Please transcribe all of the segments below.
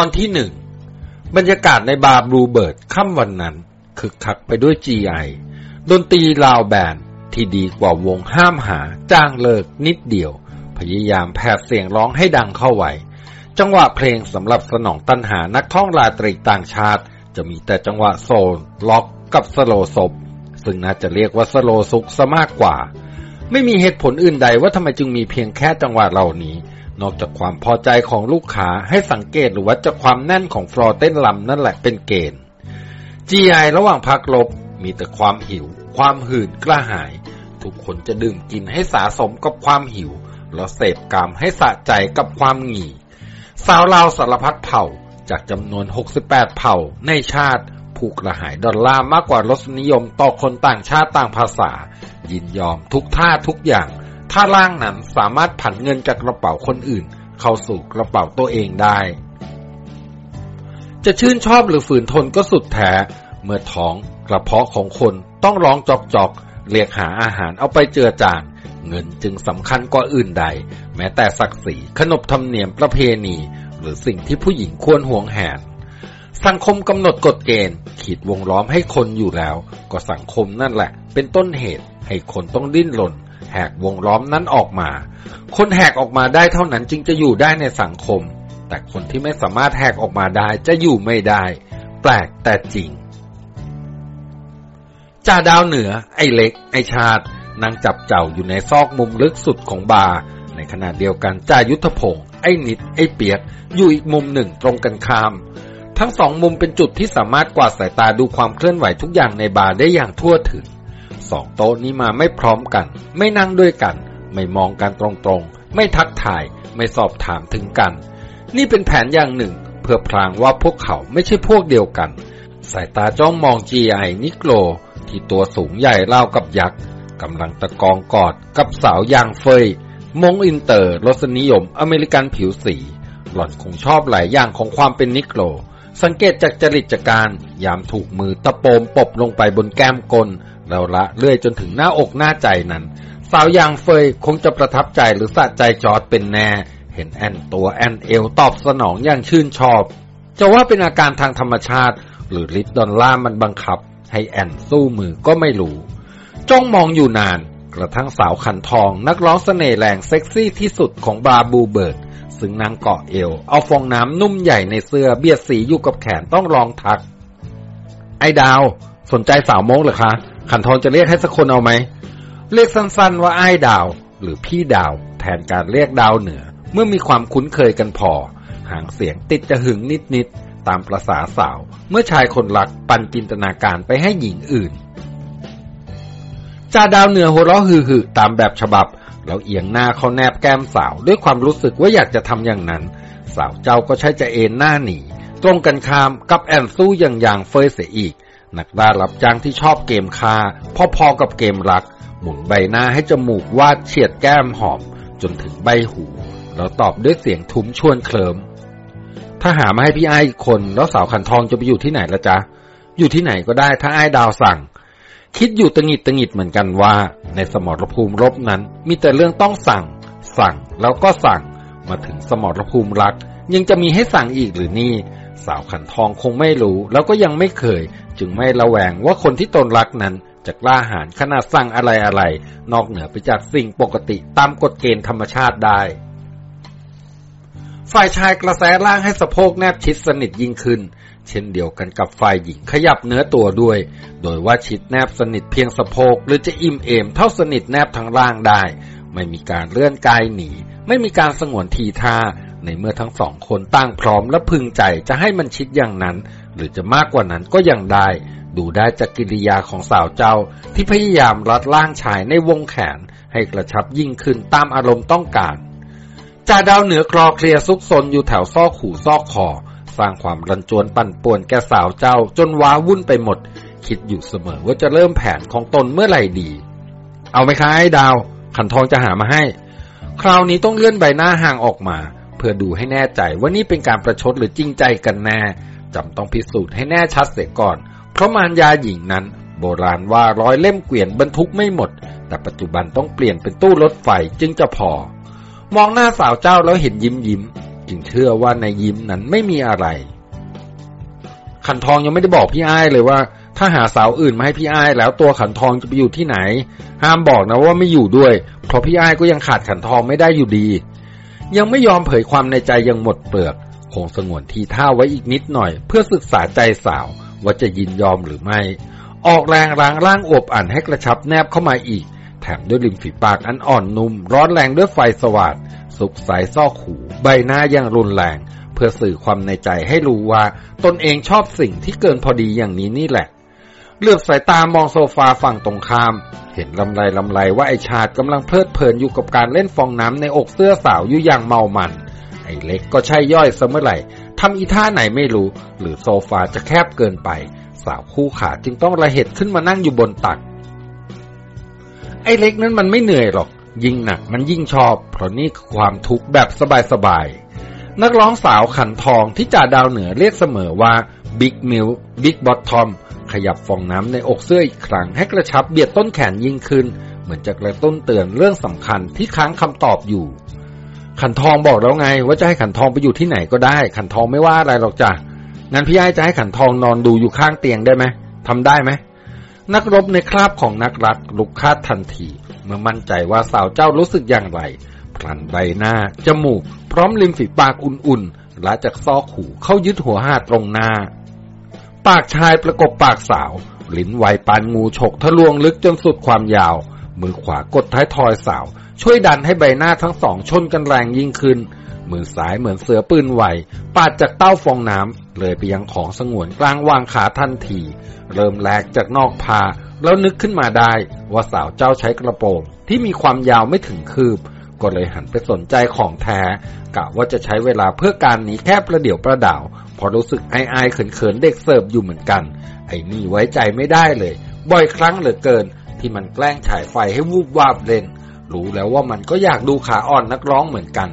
ตอนที่หนึ่งบรรยากาศในบาร์ Bluebird ค่ำวันนั้นคึกคักไปด้วย GI ดนตรีลาว band ที่ดีกว่าวงห้ามหาจ้างเลิกนิดเดียว พยายามแผดเสียงร้องให้ดังเข้าไว้ จังหวะเพลงสำหรับสนองตันหานักท่องราตรีต่างชาติ จะมีแต่จังหวะโซลล็อกกับสโลศพซึ่งน่าจะเรียกว่า slow ซุกซะมากกว่า ไม่มีเหตุผลอื่นใดว่าทำไมจึงมีเพียงแค่จังหวะเหล่านี้ นอกจากความพอใจของลูกค้าให้สังเกตหรือว่าจะความแน่นของฟลอเต้นลำนั่นแหละเป็นเกณฑ์ GI ระหว่างพักลบมีแต่ความหิว ความหื่นกระหาย ทุกคนจะดื่มกินให้สะสมกับความหิว แล้วเสพกรรมให้สะใจกับความหงี่ สาวลาวสารพัดเผ่าจากจำนวน 68 เผ่าในชาติผูกระหายดอลลาร์มากกว่ารสนิยมต่อคนต่างชาติต่างภาษา ยินยอมทุกท่าทุกอย่าง ถ้าร่างนั้นสามารถผันเงินจากกระเป๋าคนอื่น เข้าสู่กระเป๋าตัวเองได้ จะชื่นชอบหรือฝืนทนก็สุดแท้เมื่อท้องกระเพาะของคนต้องร้องจอกจอกเรียกหาอาหารเอาไปเจือจาน เงินจึงสำคัญกว่าอื่นใด แม้แต่ศักดิ์ศรีขนบธรรมเนียมประเพณี หรือสิ่งที่ผู้หญิงควรห่วงแหน สังคมกำหนดกฎเกณฑ์ ขีดวงล้อมให้คนอยู่แล้ว ก็สังคมนั่นแหละ เป็นต้นเหตุให้คนต้องดิ้นรน แหกวงล้อมนั้นออกมา คนแหกออกมาได้เท่านั้นจึงจะอยู่ได้ในสังคม แต่คนที่ไม่สามารถแหกออกมาได้จะอยู่ไม่ได้ แปลกแต่จริงจ่าดาวเหนือ ไอ้เล็ก ไอ้ชาตินั่งจับเจ้าอยู่ในซอกมุมลึกสุดของบาร์ในขณะเดียวกันจ่ายุทธพงศ์ไอ้นิด ไอ้เปียก อยู่อีกมุมหนึ่งตรงกันข้าม ทั้งสองมุมเป็นจุดที่สามารถกวาดสายตาดูความเคลื่อนไหวทุกอย่างในบาร์ได้อย่างทั่วถึง สองโต๊ะนี้มาไม่พร้อมกัน ไม่นั่งด้วยกัน ไม่มองกันตรงๆ ไม่ทักทาย ไม่สอบถามถึงกัน นี่เป็นแผนอย่างหนึ่ง เพื่อพรางว่าพวกเขาไม่ใช่พวกเดียวกัน สายตาจ้องมอง GI นิโกรที่ตัวสูงใหญ่ราวกับยักษ์กำลังตะกองกอดกับสาวยางเฟย ม้งอินเตอร์รสนิยมอเมริกันผิวสี หล่อนคงชอบหลายอย่างของความเป็นนิโกรสังเกตจากจริตจะก้าน ยามถูกมือตะโบมปบลงไปบนแก้มก้น แล้วระเรื่อยจนถึงหน้าอกหน้าใจนั้น สาวยางเฟยคงจะประทับใจหรือสะใจยอดเป็นแน่ เห็นแอ่นตัวแอ่นเอวตอบสนองอย่างชื่นชอบ จะว่าเป็นอาการทางธรรมชาติ หรือฤทธิ์ดอลลาร์มันบังคับ ให้แอ่นสู้มือก็ไม่รู้ จ้องมองอยู่นาน กระทั่งสาวขันทองนักร้องเสน่ห์แรงเซ็กซี่ที่สุดของบาบูเบิร์ดซึ่งนางเกาะเอว เอาฟองน้ำนุ่มใหญ่ในเสื้อเบียดสีอยู่กับแขนต้องลองทัก ไอ้ดาว สนใจสาวโมงเหรอคะ ขันทองจะเรียกให้สักคนเอาไหม เรียกสั้นๆว่าไอ้ดาว หรือพี่ดาว แทนการเรียกดาวเหนือ เมื่อมีความคุ้นเคยกันพอ หางเสียงติดจะหึงนิดๆ ตามประษาสาว เมื่อชายคนรักปันจินตนาการไปให้หญิงอื่นจ่าดาวเหนือหัวเราะฮือๆตามแบบฉบับ แล้วเอียงหน้าเขาแนบแก้มสาว ด้วยความรู้สึกว่าอยากจะทำอย่างนั้น สาวเจ้าก็ใช้จะเอ็นหน้าหนีตรงกันข้ามกับแอนสู้อย่างอย่างเฟยเสียอีก นักล่ารับจ้างที่ชอบเกมคาพอๆกับเกมรัก หมุนใบหน้าให้จมูกวาดเฉียดแก้มหอม จนถึงใบหู แล้วตอบด้วยเสียงทุ้มชวนเคลิมถ้าหามาให้พี่ไอ้คนแล้วสาวขันทองจะไปอยู่ที่ไหนละจ๊ะ อยู่ที่ไหนก็ได้ถ้าไอ้ดาวสั่ง คิดอยู่ตงิดตงิดเหมือนกันว่า ในสมรภูมิรบนั้น มีแต่เรื่องต้องสั่ง สั่งแล้วก็สั่ง มาถึงสมรภูมิรัก ยังจะมีให้สั่งอีกหรือนี่ สาวขันทองคงไม่รู้ แล้วก็ยังไม่เคย จึงไม่ระแวงว่าคนที่ตนรักนั้นจะกล้าหาญขนาดสั่งอะไรอะไร นอกเหนือไปจากสิ่งปกติตามกฎเกณฑ์ธรรมชาติได้ ฝ่ายชายกระแสร่างให้สะโพกแนบชิดสนิทยิ่งขึ้น เช่นเดียวกันกับฝ่ายหญิงขยับเนื้อตัวด้วย โดยว่าชิดแนบสนิทเพียงสะโพกหรือจะอิ่มเอมเท่าสนิทแนบทั้งร่างได้ ไม่มีการเลื่อนกายหนี ไม่มีการสงวนทีท่า ในเมื่อทั้งสองคนตั้งพร้อมและพึงใจจะให้มันชิดอย่างนั้น หรือจะมากกว่านั้นก็ยังได้ ดูได้จากกิริยาของสาวเจ้าที่พยายามรัดล่างชายในวงแขน ให้กระชับยิ่งขึ้นตามอารมณ์ต้องการจ่าดาวเหนือคลอเคลียซุกซนอยู่แถวซอกหูซอกคอสร้างความรันจวนปั่นป่วนแก่สาวเจ้าจนว้าวุ่นไปหมด คิดอยู่เสมอว่าจะเริ่มแผนของตนเมื่อไหร่ดี เอาไหมคะไอ้ดาว ขันทองจะหามาให้ คราวนี้ต้องเลื่อนใบหน้าห่างออกมา เพื่อดูให้แน่ใจว่านี่เป็นการประชดหรือจริงใจกันแน่จำต้องพิสูจน์ให้แน่ชัดเสียก่อน เพราะมารยาหญิงนั้น โบราณว่าร้อยเล่มเกวียนบรรทุกไม่หมด แต่ปัจจุบันต้องเปลี่ยนเป็นตู้รถไฟจึงจะพอ มองหน้าสาวเจ้าแล้วเห็นยิ้มยิ้ม จึงเชื่อว่าในยิ้มนั้นไม่มีอะไร ขันทองยังไม่ได้บอกพี่อ้ายเลยว่า ถ้าหาสาวอื่นมาให้พี่อ้ายแล้วตัวขันทองจะไปอยู่ที่ไหน ห้ามบอกนะว่าไม่อยู่ด้วย เพราะพี่อ้ายก็ยังขาดขันทองไม่ได้อยู่ดี ยังไม่ยอมเผยความในใจยังหมดเปลือก คงสงวนทีท่าไว้อีกนิดหน่อย เพื่อศึกษาใจสาวว่าจะยินยอมหรือไม่ ออกแรงล้างร่างอบอันให้กระชับแนบเข้ามาอีก แถมด้วยริมฝีปากอันอ่อนนุ่ม ร้อนแรงด้วยไฟสว่านสุกสายซอกหู ใบหน้ายังรุนแรง เพื่อสื่อความในใจให้รู้ว่า ตนเองชอบสิ่งที่เกินพอดีอย่างนี้นี่แหละ เลือกสายตามองโซฟาฝั่งตรงข้าม เห็นลำไรลำไรว่าไอชาติกำลังเพลิดเพลินอยู่กับการเล่นฟองน้ำในอกเสื้อสาวอยู่อย่างเมามัน ไอเล็กก็ใช่ย่อยเสมอไหร่ทำอีท่าไหนไม่รู้ หรือโซฟาจะแคบเกินไป สาวคู่ขาจึงต้องระเห็จขึ้นมานั่งอยู่บนตัก ไอ้เล็กนั้นมันไม่เหนื่อยหรอก ยิ่งหนักมันยิ่งชอบ เพราะนี่คือความทุกข์แบบสบายๆนักร้องสาวขันทองที่จ่าดาวเหนือเรียกเสมอว่า big milk big bottom ขยับฟองน้ำในอกเสื้ออีกครั้งให้กระชับเบียดต้นแขนยิ่งขึ้น เหมือนจะกระตุ้นเตือนเรื่องสำคัญที่ค้างคำตอบอยู่ ขันทองบอกแล้วไง ว่าจะให้ขันทองไปอยู่ที่ไหนก็ได้ ขันทองไม่ว่าอะไรหรอกจ้ะงั้นพี่ไอ้จะให้ขันทองนอนดูอยู่ข้างเตียงได้ไหมทำได้ไหมนักรบในคราบของนักรักลุกคาดทันที เมื่อมั่นใจว่าสาวเจ้ารู้สึกอย่างไรพลันใบหน้า จมูก พร้อมริมฝีปากอุ่นๆและจากซอกหูเข้ายึดหัวหาตรงหน้า ปากชายประกบปากสาว ลิ้นไวปานงูฉกทะลวงลึกจนสุดความยาว มือขวากดท้ายทอยสาว ช่วยดันให้ใบหน้าทั้งสองชนกันแรงยิ่งขึ้น มือซ้ายเหมือนเสือปืนไหว ปาดจากเต้าฟองน้ำเลยไปยังของสงวนกลางวางขาทันที เริ่มแลกจากนอกพา แล้วนึกขึ้นมาได้ ว่าสาวเจ้าใช้กระโปรง ที่มีความยาวไม่ถึงคืบ ก็เลยหันไปสนใจของแท้กะว่าจะใช้เวลาเพื่อการนี้แค่ประเดี๋ยวประดาว พอรู้สึกไอายเขินๆเด็กเสิร์ฟอยู่เหมือนกัน ไอ้นี่ไว้ใจไม่ได้เลย บ่อยครั้งเหลือเกิน ที่มันแกล้งฉายไฟให้วูบวาบเล่น รู้แล้วว่ามันก็อยากดูขาอ่อนนักร้องเหมือนกัน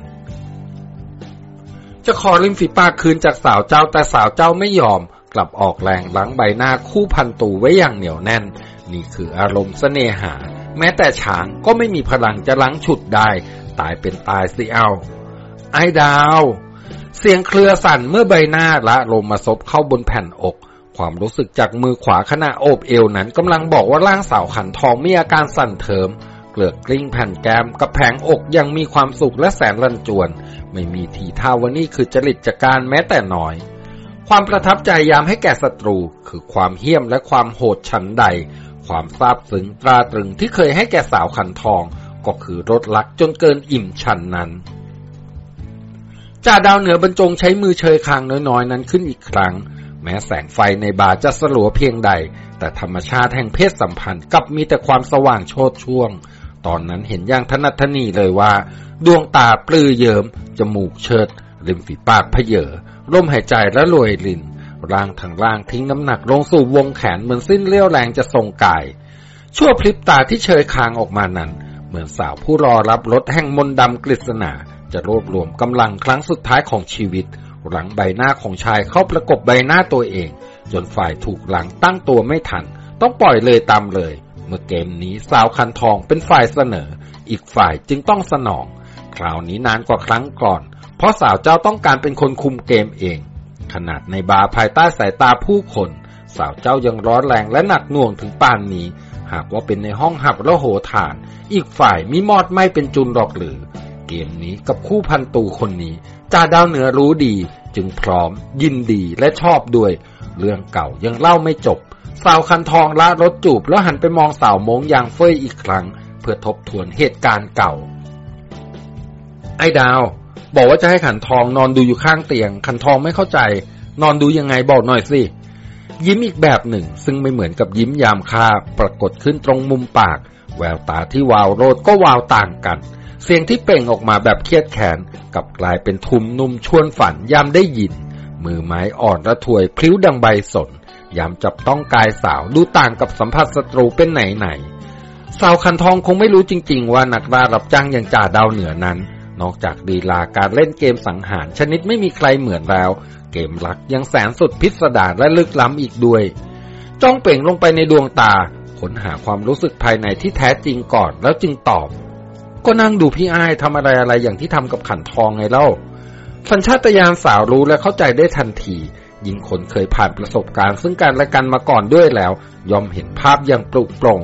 จะขอริมฝีปากคืนจากสาวเจ้าแต่สาวเจ้าไม่ยอม กลับออกแรงล้างใบหน้าคู่พันตูไว้อย่างเหนียวแน่น นี่คืออารมณ์เสน่หา แม้แต่ช้างก็ไม่มีพลังจะล้างฉุดได้ ตายเป็นตายสิเอาไอ้ดาว เสียงเครือสั่นเมื่อใบหน้าละลมมาซบเข้าบนแผ่นอก ความรู้สึกจากมือขวาขณะโอบเอวนั้นกำลังบอกว่าร่างสาวขันทองมีอาการสั่นเทิมเกลือกกลิ้งแผ่นแก้มกับแผงอกยังมีความสุขและแสนรันจวน ไม่มีทีท่าว่านี่คือจริตจากการแม้แต่น้อย ความประทับใจยามให้แก่ศัตรู คือความเหี้ยมและความโหดฉันใด ความซาบซึ้งตราตรึงที่เคยให้แก่สาวขันทอง ก็คือรถลักจนเกินอิ่มชันนั้น จ่าดาวเหนือบรรจงใช้มือเชยคางน้อยๆ นั้นขึ้นอีกครั้ง แม้แสงไฟในบาร์จะสลัวเพียงใด แต่ธรรมชาติแห่งเพศสัมพันธ์กับมีแต่ความสว่างโชดช่วง ตอนนั้นเห็นอย่างทนัดทนีเลยว่า ดวงตาปลื้อเยิมจมูกเชิดริมฝีปากเพเยอลมหายใจและลอยลินร่างทางร่างทิ้งน้ำหนักลงสู่วงแขนเหมือนสิ้นเลี้ยวแรงจะทรงกาย ชั่วพลิบตาที่เชยคางออกมานั้น เหมือนสาวผู้รอรับรถแห่งมนต์ดำกฤษณา จะรวบรวมกำลังครั้งสุดท้ายของชีวิต หลังใบหน้าของชายเข้าประกบใบหน้าตัวเอง จนฝ่ายถูกหลังตั้งตัวไม่ทัน ต้องปล่อยเลยตามเลย เมื่อเกมนี้สาวคันทองเป็นฝ่ายเสนอ อีกฝ่ายจึงต้องสนอง คราวนี้นานกว่าครั้งก่อน เพราะสาวเจ้าต้องการเป็นคนคุมเกมเอง ขนาดในบาร์ภายใต้สายตาผู้คน สาวเจ้ายังร้อนแรงและหนักหน่วงถึงป่านนี้หากว่าเป็นในห้องหับแล้วโหฐาน อีกฝ่ายมีมอดไม่เป็นจุนหรอกหรือ เกมนี้กับคู่พันตูคนนี้จ่าดาวเหนือรู้ดี จึงพร้อม ยินดีและชอบด้วย เรื่องเก่ายังเล่าไม่จบ สาวคันทองละรถจูบแล้วหันไปมองสาวมงยางเฟยอีกครั้ง เพื่อทบทวนเหตุการณ์เก่า ไอ้ดาว บอกว่าจะให้ขันทองนอนดูอยู่ข้างเตียง ขันทองไม่เข้าใจ นอนดูยังไงบอกหน่อยสิยิ้มอีกแบบหนึ่ง ซึ่งไม่เหมือนกับยิ้มยามคาปรากฏขึ้นตรงมุมปาก แววตาที่วาวโรดก็วาวต่างกัน เสียงที่เปล่งออกมาแบบเครียดแค้นกับกลายเป็นทุมนุ่มชวนฝันยามได้ยิน มือไม้อ่อนระทวยพลิ้วดังใบสนยามจับต้องกายสาวดูต่างกับสัมผัสศัตรูเป็นไหนไหนสาวคันทองคงไม่รู้จริง ๆ ว่านักล่ารับจ้างอย่างจ่าดาวเหนือนั้น นอกจากดีลาการเล่นเกมสังหารชนิดไม่มีใครเหมือนแล้ว เกมลักยังแสนสุดพิสดารและลึกล้ำอีกด้วย จ้องเป่งลงไปในดวงตาค้นหาความรู้สึกภายในที่แท้จริงก่อนแล้วจึงตอบ ก็นั่งดูพี่อ้ายทำอะไรอะไรอย่างที่ทำกับขันทองไงเล่า สัญชาตญาณสาวรู้และเข้าใจได้ทันทียิ่งคนเคยผ่านประสบการณ์ ซึ่งกันและกันมาก่อนด้วยแล้ว ยอมเห็นภาพอย่างปลุกปลง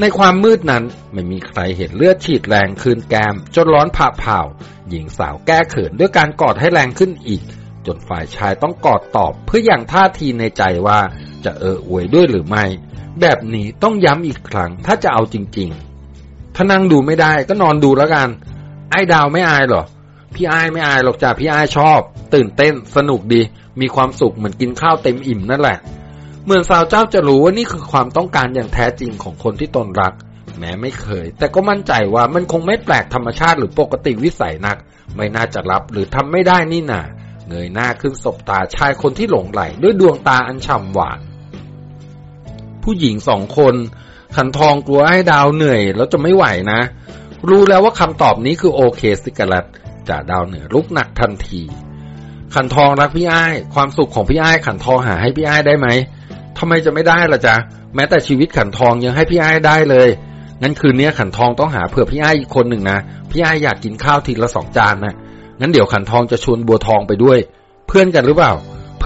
ในความมืดนั้นไม่มีใครเห็นเลือดฉีดแรงคืนแกม จนร้อนผ่าเผาหญิงสาวแก้เขินด้วยการกอดให้แรงขึ้นอีก จนฝ่ายชายต้องกอดตอบเพื่ออย่างท่าทีในใจว่าจะเอออวยด้วยหรือไม่ แบบนี้ต้องย้ำอีกครั้งถ้าจะเอาจริง ๆ ถ้านั่งดูไม่ได้ก็นอนดูแล้วกัน ไอ้ดาวไม่อายหรอ พี่อายไม่อายหรอกจ้าพี่อายชอบ ตื่นเต้นสนุกดี มีความสุขเหมือนกินข้าวเต็มอิ่มนั่นแหละ เหมือนสาวเจ้าจะรู้ว่านี่คือความต้องการอย่างแท้จริงของคนที่ตนรัก แม้ไม่เคย แต่ก็มั่นใจว่ามันคงไม่แปลกธรรมชาติหรือปกติวิสัยนัก ไม่น่าจะรับหรือทำไม่ได้นี่นาเงยหน้าขึ้นสบตาชายคนที่หลงไหลด้วยดวงตาอันฉ่ำหวาน ผู้หญิงสองคน ขันทองกลัวให้ดาวเหนื่อย แล้วจะไม่ไหวนะ รู้แล้วว่าคำตอบนี้คือโอเคสิกลัดจ่าดาวเหนือลุกหนักทันที ขันทองรักพี่อ้าย ความสุขของพี่อ้ายขันทองหาให้พี่อ้ายได้ไหมทำไมจะไม่ได้ล่ะจ๊ะแม้แต่ชีวิตขันทองยังให้พี่ไอ้ได้เลยงั้นคืนนี้ขันทองต้องหาเผื่อพี่ไอ้อีกคนหนึ่งนะพี่ไอ้อยากกินข้าวทีละสองจานนะงั้นเดี๋ยวขันทองจะชวนบัวทองไปด้วย เพื่อนกันหรือเปล่า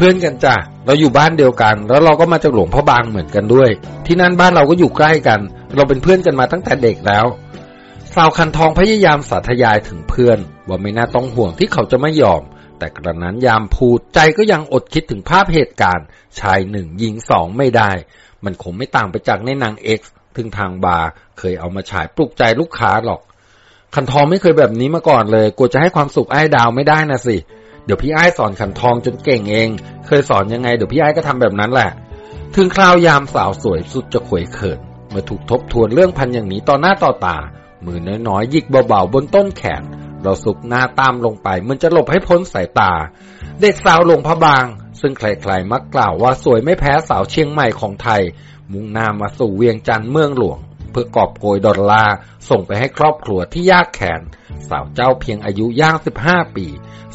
เพื่อนกันจ้ะเราอยู่บ้านเดียวกัน แล้วเราก็มาจากหลวงพ่อบางเหมือนกันด้วย ที่นั่นบ้านเราก็อยู่ใกล้กัน เราเป็นเพื่อนกันมาตั้งแต่เด็กแล้วสาวขันทองพยายามสาธยายถึงเพื่อน ว่าไม่น่าต้องห่วงที่เขาจะไม่ยอม แต่กระนั้นยามพูดใจก็ยังอดคิดถึงภาพเหตุการณ์ ชายหนึ่งหญิงสองไม่ได้ มันคงไม่ต่างไปจากในนางเอ็กซ์ถึงทางบาร์เคยเอามาฉายปลุกใจลูกค้าหรอกขันทองไม่เคยแบบนี้มาก่อนเลยกลัวจะให้ความสุขไอ้ดาวไม่ได้นะสิ เดี๋ยวพี่ไอ้สอนขันทองจนเก่งเอง เคยสอนยังไงเดี๋ยวพี่ไอ้ก็ทำแบบนั้นแหละ ถึงคราวยามสาวสวยสุดจะขวยเขิน เมื่อถูกทบทวนเรื่องพันอย่างนี้ต่อหน้าต่อตา มือน้อยๆยิกเบาๆบนต้นแขน เราสุกหน้าตามลงไปมันจะหลบให้พ้นสายตา เด็กสาวหลวงพระบาง ซึ่งใครๆมักกล่าวว่าสวยไม่แพ้สาวเชียงใหม่ของไทย มุ่งหน้ามาสู่เวียงจันทร์เมืองหลวง เพื่อกอบโกยดอลลาร์ส่งไปให้ครอบครัวที่ยากแค้นสาวเจ้าเพียงอายุย่าง 15 ปี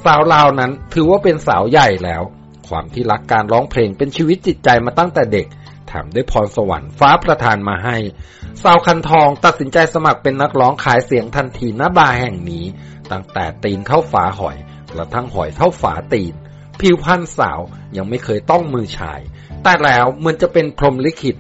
สาวลาวนั้นถือว่าเป็นสาวใหญ่แล้ว ความที่รักการร้องเพลงเป็นชีวิตจิตใจมาตั้งแต่เด็กแถมได้พรสวรรค์ฟ้าประทานมาให้ สาวคันทองตัดสินใจสมัครเป็นนักร้องขายเสียงทันทีณบาร์แห่งนี้ ตั้งแต่ตีนเท่าฝาหอยกระทั่งหอยเท่าฝาตีนผิวพันสาวยังไม่เคยต้องมือชาย แต่แล้วเหมือนจะเป็นพรมลิขิต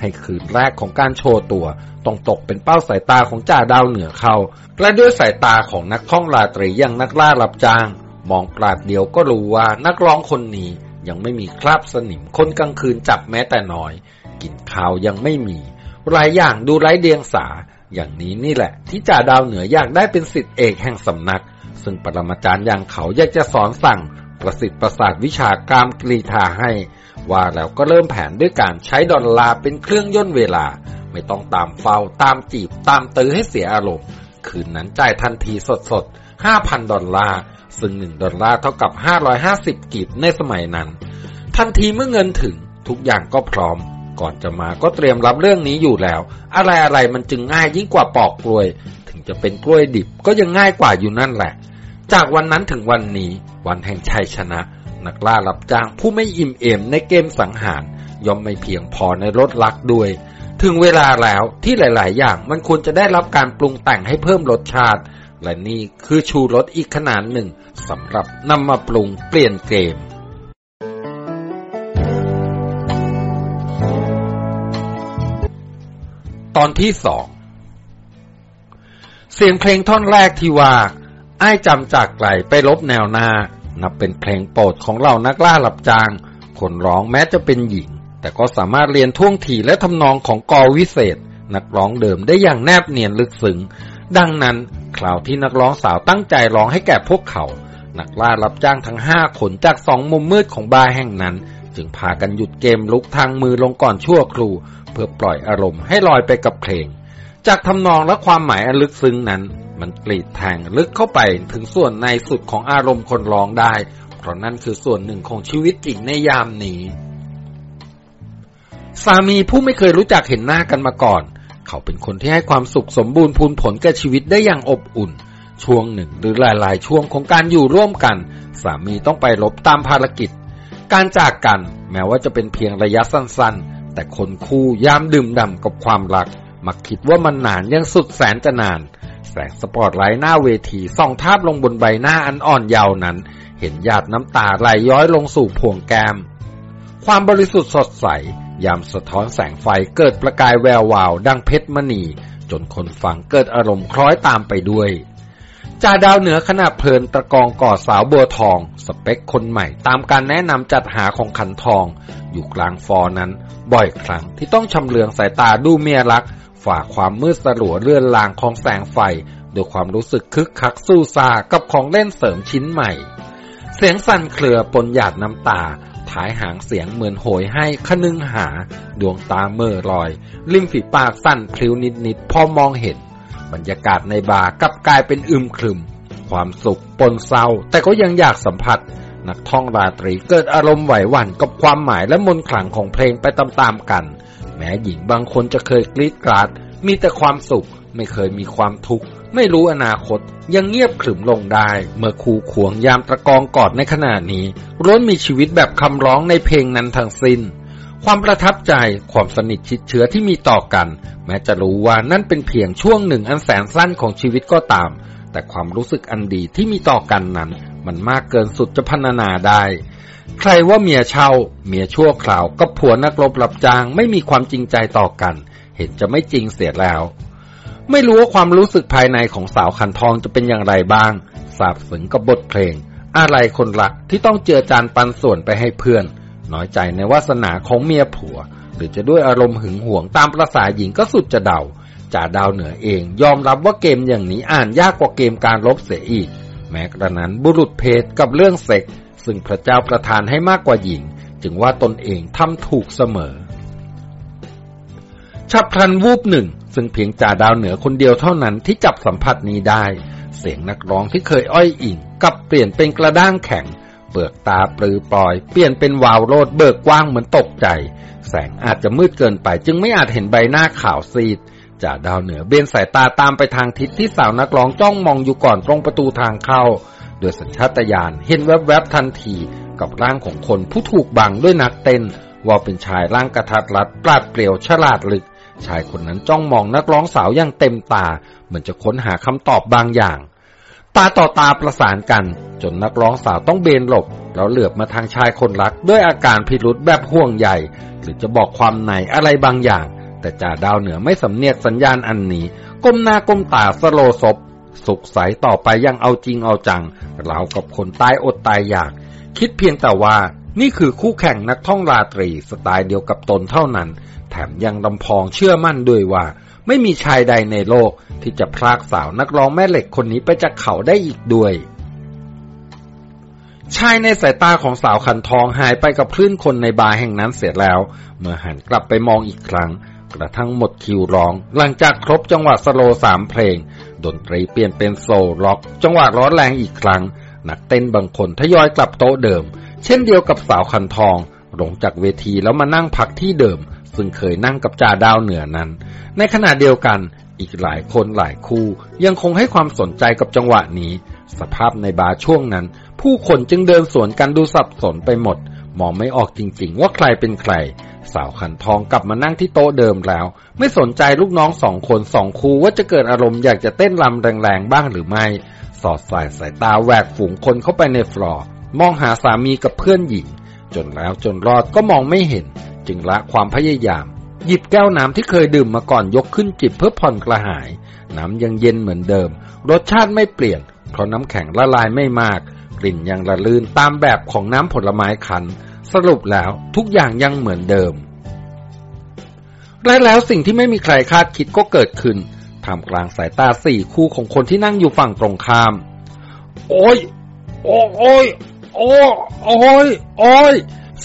ให้คืนแรกของการโชว์ตัว ต้องตกเป็นเป้าสายตาของจ่าดาวเหนือเขาและด้วยสายตาของนักท่องราตรีอย่างนักล่ารับจ้าง มองปราดเดียวก็รู้ว่านักร้องคนนี้ยังไม่มีคราบสนิมคนกลางคืนจับแม้แต่น้อย กินข้าวยังไม่มีหลายอย่างดูไร้เดียงสา อย่างนี้นี่แหละ ที่จ่าดาวเหนืออยากได้เป็นสิทธิเอกแห่งสำนัก ซึ่งปรมาจารย์อย่างเขาอยากจะสอนสั่งประสิทธิ์ประสาทวิชากรรมกรีธาให้ ว่าแล้วก็เริ่มแผนด้วยการใช้ดอลลาร์เป็นเครื่องย่นเวลา ไม่ต้องตามเฝ้าตามจีบตามตื้อให้เสียอารมณ์ คืนนั้นจ่ายทันทีสดสดห้าพันดอลลาร์ ซึ่งหนึ่งดอลลาร์เท่ากับห้าร้อยห้าสิบกีบในสมัยนั้น ทันทีเมื่อเงินถึงทุกอย่างก็พร้อม ก่อนจะมาก็เตรียมรับเรื่องนี้อยู่แล้ว อะไรอะไรมันจึงง่ายยิ่งกว่าปอกกล้วย ถึงจะเป็นกล้วยดิบก็ยังง่ายกว่าอยู่นั่นแหละ จากวันนั้นถึงวันนี้ วันแห่งชัยชนะ นักล่ารับจ้างผู้ไม่อิ่มเอมในเกมสังหาร ย่อมไม่เพียงพอในรถลักด้วย ถึงเวลาแล้วที่หลาย ๆ อย่างมันควรจะได้รับการปรุงแต่งให้เพิ่มรสชาติ และนี่คือชูรสอีกขนาดหนึ่งสำหรับนำมาปรุงเปลี่ยนเกมตอนที่สอง เสียงเพลงท่อนแรกที่ว่าไอ้จำจากไกลไปลบแนวหน้า นับเป็นเพลงโปรดของเรานักล่าหลับจาง คนร้องแม้จะเป็นหญิง แต่ก็สามารถเรียนท่วงทีและทำนองของกอวิเศษ นักร้องเดิมได้อย่างแนบเนียนลึกซึ้งดังนั้นคราวที่นักร้องสาวตั้งใจร้องให้แก่พวกเขา นักล่ารับจ้างทั้งห้าคนจากสองมุมมืดของบาร์แห่งนั้น จึงพากันหยุดเกมลุกทางมือลงก่อนชั่วครูเพื่อปล่อยอารมณ์ให้ลอยไปกับเพลง จากทำนองและความหมายอันลึกซึ้งนั้น มันกรีดแทงลึกเข้าไปถึงส่วนในสุดของอารมณ์คนร้องได้ เพราะนั่นคือส่วนหนึ่งของชีวิตจริงในยามนี้ สามีผู้ไม่เคยรู้จักเห็นหน้ากันมาก่อน เขาเป็นคนที่ให้ความสุขสมบูรณ์พูนผลแก่ชีวิตได้อย่างอบอุ่น ช่วงหนึ่งหรือหลายๆ ช่วงของการอยู่ร่วมกัน สามีต้องไปลบตามภารกิจ การจากกันแม้ว่าจะเป็นเพียงระยะสั้นๆ แต่คนคู่ยามดื่มด่ำกับความรักมักคิดว่ามันนานยังสุดแสนจะนาน สแสงสปอตไลท์หน้าเวทีส่องทาบลงบนใบหน้าอันอ่อนเยาว์นั้น เห็นหยาดน้ำตาไหลย้อยลงสู่พวงแก้ม ความบริสุทธิ์สดใส ยามสะท้อนแสงไฟเกิดประกายแวววาวดังเพชรมณี จนคนฟังเกิดอารมณ์คล้อยตามไปด้วยจ่าดาวเหนือขณะเพลินตะกองก่อสาวบัวทอง สเปคคนใหม่ตามการแนะนำจัดหาของขันทอง อยู่กลางฟอนั้น บ่อยครั้งที่ต้องชำเลืองสายตาดูเมียรัก ฝ่าความมืดสลัวเลื่อนลางของแสงไฟด้วยความรู้สึกคึกคักสู้ซากับของเล่นเสริมชิ้นใหม่ เสียงสั่นเครือปนหยาดน้ำตาถ่ายหางเสียงเหมือนโหยให้คนึงหา ดวงตาเมื่อลอย ริมฝีปากสั่นพลิ้วนิดๆพอมองเห็น บรรยากาศในบาร์กลับกลายเป็นอึมครึม ความสุขปนเศร้า แต่ก็ยังอยากสัมผัส นักท่องราตรีเกิดอารมณ์ไหวหวั่นกับความหมายและมนขลังของเพลงไปตามๆกัน แม้หญิงบางคนจะเคยกรีดกราด มีแต่ความสุข ไม่เคยมีความทุกข์ ไม่รู้อนาคต ยังเงียบขรึมลงได้ เมื่อคูขวงยามตะกองกอดในขณะนี้ร้นมีชีวิตแบบคำร้องในเพลงนั้นทั้งสิน้น ความประทับใจ ความสนิทชิดเชื้อที่มีต่อกัน แม้จะรู้ว่านั่นเป็นเพียงช่วงหนึ่งอันแสนสั้นของชีวิตก็ตาม แต่ความรู้สึกอันดีที่มีต่อกันนั้น มันมากเกินสุดจะพรรณนาได้ ใครว่าเมียเช่า เมียชั่วคราวกับผัวนักรบรับจางไม่มีความจริงใจต่อกัน เห็นจะไม่จริงเสียแล้ว ไม่รู้ว่าความรู้สึกภายในของสาวขันทองจะเป็นอย่างไรบ้างสาบสึงกับบทเพลง อะไรคนรักที่ต้องเจือจานปันส่วนไปให้เพื่อน น้อยใจในวาสนาของเมียผัว หรือจะด้วยอารมณ์หึงหวงตามประสาหญิงก็สุดจะเดาจ่าดาวเหนือเอง ยอมรับว่าเกมอย่างนี้อ่านยากกว่าเกมการลบเสียอีก แม้กระนั้นบุรุษเพศกับเรื่องเซ็ก ซึ่งพระเจ้าประทานให้มากกว่าหญิง จึงว่าตนเองทำถูกเสมอฉับพลันวูบหนึ่ง ซึ่งเพียงจ่าดาวเหนือคนเดียวเท่านั้นที่จับสัมผัสนี้ได้ เสียงนักร้องที่เคยอ้อยอิงกับเปลี่ยนเป็นกระด้างแข็ง เปลือกตาปลือปลอย เปลี่ยนเป็นวาวโรดเบิกกว้างเหมือนตกใจ แสงอาจจะมืดเกินไป จึงไม่อาจเห็นใบหน้าขาวซีดจ่าดาวเหนือเบนสายตาตามไปทางทิศที่สาวนักร้องจ้องมองอยู่ก่อนตรงประตูทางเข้า โดยสัญชาตญาณเห็นแวบๆทันทีกับร่างของคนผู้ถูกบังด้วยนักเต้น ว่าเป็นชายร่างกระทัดรัดปราดเปรียวฉลาดลึก ชายคนนั้นจ้องมองนักร้องสาวอย่างเต็มตา เหมือนจะค้นหาคำตอบบางอย่าง ตาต่อตาประสานกัน จนนักร้องสาวต้องเบนหลบ แล้วเหลือบมาทางชายคนรักด้วยอาการพิรุษแบบห่วงใหญ่ หรือจะบอกความในอะไรบางอย่าง แต่จ่าดาวเหนือไม่สำเนียกสัญญาณอันนี้ ก้มหน้าก้มตาสโลศพ สุขใสต่อไปยังเอาจริงเอาจังเรากับคนตายอดตายอยาก คิดเพียงแต่ว่านี่คือคู่แข่งนักท่องราตรีสไตล์เดียวกับตนเท่านั้น แถมยังลำพองเชื่อมั่นด้วยว่า ไม่มีชายใดในโลกที่จะพรากสาวนักร้องแม่เหล็กคนนี้ไปจากเขาได้อีกด้วย ชายในสายตาของสาวขันทองหายไปกับคลื่นคนในบาร์แห่งนั้นเสร็จแล้ว เมื่อหันกลับไปมองอีกครั้ง กระทั่งหมดคิวร้อง หลังจากครบจังหวะสโลสามเพลง ดนตรีเปลี่ยนเป็นโซล็อก จังหวะร้อนแรงอีกครั้ง นักเต้นบางคนทยอยกลับโต๊ะเดิม เช่นเดียวกับสาวขันทองลงจากเวทีแล้วมานั่งพักที่เดิม ซึ่งเคยนั่งกับจ่าดาวเหนือนั้น ในขณะเดียวกันอีกหลายคนหลายคู่ยังคงให้ความสนใจกับจังหวะนี้ สภาพในบาร์ช่วงนั้น ผู้คนจึงเดินสวนกันดูสับสนไปหมด มองไม่ออกจริงๆ ว่าใครเป็นใคร สาวขันทองกลับมานั่งที่โต๊ะเดิมแล้ว ไม่สนใจลูกน้องสองคนสองครูว่าจะเกิดอารมณ์อยากจะเต้นรำแรงๆบ้างหรือไม่ สอดสายสายตาแหวกฝูงคนเข้าไปในฟลอร์มองหาสามีกับเพื่อนหญิง จนแล้วจนรอดก็มองไม่เห็น จึงละความพยายาม หยิบแก้วน้ำที่เคยดื่มมาก่อนยกขึ้นจิบเพื่อผ่อนกระหาย น้ำยังเย็นเหมือนเดิม รสชาติไม่เปลี่ยนเพราะน้ำแข็งละลายไม่มาก กลิ่นยังละลื่นตามแบบของน้ำผลไม้ขัน สรุปแล้วทุกอย่างยังเหมือนเดิม และแล้วสิ่งที่ไม่มีใครคาดคิดก็เกิดขึ้นท่ามกลางสายตาสี่คู่ของคนที่นั่งอยู่ฝั่งตรงข้าม โอ้ย โอ้ยโอ้ยโอ้ย โอ้ย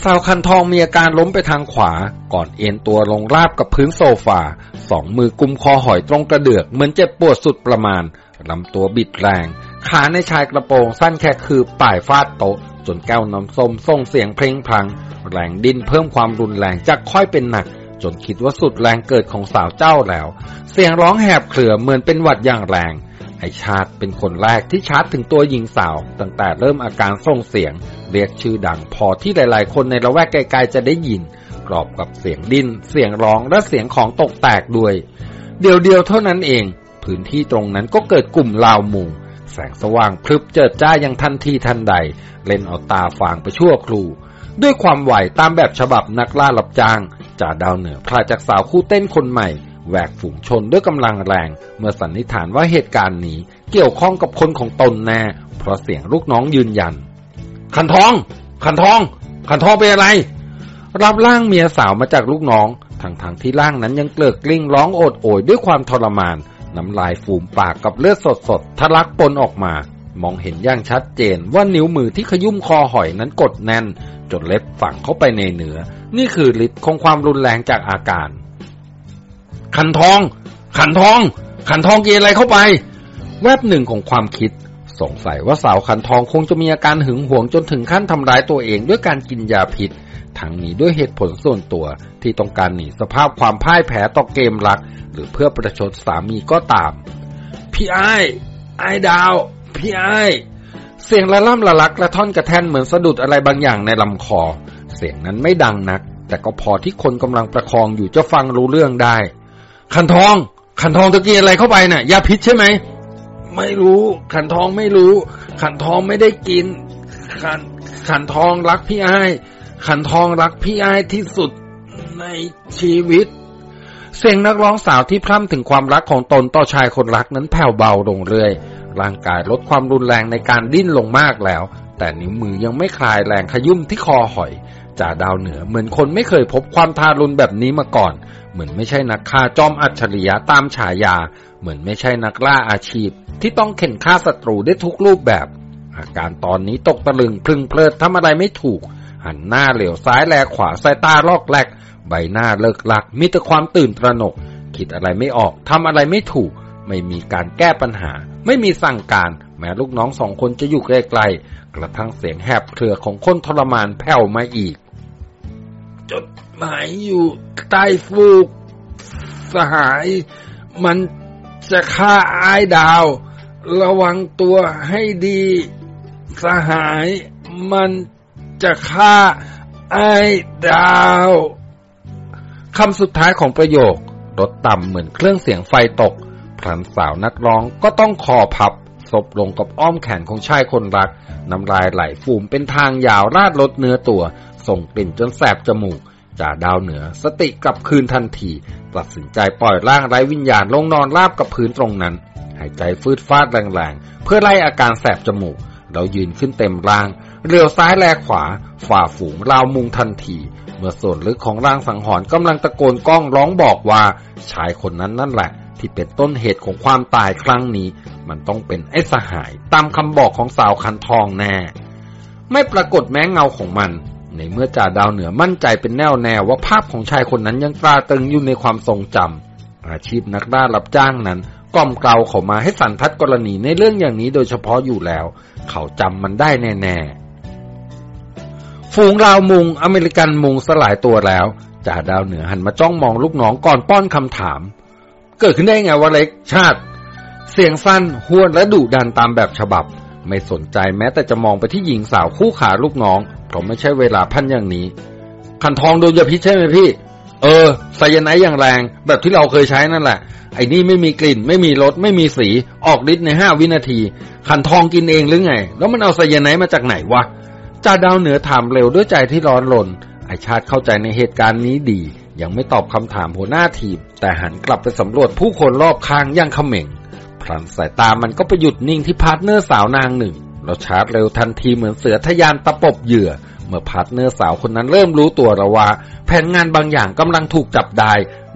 สาวคันทองมีอาการล้มไปทางขวา ก่อนเอ็นตัวลงราบกับพื้นโซฟา สองมือกุมคอหอยตรงกระเดือก เหมือนเจ็บปวดสุดประมาณ ลำตัวบิดแรง ขาในชายกระโปรงสั้นแค่คือป่ายฟาดโต๊ะ จนแก้วน้ำส้มส่งเสียงเพลงพลัง แรงดินเพิ่มความรุนแรงจากค่อยเป็นหนัก จนคิดว่าสุดแรงเกิดของสาวเจ้าแล้ว เสียงร้องแหบเครือเหมือนเป็นหวัดอย่างแรง ไอชาติเป็นคนแรกที่ชาร์จถึงตัวหญิงสาว ตั้งแต่เริ่มอาการส่งเสียง เรียกชื่อดังพอที่หลาย ๆ คนในละแวกไกลๆจะได้ยิน กรอบกับเสียงดินเสียงร้องและเสียงของตกแตกด้วย เดียวๆเท่านั้นเอง พื้นที่ตรงนั้นก็เกิดกลุ่มลาวมุง แสงสว่างพลึบเจิดจ้าอย่างทันทีทันใด เล่นเอาตาฟางไปชั่วครูด้วยความไหวตามแบบฉบับนักล่าหลับจางจ่าดาวเหนือพลาจากสาวคู่เต้นคนใหม่แหวกฝูงชนด้วยกำลังแรง เมื่อสันนิษฐานว่าเหตุการณ์นี้เกี่ยวข้องกับคนของตนแน่ เพราะเสียงลูกน้องยืนยัน ขันทอง ขันทอง ขันทองเป็นอะไร รับร่างเมียสาวมาจากลูกน้องทั้งๆทที่ร่างนั้นยังเกลือกกลิ้งร้องโอดโอยด้วยความทรมาน น้ำลายฟูมปากกับเลือดสดๆทะลักปนออกมา มองเห็นอย่างชัดเจนว่านิ้วมือที่ขยุ่มคอหอยนั้นกดแน่น จนเล็บฝังเข้าไปในเนื้อ นี่คือฤทธิ์ของความรุนแรงจากอาการ ขันทอง ขันทอง ขันทองกินอะไรเข้าไป แวบหนึ่งของความคิด สงสัยว่าสาวขันทองคงจะมีอาการหึงหวงจนถึงขั้นทำร้ายตัวเองด้วยการกินยาพิษ ทั้งนี้ด้วยเหตุผลส่วนตัวที่ต้องการหนีสภาพความพ่ายแพ้ต่อเกมรัก หรือเพื่อประชดสามีก็ตาม พี่ไอ้ไอ้ดาว พี่ไอ้เสียงละล่ำละลักละท่อนกระแทนเหมือนสะดุดอะไรบางอย่างในลำคอ เสียงนั้นไม่ดังนัก แต่ก็พอที่คนกำลังประคองอยู่จะฟังรู้เรื่องได้ ขันทอง ขันทองตะกี้อะไรเข้าไปนะ่ะยาพิษใช่ไหมไม่รู้ ขันทองไม่รู้ ขันทองไม่ได้กิน ขันขันทองรักพี่ไอ้ ขันทองรักพี่ไอ้ที่สุดในชีวิต เสียงนักร้องสาวที่พร่ำถึงความรักของตนต่อชายคนรักนั้นแผ่วเบาลงเรื่อย ร่างกายลดความรุนแรงในการดิ้นลงมากแล้ว แต่นิ้วมือยังไม่คลายแรงขยุ่มที่คอหอยจ่าดาวเหนือเหมือนคนไม่เคยพบความทารุณแบบนี้มาก่อน เหมือนไม่ใช่นักฆ่าจอมอัจฉริยะตามฉายา เหมือนไม่ใช่นักล่าอาชีพ ที่ต้องเข็นฆ่าศัตรูได้ทุกรูปแบบ อาการตอนนี้ตกตะลึงพึงเพลิดทำอะไรไม่ถูก หันหน้าเหลียวซ้ายแลขวาสายตาลอกแลก ใบหน้าเลิกลัก มีแต่ความตื่นตระหนก คิดอะไรไม่ออกทำอะไรไม่ถูก ไม่มีการแก้ปัญหา ไม่มีสั่งการ แม้ลูกน้องสองคนจะอยู่ไกลๆกระทั่งเสียงแหบเครือของคนทรมานแผ่วมาอีก จดหมายอยู่ใต้ฟูก สหาย มันจะฆ่าอายดาว ระวังตัวให้ดี สหายมัน จะฆ่าไอ้ดาวคำสุดท้ายของประโยคลดต่ำเหมือนเครื่องเสียงไฟตกพลันสาวนักร้องก็ต้องคอพับศพลงกับอ้อมแขนของชายคนรัก น้ำลายไหลฟูมเป็นทางยาวราดลดเนื้อตัว ส่งกลิ่นจนแสบจมูกจ่าดาวเหนือ สติกลับคืนทันที ตัดสินใจปล่อยร่างไร้วิญญาณลงนอนราบกับพื้นตรงนั้น หายใจฟืดฟาดแรงๆ เพื่อไล่อาการแสบจมูก เรายืนขึ้นเต็มร่าง เรียวซ้ายแลขวา ฝ่าฝูงราวมุงทันที เมื่อส่วนลึกของร่างสังหรณ์กำลังตะโกนก้องร้องบอกว่า ชายคนนั้นนั่นแหละ ที่เป็นต้นเหตุของความตายครั้งนี้ มันต้องเป็นไอ้สหาย ตามคำบอกของสาวคันทองแน่ ไม่ปรากฏแม้เงาของมัน ในเมื่อจ่าดาวเหนือมั่นใจเป็นแน่วแน่ว่าภาพของชายคนนั้นยังตราตึงอยู่ในความทรงจำอาชีพนักล่ารับจ้างนั้นกล่อมเกลาเขามาให้สันทัดกรณีในเรื่องอย่างนี้โดยเฉพาะอยู่แล้ว เขาจำมันได้แน่ ๆ ฝูงราวมุงอเมริกันมุงสลายตัวแล้วจ่าดาวเหนือหันมาจ้องมองลูกน้องก่อนป้อนคำถาม เกิดขึ้นได้ไงวะเล็กชาติ เสียงสั้นห้วนและดุดันตามแบบฉบับ ไม่สนใจแม้แต่จะมองไปที่หญิงสาวคู่ขาลูกน้องเพราะไม่ใช่เวลาพันอย่างนี้ ขันทองโดนยาพิษใช่ไหมพี่ เออไซยาไนอย่างแรง แบบที่เราเคยใช้นั่นแหละ ไอ้นี่ไม่มีกลิ่น ไม่มีรสไม่มีสีออกฤทธิ์ในห้าวินาที ขันทองกินเองหรือไง แล้วมันเอาไซยาไนมาจากไหนวะ จ่าดาวเหนือถามเร็วด้วยใจที่ร้อนรนไอ้ชาติเข้าใจในเหตุการณ์นี้ดี ยังไม่ตอบคำถามหัวหน้าทีม แต่หันกลับไปสำรวจผู้คนรอบข้างอย่างเขม็งพลันสายตามันก็ไปหยุดนิ่งที่ partner สาวนางหนึ่ง เข้าชาร์จเร็วทันทีเหมือนเสือทะยานตะปบเหยื่อ เมื่อ partner สาวคนนั้นเริ่มรู้ตัวแล้วว่า แผนงานบางอย่างกำลังถูกจับได้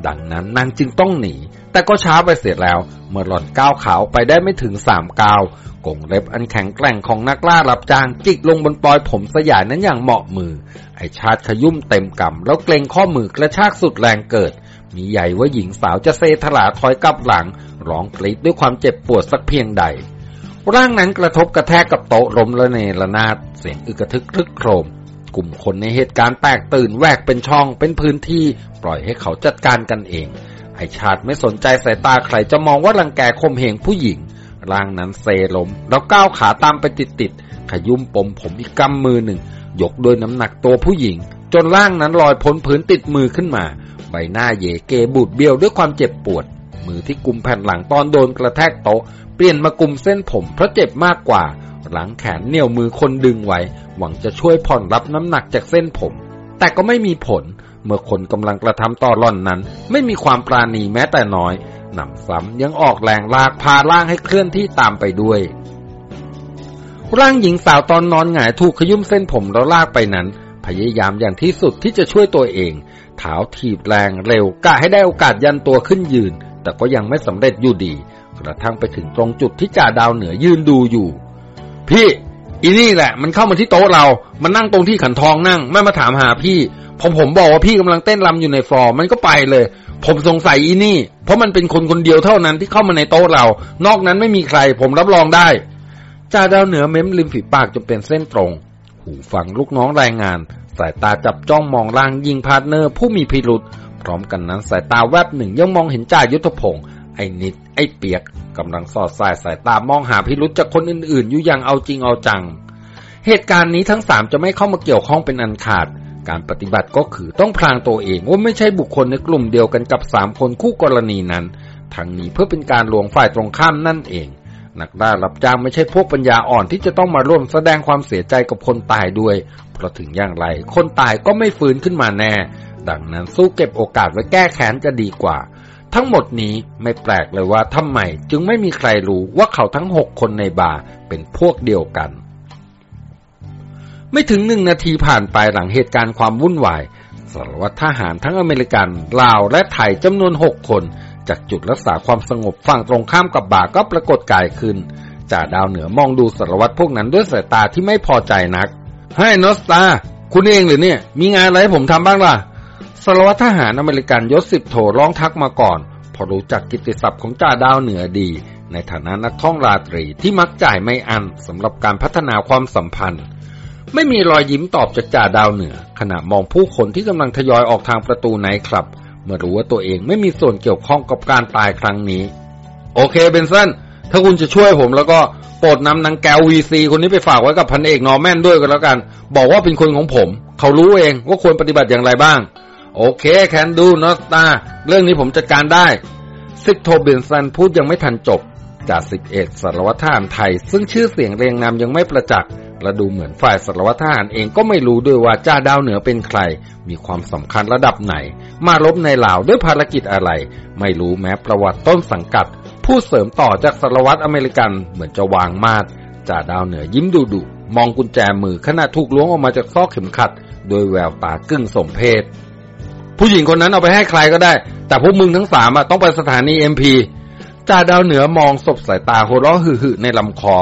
ดังนั้นนางจึงต้องหนี แต่ก็ช้าไปเสียแล้ว เมื่อหล่อนก้าวขาไปได้ไม่ถึงสามก้าว กงเล็บอันแข็งแกร่งของนักล่ารับจ้างจิกลงบนปลอยผมสยายนั้นอย่างเหมาะมือ ไอชาติขยุ่มเต็มกำแล้วเกรงข้อมือกระชากสุดแรงเกิด มีใหญ่ว่าหญิงสาวจะเซทลาถอยกลับหลัง ร้องกรีดด้วยความเจ็บปวดสักเพียงใด ร่างนั้นกระทบกระแทกกับโต๊ะล้มละเนระนาดเสียงอึกระทึกคลึกโครม กลุ่มคนในเหตุการณ์แตกตื่นแวกเป็นช่องเป็นพื้นที่ ปล่อยให้เขาจัดการกันเองไอชาติไม่สนใจสายตาใครจะมองว่ารังแกคมเหงผู้หญิง ร่างนั้นเซลมแล้วก้าวขาตามไปติดติดขยุ้มปมผมอีกกำมือหนึ่ง ยกโดยน้ำหนักตัวผู้หญิง จนร่างนั้นลอยพ้นพื้นติดมือขึ้นมา ใบหน้าเยเกบูดเบี้ยวด้วยความเจ็บปวด มือที่กุมแผ่นหลังตอนโดนกระแทกโต๊ะเปลี่ยนมากุมเส้นผมเพราะเจ็บมากกว่า หลังแขนเหนี่ยวมือคนดึงไว้ หวังจะช่วยผ่อนรับน้ำหนักจากเส้นผม แต่ก็ไม่มีผล เมื่อคนกำลังกระทำต่อร่อนนั้น ไม่มีความปราณีแม้แต่น้อย หนำซ้ำยังออกแรงลากพาร่างให้เคลื่อนที่ตามไปด้วย ร่างหญิงสาวตอนนอนหงายถูกขยุ่มเส้นผมแล้วลากไปนั้น พยายามอย่างที่สุดที่จะช่วยตัวเองเท้าถีบแรงเร็วกะให้ได้โอกาสยันตัวขึ้นยืน แต่ก็ยังไม่สำเร็จอยู่ดี กระทั่งไปถึงตรงจุดที่จ่าดาวเหนือยืนดูอยู่ พี่ อีนี่แหละ มันเข้ามาที่โต๊ะเรา มันนั่งตรงที่ขันทองนั่ง ไม่มาถามหาพี่ผมผมบอกว่าพี่กำลังเต้นรำอยู่ในฟลอร์มันก็ไปเลย ผมสงสัยอีนี่ เพราะมันเป็นคนคนเดียวเท่านั้นที่เข้ามาในโต๊ะเรา นอกนั้นไม่มีใคร ผมรับรองได้จ่าดาวเหนือเม้มริมฝีปากจนเป็นเส้นตรง หูฟังลูกน้องรายงาน สายตาจับจ้องมองร่างยิงพาร์ทเนอร์ผู้มีพิรุธพร้อมกันนั้นสายตาแวบหนึ่งยังมองเห็นจ่ายุทธพงศ์ ไอ้นิด ไอ้เปียกกำลังสอดส่ายสายตามองหาพิรุธจากคนอื่นๆอยู่อย่างเอาจริงเอาจัง เหตุการณ์นี้ทั้งสามจะไม่เข้ามาเกี่ยวข้องเป็นอันขาด การปฏิบัติก็คือต้องพรางตัวเองว่าไม่ใช่บุคคลในกลุ่มเดียวกันกับสามคนคู่กรณีนั้น ทั้งนี้เพื่อเป็นการลวงฝ่ายตรงข้ามนั่นเอง นักล่ารับจ้างไม่ใช่พวกปัญญาอ่อนที่จะต้องมาร่วมแสดงความเสียใจกับคนตายด้วย เพราะถึงอย่างไร คนตายก็ไม่ฟื้นขึ้นมาแน่ ดังนั้นสู้เก็บโอกาสไว้แก้แค้นจะดีกว่า ทั้งหมดนี้ไม่แปลกเลยว่าทำไมจึงไม่มีใครรู้ว่าเขาทั้งหกคนในบาร์เป็นพวกเดียวกัน ไม่ถึงหนึ่งนาทีผ่านไปหลังเหตุการณ์ความวุ่นวายสารวัตรทหารทั้งอเมริกันลาวและไทยจำนวนหกคน จากจุดรักษาความสงบฝั่งตรงข้ามกับบาร์ก็ปรากฏกายขึ้นจ่าดาวเหนือมองดูสารวัตรพวกนั้นด้วยสายตาที่ไม่พอใจนัก Hi North Star คุณเองหรือเนี่ย มีงานอะไรให้ผมทำบ้างล่ะ สารวัตรทหารอเมริกันยศสิบโทร้องทักมาก่อน พอรู้จักกิตติศัพท์ของจ่าดาวเหนือดี ในฐานะนักท่องราตรีที่มักจ่ายไม่อั้นสำหรับการพัฒนาความสัมพันธ์ ไม่มีรอยยิ้มตอบจากจ่าดาวเหนือ ขณะมองผู้คนที่กำลังทยอยออกทางประตูไนท์คลับ เมื่อรู้ว่าตัวเองไม่มีส่วนเกี่ยวข้องกับการตายครั้งนี้ โอเคเบนสันถ้าคุณจะช่วยผมแล้วก็โปรดนำนางแกว VC คนนี้ไปฝากไว้กับพันเอกนอร์แมนด้วยกันแล้วกัน บอกว่าเป็นคนของผม เขารู้เองว่าควรปฏิบัติอย่างไรบ้าง OK can do North Star เรื่องนี้ผมจัดการได้สิบโทเบนสันพูดยังไม่ทันจบจ่าสิบเอกสารวัตรทหารไทย ซึ่งชื่อเสียงเรียงนามยังไม่ประจักษ์และดูเหมือนฝ่ายสารวัตรทหารเองก็ไม่รู้ด้วยว่าจ่าดาวเหนือเป็นใคร มีความสำคัญระดับไหน มารบในลาวด้วยภารกิจอะไร ไม่รู้แม้ประวัติต้นสังกัด พูดเสริมต่อจากสารวัตรอเมริกันเหมือนจะวางมาดจ่าดาวเหนือยิ้มดุดุมองกุญแจมือขณะถูกล้วงออกมาจากซอกเข็มขัด โดยแววตากึ่งสมเพศ ผู้หญิงคนนั้นเอาไปให้ใครก็ได้ แต่พวกมึงทั้งสามต้องไปสถานีเอ็มพีจ่าดาวเหนือมองศพสายตาโหราะหึ่ในลำคอ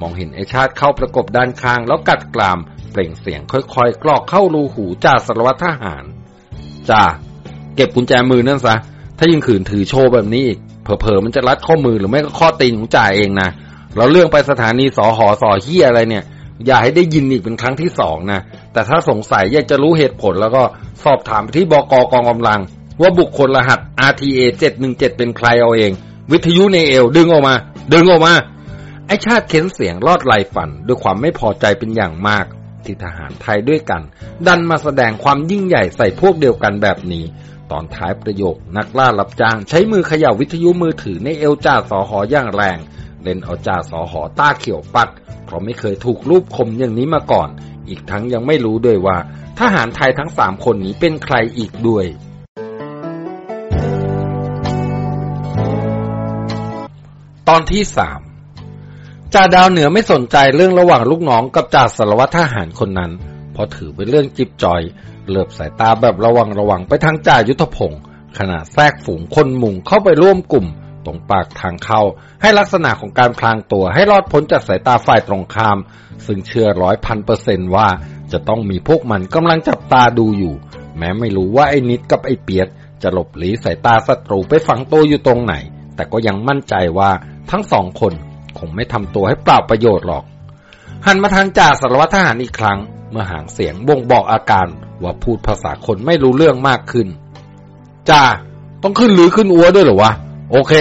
มองเห็นไอชาติเข้าประกบด้านข้าง แล้วกัดกราม เปล่งเสียงค่อยๆ กรอกเข้ารูหูจ่าสารวัตรทหารจ่าเก็บกุญแจมือนั่นซะ ถ้ายังขืนถือโชว์แบบนี้อีกเผลอๆมันจะรัดข้อมือหรือไม่ก็ข้อตีนของจ่าเองนะเราเรื่องไปสถานีสอหอสอเฮียอะไรเนี่ย อย่าให้ได้ยินอีกเป็นครั้งที่สองนะ แต่ถ้าสงสัยอยากจะรู้เหตุผลแล้วก็สอบถามไปที่บกกองกำลัง ว่าบุคคลรหัส RTA 717 เป็นใครเอาเอง วิทยุในเอว ดึงออกมา ดึงออกมา ไอชาติเข็นเสียงลอดไหลฝัน ด้วยความไม่พอใจเป็นอย่างมาก ที่ทหารไทยด้วยกัน ดันมาแสดงความยิ่งใหญ่ใส่พวกเดียวกันแบบนี้ ตอนท้ายประโยคนักล่ารับจ้าง ใช้มือเขย่าวิทยุมือถือในเอวจ่าสอหอย่างแรง เล่นเอาจ่าสอหอตาเขียวปัดเพราะไม่เคยถูกรูปคมอย่างนี้มาก่อน อีกทั้งยังไม่รู้ด้วยว่า ทหารไทยทั้งสามคนนี้เป็นใครอีกด้วยตอนที่สามจ่าดาวเหนือไม่สนใจเรื่องระหว่างลูกน้องกับจ่าสารวัตรทหารคนนั้น เพราะถือเป็นเรื่องจิบจอย เหลือบสายตาแบบระวังระวังไปทางจ่ายุทธพงศ์ขณะแทรกฝูงคนมุงเข้าไปร่วมกลุ่ม ตรงปากทางเข้า ให้ลักษณะของการพลางตัวให้รอดพ้นจากสายตาฝ่ายตรงข้าม ซึ่งเชื่อร้อยพันเปอร์เซนว่าจะต้องมีพวกมันกำลังจับตาดูอยู่ แม้ไม่รู้ว่าไอ้นิดกับไอ้เปียกจะหลบหลีสายตาศัตรูไปฝังตัวอยู่ตรงไหน แต่ก็ยังมั่นใจว่าทั้งสองคนคงไม่ทำตัวให้เปล่าประโยชน์หรอก หันมาทางจ่าสารวัตรทหารอีกครั้ง เมื่อหางเสียงบ่งบอกอาการว่าพูดภาษาคนไม่รู้เรื่องมากขึ้นจ่าต้องขึ้นหรือขึ้นอัวด้วยหรอวะ โอเค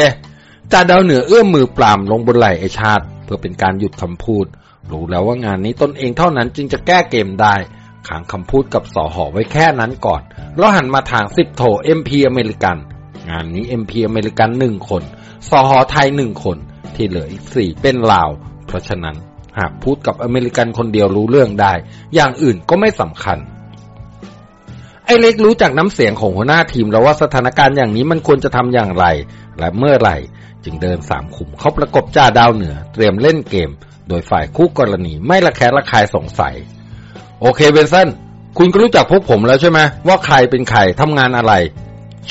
จ่าดาวเหนือเอื้อมมือปรามลงบนไหล่ไอชาติ เพื่อเป็นการหยุดคำพูด รู้แล้วว่างานนี้ตนเองเท่านั้นจึงจะแก้เกมได้ขางคำพูดกับสอหอไว้แค่นั้นก่อน แล้วหันมาทางสิบโถเอ็มพีอเมริกัน งานนี้ MP อเมริกันหนึ่งคนสหไทยหนึ่งคน ที่เหลืออีกสี่เป็นลาว เพราะฉะนั้น หากพูดกับอเมริกันคนเดียวรู้เรื่องได้ อย่างอื่นก็ไม่สำคัญ ไอ้เล็กรู้จากน้ำเสียงของหัวหน้าทีมแล้วว่าสถานการณ์อย่างนี้มันควรจะทำอย่างไร และเมื่อไหร่ จึงเดินสามขุมเข้าประกบจ่าดาวเหนือ เตรียมเล่นเกม โดยฝ่ายคู่กรณีไม่ละแคะระคายสงสัย โอเคเบนสันคุณก็รู้จักพวกผมแล้วใช่ไหมว่าใครเป็นใครทำงานอะไร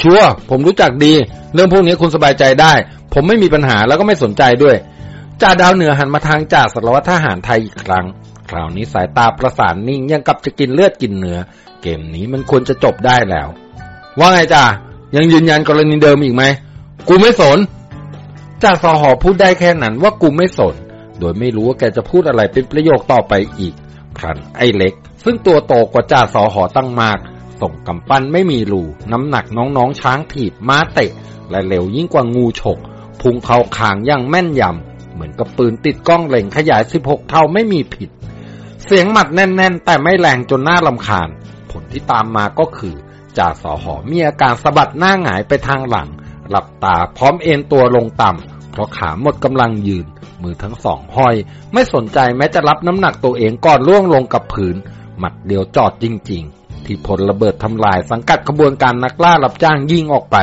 ชัวผมรู้จักดี เรื่องพวกนี้คุณสบายใจได้ ผมไม่มีปัญหาแล้วก็ไม่สนใจด้วยจ่าดาวเหนือหันมาทางจ่าสารวัตรทหารไทยอีกครั้ง คราวนี้สายตาประสานนิ่งยังกับจะกินเลือดกินเนื้อ เกมนี้มันควรจะจบได้แล้ว ว่าไงจ่ายังยืนยันกรณีเดิมอีกไหม กูไม่สนจ่าสอหอพูดได้แค่นั้นว่ากูไม่สน โดยไม่รู้ว่าแกจะพูดอะไรเป็นประโยคต่อไปอีกพลันไอ้เล็ก ซึ่งตัวโตกว่าจ่าสอหอตั้งมาก ส่งกำปั้นไม่มีรูน้ำหนักน้องๆช้างถีบม้าเตะ และเร็วยิ่งกว่างูฉก พุงเขาขางอย่างแม่นยำ เหมือนกับปืนติดกล้องเล็งขยาย 16 เท่าไม่มีผิด เสียงหมัดแน่น ๆ แต่ไม่แรงจนน่าลำคาญ ลที่ตามมาก็คือจ่าสอหอมีอาการสะบัดหน้าหงายไปทางหลัง หลับตาพร้อมเอนตัวลงต่ำเพราะขาหมดกำลังยืน มือทั้งสองห้อย ไม่สนใจแม้จะรับน้ำหนักตัวเองก่อนล่วงลงกับผืน หมัดเดียวจอดจริง ๆ ที่ผลระเบิดทำลายสังกัดขบวนการนักล่ารับจ้างยิงออกไป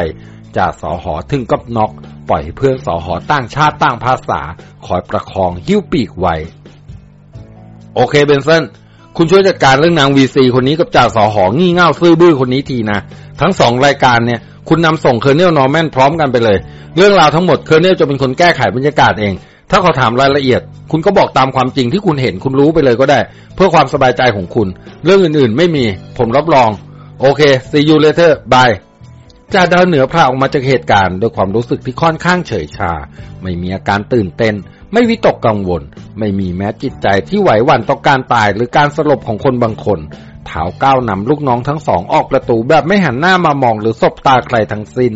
จ่าสอหอถึงกับน็อก ปล่อยเพื่อนสอหอต่างชาติต่างภาษา คอยประคองหิ้วปีกไว้ โอเคเบนสัน คุณช่วยจัดการเรื่องนาง VC คนนี้กับจ่าสอหองี่เง่าซื่อบื้อคนนี้ทีนะ ทั้งสองรายการเนี่ย คุณนำส่ง Colonel นอร์แมนพร้อมกันไปเลย เรื่องราวทั้งหมด Colonel จะเป็นคนแก้ไขบรรยากาศเอง ถ้าเขาถามรายละเอียด คุณก็บอกตามความจริงที่คุณเห็นคุณรู้ไปเลยก็ได้ เพื่อความสบายใจของคุณ เรื่องอื่นๆ ไม่มี ผมรับรอง โอเค see you later bye จ่าดาวเหนือพาออกมาจากเหตุการณ์ด้วยความรู้สึกที่ค่อนข้างเฉยชา ไม่มีอาการตื่นเต้น ไม่วิตกกังวล ไม่มีแม้จิตใจที่ไหวหวั่นต่อการตายหรือการสลบของคนบางคนเท้าก้าวนำลูกน้องทั้งสองออกประตูแบบไม่หันหน้ามามองหรือสบตาใครทั้งสิ้น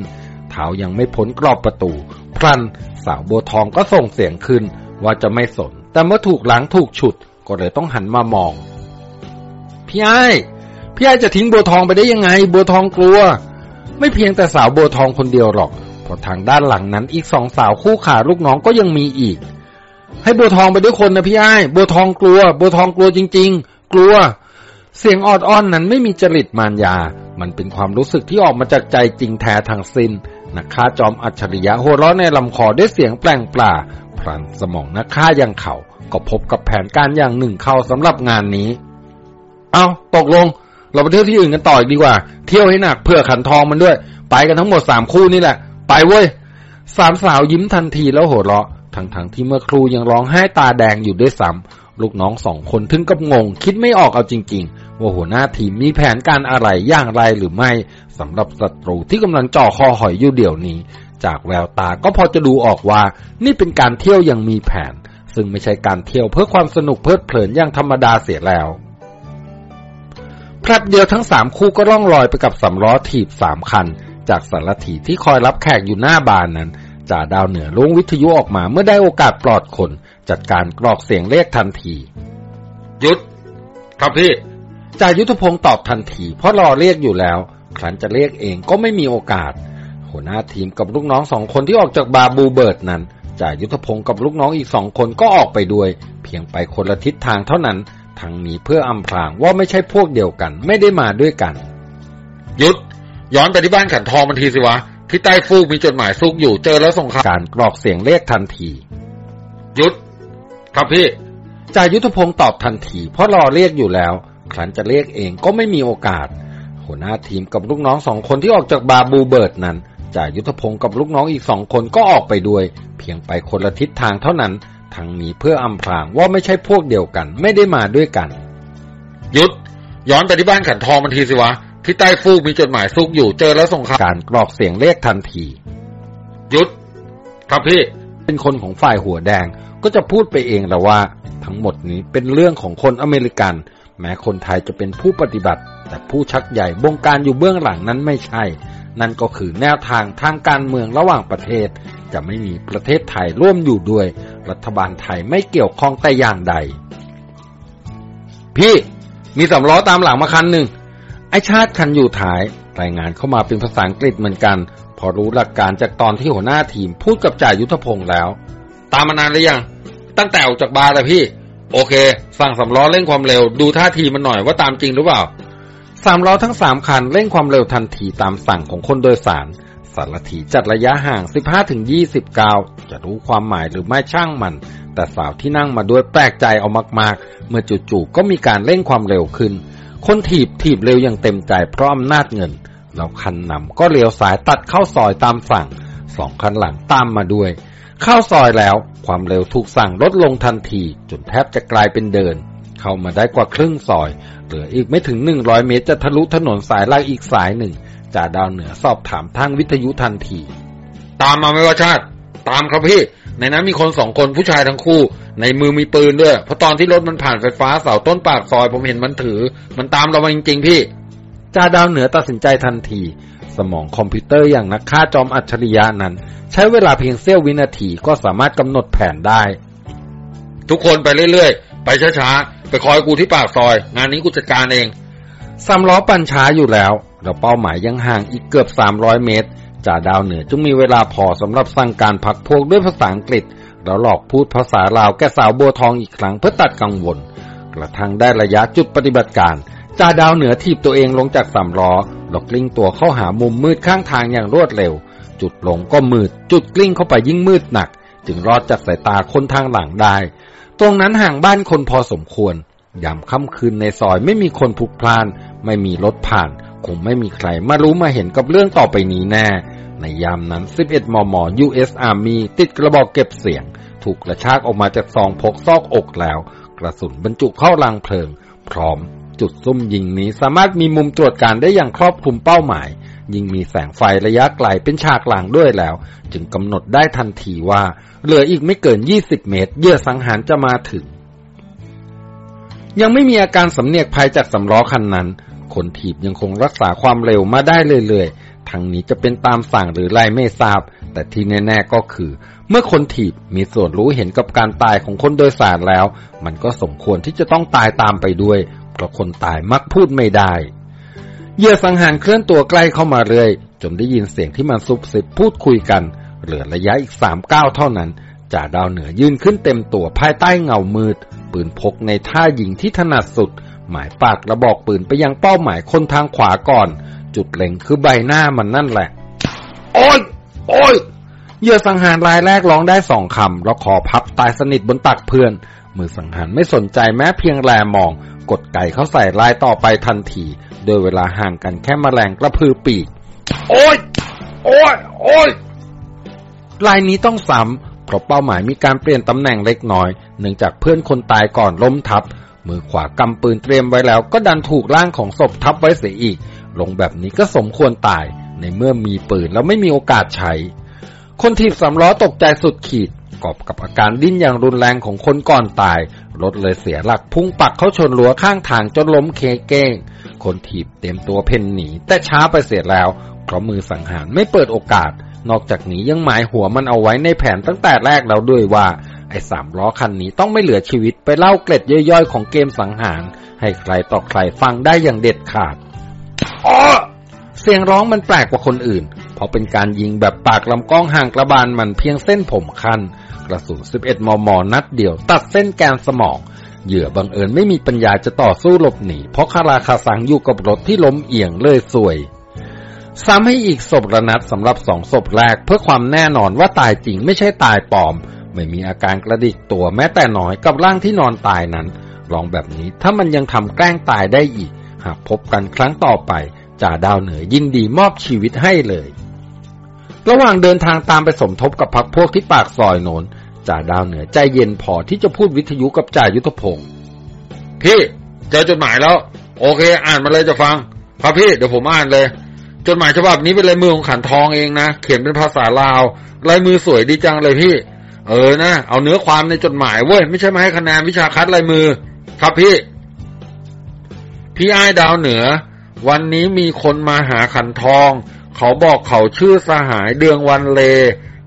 เท้ายังไม่พ้นกรอบประตู พลันสาวบัวทองก็ส่งเสียงขึ้น ว่าจะไม่สน แต่เมื่อถูกหลังถูกฉุด ก็เลยต้องหันมามอง พี่ไอ้พี่ไอ้จะทิ้งบัวทองไปได้ยังไง บัวทองกลัว ไม่เพียงแต่สาวบัวทองคนเดียวหรอกเพราะทางด้านหลังนั้นอีกสองสาวคู่ขาลูกน้องก็ยังมีอีก ให้บัวทองไปด้วยคนนะพี่ไอ้บัวทองกลัว บัวทองกลัวจริง ๆ กลัว เสียงออดอ้อนนั้นไม่มีจริตมารยา มันเป็นความรู้สึกที่ออกมาจากใจจริงแท้ทางสิน้นนักฆ่าจอมอัจฉริยะหัวเราะในลำคอด้วยเสียงแปลงปลาพลันสมองนักฆ่ายังเขาก็พบกับแผนการอย่างหนึ่งเข้าสำหรับงานนี้ เอาตกลง เราไปเที่ยวที่อื่นกันต่ออีกดีกว่า เที่ยวให้หนักเพื่อขันทองมันด้วย ไปกันทั้งหมดสามคู่นี่แหละ ไปเว้ยสามสาวยิ้มทันทีแล้วหัวเราะ ทั้งๆทที่เมื่อครูยังร้องไห้ตาแดงอยู่ด้วยซ้ำลูกน้องสองคนถึงกับงง คิดไม่ออกเอาจริง ๆ ว่าหัวหน้าทีมมีแผนการอะไรอย่างไรหรือไม่สำหรับศัตรูที่กำลังจ่อคอหอยอยู่เดี๋ยวนี้ จากแววตาก็พอจะดูออกว่า นี่เป็นการเที่ยวอย่างมีแผน ซึ่งไม่ใช่การเที่ยวเพื่อความสนุกเพลิดเพลินอย่างธรรมดาเสียแล้วพลับเดียวทั้งสามคู่ก็ล่องลอยไปกับสำล้อถีบสามคัน จากสารถีที่คอยรับแขกอยู่หน้าบานนั้น จ่าดาวเหนือลงวิทยุออกมาเมื่อได้โอกาสปลอดคน จัดการกรอกเสียงเรียกทันทียุด ครับพี่จ่ายุทธพงศ์ตอบทันที เพราะรอเรียกอยู่แล้วครั้นจะเรียกเองก็ไม่มีโอกาส หัวหน้าทีมกับลูกน้องสองคนที่ออกจากบาบูเบิร์ดนั้นจ่ายุทธพงศ์กับลูกน้องอีกสองคนก็ออกไปด้วย เพียงไปคนละทิศทางเท่านั้นทั้งนี้เพื่ออำพรางว่าไม่ใช่พวกเดียวกัน ไม่ได้มาด้วยกัน ยุดย้อนไปที่บ้านขันทองมันทีสิวะ ที่ใต้ฟูกมีจดหมายซุกอยู่เจอแล้วส่งข่าวการกรอกเสียงเรียกทันที ยุด ครับพี่จ่ายุทธพงศ์ตอบทันที เพราะรอเรียกอยู่แล้วครั้นจะเรียกเองก็ไม่มีโอกาส หัวหน้าทีมกับลูกน้องสองคนที่ออกจากบาบูเบิร์ดนั้นจ่ายุทธพงศ์กับลูกน้องอีกสองคนก็ออกไปด้วย เพียงไปคนละทิศทางเท่านั้น ทั้งนี้เพื่ออำพรางว่าไม่ใช่พวกเดียวกัน ไม่ได้มาด้วยกัน ยุดย้อนไปที่บ้านขันทองมันทีสิวะ ที่ใต้ฟูกมีจดหมายซุกอยู่เจอแล้วส่งข่าวการกรอกเสียงเรียกทันทียุดครับพี่ เป็นคนของฝ่ายหัวแดงก็จะพูดไปเองแล้วว่า ทั้งหมดนี้เป็นเรื่องของคนอเมริกัน แม้คนไทยจะเป็นผู้ปฏิบัติ แต่ผู้ชักใหญ่บงการอยู่เบื้องหลังนั้นไม่ใช่ นั่นก็คือแนวทางทางการเมืองระหว่างประเทศ จะไม่มีประเทศไทยร่วมอยู่ด้วย รัฐบาลไทยไม่เกี่ยวข้องแต่อย่างใด พี่มีสำล้อตามหลังมาคันหนึ่ง ไอชาติคันอยู่ท้ายรายงานเข้ามาเป็นภาษาอังกฤษเหมือนกัน พอรู้หลักการจากตอนที่หัวหน้าทีมพูดกับจ่ายุทธพงศ์แล้ว ตามมานานหรือยัง ตั้งแต่ออกจากบาร์เลยพี่ โอเค สั่งสำล้อเร่งความเร็ว ดูท่าทีมันหน่อยว่าตามจริงหรือเปล่าสามล้อทั้งสามคันเร่งความเร็วทันทีตามสั่งของคนโดยสาร สารถีจัดระยะห่าง 15-20ก้าว จะรู้ความหมายหรือไม่ช่างมัน แต่สาวที่นั่งมาด้วยแปลกใจเอามาก ๆ เมื่อจู่ๆก็มีการเร่งความเร็วขึ้น คนถีบถีบเร็วอย่างเต็มใจเพราะอำนาจเงินแล้วคันนำก็เลี้ยวสายตัดเข้าซอยตามสั่ง สองคันหลังตามมาด้วย เข้าซอยแล้วความเร็วถูกสั่งลดลงทันที จนแทบจะกลายเป็นเดิน เข้ามาได้กว่าครึ่งซอย เหลืออีกไม่ถึง100เมตรจะทะลุถนนสายหลักอีกสายหนึ่งจ่าดาวเหนือสอบถามทางวิทยุทันที ตามมาไม่ว่าชาติ ตามครับพี่ ในนั้นมีคนสองคนผู้ชายทั้งคู่ ในมือมีปืนด้วยเพราะตอนที่รถมันผ่านไฟฟ้าเสาต้นปากซอยผมเห็นมันถือ มันตามเรามาจริง ๆ พี่จ่าดาวเหนือตัดสินใจทันที สมองคอมพิวเตอร์อย่างนักฆ่าจอมอัจฉริยะนั้น ใช้เวลาเพียงเสี้ยววินาทีก็สามารถกำหนดแผนได้ ทุกคนไปเรื่อยๆ ไปช้าๆ ไปคอยกูที่ปากซอย งานนี้กูจัดการเองสามล้อปั่นช้าอยู่แล้วแล้วเป้าหมายยังห่างอีกเกือบ 300 เมตร จ่าดาวเหนือจึงมีเวลาพอสำหรับสั่งการพักพวกด้วยภาษาอังกฤษ แล้วหลอกพูดภาษาลาวแก่สาวบัวทองอีกครั้งเพื่อตัดกังวล กระทั่งได้ระยะจุดปฏิบัติการจ่าดาวเหนือทีบตัวเองลงจากสามล้อหลอกกลิ้งตัวเข้าหามุมมืดข้างทางอย่างรวดเร็ว จุดลงก็มืด จุดกลิ้งเข้าไปยิ่งมืดหนัก จึงรอดจากสายตาคนทางหลังได้ ตรงนั้นห่างบ้านคนพอสมควรยามค่ำคืนในซอยไม่มีคนพลุกพล่าน ไม่มีรถผ่าน คงไม่มีใครมารู้มาเห็นกับเรื่องต่อไปนี้แน่ ในยามนั้น 11 มม US Army ติดกระบอกเก็บเสียง ถูกกระชากออกมาจากซองพกซอกอกแล้ว กระสุนบรรจุเข้ารังเพลิง พร้อม จุดซุ่มยิงนี้สามารถมีมุมตรวจการได้อย่างครอบคลุมเป้าหมาย ยิงมีแสงไฟระยะไกลเป็นฉากหลังด้วยแล้ว จึงกำหนดได้ทันทีว่า เหลืออีกไม่เกิน 20 เมตรเยื่อสังหารจะมาถึงยังไม่มีอาการสำเนียกภัยจากสำล้อคันนั้น คนถีบยังคงรักษาความเร็วมาได้เรื่อยๆ ทั้งนี้จะเป็นตามสั่งหรือไรไม่ทราบ แต่ที่แน่ๆก็คือ เมื่อคนถีบมีส่วนรู้เห็นกับการตายของคนโดยสารแล้ว มันก็สมควรที่จะต้องตายตามไปด้วยเพราะคนตายมักพูดไม่ได้เหยื่อสังหารเคลื่อนตัวใกล้เข้ามาเรื่อยจนได้ยินเสียงที่มันซุบซิบพูดคุยกัน เหลือระยะอีกสามก้าวเท่านั้นจ่าดาวเหนือยืนขึ้นเต็มตัวภายใต้เงามืด ปืนพกในท่ายิงที่ถนัดสุด หมายปากกระบอกปืนไปยังเป้าหมายคนทางขวาก่อน จุดเล็งคือใบหน้ามันนั่นแหละ โอ้ย โอ้ยเหยื่อสังหารรายแรกร้องได้สองคำแล้วขอพับตายสนิทบนตักเพื่อน มือสังหารไม่สนใจแม้เพียงแลมอง กดไก่เขาใส่ลายต่อไปทันที โดยเวลาห่างกันแค่มแมลงกระพือปีก โอ้ย โอ้ย โอ้ยลายนี้ต้องซ้ำเพราะเป้าหมายมีการเปลี่ยนตำแหน่งเล็กน้อย เนื่องจากเพื่อนคนตายก่อนล้มทับ มือขวากำปืนเตรียมไว้แล้ว ก็ดันถูกร่างของศพทับไว้เสียอีก ลงแบบนี้ก็สมควรตาย ในเมื่อมีปืนแล้วไม่มีโอกาสใช้ คนทีบสำล้อตกใจสุดขีดกอบกับอาการดิ้นอย่างรุนแรงของคนก่อนตาย รถเลยเสียหลักพุ่งปักเข้าชนรั้วข้างทางจนล้มเคเก้ง คนถีบเต็มตัวเพ่นหนี แต่ช้าไปเสียแล้ว เพราะมือสังหารไม่เปิดโอกาส นอกจากนี้ยังหมายหัวมันเอาไว้ในแผนตั้งแต่แรกแล้วด้วยว่า ไอ้สามล้อคันนี้ต้องไม่เหลือชีวิตไปเล่าเกล็ดย่อยๆของเกมสังหาร ให้ใครต่อใครฟังได้อย่างเด็ดขาดอ้อเสียงร้องมันแปลกกว่าคนอื่น เพราะเป็นการยิงแบบปากลำกล้องห่างกระบาลมันเพียงเส้นผมคัน กระสุน 11 มม นัดเดียว ตัดเส้นแกนสมอง เหยื่อบังเอิญไม่มีปัญญาจะต่อสู้หลบหนี เพราะคาราคาสังอยู่กับรถที่ล้มเอียงเลยสวย ซ้ำให้อีกศพระนัดสำหรับสองศพแรกเพื่อความแน่นอนว่าตายจริงไม่ใช่ตายปลอม ไม่มีอาการกระดิกตัวแม้แต่น้อยกับร่างที่นอนตายนั้นลองแบบนี้ถ้ามันยังทำแกล้งตายได้อีก หากพบกันครั้งต่อไปจ่าดาวเหนือยินดีมอบชีวิตให้เลย ระหว่างเดินทางตามไปสมทบกับพักพวกที่ปากซอยโนนจ่าดาวเหนือใจเย็นพอที่จะพูดวิทยุกับจ่ายุทธพงศ์พี่เจอจดหมายแล้ว โอเค อ่านมาเลยจะฟังครับพี่เดี๋ยวผมอ่านเลย จดหมายฉบับนี้เป็นลายมือของขันทองเองนะเขียนเป็นภาษาลาวลายมือสวยดีจังเลยพี่ เออนะ เอาเนื้อความในจดหมายเว้ย ไม่ใช่มาให้คะแนนวิชาคัดลายมือ ครับพี่ พี่ไอ้ดาวเหนือ วันนี้มีคนมาหาขันทอง เขาบอกเขาชื่อสหายเดืองวันเล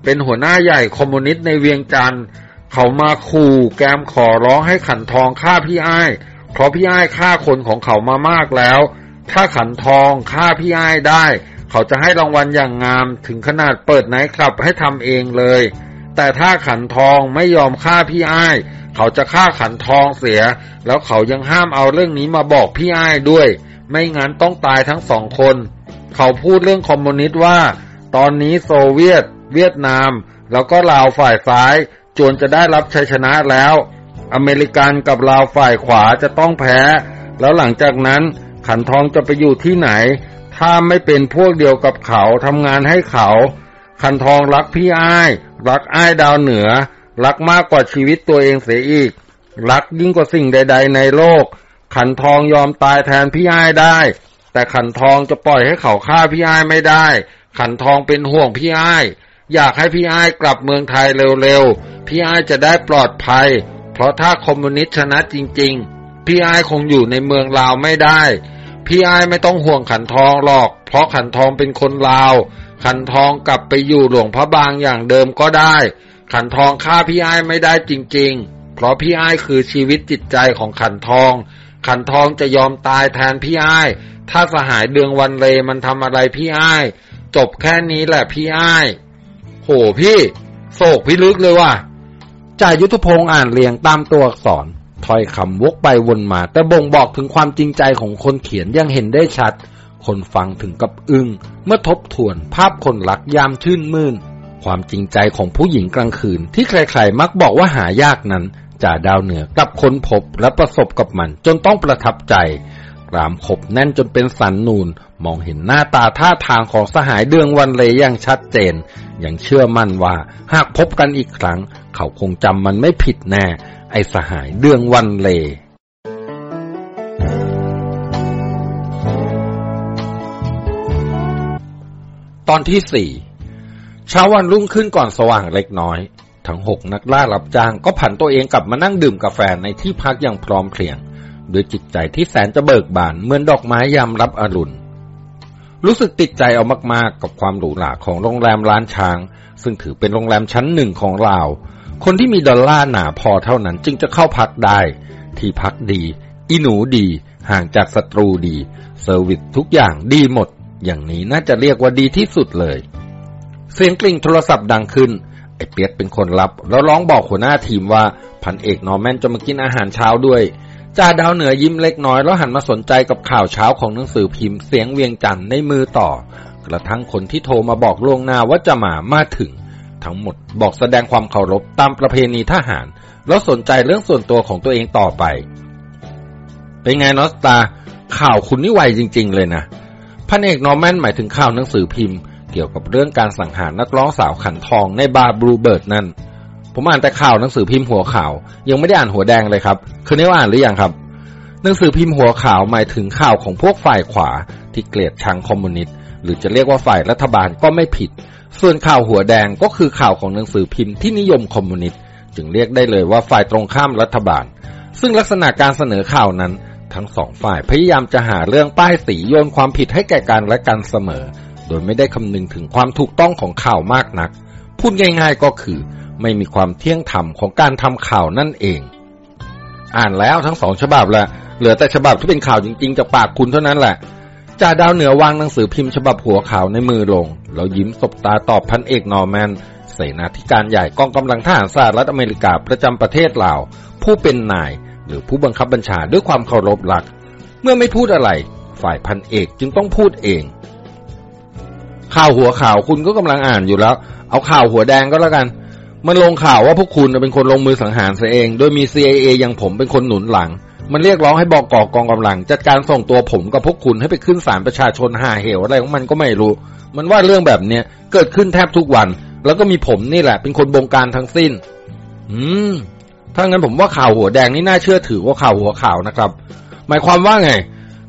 เป็นหัวหน้าใหญ่คอมมิวนิสต์ในเวียงจันทร์เขามาขู่แกมขอร้องให้ขันทองฆ่าพี่ไอ้เพราะพี่ไอ้ฆ่าคนของเขามามากแล้ว ถ้าขันทองฆ่าพี่ไอ้ได้ เขาจะให้รางวัลอย่างงามถึงขนาดเปิดไนท์คลับให้ทำเองเลย แต่ถ้าขันทองไม่ยอมฆ่าพี่อ้าย เขาจะฆ่าขันทองเสีย แล้วเขายังห้ามเอาเรื่องนี้มาบอกพี่อ้ายด้วย ไม่งั้นต้องตายทั้งสองคน เขาพูดเรื่องคอมมิวนิสต์ว่า ตอนนี้โซเวียต เวียดนาม แล้วก็ลาวฝ่ายซ้ายจวนจะได้รับชัยชนะแล้ว อเมริกันกับลาวฝ่ายขวาจะต้องแพ้ แล้วหลังจากนั้นขันทองจะไปอยู่ที่ไหน ถ้าไม่เป็นพวกเดียวกับเขาทำงานให้เขา ขันทองรักพี่อ้าย รักอ้ายดาวเหนือ รักมากกว่าชีวิตตัวเองเสียอีก รักยิ่งกว่าสิ่งใด ๆ ในโลก ขันทองยอมตายแทนพี่อ้ายได้ แต่ขันทองจะปล่อยให้เขาฆ่าพี่อ้ายไม่ได้ ขันทองเป็นห่วงพี่อ้าย อยากให้พี่อ้ายกลับเมืองไทยเร็วๆ พี่อ้ายจะได้ปลอดภัย เพราะถ้าคอมมิวนิสต์ชนะจริง ๆ พี่อ้ายคงอยู่ในเมืองลาวไม่ได้พี่อ้ายไม่ต้องห่วงขันทองหรอก เพราะขันทองเป็นคนลาว ขันทองกลับไปอยู่หลวงพระบางอย่างเดิมก็ได้ ขันทองฆ่าพี่อ้ายไม่ได้จริง ๆ เพราะพี่อ้ายคือชีวิตจิตใจของขันทอง ขันทองจะยอมตายแทนพี่อ้าย ถ้าสหายเดืองวันเลมันทำอะไรพี่อ้าย จบแค่นี้แหละพี่อ้าย โหพี่ โศกพิลึกเลยว่ะจ่ายุทธพงศ์อ่านเรียงตามตัวอักษรถ้อยคำวกไปวนมา แต่บ่งบอกถึงความจริงใจของคนเขียนยังเห็นได้ชัด คนฟังถึงกับอึง้งเมื่อทบทวนภาพคนรักยามชื่นมื่น ความจริงใจของผู้หญิงกลางคืนที่ใครๆมักบอกว่าหายากนั้นจ่าดาวเหนือกลับค้นพบและประสบกับมันจนต้องประทับใจกรามขบแน่นจนเป็นสันนูน มองเห็นหน้าตาท่าทางของสหายเดืองวันเลยอย่างชัดเจน ยังเชื่อมั่นว่าหากพบกันอีกครั้ง เขาคงจำมันไม่ผิดแน่ ไอสหายเดืองวันเล ตอนที่สี่เช้าวันรุ่งขึ้นก่อนสว่างเล็กน้อย ทั้งหกนักล่ารับจ้างก็ผันตัวเองกลับมานั่งดื่มกาแฟในที่พักอย่างพร้อมเพรียงด้วยจิตใจที่แสนจะเบิกบานเหมือนดอกไม้ยามรับอรุณ รู้สึกติดใจเอามากๆ กับความหรูหราของโรงแรมล้านช้าง ซึ่งถือเป็นโรงแรมชั้นหนึ่งของลาว คนที่มีดอลลาร์หนาพอเท่านั้นจึงจะเข้าพักได้ ที่พักดี อีหนูดี ห่างจากศัตรูดี เซอร์วิสทุกอย่างดีหมด อย่างนี้น่าจะเรียกว่าดีที่สุดเลย เสียงกลิ่งโทรศัพท์ดังขึ้น ไอ้เปียกเป็นคนรับ แล้วร้องบอกหัวหน้าทีมว่าพันเอกนอร์แมนจะมากินอาหารเช้าด้วยจ่าดาวเหนือยิ้มเล็กน้อยแล้วหันมาสนใจกับข่าวเช้าของหนังสือพิมพ์เสียงเวียงจันทร์ในมือต่อ กระทั่งคนที่โทรมาบอกล่วงหน้าว่าจะมามาถึง ทั้งหมดบอกแสดงความเคารพตามประเพณีทหาร แล้วสนใจเรื่องส่วนตัวของตัวเองต่อไป เป็นไง North Star ข่าวคุณนี่ไวจริง ๆ เลยนะ พันเอกนอร์แมนหมายถึงข่าวหนังสือพิมพ์ เกี่ยวกับเรื่องการสังหารนักร้องสาวขันทองในบาร์บลูเบิร์ดนั่น ผมอ่านแต่ข่าวหนังสือพิมพ์หัวขาว ยังไม่ได้อ่านหัวแดงเลยครับ คืนนี้ว่าอ่านหรือยังครับ หนังสือพิมพ์หัวขาวหมายถึงข่าวของพวกฝ่ายขวาที่เกลียดชังคอมมิวนิสต์หรือจะเรียกว่าฝ่ายรัฐบาลก็ไม่ผิด ส่วนข่าวหัวแดงก็คือข่าวของหนังสือพิมพ์ที่นิยมคอมมิวนิสต์จึงเรียกได้เลยว่าฝ่ายตรงข้ามรัฐบาล ซึ่งลักษณะการเสนอข่าวนั้น ทั้งสองฝ่ายพยายามจะหาเรื่องป้ายสีโยนความผิดให้แก่กันและกันเสมอ โดยไม่ได้คำนึงถึงความถูกต้องของข่าวมากนัก พูดง่ายๆก็คือ ไม่มีความเที่ยงธรรมของการทำข่าวนั่นเอง อ่านแล้วทั้งสองฉบับแล้วเหลือแต่ฉบับที่เป็นข่าวจริงๆจากปากคุณเท่านั้นแหละจ่าดาวเหนือวางหนังสือพิมพ์ฉบับหัวข่าวในมือลง แล้วยิ้มสบตาตอบพันเอกนอร์แมนเสนาธิการใหญ่กองกำลังทหารสหรัฐอเมริกาประจำประเทศลาวผู้เป็นนาย หรือผู้บังคับบัญชาด้วยความเคารพหลัก เมื่อไม่พูดอะไร ฝ่ายพันเอกจึงต้องพูดเอง ข่าวหัวข่าวคุณก็กำลังอ่านอยู่แล้ว เอาข่าวหัวแดงก็แล้วกัน มันลงข่าวว่าพวกคุณเป็นคนลงมือสังหารเสียเอง โดยมี CIA อย่างผมเป็นคนหนุนหลัง มันเรียกร้องให้บอกกอกองกำลัง จัดการส่งตัวผมกับพวกคุณให้ไปขึ้นศาลประชาชนหาเหวอะไรของมันก็ไม่รู้ มันว่าเรื่องแบบเนี้ยเกิดขึ้นแทบทุกวัน แล้วก็มีผมนี่แหละ เป็นคนบงการทั้งสิ้น อืม ถ้างั้นผมว่าข่าวหัวแดงนี่น่าเชื่อถือว่าข่าวหัวข่าวนะครับ หมายความว่าไง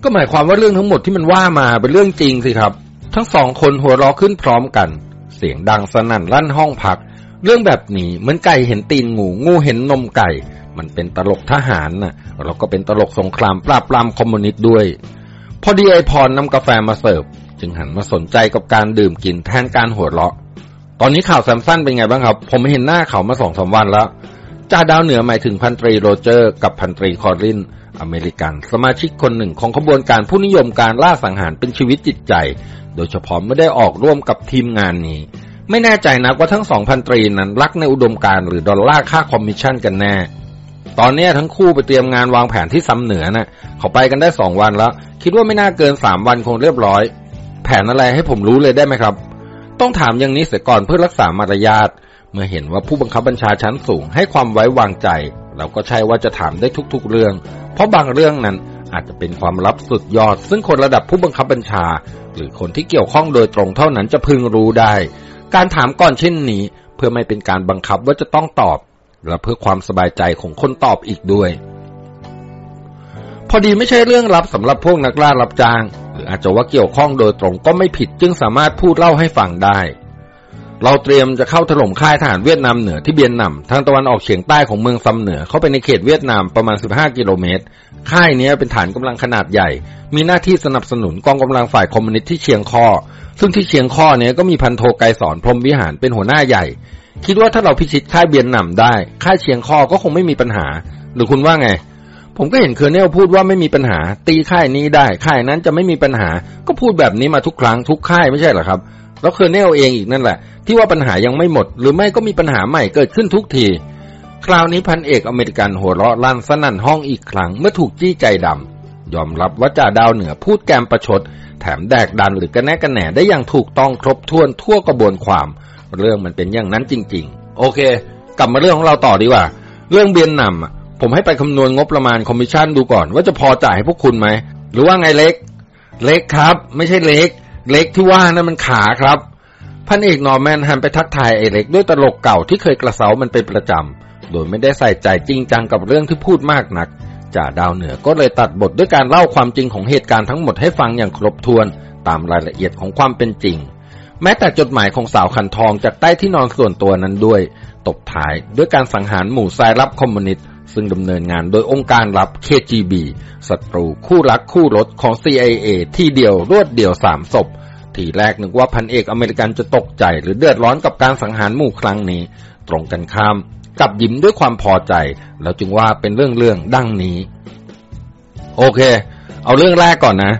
ก็หมายความว่าเรื่องทั้งหมดที่มันว่ามาเป็นเรื่องจริงสิครับ ทั้งสองคนหัวเราะขึ้นพร้อมกัน เสียงดังสนั่นลั่นห้องพัก เรื่องแบบนี้เหมือนไก่เห็นตีนงูงูเห็นนมไก่ มันเป็นตลกทหารน่ะเราก็เป็นตลกสงครามปราบปรามคอมมิวนิสต์ด้วย พอดีไอ้พรนำกาแฟมาเสิร์ฟจึงหันมาสนใจกับการดื่มกินแทนการหัวเราะ ตอนนี้ข่าวแซมสันเป็นไงบ้างครับ ผมไม่เห็นหน้าเขามาสองสามวันแล้ว จ่าดาวเหนือหมายถึงพันตรีโรเจอร์ กับพันตรีคอริน อเมริกันสมาชิกคนหนึ่งของขบวนการผู้นิยมการล่าสังหารเป็นชีวิตจิตใจ โดยเฉพาะไม่ได้ออกร่วมกับทีมงานนี้ ไม่แน่ใจนักว่าทั้งสองพันตรีนั้นรักในอุดมการณ์หรือดอลลาร์ค่าคอมมิชชั่นกันแน่ ตอนนี้ทั้งคู่ไปเตรียมงานวางแผนที่ซ้ำเหนือนะ่ะเขาไปกันได้สองวันแล้ว คิดว่าไม่น่าเกินสามวันคงเรียบร้อย แผนอะไรให้ผมรู้เลยได้ไหมครับ ต้องถามอย่างนี้เสียก่อนเพื่อรักษามารยาท เมื่อเห็นว่าผู้บังคับบัญชาชั้นสูงให้ความไว้วางใจ เราก็ใช่ว่าจะถามได้ทุกๆเรื่อง เพราะบางเรื่องนั้นอาจจะเป็นความลับสุดยอด ซึ่งคนระดับผู้บังคับบัญชา หรือคนที่เกี่ยวข้องโดยตรงเท่านั้นจะพึงรู้ได้ การถามก่อนเช่นนี้ เพื่อไม่เป็นการบังคับว่าจะต้องตอบ และเพื่อความสบายใจของคนตอบอีกด้วย พอดีไม่ใช่เรื่องลับสำหรับพวกนักล่ารับจ้าง หรืออาจจะว่าเกี่ยวข้องโดยตรงก็ไม่ผิดจึงสามารถพูดเล่าให้ฟังได้ เราเตรียมจะเข้าถล่มค่ายทหารเวียดนามเหนือที่เบียนนำทางตะวันออกเฉียงใต้ของเมืองซัมเหนือเข้าไปในเขตเวียดนามประมาณ 15 กิโลเมตร ค่ายนี้เป็นฐานกำลังขนาดใหญ่ มีหน้าที่สนับสนุนกองกำลังฝ่ายคอมมิวนิสต์ที่เชียงคอ ซึ่งที่เชียงคอเนี้ยก็มีพันโทไกรสอนพรมวิหารเป็นหัวหน้าใหญ่ คิดว่าถ้าเราพิชิตค่ายเบียนนำได้ ค่ายเชียงคอก็คงไม่มีปัญหา หรือคุณว่าไง ผมก็เห็น Colonel พูดว่าไม่มีปัญหา ตีค่ายนี้ได้ ค่ายนั้นจะไม่มีปัญหา ก็พูดแบบนี้มาทุกครั้งทุกค่ายไม่ใช่เหรอครับ แล้ว Colonel เองอีกนั่นแหละ ที่ว่าปัญหายังไม่หมด หรือไม่ก็มีปัญหาใหม่เกิดขึ้นทุกที คราวนี้พันเอกอเมริกันหัวเราะลั่นสนั่นห้องอีกครั้งเมื่อถูกจี้ใจดำยอมรับว่าจ่าดาวเหนือพูดแกมประชด แถมแดกดันหรือกระแนะกระแหนได้อย่างถูกต้องครบถ้วนทั่วกระบวนความ เรื่องมันเป็นอย่างนั้นจริง ๆ โอเค กลับมาเรื่องของเราต่อดีกว่า เรื่องเบียนนำผมให้ไปคำนวณงบประมาณคอมมิชชั่นดูก่อน ว่าจะพอจ่ายให้พวกคุณไหมหรือว่าไงเล็ก เล็กครับ ไม่ใช่ leg leg ที่ว่านั่นมันขาครับ พันเอกนอร์แมนหันไปทักทายไอ้เล็กด้วยตลกเก่าที่เคยกระเซามันเป็นประจำ โดยไม่ได้ใส่ใจจริงจังกับเรื่องที่พูดมากนัก จ่าดาวเหนือก็เลยตัดบทด้วยการเล่าความจริงของเหตุการณ์ทั้งหมดให้ฟังอย่างครบถ้วนตามรายละเอียดของความเป็นจริง แม้แต่จดหมายของสาวคันทองจากใต้ที่นอนส่วนตัวนั้นด้วย ตบท้ายด้วยการสังหารหมู่สายลับคอมมิวนิสต์ ซึ่งดำเนินงานโดยองค์การลับ KGB ศัตรูคู่รักคู่รถของ CIA ที่เดียวรวดเดียวสามศพ ทีแรกนึกว่าพันเอกอเมริกันจะตกใจหรือเดือดร้อนกับการสังหารหมู่ครั้งนี้ ตรงกันข้ามกับยิ้มด้วยความพอใจ แล้วจึงว่าเป็นเรื่องเรื่องดังนี้ โอเค เอาเรื่องแรกก่อนนะ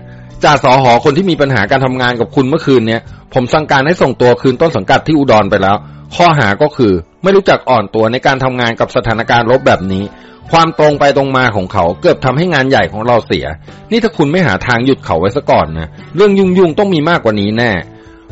จ่าสอหอคนที่มีปัญหาการทำงานกับคุณเมื่อคืนเนี้ยผมสั่งการให้ส่งตัวคืนต้นสังกัดที่อุดรไปแล้ว ข้อหาก็คือไม่รู้จักอ่อนตัวในการทำงานกับสถานการณ์ลบแบบนี้ ความตรงไปตรงมาของเขาเกือบทำให้งานใหญ่ของเราเสีย นี่ถ้าคุณไม่หาทางหยุดเขาไว้ซะก่อนนะเรื่องยุ่งยุ่งต้องมีมากกว่านี้แน่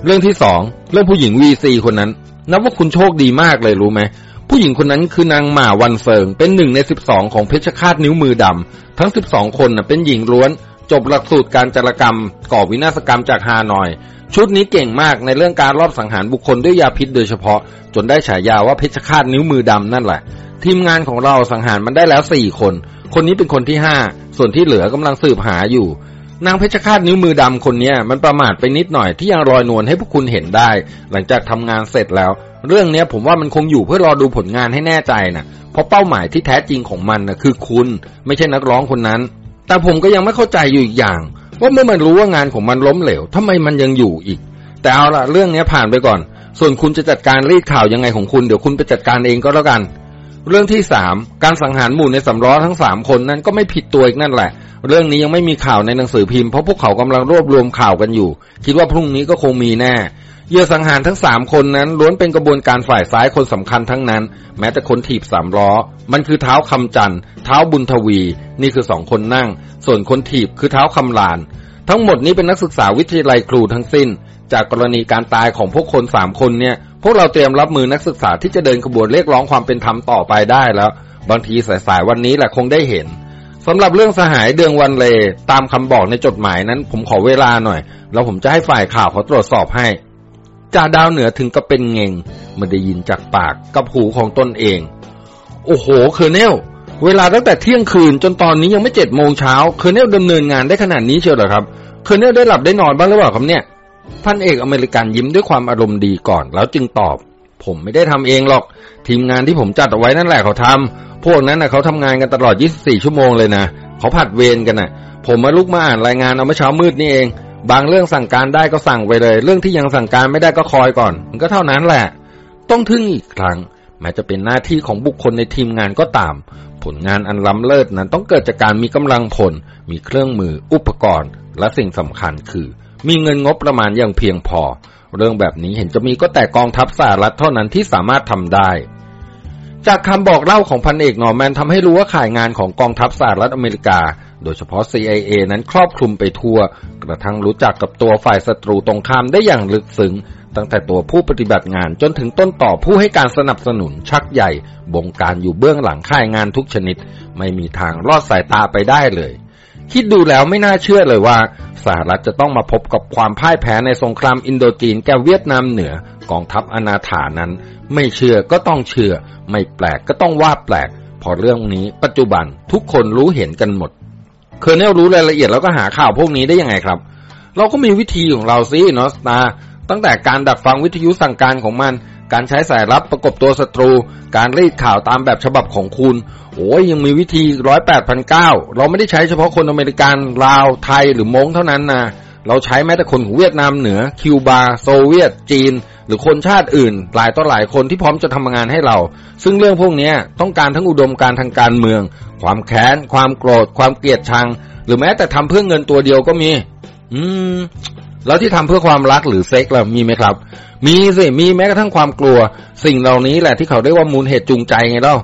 เรื่องที่สองเรื่องผู้หญิงวีซีคนนั้น นับว่าคุณโชคดีมากเลยรู้ไหมผู้หญิงคนนั้นคือนางหมาวันเฟิง เป็นหนึ่งในสิบสองของเพชฌฆาตนิ้วมือดำทั้งสิบสองคนนะเป็นหญิงล้วน จบหลักสูตรการจารกรรม ก่อวินาศกรรมจากฮานอย ชุดนี้เก่งมากในเรื่องการรอบสังหารบุคคลด้วยยาพิษโดยเฉพาะ จนได้ฉายาว่าเพชฌฆาตนิ้วมือดำนั่นแหละ ทีมงานของเราสังหารมันได้แล้วสี่คน คนนี้เป็นคนที่ห้าส่วนที่เหลือกำลังสืบหาอยู่ นางเพชรฆาตนิ้วมือดำคนนี้มันประมาทไปนิดหน่อยที่ยังรอยนวลให้พวกคุณเห็นได้ หลังจากทำงานเสร็จแล้ว เรื่องนี้ผมว่ามันคงอยู่เพื่อรอดูผลงานให้แน่ใจนะเพราะเป้าหมายที่แท้จริงของมันนะคือคุณ ไม่ใช่นักร้องคนนั้น แต่ผมก็ยังไม่เข้าใจอยู่อีกอย่าง ว่าเมื่อมันรู้ว่างานของมันล้มเหลวทำไมมันยังอยู่อีก แต่เอาละเรื่องนี้ผ่านไปก่อน ส่วนคุณจะจัดการรีดข่าวยังไงของคุณเดี๋ยวคุณไปจัดการเองก็แล้วกัน เรื่องที่สามการสังหารหมู่ในสำล้อทั้งสามคนนั้นก็ไม่ผิดตัวอีกนั่นแหละ เรื่องนี้ยังไม่มีข่าวในหนังสือพิมพ์เพราะพวกเขากำลังรวบรวมข่าวกันอยู่ คิดว่าพรุ่งนี้ก็คงมีแน่ เหยื่อสังหารทั้งสามคนนั้นล้วนเป็นกระบวนการฝ่ายซ้ายคนสำคัญทั้งนั้น แม้แต่คนถีบสามล้อ มันคือเท้าคำจันทร์เท้าบุญทวี นี่คือสองคนนั่ง ส่วนคนถีบคือเท้าคำลาน ทั้งหมดนี้เป็นนักศึกษาวิทยาลัยครูทั้งสิ้น จากกรณีการตายของพวกคนสามคนเนี่ย พวกเราเตรียมรับมือนักศึกษาที่จะเดินขบวนเรียกร้องความเป็นธรรมต่อไปได้แล้ว บางทีสายๆวันนี้แหละคงได้เห็นสำหรับเรื่องสหายเดืองวันเล ตามคำบอกในจดหมายนั้น ผมขอเวลาหน่อย แล้วผมจะให้ฝ่ายข่าวเขาตรวจสอบให้ จ่าดาวเหนือถึงกับเป็นงงเมื่อได้ยินจากปากกับหูของตนเอง โอ้โห Colonel เวลาตั้งแต่เที่ยงคืนจนตอนนี้ยังไม่เจ็ดโมงเช้า Colonel ดำเนินงานได้ขนาดนี้เชียวเหรอครับ Colonel ได้หลับได้นอนบ้างหรือเปล่าครับเนี่ยพันเอกอเมริกันยิ้มด้วยความอารมณ์ดีก่อนแล้วจึงตอบ ผมไม่ได้ทำเองหรอก ทีมงานที่ผมจัดเอาไว้นั่นแหละเขาทำพวกนั้นนะเขาทำงานกันตลอด 24 ชั่วโมงเลยนะเขาผัดเวรกันน่ะ ผมมาลุกมาอ่านรายงานเอาเมื่อเช้ามืดนี่เอง บางเรื่องสั่งการได้ก็สั่งไปเลย เรื่องที่ยังสั่งการไม่ได้ก็คอยก่อน มันก็เท่านั้นแหละ ต้องทึ่งอีกครั้ง แม้จะเป็นหน้าที่ของบุคคลในทีมงานก็ตาม ผลงานอันล้ำเลิศนั้นต้องเกิดจากการมีกำลังผลมีเครื่องมือ อุปกรณ์ และสิ่งสำคัญคือ มีเงินงบประมาณอย่างเพียงพอ เรื่องแบบนี้เห็นจะมีก็แต่กองทัพสหรัฐเท่านั้นที่สามารถทำได้จากคำบอกเล่าของพันเอกนอร์แมนทำให้รู้ว่าข่ายงานของกองทัพสหรัฐอเมริกา โดยเฉพาะ CIA นั้นครอบคลุมไปทั่ว กระทั่งรู้จักกับตัวฝ่ายศัตรูตรงข้ามได้อย่างลึกซึ้ง ตั้งแต่ตัวผู้ปฏิบัติงานจนถึงต้นต่อผู้ให้การสนับสนุนชักใหญ่ บงการอยู่เบื้องหลังค่ายงานทุกชนิด ไม่มีทางรอดสายตาไปได้เลยคิดดูแล้วไม่น่าเชื่อเลยว่าสหรัฐจะต้องมาพบกับความพ่ายแพ้ในสงครามอินโดจีนแก่เวียดนามเหนือกองทัพอนาถานั้น ไม่เชื่อก็ต้องเชื่อ ไม่แปลกก็ต้องว่าแปลก พอเรื่องนี้ปัจจุบันทุกคนรู้เห็นกันหมด เคอร์เนลรู้รายละเอียดแล้วก็หาข่าวพวกนี้ได้ยังไงครับ เราก็มีวิธีของเราซิเนาะตาตั้งแต่การดักฟังวิทยุสั่งการของมัน การใช้สายลับประกบตัวศัตรู การรีดข่าวตามแบบฉบับของคุณ โอ้ยยังมีวิธีร้อยแปดพันเก้าเราไม่ได้ใช้เฉพาะคนอเมริกันลาวไทยหรือมงเท่านั้นนะ เราใช้แม้แต่คนของเวียดนามเหนือ คิวบา โซเวียต จีน หรือคนชาติอื่น หลายต่อหลายคนที่พร้อมจะทำงานให้เรา ซึ่งเรื่องพวกนี้ต้องการทั้งอุดมการทางการเมือง ความแค้น ความโกรธ ความเกลียดชัง หรือแม้แต่ทำเพื่อเงินตัวเดียวก็มี อืม แล้วที่ทำเพื่อความรักหรือเซ็กล่ะมีไหมครับ มีสิ มีแม้กระทั่งความกลัว สิ่งเหล่านี้แหละที่เขาเรียกว่ามูลเหตุจูงใจไงเล่า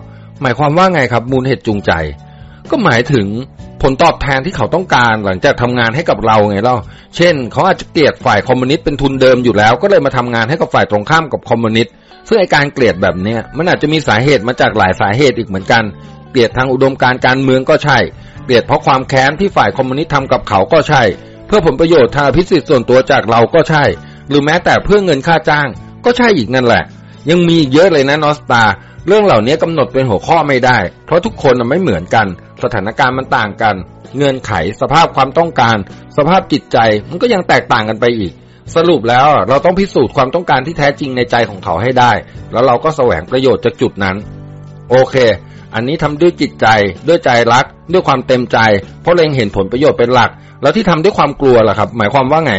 หมายความว่าไงครับ มูลเหตุจูงใจ ก็หมายถึง ผลตอบแทนที่เขาต้องการหลังจากทำงานให้กับเราไงเล่า เช่น เขาอาจจะเกลียดฝ่ายคอมมิวนิสต์เป็นทุนเดิมอยู่แล้ว ก็เลยมาทำงานให้กับฝ่ายตรงข้ามกับคอมมิวนิสต์ซึ่งไอการเกลียดแบบเนี้ยมันอาจจะมีสาเหตุมาจากหลายสาเหตุอีกเหมือนกัน เกลียดทางอุดมการการเมืองก็ใช่ เกลียดเพราะความแค้นที่ฝ่ายคอมมิวนิสต์ทำกับเขาก็ใช่ เพื่อผลประโยชน์ทางพิสิทธิ์ส่วนตัวจากเราก็ใช่ หรือแม้แต่เพื่อเงินค่าจ้าง ก็ใช่อีกนั่นแหละ ยังมีเยอะเลยนะนอสตา เรื่องเหล่านี้กำหนดเป็นหัวข้อไม่ได้ เพราะทุกคนไม่เหมือนกัน สถานการณ์มันต่างกัน เงื่อนไขสภาพความต้องการ สภาพจิตใจมันก็ยังแตกต่างกันไปอีก สรุปแล้วเราต้องพิสูจน์ความต้องการที่แท้จริงในใจของเขาให้ได้ แล้วเราก็แสวงประโยชน์จากจุดนั้น โอเค อันนี้ทำด้วยจิตใจ ด้วยใจรัก ด้วยความเต็มใจ เพราะเล็งเห็นผลประโยชน์เป็นหลัก แล้วที่ทำด้วยความกลัวล่ะครับ หมายความว่าไง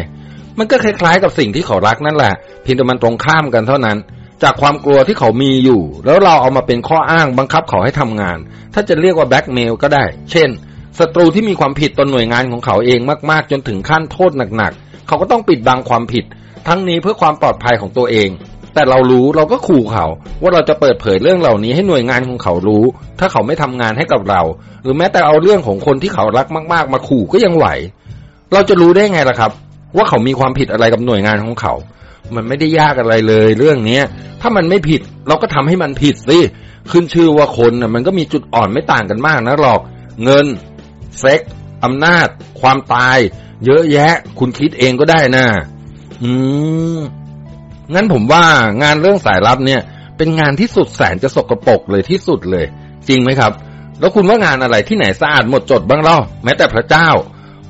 มันก็คล้ายๆกับสิ่งที่เขารักนั่นแหละเพียงแต่มันตรงข้ามกันเท่านั้น จากความกลัวที่เขามีอยู่ แล้วเราเอามาเป็นข้ออ้างบังคับเขาให้ทำงาน ถ้าจะเรียกว่าแบ็กเมลก็ได้ เช่นศัตรูที่มีความผิดต่อหน่วยงานของเขาเองมากๆ จนถึงขั้นโทษหนักๆ เขาก็ต้องปิดบังความผิด ทั้งนี้เพื่อความปลอดภัยของตัวเอง แต่เรารู้เราก็ขู่เขา ว่าเราจะเปิดเผยเรื่องเหล่านี้ให้หน่วยงานของเขารู้ ถ้าเขาไม่ทำงานให้กับเรา หรือแม้แต่เอาเรื่องของคนที่เขารักมาก ๆ มาขู่ก็ยังไหว เราจะรู้ได้ไงล่ะครับ ว่าเขามีความผิดอะไรกับหน่วยงานของเขา มันไม่ได้ยากอะไรเลย เรื่องเนี้ย ถ้ามันไม่ผิด เราก็ทำให้มันผิดสิขึ้นชื่อว่าคนน่ะมันก็มีจุดอ่อนไม่ต่างกันมากนะหรอก เงิน เซ็กอำนาจ ความตาย เยอะแยะ คุณคิดเองก็ได้นะอืมงั้นผมว่างานเรื่องสายลับเนี่ย เป็นงานที่สุดแสนจะสกปรกเลยที่สุดเลย จริงไหมครับ แล้วคุณว่างานอะไรที่ไหนสะอาดหมดจดบ้างเล่าแม้แต่พระเจ้า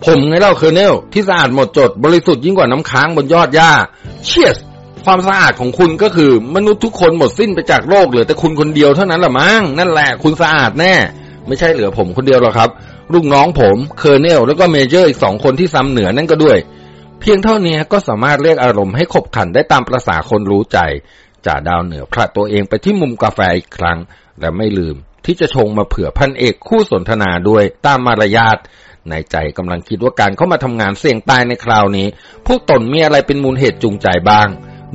ผมไงเล่า Colonel ที่สะอาดหมดจด บริสุทธิ์ยิ่งกว่าน้ำค้างบนยอดหญ้าเชียวความสะอาดของคุณก็คือมนุษย์ทุกคนหมดสิ้นไปจากโลกเหลือแต่คุณคนเดียวเท่านั้นละมั้งนั่นแหละคุณสะอาดแน่ ไม่ใช่เหลือผมคนเดียวหรอกครับ ลูกน้องผม Colonel แล้วก็ Major อีกสองคนที่ซำเหนือนั่นก็ด้วย เพียงเท่านี้ก็สามารถเรียกอารมณ์ให้ขบขันได้ตามประษาคนรู้ใจจ่าดาวเหนือพระตัวเองไปที่มุมกาแฟอีกครั้ง และไม่ลืมที่จะชงมาเผื่อพันเอกคู่สนทนาด้วยตามมารยาท ในใจกำลังคิดว่าการเข้ามาทำงานเสี่ยงตายในคราวนี้ พวกตนมีอะไรเป็นมูลเหตุจูงใจบ้าง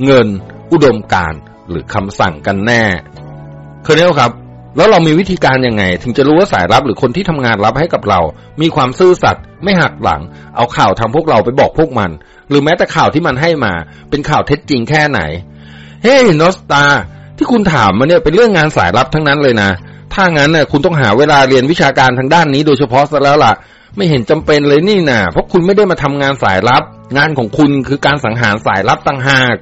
เงิน อุดมการหรือคำสั่งกันแน่เคอร์เนลครับ แล้วเรามีวิธีการยังไง ถึงจะรู้ว่าสายลับหรือคนที่ทำงานรับให้กับเรา มีความซื่อสัตย์ไม่หักหลัง เอาข่าวทำพวกเราไปบอกพวกมัน หรือแม้แต่ข่าวที่มันให้มา เป็นข่าวเท็จจริงแค่ไหน เฮ้ยนอสตาที่คุณถามมาเนี่ยเป็นเรื่องงานสายลับทั้งนั้นเลยนะถ้างั้นน่ะคุณต้องหาเวลาเรียนวิชาการทางด้านนี้โดยเฉพาะซะแล้วล่ะ ไม่เห็นจำเป็นเลยนี่นะเพราะคุณไม่ได้มาทำงานสายลับ งานของคุณคือการสังหารสายลับต่างหาก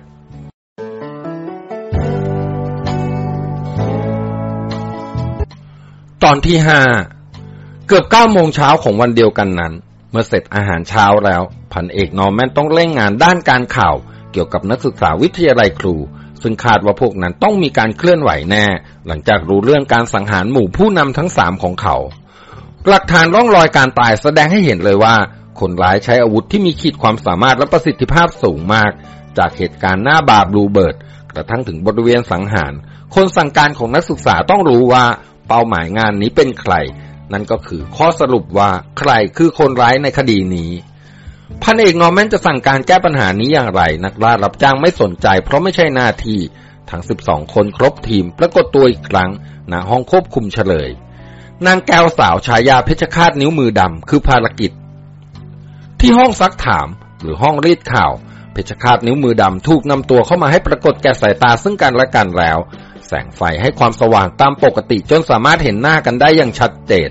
ตอนที่ห้าเกือบเก้าโมงเช้าของวันเดียวกันนั้น เมื่อเสร็จอาหารเช้าแล้ว พันเอกนอร์แมนต้องเร่งงานด้านการข่าวเกี่ยวกับนักศึกษาวิทยาลัยครู ซึ่งคาดว่าพวกนั้นต้องมีการเคลื่อนไหวแน่ หลังจากรู้เรื่องการสังหารหมู่ผู้นำทั้งสามของเขา หลักฐานร่องรอยการตายแสดงให้เห็นเลยว่า คนร้ายใช้อาวุธที่มีขีดความสามารถและประสิทธิภาพสูงมาก จากเหตุการณ์หน้าบาร์ Blue Birdกระทั่งถึงบริเวณสังหาร คนสั่งการของนักศึกษาต้องรู้ว่าเป้าหมายงานนี้เป็นใคร นั่นก็คือข้อสรุปว่าใครคือคนร้ายในคดีนี้พันเอกนอร์แมนจะสั่งการแก้ปัญหานี้อย่างไร นักล่ารับจ้างไม่สนใจ เพราะไม่ใช่หน้าที่ ทั้ง 12 คนครบทีมปรากฏตัวอีกครั้งณห้องควบคุมเฉลย นางแก้วสาวฉายาเพชรคาดนิ้วมือดำคือภารกิจ ที่ห้องซักถามหรือห้องรีดข่าว เพชรคาดนิ้วมือดำถูกนำตัวเข้ามาให้ปรากฏแก่สายตาซึ่งกันและกันแล้ว แสงไฟให้ความสว่างตามปกติจนสามารถเห็นหน้ากันได้อย่างชัดเจน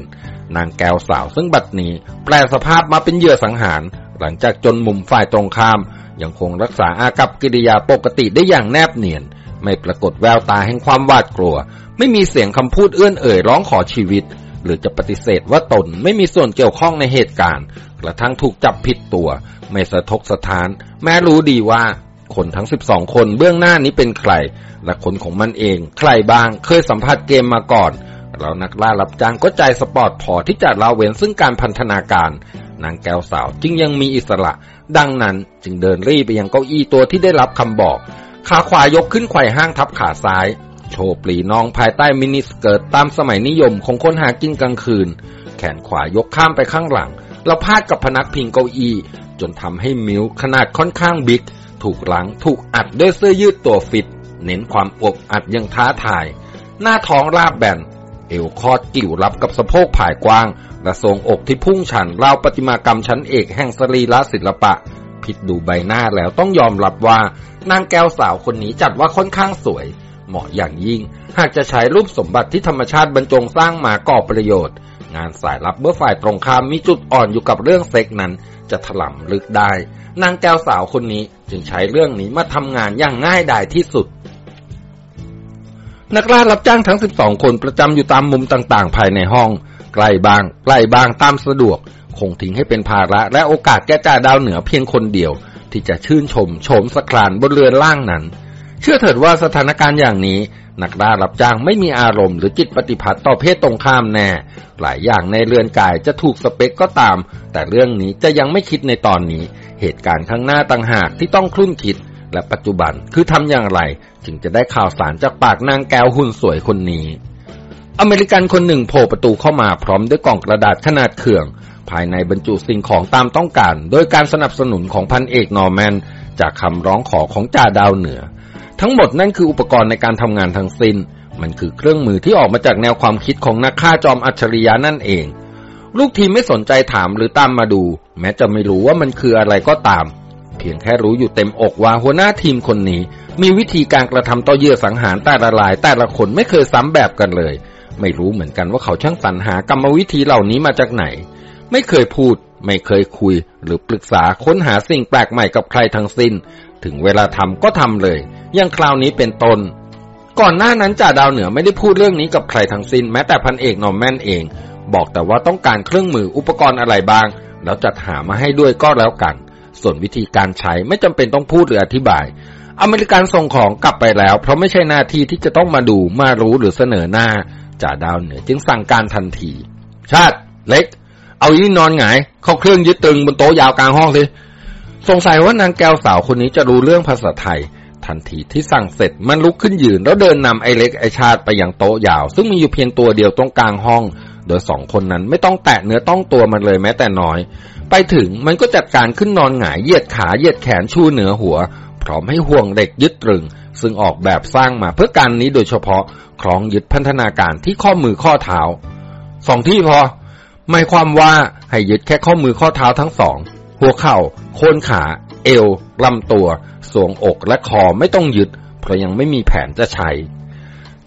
นางแก้วสาวซึ่งบัดนี้ แปลสภาพมาเป็นเหยื่อสังหาร หลังจากจนมุมฝ่ายตรงข้าม ยังคงรักษาอากับกิริยาปกติได้อย่างแนบเนียน ไม่ปรากฏแววตาแห่งความหวาดกลัว ไม่มีเสียงคำพูดเอื้อนเอ่ยร้องขอชีวิต หรือจะปฏิเสธว่าตนไม่มีส่วนเกี่ยวข้องในเหตุการณ์ กระทั่งถูกจับผิดตัว ไม่สะทกสะท้าน แม้รู้ดีว่า คนทั้ง12คนเบื้องหน้านี้เป็นใคร และคนของมันเอง ใครบ้างเคยสัมผัสเกมมาก่อนเรานักล่ารับจ้างก็ใจสปอร์ตพอที่จะละเว้นซึ่งการพันธนาการนางแก้วสาวจึงยังมีอิสระ ดังนั้นจึงเดินรี่ไปยังเก้าอี้ตัวที่ได้รับคำบอก ขาขวายกขึ้นไขว่ห้างทับขาซ้าย โชว์ปลีน่องภายใต้มินิสเกิร์ตตามสมัยนิยมของคนหากินกลางคืน แขนขวายกข้ามไปข้างหลัง แล้วพาดกับพนักพิงเก้าอี้ จนทำให้มิวขนาดค่อนข้างบิ๊ก ถูกหลังถูกอัดด้วยเสื้อยืดตัวฟิต เน้นความอวบอัดยังท้าทาย หน้าท้องราบแบน เอวคอดกิ่วรับกับสะโพกผายกว้างและทรงอกที่พุ่งชันราวประติมากรรมชั้นเอกแห่งสรีระศิลปะ ผิดดูใบหน้าแล้วต้องยอมรับว่านางแก้วสาวคนนี้จัดว่าค่อนข้างสวย เหมาะอย่างยิ่ง หากจะใช้รูปสมบัติที่ธรรมชาติบรรจงสร้างมาก่อประโยชน์ งานสายลับเมื่อฝ่ายตรงข้ามมีจุดอ่อนอยู่กับเรื่องเซ็กนั้น จะถล่มลึกได้ นางแก้วสาวคนนี้จึงใช้เรื่องนี้มาทำงานอย่างง่ายดายที่สุดนักล่ารับจ้างทั้ง 12 คนประจำอยู่ตามมุมต่างๆ ภายในห้อง ใกล้บาง ใกล้บางตามสะดวก คงทิ้งให้เป็นภาระและโอกาสแก่จ่าดาวเหนือเพียงคนเดียว ที่จะชื่นชมโฉมสครานบนเรือนล่างนั้น เชื่อเถิดว่าสถานการณ์อย่างนี้ นักล่ารับจ้างไม่มีอารมณ์หรือจิตปฏิพัติต่อเพศตรงข้ามแน่ หลายอย่างในเรือนกายจะถูกสเปคก็ตาม แต่เรื่องนี้จะยังไม่คิดในตอนนี้ เหตุการณ์ข้างหน้าต่างหากที่ต้องคลุ่นคิด และปัจจุบันคือทำอย่างไร จึงจะได้ข่าวสารจากปากนางแก้วหุ่นสวยคนนี้อเมริกันคนหนึ่งโผล่ประตูเข้ามาพร้อมด้วยกล่องกระดาษขนาดเขื่อง ภายในบรรจุสิ่งของตามต้องการ โดยการสนับสนุนของพันเอกนอร์แมน จากคำร้องขอของจ่าดาวเหนือ ทั้งหมดนั่นคืออุปกรณ์ในการทำงานทั้งสิน้น มันคือเครื่องมือที่ออกมาจากแนวความคิดของนักฆ่าจอมอัจฉริยะนั่นเอง ลูกทีมไม่สนใจถามหรือตามมาดู แม้จะไม่รู้ว่ามันคืออะไรก็ตาม เพียงแค่รู้อยู่เต็มอกว่าหัวหน้าทีมคนนี้ มีวิธีการกระทำต่อเยื่อสังหารแต่ละลายแต่ละคนไม่เคยซ้ำแบบกันเลยไม่รู้เหมือนกันว่าเขาช่างสรรหากรรมวิธีเหล่านี้มาจากไหน ไม่เคยพูด ไม่เคยคุย หรือปรึกษาค้นหาสิ่งแปลกใหม่กับใครทั้งสิ้น ถึงเวลาทำก็ทำเลยอย่างคราวนี้เป็นต้นก่อนหน้านั้นจ่าดาวเหนือไม่ได้พูดเรื่องนี้กับใครทั้งสิ้น แม้แต่พันเอกนอร์แมนเอง บอกแต่ว่าต้องการเครื่องมืออุปกรณ์อะไรบ้าง แล้วจัดหามาให้ด้วยก็แล้วกัน ส่วนวิธีการใช้ไม่จำเป็นต้องพูดหรืออธิบาย อเมริกันส่งของกลับไปแล้ว เพราะไม่ใช่หน้าที่ที่จะต้องมาดูมารู้หรือเสนอหน้าจ่าดาวเหนือจึงสั่งการทันที ชาติเล็ก เอาอีนี่นอนหงาย เข้าเครื่องยึดตึงบนโต๊ะยาวกลางห้องสิสงสัยว่านางแก้วสาวคนนี้จะรู้เรื่องภาษาไทย ทันทีที่สั่งเสร็จมันลุกขึ้นยืน แล้วเดินนำไอเล็กไอชาติไปยังโต๊ะยาว ซึ่งมีอยู่เพียงตัวเดียวตรงกลางห้อง โดยสองคนนั้นไม่ต้องแตะเนื้อต้องตัวมันเลยแม้แต่น้อย ไปถึงมันก็จัดการขึ้นนอนหงายเหยียดขาเหยียดแขนชูเหนือหัว พร้อมให้ห่วงเหล็กยึดตรึง ซึ่งออกแบบสร้างมาเพื่อการนี้โดยเฉพาะคล้องยึดพันธนาการที่ข้อมือข้อเท้าสองที่พอ หมายความว่าให้ยึดแค่ข้อมือข้อเท้าทั้งสอง หัวเข่า โคนขา เอวลำตัว สวงอกและคอไม่ต้องยึด เพราะยังไม่มีแผนจะใช้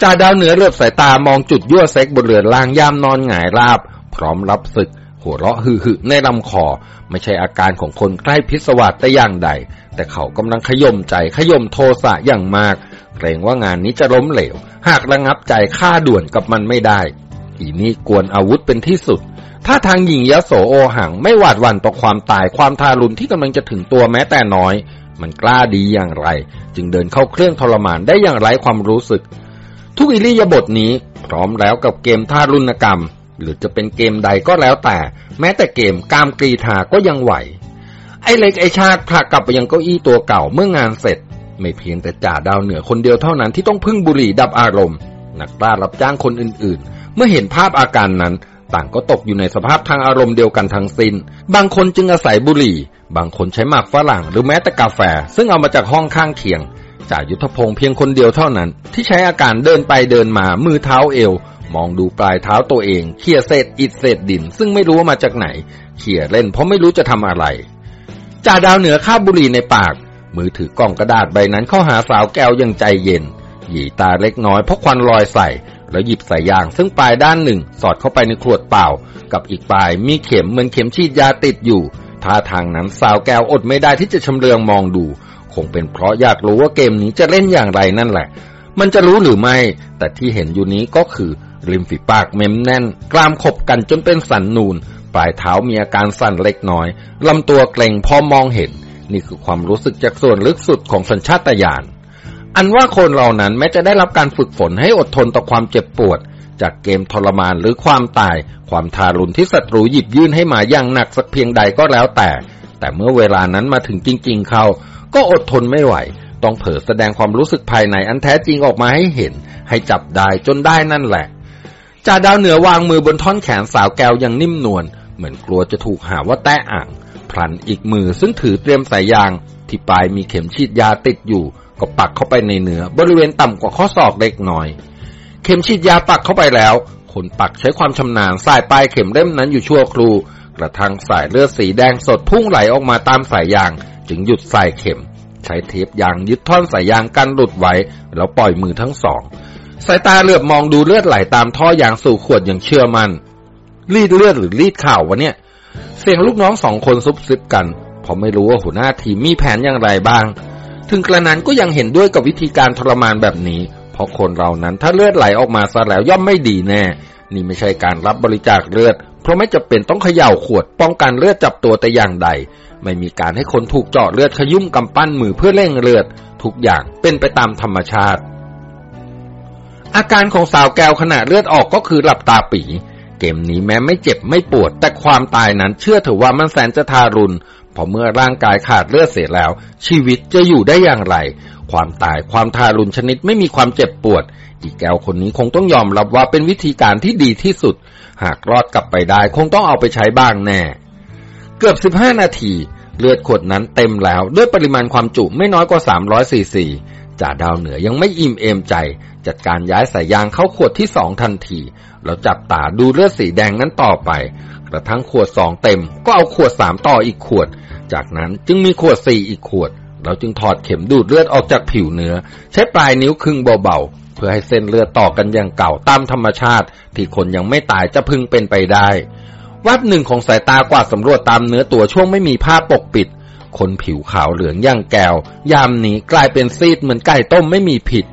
จ่าดาวเหนือเลือบสายตามองจุดยั่วเซ็กบนเรือนล่างย่ามนอนหงายราบ พร้อมรับศึก หัวเราะฮือๆในลำคอ ไม่ใช่อาการของคนใกล้พิศวาสแต่อย่างใด แต่เขากำลังขย่มใจขย่มโทสะอย่างมากเกรงว่างานนี้จะล้มเหลว หากระงับใจฆ่าด่วนกับมันไม่ได้ อีนี่กวนอาวุธเป็นที่สุด ถ้าทางหญิงยโสโอหังไม่หวาดหวั่นต่อความตายความทารุณที่กำลังจะถึงตัวแม้แต่น้อย มันกล้าดีอย่างไร จึงเดินเข้าเครื่องทรมานได้อย่างไร้ความรู้สึก ทุกอิริยาบถนี้พร้อมแล้วกับเกมทารุณกรรม หรือจะเป็นเกมใดก็แล้วแต่ แม้แต่เกมกามกรีธาก็ยังไหว ไอ้เล็กไอ้ชาติพากลับไปยังเก้าอี้ตัวเก่าเมื่องานเสร็จ ไม่เพียงแต่จ่าดาวเหนือคนเดียวเท่านั้นที่ต้องพึ่งบุหรี่ดับอารมณ์ นักล่ารับจ้างคนอื่น ๆ เมื่อเห็นภาพอาการนั้น ต่างก็ตกอยู่ในสภาพทางอารมณ์เดียวกันทั้งสิน้น บางคนจึงอาศัยบุหรี่ บางคนใช้หมากฝรั่งหรือแม้แต่กาแฟ ซึ่งเอามาจากห้องข้างเคียงจ่ายุทธพงศ์เพียงคนเดียวเท่านั้น ที่ใช้อาการเดินไปเดินมามือเท้าเอว มองดูปลายเท้าตัวเองเขี่ยเศษอิฐเศษดิน ซึ่งไม่รู้ว่ามาจากไหนเขี่ยเล่นเพราะไม่รู้จะทำอะไรจ่าดาวเหนือข้าบุหรี่ในปาก มือถือกล่องกระดาษใบนั้นเข้าหาสาวแก้วอย่างใจเย็นหยีตาเล็กน้อยเพราะควันลอยใส่ แล้วหยิบใส่ยาง ซึ่งปลายด้านหนึ่ง สอดเข้าไปในขวดเปล่า กับอีกปลายมีเข็มเหมือนเข็มฉีดยาติดอยู่ท่าทางนั้นสาวแก้วอดไม่ได้ที่จะชำเลืองมองดู คงเป็นเพราะอยากรู้ว่าเกมนี้จะเล่นอย่างไรนั่นแหละ มันจะรู้หรือไม่ แต่ที่เห็นอยู่นี้ก็คือ ริมฝีปากเม้มแน่น กรามขบกันจนเป็นสันนูน ปลายเท้ามีอาการสั่นเล็กน้อยลำตัวเกร็งพอมองเห็น นี่คือความรู้สึกจากส่วนลึกสุดของสัญชาตญาณ อันว่าคนเรานั้นแม้จะได้รับการฝึกฝนให้อดทนต่อความเจ็บปวด จากเกมทรมานหรือความตาย ความทารุณที่ศัตรูหยิบยื่นให้มาอย่างหนักสักเพียงใดก็แล้วแต่ แต่เมื่อเวลานั้นมาถึงจริง ๆ เขาก็อดทนไม่ไหว ต้องเผยแสดงความรู้สึกภายในอันแท้จริงออกมาให้เห็น ให้จับได้จนได้นั่นแหละจ่าดาวเหนือวางมือบนท่อนแขนสาวแก้วอย่างนิ่มนวลเหมือนกลัวจะถูกหาว่าแต้อ่างพลันอีกมือซึ่งถือเตรียมสายยาง ที่ปลายมีเข็มฉีดยาติดอยู่ ก็ปักเข้าไปในเนื้อบริเวณต่ำกว่าข้อศอกเล็กน้อย เข็มฉีดยาปักเข้าไปแล้วคนปักใช้ความชำนาญสายปลายเข็มเล่มนั้นอยู่ชั่วครูกระทั่งสายเลือดสีแดงสดพุ่งไหลออกมาตามสายยาง จึงหยุดสายเข็ม ใช้เทปยางยึดท่อนสายยางกันหลุดไว้ แล้วปล่อยมือทั้งสอง สายตาเหลือบมองดูเลือดไหลตามท่อยางสู่ขวดอย่างเชื่อมัน่นรีดเลือดหรือรีดข่าววะเนี่ย เสียงลูกน้องสองคนซุบซิบกันพราะไม่รู้ว่าหัวหน้าทีมมีแผนอย่างไรบ้าง ถึงกระนั้นก็ยังเห็นด้วยกับวิธีการทรมานแบบนี้ เพราะคนเรานั้นถ้าเลือดไหลออกมาซะแล้วย่อมไม่ดีแน่ นี่ไม่ใช่การรับบริจาคเลือด เพราะไม่จะเป็นต้องเขย่าขวด ป้องกันเลือดจับตัวแต่อย่างใด ไม่มีการให้คนถูกเจาะเลือดขยุ่มกำปั้นมือเพื่อเร่งเลือด ทุกอย่างเป็นไปตามธรรมชาติ อาการของสาวแก้วขณะเลือดออกก็คือหลับตาปีเกมนี้แม้ไม่เจ็บไม่ปวด แต่ความตายนั้นเชื่อเถือว่ามันแสนจะทารุณ พอเมื่อร่างกายขาดเลือดเสียแล้ว ชีวิตจะอยู่ได้อย่างไร ความตายความทารุณชนิดไม่มีความเจ็บปวด อีแก้วคนนี้คงต้องยอมรับว่าเป็นวิธีการที่ดีที่สุด หากรอดกลับไปได้คงต้องเอาไปใช้บ้างแน่ เกือบ15นาที เลือดขวดนั้นเต็มแล้วด้วยปริมาณความจุไม่น้อยกว่า300ซีซีจ่าดาวเหนือยังไม่อิ่มเอมใจ จัดการย้ายสายยางเข้าขวดที่สองทันที แล้วจับตาดูเลือดสีแดงนั้นต่อไป ระทั่งขวดสองเต็ม ก็เอาขวดสามต่ออีกขวด จากนั้นจึงมีขวดสี่อีกขวด เราจึงถอดเข็มดูดเลือดออกจากผิวเนื้อ ใช้ปลายนิ้วครึ่งเบาๆ เพื่อให้เส้นเลือดต่อกันอย่างเก่าตามธรรมชาติ ที่คนยังไม่ตายจะพึงเป็นไปได้วัดหนึ่งของสายตากวาดสำรวจตามเนื้อตัวช่วงไม่มีผ้าปกปิด คนผิวขาวเหลืองย่างแก้วยามนี้กลายเป็นซีดเหมือนไก่ต้มไม่มีผิด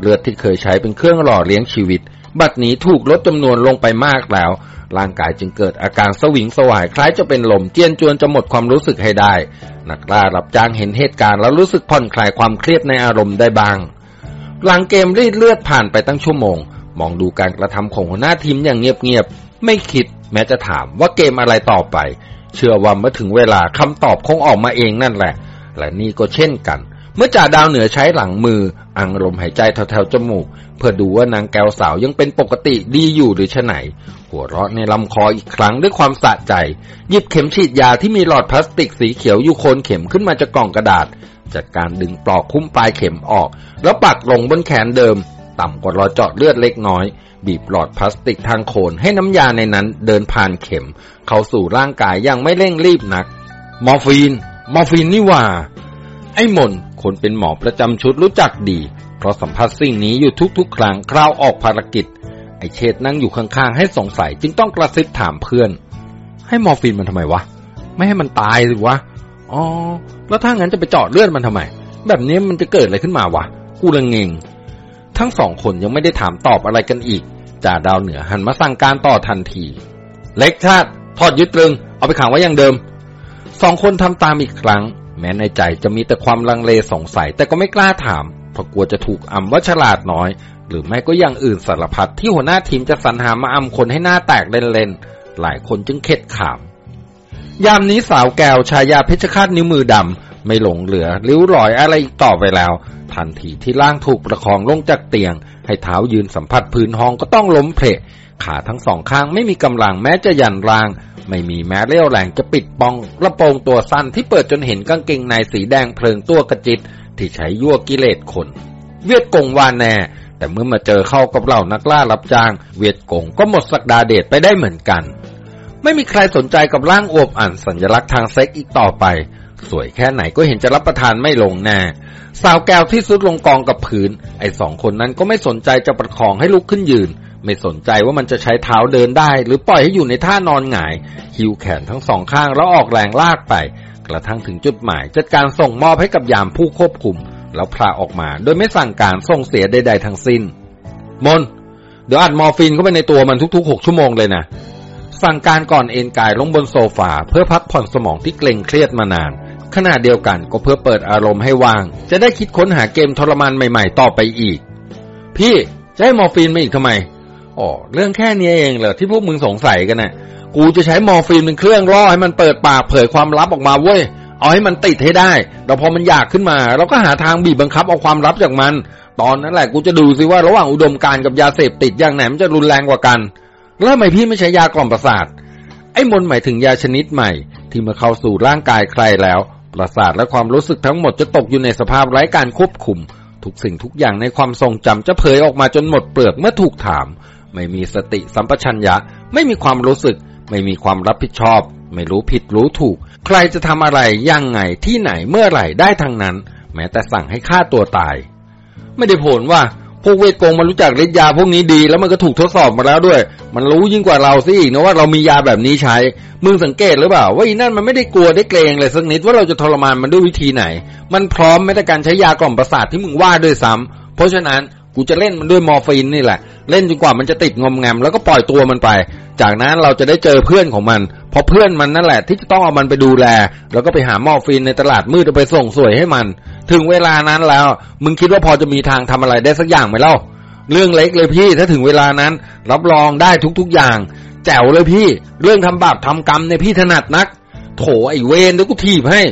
เลือดที่เคยใช้เป็นเครื่องหล่อเลี้ยงชีวิต บัดนี้ถูกลดจำนวนลงไปมากแล้ว ร่างกายจึงเกิดอาการสวิงสวายคล้ายจะเป็นลมเจียนจวนจะหมดความรู้สึกให้ได้ นักล่ารับจ้างเห็นเหตุการณ์แล้วรู้สึกผ่อนคลายความเครียดในอารมณ์ได้บ้าง หลังเกมรีดเลือดผ่านไปตั้งชั่วโมง มองดูการกระทำของหัวหน้าทีมอย่างเงียบๆไม่คิดแม้จะถามว่าเกมอะไรต่อไป เชื่อว่าเมื่อถึงเวลาคำตอบคงออกมาเองนั่นแหละ และนี่ก็เช่นกันเมื่อจ่าดาวเหนือใช้หลังมือ อังลมหายใจแถวๆจมูก เพื่อดูว่านางแก้วสาวยังเป็นปกติดีอยู่หรือชะไหน หัวเราะในลำคออีกครั้งด้วยความสะใจ หยิบเข็มฉีดยาที่มีหลอดพลาสติกสีเขียวอยู่โคนเข็มขึ้นมาจากกล่องกระดาษจัดการดึงปลอกคุ้มปลายเข็มออก แล้วปักลงบนแขนเดิม ต่ำกว่ารอยเจาะเลือดเล็กน้อย บีบหลอดพลาสติกทางโคนให้น้ำยาในนั้นเดินผ่านเข็ม เข้าสู่ร่างกายอย่างไม่เร่งรีบนัก มอร์ฟีน มอร์ฟีนนี่ว่า ไอ้มน คนเป็นหมอประจำชุดรู้จักดี เพราะสัมผัสสิ่งนี้อยู่ทุกๆ ครั้งคราวออกภารกิจ ไอเชษนั่งอยู่ข้างๆ ให้สงสัยจึงต้องกระซิบถามเพื่อน ให้มอร์ฟีนมันทำไมวะ ไม่ให้มันตายหรือวะ อ๋อ แล้วถ้างั้นจะไปเจาะเลือดมันทำไม แบบนี้มันจะเกิดอะไรขึ้นมาวะ กูละเงง ทั้งสองคนยังไม่ได้ถามตอบอะไรกันอีกจ่าดาวเหนือหันมาสั่งการต่อทันที เล็กชาติ ทอดยึดตรึง เอาไปขังไว้อย่างเดิม สองคนทำตามอีกครั้ง แม้ในใจจะมีแต่ความลังเลสงสัย แต่ก็ไม่กล้าถามเพราะกลัวจะถูกอำว่าฉลาดน้อย หรือไม่ก็อย่างอื่นสารพัดที่หัวหน้าทีมจะสรรหามาอำคนให้หน้าแตกเล่นๆหลายคนจึงเข็ดขาม ยามนี้สาวแก้วชายาเพชรคาดนิ้วมือดำไม่หลงเหลือริ้วรอยอะไรอีกต่อไปแล้ว ทันทีที่ร่างถูกประคองลงจากเตียง ให้เท้ายืนสัมผัสพื้นห้องก็ต้องล้มเพลขาทั้งสองข้างไม่มีกำลังแม้จะยันราง ไม่มีแม้เลี้ยวแหลงจะปิดปองกระโปรงตัวสั้นที่เปิดจนเห็นกางเกงในสีแดงเพลิงตัวกระจิต ที่ใช้ยั่วกิเลสคน เวียดกงวานแน่ แต่เมื่อมาเจอเข้ากับเหล่านักล่ารับจ้าง เวียดกงก็หมดสักดาเดชไปได้เหมือนกัน ไม่มีใครสนใจกับร่างอวบอ่นสัญลักษณ์ทางเซ็กอีกต่อไป สวยแค่ไหนก็เห็นจะรับประทานไม่ลงแน่สาวแก้วที่ซุดลงกองกับผืนไอ้สองคนนั้นก็ไม่สนใจจะประคองให้ลุกขึ้นยืน ไม่สนใจว่ามันจะใช้เท้าเดินได้ หรือปล่อยให้อยู่ในท่านอนหงาย หิวแขนทั้งสองข้างแล้วออกแรงลากไป กระทั่งถึงจุดหมาย จัดการส่งมอบให้กับยามผู้ควบคุม แล้วพาออกมา โดยไม่สั่งการสั่งเสียใด ๆ ทั้งสิ้น มน เดี๋ยวอัดมอร์ฟีนเข้าไปในตัวมันทุกๆหกชั่วโมงเลยนะสั่งการก่อนเอนกายลงบนโซฟาเพื่อพักผ่อนสมองที่เกร็งเครียดมานาน ขณะเดียวกันก็เพื่อเปิดอารมณ์ให้ว่าง จะได้คิดค้นหาเกมทรมานใหม่ ๆ ต่อไปอีก พี่จะให้มอร์ฟีนมาอีกทำไม อ๋อเรื่องแค่นี้เองเหรอที่พวกมึงสงสัยกันน่ะ กูจะใช้มอร์ฟีนเป็นเครื่องล่อให้มันเปิดปากเผยความลับออกมาเว้ยเอาให้มันติดให้ได้แล้วพอมันอยากขึ้นมา เราก็หาทางบีบบังคับเอาความลับจากมัน ตอนนั้นแหละกูจะดูซิว่าระหว่างอุดมการกับยาเสพติดอย่างไหนมันจะรุนแรงกว่ากัน แล้วทำไมพี่ไม่ใช้ยากล่อมประสาท ไอ้มนต์หมายถึงยาชนิดใหม่ ที่มื่อเข้าสู่ร่างกายใครแล้ว ประสาทและความรู้สึกทั้งหมดจะตกอยู่ในสภาพไร้การควบคุม ทุกสิ่งทุกอย่างในความทรงจำจะเผยออกมาจนหมดเปลือกเมื่อถูกถาม ไม่มีสติสัมปชัญญะ ไม่มีความรู้สึก ไม่มีความรับผิดชอบ ไม่รู้ผิดรู้ถูก ใครจะทำอะไรยังไงที่ไหนเมื่อไหร่ได้ทั้งนั้น แม้แต่สั่งให้ฆ่าตัวตาย ไม่ได้ผลว่าพวกเวทโกงมันรู้จักฤทธิ์ยาพวกนี้ดี แล้วมันก็ถูกทดสอบมาแล้วด้วย มันรู้ยิ่งกว่าเราซิอีกนะว่าเรามียาแบบนี้ใช้ มึงสังเกตหรือเปล่า ว่าอีนั่นมันไม่ได้กลัวได้เกรงเลยสักนิดว่าเราจะทรมานมันด้วยวิธีไหน มันพร้อมแม้แต่การใช้ยากล่อมประสาทที่มึงว่าด้วยซ้ำเพราะฉะนั้นกูจะเล่นมันด้วยมอร์ฟีนนี่แหละ เล่นจนกว่ามันจะติดงอมแงมแล้วก็ปล่อยตัวมันไป จากนั้นเราจะได้เจอเพื่อนของมัน เพราะเพื่อนมันนั่นแหละที่จะต้องเอามันไปดูแล แล้วก็ไปหามอฟีนในตลาดมืดไปส่งสวยให้มัน ถึงเวลานั้นแล้ว มึงคิดว่าพอจะมีทางทำอะไรได้สักอย่างไหมเล่า เรื่องเล็กเลยพี่ถ้าถึงเวลานั้น รับรองได้ทุกๆอย่าง แจ๋วเลยพี่ เรื่องทำบาปทำกรรมในพี่ถนัดนัก โถไอเวนเดี๋ยวกูถีบให้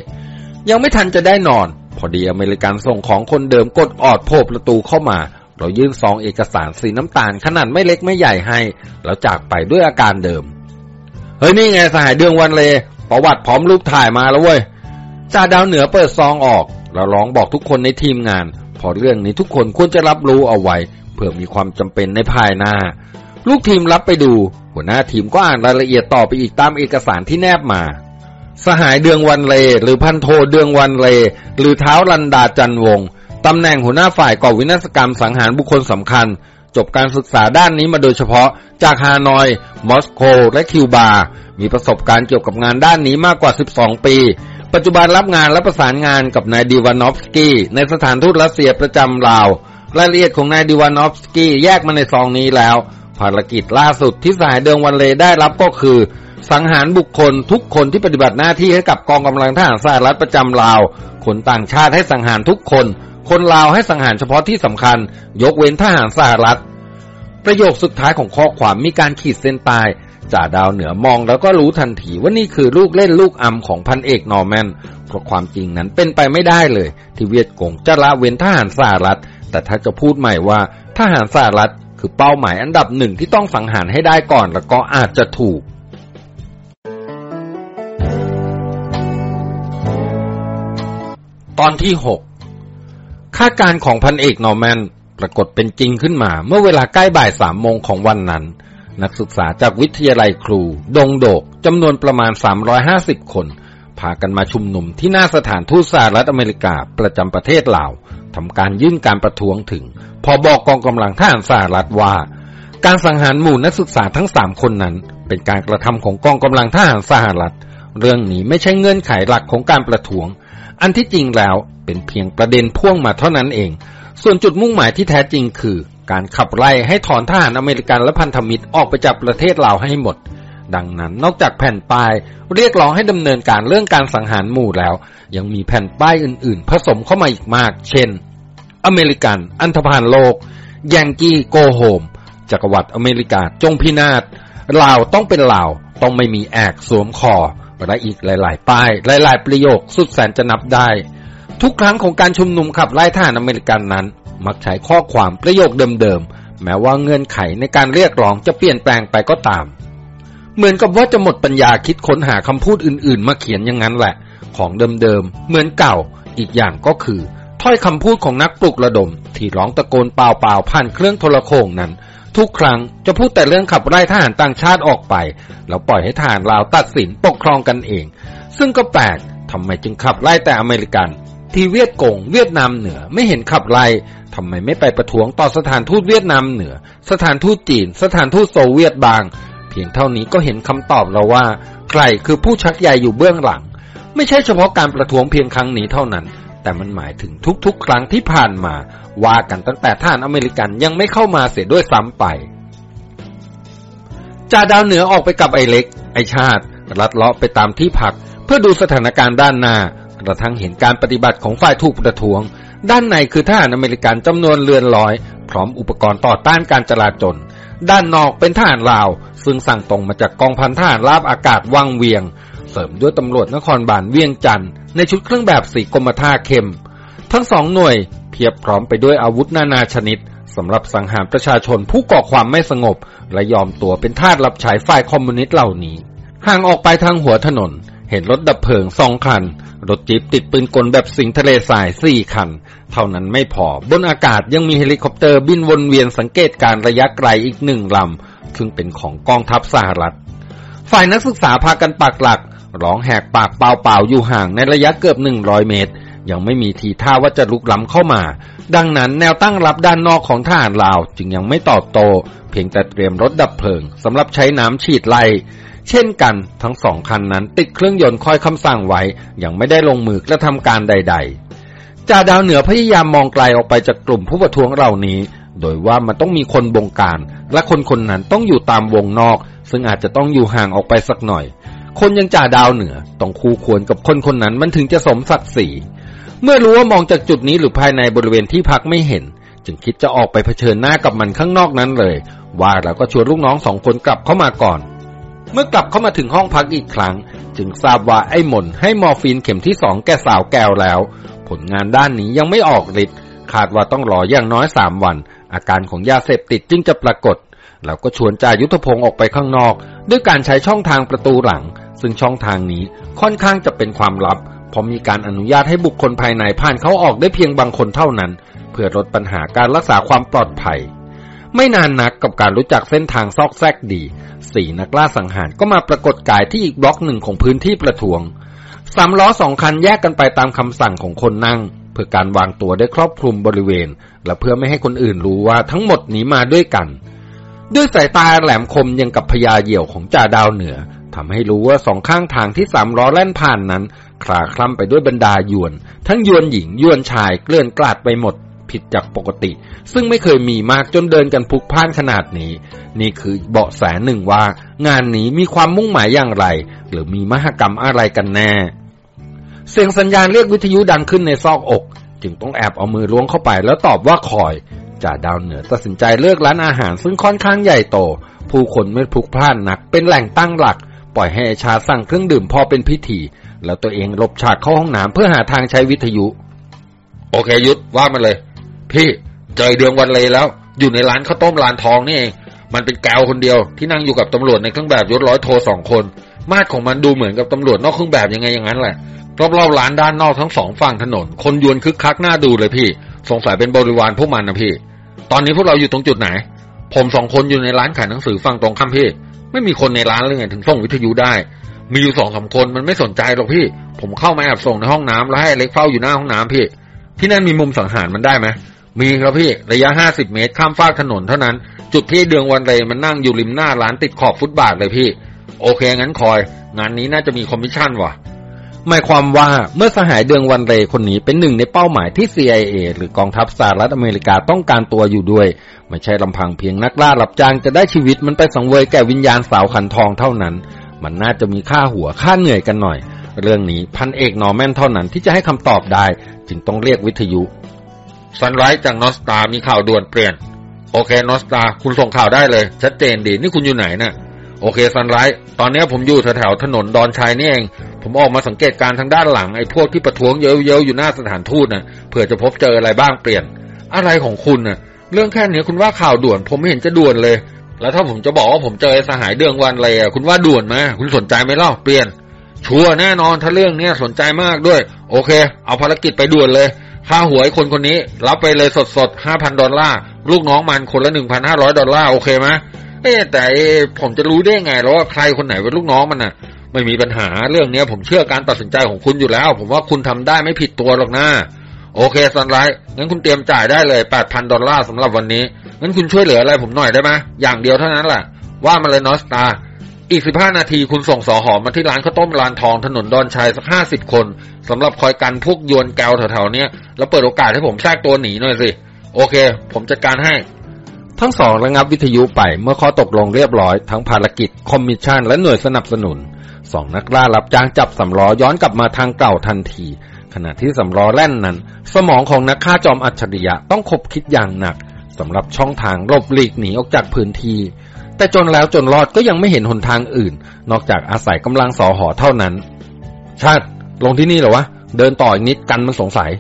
ยังไม่ทันจะได้นอน พอดีอเมริกันส่งของคนเดิมกดออดโผล่ประตูเข้ามา เรายื่นซองเอกสารสีน้ำตาลขนาดไม่เล็กไม่ใหญ่ให้ แล้วจากไปด้วยอาการเดิม เฮ้ยนี่ไงสหายเดืองวันเล ประวัติพร้อมรูปถ่ายมาแล้วเว้ยจ่าดาวเหนือเปิดซองออกแล้วร้องบอกทุกคนในทีมงาน พอเรื่องนี้ทุกคนควรจะรับรู้เอาไว้เพื่อมีความจำเป็นในภายหน้า ลูกทีมรับไปดู หัวหน้าทีมก็อ่านรายละเอียดต่อไปอีกตามเอกสารที่แนบมาสหายเดืองวันเล หรือพันโทเดืองวันเล หรือเท้ารันดาจันวงศ์ ตำแหน่งหัวหน้าฝ่ายก่อวินาศกรรมสังหารบุคคลสำคัญ จบการศึกษาด้านนี้มาโดยเฉพาะจากฮานอย มอสโก และคิวบา มีประสบการณ์เกี่ยวกับงานด้านนี้มากกว่า 12 ปี ปัจจุบันรับงานและประสานงานกับนายดิวานอฟสกี้ในสถานทูตรัสเซียประจำลาว รายละเอียดของนายดิวานอฟสกี้แยกมาในซองนี้แล้ว ภารกิจล่าสุดที่สายเดืองวันเลได้รับก็คือ สังหารบุคคลทุกคนที่ปฏิบัติหน้าที่ให้กับกองกำลังทหารสหรัฐประจำลาว คนต่างชาติให้สังหารทุกคน คนลาวให้สังหารเฉพาะที่สำคัญ ยกเว้นทหารสหรัฐ ประโยคสุดท้ายของข้อความมีการขีดเส้นใต้จ่าดาวเหนือมองแล้วก็รู้ทันทีว่านี่คือลูกเล่นลูกอำของพันเอกนอร์แมนเพราะความจริงนั้นเป็นไปไม่ได้เลย ที่เวียดกงจะละเว้นทหารสหรัฐ แต่ถ้าจะพูดใหม่ว่าทหารสหรัฐคือเป้าหมายอันดับหนึ่งที่ต้องสังหารให้ได้ก่อนแล้วก็อาจจะถูกตอนที่หก คาดการของพันเอกนอร์แมนปรากฏเป็นจริงขึ้นมาเมื่อเวลาใกล้บ่ายสามโมงของวันนั้น นักศึกษาจากวิทยาลัยครู ดงโดกจำนวนประมาณ 350 คน พากันมาชุมนุมที่หน้าสถานทูตสหรัฐอเมริกาประจำประเทศลาวทำการยื่นการประท้วงถึงพอบอกกองกำลังทหารสหรัฐว่า การสังหารหมู่นักศึกษาทั้งสามคนนั้น เป็นการกระทำของกองกำลังทหารสหรัฐ เรื่องนี้ไม่ใช่เงื่อนไขหลักของการประท้วง อันที่จริงแล้วเป็นเพียงประเด็นพ่วงมาเท่านั้นเอง ส่วนจุดมุ่งหมายที่แท้จริงคือ การขับไล่ให้ถอนทหารอเมริกันและพันธมิตรออกไปจากประเทศลาวให้หมด ดังนั้นนอกจากแผ่นป้าย เรียกร้องให้ดำเนินการเรื่องการสังหารหมู่แล้ว ยังมีแผ่นป้ายอื่น ๆ ผสมเข้ามาอีกมาก เช่น อเมริกัน อันธพาลโลกยังกี้โกโฮมจักรวรรดิอเมริกาจงพินาศลาวต้องเป็นลาวต้องไม่มีแอกสวมคอ และอีกหลาย ๆ ป้าย หลาย ๆ ประโยคสุดแสนจะนับได้ ทุกครั้งของการชุมนุมขับไล่ทหารอเมริกันนั้น มักใช้ข้อความประโยคเดิม ๆ แม้ว่าเงื่อนไขในการเรียกร้องจะเปลี่ยนแปลงไปก็ตาม เหมือนกับว่าจะหมดปัญญาคิดค้นหาคำพูดอื่น ๆ มาเขียนอย่างนั้นแหละ ของเดิม ๆ เหมือนเก่า อีกอย่างก็คือ ถ้อยคำพูดของนักปลุกระดม ที่ร้องตะโกนเปล่าๆผ่านเครื่องโทรโขงนั้น ทุกครั้งจะพูดแต่เรื่องขับไล่ทหารต่างชาติออกไป แล้วปล่อยให้ทหารลาวตัดสินปกครองกันเอง ซึ่งก็แปลกทำไมจึงขับไล่แต่อเมริกัน ที่เวียดกงเวียดนามเหนือไม่เห็นขับไล่ทำไมไม่ไปประท้วงต่อสถานทูตเวียดนามเหนือ สถานทูตจีน สถานทูตโซเวียตบาง เพียงเท่านี้ก็เห็นคำตอบแล้วว่า ใครคือผู้ชักใยอยู่เบื้องหลัง ไม่ใช่เฉพาะการประท้วงเพียงครั้งนี้เท่านั้น แต่มันหมายถึงทุกๆ ครั้งที่ผ่านมา ว่ากันตั้งแต่ท่านอเมริกันยังไม่เข้ามาเสียด้วยซ้ำไปจ่าดาวเหนือออกไปกับไอเล็ก ไอชาติลัดเลาะไปตามที่พัก เพื่อดูสถานการณ์ด้านหน้ากระทั่งเห็นการปฏิบัติของฝ่ายถูกประท้วง ด้านในคือทหารอเมริกันจำนวนเรือนร้อย พร้อมอุปกรณ์ต่อต้านการจลาจลด้านนอกเป็นทหารลาว ซึ่งสั่งตรงมาจากกองพันทหารราบอากาศวังเวียง เสริมด้วยตำรวจนครบาลเวียงจันทร์ในชุดเครื่องแบบสีกรมท่าเข้ม ทั้งสองหน่วยเพียบพร้อมไปด้วยอาวุธนานาชนิดสำหรับสังหารประชาชนผู้ก่อความไม่สงบ และยอมตัวเป็นทาสรับใช้ฝ่ายคอมมิวนิสต์เหล่านี้ห่างออกไปทางหัวถนน เห็นรถดับเพลิงสองคัน รถจี๊ปติดปืนกลแบบสิงห์ทะเลทรายสี่คัน เท่านั้นไม่พอบนอากาศยังมีเฮลิคอปเตอร์บินวนเวียนสังเกตการณ์ระยะไกลอีกหนึ่งลำซึ่งเป็นของกองทัพสหรัฐ ฝ่ายนักศึกษาพากันปักหลัก ร้องแหกปากเปล่าๆอยู่ห่างในระยะเกือบหนึ่งร้อยเมตร ยังไม่มีทีท่าว่าจะลุกล้ำเข้ามา ดังนั้นแนวตั้งรับด้านนอกของทหารลาวจึงยังไม่ตอบโต้เพียงแต่เตรียมรถดับเพลิงสำหรับใช้น้ำฉีดไล่เช่นกันทั้งสองคันนั้นติดเครื่องยนต์คอยคำสั่งไว้ ยังไม่ได้ลงมือกระทำการใด ๆจ่าดาวเหนือพยายามมองไกลออกไปจากกลุ่มผู้ประท้วงเหล่านี้ โดยว่ามันต้องมีคนบงการ และคนคนนั้นต้องอยู่ตามวงนอก ซึ่งอาจจะต้องอยู่ห่างออกไปสักหน่อย คนยังจ่าดาวเหนือต้องคู่ควรกับคนคนนั้นมันถึงจะสมศักดิ์ศรีเมื่อรู้ว่ามองจากจุดนี้หรือภายในบริเวณที่พักไม่เห็น จึงคิดจะออกไปเผชิญหน้ากับมันข้างนอกนั้นเลย ว่าแล้วก็ชวนลูกน้องสองคนกลับเข้ามาก่อน เมื่อกลับเข้ามาถึงห้องพักอีกครั้ง จึงทราบว่าไอ้หม่นให้มอร์ฟีนเข็มที่สองแก่สาวแก้วแล้ว ผลงานด้านนี้ยังไม่ออกฤทธิ์คาดว่าต้องรออย่างน้อยสามวัน อาการของยาเสพติดจึงจะปรากฏแล้วก็ชวนจ่ายุทธพงศ์ออกไปข้างนอก ด้วยการใช้ช่องทางประตูหลัง ซึ่งช่องทางนี้ค่อนข้างจะเป็นความลับ เพราะมีการอนุญาตให้บุคคลภายในผ่านเข้าออกได้เพียงบางคนเท่านั้น เพื่อลดปัญหาการรักษาความปลอดภัย ไม่นานนักกับการรู้จักเส้นทางซอกแซกดีสี่นักล่าสังหารก็มาปรากฏกายที่อีกบล็อกหนึ่งของพื้นที่ประท้วงสามล้อสองคันแยกกันไปตามคำสั่งของคนนั่ง เพื่อการวางตัวได้ครอบคลุมบริเวณ และเพื่อไม่ให้คนอื่นรู้ว่าทั้งหมดนี้มาด้วยกัน ด้วยสายตาแหลมคมยังกับพญาเหยี่ยวของจ่าดาวเหนือ ทำให้รู้ว่าสองข้างทางที่สามล้อแล่นผ่านนั้นคลาคล่ำไปด้วยบรรดายวน ทั้งยวนหญิงยวนชายเกลื่อนกลาดไปหมด ผิดจากปกติ ซึ่งไม่เคยมีมากจนเดินกันพลุกพ่านขนาดนี้ นี่คือเบาะแสหนึ่งว่า งานนี้มีความมุ่งหมายอย่างไร หรือมีมหกรรมอะไรกันแน่ เสียงสัญญาณเรียกวิทยุดังขึ้นในซอกอก จึงต้องแอบเอามือล้วงเข้าไปแล้วตอบว่าคอยจ่าดาวเหนือตัดสินใจเลือกร้านอาหารซึ่งค่อนข้างใหญ่โต ผู้คนไม่พลุกพล่านนัก เป็นแหล่งตั้งหลัก ปล่อยให้ชาสั่งเครื่องดื่มพอเป็นพิธี แล้วตัวเองหลบฉากเข้าห้องน้ำเพื่อหาทางใช้วิทยุ โอเคยุทธว่ามาเลย พี่เจอเดืองวันเลยแล้ว อยู่ในร้านข้าวต้มร้านทองนี่เองมันเป็นแกวคนเดียวที่นั่งอยู่กับตำรวจในเครื่องแบบยศร้อยโทสองคน มาดของมันดูเหมือนกับตำรวจนอกเครื่องแบบยังไงอย่างนั้นแหละรอบๆร้านด้านนอกทั้งสองฝั่งถนน คนยวนคึกคักหน้าดูเลยพี่ สงสัยเป็นบริวารพวกมันนะพี่ ตอนนี้พวกเราอยู่ตรงจุดไหน ผมสองคนอยู่ในร้านขายหนังสือฝั่งตรงข้ามพี่ ไม่มีคนในร้านเลยไงถึงส่งวิทยุได้ มีอยู่สองสามคนมันไม่สนใจหรอกพี่ ผมเข้ามาแอบส่งในห้องน้ำแล้วให้เล็กเฝ้าอยู่หน้าห้องน้ำพี่ ที่นั่นมีมุมสังหารมันได้ไหมมีครับพี่ระยะห้าสิบเมตรข้ามฟากถนนเท่านั้น จุดที่เดืองวันเลมันนั่งอยู่ริมหน้าร้านติดขอบฟุตบาทเลยพี่ โอเคงั้นคอย งานนี้น่าจะมีคอมมิชชั่นว่ะ หมายความว่าเมื่อสหายเดืองวันเลคนนี้เป็นหนึ่งในเป้าหมายที่ CIA หรือกองทัพสหรัฐอเมริกาต้องการตัวอยู่ด้วย ไม่ใช่ลำพังเพียงนักล่ารับจ้างจะได้ชีวิตมันไปสังเวยแก่วิญญาณสาวขันทองเท่านั้น มันน่าจะมีค่าหัวค่าเหนื่อยกันหน่อย เรื่องนี้พันเอกนอร์แมนเท่านั้นที่จะให้คำตอบได้ จึงต้องเรียกวิทยุ Sunrise จาก North Star มีข่าวด่วนเปลี่ยน โอเค North Star คุณส่งข่าวได้เลย ชัดเจนดีนี่คุณอยู่ไหนน่ะโอเค Sunrise ตอนนี้ผมอยู่แถวๆถนนดอนชัยนี่เอง ผมออกมาสังเกตการณ์ทางด้านหลังไอ้พวกที่ประท้วงเย้ยๆอยู่หน้าสถานทูตน่ะเผื่อจะพบเจออะไรบ้างเปลี่ยน อะไรของคุณน่ะ เรื่องแค่นี้คุณว่าข่าวด่วน ผมไม่เห็นจะด่วนเลย แล้วถ้าผมจะบอกว่าผมเจอสหายเดืองวันอะไรอะคุณว่าด่วนไหมคุณสนใจไหมเล่ะเปลี่ยน ชัวร์แน่นอนถ้าเรื่องเนี้ยสนใจมากด้วย โอเค เอาภารกิจไปด่วนเลยค่าหวยคนคนนี้ รับไปเลยสดสดห้าพันดอลลาร์ลูกน้องมันคนละหนึ่งพันห้าร้อยดอลลาร์โอเคไหมเอ๊แต่ผมจะรู้ได้ไงแล้วว่าใครคนไหนเป็นลูกน้องมันน่ะ ไม่มีปัญหาเรื่องเนี้ย ผมเชื่อการตัดสินใจของคุณอยู่แล้ว ผมว่าคุณทำได้ไม่ผิดตัวหรอกนะโอเค Sunlight งั้นคุณเตรียมจ่ายได้เลยแปดพันดอลลาร์สำหรับวันนี้งั้นคุณช่วยเหลืออะไรผมหน่อยได้ไหมอย่างเดียวเท่านั้นแหละว่ามาเลย North Star อีกสิบห้านาทีคุณส่งสอหอมาที่ร้านข้าวต้มร้านทองถนนดอนชัยสักห้าสิบคนสำหรับคอยกันพวกยวนแกวแถวๆเนี้ยแล้วเปิดโอกาสให้ผมแทรกตัวหนีหน่อยสิ โอเค ผมจัดการให้ ทั้งสองระงับวิทยุไปเมื่อข้อตกลงเรียบร้อยทั้งภารกิจ คอมมิชชั่นและหน่วยสนับสนุน สองนักล่ารับจ้างจับสามล้อย้อนกลับมาทางเก่าทันที ขณะที่สำล้อแล่นนั้น สมองของนักฆ่าจอมอัจฉริยะต้องคบคิดอย่างหนักสำหรับช่องทางหลบหลีกหนีออกจากพื้นที่ แต่จนแล้วจนรอดก็ยังไม่เห็นหนทางอื่น นอกจากอาศัยกำลังสอหอเท่านั้น ชาติลงที่นี่เหรอวะ เดินต่ออีกนิดกันมันสงสัย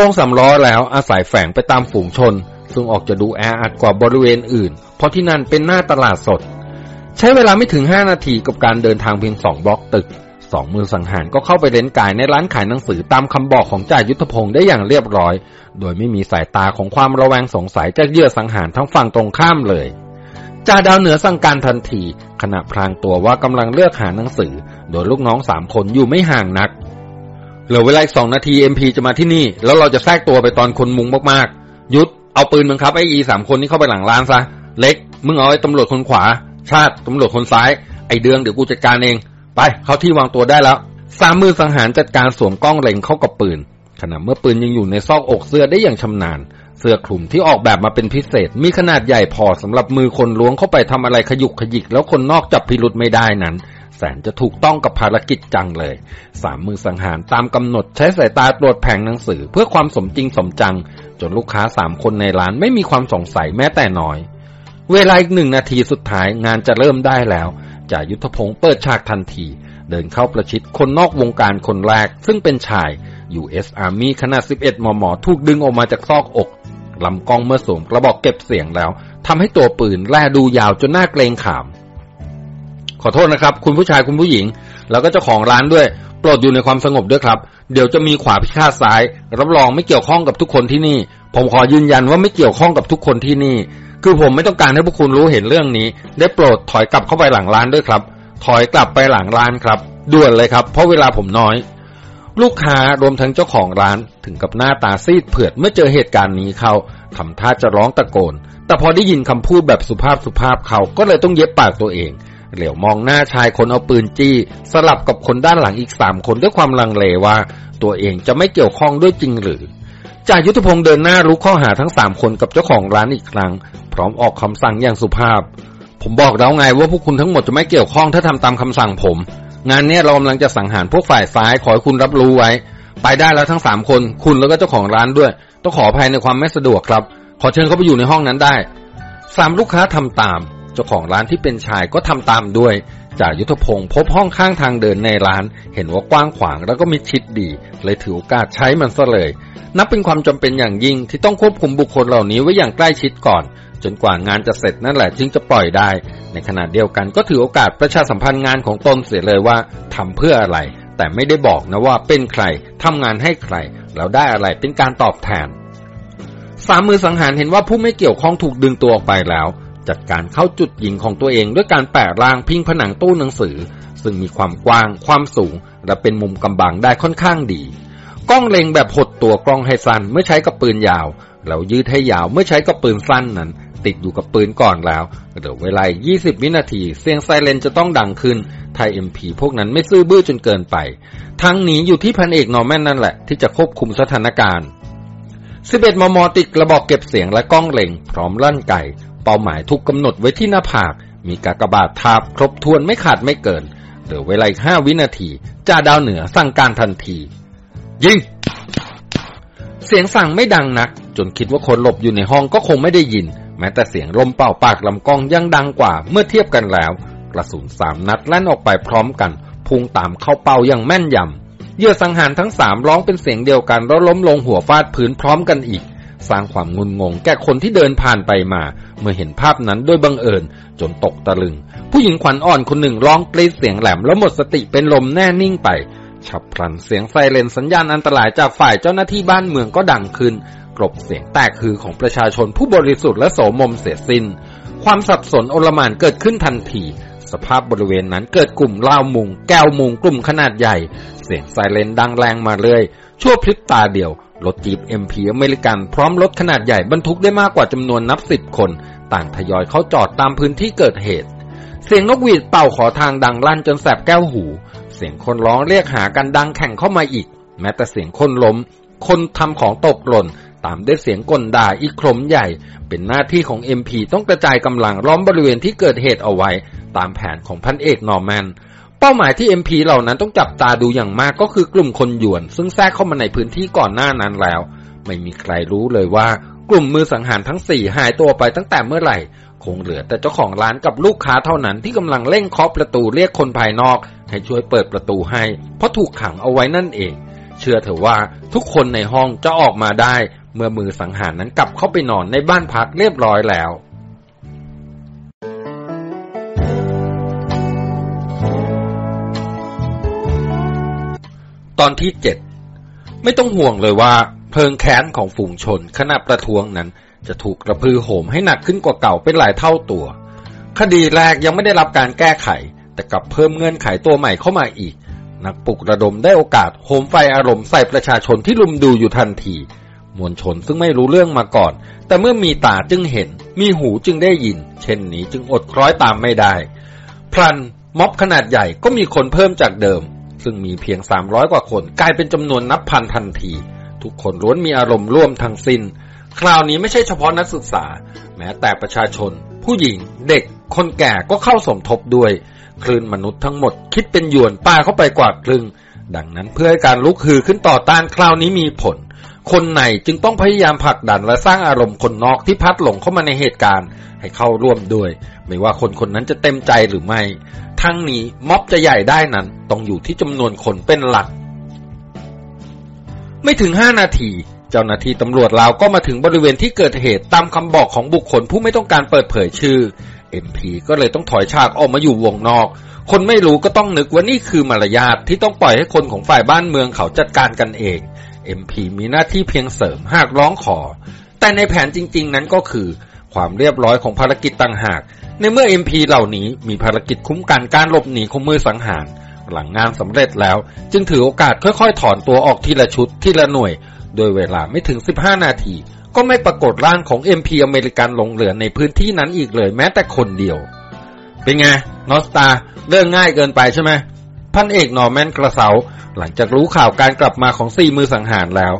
ลงสำล้อแล้วอาศัยแฝงไปตามฝูงชน ซึ่งออกจะดูแออัดกว่าบริเวณอื่น เพราะที่นั่นเป็นหน้าตลาดสด ใช้เวลาไม่ถึงห้านาทีกับการเดินทางเพียงสองบล็อกตึกสองมือสังหารก็เข้าไปเล่นกายในร้านขายหนังสือตามคำบอกของจ่ายุทธพงศ์ได้อย่างเรียบร้อย โดยไม่มีสายตาของความระแวงสงสัยจากเยื่อสังหารทั้งฝั่งตรงข้ามเลยจ่าดาวเหนือสั่งการทันที ขณะพลางตัวว่ากำลังเลือกหาหนังสือ โดยลูกน้องสามคนอยู่ไม่ห่างนักเหลือเวลาสองนาทีเอ็มพีจะมาที่นี่ แล้วเราจะแทรกตัวไปตอนคนมุงมากๆ ยุดเอาปืนมึงคับไออีสามคนนี้เข้าไปหลังร้านซะเล็กมึงเอาไอ้ตำรวจคนขวา ชาติตำรวจคนซ้าย ไอเดืองเดี๋ยวกูจัดการเอง ไป เขาที่วางตัวได้แล้ว สามมือสังหารจัดการสวมกล้องเล็งเข้ากับปืน ขณะเมื่อปืนยังอยู่ในซอกอกเสื้อได้อย่างชำนาญ เสื้อคลุมที่ออกแบบมาเป็นพิเศษ มีขนาดใหญ่พอสำหรับมือคนล้วงเข้าไปทำอะไรขยุกขยิก แล้วคนนอกจับพิรุธไม่ได้นั้นแสนจะถูกต้องกับภารกิจจังเลย สามมือสังหารตามกำหนดใช้สายตาตรวจแผงหนังสือเพื่อความสมจริงสมจัง จนลูกค้าสามคนในร้านไม่มีความสงสัยแม้แต่น้อย เวลาอีกหนึ่งนาทีสุดท้ายงานจะเริ่มได้แล้วจ่ายุทธพงศ์เปิดฉากทันที เดินเข้าประชิดคนนอกวงการคนแรก ซึ่งเป็นชาย US Army ขนาด 11 มม ถูกดึงออกมาจากซอกอกลำกล้องเมื่อสวมกระบอกเก็บเสียงแล้วทำให้ตัวปืนแลดูยาวจนหน่าเกรงขาม ขอโทษนะครับ คุณผู้ชายคุณผู้หญิง แล้วก็เจ้าของร้านด้วยโปรดอยู่ในความสงบด้วยครับ เดี๋ยวจะมีขวาพิฆาตซ้าย รับรองไม่เกี่ยวข้องกับทุกคนที่นี่ ผมขอยืนยันว่าไม่เกี่ยวข้องกับทุกคนที่นี่ คือผมไม่ต้องการให้พวกคุณรู้เห็นเรื่องนี้ ได้โปรดถอยกลับเข้าไปหลังร้านด้วยครับ ถอยกลับไปหลังร้านครับ ด่วนเลยครับ เพราะเวลาผมน้อย ลูกค้ารวมทั้งเจ้าของร้านถึงกับหน้าตาซีดเผือดเมื่อเจอเหตุการณ์นี้เขาทำท่าจะร้องตะโกน แต่พอได้ยินคำพูดแบบสุภาพสุภาพเขาก็เลยต้องเย็บปากตัวเอง เหลียวมองหน้าชายคนเอาปืนจี้ สลับกับคนด้านหลังอีกสามคนด้วยความลังเลว่า ตัวเองจะไม่เกี่ยวข้องด้วยจริงหรือ จ่ายุทธพงศ์เดินหน้ารู้ข้อหาทั้งสามคนกับเจ้าของร้านอีกครั้ง พร้อมออกคำสั่งอย่างสุภาพ ผมบอกแล้วไงว่าพวกคุณทั้งหมดจะไม่เกี่ยวข้องถ้าทำตามคำสั่งผม งานนี้เรากำลังจะสังหารพวกฝ่ายซ้ายขอให้คุณรับรู้ไว้ ไปได้แล้วทั้งสามคน คุณแล้วก็เจ้าของร้านด้วย ต้องขออภัยในความไม่สะดวกครับ ขอเชิญเขาไปอยู่ในห้องนั้นได้สามลูกค้าทำตาม เจ้าของร้านที่เป็นชายก็ทำตามด้วย จากยุทธพงศ์พบห้องข้างทางเดินในร้าน เห็นว่ากว้างขวางแล้วก็มิดชิดดี เลยถือโอกาสใช้มันซะเลย นับเป็นความจำเป็นอย่างยิ่งที่ต้องควบคุมบุคคลเหล่านี้ไว้อย่างใกล้ชิดก่อน จนกว่างานจะเสร็จนั่นแหละจึงจะปล่อยได้ ในขณะเดียวกันก็ถือโอกาสประชาสัมพันธ์งานของตนเสียเลยว่าทำเพื่ออะไร แต่ไม่ได้บอกนะว่าเป็นใครทำงานให้ใครแล้วได้อะไรเป็นการตอบแทนสามมือสังหารเห็นว่าผู้ไม่เกี่ยวข้องถูกดึงตัวออกไปแล้ว จัดการเข้าจุดยิงของตัวเองด้วยการแปะร่างพิงผนังตู้หนังสือ ซึ่งมีความกว้าง ความสูง และเป็นมุมกำบังได้ค่อนข้างดี กล้องเล็งแบบหดตัวกล้องให้สั้นเมื่อใช้กับปืนยาวแล้วยืดให้ยาวเมื่อใช้กับปืนสั้นนั้น ติดอยู่กับปืนก่อนแล้วเหลือเวลา 20 วินาที เสียงไซเรนจะต้องดังขึ้นไทยเอ็มพีพวกนั้นไม่ซื่อบื้อจนเกินไป ทั้งนี้อยู่ที่พันเอกนอร์แมนนั่นแหละที่จะควบคุมสถานการณ์11มมติดกระบอกเก็บเสียงและกล้องเล็ง พร้อมลั่นไก่ เป้าหมายถูกกำหนดไว้ที่หน้าผาก มีกากบาททาบครบถ้วนไม่ขาดไม่เกิน เหลือเวลาอีก5วินาทีจ่าดาวเหนือสั่งการทันที ยิง เสียงสั่งไม่ดังนัก จนคิดว่าคนหลบอยู่ในห้องก็คงไม่ได้ยิน แม้แต่เสียงลมเป่าปากลำกล้องยังดังกว่าเมื่อเทียบกันแล้ว กระสุนสามนัดแล่นออกไปพร้อมกัน พุ่งตามเข้าเป้าอย่างแม่นยำเยื่อสังหารทั้งสามร้องเป็นเสียงเดียวกันแล้วล้มลงหัวฟาดพื้นพร้อมกันอีก สร้างความงุนงง แก่คนที่เดินผ่านไปมา เมื่อเห็นภาพนั้นด้วยบังเอิญ จนตกตะลึง ผู้หญิงขวัญอ่อนคนหนึ่งร้องกรีดเสียงแหลมแล้วหมดสติเป็นลมแน่นิ่งไป ฉับพลันเสียงไซเรนสัญญาณอันตรายจากฝ่ายเจ้าหน้าที่บ้านเมืองก็ดังขึ้น กลบเสียงแตกคือของประชาชนผู้บริสุทธิ์และโสมมเสียสิน้น ความสับสนโอลมานเกิดขึ้นทันทีสภาพบริเวณนั้นเกิดกลุ่มล่ามุง แก้วมุงกลุ่มขนาดใหญ่ เสียงไซเรนดังแรงมาเรื่อยชั่วพริบตาเดียว รถจีบเอ็มพีอเมริกันพร้อมรถขนาดใหญ่บรรทุกได้มากกว่าจำนวนนับสิบคน ต่างทยอยเข้าจอดตามพื้นที่เกิดเหตุ เสียงนกหวีดเป่าขอทางดังลั่นจนแสบแก้วหู เสียงคนร้องเรียกหากันดังแข่งเข้ามาอีก แม้แต่เสียงคนล้ม คนทำของตกหล่นตามด้วยเสียงกลด่าอีกครมใหญ่ เป็นหน้าที่ของ MP ต้องกระจายกำลังล้อมบริเวณที่เกิดเหตุเอาไว้ ตามแผนของพันเอกนอร์แมน เป้าหมายที่ MP เหล่านั้นต้องจับตาดูอย่างมากก็คือกลุ่มคนหยวน ซึ่งแทรกเข้ามาในพื้นที่ก่อนหน้านั้นแล้ว ไม่มีใครรู้เลยว่ากลุ่มมือสังหารทั้งสี่หายตัวไปตั้งแต่เมื่อไหร่ คงเหลือแต่เจ้าของร้านกับลูกค้าเท่านั้นที่กำลังเร่งเคาะประตูเรียกคนภายนอก ให้ช่วยเปิดประตูให้ เพราะถูกขังเอาไว้นั่นเอง เชื่อเถอะว่าทุกคนในห้องจะออกมาได้ เมื่อมือสังหารนั้นกลับเข้าไปนอนในบ้านพักเรียบร้อยแล้ว ตอนที่เจ็ดไม่ต้องห่วงเลยว่า เพลิงแค้นของฝูงชนขณะประท้วงนั้น จะถูกกระพือโหมให้หนักขึ้นกว่าเก่าเป็นหลายเท่าตัว คดีแรกยังไม่ได้รับการแก้ไข แต่กลับเพิ่มเงื่อนไขตัวใหม่เข้ามาอีก นักปลุกระดมได้โอกาสโหมไฟอารมณ์ใส่ประชาชนที่ลุมดูอยู่ทันที มวลชนซึ่งไม่รู้เรื่องมาก่อน แต่เมื่อมีตาจึงเห็น มีหูจึงได้ยิน เช่นนี้จึงอดคล้อยตามไม่ได้ พลันม็อบขนาดใหญ่ก็มีคนเพิ่มจากเดิม ซึ่งมีเพียง 300 กว่าคน กลายเป็นจำนวนนับพันทันที ทุกคนล้วนมีอารมณ์ร่วมทั้งสิน้น คราวนี้ไม่ใช่เฉพาะนักศึกษา แม้แต่ประชาชน ผู้หญิง เด็ก คนแก่ก็เข้าสมทบด้วย คลื่นมนุษย์ทั้งหมดคิดเป็นหยวนป้าเข้าไปกว่าครึ่ง ดังนั้นเพื่อให้การลุกฮือขึ้นต่อต้านคราวนี้มีผลคนในจึงต้องพยายามผลักดันและสร้างอารมณ์คนนอกที่พัดหลงเข้ามาในเหตุการณ์ ให้เข้าร่วมด้วย ไม่ว่าคนคนนั้นจะเต็มใจหรือไม่ ทั้งนี้ม็อบจะใหญ่ได้นั้นต้องอยู่ที่จำนวนคนเป็นหลัก ไม่ถึงห้านาที เจ้าหน้าที่ตำรวจลาวก็มาถึงบริเวณที่เกิดเหตุตามคำบอกของบุคคลผู้ไม่ต้องการเปิดเผยชื่อ MP ก็เลยต้องถอยฉากออกมาอยู่วงนอก คนไม่รู้ก็ต้องนึกว่านี่คือมารยาทที่ต้องปล่อยให้คนของฝ่ายบ้านเมืองเขาจัดการกันเอง MP มีหน้าที่เพียงเสริมหากร้องขอ แต่ในแผนจริง ๆ นั้นก็คือ ความเรียบร้อยของภารกิจต่างหาก ในเมื่อ MP เหล่านี้มีภารกิจคุ้มกันการหลบหนีของมือสังหาร หลังงานสำเร็จแล้ว จึงถือโอกาสค่อยๆ ถอนตัวออกทีละชุดทีละหน่วย โดยเวลาไม่ถึง 15 นาที ก็ไม่ปรากฏร่างของ MP อเมริกันหลงเหลือในพื้นที่นั้นอีกเลยแม้แต่คนเดียว เป็นไง North Star เรื่องง่ายเกินไปใช่ไหมพันเอกนอร์แมนกระเซ้าหลังจากรู้ข่าวการกลับมาของสี่มือสังหารแล้ว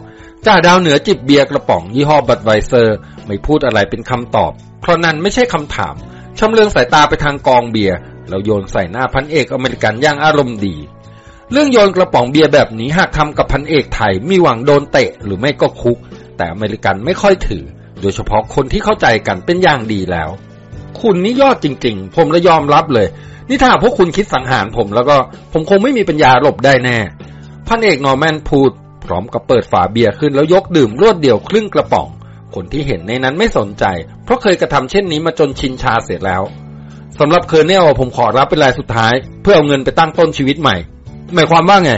จ่าดาวเหนือจิบเบียร์กระป๋องยี่ห้อ Budweiser ไม่พูดอะไรเป็นคำตอบ เพราะนั้นไม่ใช่คำถาม ชำเลืองสายตาไปทางกองเบียร์แล้วโยนใส่หน้าพันเอกอเมริกันอย่างอารมณ์ดี เรื่องโยนกระป๋องเบียร์แบบนี้หากทำกับพันเอกไทยมีหวังโดนเตะหรือไม่ก็คุก แต่อเมริกันไม่ค่อยถือ โดยเฉพาะคนที่เข้าใจกันเป็นอย่างดีแล้ว คุณนี่ยอดจริง ๆ ผมละยอมรับเลย นี่ถ้าพวกคุณคิดสังหารผมแล้วก็ผมคงไม่มีปัญญาหลบได้แน่ พันเอกนอร์แมนพูด พร้อมกับเปิดฝาเบียร์ขึ้นแล้วยกดื่มรวดเดียวครึ่งกระป๋อง คนที่เห็นในนั้นไม่สนใจ เพราะเคยกระทำเช่นนี้มาจนชินชาเสร็จแล้วสำหรับ Colonel ผมขอรับเป็นรายสุดท้าย เพื่อเอาเงินไปตั้งต้นชีวิตใหม่ หมายความว่าไง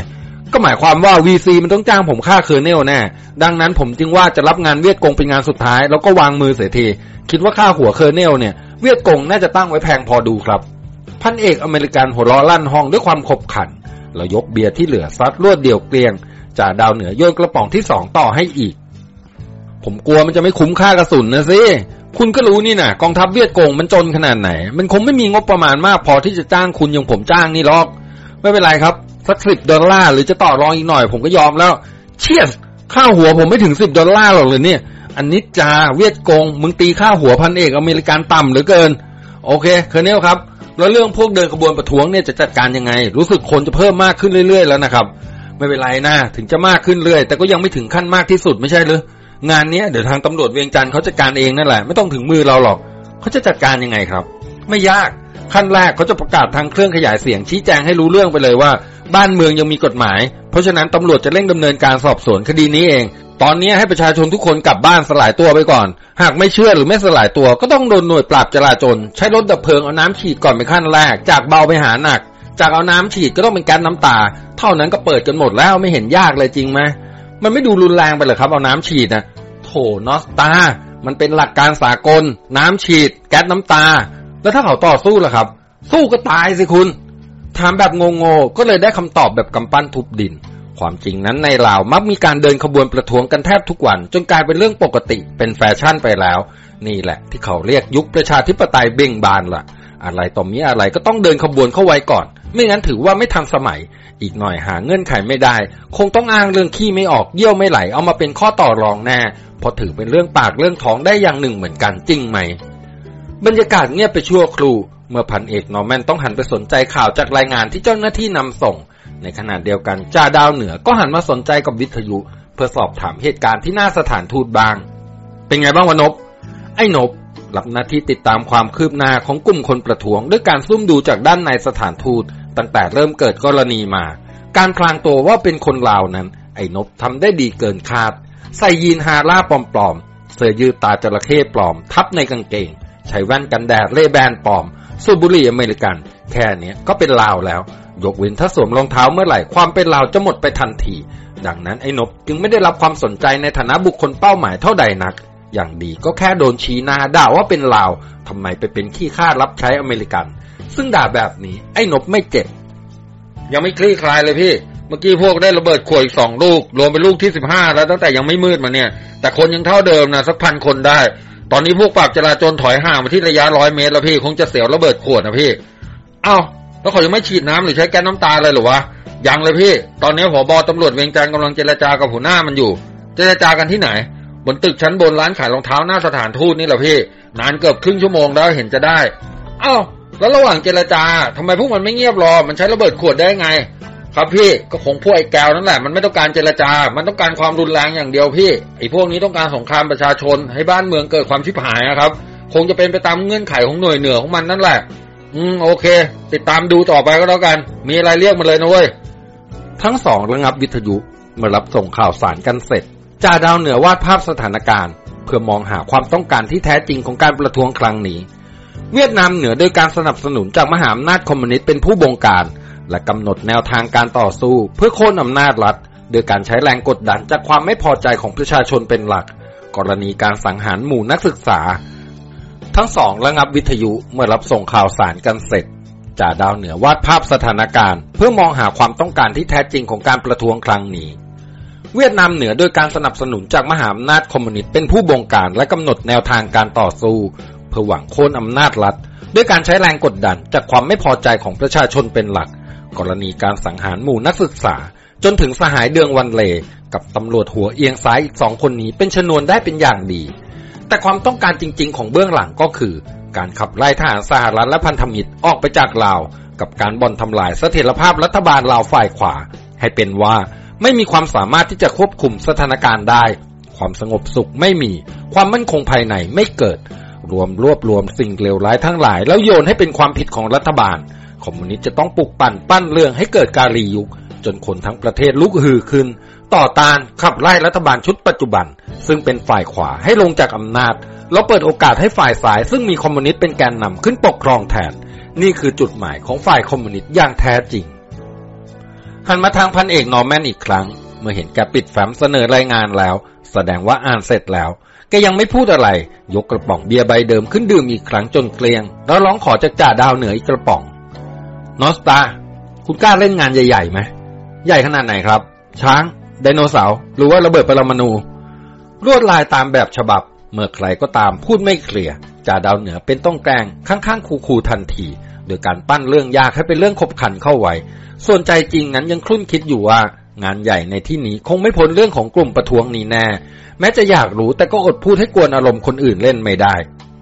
ก็หมายความว่า VC มันต้องจ้างผมฆ่า Colonel แน่ ดังนั้นผมจึงว่าจะรับงานเวียดกงเป็นงานสุดท้าย แล้วก็วางมือเสียที คิดว่าค่าหัว Colonel เนี่ย เวียดกงน่าจะตั้งไว้แพงพอดูครับ พันเอกอเมริกันหัวเราะลั่นห้องด้วยความขบขัน แล้วยกเบียร์ที่เหลือซัดรวดเดียวเกลี้ยงจ่าดาวเหนือโยนกระป๋องที่สองต่อให้อีก ผมกลัวมันจะไม่คุ้มค่ากระสุนนะสิคุณก็รู้นี่นะกองทัพเวียดกงมันจนขนาดไหน มันคงไม่มีงบประมาณมากพอที่จะจ้างคุณอย่างผมจ้างนี่หรอก ไม่เป็นไรครับสักสิบดอลลาร์หรือจะต่อรองอีกหน่อย ผมก็ยอมแล้ว เชียสค่าหัวผมไม่ถึงสิบดอลลาร์หรอกเลยเนี่ย อันนี้จาเวียดกงมึงตีค่าหัวพันเอกอเมริกันต่ำเหลือเกิน โอเค Colonel ครับ แล้วเรื่องพวกเดินขบวนประท้วงเนี่ยจะจัดการยังไง รู้สึกคนจะเพิ่มมากขึ้นเรื่อยๆแล้วนะครับ ไม่เป็นไรนะถึงจะมากขึ้นเรื่อยแต่ก็ยังไม่ถึงขั้นมากที่สุดไม่ใช่หรือ งานนี้เดี๋ยวทางตำรวจเวียงจันทร์เขาจัดการเองนั่นแหละ ไม่ต้องถึงมือเราหรอกเขาจะจัดการยังไงครับ ไม่ยากขั้นแรกเขาจะประกาศทางเครื่องขยายเสียงชี้แจงให้รู้เรื่องไปเลยว่า บ้านเมืองยังมีกฎหมาย เพราะฉะนั้นตำรวจจะเร่งดำเนินการสอบสวนคดีนี้เอง ตอนนี้ให้ประชาชนทุกคนกลับบ้านสลายตัวไปก่อน หากไม่เชื่อหรือไม่สลายตัวก็ต้องโดนหน่วยปราบจราจรใช้รถดับเพลิงเอาน้ำฉีดก่อนเป็นขั้นแรก จากเบาไปหาหนัก จากเอาน้ำฉีดก็ต้องเป็นแก๊สน้ำตา เท่านั้นก็เปิดกันหมดแล้วไม่เห็นยากเลยจริงไหม มันไม่ดูรุนแรงไปเลยครับ เอาน้ำฉีดนะโถนอสตา มันเป็นหลักการสากล น้ำฉีด แก๊สน้ำตา แล้วถ้าเขาต่อสู้ล่ะครับ สู้ก็ตายสิคุณ ถามแบบงงๆก็เลยได้คำตอบแบบกำปั้นทุบดิน ความจริงนั้นในลาวมักมีการเดินขบวนประท้วงกันแทบทุกวัน จนกลายเป็นเรื่องปกติเป็นแฟชั่นไปแล้ว นี่แหละ ที่เขาเรียกยุคประชาธิปไตยเบ่งบานละ่ะอะไรต่อมีอะไรก็ต้องเดินขบวนเข้าไว้ก่อน ไม่งั้นถือว่าไม่ทันสมัย อีกหน่อยหาเงื่อนไขไม่ได้ คงต้องอ้างเรื่องขี้ไม่ออกเยี่ยวไม่ไหลเอามาเป็นข้อต่อรองแน่พราะถือเป็นเรื่องปากเรื่องท้องได้อย่างหนึ่งเหมือนกันจริงไหม บรรยากาศเงียบไปชั่วครู่ เมื่อพันเอกนอร์แมนต้องหันไปสนใจข่าวจากรายงานที่เจ้าหน้าที่นำส่ง ในขณะเดียวกันจ่าดาวเหนือก็หันมาสนใจกับวิทยุ เพื่อสอบถามเหตุการณ์ที่หน้าสถานทูตบาง เป็นไงบ้างวะนบไอ้นบรับหน้าที่ติดตามความคืบหน้าของกลุ่มคนประท้วง ด้วยการซุ่มดูจากด้านในสถานทูต ตั้งแต่เริ่มเกิดกรณีมา การพลางตัวว่าเป็นคนลาวนั้น ไอ้นบทำได้ดีเกินคาด ใส่ยีนส์ฮาร่าปลอมๆ เสื้อยืดตาจระเข้ปลอม ทับในกางเกง ใช้แว่นกันแดด Ray-Ban ปลอม สูบบุหรี่อเมริกัน แค่นี้ก็เป็นลาวแล้ว ยกเว้นถ้าสวมรองเท้าเมื่อไหร่ความเป็นลาวจะหมดไปทันที ดังนั้นไอ้นบจึงไม่ได้รับความสนใจในฐานะบุคคลเป้าหมายเท่าใดนักอย่างดีก็แค่โดนชี้หน้าด่าว่าเป็นลาว ทำไมไปเป็นขี้ข้ารับใช้อเมริกัน ซึ่งด่าแบบนี้ ไอ้นบไม่เจ็บ ยังไม่คลี่คลายเลยพี่ เมื่อกี้พวกได้ระเบิดขวดอีกสองลูก รวมเป็นลูกที่สิบห้าแล้วตั้งแต่ยังไม่มืดมาเนี่ย แต่คนยังเท่าเดิมนะสักพันคนได้ ตอนนี้พวกปราบจราจรถอยห่างมาที่ระยะร้อยเมตรแล้วพี่คงจะเสียวระเบิดขวดนะพี่ เอ้าแล้วเขายังไม่ฉีดน้ำหรือใช้แก๊สน้ำตาเลยหรือวะยังเลยพี่ ตอนนี้ผบตำรวจเวียงจันทร์กำลังเจรจากับหัวหน้ามันอยู่ เจรจากันที่ไหน บนตึกชั้นบนร้านขายรองเท้าหน้าสถานทูตนี่แหละพี่ นานเกือบครึ่งชั่วโมงแล้วเห็นจะได้ เอ้า แล้วระหว่างเจรจาทำไมพวกมันไม่เงียบรอ มันใช้ระเบิดขวดได้ไง ครับพี่ก็คงพวกไอ้แก้วนั่นแหละ มันไม่ต้องการเจรจา มันต้องการความรุนแรงอย่างเดียวพี่ ไอ้พวกนี้ต้องการสงครามประชาชน ให้บ้านเมืองเกิดความชิบหายนะครับ คงจะเป็นไปตามเงื่อนไขของหน่วยเหนือของมันนั่นแหละ อืมโอเค ติดตามดูต่อไปก็แล้วกัน มีอะไรเรียกมาเลยนะเว้ย ทั้งสองระงับวิทยุมื่อรับส่งข่าวสารกันเสร็จจ่าดาวเหนือวาดภาพสถานการณ์ เพื่อมองหาความต้องการที่แท้จริงของการประท้วงครั้งนี้ เวียดนามเหนือโดยการสนับสนุนจากมหาอำนาจคอมมิวนิสต์เป็นผู้บงการ และกำหนดแนวทางการต่อสู้ เพื่อโค่นอำนาจรัฐ โดยการใช้แรงกดดันจากความไม่พอใจของประชาชนเป็นหลัก กรณีการสังหารหมู่นักศึกษา ทั้งสองระงับวิทยุเมื่อรับส่งข่าวสารกันเสร็จจ่าดาวเหนือวาดภาพสถานการณ์ เพื่อมองหาความต้องการที่แท้จริงของการประท้วงครั้งนี้ เวียดนามเหนือโดยการสนับสนุนจากมหาอำนาจคอมมิวนิสต์เป็นผู้บงการและกำหนดแนวทางการต่อสู้ อหวังโค่นอำนาจรัฐ ด้วยการใช้แรงกดดันจากความไม่พอใจของประชาชนเป็นหลัก กรณีการสังหารหมู่นักศึกษา จนถึงสหายเดืองวันเล กับตำรวจหัวเอียงซ้ายอีกสองคนนี้เป็นชนวนได้เป็นอย่างดี แต่ความต้องการจริง ๆ ของเบื้องหลังก็คือ การขับไล่ทหารสหรัฐและพันธมิตรออกไปจากลาว กับการบ่อนทำลายเสถียรภาพรัฐบาลลาวฝ่ายขวา ให้เป็นว่าไม่มีความสามารถที่จะควบคุมสถานการณ์ได้ ความสงบสุขไม่มี ความมั่นคงภายในไม่เกิด รวมรวบรวมสิ่งเลวร้ายทั้งหลาย แล้วโยนให้เป็นความผิดของรัฐบาล คอมมิวนิสต์จะต้องปลุกปั่นปั้นเรื่องให้เกิดการรียุค จนคนทั้งประเทศลุกฮือขึ้น ต่อต้านขับไล่รัฐบาลชุดปัจจุบัน ซึ่งเป็นฝ่ายขวาให้ลงจากอำนาจ แล้วเปิดโอกาสให้ฝ่ายซ้าย ซึ่งมีคอมมิวนิสต์เป็นแกนนำขึ้นปกครองแทน นี่คือจุดหมายของฝ่ายคอมมิวนิสต์อย่างแท้จริงหันมาทางพันเอกนอร์แมนอีกครั้ง เมื่อเห็นแกปิดแฟ้มเสนอรายงานแล้ว แสดงว่าอ่านเสร็จแล้ว แกยังไม่พูดอะไร ยกกระป๋องเบียร์ใบเดิมขึ้นดื่มอีกครั้งจนเกลี้ยง แล้วร้องขอจากจ่าดาวเหนืออีกกระป๋อง North Star คุณกล้าเล่นงานใหญ่ๆไหม ใหญ่ขนาดไหนครับ ช้าง ไดโนเสาร์ หรือว่าระเบิดปรมาณูลวดลายตามแบบฉบับ เมื่อใครก็ตามพูดไม่เคลียร์ จ่าดาวเหนือเป็นต้องแกล้งข้างๆคูๆทันที โดยการปั้นเรื่องยากให้เป็นเรื่องขบขันเข้าไว้ ส่วนใจจริงนั้นยังคลุ่นคิดอยู่ว่า งานใหญ่ในที่นี้คงไม่พ้นเรื่องของกลุ่มประท้วงนี้แน่ แม้จะอยากรู้แต่ก็อดพูดให้กวนอารมณ์คนอื่นเล่นไม่ได้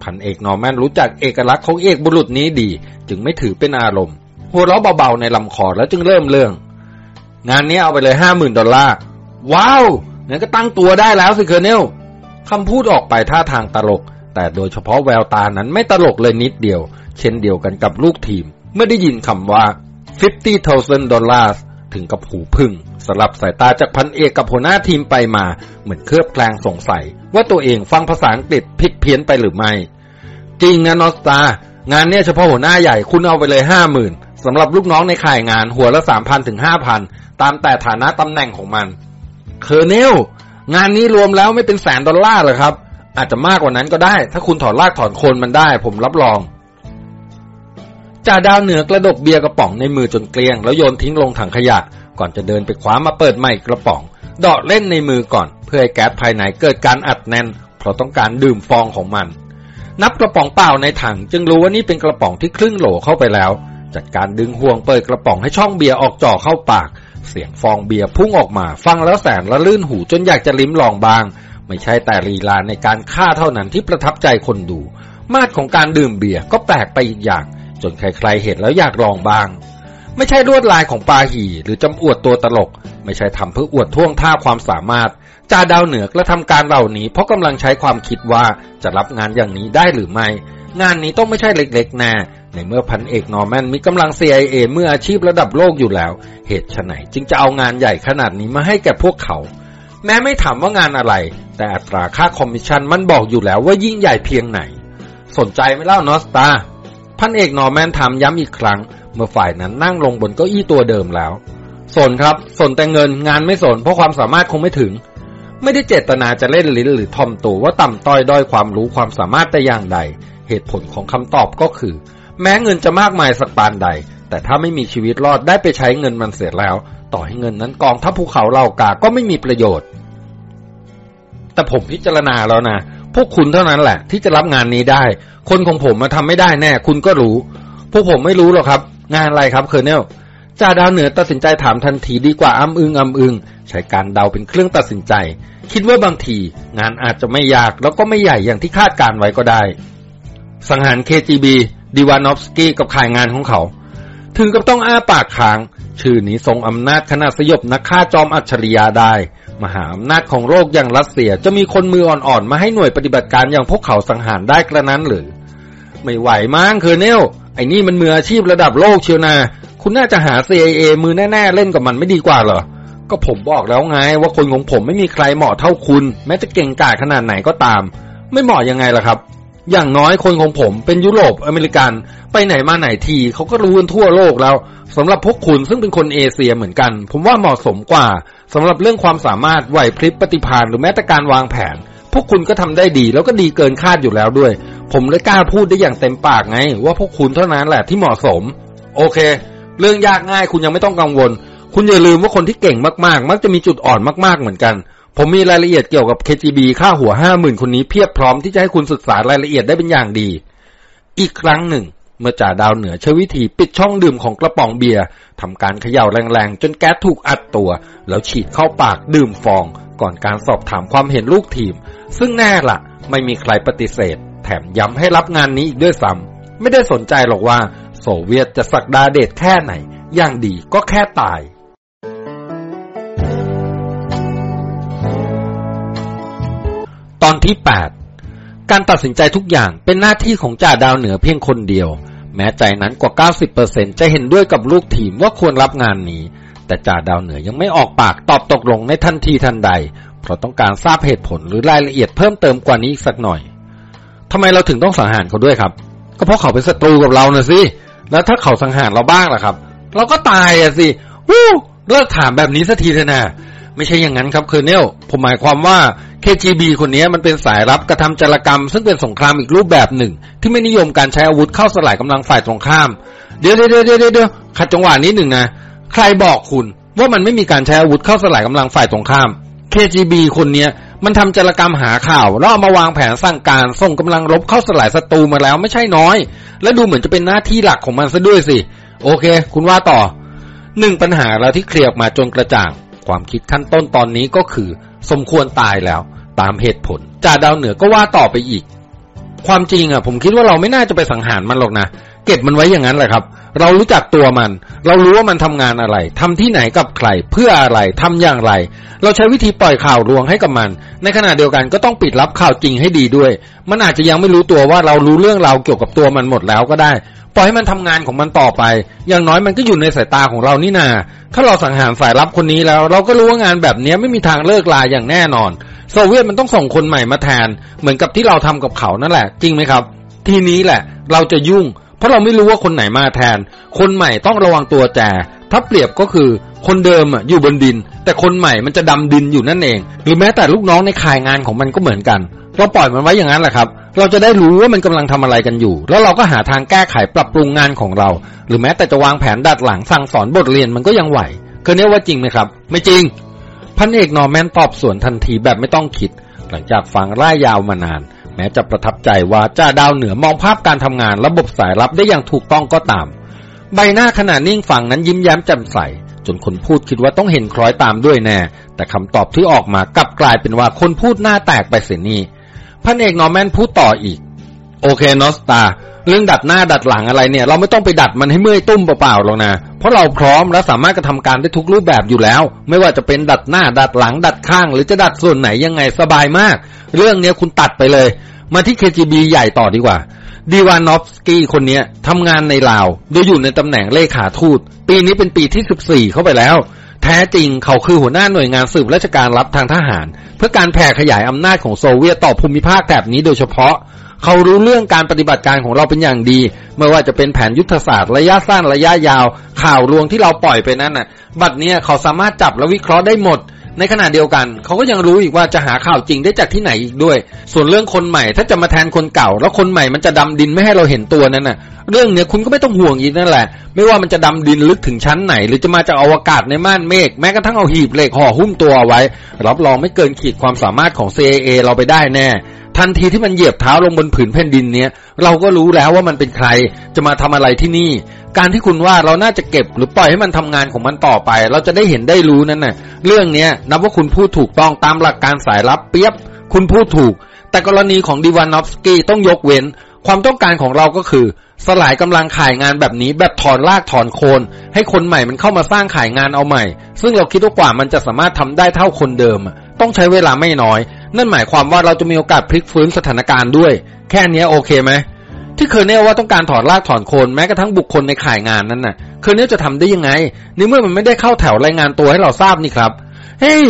พันเอกนอร์แมนรู้จักเอกลักษณ์ของเอกบุรุษนี้ดี จึงไม่ถือเป็นอารมณ์ หัวเราะเบาๆในลำคอแล้วจึงเริ่มเรื่อง งานนี้เอาไปเลยห้าหมื่นดอลลาร์ว้าวงั้นก็ตั้งตัวได้แล้วสิ Colonel คำพูดออกไปท่าทางตลก แต่โดยเฉพาะแววตานั้นไม่ตลกเลยนิดเดียว เช่นเดียวกันกับลูกทีม เมื่อได้ยินคำว่า 50,000ดอลลาร์ ถึงกับหูผึ่งสลับสายตาจากพันเอกกับหัวหน้าทีมไปมา เหมือนเคลือบแคลงสงสัย ว่าตัวเองฟังภาษาอังกฤษผิดเพี้ยนไปหรือไม่ จริงนะ North Star งานเนี้ยเฉพาะหัวหน้าใหญ่คุณเอาไปเลยห้าหมื่นสำหรับลูกน้องในข่ายงานหัวละสามพันถึงห้าพันตามแต่ฐานะตำแหน่งของมัน Colonel งานนี้รวมแล้วไม่เป็นแสนดอลลาร์เลยครับ อาจจะมากกว่านั้นก็ได้ ถ้าคุณถอนรากถอนโคนมันได้ ผมรับรอง จ่าดาวเหนือกระดกเบียร์กระป๋องในมือจนเกลี้ยง แล้วโยนทิ้งลงถังขยะ ก่อนจะเดินไปคว้ามาเปิดใหม่กระป๋องเดาะเล่นในมือก่อน เพื่อให้แก๊สภายในเกิดการอัดแน่น เพราะต้องการดื่มฟองของมัน นับกระป๋องเปล่าในถัง จึงรู้ว่านี่เป็นกระป๋องที่ครึ่งโหลเข้าไปแล้ว จัดการดึงห่วงเปิดกระป๋องให้ช่องเบียร์ออกจ่อเข้าปาก เสียงฟองเบียร์พุ่งออกมา ฟังแล้วแสนละลื่นหูจนอยากจะลิ้มลองบาง ไม่ใช่แต่ลีลาในการฆ่าเท่านั้นที่ประทับใจคนดู มาดของการดื่มเบียร์ก็แปลกไปอีกอย่าง จนใครๆเห็นแล้วอยากลองบ้าง ไม่ใช่ลวดลายของปาหีหรือจำอวดตัวตลก ไม่ใช่ทำเพื่ออวดท่วงท่าความสามารถจ่าดาวเหนือกระทำการเหล่านี้เพราะกำลังใช้ความคิดว่าจะรับงานอย่างนี้ได้หรือไม่ งานนี้ต้องไม่ใช่เล็กๆแน่ในเมื่อพันเอกนอร์แมนมีกำลัง CIA เมื่ออาชีพระดับโลกอยู่แล้ว เหตุไฉนจึงจะเอางานใหญ่ขนาดนี้มาให้แก่พวกเขา แม้ไม่ถามว่างานอะไร แต่อัตราค่าคอมมิชชั่นมันบอกอยู่แล้วว่ายิ่งใหญ่เพียงไหน สนใจไหมเล่า North Star พันเอกนอร์แมนถามย้ำอีกครั้ง เมื่อฝ่ายนั้นนั่งลงบนเก้าอี้ตัวเดิมแล้ว สนครับ สนแต่เงินงานไม่สนเพราะความสามารถคงไม่ถึง ไม่ได้เจตนาจะเล่นลิ้นหรือทอมตัวว่าต่ำต้อยด้อยความรู้ความสามารถแต่อย่างใด เหตุผลของคำตอบก็คือ แม้เงินจะมากมายสักปานใด แต่ถ้าไม่มีชีวิตรอดได้ไปใช้เงินมันเสียแล้ว ต่อให้เงินนั้นกองทัพภูเขาเหล่ากาก็ไม่มีประโยชน์ แต่ผมพิจารณาแล้วนะ พวกคุณเท่านั้นแหละ ที่จะรับงานนี้ได้ คนของผมมาทำไม่ได้แน่ คุณก็รู้ พวกผมไม่รู้หรอกครับ งานอะไรครับเคอร์เนลจ่าดาวเหนือตัดสินใจถามทันทีดีกว่าอ้ำอึงอ้ำอึงใช้การเดาเป็นเครื่องตัดสินใจ คิดว่าบางที งานอาจจะไม่ยากแล้วก็ไม่ใหญ่อย่างที่คาดการไว้ก็ได้ สังหาร KGB ดิวานอฟสกี้กับขายงานของเขา ถึงกับต้องอ้าปากค้าง ชื่อนี้ทรงอำนาจขนาดสยบนักฆ่าจอมอัจฉริยะได้ มหาอำนาจของโลกอย่างรัสเซียจะมีคนมืออ่อนๆ มาให้หน่วยปฏิบัติการอย่างพวกเขาสังหารได้กระนั้นหรือ ไม่ไหวมั้งเคอร์เนล ไอ้นี่มันมืออาชีพระดับโลกเชียวนา คุณน่าจะหา CIA มือแน่ๆ เล่นกับมันไม่ดีกว่าเหรอ ก็ผมบอกแล้วไงว่าคนของผมไม่มีใครเหมาะเท่าคุณ แม้จะเก่งกาจขนาดไหนก็ตาม ไม่เหมาะยังไงล่ะครับ อย่างน้อยคนของผมเป็นยุโรปอเมริกัน ไปไหนมาไหนทีเขาก็รู้กันทั่วโลกแล้วสำหรับพวกคุณซึ่งเป็นคนเอเชียเหมือนกัน ผมว่าเหมาะสมกว่าสำหรับเรื่องความสามารถไหวพริบปฏิภาณหรือแม้แต่การวางแผน พวกคุณก็ทำได้ดีแล้วก็ดีเกินคาดอยู่แล้วด้วย ผมเลยกล้าพูดได้อย่างเต็มปากไง ว่าพวกคุณเท่านั้นแหละที่เหมาะสม โอเค เรื่องยากง่ายคุณยังไม่ต้องกังวล คุณอย่าลืมว่าคนที่เก่งมากๆ มักจะมีจุดอ่อนมากๆเหมือนกัน ผมมีรายละเอียดเกี่ยวกับ KGB ค่าหัวห้าหมื่นคนนี้เพียบพร้อมที่จะให้คุณศึกษารายละเอียดได้เป็นอย่างดี อีกครั้งหนึ่ง เมื่อจ่าดาวเหนือใช้วิธีปิดช่องดื่มของกระป๋องเบียร์ทำการเขย่าแรงๆ จนแก๊สถูกอัดตัว แล้วฉีดเข้าปากดื่มฟอง ก่อนการสอบถามความเห็นลูกทีม ซึ่งแน่ละ่ะ ไม่มีใครปฏิเสธ แถมย้ำให้รับงานนี้อีกด้วยซ้ำไม่ได้สนใจหรอกว่า โซเวียตจะสักดาเดชแค่ไหน อย่างดีก็แค่ตาย ตอนที่8การตัดสินใจทุกอย่างเป็นหน้าที่ของจ่าดาวเหนือเพียงคนเดียว แม้ใจนั้นกว่า 90%จะเห็นด้วยกับลูกทีมว่าควรรับงานนี้ แต่จ่าดาวเหนือยังไม่ออกปากตอบตกลงในทันทีทันใด เพราะต้องการทราบเหตุผลหรือรายละเอียดเพิ่มเติมกว่านี้อีกสักหน่อยทำไมเราถึงต้องสังหารเขาด้วยครับ ก็เพราะเขาเป็นศัตรูกับเรานะสิแล้วถ้าเขาสังหารเราบ้างล่ะครับ เราก็ตายอะสิวู้เลิกถามแบบนี้สักทีเถอะนะ ไม่ใช่อย่างนั้นครับ Colonel ผมหมายความว่า KGB คนนี้มันเป็นสายลับกระทำจารกรรม ซึ่งเป็นสงครามอีกรูปแบบหนึ่ง ที่ไม่นิยมการใช้อาวุธเข้าสลายกำลังฝ่ายตรงข้าม เดี๋ยวเดี๋ยวเดี๋ยวเดี๋ยวขัดจังหวะนิดหนึ่งนะ ใครบอกคุณว่ามันไม่มีการใช้อาวุธเข้าสลายกำลังฝ่ายตรงข้าม KGB คนนี้มันทำจารกรรมหาข่าวแล้วเอามาวางแผนสร้างการส่งกำลังรบเข้าสลายศัตรูมาแล้วไม่ใช่น้อย และดูเหมือนจะเป็นหน้าที่หลักของมันซะด้วยสิ โอเค คุณว่าต่อหนึ่งปัญหาเราที่เคลียร์ออกมาจนกระจ่าง ความคิดขั้นต้นตอนนี้ก็คือ สมควรตายแล้ว ตามเหตุผลจ่าดาวเหนือก็ว่าต่อไปอีก ความจริงอะ ผมคิดว่าเราไม่น่าจะไปสังหารมันหรอกนะ เก็บมันไว้อย่างนั้นแหละครับ เรารู้จักตัวมัน เรารู้ว่ามันทำงานอะไรทำที่ไหนกับใคร เพื่ออะไรทำอย่างไร เราใช้วิธีปล่อยข่าวลวงให้กับมัน ในขณะเดียวกันก็ต้องปิดรับข่าวจริงให้ดีด้วย มันอาจจะยังไม่รู้ตัวว่าเรารู้เรื่องราวเกี่ยวกับตัวมันหมดแล้วก็ได้ ปล่อยให้มันทำงานของมันต่อไป อย่างน้อยมันก็อยู่ในสายตาของเรานี่นา ถ้าเราสังหารสายลับคนนี้แล้ว เราก็รู้ว่างานแบบนี้ไม่มีทางเลิกลาอย่างแน่นอนโซเวียตมันต้องส่งคนใหม่มาแทน เหมือนกับที่เราทำกับเขานั่นแหละ จริงไหมครับ ทีนี้แหละ เราจะยุ่ง ราะเราไม่รู้ว่าคนไหนมาแทน คนใหม่ต้องระวังตัวแจถ้าเปรียบก็คือคนเดิมอะอยู่บนดิน แต่คนใหม่มันจะดำดินอยู่นั่นเอง หรือแม้แต่ลูกน้องในข่ายงานของมันก็เหมือนกัน เราปล่อยมันไว้อย่างนั้นแหละครับ เราจะได้รู้ว่ามันกำลังทำอะไรกันอยู่ แล้วเราก็หาทางแก้ไขปรับปรุงงานของเรา หรือแม้แต่จะวางแผนดัดหลังสั่งสอนบทเรียนมันก็ยังไหวเคยเนี่ยว่าจริงไหมครับ ไม่จริง พันเอกนอร์แมนตอบสวนทันทีแบบไม่ต้องคิด หลังจากฟังร่ายยาวมานาน แม้จะประทับใจว่าจ่าดาวเหนือมองภาพการทำงานระบบสายลับได้อย่างถูกต้องก็ตาม ใบหน้าขณะนิ่งฟังนั้นยิ้มแย้มแจ่มใส จนคนพูดคิดว่าต้องเห็นคล้อยตามด้วยแน่ แต่คำตอบที่ออกมากลับกลายเป็นว่าคนพูดหน้าแตกไปเสียนี่พันเอกนอร์แมนพูดต่ออีก โอเคนอสตา เรื่องดัดหน้าดัดหลังอะไรเนี่ย เราไม่ต้องไปดัดมันให้เมื่อยตุ้มเปล่าๆหรอกนะ เพราะเราพร้อมและสามารถกระทำการได้ทุกรูปแบบอยู่แล้ว ไม่ว่าจะเป็นดัดหน้าดัดหลัง ดัดข้าง หรือจะดัดส่วนไหนยังไงสบายมาก เรื่องเนี้ยคุณตัดไปเลย มาที่ KGB ใหญ่ต่อดีกว่าดีวานอฟสกี้คนเนี้ยทำงานในลาวโดยอยู่ในตำแหน่งเลขาทูต ปีนี้เป็นปีที่ 14 เข้าไปแล้ว แท้จริงเขาคือหัวหน้าหน่วยงานสืบราชการลับทางทหาร เพื่อการแผ่ขยายอำนาจของโซเวียตต่อภูมิภาคแถบนี้โดยเฉพาะ เขารู้เรื่องการปฏิบัติการของเราเป็นอย่างดีไม่ว่าจะเป็นแผนยุทธศาสตร์ระยะสั้นระยะยาว ข่าวลวงที่เราปล่อยไปนั้นน่ะ บัดเนี้ยเขาสามารถจับและวิเคราะห์ได้หมด ในขณะเดียวกัน เขาก็ยังรู้อีกว่าจะหาข่าวจริงได้จากที่ไหนอีกด้วย ส่วนเรื่องคนใหม่ถ้าจะมาแทนคนเก่า แล้วคนใหม่มันจะดำดินไม่ให้เราเห็นตัวนั้นน่ะ เรื่องเนี้ยคุณก็ไม่ต้องห่วงอีกนั่นแหละ ไม่ว่ามันจะดำดินลึกถึงชั้นไหน หรือจะมาจากอวกาศในม่านเมฆแม้กระทั่งเอาหีบเหล็กห่อหุ้มตัวเอาไว้ รับรองไม่เกินขีดความสามารถของ CIA เราไปได้แน่ ทันทีที่มันเหยียบเท้าลงบนผืนแผ่นดินเนี้ยเราก็รู้แล้วว่ามันเป็นใครจะมาทำอะไรที่นี่ การที่คุณว่าเราน่าจะเก็บหรือปล่อยให้มันทำงานของมันต่อไป เราจะได้เห็นได้รู้นั่นน่ะเรื่องเนี้ยนับว่าคุณพูดถูกต้องตามหลักการสายลับเปียบ คุณพูดถูก แต่กรณีของดิวานอฟสกี้ต้องยกเว้น ความต้องการของเราก็คือ สลายกำลังข่ายงานแบบนี้แบบถอนรากถอนโคน ให้คนใหม่มันเข้ามาสร้างข่ายงานเอาใหม่ ซึ่งเราคิดว่ากว่ามันจะสามารถทำได้เท่าคนเดิมต้องใช้เวลาไม่น้อย นั่นหมายความว่าเราจะมีโอกาสพลิกฟื้นสถานการณ์ด้วย แค่นี้โอเคไหมที่ Colonel ว่าต้องการถอนรากถอนโคนแม้กระทั่งบุคคลในข่ายงานนั้นน่ะ Colonel จะทำได้ยังไงในเมื่อมันไม่ได้เข้าแถวรายงานตัวให้เราทราบนี่ครับ เฮ้ย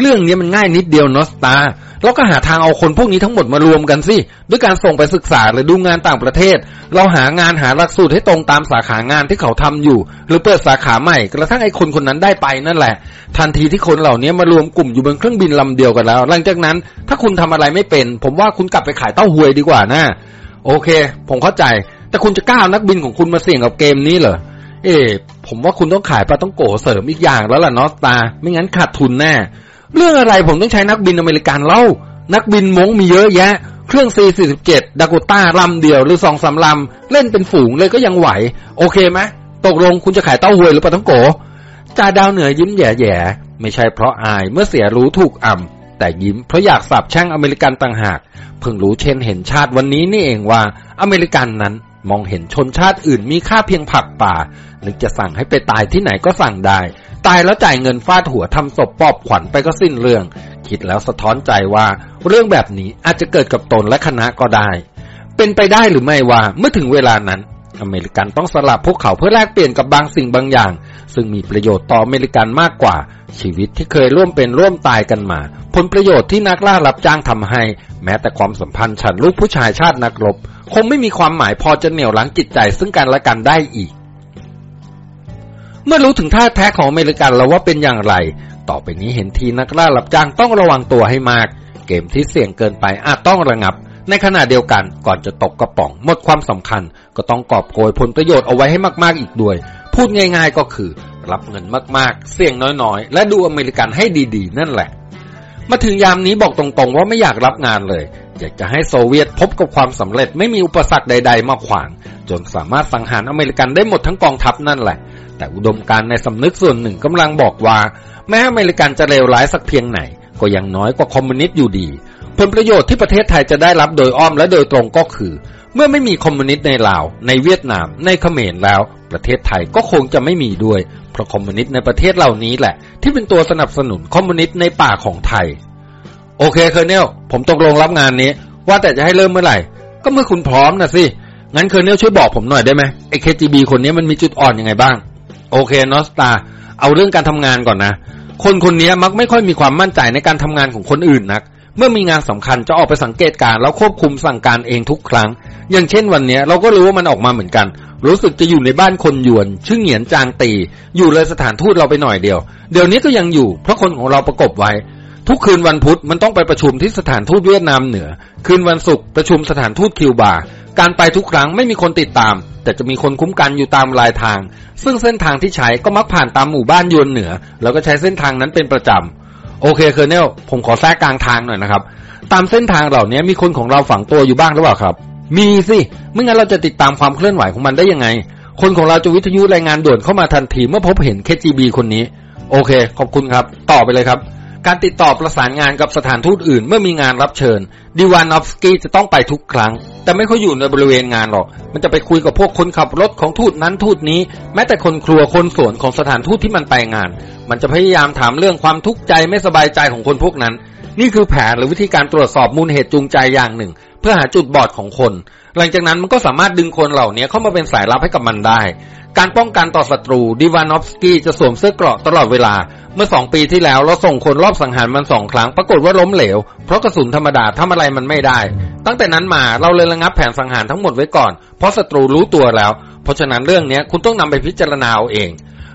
เรื่องนี้มันง่ายนิดเดียว North Star เราก็หาทางเอาคนพวกนี้ทั้งหมดมารวมกันสิ ด้วยการส่งไปศึกษาหรือดูงานต่างประเทศ เราหางานหาหลักสูตรให้ตรงตามสาขางานที่เขาทำอยู่ หรือเปิดสาขาใหม่กระทั่งไอ้คนคนนั้นได้ไปนั่นแหละ ทันทีที่คนเหล่านี้มารวมกลุ่มอยู่บนเครื่องบินลำเดียวกันแล้ว หลังจากนั้นถ้าคุณทำอะไรไม่เป็น ผมว่าคุณกลับไปขายเต้าหวยดีกว่านะโอเค ผมเข้าใจ แต่คุณจะกล้าเอานักบินของคุณมาเสี่ยงกับเกมนี้เหรอเอ๊ผมว่าคุณต้องขายปลาต้องโกเสริมอีกอย่างแล้วล่ะนอสตาไม่งั้นขาดทุนแน่ เรื่องอะไรผมต้องใช้นักบินอเมริกันเล่า นักบินมงมีเยอะแยะ เครื่อง C47 ดากูต้าลำเดียวหรือสองสามลำเล่นเป็นฝูงเลยก็ยังไหว โอเคไหมตกลงคุณจะขายเต้าหวยหรือปลาต้องโกจ่าดาวเหนือยิ้มแย่ๆไม่ใช่เพราะอายเมื่อเสียรู้ถูกอ่ำแต่ยิ้มเพราะอยากสับแช่งอเมริกันต่างหาก เพิ่งรู้เช่นเห็นชาติวันนี้นี่เองว่าอเมริกันนั้นมองเห็นชนชาติอื่นมีค่าเพียงผักป่านึกจะสั่งให้ไปตายที่ไหนก็สั่งได้ ตายแล้วจ่ายเงินฟาดหัวทำศพปอบขวัญไปก็สิ้นเรื่อง คิดแล้วสะท้อนใจว่าเรื่องแบบนี้อาจจะเกิดกับตนและคณะก็ได้ เป็นไปได้หรือไม่ว่าเมื่อถึงเวลานั้น อเมริกันต้องสละพวกเขาเพื่อแลกเปลี่ยนกับบางสิ่งบางอย่าง ซึ่งมีประโยชน์ต่ออเมริกันมากกว่า ชีวิตที่เคยร่วมเป็นร่วมตายกันมา ผลประโยชน์ที่นักล่ารับจ้างทำให้ แม้แต่ความสัมพันธ์ฉันลูกผู้ชายชาตินักรบคงไม่มีความหมายพอจะเหนี่ยวรั้งจิตใจซึ่งกันและกันได้อีก เมื่อรู้ถึงธาตุแท้ของอเมริกันแล้วว่าเป็นอย่างไร ต่อไปนี้เห็นทีนักล่ารับจ้างต้องระวังตัวให้มาก เกมที่เสี่ยงเกินไปอาจต้องระงับ ในขณะเดียวกันก่อนจะตกกระป๋องหมดความสำคัญ ก็ต้องกอบโกยผลประโยชน์เอาไว้ให้มากๆอีกด้วย พูดง่าย ๆก็คือ รับเงินมากๆ เสี่ยงน้อยๆ และดูอเมริกันให้ดีๆ นั่นแหละ มาถึงยามนี้บอกตรงๆว่าไม่อยากรับงานเลยอยากจะให้โซเวียตพบกับความสำเร็จไม่มีอุปสรรคใด ๆ มาขวาง จนสามารถสังหารอเมริกันได้หมดทั้งกองทัพนั่นแหละ แต่อุดมการณ์ในสำนึกส่วนหนึ่งกำลังบอกว่า แม้อเมริกันจะเลวร้ายสักเพียงไหน ก็ยังน้อยกว่าคอมมิวนิสต์อยู่ดี ผลประโยชน์ที่ประเทศไทยจะได้รับโดยอ้อมและโดยตรงก็คือ เมื่อไม่มีคอมมิวนิสต์ในลาว ในเวียดนาม ในเขมรแล้ว ประเทศไทยก็คงจะไม่มีด้วย เพราะคอมมิวนิสต์ในประเทศเหล่านี้แหละ ที่เป็นตัวสนับสนุนคอมมิวนิสต์ในป่าของไทย okay Colonel ผมตกลงรับงานนี้ ว่าแต่จะให้เริ่มเมื่อไหร่ ก็เมื่อคุณพร้อมนะสิงั้น Colonel ช่วยบอกผมหน่อยได้ไหมไอ้ KGB คนนี้มันมีจุดอ่อนยังไงบ้าง โอเคนอสตาเอาเรื่องการทำงานก่อนนะ คนคนนี้มักไม่ค่อยมีความมั่นใจในการทำงานของคนอื่นนัก เมื่อมีงานสำคัญจะออกไปสังเกตการแล้วควบคุมสั่งการเองทุกครั้ง อย่างเช่นวันนี้เราก็รู้ว่ามันออกมาเหมือนกัน รู้สึกจะอยู่ในบ้านคนยวน ชื่อเหงียนจางตี อยู่เลยสถานทูตเราไปหน่อยเดียว เดี๋ยวนี้ก็ยังอยู่ เพราะคนของเราประกบไว้ ทุกคืนวันพุธมันต้องไปประชุมที่สถานทูตเวียดนามเหนือ คืนวันศุกร์ประชุมสถานทูตคิวบา การไปทุกครั้งไม่มีคนติดตาม แต่จะมีคนคุ้มกันอยู่ตามรายทาง ซึ่งเส้นทางที่ใช้ก็มักผ่านตามหมู่บ้านยวนเหนือ แล้วก็ใช้เส้นทางนั้นเป็นประจำ โอเคเคอร์เนลผมขอแทรกกลางทางหน่อยนะครับ ตามเส้นทางเหล่านี้มีคนของเราฝังตัวอยู่บ้างหรือเปล่าครับ มีสิไม่งั้นเราจะติดตามความเคลื่อนไหวของมันได้ยังไง คนของเราจะวิทยุรายงานด่วนเข้ามาทันทีเมื่อพบเห็น KGB คนนี้ โอเค ขอบคุณครับ ต่อไปเลยครับ การติดต่อประสานงานกับสถานทูตอื่น เมื่อมีงานรับเชิญดิวานอฟสกี้จะต้องไปทุกครั้ง แต่ไม่ค่อยอยู่ในบริเวณงานหรอก มันจะไปคุยกับพวกคนขับรถของทูตนั้นทูตนี้ แม้แต่คนครัวคนสวนของสถานทูตที่มันไปงาน มันจะพยายามถามเรื่องความทุกข์ใจไม่สบายใจของคนพวกนั้น นี่คือแผนหรือวิธีการตรวจสอบมูลเหตุจูงใจอย่างหนึ่ง เพื่อหาจุดบอดของคน หลังจากนั้นมันก็สามารถดึงคนเหล่านี้เข้ามาเป็นสายลับให้กับมันได้ การป้องกันต่อศัตรูดิวานอฟสกี้จะสวมเสื้อเกราะตลอดเวลา เมื่อสองปีที่แล้วเราส่งคนรอบสังหารมันสองครั้ง ปรากฏว่าล้มเหลว เพราะกระสุนธรรมดาทำอะไรมันไม่ได้ ตั้งแต่นั้นมาเราเลยระงับแผนสังหารทั้งหมดไว้ก่อน เพราะศัตรูรู้ตัวแล้ว เพราะฉะนั้นเรื่องนี้คุณต้องนำไปพิจารณาเอาเอง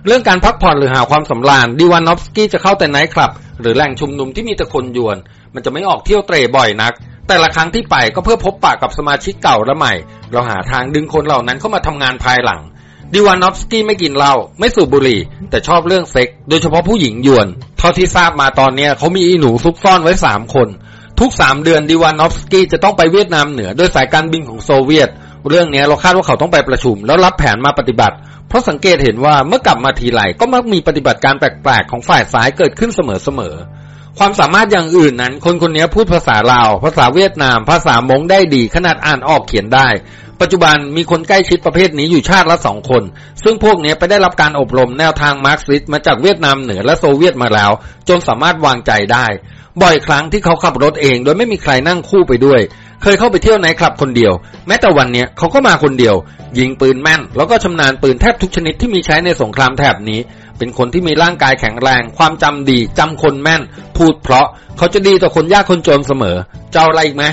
เรื่องการพักผ่อนหรือหาความสำราญดิวานอฟสกี้จะเข้าแต่ไนท์คลับ หรือแหล่งชุมนุมที่มีแต่คนยวน มันจะไม่ออกเที่ยวเตร่บ่อยนัก แต่ละครั้งที่ไปก็เพื่อพบปะกับสมาชิกเก่าและใหม่ เราหาทางดึงคนเหล่านั้นเข้ามาทำงานภายหลัง ดิวานอฟสกี้ไม่กินเหล้าไม่สูบบุหรี่ แต่ชอบเรื่องเซ็ก โดยเฉพาะผู้หญิงยวน เท่าที่ทราบมาตอนเนี้ยเขามีอีหนูซุกซ่อนไว้สามคน ทุกสามเดือนดิวานอฟสกี้จะต้องไปเวียดนามเหนือด้วยสายการบินของโซเวียต เรื่องนี้เราคาดว่าเขาต้องไปประชุม แล้วรับแผนมาปฏิบัติ เพราะสังเกตเห็นว่าเมื่อกลับมาทีไรก็มักมีปฏิบัติการแปลกๆของฝ่ายซ้ายเกิดขึ้นเสมอๆ ความสามารถอย่างอื่นนั้น คนคนนี้พูดภาษาลาว ภาษาเวียดนาม ภาษามงได้ดี ขนาดอ่านออกเขียนได้ ปัจจุบันมีคนใกล้ชิดประเภทนี้อยู่ชาติละสองคน ซึ่งพวกนี้ไปได้รับการอบรมแนวทางมาร์กซิสมาจากเวียดนามเหนือและโซเวียตมาแล้ว จนสามารถวางใจได้ บ่อยครั้งที่เขาขับรถเองโดยไม่มีใครนั่งคู่ไปด้วย เคยเข้าไปเที่ยวไนท์คลับคนเดียว แม้แต่วันเนี้ยเขาก็มาคนเดียว ยิงปืนแม่น แล้วก็ชำนาญปืนแทบทุกชนิดที่มีใช้ในสงครามแถบนี้ เป็นคนที่มีร่างกายแข็งแรง ความจำดีจำคนแม่น พูดเพราะเขาจะดีต่อคนยากคนจนเสมอ เจะเอาอะไรอีกไหม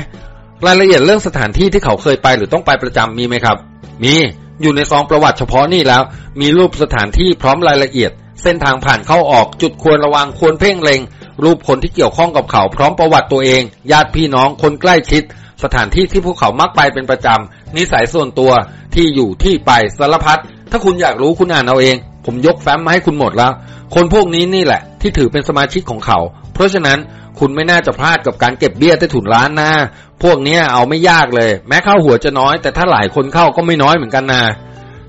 รายละเอียดเรื่องสถานที่ที่เขาเคยไปหรือต้องไปประจำมีไหมครับ มีอยู่ในซองประวัติเฉพาะนี่แล้ว มีรูปสถานที่พร้อมรายละเอียด เส้นทางผ่านเข้าออกจุดควรระวังควรเพ่งเล็ง รูปคนที่เกี่ยวข้องกับเขาพร้อมประวัติตัวเอง ญาติพี่น้องคนใกล้ชิด สถานที่ที่พวกเขามักไปเป็นประจำ นิสัยส่วนตัวที่อยู่ที่ไปสารพัดถ้าคุณอยากรู้คุณอ่านเอาเอง ผมยกแฟ้มมาให้คุณหมดแล้ว คนพวกนี้นี่แหละ ที่ถือเป็นสมาชิกของเขา เพราะฉะนั้นคุณไม่น่าจะพลาดกับการเก็บเบี้ยใต้ถุนร้านนะพวกนี้เอาไม่ยากเลย แม้เข้าหัวจะน้อย แต่ถ้าหลายคนเข้าก็ไม่น้อยเหมือนกันนะ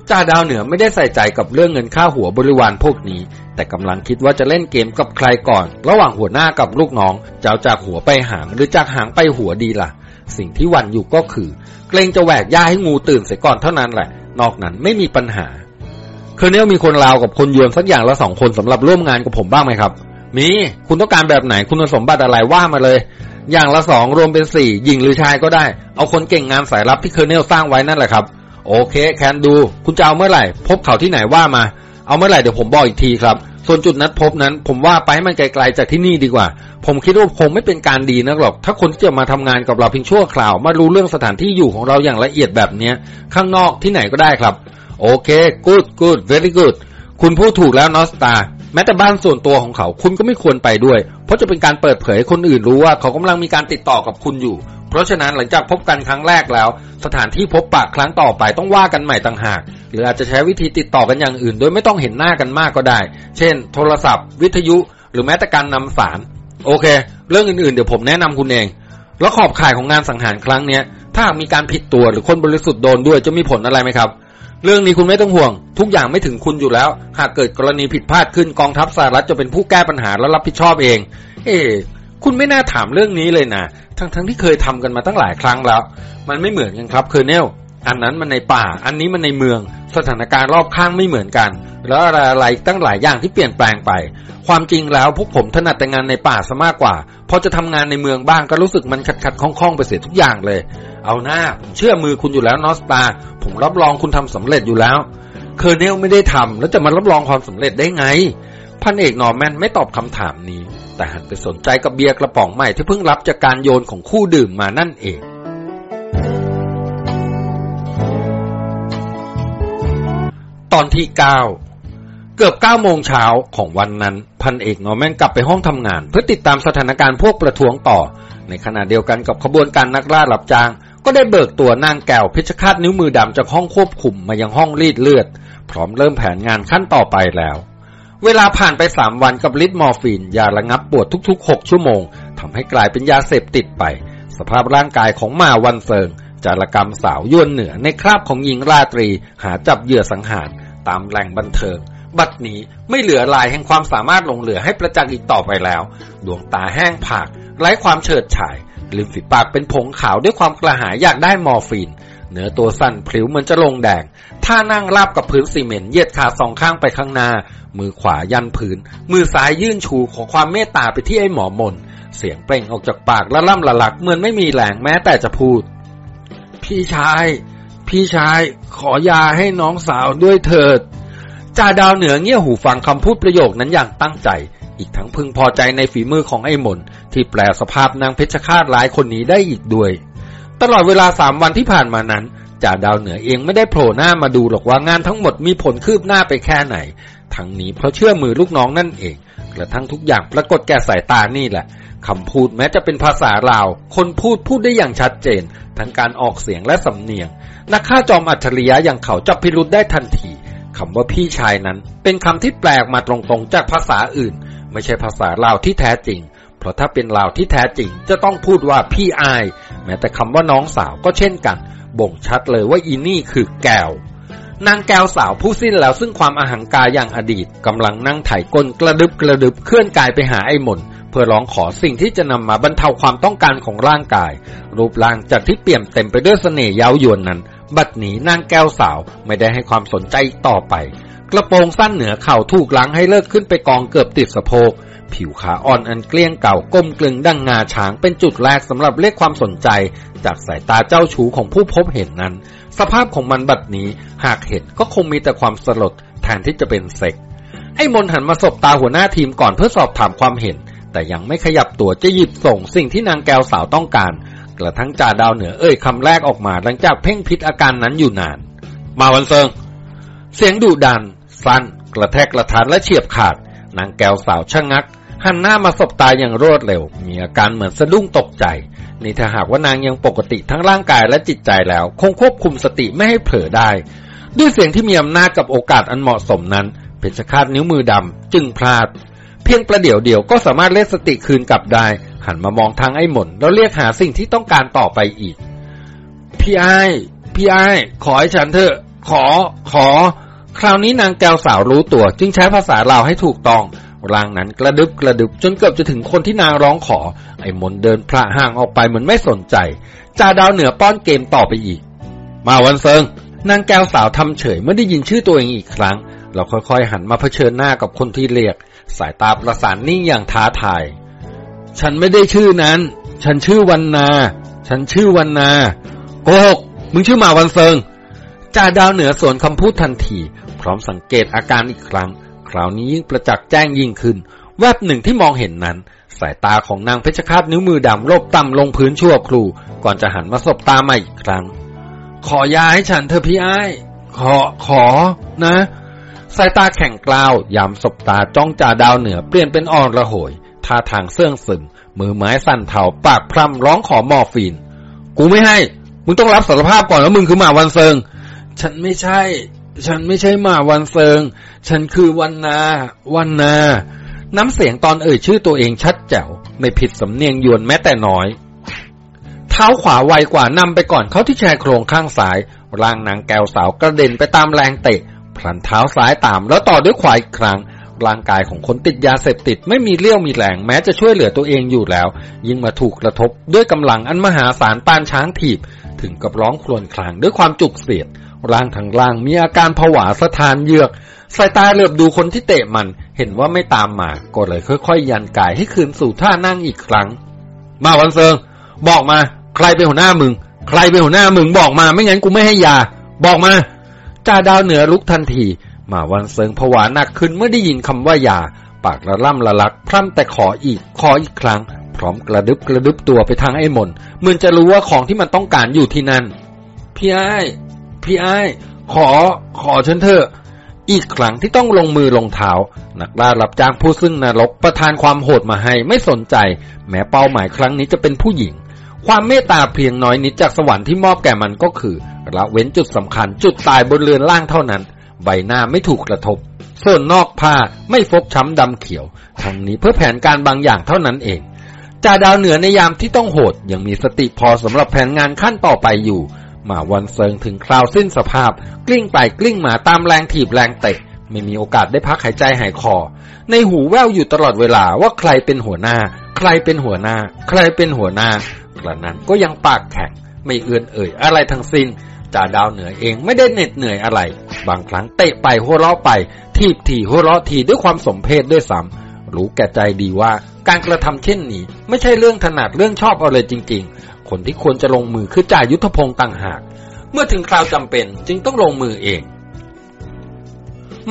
จ่าดาวเหนือไม่ได้ใส่ใจกับเรื่องเงินค่าหัวบริวารพวกนี้ แต่กำลังคิดว่าจะเล่นเกมกับใครก่อน ระหว่างหัวหน้ากับลูกน้องจะเอาจากหัวไปหางหรือจากหางไปหัวดีล่ะ สิ่งที่หวันอยู่ก็คือ เกรงจะแหวกย่าให้งูตื่นเสียก่อนเท่านั้นแหละ นอกนั้นไม่มีปัญหาเคอร์เนลมีคนลาวกับคนยวนสักอย่างละสองคนสำหรับร่วมงานกับผมบ้างไหมครับ มีคุณต้องการแบบไหนคุณสมบัติอะไรว่ามาเลย อย่างละสองรวมเป็นสี่หญิงหรือชายก็ได้ เอาคนเก่งงานสายลับที่เคอร์เนลสร้างไว้นั่นแหละครับโอเค แคนดู คุณจะเอาเมื่อไหร่ พบเขาที่ไหนว่ามา เอาเมื่อไหร่เดี๋ยวผมบอกอีกทีครับ ส่วนจุดนัดพบนั้น ผมว่าไปให้มันไกลๆจากที่นี่ดีกว่า ผมคิดว่าคงไม่เป็นการดีนักหรอก ถ้าคนที่จะมาทำงานกับเราเพียงชั่วคราว มารู้เรื่องสถานที่อยู่ของเราอย่างละเอียดแบบเนี้ย ข้างนอกที่ไหนก็ได้ครับ โอเค good good very good คุณพูดถูกแล้วนอสตาแม้แต่บ้านส่วนตัวของเขา คุณก็ไม่ควรไปด้วย เพราะจะเป็นการเปิดเผยคนอื่นรู้ว่าเขากำลังมีการติดต่อกับคุณอยู่ เพราะฉะนั้นหลังจากพบกันครั้งแรกแล้ว สถานที่พบปะครั้งต่อไปต้องว่ากันใหม่ต่างหาก หรืออาจจะใช้วิธีติดต่อกันอย่างอื่น โดยไม่ต้องเห็นหน้ากันมากก็ได้ เช่น โทรศัพท์ วิทยุ หรือแม้แต่การนำสาร โอเค เรื่องอื่นๆเดี๋ยวผมแนะนำคุณเอง แล้วขอบข่ายของงานสังหารครั้งเนี้ยถ้าหากมีการผิดตัวหรือคนบริสุทธิ์โดนด้วยจะมีผลอะไรไหมครับเรื่องนี้คุณไม่ต้องห่วง ทุกอย่างไม่ถึงคุณอยู่แล้ว หากเกิดกรณีผิดพลาดขึ้นกองทัพสหรัฐจะเป็นผู้แก้ปัญหาและรับผิดชอบเอง เอ๊คุณไม่น่าถามเรื่องนี้เลยนะ ทั้งๆทที่เคยทำกันมาตั้งหลายครั้งแล้ว มันไม่เหมือนกันครับเคอร์เนลอันนั้นมันในป่า อันนี้มันในเมือง สถานการณ์รอบข้างไม่เหมือนกัน แล้วอะไรอะไรตั้งหลายอย่างที่เปลี่ยนแปลงไป ความจริงแล้วพวกผมถนัดแต่งานในป่าซะมากกว่า พอจะทำงานในเมืองบ้างก็รู้สึกมันขัดขัดคล่องๆไปเสียทุกอย่างเลย เอาน่าผมเชื่อมือคุณอยู่แล้วนอสตา ผมรับรองคุณทำสำเร็จอยู่แล้ว Colonel ไม่ได้ทำแล้วจะมารับรองความสำเร็จได้ไง พันเอกนอร์แมนไม่ตอบคำถามนี้ แต่หันไปสนใจกับเบียร์กระป๋องใหม่ที่เพิ่งรับจากการโยนของคู่ดื่มมานั่นเองตอนที่เก้าเกือบเก้าโมงเช้าของวันนั้น พันเอกนอแมนกลับไปห้องทำงาน เพื่อติดตามสถานการณ์พวกประท้วงต่อ ในขณะเดียวกันกับขบวนการนักล่าหลับจาง ก็ได้เบิกตัวนางแก้วเพชรคาตนิ้วมือดำจากห้องควบคุมมายังห้องรีดเลือด พร้อมเริ่มแผนงานขั้นต่อไปแล้ว เวลาผ่านไปสามวันกับฤทธิ์มอร์ฟีน ยาระงับปวดทุกๆหกชั่วโมงทำให้กลายเป็นยาเสพติดไป สภาพร่างกายของมาวันเซิงจารกรรมสาวยวนเหนือในคราบของหญิงราตรี หาจับเหยื่อสังหาร ตามแหล่งบันเทิง บัดนี้ไม่เหลือลายแห่งความสามารถหลงเหลือให้ประจักษ์อีกต่อไปแล้ว ดวงตาแห้งผากไร้ความเฉิดฉายริมฝีปากเป็นผงขาวด้วยความกระหายอยากได้มอร์ฟีน เนื้อตัวสั้นพลิ้วเหมือนจะลงแดง ท่านั่งราบกับพื้นซีเมนต์เหยียดขาสองข้างไปข้างหน้า มือขวายันพื้น มือซ้ายยื่นชูของความเมตตาไปที่ไอ้หมอมน เสียงเปล่งออกจากปากละล่ำละลักเหมือนไม่มีแรงแม้แต่จะพูด พี่ชาย พี่ชาย ขอยาให้น้องสาวด้วยเถิดจ่าดาวเหนือเงี่ยหูฟังคำพูดประโยคนั้นอย่างตั้งใจอีกทั้งพึงพอใจในฝีมือของไอ้หมนที่แปลสภาพนางเพชรฆาตร้ายคนนี้ได้อีกด้วย ตลอดเวลาสามวันที่ผ่านมานั้นจ่าดาวเหนือเองไม่ได้โผล่หน้ามาดูหรอกว่างานทั้งหมดมีผลคืบหน้าไปแค่ไหน ทั้งนี้เพราะเชื่อมือลูกน้องนั่นเองกระทั่งทุกอย่างปรากฏแก่สายตานี่แหละคำพูดแม้จะเป็นภาษาลาว คนพูดพูดได้อย่างชัดเจน ทั้งการออกเสียงและสำเนียง นักฆ่าจอมอัจฉริยะอย่างเขาจับพิรุษได้ทันทีคำว่าพี่ชายนั้น เป็นคำที่แปลกมาตรงๆจากภาษาอื่น ไม่ใช่ภาษาลาวที่แท้จริง เพราะถ้าเป็นลาวที่แท้จริงจะต้องพูดว่าพี่อาย แม้แต่คำว่าน้องสาวก็เช่นกัน บ่งชัดเลยว่าอีนี่คือแก้วนางแก้วสาวผู้สิ้นแล้วซึ่งความอาหังกายอย่างอดีตกำลังนั่งไถก้นกระดึบกระดึบเคลื่อนกายไปหาไอ้หมนเพื่อร้องขอสิ่งที่จะนำมาบรรเทาความต้องการของร่างกาย รูปร่างจากที่เปี่ยมเต็มไปด้วยเสน่ห์เย้ายวนนั้น บัดนี้นางแก้วสาวไม่ได้ให้ความสนใจต่อไป กระโปรงสั้นเหนือเข่าถูกล้างให้เลิกขึ้นไปกองเกือบติดสะโพก ผิวขาอ่อนอันเกลี้ยงเก่าก้มกลึงดังงาช้างเป็นจุดแรกสำหรับเรียกความสนใจ จากสายตาเจ้าชู้ของผู้พบเห็นนั้น สภาพของมันบัดนี้หากเห็นก็คงมีแต่ความสลดแทนที่จะเป็นเซ็ก ไอ้มนหันมาสบตาหัวหน้าทีมก่อนเพื่อสอบถามความเห็น แต่ยังไม่ขยับตัวจะหยิบส่งสิ่งที่นางแก้วสาวต้องการ กระทั่งจ่าดาวเหนือเอ่ยคำแรกออกมาหลังจากเพ่งพิษอาการนั้นอยู่นาน มาวันเซิง เสียงดุดันสั้นกระแทกกระทานและเฉียบขาด นางแก้วสาวชะงัก หันหน้ามาสบตาอย่างรวดเร็ว มีอาการเหมือนสะดุ้งตกใจ นี่ถ้าหากว่านางยังปกติทั้งร่างกายและจิตใจแล้ว คงควบคุมสติไม่ให้เผลอได้ ด้วยเสียงที่มีอำนาจกับโอกาสอันเหมาะสมนั้น เพชฌฆาตนิ้วมือดำจึงพลาด เพียงประเดี๋ยวเดียวก็สามารถเรียกสติคืนกลับได้ หันมามองทางไอ้หมนแล้วเรียกหาสิ่งที่ต้องการต่อไปอีก พี่ไอ้พี่ไอ้ขอให้ฉันเถอะ ขอ ขอ คราวนี้นางแก้วสาวรู้ตัว จึงใช้ภาษาลาวให้ถูกต้อง ร่างนั้นกระดึบกระดึบจนเกือบจะถึงคนที่นางร้องขอ ไอ้มนเดินพระห่างออกไปเหมือนไม่สนใจจ่าดาวเหนือป้อนเกมต่อไปอีก มาวันเซิงนางแก้วสาวทำเฉยเมื่อได้ยินชื่อตัวเองอีกครั้ง เราค่อยๆหันมาเผชิญหน้ากับคนที่เรียก สายตาประสานนิ่งอย่างท้าทาย ฉันไม่ได้ชื่อนั้น ฉันชื่อวันนา ฉันชื่อวันนาโกหกมึงชื่อมาวันเซิงจ่าดาวเหนือสวนคำพูดทันที พร้อมสังเกตอาการอีกครั้ง คราวนี้ยิ่งประจักษ์แจ้งยิ่งขึ้น แวบหนึ่งที่มองเห็นนั้น สายตาของนางเพชรฆาตนิ้วมือดำลบต่ำลงพื้นชั่วครูก่อนจะหันมาสบตาใหม่อีกครั้ง ขอยาให้ฉันเธอพี่ไอ้ขอขอนะ สายตาแข็งกล้าวยามสบตาจ้องจ่าดาวเหนือเปลี่ยนเป็นอ่อนระโหยท่าทางเสื่องซึมมือไม้สั่นเทาปากพร่ำร้องขอมอร์ฟีน กูไม่ให้ มึงต้องรับสารภาพก่อนว่ามึงคือหมาวันเซิง ฉันไม่ใช่ ฉันไม่ใช่หมาวันเซิง ฉันคือวันนา วันนา น้ำเสียงตอนเอ่ยชื่อตัวเองชัดแจ๋ว ไม่ผิดสำเนียงยวนแม้แต่น้อย เท้าขวาไวกว่านำไปก่อนเขาที่ชายโครงข้างซ้าย ร่างนางแก้วสาวกระเด็นไปตามแรงเตะพลันเท้าซ้ายตามแล้วต่อด้วยขวาอีกครั้ง ร่างกายของคนติดยาเสพติดไม่มีเลี้ยวมีแรงแม้จะช่วยเหลือตัวเองอยู่แล้ว ยิ่งมาถูกกระทบด้วยกำลังอันมหาศาลปานช้างถีบ ถึงกับร้องครวญครางด้วยความจุกเสียด ร่างทั้งร่างมีอาการผวาสะทานเยือก สายตาเหลือบดูคนที่เตะมัน เห็นว่าไม่ตามมา ก็เลยค่อยๆ ยันกายให้คืนสู่ท่านั่งอีกครั้ง มาวันเซิง บอกมา ใครเป็นหัวหน้ามึง ใครเป็นหัวหน้ามึงบอกมา ไม่งั้นกูไม่ให้ยา บอกมา จ่าดาวเหนือลุกทันที มาวันเซิงผวาหนักขึ้นเมื่อได้ยินคำว่ายา ปากละล่ำละลัก พร่ำแต่ขออีก ขออีกครั้ง พร้อมกระดึบกระดึบตัวไปทางไอ้มนเหมือนจะรู้ว่าของที่มันต้องการอยู่ที่นั่นพี่ไอ้ พี่ไอ้ขอขอฉันเถอะ อีกครั้งที่ต้องลงมือลงเท้านักล่ารับจ้างผู้ซึ่งนรกประทานความโหดมาให้ไม่สนใจ แม้เป้าหมายครั้งนี้จะเป็นผู้หญิง ความเมตตาเพียงน้อยนิดจากสวรรค์ที่มอบแก่มันก็คือละเว้นจุดสำคัญจุดตายบนเรือนล่างเท่านั้น ใบหน้าไม่ถูกกระทบส่วนนอกผ้าไม่ฟกช้ำดำเขียว ทั้งนี้เพื่อแผนการบางอย่างเท่านั้นเองจ่าดาวเหนือในยามที่ต้องโหดยังมีสติพอสำหรับแผนงานขั้นต่อไปอยู่ มาวันเซิงถึงคราวสิ้นสภาพ กลิ้งไปกลิ้งมาตามแรงถีบแรงเตะ ไม่มีโอกาสได้พักหายใจหายคอ ในหูแว่วอยู่ตลอดเวลาว่าใครเป็นหัวหน้า ใครเป็นหัวหน้า ใครเป็นหัวหน้ากระนั้นก็ยังปากแข็งไม่เอื้อนเอ่ยอะไรทั้งสิ้นจ่าดาวเหนือเองไม่ได้เหน็ดเหนื่อยอะไร บางครั้งเตะไปหัวเราะไป ทีบทีหัวเราะทีด้วยความสมเพศด้วยซ้ำรู้แก่ใจดีว่าการกระทำเช่นนี้ ไม่ใช่เรื่องถนัดเรื่องชอบเอาเลยจริงๆ คนที่ควรจะลงมือคือจ่ายุทธพงศ์ต่างหาก เมื่อถึงคราวจำเป็นจึงต้องลงมือเอง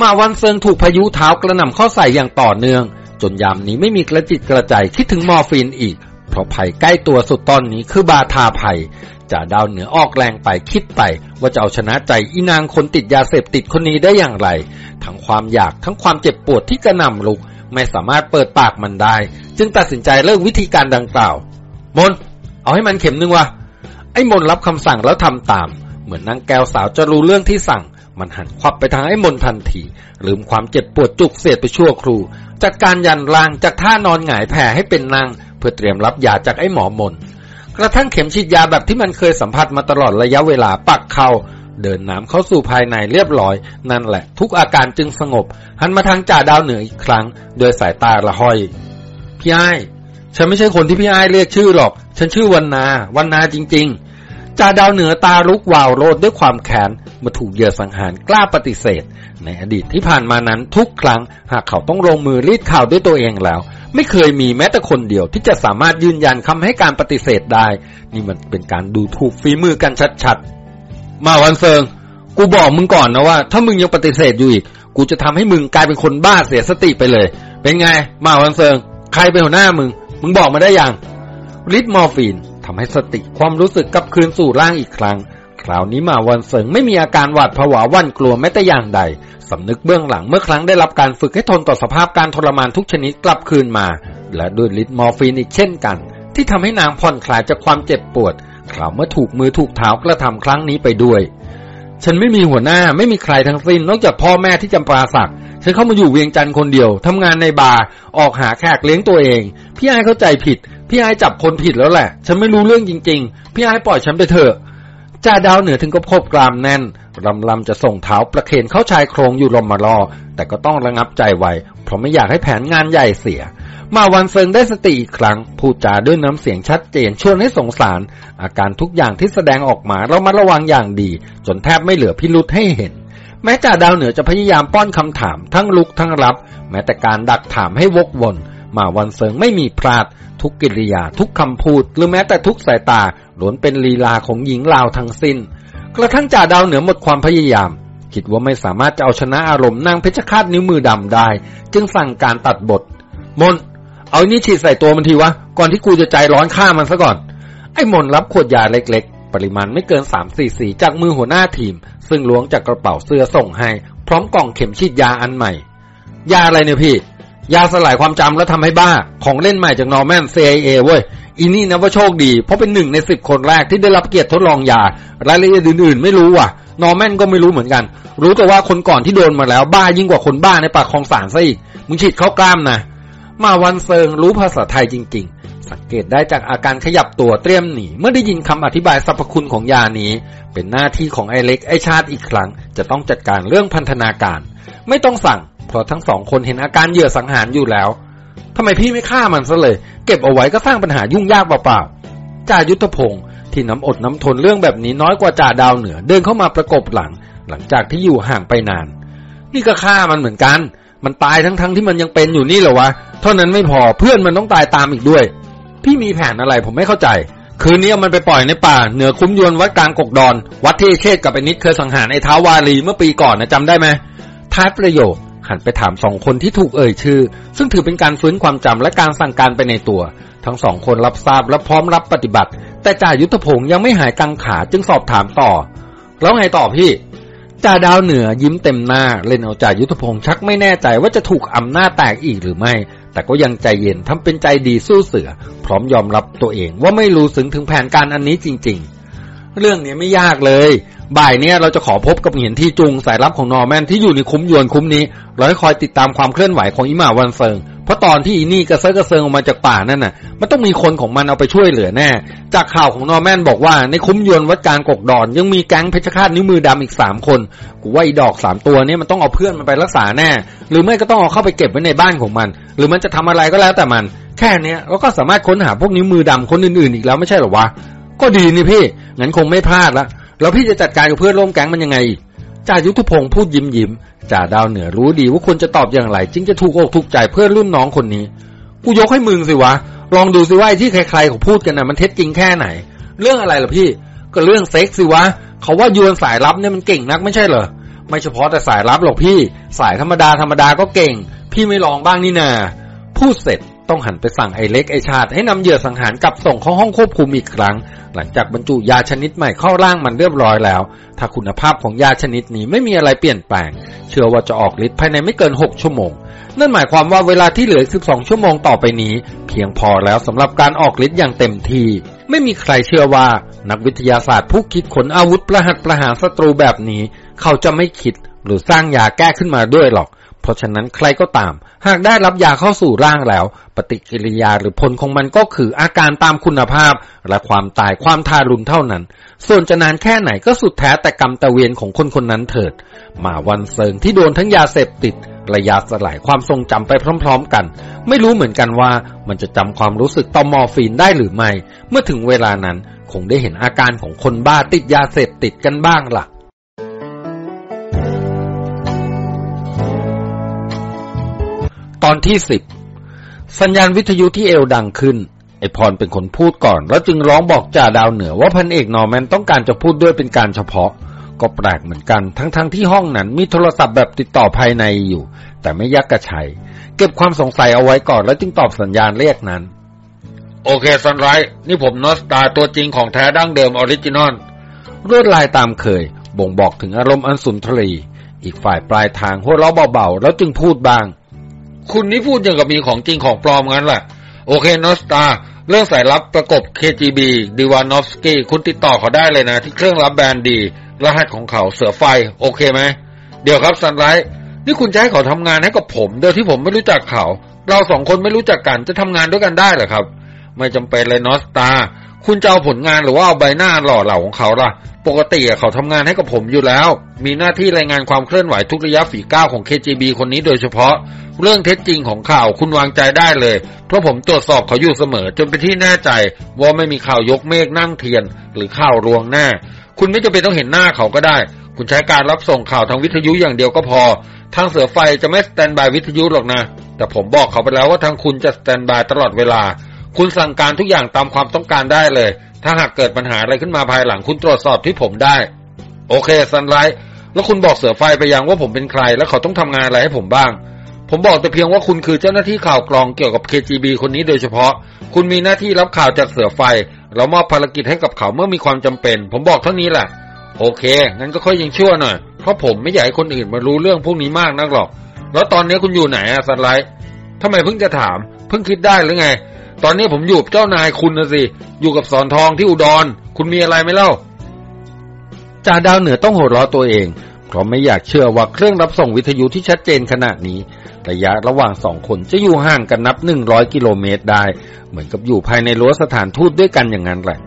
มาวันเซิงถูกพายุเท้ากระหน่ำเข้าใส่อย่างต่อเนื่อง จนยามนี้ไม่มีกระจิตกระใจคิดถึงมอร์ฟีนอีก เพราะภัยใกล้ตัวสุดตอนนี้คือบาทาภัยจ่าดาวเหนือออกแรงไปคิดไป ว่าจะเอาชนะใจอีนางคนติดยาเสพติดคนนี้ได้อย่างไร ทั้งความอยากทั้งความเจ็บปวดที่กระหน่ำลุกไม่สามารถเปิดปากมันได้ จึงตัดสินใจเลิกวิธีการดังกล่าว มน เอาให้มันเข็มนึงวะไอ้มนรับคำสั่งแล้วทำตาม เหมือนนางแก้วสาวจะรู้เรื่องที่สั่ง มันหันควับไปทางไอ้มนทันที ลืมความเจ็บปวดจุกเสียดไปชั่วครู จัดการยันรางจากท่านอนหงายแผ่ให้เป็นนางเพื่อเตรียมรับยาจากไอ้หมอมน กระทั่งเข็มฉีดยาแบบที่มันเคยสัมผัสมาตลอดระยะเวลาปักเข้าเดินน้ำเข้าสู่ภายในเรียบร้อย นั่นแหละ ทุกอาการจึงสงบ หันมาทางจ่าดาวเหนืออีกครั้งโดยสายตาละห้อย พี่ไอ้ ฉันไม่ใช่คนที่พี่ไอ้เรียกชื่อหรอก ฉันชื่อวันนา วันนาจริง ๆ จ่าดาวเหนือตาลุกวาวโรดด้วยความแค้นมาถูกเหยื่อสังหารกล้าปฏิเสธ ในอดีตที่ผ่านมานั้นทุกครั้ง หากเขาต้องลงมือรีดข่าวด้วยตัวเองแล้ว ไม่เคยมีแม้แต่คนเดียวที่จะสามารถยืนยันคำให้การปฏิเสธได้ นี่มันเป็นการดูถูกฝีมือกันชัดๆ มาวันเซิง กูบอกมึงก่อนนะว่า ถ้ามึงยังปฏิเสธอยู่อีก กูจะทำให้มึงกลายเป็นคนบ้าเสียสติไปเลย เป็นไง มาวันเซิง ใครเป็นหัวหน้ามึง มึงบอกมาได้ยังฤทธิ์มอร์ฟีนทำให้สติความรู้สึกกลับคืนสู่ร่างอีกครั้ง คราวนี้มาวันเซิงไม่มีอาการหวาดผวาหวั่นกลัวแม้แต่อย่างใดสำนึกเบื้องหลังเมื่อครั้งได้รับการฝึกให้ทนต่อสภาพการทรมานทุกชนิดกลับคืนมา และด้วยฤทธิ์มอร์ฟีนอีกเช่นกัน ที่ทำให้นางผ่อนคลายจากความเจ็บปวดคราวเมื่อถูกมือถูกเท้ากระทำครั้งนี้ไปด้วย ฉันไม่มีหัวหน้าไม่มีใครทั้งสิ้นนอกจากพ่อแม่ที่จำปาสัก ฉันเข้ามาอยู่เวียงจันทร์คนเดียวทำงานในบาร์ออกหาแขกเลี้ยงตัวเอง พี่ไอ้เข้าใจผิด พี่ไอ้จับคนผิดแล้วแหละ ฉันไม่รู้เรื่องจริง ๆ พี่ไอ้ปล่อยฉันไปเถอะจ่าดาวเหนือถึงก็พบกรามแน่นลำลำจะส่งเท้าประเคนเข้าชายโครงอยู่ลมมารอ แต่ก็ต้องระงับใจไว้ เพราะไม่อยากให้แผนงานใหญ่เสีย มาวันเซิงได้สติอีกครั้ง พูดจาด้วยน้ำเสียงชัดเจนชวนให้สงสาร อาการทุกอย่างที่แสดงออกมาเรามาระวังอย่างดี จนแทบไม่เหลือพิรุษให้เห็น แม้จ่าดาวเหนือจะพยายามป้อนคำถามทั้งลุกทั้งรับ แม้แต่การดักถามให้วกวน มาวันเซิงไม่มีพลาด ทุกกิริยาทุกคำพูด หรือแม้แต่ทุกสายตาล้วนเป็นลีลาของหญิงลาวทั้งสิ้น กระทั่งจ่าดาวเหนือหมดความพยายาม คิดว่าไม่สามารถจะเอาชนะอารมณ์นางเพชรคาตนิ้วมือดำได้ จึงสั่งการตัดบท มน เอานี่ฉีดใส่ตัวมันทีวะก่อนที่กูจะใจร้อนฆ่ามันซะก่อน ไอ้มนรับขวดยาเล็ก ปริมาณไม่เกินสามสี่สีจากมือหัวหน้าทีม ซึ่งล้วงจากกระเป๋าเสื้อส่งให้ พร้อมกล่องเข็มฉีดยาอันใหม่ ยาอะไรเนี่ยพี่ ยาสลายความจำแล้วทำให้บ้า ของเล่นใหม่จากนอร์แมน CIA เว้ย อีนี่นับว่าโชคดี เพราะเป็นหนึ่งในสิบคนแรกที่ได้รับเกียรติทดลองยา รายละเอียดอื่นๆ ไม่รู้ว่ะ นอร์แมนก็ไม่รู้เหมือนกัน รู้แต่ว่าคนก่อนที่โดนมาแล้วบ้ายิ่งกว่าคนบ้าในปากคลองสานซะอีก มึงฉีดเข้ากล้ามนะ มาวันเซิงรู้ภาษาไทยจริง ๆ สังเกตได้จากอาการขยับตัวเตรียมหนี เมื่อได้ยินคำอธิบายสรรพคุณของยานี้ เป็นหน้าที่ของไอ้เล็กไอ้ชาติอีกครั้ง จะต้องจัดการเรื่องพันธนาการ ไม่ต้องสั่ง เพราะทั้งสองคนเห็นอาการเหยื่อสังหารอยู่แล้วทำไมพี่ไม่ฆ่ามันซะเลย เก็บเอาไว้ก็สร้างปัญหายุ่งยากเปล่าๆจ่ายุทธพงศ์ที่น้ำอดน้ำทนเรื่องแบบนี้น้อยกว่าจ่าดาวเหนือ เดินเข้ามาประกบหลัง หลังจากที่อยู่ห่างไปนาน นี่ก็ฆ่ามันเหมือนกัน มันตายทั้งๆทที่มันยังเป็นอยู่นี่เหรอวะเท่านั้นไม่พอเพื่อนมันต้องตายตามอีกด้วย พี่มีแผนอะไรผมไม่เข้าใจ คืนนี้เอามันไปปล่อยในป่า เหนือคุ้มยวนวัดกลางกกดอน วัดที่เชษกับไอ้นิดเคยสังหารไอ้ท้าวาลีเมื่อปีก่อนนะจำได้ไหมท้ายประโยคหันไปถามสองคนที่ถูกเอ่ยชื่อ ซึ่งถือเป็นการฟื้นความจำและการสั่งการไปในตัว ทั้งสองคนรับทราบและพร้อมรับปฏิบัติ แต่จ่ายุทธพงศ์ยังไม่หายกังขาจึงสอบถามต่อ แล้วไงต่อพี่จ่าดาวเหนือยิ้มเต็มหน้า เล่นเอาจ่ายุทธพงศ์ชักไม่แน่ใจว่าจะถูกอำนาจแตกอีกหรือไม่ แต่ก็ยังใจเย็นทำเป็นใจดีสู้เสือ พร้อมยอมรับตัวเองว่าไม่รู้สึงถึงแผนการอันนี้จริง ๆ เรื่องนี้ไม่ยากเลย บ่ายเนี้ยเราจะขอพบกับเหยนที่จุงสายลับของนอร์แมนที่อยู่ในคุ้มยวนคุ้มนี้เราให้คอยติดตามความเคลื่อนไหวของอีมาวันเซิง เพราะตอนที่อีนี่กระเซอะกระเซิงออกมาจากป่านั่นน่ะ มันต้องมีคนของมันเอาไปช่วยเหลือแน่ จากข่าวของนอร์แมนบอกว่าในคุ้มยวนวัดการกกดอน ยังมีแก๊งเพชฌฆาตนิ้วมือดำอีกสามคน กูว่าอีดอกสามตัวนี้มันต้องเอาเพื่อนมันไปรักษาแน่ หรือไม่ก็ต้องเอาเข้าไปเก็บไว้ในบ้านของมัน หรือมันจะทำอะไรก็แล้วแต่มัน แค่เนี้ยเราก็สามารถค้นหาพวกนิ้วมือดำคนอื่นๆอีกแล้วไม่ใช่หรอวะ ก็ดีนี่พี่ งั้นคงไม่พลาดละ แล้วพี่จะจัดการกับเพื่อนร่วมแก๊งมันยังไงอีก จ่ายุทธพงศ์พูดยิ้มยิ้มจ่าดาวเหนือรู้ดีว่าควรจะตอบอย่างไร จึงจะถูกอกถูกใจเพื่อนรุ่นน้องคนนี้ กูยกให้มึงสิวะ ลองดูสิว่าที่ใครๆเขาพูดกันนะมันเท็จจริงแค่ไหน เรื่องอะไรล่ะพี่ ก็เรื่องเซ็กสิวะ เขาว่ายวนสายลับเนี่ยมันเก่งนักไม่ใช่เหรอ ไม่เฉพาะแต่สายลับหรอกพี่ สายธรรมดาธรรมดาก็เก่ง พี่ไม่ลองบ้างนี่นา พูดเสร็จ ต้องหันไปสั่งไอ้เล็กไอ้ชาติให้นำเหยื่อสังหารกลับส่งเข้าห้องควบคุมอีกครั้ง หลังจากบรรจุยาชนิดใหม่เข้าร่างมันเรียบร้อยแล้ว ถ้าคุณภาพของยาชนิดนี้ไม่มีอะไรเปลี่ยนแปลง เชื่อว่าจะออกฤทธิ์ภายในไม่เกิน 6 ชั่วโมง นั่นหมายความว่าเวลาที่เหลือ 12 ชั่วโมงต่อไปนี้ เพียงพอแล้วสำหรับการออกฤทธิ์อย่างเต็มที่ไม่มีใครเชื่อว่านักวิทยาศาสตร์ผู้คิดขนอาวุธประหัตประหารศัตรูแบบนี้ เขาจะไม่คิดหรือสร้างยาแก้ขึ้นมาด้วยหรอก ราะฉะนั้นใครก็ตาม หากได้รับยาเข้าสู่ร่างแล้ว ปฏิกิริยาหรือผลของมันก็คืออาการตามคุณภาพ และความตายความทารุณเท่านั้น ส่วนจะนานแค่ไหนก็สุดแท้แต่กรรมตะเวียนของคนคนนั้นเถิด มาวันเซิงที่โดนทั้งยาเสพติดระยาสลายความทรงจำไปพร้อม ๆ กัน ไม่รู้เหมือนกันว่ามันจะจำความรู้สึกต่อมอร์ฟีนได้หรือไม่ เมื่อถึงเวลานั้นคงได้เห็นอาการของคนบ้าติดยาเสพติดกันบ้างล่ะ ตอนที่สิบสัญญาณวิทยุที่เอวดังขึ้น ไอพรเป็นคนพูดก่อน แล้วจึงร้องบอกจ่าดาวเหนือว่าพันเอกนอร์แมนต้องการจะพูดด้วยเป็นการเฉพาะ ก็แปลกเหมือนกัน ทั้งๆทที่ห้องนั้นมีโทรศัพท์แบบติดต่อภายในอยู่ แต่ไม่ยักกระชัย เก็บความสงสัยเอาไว้ก่อนแล้วจึงตอบสัญญาณเรียกนั้น okay Sunlight นี่ผมนอสตาตัวจริงของแท้ดั้งเดิม original ลวดลายตามเคย บ่งบอกถึงอารมณ์อันสุนทรีย์ อีกฝ่ายปลายทางหัวเราะเบาๆแล้วจึงพูดบ้าง คุณนี่พูดอย่างกับมีของจริงของปลอมงั้นแหละโอเคนอสตาเรื่องสายลับประกบ KGB ดิวานอฟสกี้คุณติดต่อเขาได้เลยนะ ที่เครื่องรับ band D รหัสของเขาเสือไฟ โอเคไหม เดี๋ยวครับ Sunlight นี่คุณจะให้เขาทำงานให้กับผมโดยที่ผมไม่รู้จักเขา เราสองคนไม่รู้จักกันจะทำงานด้วยกันได้เหรอครับ ไม่จำเป็นเลยนอสตา คุณจะเอาผลงานหรือว่าเอาใบหน้าหล่อเหลาของเขาล่ะ ปกติเขาทำงานให้กับผมอยู่แล้ว มีหน้าที่รายงานความเคลื่อนไหวทุกระยะฝีก้าวของ KGB คนนี้โดยเฉพาะ เรื่องเท็จจริงของข่าวคุณวางใจได้เลย เพราะผมตรวจสอบเขาอยู่เสมอ จนเป็นที่แน่ใจ ว่าไม่มีข่าวยกเมฆนั่งเทียน หรือข่าวรวงแน่คุณไม่จำเป็นต้องเห็นหน้าเขาก็ได้ คุณใช้การรับส่งข่าวทางวิทยุอย่างเดียวก็พอ ทางเสือไฟจะไม่ standby วิทยุหรอกนะ แต่ผมบอกเขาไปแล้วว่าทางคุณจะ standby ตลอดเวลา คุณสั่งการทุกอย่างตามความต้องการได้เลย ถ้าหากเกิดปัญหาอะไรขึ้นมาภายหลังคุณตรวจสอบที่ผมได้ okay Sunlight แล้วคุณบอกเสือไฟไปยังว่าผมเป็นใคร แล้วเขาต้องทำงานอะไรให้ผมบ้าง ผมบอกแต่เพียงว่าคุณคือเจ้าหน้าที่ข่าวกรองเกี่ยวกับ KGB คนนี้โดยเฉพาะ คุณมีหน้าที่รับข่าวจากเสือไฟแล้วมอบภารกิจให้กับเขาเมื่อมีความจำเป็น ผมบอกเท่านี้แหละ โอเค งั้นก็ค่อยยังชั่วหน่อย เพราะผมไม่อยากให้คนอื่นมารู้เรื่องพวกนี้มากนักหรอก แล้วตอนนี้คุณอยู่ไหนอะซันไลท์ทำไมเพิ่งจะถาม เพิ่งคิดได้หรือไง ตอนนี้ผมอยู่กับเจ้านายคุณนะสิ อยู่กับสอนทองที่อุดร คุณมีอะไรไหมเล่า จ่าดาวเหนือต้องหัวเราะตัวเอง เพราะไม่อยากเชื่อว่าเครื่องรับส่งวิทยุที่ชัดเจนขนาดนี้ระยะระหว่างสองคนจะอยู่ห่างกันนับหนึ่งร้อยกิโลเมตรได้ เหมือนกับอยู่ภายในรั้วสถานทูตด้วยกันอย่างนั้นแหละ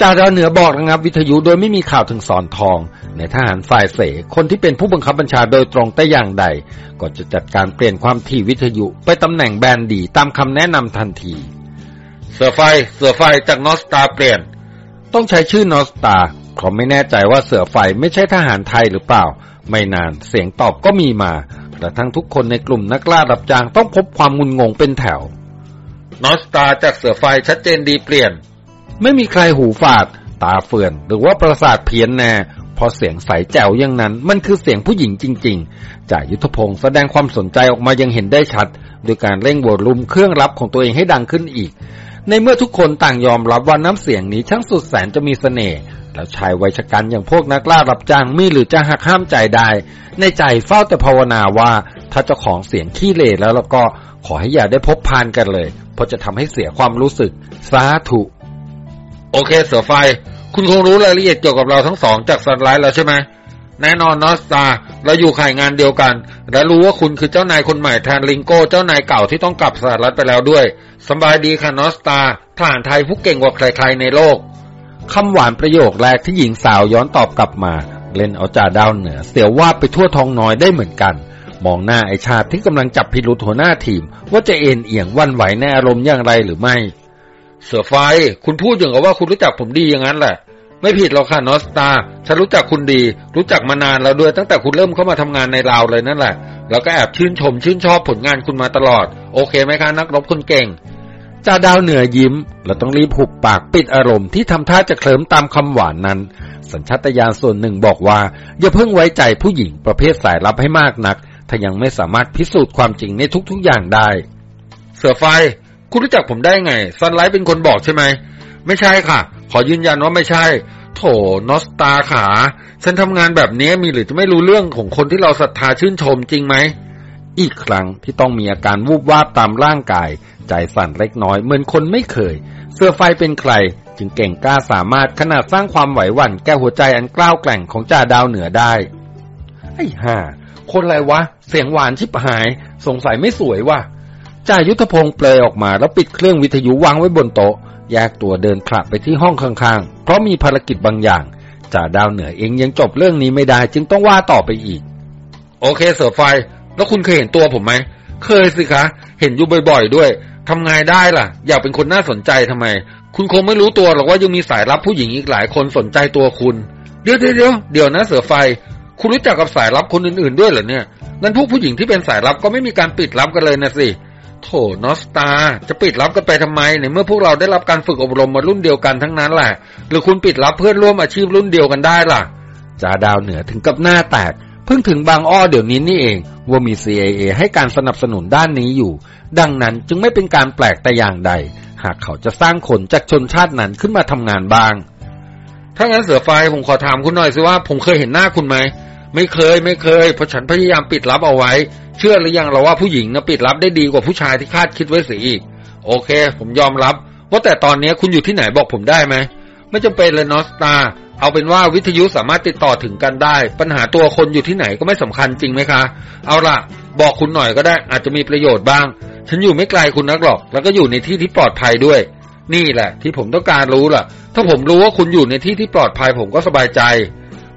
จ่าดาวเหนือบอกระงับวิทยุโดยไม่มีข่าวถึงสอนทอง ในทหารฝ่ายเสคนที่เป็นผู้บังคับบัญชาโดยตรงแต่อย่างใด ก็จะจัดการเปลี่ยนความถี่วิทยุไปตำแหน่งแบนดีตามคำแนะนำทันที เสือไฟ เสือไฟจากนอสตาเปลี่ยน ต้องใช้ชื่อนอสตาเพราไม่แน่ใจว่าเสือไฟไม่ใช่ทหารไทยหรือเปล่า ไม่นานเสียงตอบก็มีมากระทั่งทุกคนในกลุ่มนักล่ารับจ้างต้องพบความงุนงงเป็นแถวนอสตาจากเสือไฟชัดเจนดีเปลี่ยน ไม่มีใครหูฝาด ตาเฟื่อนหรือว่าประสาทเพี้ยนแน่เพราะเสียงใสแจ๋วอย่างนั้น มันคือเสียงผู้หญิงจริง ๆจ่ายุทธพงศ์แสดงความสนใจออกมายังเห็นได้ชัด โดยการเร่งวอลลุ่มเครื่องรับของตัวเองให้ดังขึ้นอีก ในเมื่อทุกคนต่างยอมรับว่าน้ำเสียงนี้ช่างสุดแสนจะมีเสน่ห์แล้วชายวัยชกันอย่างพวกนักล่ารับจ้างมีหรือจะหักห้ามใจได้ ในใจเฝ้าแต่ภาวนาว่าถ้าเจ้าของเสียงขี้เหร่แล้วแล้วก็ขอให้อย่าได้พบพานกันเลย เพราะจะทำให้เสียความรู้สึกสาธุ โอเค เสือไฟ คุณคงรู้รายละเอียดเกี่ยวกับเราทั้งสองจาก Sunlight แล้วใช่ไหมแน่นอนนอสตาเราอยู่ข่ายงานเดียวกัน และรู้ว่าคุณคือเจ้านายคนใหม่แทนลิงโก้เจ้านายเก่าที่ต้องกลับสหรัฐไปแล้วด้วย สบายดีค่ะนอสตาทหารไทยผู้เก่งกว่าใครๆในโลกคำหวานประโยคแรกที่หญิงสาวย้อนตอบกลับมา เล่นเอาจ่าดาวเหนือ เสียวว่าไปทั่วท้องน้อยได้เหมือนกัน มองหน้าไอชาติที่กำลังจับพิรุธหัวหน้าทีม ว่าจะเอ็นเอียงวันไหวในอารมณ์อย่างไรหรือไม่ เสือไฟ คุณพูดอย่างกับว่าคุณรู้จักผมดีอย่างนั้นแหละ ไม่ผิดหรอกค่ะนอสตา ฉันรู้จักคุณดี รู้จักมานานแล้วด้วยตั้งแต่คุณเริ่มเข้ามาทำงานในลาวเลยนั่นแหละ แล้วก็แอบชื่นชมชื่นชอบผลงานคุณมาตลอด โอเคไหมคะนักรบคนเก่ง จ่าดาวเหนือยิ้ม แล้วต้องรีบหุบปากปิดอารมณ์ที่ทำท่าจะเคลิ้มตามคำหวานนั้น สัญชาตญาณส่วนหนึ่งบอกว่า อย่าเพิ่งไว้ใจผู้หญิงประเภทสายลับให้มากนัก ถ้ายังไม่สามารถพิสูจน์ความจริงในทุกๆอย่างได้ เสือไฟ คุณรู้จักผมได้ไงซันไลท์เป็นคนบอกใช่ไหม ไม่ใช่ค่ะ ขอยืนยันว่าไม่ใช่ โถนอสตาขา ฉันทำงานแบบนี้มีหรือจะไม่รู้เรื่องของคนที่เราศรัทธาชื่นชมจริงไหมอีกครั้งที่ต้องมีอาการวูบวาบตามร่างกาย ใจสั่นเล็กน้อยเหมือนคนไม่เคย เสื้อไฟเป็นใคร จึงเก่งกล้าสามารถขนาดสร้างความไหวหวั่นแก้หัวใจอันกล้าวแกร่งของจ่าดาวเหนือได้ ไอ้ห่า คนอะไรวะ เสียงหวานชิบหาย สงสัยไม่สวยว่ะจ่ายุทธพงศ์เปลยออกมาแล้วปิดเครื่องวิทยุวางไว้บนโต๊ะแยกตัวเดินขลับไปที่ห้องข้างๆ เพราะมีภารกิจบางอย่างจ่าดาวเหนือเองยังจบเรื่องนี้ไม่ได้ จึงต้องว่าต่อไปอีก โอเค เสือไฟ แล้วคุณเคยเห็นตัวผมไหม เคยสิคะ เห็นอยู่บ่อยๆด้วยทำไงได้ล่ะ อยากเป็นคนน่าสนใจทำไม คุณคงไม่รู้ตัวหรอกว่ายังมีสายลับผู้หญิงอีกหลายคนสนใจตัวคุณ เดี๋ยวเดี๋ยวเดี๋ยวเดี๋ยวนะเสือไฟ คุณรู้จักกับสายลับคนอื่นๆด้วยเหรอเนี่ยงั้นพวกผู้หญิงที่เป็นสายลับก็ไม่มีการปิดลับกันเลยนะสิโถนอสตาจะปิดลับกันไปทำไมในเมื่อพวกเราได้รับการฝึกอบรมมารุ่นเดียวกันทั้งนั้นแหละ หรือคุณปิดลับเพื่อนร่วมอาชีพรุ่นเดียวกันได้ล่ะจ่าดาวเหนือถึงกับหน้าแตก พิ่งถึงบางอ้อเดี๋ยวนี้นี่เอง ว่ามี CIA ให้การสนับสนุนด้านนี้อยู่ ดังนั้นจึงไม่เป็นการแปลกแต่อย่างใด หากเขาจะสร้างคนจากชนชาตินั้นขึ้นมาทำงานบ้าง ถ้างั้นเสือไฟผมขอถามคุณหน่อยสิว่าผมเคยเห็นหน้าคุณไหม ไม่เคยไม่เคย เพราะฉันพยายามปิดลับเอาไว้ เชื่อหรือยังเราว่าผู้หญิงนะปิดลับได้ดีกว่าผู้ชายที่คาดคิดไว้เสียอีก โอเค ผมยอมรับ ว่าแต่ตอนนี้คุณอยู่ที่ไหนบอกผมได้ไหมไม่จำเป็นเลยนอสตา เอาเป็นว่าวิทยุสามารถติดต่อถึงกันได้ ปัญหาตัวคนอยู่ที่ไหนก็ไม่สำคัญจริงไหมคะ เอาล่ะ บอกคุณหน่อยก็ได้อาจจะมีประโยชน์บ้าง ฉันอยู่ไม่ไกลคุณนักหรอก แล้วก็อยู่ในที่ที่ปลอดภัยด้วย นี่แหละ ที่ผมต้องการรู้ล่ะ ถ้าผมรู้ว่าคุณอยู่ในที่ที่ปลอดภัยผมก็สบายใจ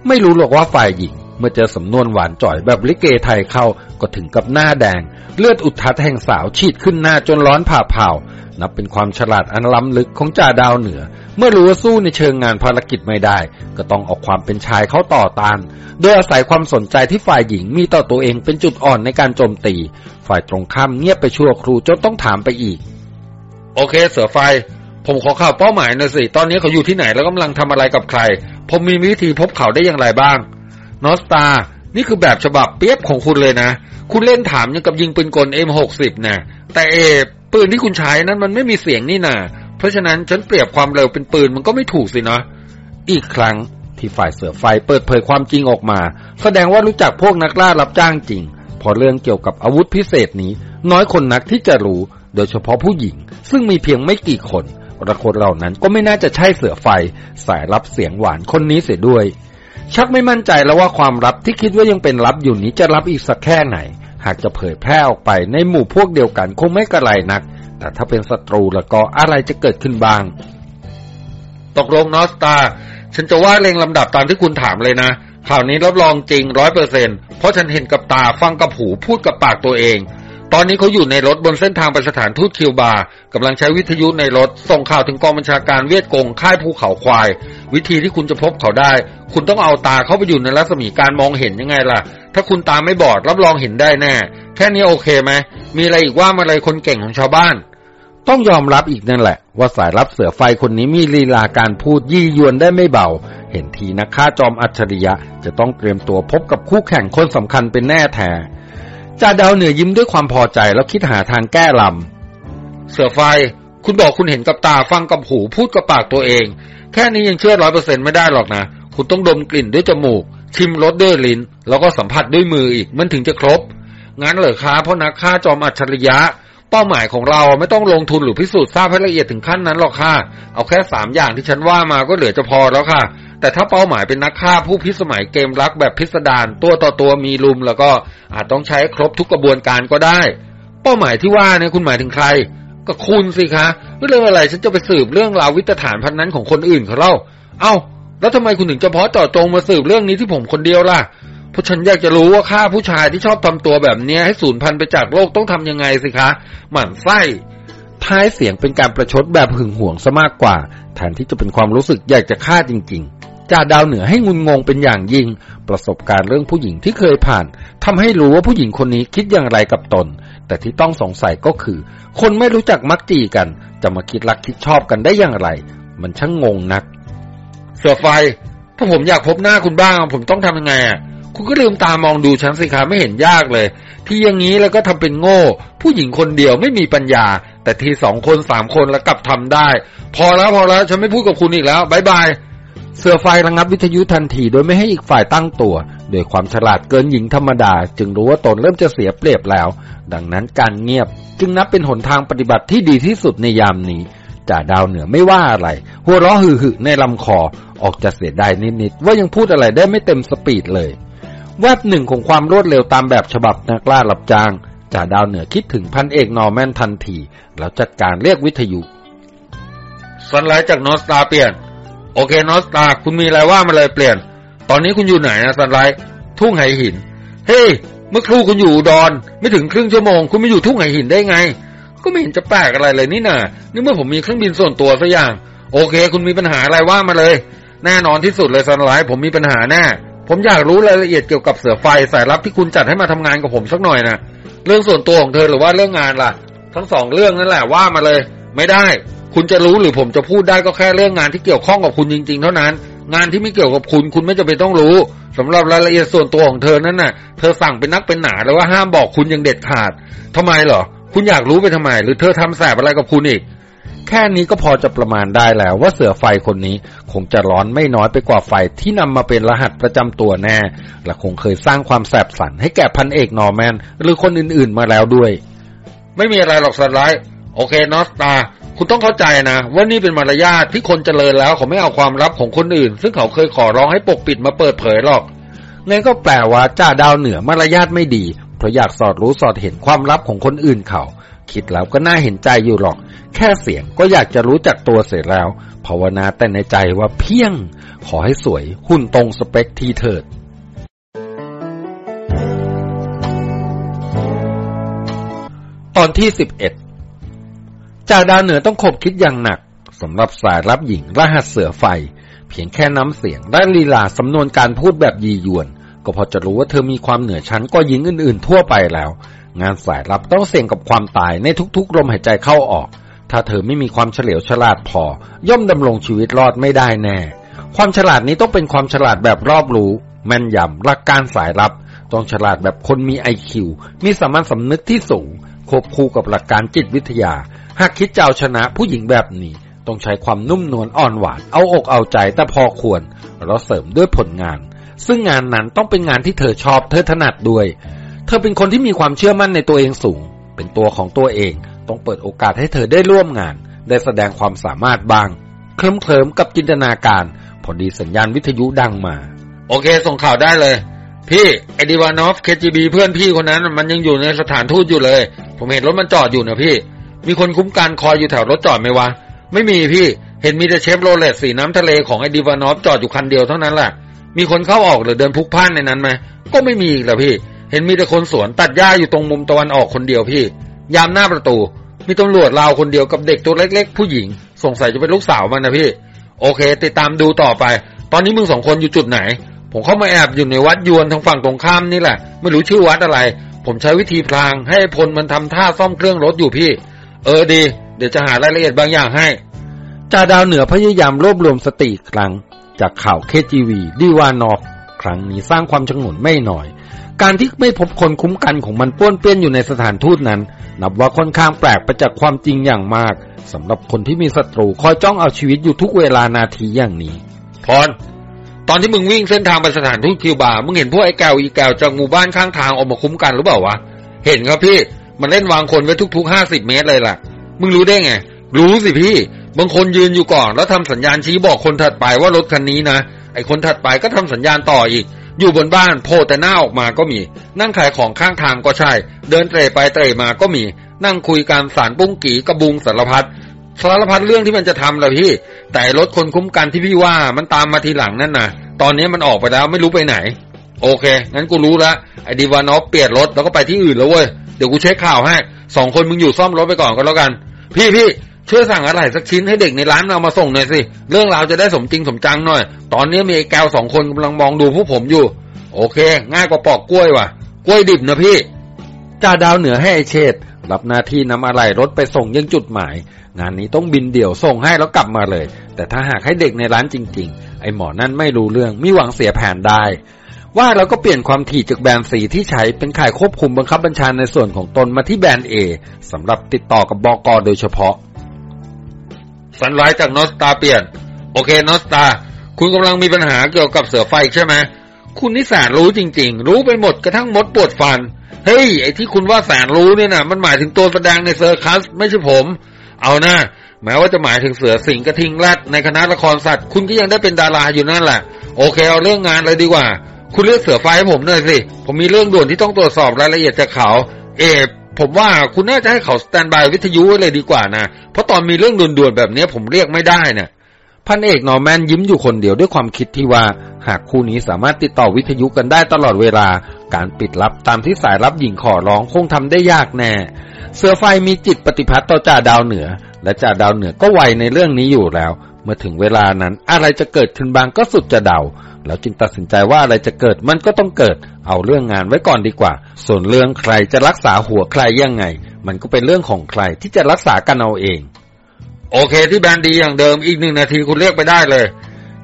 ไม่รู้หรอกว่าฝ่ายหญิง มื่อเจอสำนวนหวานจ่อยแบบลิเกไทยเข้าก็ถึงกับหน้าแดง เลือดอุดทัดแห่งสาวฉีดขึ้นหน้าจนร้อนผ่าเผานับเป็นความฉลาดอันล้ำลึกของจ่าดาวเหนือ เมื่อรู้ว่าสู้ในเชิงงานภารกิจไม่ได้ ก็ต้องเออกความเป็นชายเข้าต่อต้าน โดยอาศัยความสนใจที่ฝ่ายหญิงมีต่อตัวเองเป็นจุดอ่อนในการโจมตี ฝ่ายตรงข้ามเงียบไปชั่วครูจนต้องถามไปอีก โอเค เสือไฟ ผมขอข่าวเป้าหมายหน่อยสิ ตอนนี้เขาอยู่ที่ไหนแล้วกำลังทำอะไรกับใคร ผมมีวิธีพบเขาได้อย่างไรบ้าง นอสตา นี่คือแบบฉบับเปียบของคุณเลยนะ คุณเล่นถามยังกับยิงปืนกล M60 นะแต่เอปืนที่คุณใช้นั้นมันไม่มีเสียงนี่นาเพราะฉะนั้นฉันเปรียบความเร็วเป็นปืนมันก็ไม่ถูกสินะ อีกครั้งที่ฝ่ายเสือไฟเปิดเผยความจริงออกมา แสดงว่ารู้จักพวกนักล่ารับจ้างจริง พอเรื่องเกี่ยวกับอาวุธพิเศษนี้ น้อยคนนักที่จะรู้ โดยเฉพาะผู้หญิง ซึ่งมีเพียงไม่กี่คนและคนเหล่านั้นก็ไม่น่าจะใช่เสือไฟ สายรับเสียงหวานคนนี้เสียด้วย ชักไม่มั่นใจแล้วว่าความลับที่คิดว่ายังเป็นลับอยู่นี้จะรับอีกสักแค่ไหน หากจะเผยแพร่ออกไปในหมู่พวกเดียวกันคงไม่กระไรนัก แต่ถ้าเป็นศัตรูแล้วก็อะไรจะเกิดขึ้นบ้าง ตกลงนอสตา ฉันจะว่าเรียงลำดับตามที่คุณถามเลยนะ ข่าวนี้รับรองจริงร้อยเปอร์เซ็นเพราะฉันเห็นกับตาฟังกับหูพูดกับปากตัวเอง ตอนนี้เขาอยู่ในรถบนเส้นทางไปสถานทูตคิวบากำลังใช้วิทยุในรถ ส่งข่าวถึงกองบัญชาการเวียดกงค่ายภูเขาควาย วิธีที่คุณจะพบเขาได้ คุณต้องเอาตาเข้าไปอยู่ในรัศมีการมองเห็นยังไงล่ะ ถ้าคุณตาไม่บอดรับรองเห็นได้แน่ แค่นี้โอเคไหมมีอะไรอีกว่ามาเลยคนเก่งของชาวบ้าน ต้องยอมรับอีกนั่นแหละ ว่าสายรับเสือไฟคนนี้มีลีลาการพูดยี่ยวนได้ไม่เบา เห็นทีนักฆ่าจอมอัจฉริยะจะต้องเตรียมตัวพบกับคู่แข่งคนสำคัญเป็นแน่แท้ จ่าดาวเหนือยิ้มด้วยความพอใจแล้วคิดหาทางแก้ลำ เสือไฟ คุณบอกคุณเห็นกับตาฟังกับหูพูดกับปากตัวเอง แค่นี้ยังเชื่อร้อยเปอร์เซ็นไม่ได้หรอกนะ คุณต้องดมกลิ่นด้วยจมูก ชิมรสด้วยลิ้น แล้วก็สัมผัสด้วยมืออีกมันถึงจะครบ งั้นเหรอคะเพราะนักฆ่าจอมอัจฉริยะ เป้าหมายของเราไม่ต้องลงทุนหรือพิสูจน์ทราบให้ละเอียดถึงขั้นนั้นหรอกค่ะ เอาแค่สามอย่างที่ฉันว่ามาก็เหลือจะพอแล้วค่ะ แต่ถ้าเป้าหมายเป็นนักฆ่าผู้พิสมัยเกมรักแบบพิสดารตัวต่อตัวมีลุม แล้วก็อาจต้องใช้ครบทุกกระบวนการก็ได้ เป้าหมายที่ว่าเนี่ยคุณหมายถึงใคร ก็คุณสิคะเรื่องอะไรฉันจะไปสืบเรื่องราววิตฐานพันนั้นของคนอื่นเขาเล่า เอ้า แล้วทำไมคุณถึงเฉพาะเจาะจงมาสืบเรื่องนี้ที่ผมคนเดียวล่ะเพราะฉันอยากจะรู้ว่าฆ่าผู้ชายที่ชอบทำตัวแบบเนี้ยให้สูญพันธุ์ไปจากโลกต้องทำยังไงสิคะ หมั่นไส้ ท้ายเสียงเป็นการประชดแบบหึงหวงซะมากกว่าแทนที่จะเป็นความรู้สึกอยากจะฆ่าจริงๆ จ่าดาวเหนือให้งุนงงเป็นอย่างยิ่ง ประสบการณ์เรื่องผู้หญิงที่เคยผ่านทำให้รู้ว่าผู้หญิงคนนี้คิดอย่างไรกับตน แต่ที่ต้องสงสัยก็คือ คนไม่รู้จักมักจีกัน จะมาคิดรักคิดชอบกันได้อย่างไร มันช่างงงนัก เสือไฟ ถ้าผมอยากพบหน้าคุณบ้าง ผมต้องทำยังไงอะคุณก็ลืมตามองดูฉันสิคะไม่เห็นยากเลย ที่อย่างนี้แล้วก็ทำเป็นโง่ ผู้หญิงคนเดียวไม่มีปัญญา แต่ทีสองคนสามคนแล้วกลับทำได้ พอแล้วพอแล้วฉันไม่พูดกับคุณอีกแล้วบายบาย เสือไฟระงับวิทยุทันทีโดยไม่ให้อีกฝ่ายตั้งตัว โดยความฉลาดเกินหญิงธรรมดา จึงรู้ว่าตนเริ่มจะเสียเปรียบแล้ว ดังนั้นการเงียบจึงนับเป็นหนทางปฏิบัติที่ดีที่สุดในยามนี้จ่าดาวเหนือไม่ว่าอะไร หัวเราะหึๆในลำคอออกจะเสียดายนิดๆว่ายังพูดอะไรได้ไม่เต็ม speed เลยแวบหนึ่งของความรวดเร็วตามแบบฉบับนักล่ารับจ้างจ่าดาวเหนือคิดถึงพันเอกนอร์แมนทันที แล้วจัดการเรียกวิทยุ Sunlight จากนอสตาเปลี่ยน โอเคนอสตาคุณมีอะไรว่ามาเลยเปลี่ยน ตอนนี้คุณอยู่ไหนนะสันไลท์ทุ่งไหหิน เฮ้ย เมื่อครู่คุณอยู่ดอน ไม่ถึงครึ่งชั่วโมง คุณไม่อยู่ทุ่งไหหินได้ไง ก็ไม่เห็นจะแปลกอะไรเลยนี่นานี่เมื่อผมมีเครื่องบินส่วนตัวสัอย่าง โอเค คุณมีปัญหาอะไรว่ามาเลย แน่นอนที่สุดเลยสันไลท์ผมมีปัญหาแน่ผมอยากรู้รายละเอียดเกี่ยวกับเสือไฟสายลับที่คุณจัดให้มาทำงานกับผมสักหน่อยนะเรื่องส่วนตัวของเธอหรือว่าเรื่องงานล่ะ ทั้งสองเรื่องนั่นแหละว่ามาเลย ไม่ได้ คุณจะรู้หรือผมจะพูดได้ก็แค่เรื่องงานที่เกี่ยวข้องกับคุณจริง ๆ เท่านั้น งานที่ไม่เกี่ยวกับคุณคุณไม่จำเป็นต้องรู้สำหรับรายละเอียดส่วนตัวของเธอนั้นน่ะ เธอสั่งเป็นนักเป็นหนาแล้วว่าห้ามบอกคุณอย่างเด็ดขาดทำไมเหรอ คุณอยากรู้ไปทำไม หรือเธอทำแสบอะไรกับคุณอีก แค่นี้ก็พอจะประมาณได้แล้วว่าเสือไฟคนนี้คงจะร้อนไม่น้อยไปกว่าไฟที่นำมาเป็นรหัสประจำตัวแน่ และคงเคยสร้างความแสบสันให้แก่พันเอกนอร์แมนหรือคนอื่นๆมาแล้วด้วย ไม่มีอะไรหรอกสัตว์ร้ายโอเคนอสตา คุณต้องเข้าใจนะว่านี่เป็นมารยาทที่คนเจริญแล้วเขาไม่เอาความลับของคนอื่น ซึ่งเขาเคยขอร้องให้ปกปิดมาเปิดเผยหรอกงั้นก็แปลว่าจ่าดาวเหนือมารยาทไม่ดี เพราะอยากสอดรู้สอดเห็นความลับของคนอื่นเขา คิดแล้วก็น่าเห็นใจอยู่หรอก แค่เสียงก็อยากจะรู้จักตัวเสร็จแล้วภาวนาแต่ในใจว่าเพียง ขอให้สวยหุ่นตรงสเปคทีเถิดตอนที่สิบเอ็ด จ่าดาวเหนือต้องขบคิดอย่างหนักสำหรับสายรับหญิงรหัสเสือไฟ เพียงแค่น้ำเสียงและลีลาสำนวนการพูดแบบยียวน ก็พอจะรู้ว่าเธอมีความเหนือชั้นกว่าหญิงอื่นๆ ทั่วไปแล้ว งานสายลับต้องเสี่ยงกับความตายในทุกๆลมหายใจเข้าออก ถ้าเธอไม่มีความเฉลียวฉลาดพอ ย่อมดำรงชีวิตรอดไม่ได้แน่ ความฉลาดนี้ต้องเป็นความฉลาดแบบรอบรู้ แม่นยำหลักการสายลับ ต้องฉลาดแบบคนมีไอคิวมีสามัญสำนึกที่สูงควบคู่กับหลักการจิตวิทยา หากคิดจะเอาชนะผู้หญิงแบบนี้ ต้องใช้ความนุ่มนวลอ่อนหวาน เอาอกเอาใจแต่พอควร แล้วเสริมด้วยผลงาน ซึ่งงานนั้นต้องเป็นงานที่เธอชอบเธอถนัดด้วย เธอเป็นคนที่มีความเชื่อมั่นในตัวเองสูง เป็นตัวของตัวเอง ต้องเปิดโอกาสให้เธอได้ร่วมงาน ได้แสดงความสามารถบ้าง เคลิ้มเคลิมกับจินตนาการ พอดีสัญญาณวิทยุดังมา โอเค ส่งข่าวได้เลย พี่ไอ้ดิวานอฟ KGB เพื่อนพี่คนนั้น มันยังอยู่ในสถานทูตอยู่เลย ผมเห็นรถมันจอดอยู่นะพี่ มีคนคุ้มกันคอยอยู่แถวรถจอดไหมวะ ไม่มีพี่ เห็นมีแต่เชฟโรเลตสีน้ำทะเลของไอ้ดิวานอฟจอดอยู่คันเดียวเท่านั้นแหละ มีคนเข้าออกหรือเดินพลุกพ่านในนั้นไหม ก็ไม่มีอีกแล้วพี่ เห็นมีแต่คนสวนตัดหญ้าอยู่ตรงมุมตะวันออกคนเดียวพี่ ยามหน้าประตู มีตำรวจลาวคนเดียวกับเด็กตัวเล็ก ๆ ผู้หญิง สงสัยจะเป็นลูกสาวมันนะพี่ โอเค ติดตามดูต่อไป ตอนนี้มึงสองคนอยู่จุดไหน ผมเข้ามาแอบอยู่ในวัดยวนทางฝั่งตรงข้ามนี่แหละ ไม่รู้ชื่อวัดอะไร ผมใช้วิธีพลางให้พลมันทำท่าซ่อมเครื่องรถอยู่พี่ เออดี เดี๋ยวจะหารายละเอียดบางอย่างให้จ่าดาวเหนือพยายามรวบรวมสติอีกครั้ง จากข่าวเคจีวีดีวานอฟครั้งนี้สร้างความชงนไม่น้อย การที่ไม่พบคนคุ้มกันของมันป้วนเปี้ยนอยู่ในสถานทูตนั้น นับว่าค่อนข้างแปลกประจากความจริงอย่างมากสำหรับคนที่มีศัตรูคอยจ้องเอาชีวิตอยู่ทุกเวลานาทีอย่างนี้ พร ตอนที่มึงวิ่งเส้นทางไปสถานทูตคิวบา มึงเห็นพวกไอ้แก้วอีแก้วจากหมู่บ้านข้างทางออกมาคุ้มกันหรือเปล่าวะ เห็นครับพี่ มันเล่นวางคนไว้ทุกๆห้าสิบเมตรเลยล่ะ มึงรู้ได้ไง รู้สิพี่ บางคนยืนอยู่ก่อน แล้วทำสัญญาณชี้บอกคนถัดไปว่ารถคันนี้นะ ไอคนถัดไปก็ทำสัญญาณต่ออีก อยู่บนบ้านโผล่แต่หน้าออกมาก็มี นั่งขายของข้างทางก็ใช่ เดินเตะไปเตะมาก็มี นั่งคุยการสารปุ้งกีกระบุงสารพัดสารพัดเรื่องที่มันจะทำละพี่ แต่รถคนคุ้มกันที่พี่ว่ามันตามมาทีหลังนั่นนะตอนนี้มันออกไปแล้วไม่รู้ไปไหน โอเค งั้นกูรู้ละไอ้ดีวานอฟเปลี่ยนรถแล้วก็ไปที่อื่นแล้วเว้ย เดี๋ยวกูเช็คข่าวให้สองคนมึงอยู่ซ่อมรถไปก่อนก็แล้วกัน พี่พี่ช่วยสั่งอะไรสักชิ้นให้เด็กในร้านเอามาส่งหน่อยสิ เรื่องราวจะได้สมจริงสมจังหน่อย ตอนนี้มีไอ้แก้วสองคนกำลังมองดูพวกผมอยู่ โอเค ง่ายกว่าปอกกล้วยว่ะ กล้วยดิบนะพี่จ่าดาวเหนือให้ไอเชษรับหน้าที่นำอะไรรถไปส่งยังจุดหมาย งานนี้ต้องบินเดี่ยวส่งให้แล้วกลับมาเลย แต่ถ้าหากให้เด็กในร้านจริง ๆ ไอหมอนั่นไม่รู้เรื่องมีหวังเสียแผนได้ ว่าเราก็เปลี่ยนความถี่จากแบนด์สีที่ใช้เป็นข่ายควบคุมบังคับบัญชาในส่วนของตนมาที่แบนเอสำหรับติดต่อกับบอกอโดยเฉพาะ สันไลท์จากนอสตาเปลี่ยน โอเคนอสตา คุณกำลังมีปัญหาเกี่ยวกับเสือไฟใช่ไหมคุณนี่แสนรู้จริง ๆ รู้ไปหมดกระทั่งมดปวดฟัน เฮ้ย ไอที่คุณว่าแสนรู้เนี่ยนะมันหมายถึงตัวแสดงในเซอร์คัส ไม่ใช่ผม เอานะแม้ว่าจะหมายถึงเสือสิงกระทิงแรดในคณะละครสัตว์ คุณก็ยังได้เป็นดาราอยู่นั่นแหละ โอเคเอาเรื่องงานเลยดีกว่า คุณเลือกเสือไฟให้ผมหน่อยสิ ผมมีเรื่องด่วนที่ต้องตรวจสอบรายละเอียดจากเขา เออผมว่าคุณน่าจะให้เขาสแตนบายวิทยุไว้เลยดีกว่านะ เพราะตอนมีเรื่องด่วนๆแบบนี้ผมเรียกไม่ได้นี่ยพันเอกนอร์แมนยิ้มอยู่คนเดียวด้วยความคิดที่ว่า หากคู่นี้สามารถติดต่อวิทยุกันได้ตลอดเวลา การปิดลับตามที่สายรับหญิงขอร้องคงทำได้ยากแน่ เสือไฟมีจิตปฏิพัติต่อจ่าดาวเหนือ และจ่าดาวเหนือก็ไวในเรื่องนี้อยู่แล้ว เมื่อถึงเวลานั้น อะไรจะเกิดขึ้นบางก็สุดจะเดา แล้วจึงตัดสินใจว่าอะไรจะเกิดมันก็ต้องเกิด เอาเรื่องงานไว้ก่อนดีกว่า ส่วนเรื่องใครจะรักษาหัวใครยังไง มันก็เป็นเรื่องของใครที่จะรักษากันเอาเอง โอเคที่แบรนดีอย่างเดิมอีกหนึ่งนาทีคุณเรียกไปได้เลย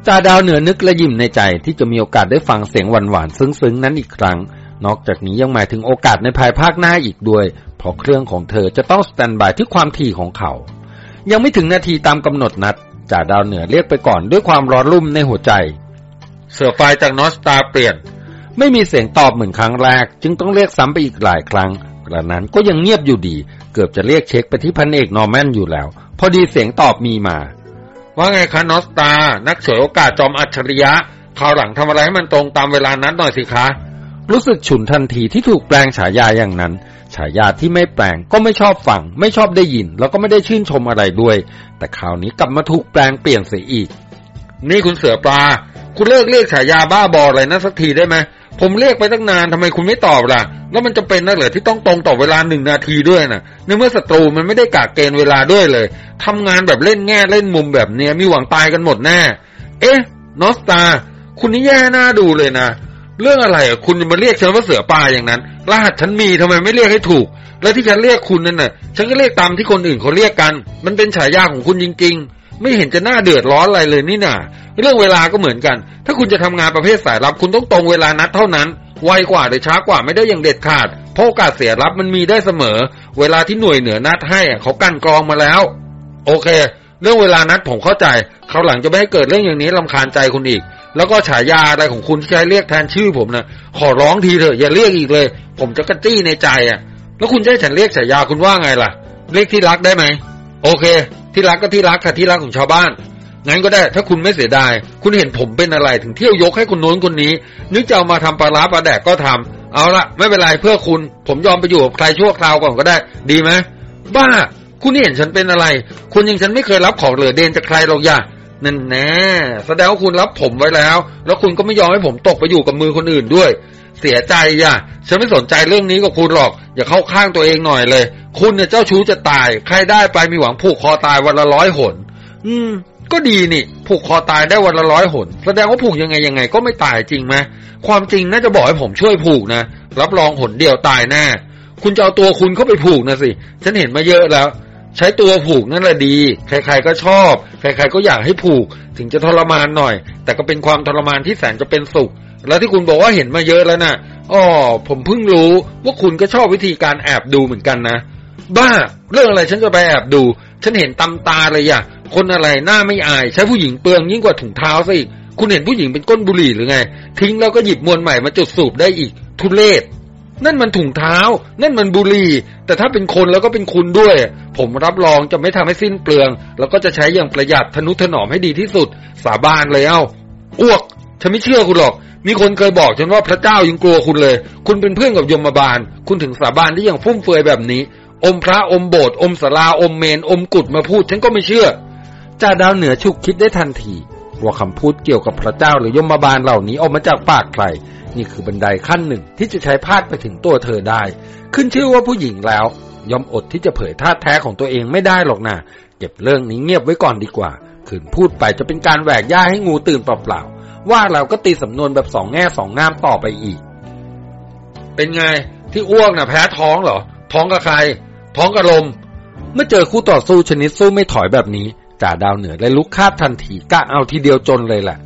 จ่าดาวเหนือนึกและยิ้มในใจที่จะมีโอกาสได้ฟังเสียงหวานๆซึ้งๆนั้นอีกครั้ง นอกจากนี้ยังหมายถึงโอกาสในภายภาคหน้าอีกด้วย เพราะเครื่องของเธอจะต้องสแตนบายที่ความถี่ของเขา ยังไม่ถึงนาทีตามกำหนดนัด จ่าดาวเหนือเรียกไปก่อนด้วยความร้อนรุ่มในหัวใจ เสือไฟจากนอสตาเปลี่ยน ไม่มีเสียงตอบเหมือนครั้งแรก จึงต้องเรียกซ้ำไปอีกหลายครั้งกระนั้นก็ยังเงียบอยู่ดี เกือบจะเรียกเช็คไปที่พันเอกนอร์แมนอยู่แล้ว พอดีเสียงตอบมีมา ว่าไงคะนอสตา นักเฉวยโอกาสจอมอัจฉริยะคราวหลังทำอะไรให้มันตรงตามเวลานัดหน่อยสิคะ รู้สึกฉุนทันทีที่ถูกแปลงฉายาอย่างนั้น ฉายาที่ไม่แปลงก็ไม่ชอบฟัง ไม่ชอบได้ยิน แล้วก็ไม่ได้ชื่นชมอะไรด้วย แต่คราวนี้กลับมาถูกแปลงเปลี่ยนเสียอีก นี่คุณเสือปลา คุณเลิกเรียกฉายาบ้าบออะไรนะสักทีได้ไหมผมเรียกไปตั้งนานทำไมคุณไม่ตอบล่ะ แล้วมันจะเป็นนักเหรอที่ต้องตรงต่อเวลาหนึ่งนาทีด้วยนะในเมื่อศัตรูมันไม่ได้กะเกณฑ์เวลาด้วยเลยทำงานแบบเล่นแง่เล่นมุมแบบเนี้ยมีหวังตายกันหมดแน่ เอ๊ะนอสตา คุณนี่แย่หน้าดูเลยนะ เรื่องอะไรอะคุณจะมาเรียกฉันว่าเสือป่าอย่างนั้น รหัสฉันมีทำไมไม่เรียกให้ถูก แล้วที่ฉันเรียกคุณนั่นน่ะ ฉันก็เรียกตามที่คนอื่นเขาเรียกกัน มันเป็นฉายาของคุณจริง ๆ ไม่เห็นจะน่าเดือดร้อนอะไรเลยนี่น่ะ เรื่องเวลาก็เหมือนกัน ถ้าคุณจะทำงานประเภทสายลับคุณต้องตรงเวลานัดเท่านั้น ไวกว่าหรือช้ากว่าไม่ได้อย่างเด็ดขาด เพราะโอกาสเสียรับมันมีได้เสมอ เวลาที่หน่วยเหนือนัดให้เขากั้นกรองมาแล้ว โอเค เรื่องเวลานัดผมเข้าใจคราวหลังจะไม่ให้เกิดเรื่องอย่างนี้ลำคาญใจคุณอีก แล้วก็ฉายาอะไรของคุณที่ใช้เรียกแทนชื่อผมนะขอร้องทีเถอะอย่าเรียกอีกเลย ผมจะกระจี้ในใจอะ แล้วคุณจะให้ฉันเรียกฉายาคุณว่าไงล่ะ เรียกที่รักได้ไหมโอเค ที่รักก็ที่รักค่ะที่รักของชาวบ้านงั้นก็ได้ถ้าคุณไม่เสียดาย คุณเห็นผมเป็นอะไรถึงเที่ยวยกให้คนโน้นคนนี้ นึกจะเอามาทำปลาร้าปลาแดกก็ทำเอาละไม่เป็นไรเพื่อคุณ ผมยอมไปอยู่กับใครชั่วคราวก่อนก็ได้ ดีไหมบ้า คุณเห็นฉันเป็นอะไร คุณยังฉันไม่เคยรับของเหลือเดนจากใครหรอกอย่า นั่นแน่แสดงว่าคุณรับผมไว้แล้ว แล้วคุณก็ไม่ยอมให้ผมตกไปอยู่กับมือคนอื่นด้วย เสียใจอย่าฉันไม่สนใจเรื่องนี้กับคุณหรอก อย่าเข้าข้างตัวเองหน่อยเลย คุณเนี่ยเจ้าชู้จะตาย ใครได้ไปมีหวังผูกคอตายวันละร้อยหน อืม ก็ดีนี่ ผูกคอตายได้วันละร้อยหน แสดงว่าผูกยังไงยังไง ก็ไม่ตายจริงไหมความจริงน่าจะบอกให้ผมช่วยผูกนะ รับรองหนเดียวตายแน่ คุณจะเอาตัวคุณเข้าไปผูกนะสิ ฉันเห็นมาเยอะแล้ว ใช้ตัวผูกนั่นแหละดี ใครๆก็ชอบ ใครๆก็อยากให้ผูก ถึงจะทรมานหน่อย แต่ก็เป็นความทรมานที่แสนจะเป็นสุข แล้วที่คุณบอกว่าเห็นมาเยอะแล้วนะ่ะอ๋อผมเพิ่งรู้ว่าคุณก็ชอบวิธีการแอบดูเหมือนกันนะ บ้า เรื่องอะไรฉันจะไปแอบดู ฉันเห็นตำตาเลยอะคนอะไรหน้าไม่อาย ใช้ผู้หญิงเปลืองยิ่งกว่าถุงเท้าซะอีก คุณเห็นผู้หญิงเป็นก้นบุหรี่หรือไง ทิ้งแล้วก็หยิบมวลใหม่มาจุดสูบได้อีก ทุเลศ นั่นมันถุงเท้า นั่นมันบุหรี่ แต่ถ้าเป็นคนแล้วก็เป็นคุณด้วย ผมรับรองจะไม่ทำให้สิ้นเปลือง แล้วก็จะใช้อย่างประหยัดทนุถนอมให้ดีที่สุด สาบานเลยเอ้าอ้วก ฉันไม่เชื่อคุณหรอก มีคนเคยบอกฉันว่าพระเจ้ายังกลัวคุณเลย คุณเป็นเพื่อนกับยมบาล คุณถึงสาบานที่ยังฟุ่มเฟือยแบบนี้ อมพระอมโบสถ์อมสลาอมเมน อมกุดมาพูด ฉันก็ไม่เชื่อจ่าดาวเหนือฉุกคิดได้ทันทีว่าคำพูดเกี่ยวกับพระเจ้าหรือยมบาลเหล่านี้ออกมาจากปากใคร นี่คือบันไดขั้นหนึ่งที่จะใช้พาดไปถึงตัวเธอได้ ขึ้นชื่อว่าผู้หญิงแล้ว ยอมอดที่จะเผยท่าแท้ของตัวเองไม่ได้หรอกนะเก็บเรื่องนี้เงียบไว้ก่อนดีกว่าขืนพูดไปจะเป็นการแหวกย่าให้งูตื่นเปล่าๆว่าเราก็ตีสำนวนแบบสองแง่สองงามต่อไปอีก เป็นไงที่อ้วกน่ะแพ้ท้องเหรอ ท้องกับใคร ท้องกับลม เมื่อเจอคู่ต่อสู้ชนิดสู้ไม่ถอยแบบนี้จ่าดาวเหนือเลยลุกคาบทันทีกะเอาทีเดียวจนเลยแหละ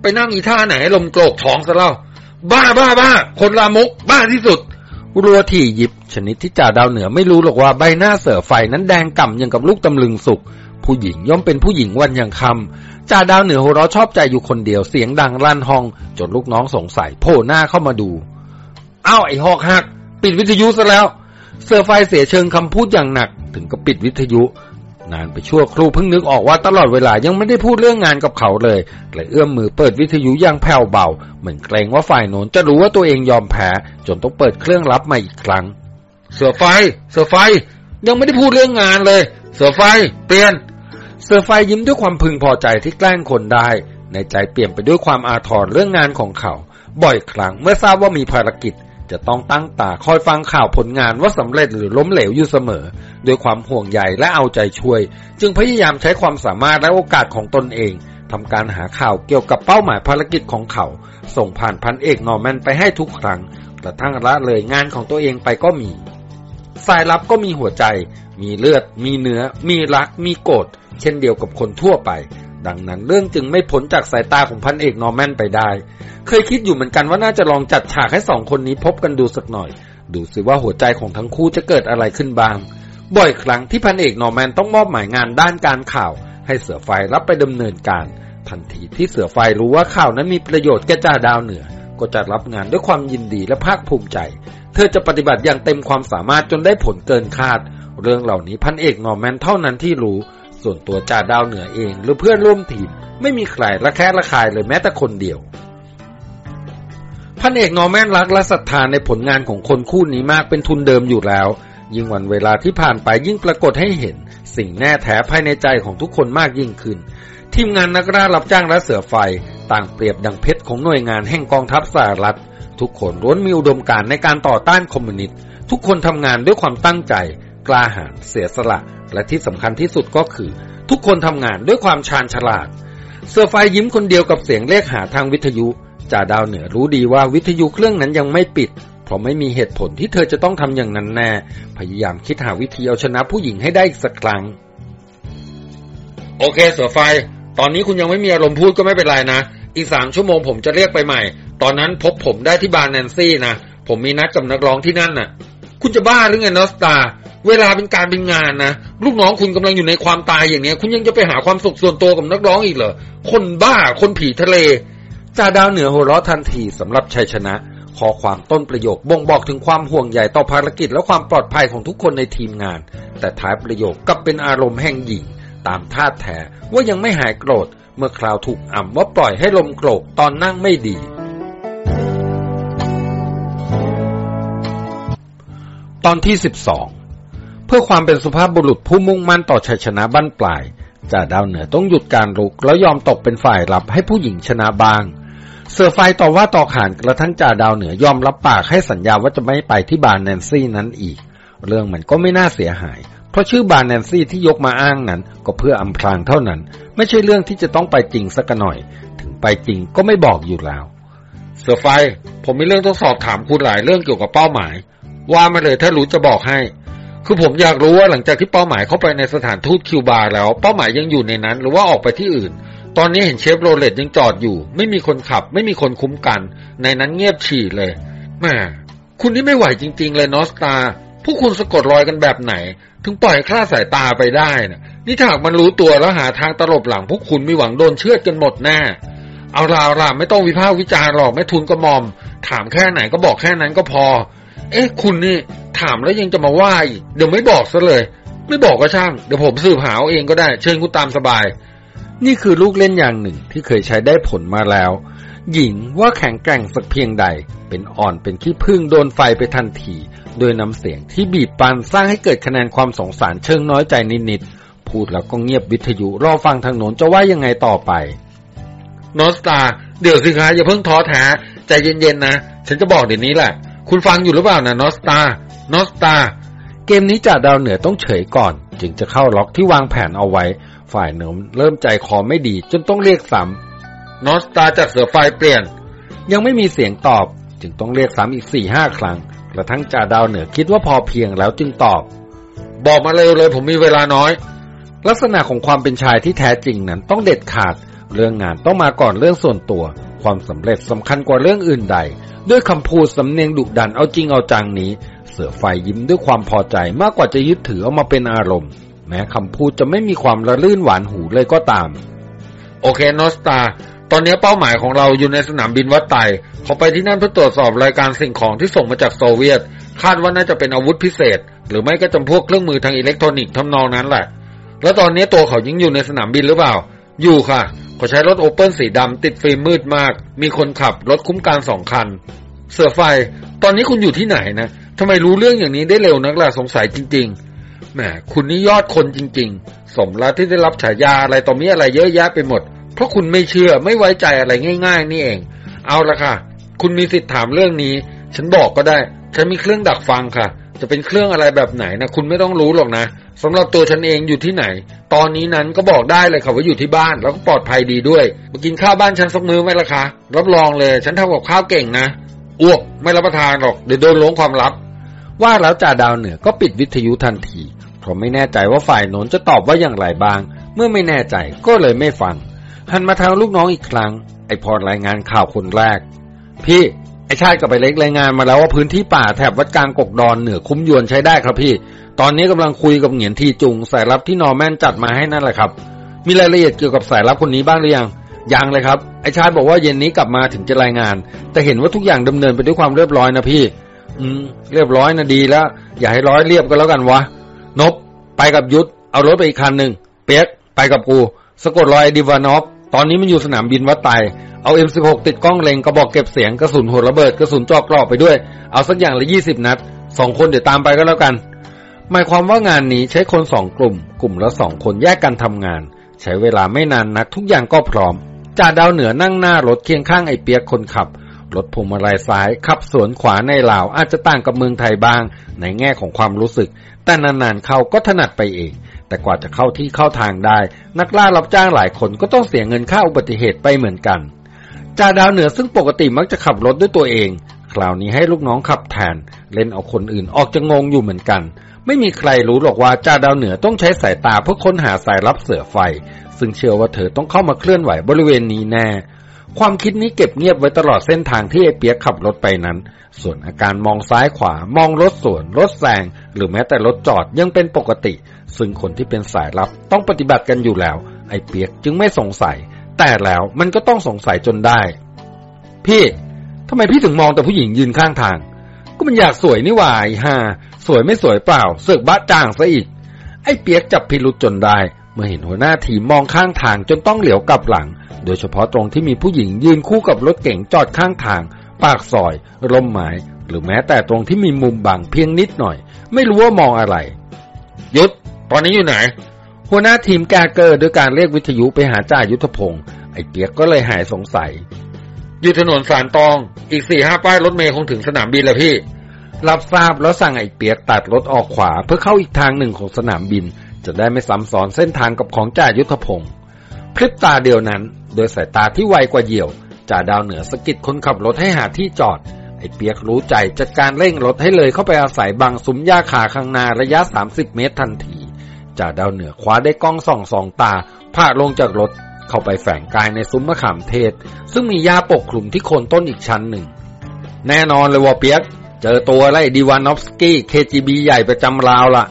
ไปนั่งอีท่าไหนให้ลมโกรกท้องซะเล่า บ้าบ้าบ้า คนลามก บ้าที่สุด รัวถี่ยิบ ชนิดที่จ่าดาวเหนือไม่รู้หรอกว่าใบหน้าเสือไฟนั้นแดงก่ำยังกับลูกตำลึงสุก ผู้หญิงย่อมเป็นผู้หญิงวันยังคำจ่าดาวเหนือหัวเราะชอบใจอยู่คนเดียวเสียงดังลั่นห้อง จนลูกน้องสงสัยโผล่หน้าเข้ามาดูอ้าวไอ้หอกหัก ปิดวิทยุซะแล้ว เสือไฟเสียเชิงคำพูดอย่างหนัก ถึงกับปิดวิทยุ นานไปชั่วครู่เพิ่งนึกออกว่าตลอดเวลายังไม่ได้พูดเรื่องงานกับเขาเลยเลยเอื้อมมือเปิดวิทยุอย่างแผ่วเบา เหมือนเกรงว่าฝ่ายโน้นจะรู้ว่าตัวเองยอมแพ้ จนต้องเปิดเครื่องรับมาอีกครั้ง เสือไฟ เสือไฟ ยังไม่ได้พูดเรื่องงานเลย เสือไฟ เปลี่ยน เสือไฟยิ้มด้วยความพึงพอใจที่แกล้งคนได้ ในใจเปลี่ยนไปด้วยความอาทรเรื่องงานของเขา บ่อยครั้งเมื่อทราบว่ามีภารกิจ จะต้องตั้งตาคอยฟังข่าวผลงานว่าสำเร็จหรือล้มเหลวอยู่เสมอ ด้วยความห่วงใยและเอาใจช่วย จึงพยายามใช้ความสามารถและโอกาสของตนเองทำการหาข่าวเกี่ยวกับเป้าหมายภารกิจของเขา ส่งผ่านพันเอกนอร์แมนไปให้ทุกครั้งกระทั่งละเลยงานของตัวเองไปก็มี สายลับก็มีหัวใจ มีเลือด มีเนื้อ มีรัก มีโกรธเช่นเดียวกับคนทั่วไป ดังนั้นเรื่องจึงไม่พ้นจากสายตาของพันเอกนอร์แมนไปได้ เคยคิดอยู่เหมือนกันว่าน่าจะลองจัดฉากให้สองคนนี้พบกันดูสักหน่อย ดูสิว่าหัวใจของทั้งคู่จะเกิดอะไรขึ้นบ้าง บ่อยครั้งที่พันเอกนอร์แมนต้องมอบหมายงานด้านการข่าว ให้เสือไฟรับไปดำเนินการ ทันทีที่เสือไฟรู้ว่าข่าวนั้นมีประโยชน์แก่จ่าดาวเหนือ ก็จะรับงานด้วยความยินดีและภาคภูมิใจ เธอจะปฏิบัติอย่างเต็มความสามารถจนได้ผลเกินคาด เรื่องเหล่านี้พันเอกนอร์แมนเท่านั้นที่รู้ ส่วนตัวจ่าดาวเหนือเอง หรือเพื่อนร่วมทีมไม่มีใครละแคะละคายเลยแม้แต่คนเดียว พันเอกนอแมนรักและศรัทธาในผลงานของคนคู่นี้มากเป็นทุนเดิมอยู่แล้ว ยิ่งวันเวลาที่ผ่านไปยิ่งปรากฏให้เห็น สิ่งแน่แท้ภายในใจของทุกคนมากยิ่งขึ้น ทีมงานนักล่ารับจ้างและเสือไฟ ต่างเปรียบดังเพชรของหน่วยงานแห่งกองทัพสหรัฐ ทุกคนล้วนมีอุดมการณ์ในการต่อต้านคอมมิวนิสต์ทุกคนทำงานด้วยความตั้งใจ กล้าหาญเสียสละ และที่สำคัญที่สุดก็คือ ทุกคนทำงานด้วยความชาญฉลาด เสือไฟยิ้มคนเดียวกับเสียงเรียกหาทางวิทยุจ่าดาวเหนือรู้ดีว่าวิทยุเครื่องนั้นยังไม่ปิด เพราะไม่มีเหตุผลที่เธอจะต้องทำอย่างนั้นแน่ พยายามคิดหาวิธีเอาชนะผู้หญิงให้ได้อีกสักครั้ง โอเคเสือไฟ ตอนนี้คุณยังไม่มีอารมณ์พูดก็ไม่เป็นไรนะ อีกสามชั่วโมงผมจะเรียกไปใหม่ ตอนนั้นพบผมได้ที่บาร์แนนซี่นะ ผมมีนัดกับนักร้องที่นั่นน่ะ คุณจะบ้าหรือไงนอสตา เวลาเป็นการเป็นงานนะลูกน้องคุณกำลังอยู่ในความตายอย่างเนี้ย คุณยังจะไปหาความสุขส่วนตัวกับนักร้องอีกเหรอคนบ้าคนผีทะเลจ่าดาวเหนือหัวเราะทันทีสำหรับชัยชนะขอความต้นประโยคบ่งบอกถึงความห่วงใยต่อภารกิจและความปลอดภัยของทุกคนในทีมงาน แต่ท้ายประโยคกลับเป็นอารมณ์แห่งหยิ่งตามท่าแท้ว่ายังไม่หายโกรธ เมื่อคราวถูกอ่ำว่าปล่อยให้ลมโกรกตอนนั่งไม่ดี ตอนที่สิบสอง เพื่อความเป็นสุภาพบุรุษผู้มุ่งมั่นต่อชัยชนะบั้นปลายจ่าดาวเหนือต้องหยุดการลุกแล้วยอมตกเป็นฝ่ายรับให้ผู้หญิงชนะบาง เสือไฟต่อว่าต่อขานกระทั่งจ่าดาวเหนือยอมรับปากให้สัญญาว่าจะไม่ไปที่บาร์แนนซี่นั้นอีก เรื่องมันก็ไม่น่าเสียหาย เพราะชื่อบาร์แนนซี่ที่ยกมาอ้างนั้น ก็เพื่ออำพรางเท่านั้น ไม่ใช่เรื่องที่จะต้องไปจริงสักหน่อย ถึงไปจริงก็ไม่บอกอยู่แล้ว เสือไฟ ผมมีเรื่องต้องสอบถามคุณหลายเรื่องเกี่ยวกับเป้าหมาย ว่ามาเลยถ้ารู้จะบอกให้ คือผมอยากรู้ว่าหลังจากที่เป้าหมายเข้าไปในสถานทูตคิวบาแล้ว เป้าหมายยังอยู่ในนั้น หรือว่าออกไปที่อื่น ตอนนี้เห็นเชฟโรเลตยังจอดอยู่ ไม่มีคนขับ ไม่มีคนคุ้มกัน ในนั้นเงียบฉี่เลยแม่คุณนี่ไม่ไหวจริง ๆ เลยนอสตาพวกคุณสะกดรอยกันแบบไหน ถึงปล่อยคลาดสายตาไปได้นะนี่ถ้ามันรู้ตัวแล้วหาทางตลบหลังพวกคุณมีหวังโดนเชือดกันหมดแน่เอาลาล่ะไม่ต้องวิพากษ์วิจารณ์หรอกไม่ทุนก็มอม ถามแค่ไหนก็บอกแค่นั้นก็พอ เอ๊ะ คุณนี่ถามแล้วยังจะมาว่าอีกเดี๋ยวไม่บอกซะเลย ไม่บอกก็ช่าง เดี๋ยวผมสืบหาเอาเองก็ได้ เชิญคุณตามสบาย นี่คือลูกเล่นอย่างหนึ่งที่เคยใช้ได้ผลมาแล้ว หญิงว่าแข็งแกร่งสักเพียงใด เป็นอ่อนเป็นขี้พึ่งโดนไฟไปทันทีโดยน้ำเสียงที่บีบปันสร้างให้เกิดคะแนนความสงสารเชิงน้อยใจนิดๆพูดแล้วก็เงียบวิทยุรอฟังทางโน้นจะว่ายังไงต่อไปนอสตาเดี๋ยวสิคะอย่าเพิ่งท้อแท้ใจเย็นๆนะ ฉันจะบอกเดี๋ยวนี้แหละ คุณฟังอยู่หรือเปล่านะนอสตานอสตาเกมนี้จ่าดาวเหนือต้องเฉยก่อน จึงจะเข้าล็อกที่วางแผนเอาไว้ ฝ่ายเหนือเริ่มใจคอไม่ดี จนต้องเรียกซ้ำนอสตาจากเสือไฟเปลี่ยน ยังไม่มีเสียงตอบ จึงต้องเรียกซ้ำอีกสี่ห้าครั้งกระทั่งจ่าดาวเหนือคิดว่าพอเพียงแล้วจึงตอบ บอกมาเร็วเลยผมมีเวลาน้อย ลักษณะของความเป็นชายที่แท้จริงนั้นต้องเด็ดขาด เรื่องงานต้องมาก่อนเรื่องส่วนตัว ความสำเร็จสำคัญกว่าเรื่องอื่นใด ด้วยคำพูดสำเนียงดุดันเอาจริงเอาจังนี้ เสือไฟยิ้มด้วยความพอใจมากกว่าจะยึดถือเอามาเป็นอารมณ์ แม้คำพูดจะไม่มีความระลื่นหวานหูเลยก็ตาม โอเคนอสตาตอนนี้เป้าหมายของเราอยู่ในสนามบินวัดไตเขาไปที่นั่นเพื่อตรวจสอบรายการสิ่งของที่ส่งมาจากโซเวียต คาดว่าน่าจะเป็นอาวุธพิเศษ หรือไม่ก็จำพวกเครื่องมือทางอิเล็กทรอนิกส์ทำนองนั้นแหละ แล้วตอนนี้ตัวเขายังอยู่ในสนามบินหรือเปล่า อยู่ค่ะ เขาใช้รถโอเปิลสีดำติดฟิล์มมืดมาก มีคนขับรถคุ้มกันสองคัน เสือไฟ ตอนนี้คุณอยู่ที่ไหนนะทำไมรู้เรื่องอย่างนี้ได้เร็วนักล่ะสงสัยจริง ๆ แหม คุณนี่ยอดคนจริง ๆ สมแล้วที่ได้รับฉายาอะไรต่อมีอะไรเยอะแยะไปหมด เพราะคุณไม่เชื่อไม่ไว้ใจอะไรง่าย ๆ นี่เอง เอาละค่ะ คุณมีสิทธิ์ถามเรื่องนี้ ฉันบอกก็ได้ ฉันมีเครื่องดักฟังค่ะ จะเป็นเครื่องอะไรแบบไหนนะคุณไม่ต้องรู้หรอกนะสำหรับตัวฉันเองอยู่ที่ไหน ตอนนี้นั้นก็บอกได้เลยค่ะว่าอยู่ที่บ้านแล้วก็ปลอดภัยดีด้วย มากินข้าวบ้านฉันสักมื้อไหมล่ะคะ รับรองเลย ฉันทำกับข้าวเก่งนะอ้วกไม่รับประทานหรอกเดี๋ยวโดนล้วงความลับ ว่าแล้วจ่าดาวเหนือก็ปิดวิทยุทันทีเพราะไม่แน่ใจว่าฝ่ายโน้นจะตอบว่าอย่างไรบ้าง เมื่อไม่แน่ใจก็เลยไม่ฟังหันมาทางลูกน้องอีกครั้ง ไอพรรายงานข่าวคนแรก พี่ ไอชาติกับไปเล็กรายงานมาแล้วว่าพื้นที่ป่าแถบวัดกลางกกดอนเหนือคุ้มยวนใช้ได้ครับพี่ ตอนนี้กำลังคุยกับเหงียนทีจุงสายลับที่นอร์แมนจัดมาให้นั่นแหละครับ มีรายละเอียดเกี่ยวกับสายลับคนนี้บ้างหรือยัง ยังเลยครับ ไอชาติบอกว่าเย็นนี้กลับมาถึงจะรายงาน แต่เห็นว่าทุกอย่างดำเนินไปด้วยความเรียบร้อยนะพี่ อืม เรียบร้อยนะดีแล้ว อย่าให้ร้อยเรียบก็แล้วกันวะ นบ ไปกับยุทธ เอารถไปอีกคันหนึ่ง เปียก ไปกับกู สะกดรอยดิวานอฟ ตอนนี้มันอยู่สนามบินวัดไตเอา M16 ติดกล้องเล็งกระบอกเก็บเสียงกระสุนหัวระเบิดกระสุนจอกกรอบไปด้วย เอาสักอย่างละยี่สิบนัดสองคนเดี๋ยวตามไปก็แล้วกัน หมายความว่างานนี้ใช้คนสองกลุ่ม กลุ่มละสองคนแยกกันทำงาน ใช้เวลาไม่นานนักทุกอย่างก็พร้อมจ่าดาวเหนือนั่งหน้ารถเคียงข้างไอ้เปียกคนขับรถพวงมาลัยซ้ายขับสวนขวาในลาวอาจจะต่างกับเมืองไทยบ้าง ในแง่ของความรู้สึก แต่นานๆเขาก็ถนัดไปเอง แต่กว่าจะเข้าที่เข้าทางได้ นักล่ารับจ้างหลายคนก็ต้องเสียเงินค่าอุบัติเหตุไปเหมือนกันจ่าดาวเหนือซึ่งปกติมักจะขับรถด้วยตัวเอง คราวนี้ให้ลูกน้องขับแทน เล่นเอาคนอื่นออกจะงงอยู่เหมือนกัน ไม่มีใครรู้หรอกว่าจ่าดาวเหนือต้องใช้สายตาเพื่อค้นหาสายลับเสือไฟ ซึ่งเชื่อว่าเธอต้องเข้ามาเคลื่อนไหวบริเวณนี้แน่ ความคิดนี้เก็บเงียบไว้ตลอดเส้นทางที่ไอเปียกขับรถไปนั้น ส่วนอาการมองซ้ายขวามองรถสวน รถแซง หรือแม้แต่รถจอดยังเป็นปกติ ซึ่งคนที่เป็นสายลับต้องปฏิบัติกันอยู่แล้ว ไอเปียกจึงไม่สงสัย แต่แล้วมันก็ต้องสงสัยจนได้ พี่ทำไมพี่ถึงมองแต่ผู้หญิงยืนข้างทาง ก็มันอยากสวยนี่หว่าไอ้ห่าสวยไม่สวยเปล่าเสือกบ้าจ่างซะอีกไอ้เปียกจับพิรุษจนได้ เมื่อเห็นหัวหน้าทีมมองข้างทางจนต้องเหลียวกลับหลัง โดยเฉพาะตรงที่มีผู้หญิงยืนคู่กับรถเก๋งจอดข้างทาง ปากซอยร่มไม้หรือแม้แต่ตรงที่มีมุมบังเพียงนิดหน่อย ไม่รู้ว่ามองอะไร ยุด ตอนนี้อยู่ไหน หัวหน้าทีมแกเกอร์ด้วยการเรียกวิทยุไปหาจ่ายุทธพงศ์ไอ้เปียกก็เลยหายสงสัย อยู่ถนนสารตอง อีกสี่ห้าป้ายรถเมย์คงถึงสนามบินแล้วพี่ รับทราบแล้วสั่งไอ้เปียกตัดรถออกขวาเพื่อเข้าอีกทางหนึ่งของสนามบิน จะได้ไม่ซ้ำซ้อนเส้นทางกับของจ่ายุทธพงศ์พริบตาเดียวนั้น โดยสายตาที่ไวกว่าเหยี่ยวจ่าดาวเหนือสกิดคนขับรถให้หาที่จอด ไอ้เปียกรู้ใจจัดการเร่งรถให้เลยเข้าไปอาศัยบังซุ้มหญ้าขาข้างนาระยะ 30 เมตรทันทีจ่าดาวเหนือคว้าได้กล้องส่องสองตาพาลงจากรถเข้าไปแฝงกายในซุ้มมะขามเทศ ซึ่งมีหญ้าปกคลุมที่โคนต้นอีกชั้นหนึ่ง แน่นอนเลยว่าเปียก เจอตัวไล่ดีวานอฟสกี้เคจีบีใหญ่ประจำราวล่ะ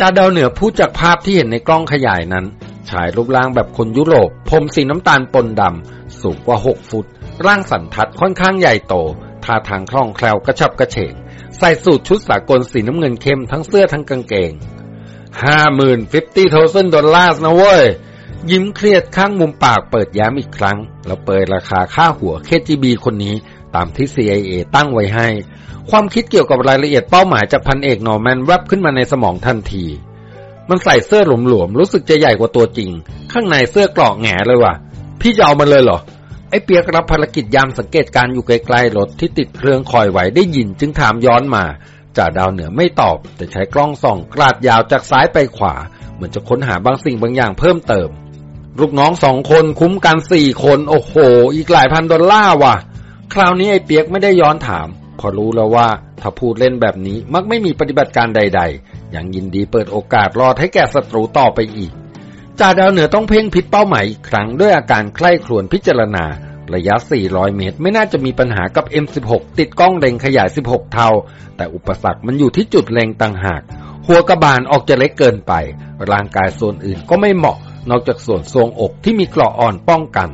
จ่าดาวเหนือพูดจากภาพที่เห็นในกล้องขยายนั้น ชายรูปร่างแบบคนยุโรป ผมสีน้ำตาลปนดำ สูงกว่า6ฟุต ร่างสันทัดค่อนข้างใหญ่โต ท่าทางคล่องแคล่วกระฉับกระเฉง ใส่สูทชุดสากลสีน้ำเงินเข้มทั้งเสื้อทั้งกางเกงห้าหมื่น fifty thousand ดอลลาร์นะเว้ย ยิ้มเครียดข้างมุมปากเปิดย้ำอีกครั้ง แล้วเปิดราคาค่าหัว KGB คนนี้ ตามที่ CIA ตั้งไว้ให้ ความคิดเกี่ยวกับรายละเอียดเป้าหมายจากพันเอกนอร์แมนแวบขึ้นมาในสมองทันที มันใส่เสื้อหลวมๆรู้สึกจะใหญ่กว่าตัวจริง ข้างในเสื้อกรอกแง่เลยว่ะ พี่จะเอามันเลยเหรอ ไอ้เปียกรับภารกิจยามสังเกตการอยู่ไกลๆรถที่ติดเครื่องคอยไว้ได้ยินจึงถามย้อนมาจ่าดาวเหนือไม่ตอบ แต่ใช้กล้องส่องกราดยาวจากซ้ายไปขวา เหมือนจะค้นหาบางสิ่งบางอย่างเพิ่มเติม ลูกน้องสองคนคุ้มกันสี่คน โอ้โห อีกหลายพันดอลลาร์ว่ะ คราวนี้ไอ้เปียกไม่ได้ย้อนถามเพอรู้แล้วว่าถ้าพูดเล่นแบบนี้มักไม่มีปฏิบัติการใด ๆย่างยินดีเปิดโอกาสรอดให้แก่ศัตรูต่อไปอีกจ่าดาวเหนือต้องเพ่งพิษเป้าหมายอีกครั้งด้วยอาการใคร่ครวญพิจารณา ระยะ 400 เมตร ไม่น่าจะมีปัญหากับ M16 ติดกล้องเล็งขยาย 16 เท่า แต่อุปสรรคมันอยู่ที่จุดเล็งต่างหาก หัวกระบาลออกจะเล็กเกินไป ร่างกายส่วนอื่นก็ไม่เหมาะ นอกจากส่วนทรวงอกที่มีเกราะอ่อนป้องกัน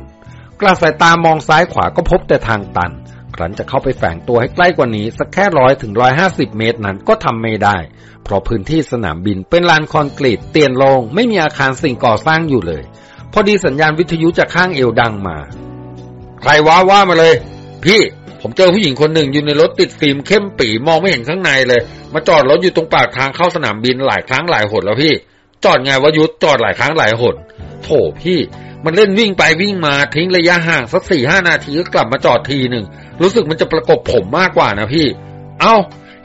กระสายตามองซ้ายขวาก็พบแต่ทางตัน ครั้นจะเข้าไปแฝงตัวให้ใกล้กว่านี้ สักแค่ร้อยถึงร้อยห้าสิบเมตรนั้นก็ทำไม่ได้ เพราะพื้นที่สนามบินเป็นลานคอนกรีตเตียนโลงไม่มีอาคารสิ่งก่อสร้างอยู่เลย พอดีสัญญาณวิทยุจากข้างเอวดังมา ใครว้าว่ามาเลย พี่ผมเจอผู้หญิงคนหนึ่งอยู่ในรถติดฟิล์มเข้มปีมองไม่เห็นข้างในเลย มาจอดรถอยู่ตรงปากทางเข้าสนามบินหลายครั้งหลายหนแล้วพี่ จอดไงวะยุทธจอดหลายครั้งหลายหน โถพี่ มันเล่นวิ่งไปวิ่งมาทิ้งระยะห่างสักสี่ห้านาทีก็กลับมาจอดทีหนึ่ง รู้สึกมันจะประกบผมมากกว่านะพี่ เอ้า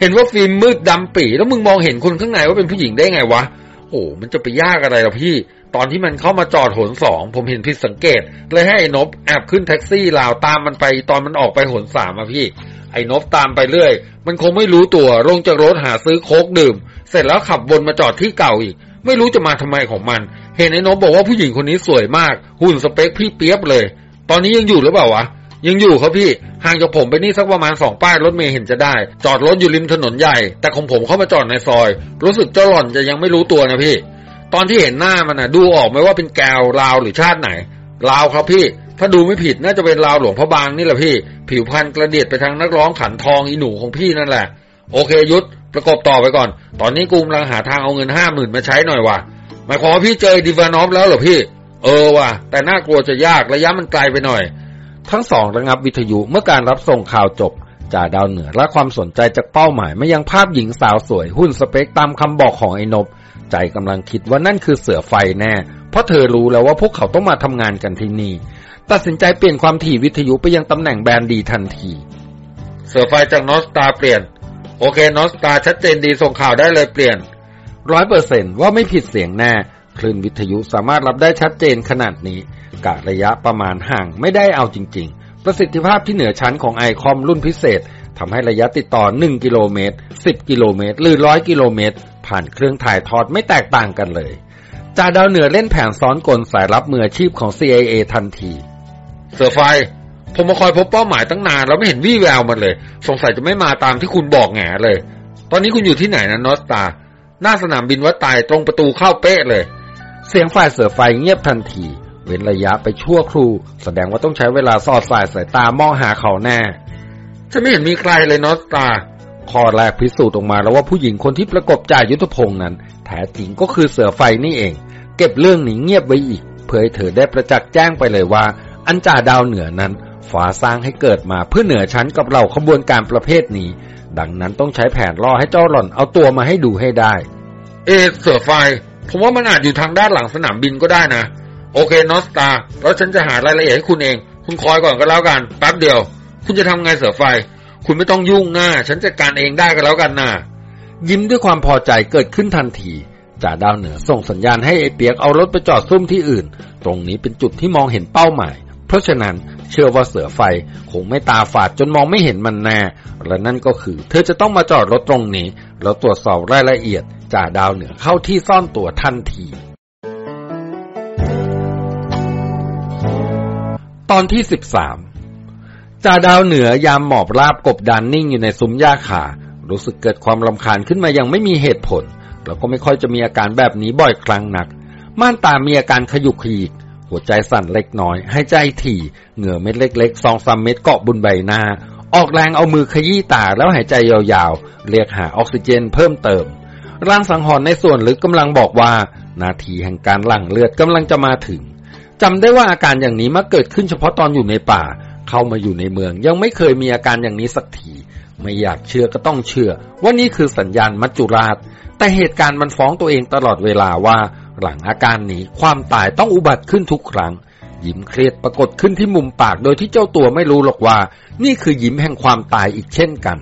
เห็นว่าฟิล์มมืดดำปีแล้วมึงมองเห็นคนข้างในว่าเป็นผู้หญิงได้ไงวะ โอ้มันจะไปยากอะไรล่ะพี่ ตอนที่มันเข้ามาจอดหนสองผมเห็นผิดสังเกต เลยให้ไอ้นบแอบขึ้นแท็กซี่ลาวตามมันไปตอนมันออกไปหนสามอะพี่ ไอ้นบตามไปเรื่อย มันคงไม่รู้ตัวลงจากรถหาซื้อโค้กดื่ม เสร็จแล้วขับวนมาจอดที่เก่าอีก ไม่รู้จะมาทำไมของมัน เห็นไอ้นบบอกว่าผู้หญิงคนนี้สวยมาก หุ่นสเปคพี่เปียบเลย ตอนนี้ยังอยู่หรือเปล่าวะ ยังอยู่ครับพี่ ห่างจากผมไปนี่สักประมาณสองป้ายรถเมย์เห็นจะได้ จอดรถอยู่ริมถนนใหญ่ แต่ของผมเข้ามาจอดในซอย รู้สึกเจ้าหล่อนจะยังไม่รู้ตัวนะพี่ ตอนที่เห็นหน้ามันนะดูออกไหมว่าเป็นแกวลาวหรือชาติไหน ลาวครับพี่ ถ้าดูไม่ผิดน่าจะเป็นลาวหลวงพระบางนี่แหละพี่ ผิวพรรณกระเดียดไปทางนักร้องขันทองอีหนูของพี่นั่นแหละ โอเคยุทธประกบต่อไปก่อน ตอนนี้กูกำลังหาทางเอาเงินห้าหมื่นมาใช้หน่อยว่ะ หมายความว่าพี่เจอดิวานอฟแล้วเหรอพี่ เออว่ะ แต่น่ากลัวจะยากระยะมันไกลไปหน่อย ทั้งสองระงับวิทยุเมื่อการรับส่งข่าวจบจ่าดาวเหนือและความสนใจจากเป้าหมายไม่ยังภาพหญิงสาวสวยหุ้นสเปคตามคำบอกของไอ้นบ ใจกำลังคิดว่านั่นคือเสือไฟแน่ เพราะเธอรู้แล้วว่าพวกเขาต้องมาทำงานกันที่นี่ ตัดสินใจเปลี่ยนความถี่วิทยุไปยังตำแหน่งแบนดีทันที เสือไฟจากนอสตาเปลี่ยน โอเคนอสตาชัดเจนดีส่งข่าวได้เลยเปลี่ยน ร้อยเปอร์เซนว่าไม่ผิดเสียงแน่ คลื่นวิทยุสามารถรับได้ชัดเจนขนาดนี้กะระยะประมาณห่างไม่ได้เอาจริง ๆ ประสิทธิภาพที่เหนือชั้นของไอคอมรุ่นพิเศษทำให้ระยะติดต่อ 1 กิโลเมตร 10 กิโลเมตร หรือ 100 กิโลเมตร ผ่านเครื่องถ่ายทอดไม่แตกต่างกันเลยจ่าดาวเหนือเล่นแผนซ้อนกลสายรับมืออาชีพของ CIA ทันที เสือไฟ ผมมาคอยพบเป้าหมายตั้งนานแล้วไม่เห็นวี่แววมันเลย สงสัยจะไม่มาตามที่คุณบอกแง่เลย ตอนนี้คุณอยู่ที่ไหนนะนอสตา หน้าสนามบินวัดตายตรงประตูเข้าเป๊ะเลย เสียงฝ่ายเสือไฟเงียบทันที เว้นระยะไปชั่วครู่แสดงว่าต้องใช้เวลาสอดสายสายตามองหาเขาแน่ฉันไม่เห็นมีใครเลยนอสตาข้อแรกพิสูจน์ออกมาแล้วว่าผู้หญิงคนที่ประกบจ่ายยุทธพงศ์นั้น แท้จริงก็คือเสือไฟนี่เอง เก็บเรื่องนี้เงียบไว้อีก เพื่อให้เธอได้ประจักษ์แจ้งไปเลยว่า อันจ่าดาวเหนือนั้นฝาสร้างให้เกิดมาเพื่อเหนือชั้นกับเราขบวนการประเภทนี้ ดังนั้นต้องใช้แผนล่อให้เจ้าหล่อนเอาตัวมาให้ดูให้ได้ เอเสือไฟ ผมว่ามันอาจอยู่ทางด้านหลังสนามบินก็ได้นะ โอเคนอสตาแล้วฉันจะหารายละเอียดให้คุณเอง คุณคอยก่อนก็แล้วกันแป๊บเดียว คุณจะทำไงเสือไฟ คุณไม่ต้องยุ่งหน้า ฉันจัดการเองได้ก็แล้วกันนะยิ้มด้วยความพอใจเกิดขึ้นทันทีจ่าดาวเหนือส่งสัญญาณให้ไอเปียกเอารถไปจอดซุ่มที่อื่น ตรงนี้เป็นจุดที่มองเห็นเป้าหมาย เพราะฉะนั้น เชื่อว่าเสือไฟคงไม่ตาฝาดจนมองไม่เห็นมันแน่และนั่นก็คือ เธอจะต้องมาจอดรถตรงนี้ แล้วตรวจสอบรายละเอียดจ่าดาวเหนือเข้าที่ซ่อนตัวทันทีตอนที่สิบสามจ่าดาวเหนือยามหมอบราบกบดานนิ่งอยู่ในซุ้มหญ้าขา รู้สึกเกิดความลำคาญขึ้นมายังไม่มีเหตุผล แล้วก็ไม่ค่อยจะมีอาการแบบนี้บ่อยครั้งนัก ม่านตามีอาการขยุกขยิก หัวใจสั่นเล็กน้อย ให้ใจถี่ เหงื่อเม็ดเล็กๆสองสามเม็ดเกาะบนใบหน้า ออกแรงเอามือขยี้ตาแล้วหายใจยาวๆ เรียกหาออกซิเจนเพิ่มเติม ร่างสังหรณ์ในส่วนลึกกำลังบอกว่า นาทีแห่งการหลั่งเลือดกำลังจะมาถึงจำได้ว่าอาการอย่างนี้มาเกิดขึ้นเฉพาะตอนอยู่ในป่า เข้ามาอยู่ในเมือง ยังไม่เคยมีอาการอย่างนี้สักทีไม่อยากเชื่อก็ต้องเชื่อว่านี่คือสัญญาณมัจจุราช แต่เหตุการณ์มันฟ้องตัวเองตลอดเวลาว่า หลังอาการนี้ความตายต้องอุบัติขึ้นทุกครั้ง ยิ้มเครียดปรากฏขึ้นที่มุมปากโดยที่เจ้าตัวไม่รู้หรอกว่า นี่คือยิ้มแห่งความตายอีกเช่นกัน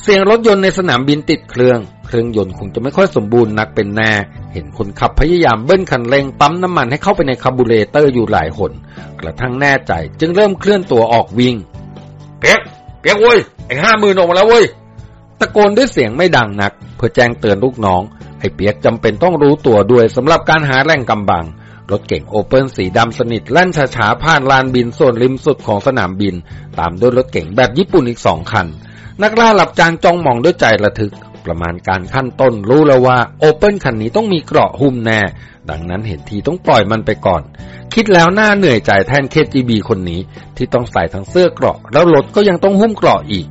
เสียงรถยนต์ในสนามบินติดเครื่อง เครื่องยนต์คงจะไม่ค่อยสมบูรณ์นักเป็นแน่ เห็นคนขับพยายามเบิ้ลคันเร่งปั๊มน้ำมันให้เข้าไปในคาบูเรเตอร์อยู่หลายหนกระทั่งแน่ใจจึงเริ่มเคลื่อนตัวออกวิ่ง เปียกเปียกเว้ยไอ้ห้ามือออกมาแล้วเว้ยตะโกนด้วยเสียงไม่ดังนัก เพื่อแจ้งเตือนลูกน้อง ไอ้เปียกจำเป็นต้องรู้ตัวด้วยสำหรับการหาแหล่งกำบัง รถเก่งโอเปิลสีดำสนิทแล่นช้าๆผ่านลานบินส่วนริมสุดของสนามบิน ตามด้วยรถเก่งแบบญี่ปุ่นอีกสองคัน นักล่าหลับจางจ้องมองด้วยใจระทึก ประมาณการขั้นต้นรู้แล้วว่าโอเปิลคันนี้ต้องมีเกราะหุ้มแน่ ดังนั้นเห็นทีต้องปล่อยมันไปก่อน คิดแล้วหน้าเหนื่อยใจแทนเคจีบีคนนี้ ที่ต้องใส่ทั้งเสื้อเกราะ แล้วรถก็ยังต้องหุ้มเกราะอีก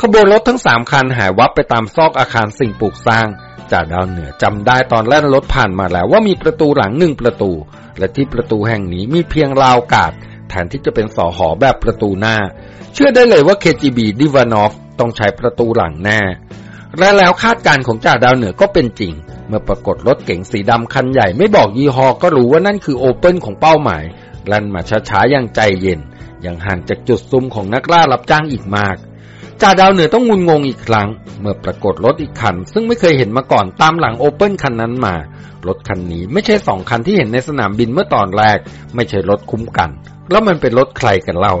ขบวนรถทั้งสามคันหายวับไปตามซอกอาคารสิ่งปลูกสร้าง จากดาวเหนือจำได้ตอนแล่นรถผ่านมาแล้วว่ามีประตูหลังหนึ่งประตู และที่ประตูแห่งนี้มีเพียงราวกาดแทนที่จะเป็นสอหอแบบประตูหน้า เชื่อได้เลยว่า KGB ดิวานอฟต้องใช้ประตูหลังแน่และแล้วคาดการของจ่าดาวเหนือก็เป็นจริง เมื่อปรากฏรถเก๋งสีดำคันใหญ่ไม่บอกยี่ห้อก็รู้ว่านั่นคือโอเปิลของเป้าหมายลั่นมาช้าๆอย่างใจเย็น ยังห่างจากจุดซุ่มของนักล่ารับจ้างอีกมาก จ่าดาวเหนือต้องงุนงงอีกครั้ง เมื่อปรากฏรถอีกคัน ซึ่งไม่เคยเห็นมาก่อนตามหลังโอเปิลคันนั้นมา รถคันนี้ไม่ใช่สองคันที่เห็นในสนามบินเมื่อตอนแรก ไม่ใช่รถคุ้มกัน แล้วมันเป็นรถใครกันเล่า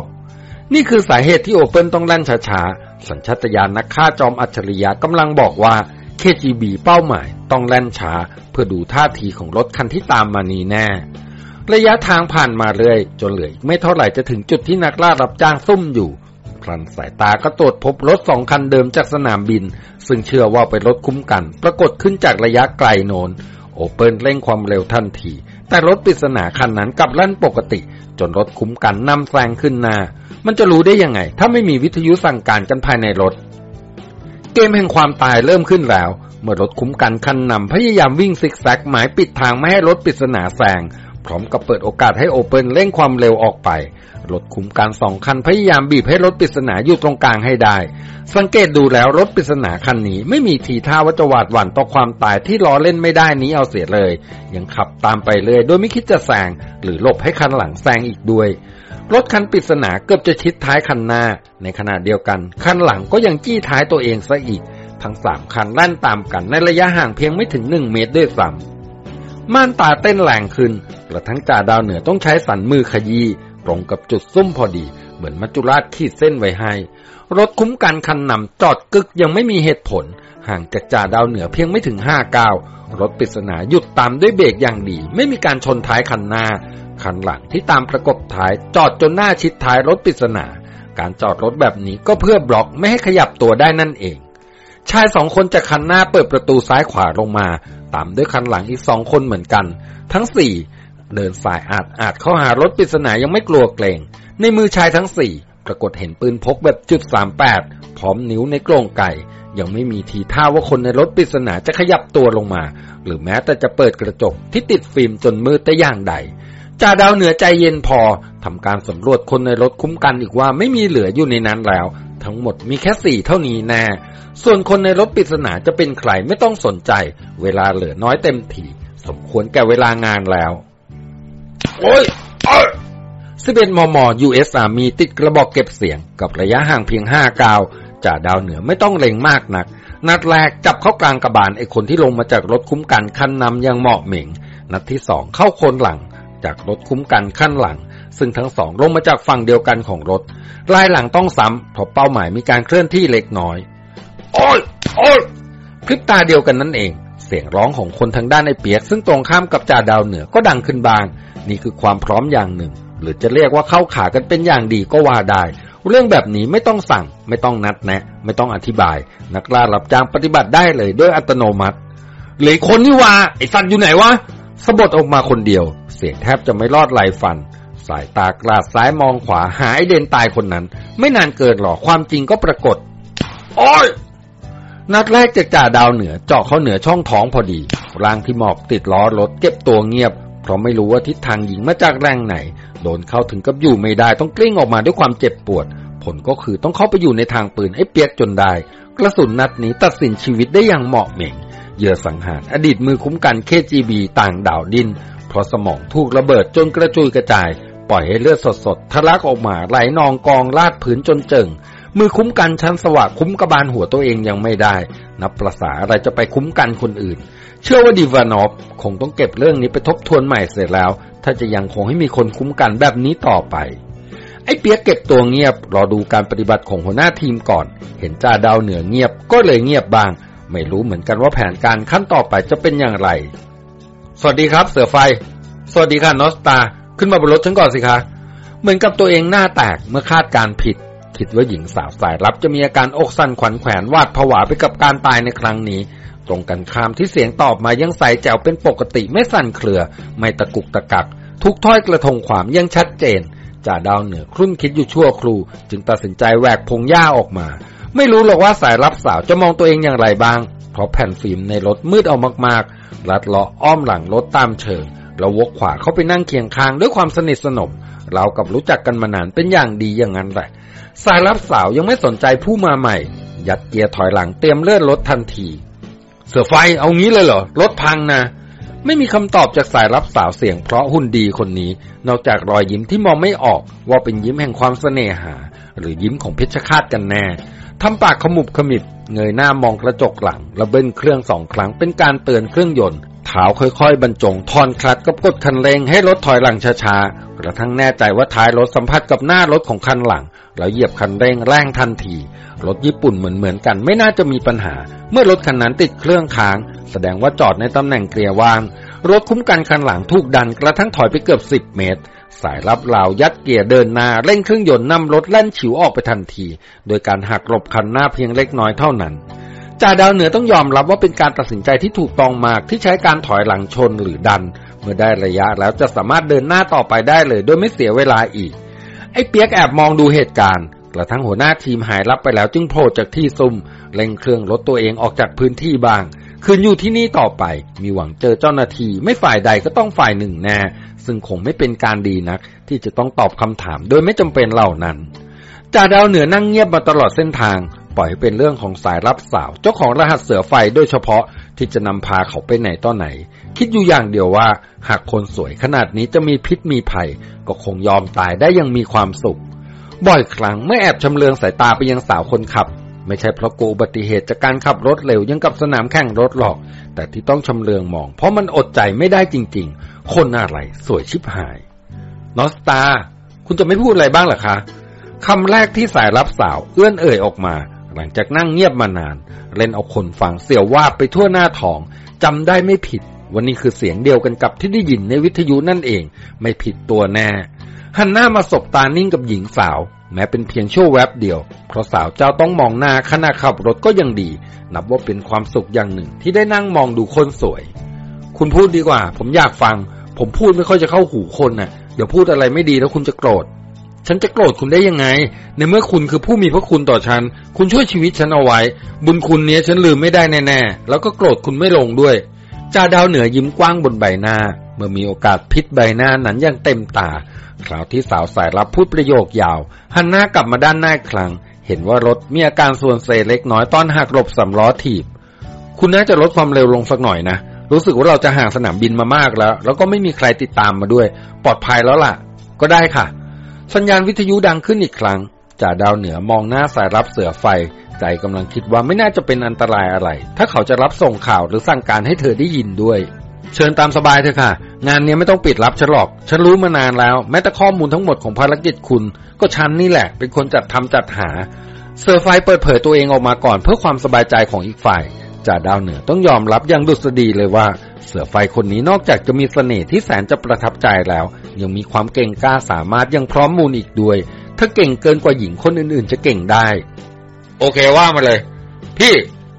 นี่คือสาเหตุที่โอเปิลต้องแล่นช้าๆ สัญชาตญาณนักฆ่าจอมอัจฉริยะกำลังบอกว่า KGB เป้าหมายต้องแล่นช้า เพื่อดูท่าทีของรถคันที่ตามมานี้แน่ ระยะทางผ่านมาเรื่อยจนเหลือไม่เท่าไหร่จะถึงจุดที่นักล่ารับจ้างซุ่มอยู่ พลันสายตาก็ตรวจพบรถสองคันเดิมจากสนามบิน ซึ่งเชื่อว่าเป็นรถคุ้มกัน ปรากฏขึ้นจากระยะไกลโนน โอเปิลเร่งความเร็วทันที แต่รถปริศนาคันนั้นกลับลั่นปกติ จนรถคุ้มกันนำแซงขึ้นหน้า มันจะรู้ได้ยังไง ถ้าไม่มีวิทยุสั่งการกันภายในรถ เกมแห่งความตายเริ่มขึ้นแล้ว เมื่อรถคุ้มกันคันนำพยายามวิ่งซิกแซกหมายปิดทางไม่ให้รถปริศนาแซง พร้อมกับเปิดโอกาสให้โอเปิลเร่งความเร็วออกไป รถคุมการสองคันพยายามบีบให้รถปริศนาอยู่ตรงกลางให้ได้ สังเกตดูแล้วรถปริศนาคันนี้ไม่มีทีท่าว่าจะหวาดหวั่นต่อความตายที่ล้อเล่นไม่ได้นี้เอาเสียเลย ยังขับตามไปเลยโดยไม่คิดจะแซงหรือหลบให้คันหลังแซงอีกด้วยรถคันปริศนาเกือบจะชิดท้ายคันหน้า ในขณะเดียวกัน คันหลังก็ยังจี้ท้ายตัวเองซะอีก ทั้งสามคันแล่นตามกันในระยะห่างเพียงไม่ถึงหนึ่งเมตรด้วยซ้ำ ม่านตาเต้นแรงขึ้น กระทั่งจ่าดาวเหนือต้องใช้สันมือขยี้ตรงกับจุดซุ่มพอดี เหมือนมัจจุราชขีดเส้นไว้ให้ รถคุ้มกันคันนำจอดกึกยังไม่มีเหตุผล ห่างจากจ่าดาวเหนือเพียงไม่ถึงห้าก้าวรถปริศนาหยุดตามด้วยเบรกอย่างดี ไม่มีการชนท้ายคันหน้า คันหลังที่ตามประกบท้ายจอดจนหน้าชิดท้ายรถปริศนา การจอดรถแบบนี้ก็เพื่อบล็อกไม่ให้ขยับตัวได้นั่นเองชายสองคนจากคันหน้าเปิดประตูซ้ายขวาลงมา ตามด้วยคันหลังอีกสองคนเหมือนกัน ทั้งสี่เดินสายอาดอาดเข้าหารถปริศนายังไม่กลัวเกรง ในมือชายทั้งสี่ปรากฏเห็นปืนพกแบบจุดสามแปดพร้อมนิ้วในกรงไก่ ยังไม่มีทีท่าว่าคนในรถปริศนาจะขยับตัวลงมา หรือแม้แต่จะเปิดกระจกที่ติดฟิล์มจนมืดแต่อย่างใดจ่าดาวเหนือใจเย็นพอ ทำการสำรวจคนในรถคุ้มกันอีกว่าไม่มีเหลืออยู่ในนั้นแล้ว ทั้งหมดมีแค่สี่เท่านี้แน่ ส่วนคนในรถปริศนาจะเป็นใครไม่ต้องสนใจ เวลาเหลือน้อยเต็มทีสมควรแก่เวลางานแล้ว โอ้ยสิบเอ็ดมม US มีติดกระบอกเก็บเสียงกับระยะห่างเพียงห้ากาวจ่าดาวเหนือไม่ต้องเล็งมากนัก นัดแรกจับเข้ากลางกระบาลไอ้คนที่ลงมาจากรถคุ้มกันคันนำยังเหมาะเหม่ง นัดที่สองเข้าคนหลัง จากรถคุ้มกันขั้นหลัง ซึ่งทั้งสองลงมาจากฝั่งเดียวกันของรถลายหลังต้องซ้ำเพราะเป้าหมายมีการเคลื่อนที่เล็กน้อย โอ้ยโอ้ยพริบตาเดียวกันนั่นเอง เสียงร้องของคนทางด้านไอ้เปียก ซึ่งตรงข้ามกับจ่าดาวเหนือก็ดังขึ้นบาง นี่คือความพร้อมอย่างหนึ่ง หรือจะเรียกว่าเข้าขากันเป็นอย่างดีก็ว่าได้ เรื่องแบบนี้ไม่ต้องสั่ง ไม่ต้องนัดแนะ ไม่ต้องอธิบาย นักล่ารับจ้างปฏิบัติได้เลยด้วยอัตโนมัติเหลือคนนี่ว่าไอ้สัตว์อยู่ไหนวะสะบดออกมาคนเดียว เสียงแทบจะไม่รอดไหลฟัน สายตากลาดซ้ายมองขวาหาไอเดนตายคนนั้น ไม่นานเกินหรอกความจริงก็ปรากฏ โอ้ยนัดแรกจากจ่าดาวเหนือเจาะเข้าเหนือช่องท้องพอดี ร่างที่หมอบติดล้อรถเก็บตัวเงียบ เพราะไม่รู้ว่าทิศทางยิงมาจากแรงไหน โดนเข้าถึงกับอยู่ไม่ได้ต้องกลิ้งออกมาด้วยความเจ็บปวด ผลก็คือต้องเข้าไปอยู่ในทางปืนให้เปียกจนได้ กระสุนนัดนี้ตัดสินชีวิตได้อย่างเหมาะเหม่งเหยื่อสังหารอดีตมือคุ้มกัน KGB ต่างดาวดิน เพราะสมองถูกระเบิดจนกระจุยกระจาย ปล่อยให้เลือดสดๆทะลักออกมาไหลนองกองลาดพื้นจนเจิงมือคุ้มกันชั้นสว่างคุ้มกระบาลหัวตัวเองยังไม่ได้ นับประษาอะไรจะไปคุ้มกันคนอื่น เชื่อว่าดิวานอฟคงต้องเก็บเรื่องนี้ไปทบทวนใหม่เสร็จแล้ว ถ้าจะยังคงให้มีคนคุ้มกันแบบนี้ต่อไป ไอ้เปียกเก็บตัวเงียบ รอดูการปฏิบัติของหัวหน้าทีมก่อน เห็นจ่าดาวเหนือเงียบก็เลยเงียบบ้าง ไม่รู้เหมือนกันว่าแผนการขั้นต่อไปจะเป็นอย่างไร สวัสดีครับ เสือไฟ สวัสดีค่ะนอสตา ขึ้นมาบนรถฉันก่อนสิคะ เหมือนกับตัวเองหน้าแตกเมื่อคาดการผิด คิดว่าหญิงสาวสายลับจะมีอาการอกสั่นขวัญแขวนวาดผวาไปกับการตายในครั้งนี้ ตรงกันข้ามที่เสียงตอบมายังใสแจ๋วเป็นปกติไม่สั่นเครือ ไม่ตะกุกตะกัก ทุกถ้อยกระทงความยังชัดเจนจ่าดาวเหนือครุ่นคิดอยู่ชั่วครู จึงตัดสินใจแหวกพงหญ้าออกมา ไม่รู้หรอกว่าสายรับสาวจะมองตัวเองอย่างไรบ้าง เพราะแผ่นฟิล์มในรถมืดเอามากๆลัดเลาะอ้อมหลังรถตามเชิง แล้วกขวาเข้าไปนั่งเคียงข้างด้วยความสนิทสนม เรากับรู้จักกันมานานเป็นอย่างดีอย่างนั้นแหละ สายรับสาวยังไม่สนใจผู้มาใหม่ ยัดเกียร์ถอยหลังเตรียมเลื่อนรถทันที เสือไฟเอางี้เลยเหรอ รถพังนะไม่มีคำตอบจากสายรับสาวเสียงเพราะหุ่นดีคนนี้ นอกจากรอยยิ้มที่มองไม่ออก ว่าเป็นยิ้มแห่งความเสน่หา หรือยิ้มของเพชฌฆาตกันแน่ทำปากขมุบขมิบเงยหน้า มองกระจกหลังแล้วเบิ้ลเครื่องสองครั้งเป็นการเตือนเครื่องยนต์ เท้าค่อยๆ บรรจงทอนคลัดกับกดคันเร่งให้รถถอยหลังช้าๆ กระทั่งแน่ใจว่าท้ายรถสัมผัสกับหน้ารถของคันหลัง แล้วเหยียบคันเร่งแรงทันที รถญี่ปุ่นเหมือนๆกันไม่น่าจะมีปัญหา เมื่อรถคันนั้นติดเครื่องค้าง แสดงว่าจอดในตำแหน่งเกียร์ว่าง รถคุ้มกันคันหลังถูกดันกระทั่งถอยไปเกือบสิบเมตรสายรับรายัดเกียร์เดินหน้าเร่งเครื่องยนต์นำรถแล่นฉิวออกไปทันที โดยการหักหลบคันหน้าเพียงเล็กน้อยเท่านั้น จ่าดาวเหนือต้องยอมรับว่าเป็นการตัดสินใจที่ถูกต้องมากที่ใช้การถอยหลังชนหรือดัน เมื่อได้ระยะแล้วจะสามารถเดินหน้าต่อไปได้เลย โดยไม่เสียเวลาอีก ไอ้เปียกแอบมองดูเหตุการณ์กระทั่งหัวหน้าทีมหายลับไปแล้วจึงโผล่จากที่ซุ่มเร่งเครื่องรถตัวเองออกจากพื้นที่บ้าง คืนอยู่ที่นี่ต่อไป มีหวังเจอเจ้าหน้าที่ไม่ฝ่ายใดก็ต้องฝ่ายหนึ่งแน่ซึ่งคงไม่เป็นการดีนัก ที่จะต้องตอบคำถามโดยไม่จำเป็นเหล่านั้นจ่าดาวเหนือนั่งเงียบมาตลอดเส้นทาง ปล่อยให้เป็นเรื่องของสายรับสาว เจ้าของรหัสเสือไฟโดยเฉพาะที่จะนำพาเขาไปไหนต่อไหน คิดอยู่อย่างเดียวว่า หากคนสวยขนาดนี้จะมีพิษมีภัย ก็คงยอมตายได้อยังมีความสุข บ่อยครั้งเมื่อแอบชำเลืองสายตาไปยังสาวคนขับ ไม่ใช่เพราะกลัวอุบัติเหตุจากการขับรถเร็วยังกับสนามแข่งรถหรอก แต่ที่ต้องชำเลืองมอง เพราะมันอดใจไม่ได้จริง ๆ คนอะไรสวยชิบหายนอสตา คุณจะไม่พูดอะไรบ้างหรอคะคำแรกที่สายรับสาวเอื้อนเอ่ยออกมา หลังจากนั่งเงียบมานาน เล่นเอาคนฟังเสียวว่าไปทั่วหน้าท้องจำได้ไม่ผิดวันนี้คือเสียงเดียวกันกับที่ได้ยินในวิทยุนั่นเอง ไม่ผิดตัวแน่หันหน้ามาสบตานิ่งกับหญิงสาว แม้เป็นเพียงชั่วแวบเดียว เพราะสาวเจ้าต้องมองหน้าขณะขับรถก็ยังดี นับว่าเป็นความสุขอย่างหนึ่งที่ได้นั่งมองดูคนสวย คุณพูดดีกว่า ผมอยากฟัง ผมพูดไม่ค่อยจะเข้าหูคนน่ะเดี๋ยวพูดอะไรไม่ดีแล้วคุณจะโกรธ ฉันจะโกรธคุณได้ยังไง ในเมื่อคุณคือผู้มีพระคุณต่อฉัน คุณช่วยชีวิตฉันเอาไว้ บุญคุณเนี้ยฉันลืมไม่ได้แน่ๆ แล้วก็โกรธคุณไม่ลงด้วย จ่าดาวเหนือยิ้มกว้างบนใบหน้า เมื่อมีโอกาสพิษใบหน้านั้นอย่างเต็มตา คราวที่สาวสายรับพูดประโยคยาว หันหน้ากลับมาด้านหน้าครั้ง เห็นว่ารถมีอาการส่วนเซเล็กน้อยตอนหักหลบสำล้อถีบ คุณน่าจะลดความเร็วลงสักหน่อยนะ รู้สึกว่าเราจะห่างสนามบินมามากแล้ว แล้วก็ไม่มีใครติดตามมาด้วย ปลอดภัยแล้วล่ะ ก็ได้ค่ะ สัญญาณวิทยุดังขึ้นอีกครั้งจ่าดาวเหนือมองหน้าสายรับเสือไฟ ใจกำลังคิดว่าไม่น่าจะเป็นอันตรายอะไร ถ้าเขาจะรับส่งข่าวหรือสั่งการให้เธอได้ยินด้วย เชิญตามสบายเถอะค่ะ งานนี้ไม่ต้องปิดรับฉันหรอก ฉันรู้มานานแล้ว แม้แต่ข้อมูลทั้งหมดของภารกิจคุณ ก็ฉันนี่แหละ เป็นคนจัดทำจัดหาเซอไฟเปิดเผยตัวเองออกมาก่อนเพื่อความสบายใจของอีกฝ่าย จ่าดาวเหนือต้องยอมรับอย่างดุษฎีเลยว่า เสือไฟคนนี้นอกจากจะมีเสน่ห์ที่แสนจะประทับใจแล้ว ยังมีความเก่งกล้าสามารถยังพร้อมมูลอีกด้วย ถ้าเก่งเกินกว่าหญิงคนอื่นๆ จะเก่งได้ โอเคว่ามาเลย พี่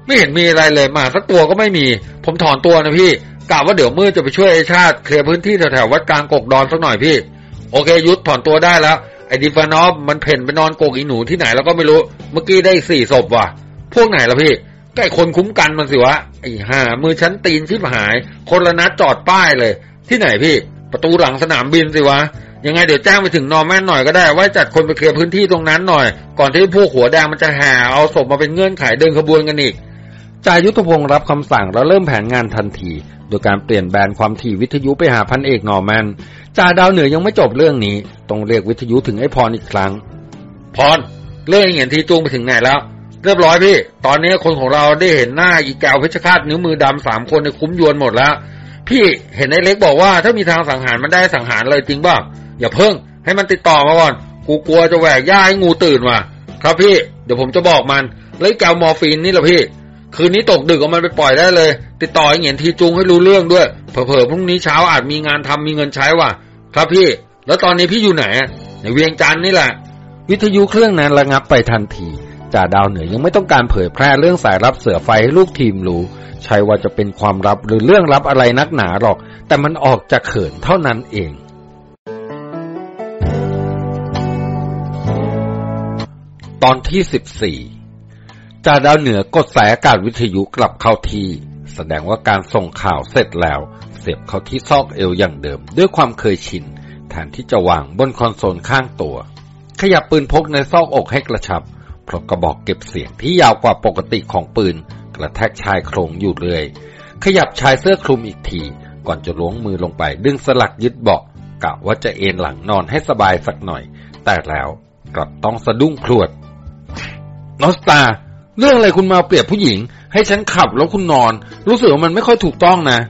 ไม่เห็นมีอะไรเลยหมาสักตัวก็ไม่มี ผมถอนตัวนะพี่กะว่าเดี๋ยวมืดจะไปช่วยไอชาติเคลียร์พื้นที่แถวๆวัดกลางกกดอนสักหน่อยพี่ โอเค ยุดถอนตัวได้แล้วไอดิฟานอฟมันเพ่นไปนอนโกกอีหนูที่ไหนแล้วก็ไม่รู้ เมื่อกี้ได้สี่ศพว่ะ พวกไหนล่ะพี่ ใกล้คนคุ้มกันมันสิวะไอ้ห่ามือชั้นตีนชิบหาย คนละนัดจอดป้ายเลย ที่ไหนพี่ ประตูหลังสนามบินสิวะ ยังไงเดี๋ยวแจ้งไปถึงนอร์แมนหน่อยก็ได้ ว่าจัดคนไปเคลียร์พื้นที่ตรงนั้นหน่อย ก่อนที่พวกหัวแดงมันจะแห่เอาศพมาเป็นเงื่อนไขเดินขบวนกันอีกจายุทธพงศ์รับคำสั่งแล้วเริ่มแผนงานทันที โดยการเปลี่ยนแบนความถี่วิทยุไปหาพันเอกนอร์แมนจ่าดาวเหนือยังไม่จบเรื่องนี้ ต้องเรียกวิทยุถึงไอ้พรอีกครั้ง พรเรื่องเห็นทีจูงไปถึงไหนแล้ว เรียบร้อยพี่ ตอนนี้คนของเราได้เห็นหน้าอีแก้วเพชรฆาตนิ้วมือดำสามคนในคุ้มยวนหมดแล้ว พี่เห็นไอ้เล็กบอกว่า ถ้ามีทางสังหารมันได้สังหารเลยจริงป่ะอย่าเพิ่ง ให้มันติดต่อมาก่อน กูกลัวจะแหวกย่าให้งูตื่นว่ะ ครับพี่ เดี๋ยวผมจะบอกมันแล้วไอ้แก้วมอร์ฟีนนี่แหละพี่ คืนนี้ตกดึกเอามันไปปล่อยได้เลย ติดต่อไอ้เหงียนทีจุงให้รู้เรื่องด้วย เผลอๆพรุ่งนี้เช้าอาจมีงานทำมีเงินใช้ว่ะ ครับพี่ แล้วตอนนี้พี่อยู่ไหนในเวียงจันทร์นี่แหละ วิทยุเครื่องนั้นระงับไปทันที จ่าดาวเหนือยังไม่ต้องการเผยแพร่เรื่องสายรับเสือไฟให้ลูกทีมรู้ใช่ว่าจะเป็นความลับหรือเรื่องลับอะไรนักหนาหรอก แต่มันออกจากเขินเท่านั้นเองตอนที่สิบสี่จ่าดาวเหนือกดสายอากาศวิทยุกลับเข้าที่ แสดงว่าการส่งข่าวเสร็จแล้ว เสียบเข้าที่ซอกเอวอย่างเดิม ด้วยความเคยชินแทนที่จะวางบนคอนโซลข้างตัว ขยับปืนพกในซอกอกให้กระชับ เพราะกระบอกเก็บเสียงที่ยาวกว่าปกติของปืน กระแทกชายโครงอยู่เรื่อยขยับชายเสื้อคลุมอีกที ก่อนจะล้วงมือลงไป ดึงสลักยึดเบาะกะว่าจะเอนหลังนอนให้สบายสักหน่อย แต่แล้วกลับต้องสะดุ้งพรวดนอสตา เรื่องอะไรคุณมาเปรียบผู้หญิง ให้ฉันขับแล้วคุณนอน รู้สึกว่ามันไม่ค่อยถูกต้องนะ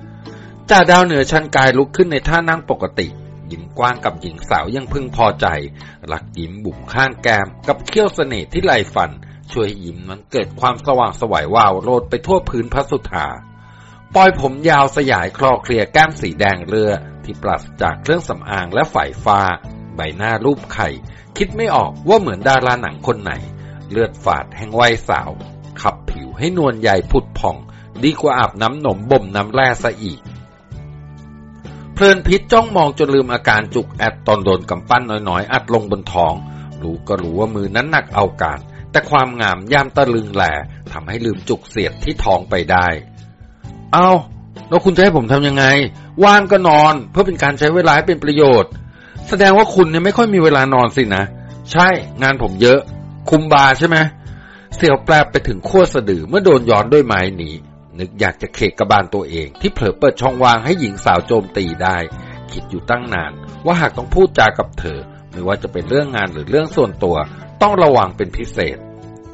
จ่าดาวเหนือชันกายลุกขึ้นในท่านั่งปกติ กว้างกับหญิงสาวยังพึงพอใจ หลักยิ้มบุ๋มข้างแก้มกับเขี้ยวเสน่ห์ที่ไหลฟัน ช่วยยิ้มนั้นเกิดความสว่างสวยวาวโรดไปทั่วพื้นพระสุธาปล่อยผมยาวสยายคลอเคลียแก้มสีแดงเรือ ที่ปราศจากเครื่องสำอางและฝ่ายฟ้า ใบหน้ารูปไข่ คิดไม่ออกว่าเหมือนดาราหนังคนไหน เลือดฝาดแห่งวัยสาว ขับผิวให้นวลใหญ่ผุดผ่อง ดีกว่าอาบน้ำหนมบ่มน้ำแร่ซะอีก เพลินพิษจ้องมองจนลืมอาการจุกแอดตอนโดนกำปั้นน้อยๆ อัดลงบนท้อง รู้ก็รู้ว่ามือนั้นหนักเอาการ แต่ความงามย่ามตะลึงแหล่ทำให้ลืมจุกเสียดที่ท้องไปได้ เอาแล้วคุณจะให้ผมทำยังไง ว่างก็นอน เพื่อเป็นการใช้เวลาให้เป็นประโยชน์ แสดงว่าคุณเนี่ยไม่ค่อยมีเวลานอนสินะ ใช่งานผมเยอะ คุมบาใช่ไหมเสี่ยวแปลไปถึงขั้วสะดือเมื่อโดนย้อนด้วยไม้หนี นึกอยากจะเขกกระบาลตัวเอง ที่เผลอเปิดช่องว่างให้หญิงสาวโจมตีได้ คิดอยู่ตั้งนาน ว่าหากต้องพูดจากับเธอ ไม่ว่าจะเป็นเรื่องงานหรือเรื่องส่วนตัว ต้องระวังเป็นพิเศษ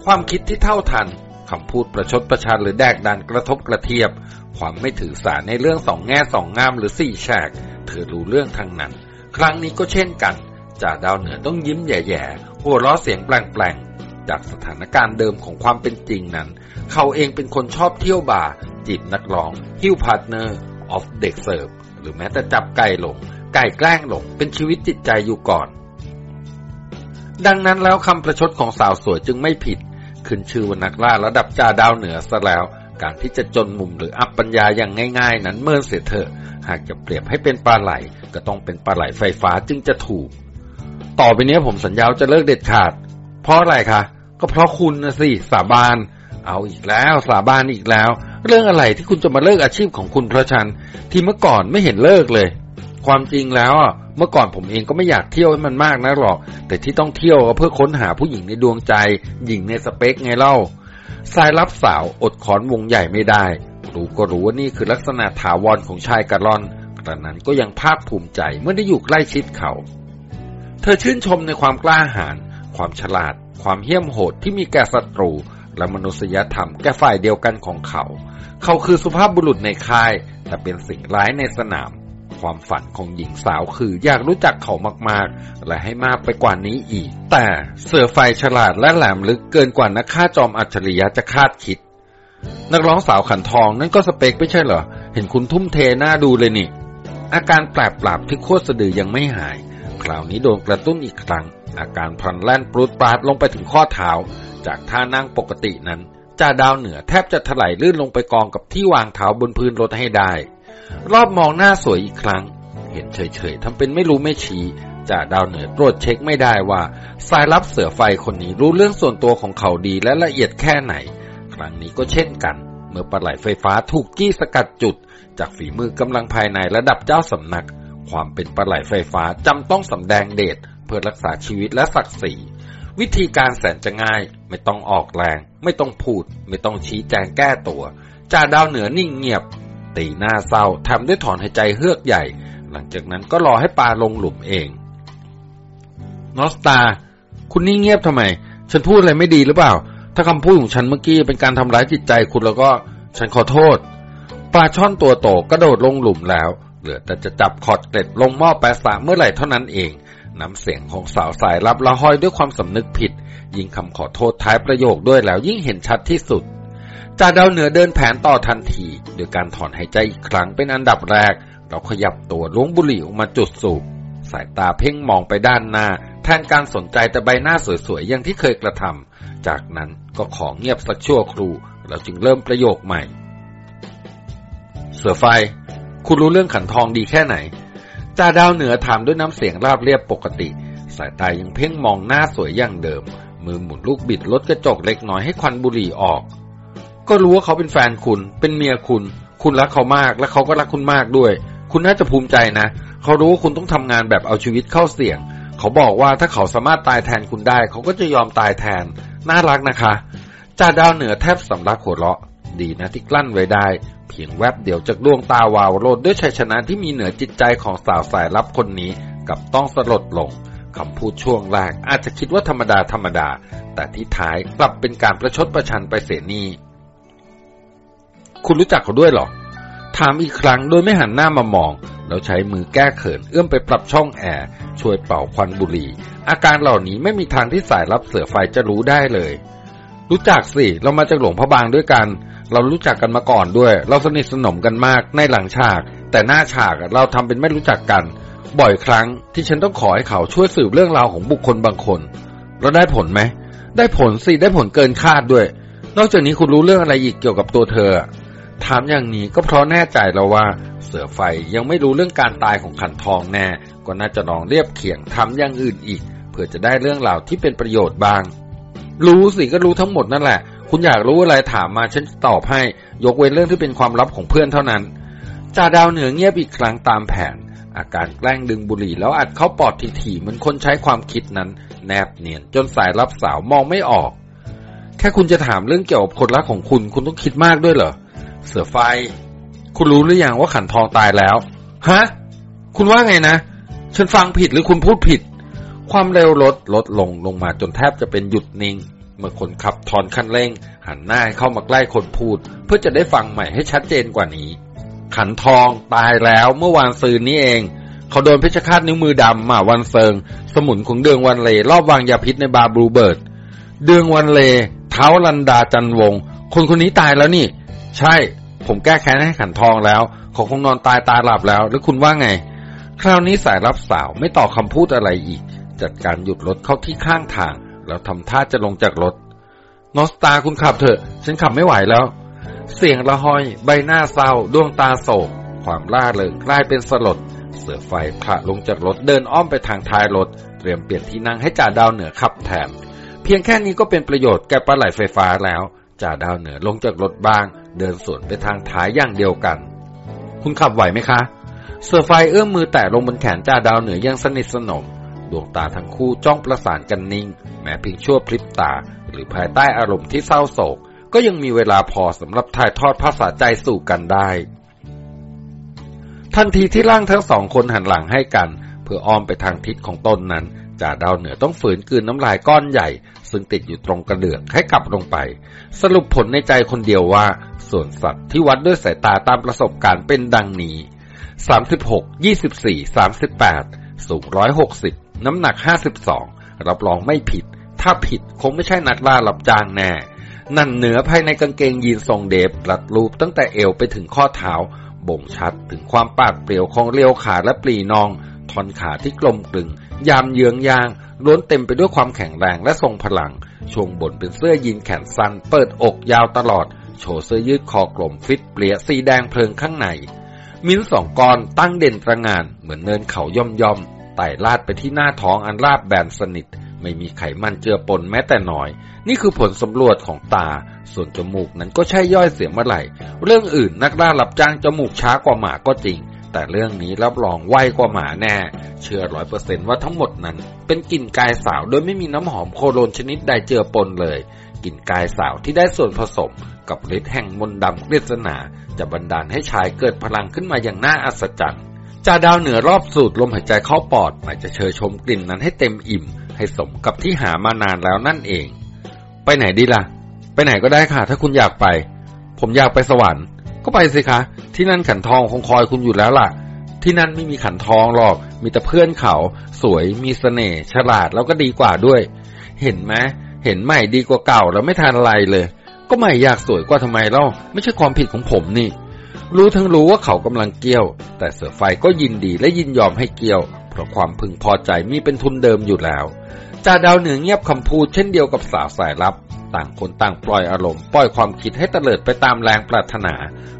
ความคิดที่เท่าทันคำพูดประชดประชันหรือแดกดันกระทบกระเทียบ ความไม่ถือสาในเรื่องสองแง่สองงามหรือสี่แฉก เธอรู้เรื่องทางนั้น ครั้งนี้ก็เช่นกันจ่าดาวเหนือต้องยิ้มแย่ๆหัวเราะเสียงแปลงๆ จากสถานการณ์เดิมของความเป็นจริงนั้น เขาเองเป็นคนชอบเที่ยวบาร์จีบนักร้อง หิ้ว partner off เด็กเสิร์ฟหรือแม้แต่จับไก่หลง ไก่แกล้งหลง เป็นชีวิตจิตใจอยู่ก่อน ดังนั้นแล้วคำประชดของสาวสวยจึงไม่ผิด ขึ้นชื่อว่านักล่าระดับจ่าดาวเหนือซะแล้วการที่จะจนมุมหรืออับปัญญาอย่างง่ายๆ นั้นเมินเสียเถอะ หากจะเปรียบให้เป็นปลาไหล ก็ต้องเป็นปลาไหลไฟฟ้าจึงจะถูก ต่อไปนี้ผมสัญญาจะเลิกเด็ดขาด เพราะอะไรคะ ก็เพราะคุณนะสิสาบาน เอาอีกแล้วสาบานอีกแล้ว เรื่องอะไรที่คุณจะมาเลิกอาชีพของคุณเพราะฉันที่เมื่อก่อนไม่เห็นเลิกเลย ความจริงแล้วอะเมื่อก่อนผมเองก็ไม่อยากเที่ยวให้มันมากนะหรอก แต่ที่ต้องเที่ยวก็เพื่อค้นหาผู้หญิงในดวงใจ หญิงในสเปคไงเล่าสายรับสาวอดขอนวงใหญ่ไม่ได้ รู้ก็รู้ว่านี่คือลักษณะถาวรของชายกะล่อนกระนั้นก็ยังภาคภูมิใจเมื่อได้อยู่ใกล้ชิดเขา เธอชื่นชมในความกล้าหาญความฉลาด ความเหี้ยมโหดที่มีแก่ศัตรู และมนุษยธรรมแก่ฝ่ายเดียวกันของเขา เขาคือสุภาพบุรุษในค่าย แต่เป็นสิ่งร้ายในสนาม ความฝันของหญิงสาวคืออยากรู้จักเขามากๆ และให้มากไปกว่านี้อีก แต่เสือไฟฉลาดและแหลมลึกเกินกว่านักฆ่าจอมอัจฉริยะจะคาดคิด นักร้องสาวขันทองนั่นก็สเปคไม่ใช่เหรอ เห็นคุณทุ่มเทหน้าดูเลยนี่อาการแปลบปราบที่โคตรสะดือยังไม่หาย คราวนี้โดนกระตุ้นอีกครั้ง อาการพลันแล่นปรุดปราดลงไปถึงข้อเท้า จากท่านั่งปกตินั้นจ่าดาวเหนือแทบจะถลายลื่นลงไปกองกับที่วางเท้าบนพื้นรถให้ได้ รอบมองหน้าสวยอีกครั้ง เห็นเฉยๆทำเป็นไม่รู้ไม่ชี้จ่าดาวเหนือตรวจเช็คไม่ได้ว่าสายลับเสือไฟคนนี้รู้เรื่องส่วนตัวของเขาดีและละเอียดแค่ไหน ครั้งนี้ก็เช่นกัน เมื่อปลาไหลไฟฟ้าถูกจี้สกัดจุด จากฝีมือกำลังภายในระดับเจ้าสำนัก ความเป็นปลาไหลไฟฟ้าจำต้องสำแดงเดช พื่อรักษาชีวิตและศักดิ์ศรีวิธีการแสนจะง่าย ไม่ต้องออกแรง ไม่ต้องพูด ไม่ต้องชี้แจงแก้ตัวจ่าดาวเหนือนิ่งเงียบ ตีหน้าเศร้าทำด้วยถอนหายใจเฮือกใหญ่ หลังจากนั้นก็รอให้ปลาลงหลุมเอง นอสตา คุณนิ่งเงียบทำไม ฉันพูดอะไรไม่ดีหรือเปล่า ถ้าคำพูดของฉันเมื่อกี้เป็นการทำร้ายจิตใจคุณแล้วก็ฉันขอโทษ ปลาช่อนตัวโตกระโดดลงหลุมแล้ว เหลือแต่จะจับขอดเกล็ดลงหม้อแปะสาเมื่อไหร่เท่านั้นเอง น้ำเสียงของสาวสายรับละห้อยด้วยความสำนึกผิด ยิ่งคำขอโทษท้ายประโยคด้วยแล้วยิ่งเห็นชัดที่สุดจ่าดาวเหนือเดินแผนต่อทันทีโดยการถอนหายใจอีกครั้งเป็นอันดับแรก เราขยับตัวล้วงบุหรี่ออกมาจุดสูบสายตาเพ่งมองไปด้านหน้า แทนการสนใจแต่ใบหน้าสวยๆอย่างที่เคยกระทำจากนั้นก็ของเงียบสักชั่วครู่เราจึงเริ่มประโยคใหม่ เสือไฟ คุณรู้เรื่องขันทองดีแค่ไหน จ่าดาวเหนือถามด้วยน้ำเสียงราบเรียบปกติ สายตายังเพ่งมองหน้าสวยอย่างเดิม มือหมุนลูกบิดลดกระจกเล็กน้อยให้ควันบุหรี่ออก ก็รู้ว่าเขาเป็นแฟนคุณ เป็นเมียคุณ คุณรักเขามากและเขาก็รักคุณมากด้วย คุณน่าจะภูมิใจนะ เขารู้ว่าคุณต้องทำงานแบบเอาชีวิตเข้าเสี่ยง เขาบอกว่าถ้าเขาสามารถตายแทนคุณได้ เขาก็จะยอมตายแทน น่ารักนะคะจ่าดาวเหนือแทบสำลักหัวเราะ ดีนะที่กลั้นไว้ได้ เพียงแวบเดียวจากดวงตาวาวโรดด้วยชัยชนะที่มีเหนือจิตใจของสาวสายลับคนนี้กับต้องสลดลงคำพูดช่วงแรกอาจจะคิดว่าธรรมดาธรรมดา แต่ที่ท้ายกลับเป็นการประชดประชันไปเสียนี่คุณรู้จักเขาด้วยหรอ ถามอีกครั้งโดยไม่หันหน้ามามอง แล้วใช้มือแก้เขินเอื้อมไปปรับช่องแอร์ช่วยเป่าควันบุหรี่ อาการเหล่านี้ไม่มีทางที่สายรับเสือไฟจะรู้ได้เลย รู้จักสิ เรามาจากหลวงพระบางด้วยกัน เรารู้จักกันมาก่อนด้วย เราสนิทสนมกันมากในหลังฉาก แต่หน้าฉากเราทำเป็นไม่รู้จักกัน บ่อยครั้งที่ฉันต้องขอให้เขาช่วยสืบเรื่องราวของบุคคลบางคนเราได้ผลไหมได้ผลสิได้ผลเกินคาดด้วย นอกจากนี้คุณรู้เรื่องอะไรอีกเกี่ยวกับตัวเธอ ถามอย่างนี้ก็เพราะแน่ใจแล้วว่า เสือไฟยังไม่รู้เรื่องการตายของขันทองแน่ ก็น่าจะลองเรียบเคียงทำอย่างอื่นอีก เพื่อจะได้เรื่องราวที่เป็นประโยชน์บ้าง รู้สิก็รู้ทั้งหมดนั่นแหละ คุณอยากรู้อะไรถามมาฉันตอบให้ ยกเว้นเรื่องที่เป็นความลับของเพื่อนเท่านั้นจ่าดาวเหนือเงียบอีกครั้งตามแผน อาการแกล้งดึงบุหรี่แล้วอัดเข้าปอดถี่ๆเหมือนคนใช้ความคิดนั้น แนบเนียนจนสายรับสาวมองไม่ออก แค่คุณจะถามเรื่องเกี่ยวกับคนรักของคุณ คุณต้องคิดมากด้วยเหรอ เสือไฟ คุณรู้หรือยังว่าขันทองตายแล้ว ฮะ คุณว่าไงนะ ฉันฟังผิดหรือคุณพูดผิด ความเร็วรถลดลงลงมาจนแทบจะเป็นหยุดนิ่ง เมื่อคนขับถอนคันเร่ง หันหน้าเข้ามาใกล้คนพูด เพื่อจะได้ฟังใหม่ให้ชัดเจนกว่านี้ ขันทองตายแล้วเมื่อวานซืนนี้เอง เขาโดนเพชฌฆาตนิ้วมือดำมาวันเซิง สมุนของเดืองวันเลรอบวางยาพิษในบาร์บลูเบิร์ด เดืองวันเล เท้าลันดาจันวง คนคนนี้ตายแล้วนี่ ใช่ ผมแก้แค้นให้ขันทองแล้วเขาคงนอนตายตาหลับแล้ว แล้วคุณว่าไง คราวนี้สายรับสาวไม่ต่อคำพูดอะไรอีก จัดการหยุดรถเข้าที่ข้างทาง แล้วทำท่าจะลงจากรถ นอสตาคุณขับเถอะ ฉันขับไม่ไหวแล้ว เสียงละหอย ใบหน้าเศร้า ดวงตาโศก ความล่าเริงกลายเป็นสลด เสือไฟพระลงจากรถเดินอ้อมไปทางท้ายรถ เตรียมเปลี่ยนที่นั่งให้จ่าดาวเหนือขับแทน เพียงแค่นี้ก็เป็นประโยชน์แก่ปลาไหลไฟฟ้าแล้ว จ่าดาวเหนือลงจากรถบ้าง เดินสวนไปทางท้ายอย่างเดียวกัน คุณขับไหวไหมคะ เสือไฟเอื้อมมือแตะลงบนแขนจ่าดาวเหนือยังสนิทสนม ดวงตาทั้งคู่จ้องประสานกันนิ่ง แม้เพียงชั่วพริบตา หรือภายใต้อารมณ์ที่เศร้าโศก ก็ยังมีเวลาพอสำหรับถ่ายทอดภาษาใจสู่กันได้ ทันทีที่ร่างทั้งสองคนหันหลังให้กัน เพื่ออ้อมไปทางทิศของตนนั้นจ่าดาวเหนือต้องฝืนกืนน้ำลายก้อนใหญ่ ซึ่งติดอยู่ตรงกระเดือกให้กลับลงไป สรุปผลในใจคนเดียวว่า ส่วนสัตว์ที่วัดด้วยสายตาตามประสบการณ์เป็นดังนี้ 36 24 38 สูง 160 น้ำหนัก52รับรองไม่ผิด ถ้าผิดคงไม่ใช่นักล่ารับจ้างแน่ นั่นเหนือภายในกางเกงยีนทรงเดฟรัดรูปตั้งแต่เอวไปถึงข้อเท้า บ่งชัดถึงความปาดเปรียวของเรียวขาและปลีนอง ทอนขาที่กลมกลึง ยามเยืองยางล้วนเต็มไปด้วยความแข็งแรงและทรงพลัง ช่วงบนเป็นเสื้อยีนแขนสั้น เปิดอกยาวตลอด โชว์เสื้อยืดคอกลมฟิตเปลี่ยสีแดงเพลิงข้างใน มิ้นสองกรตั้งเด่นตระงานเหมือนเนินเขาย่อมย่อม ไต่ลาดไปที่หน้าท้องอันราบแบนสนิท ไม่มีไขมันเจือปนแม้แต่น้อย นี่คือผลสำรวจของตา ส่วนจมูกนั้นก็ใช่ย่อยเสียเมื่อไหร่ เรื่องอื่นนักล่ารับจ้างจมูกช้ากว่าหมาก็จริง แต่เรื่องนี้รับรองไวกว่าหมาแน่ เชื่อร้อยเปอร์เซนว่าทั้งหมดนั้น เป็นกลิ่นกายสาวโดยไม่มีน้ำหอมโคโรนชนิดใดเจือปนเลยกลิ่นกายสาวที่ได้ส่วนผสมกับฤทธิ์แห่งมนต์ดำเกฤษนาจะบันดาลให้ชายเกิดพลังขึ้นมาอย่างน่าอัศจรรย์ จ่าดาวเหนือรอบสูดลมหายใจเข้าปอดหมายจะเชยชมกลิ่นนั้นให้เต็มอิ่ม ให้สมกับที่หามานานแล้วนั่นเอง ไปไหนดีล่ะ ไปไหนก็ได้ค่ะ ถ้าคุณอยากไป ผมอยากไปสวรรค์ ก็ไปสิคะ ที่นั่นขันทองคงคอยคุณอยู่แล้วล่ะ ที่นั่นไม่มีขันทองหรอก มีแต่เพื่อนเขา สวยมีเสน่ห์ฉลาดแล้วก็ดีกว่าด้วย เห็นไหมเห็นใหม่ดีกว่าเก่าแล้วไม่ทานอะไรเลย ก็ใหม่อยากสวยกว่าทำไมเล่า ไม่ใช่ความผิดของผมนี่ รู้ทั้งรู้ว่าเขากำลังเกี้ยว แต่เสือไฟก็ยินดีและยินยอมให้เกี้ยว เพราะความพึงพอใจมีเป็นทุนเดิมอยู่แล้วจ่าดาวเหนือเงียบคำพูดเช่นเดียวกับสาวสายลับ ต่างคนต่างปล่อยอารมณ์ปล่อยความคิดให้เตลิดไปตามแรงปรารถนา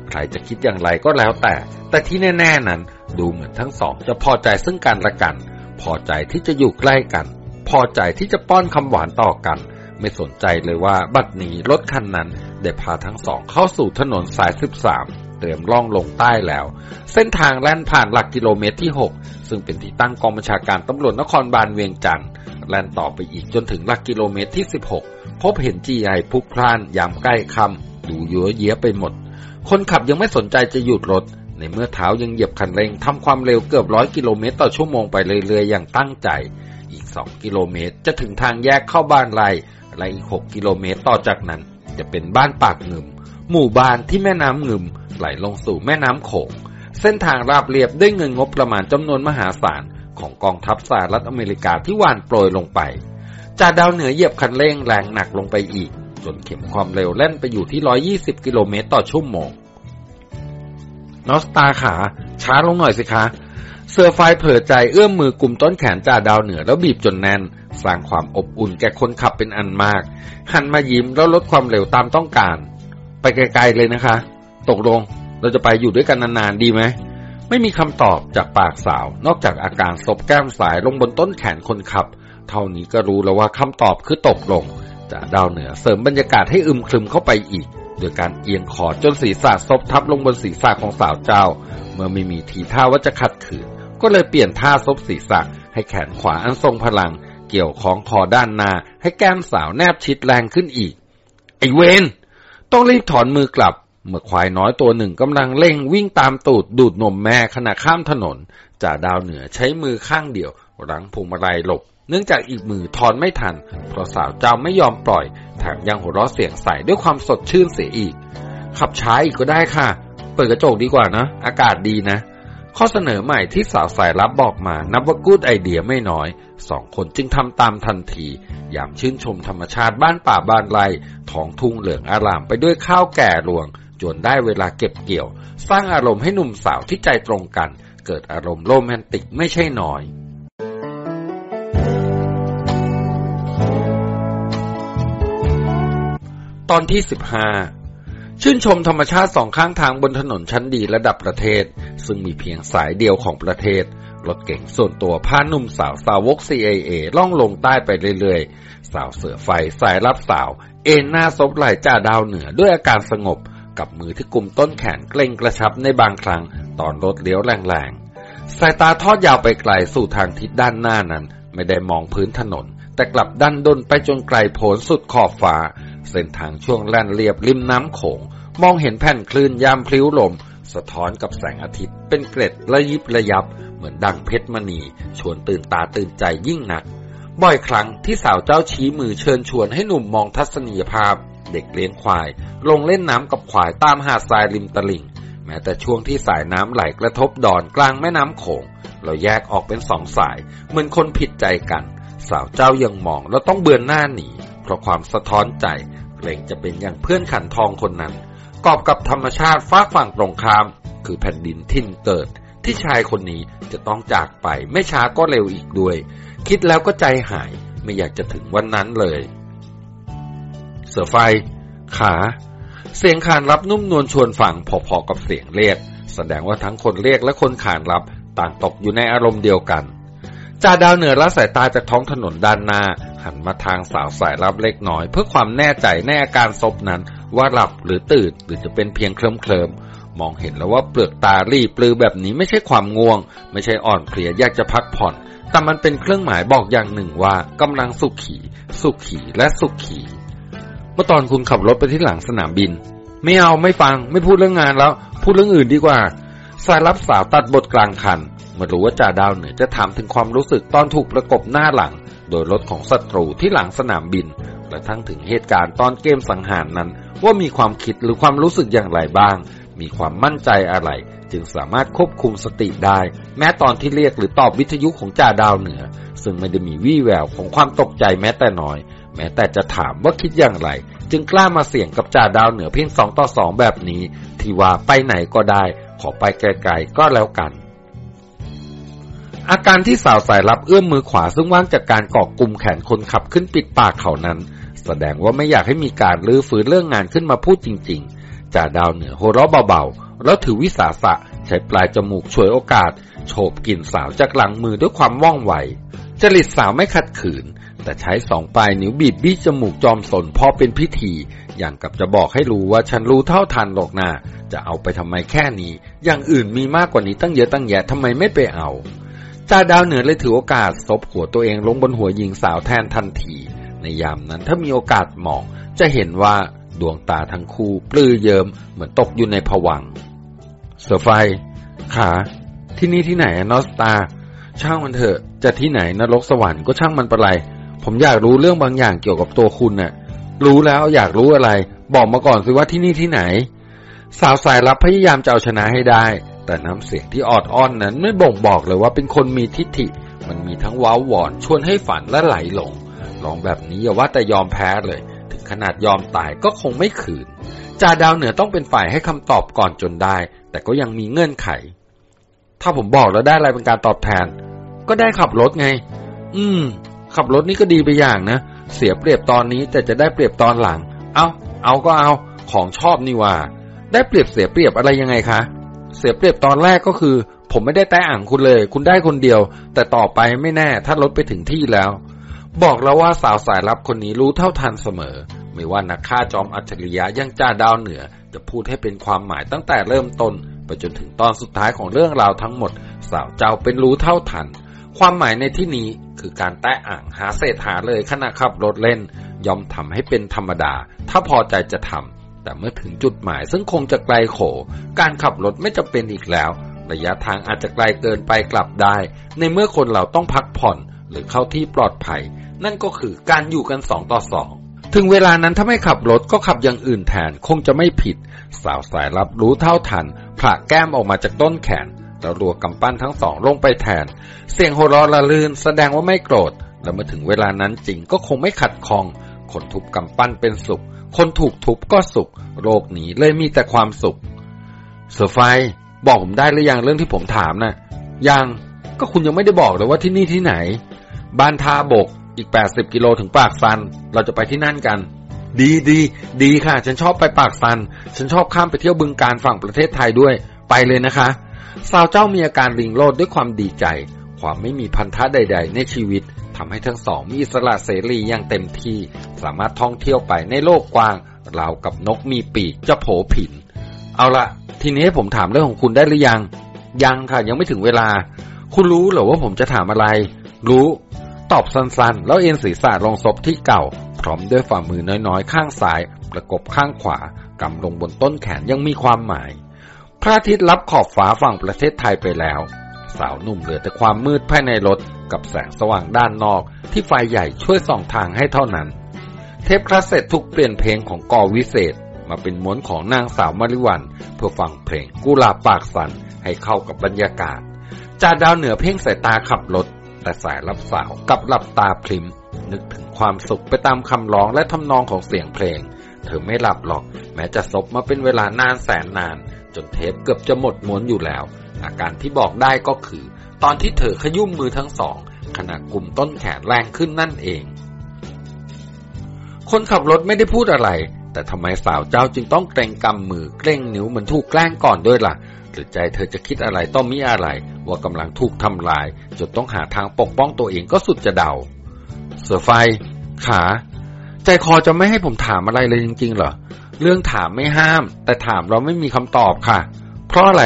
ใครจะคิดอย่างไรก็แล้วแต่ แต่ที่แน่ ๆนั้น ดูเหมือนทั้งสองจะพอใจซึ่งกันและกัน พอใจที่จะอยู่ใกล้กัน พอใจที่จะป้อนคำหวานต่อกัน ไม่สนใจเลยว่าบัดนี้รถคันนั้นได้พาทั้งสองเข้าสู่ถนนสาย 13 เรียมล่องลงใต้แล้ว เส้นทางแล่นผ่านหลักกิโลเมตรที่ 6 ซึ่งเป็นที่ตั้งกองบัญชาการตำรวจนครบาลเวียงจันทร์แล่นต่อไปอีกจนถึงหลักกิโลเมตรที่ 16 พบเห็นจีไอพุกพล่านยามใกล้ค่ำดูเยอะเยะไปหมด คนขับยังไม่สนใจจะหยุดรถ ในเมื่อเท้ายังเหยียบคันเร่งทำความเร็วเกือบร้อยกิโลเมตรต่อชั่วโมงไปเรื่อยๆอย่างตั้งใจ อีก 2 กิโลเมตรจะถึงทางแยกเข้าบ้านไรและอีก 6 กิโลเมตรต่อจากนั้นจะเป็นบ้านปากงึม หมู่บ้านที่แม่น้ำงึมไหลลงสู่แม่น้ำโขง เส้นทางราบเรียบด้วยเงินงบประมาณจำนวนมหาศาลของกองทัพสหรัฐอเมริกาที่หว่านโปรยลงไปจากดาวเหนือเหยียบคันเร่งแรงหนักลงไปอีก จนเข็มความเร็วแล่นไปอยู่ที่ 120 กิโลเมตรต่อชั่วโมง นอสตาขาช้าลงหน่อยสิคะ เสือไฟเผลอใจเอื้อมมือกลุ่มต้นแขนจ่าดาวเหนือแล้วบีบจนแน่น สร้างความอบอุ่นแก่คนขับเป็นอันมาก หันมายิ้มแล้วลดความเร็วตามต้องการ ไปไกลๆเลยนะคะ ตกลงเราจะไปอยู่ด้วยกันนานๆดีไหมไม่มีคำตอบจากปากสาว นอกจากอาการซบแก้มสายลงบนต้นแขนคนขับ เท่านี้ก็รู้แล้วว่าคำตอบคือตกลงจ่าดาวเหนือเสริมบรรยากาศให้อึมครึมเข้าไปอีก โดยการเอียงคอจนศีรษะซบทับลงบนศีรษะของสาวเจ้า เมื่อไม่มีทีท่าว่าจะขัดขืน ก็เลยเปลี่ยนท่าซบศีรษะ ให้แขนขวาอันทรงพลัง เกี่ยวของคอด้านหน้าให้แก้มสาวแนบชิดแรงขึ้นอีกไอเวน ต้องรีบถอนมือกลับ เมื่อควายน้อยตัวหนึ่งกำลังเร่งวิ่งตามตูดดูดนมแม่ขณะข้ามถนนจ่าดาวเหนือใช้มือข้างเดียวรั้งพวงมาลัยหลบ เนื่องจากอีกมือถอนไม่ทัน เพราะสาวเจ้าไม่ยอมปล่อยแถมยังหัวเราะเสียงใสด้วยความสดชื่นเสียอีก ขับช้าอีกก็ได้ค่ะ เปิดกระจกดีกว่านะ อากาศดีนะ ข้อเสนอใหม่ที่สาวสายรับบอกมานับว่ากูดไอเดียไม่น้อย สองคนจึงทำตามทันที ยามชื่นชมธรรมชาติบ้านป่าบ้านไรท้องทุ่งเหลืองอารามไปด้วยข้าวแก่รวง จนได้เวลาเก็บเกี่ยว สร้างอารมณ์ให้หนุ่มสาวที่ใจตรงกัน เกิดอารมณ์โรแมนติกไม่ใช่น้อยตอนที่ 15 ชื่นชมธรรมชาติสองข้างทางบนถนนชั้นดีระดับประเทศ ซึ่งมีเพียงสายเดียวของประเทศ รถเก๋งส่วนตัวพาหนุ่มสาวสาวก CIA ล่องลงใต้ไปเรื่อยๆ สาวเสือไฟสายรับสาว เอ็นหน้าซบไหล่จ่าดาวเหนือด้วยอาการสงบ กับมือที่กุมต้นแขนเกร็งกระชับในบางครั้ง ตอนรถเลี้ยวแรงสายตาทอดยาวไปไกลสู่ทางทิศด้านหน้านั้น ไม่ได้มองพื้นถนน แต่กลับดันดนไปจนไกลโพนสุดขอบฟ้า เส้นทางช่วงแล่นเรียบริมน้ำโขงมองเห็นแผ่นคลื่นยามพลิ้วลมสะท้อนกับแสงอาทิตย์เป็นเกล็ดระยิบระยับ มือนดังเพชรมณี ชวนตื่นตาตื่นใจยิ่งนัก บ่อยครั้งที่สาวเจ้าชี้มือเชิญชวนให้หนุ่มมองทัศนียภาพ เด็กเลี้ยงควาย ลงเล่นน้ำกับควายตามหาดทรายริมตลิ่ง แม้แต่ช่วงที่สายน้ำไหลกระทบดอนกลางแม่น้ำโขง เราแยกออกเป็นสองสาย เหมือนคนผิดใจกัน สาวเจ้ายังมองแล้วต้องเบือนหน้าหนี เพราะความสะท้อนใจเกรงจะเป็นอย่างเพื่อนขันทองคนนั้นกอบกับธรรมชาติฟ้าฝั่งตรงข้าม คือแผ่นดินทิ่นเกิด ที่ชายคนนี้จะต้องจากไปไม่ช้าก็เร็วอีกด้วย คิดแล้วก็ใจหายไม่อยากจะถึงวันนั้นเลย เสือไฟ ขา เสียงขานรับนุ่มนวลชวนฟังพอๆกับเสียงเรียก แสดงว่าทั้งคนเรียกและคนขานรับต่างตกอยู่ในอารมณ์เดียวกันจ่าดาวเหนือละสายตาจากท้องถนนด้านหน้า หันมาทางสาวสายรับเล็กน้อย เพื่อความแน่ใจในอาการศพนั้นว่าหลับหรือตื่นหรือจะเป็นเพียงเคลิ้มเคลิม มองเห็นแล้วว่าเปลือกตารีปลือแบบนี้ไม่ใช่ความง่วง ไม่ใช่อ่อนเพลียอยากจะพักผ่อน แต่มันเป็นเครื่องหมายบอกอย่างหนึ่งว่ากำลังสุขขี สุขขีและสุขขี เมื่อตอนคุณขับรถไปที่หลังสนามบิน ไม่เอาไม่ฟังไม่พูดเรื่องงานแล้ว พูดเรื่องอื่นดีกว่าสายรับสาวตัดบทกลางคันเมื่อรู้ว่าจ่าดาวเหนือจะถามถึงความรู้สึกตอนถูกประกบหน้าหลัง โดยรถของศัตรูที่หลังสนามบินกระทั่งถึงเหตุการณ์ตอนเกมสังหารนั้น ว่ามีความคิดหรือความรู้สึกอย่างไรบ้าง มีความมั่นใจอะไร จึงสามารถควบคุมสติได้ แม้ตอนที่เรียกหรือตอบวิทยุของจ่าดาวเหนือ ซึ่งไม่ได้มีวี่แววของความตกใจแม้แต่น้อย แม้แต่จะถามว่าคิดอย่างไร จึงกล้ามาเสี่ยงกับจ่าดาวเหนือเพียงสองต่อสองแบบนี้ ที่ว่าไปไหนก็ได้ ขอไปไกลๆก็แล้วกันอาการที่สาวสายรับเอื้อมมือขวาซึ่งว่างจากการเกาะกลุ่มแขนคนขับขึ้นปิดปากเขานั้น แสดงว่าไม่อยากให้มีการลื้อฟื้นเรื่องงานขึ้นมาพูดจริงๆ จ่าดาวเหนือหัวเราะเบาๆ แล้วถือวิสาสะใช้ปลายจมูกช่วยโอกาส โฉบกลิ่นสาวจากหลังมือด้วยความว่องไว จริตสาวไม่ขัดขืน แต่ใช้สองปลายนิ้วบีบบี้จมูกจอมสนพอเป็นพิธี อย่างกับจะบอกให้รู้ว่าฉันรู้เท่าทันหรอกนาจะเอาไปทำไมแค่นี้ อย่างอื่นมีมากกว่านี้ตั้งเยอะตั้งแยะทำไมไม่ไปเอาจ่าดาวเหนือเลยถือโอกาสซบหัวตัวเองลงบนหัวหญิงสาวแทนทันที ในยามนั้นถ้ามีโอกาสมองจะเห็นว่า ดวงตาทั้งคู่ปลื้อเยิมเหมือนตกอยู่ในผวังเสือไฟขาที่นี่ที่ไหนนอสตา ช่างมันเถอะจะที่ไหนนรกสวรรค์ก็ช่างมันไปไร ผมอยากรู้เรื่องบางอย่างเกี่ยวกับตัวคุณน่ะ รู้แล้วอยากรู้อะไร บอกมาก่อนสิว่าที่นี่ที่ไหน สาวสายรับพยายามจะเอาชนะให้ได้ แต่น้ำเสียงที่ออดอ้อนนั้นไม่บ่งบอกเลยว่าเป็นคนมีทิฐิ มันมีทั้งว้าวหวอนชวนให้ฝันและไหลหลงลองแบบนี้อย่าว่าแต่ยอมแพ้เลย ขนาดยอมตายก็คงไม่ขืนจ่าดาวเหนือต้องเป็นฝ่ายให้คำตอบก่อนจนได้ แต่ก็ยังมีเงื่อนไข ถ้าผมบอกแล้วได้อะไรเป็นการตอบแทน ก็ได้ขับรถไง อืม ขับรถนี่ก็ดีไปอย่างนะ เสียเปรียบตอนนี้แต่จะได้เปรียบตอนหลัง เอาเอาก็เอา ของชอบนี่ว่า ได้เปรียบเสียเปรียบอะไรยังไงคะ เสียเปรียบตอนแรกก็คือ ผมไม่ได้แตะอ่างคุณเลย คุณได้คนเดียว แต่ต่อไปไม่แน่ ถ้ารถไปถึงที่แล้ว บอกแล้วว่าสาวสายลับคนนี้รู้เท่าทันเสมอ ไม่ว่านักฆ่าจอมอัจฉริยะยังจ่าดาวเหนือ จะพูดให้เป็นความหมายตั้งแต่เริ่มต้นไปจนถึงตอนสุดท้ายของเรื่องราวทั้งหมด สาวเจ้าเป็นรู้เท่าทัน ความหมายในที่นี้คือการแตะอ่างหาเศษหาเลยขณะขับรถเล่น ยอมทำให้เป็นธรรมดา ถ้าพอใจจะทำแต่เมื่อถึงจุดหมายซึ่งคงจะไกลโข การขับรถไม่จะเป็นอีกแล้ว ระยะทางอาจจะไกลเกินไปกลับได้ ในเมื่อคนเราต้องพักผ่อน หรือเข้าที่ปลอดภัย นั่นก็คือการอยู่กันสองต่อสองถึงเวลานั้นถ้าไม่ขับรถก็ขับอย่างอื่นแทนคงจะไม่ผิด สาวสายรับรู้เท่าทันผละแก้มออกมาจากต้นแขนแล้วรัวกำปั้นทั้งสองลงไปแทน เสียงโหเราะละลื่นแสดงว่าไม่โกรธ แล้วเมื่อถึงเวลานั้นจริงก็คงไม่ขัดคอง คนทุบกำปั้นเป็นสุข คนถูกทุบก็สุข โรคนี้เลยมีแต่ความสุข เสือไฟ บอกผมได้หรือยังเรื่องที่ผมถามนะ่ะยังก็คุณยังไม่ได้บอกเลยว่าที่นี่ที่ไหน บ้านทาบกอีก 80 กิโลถึงปากซัน เราจะไปที่นั่นกัน ดีดีดีค่ะ ฉันชอบไปปากซัน ฉันชอบข้ามไปเที่ยวบึงการฝั่งประเทศไทยด้วย ไปเลยนะคะสาวเจ้ามีอาการริงโลดด้วยความดีใจ ความไม่มีพันธะใด ๆ ในชีวิตทำให้ทั้งสองมีอิสระเสรีอย่างเต็มที่ สามารถท่องเที่ยวไปในโลกกว้างราวกับนกมีปีกจะโผผิน เอาละทีนี้ผมถามเรื่องของคุณได้หรือยัง ยังค่ะยังไม่ถึงเวลา คุณรู้เหรอว่าผมจะถามอะไร รู้ ตอบสั้นๆ แล้วเอ็นศีรษะลงศพที่เก่า พร้อมด้วยฝ่ามือน้อยๆ ข้างซ้าย ประกบข้างขวากำลงบนต้นแขนยังมีความหมาย พระอาทิตย์รับขอบฟ้าฝั่งประเทศไทยไปแล้ว สาวหนุ่มเหลือแต่ความมืดภายในรถกับแสงสว่างด้านนอก ที่ไฟใหญ่ช่วยส่องทางให้เท่านั้น เทปคาสเซ็ตถูกเปลี่ยนเพลงของกอวิเศษ มาเป็นม้วนของนางสาวมาริวัน เพื่อฟังเพลงกุหลาบปากสันให้เข้ากับบรรยากาศจ่าดาวเหนือเพ่งสายตาขับรถ แต่สายรับสาวกับหลับตาพริม นึกถึงความสุขไปตามคำร้องและทำนองของเสียงเพลง เธอไม่หลับหรอก แม้จะซบมาเป็นเวลานานแสนนาน จนเทปเกือบจะหมดม้วนอยู่แล้ว อาการที่บอกได้ก็คือ ตอนที่เธอขยุ่มมือทั้งสอง ขณะกลุ่มต้นแขนแรงขึ้นนั่นเอง คนขับรถไม่ได้พูดอะไรแต่ทำไมสาวเจ้าจึงต้องเกรงกำมือเกรงนิ้วเหมือนถูกแกล้งก่อนด้วยล่ะ หรือใจเธอจะคิดอะไรต้องมีอะไร ว่ากำลังถูกทำลาย จนต้องหาทางปกป้องตัวเองก็สุดจะเดา เสือไฟ ขา ใจคอจะไม่ให้ผมถามอะไรเลยจริงๆเหรอ เรื่องถามไม่ห้าม แต่ถามเราไม่มีคำตอบค่ะ เพราะอะไร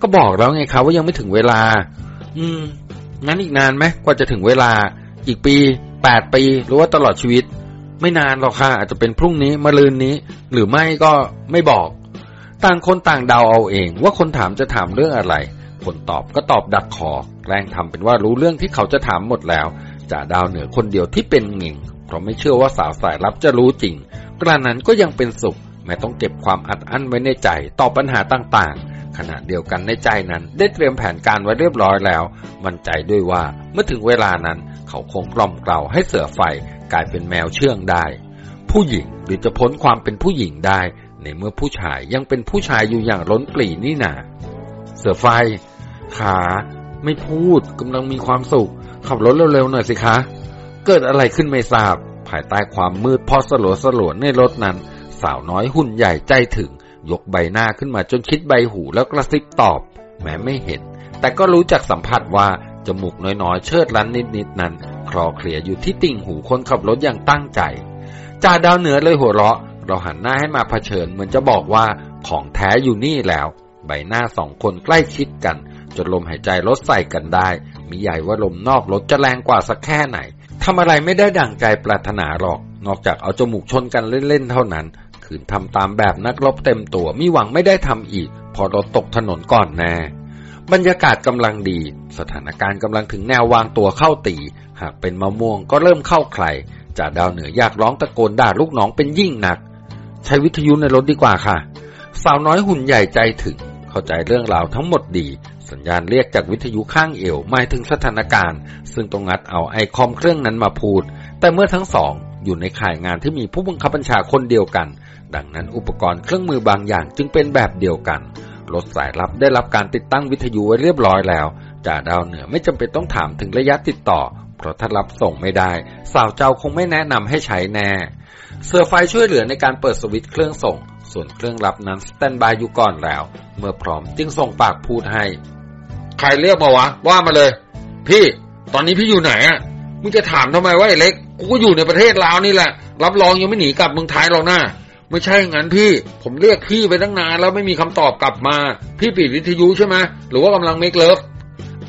ก็บอกแล้วไงคะว่ายังไม่ถึงเวลา อืม งั้นอีกนานไหมกว่าจะถึงเวลา อีกปีแปดปีหรือว่าตลอดชีวิต ไม่นานหรอกค่ะ อาจจะเป็นพรุ่งนี้มะรืนนี้ หรือไม่ก็ไม่บอก ต่างคนต่างเดาเอาเอง ว่าคนถามจะถามเรื่องอะไร คนตอบก็ตอบดักคอแกล้งทำเป็นว่ารู้เรื่องที่เขาจะถามหมดแล้วจ่าดาวเหนือคนเดียวที่เป็นเง่งเพราะไม่เชื่อว่าสาวสายลับจะรู้จริง กระนั้นก็ยังเป็นสุข แม้ต้องเก็บความอัดอั้นไว้ในใจต่อปัญหาต่างๆ ขณะเดียวกันในใจนั้น ได้เตรียมแผนการไว้เรียบร้อยแล้ว มั่นใจด้วยว่าเมื่อถึงเวลานั้น เขาคงกล่อมเกลาให้เสือไฟ กลายเป็นแมวเชื่องได้ ผู้หญิงหรือจะพ้นความเป็นผู้หญิงได้ ในเมื่อผู้ชายยังเป็นผู้ชายอยู่อย่างล้นปลีนี่นาเสือไฟ ขาไม่พูดกำลังมีความสุข ขับรถเร็วๆหน่อยสิคะ เกิดอะไรขึ้นไม่ทราบ ภายใต้ความมืดพอสลัวสลัวในรถนั้น สาวน้อยหุ่นใหญ่ใจถึง ยกใบหน้าขึ้นมาจนคิดใบหูแล้วกระซิบตอบ แม้ไม่เห็น แต่ก็รู้จักสัมผัสว่าจมูกน้อยๆ เชิดลันนิดๆนั้น คลอเคลียอยู่ที่ติ่งหูคนขับรถอย่างตั้งใจจ่าดาวเหนือเลยหัวเราะ เราหันหน้าให้มาเผชิญเหมือนจะบอกว่าของแท้อยู่นี่แล้ว ใบหน้าสองคนใกล้ชิดกัน จนลมหายใจลดใส่กันได้ มีใหญ่ว่าลมนอกรถจะแรงกว่าสักแค่ไหนทำอะไรไม่ได้ดั่งใจปรารถนาหรอก นอกจากเอาจมูกชนกันเล่นๆเท่านั้น ขืนทำตามแบบนักรบเต็มตัวมีหวังไม่ได้ทำอีก พอรถตกถนนก่อนแน่บรรยากาศกำลังดี สถานการณ์กำลังถึงแนววางตัวเข้าตี หากเป็นมะม่วงก็เริ่มเข้าใครจ่าดาวเหนืออยากร้องตะโกนด่าลูกน้องเป็นยิ่งหนัก ใช้วิทยุในรถดีกว่าค่ะ สาวน้อยหุ่นใหญ่ใจถึง เข้าใจเรื่องราวทั้งหมดดี สัญญาณเรียกจากวิทยุข้างเอวหมายถึงสถานการณ์ ซึ่งต้องงัดเอาไอคอมเครื่องนั้นมาพูด แต่เมื่อทั้งสองอยู่ในข่ายงานที่มีผู้บังคับบัญชาคนเดียวกัน ดังนั้นอุปกรณ์เครื่องมือบางอย่างจึงเป็นแบบเดียวกันรถสายลับได้รับการติดตั้งวิทยุไว้เรียบร้อยแล้วจ่าดาวเหนือไม่จำเป็นต้องถามถึงระยะติดต่อ เพราะถ้ารับส่งไม่ได้ สาวเจ้าคงไม่แนะนำให้ใช้แน่ เสือไฟช่วยเหลือในการเปิดสวิตช์เครื่องส่ง ส่วนเครื่องรับนั้นสแตนบายอยู่ก่อนแล้ว เมื่อพร้อมจึงส่งปากพูดให้ ใครเรียกมาวะ ว่ามาเลย พี่ ตอนนี้พี่อยู่ไหนอะ มึงจะถามทำไมวะไอ้เล็ก กูก็อยู่ในประเทศลาวนี่แหละ รับรองยังไม่หนีกลับเมืองไทยหรอกนะไม่ใช่งั้นพี่ ผมเรียกพี่ไปตั้งนานแล้วไม่มีคำตอบกลับมา พี่ปิดวิทยุใช่ไหมหรือว่ากำลังเมกเลิฟ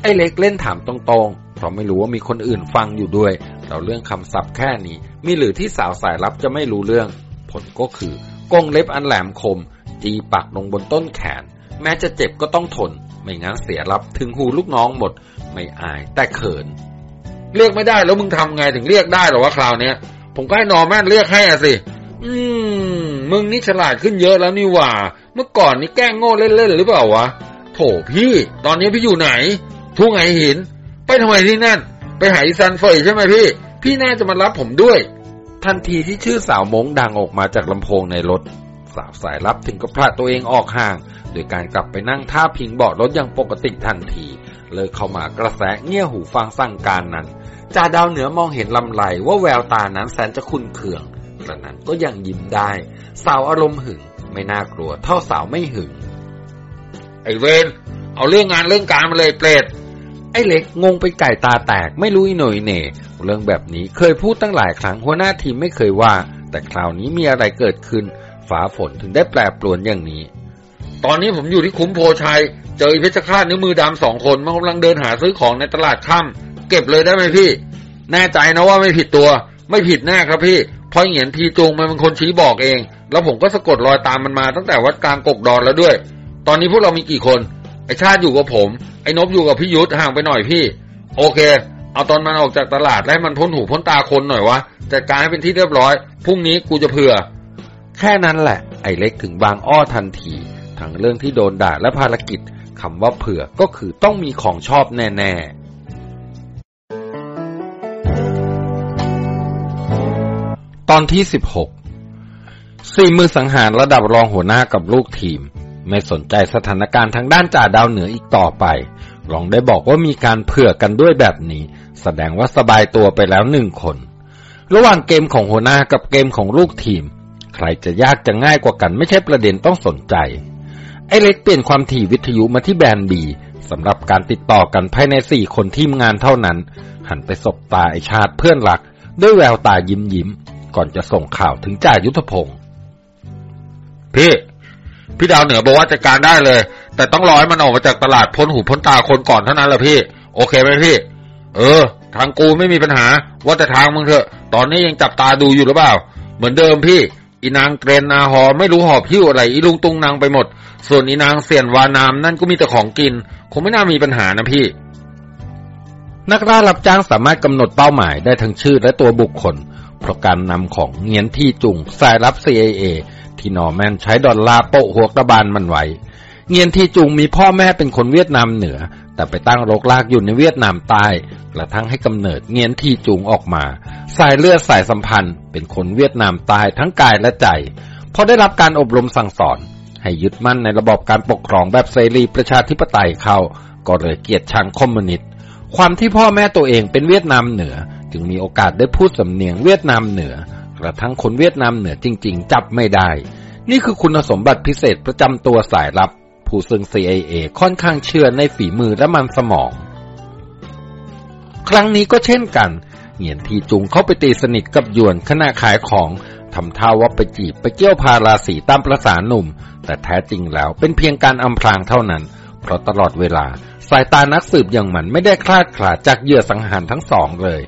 ไอ้เล็กเล่นถามตรงๆเพราะไม่รู้ว่ามีคนอื่นฟังอยู่ด้วย เราเรื่องคำศัพท์แค่นี้ มีหรือที่สาวสายลับจะไม่รู้เรื่อง ผลก็คือกงเล็บอันแหลมคมจีปักลงบนต้นแขน แม้จะเจ็บก็ต้องทน ไม่งั้นเสียรับถึงหูลูกน้องหมด ไม่อายแต่เขิน เรียกไม่ได้แล้วมึงทำไงถึงเรียกได้หรอวะคราวเนี้ยผมก็ให้นอร์แมนเรียกให้อะสิ อืม มึงนี่ฉลาดขึ้นเยอะแล้วนี่หว่า เมื่อก่อนนี่แกล้งโง่เล่นๆหรือเปล่าวะ โถพี่ ตอนนี้พี่อยู่ไหน ทุ่งไหหิน ไปทำไมที่นั่น ไปหาอีซันเฟยใช่ไหมพี่ พี่น่าจะมารับผมด้วย ทันทีที่ชื่อสาวม้งดังออกมาจากลำโพงในรถ สาวสายลับถึงกับพรากตัวเองออกห่าง โดยการกลับไปนั่งท่าพิงเบาะรถอย่างปกติทันที เลยเข้ามากระแสเงี่ยหูฟังสั่งการนั้นจ่าดาวเหนือมองเห็นลำไหลว่าแววตานั้นแสนจะคุ้นเคืองกระนั้นก็ยังยิ้มได้ สาวอารมณ์หึง ไม่น่ากลัวเท่าสาวไม่หึง ไอเวนเอาเรื่องงานเรื่องการมาเลยเปรตไอ้เล็กงงไปไก่ตาแตกไม่รู้อีหน่อยเหน่ เรื่องแบบนี้เคยพูดตั้งหลายครั้งหัวหน้าทีมไม่เคยว่า แต่คราวนี้มีอะไรเกิดขึ้นฝาฝนถึงได้แปรปรวนอย่างนี้ ตอนนี้ผมอยู่ที่คุ้มโพชัย เจอเพชรฆาตนิ้วมือดำสองคนมันกำลังเดินหาซื้อของในตลาดค่ำเก็บเลยได้ไหมพี่ แน่ใจนะว่าไม่ผิดตัว ไม่ผิดแน่ครับพี่พราะเหงียนทีจงมันเป็นคนชี้บอกเอง แล้วผมก็สะกดรอยตามมันมาตั้งแต่วัดกลางกกดอนแล้วด้วย ตอนนี้พวกเรามีกี่คน ไอชาติอยู่กับผม ไอนบอยู่กับพี่ยุทธห่างไปหน่อยพี่ โอเค เอาตอนมันออกจากตลาดและมันพ้นหูพ้นตาคนหน่อยวะจัดการให้เป็นที่เรียบร้อยพรุ่งนี้กูจะเผื่อ แค่นั้นแหละ ไอ้เล็กถึงบางอ้อทันที ทั้งเรื่องที่โดนด่าและภารกิจคำว่าเผื่อก็คือต้องมีของชอบแน่ ๆตอนที่16สี่มือสังหารระดับรองหัวหน้ากับลูกทีม ไม่สนใจสถานการณ์ทางด้านจ่าดาวเหนืออีกต่อไป ลองได้บอกว่ามีการเผื่อกันด้วยแบบนี้ แสดงว่าสบายตัวไปแล้วหนึ่งคน ระหว่างเกมของหัวหน้ากับเกมของลูกทีม ใครจะยากจะง่ายกว่ากันไม่ใช่ประเด็นต้องสนใจ ไอ้เล็กเปลี่ยนความถี่วิทยุมาที่แบนบีสำหรับการติดต่อกันภายในสี่คนทีมงานเท่านั้น หันไปสบตาไอชาติเพื่อนรัก ด้วยแววตายิ้มยิ้ม ก่อนจะส่งข่าวถึงจ่ายุทธพงศ์พี่ พี่ดาวเหนือบอกว่าจัดการได้เลย แต่ต้องรอให้มันออกมาจากตลาดพ้นหูพ้นตาคนก่อนเท่านั้นแหละพี่ โอเคไหมพี่ เออ ทางกูไม่มีปัญหา ว่าแต่ทางมึงเถอะ ตอนนี้ยังจับตาดูอยู่หรือเปล่า เหมือนเดิมพี่ อีนางเตรนนาหอไม่รู้หอบพิ้วอะไร อีลุงตุงนางไปหมด ส่วนอีนางเสียนวานามนั่นก็มีแต่ของกิน คงไม่น่ามีปัญหานะพี่ นักล่ารับจ้างสามารถกำหนดเป้าหมายได้ทั้งชื่อและตัวบุคคลเพราะการนำของเงียนที่จุงสายรับ CIA ที่นอร์แมนใช้ดอลลาร์โปะหัวกระบาลมันไว้เงียนที่จุงมีพ่อแม่เป็นคนเวียดนามเหนือ แต่ไปตั้งรกรากอยู่ในเวียดนามใต้กระทั่งให้กำเนิดเงียนที่จุงออกมา สายเลือดสายสัมพันธ์ เป็นคนเวียดนามใต้ทั้งกายและใจพอได้รับการอบรมสั่งสอน ให้ยึดมั่นในระบบการปกครองแบบเสรีประชาธิปไตยเข้าก็เลยเกลียดชังคอมมิวนิสต์ความที่พ่อแม่ตัวเองเป็นเวียดนามเหนือ จึงมีโอกาสได้พูดสำเนียงเวียดนามเหนือ กระทั่งคนเวียดนามเหนือจริง ๆ จับไม่ได้ นี่คือคุณสมบัติพิเศษประจำตัวสายลับ ผู้ซึ่ง CIA ค่อนข้างเชื่อในฝีมือและมันสมอง ครั้งนี้ก็เช่นกัน เหงียนทีจุงเข้าไปตีสนิทกับยวนขณะขายของทำท่าว่าไปจีบไปเกี่ยวพาราสีตามประสาหนุ่ม แต่แท้จริงแล้วเป็นเพียงการอำพรางเท่านั้น เพราะตลอดเวลาสายตานักสืบอย่างมันไม่ได้คลาดคลาดจากเหยื่อสังหารทั้งสองเลย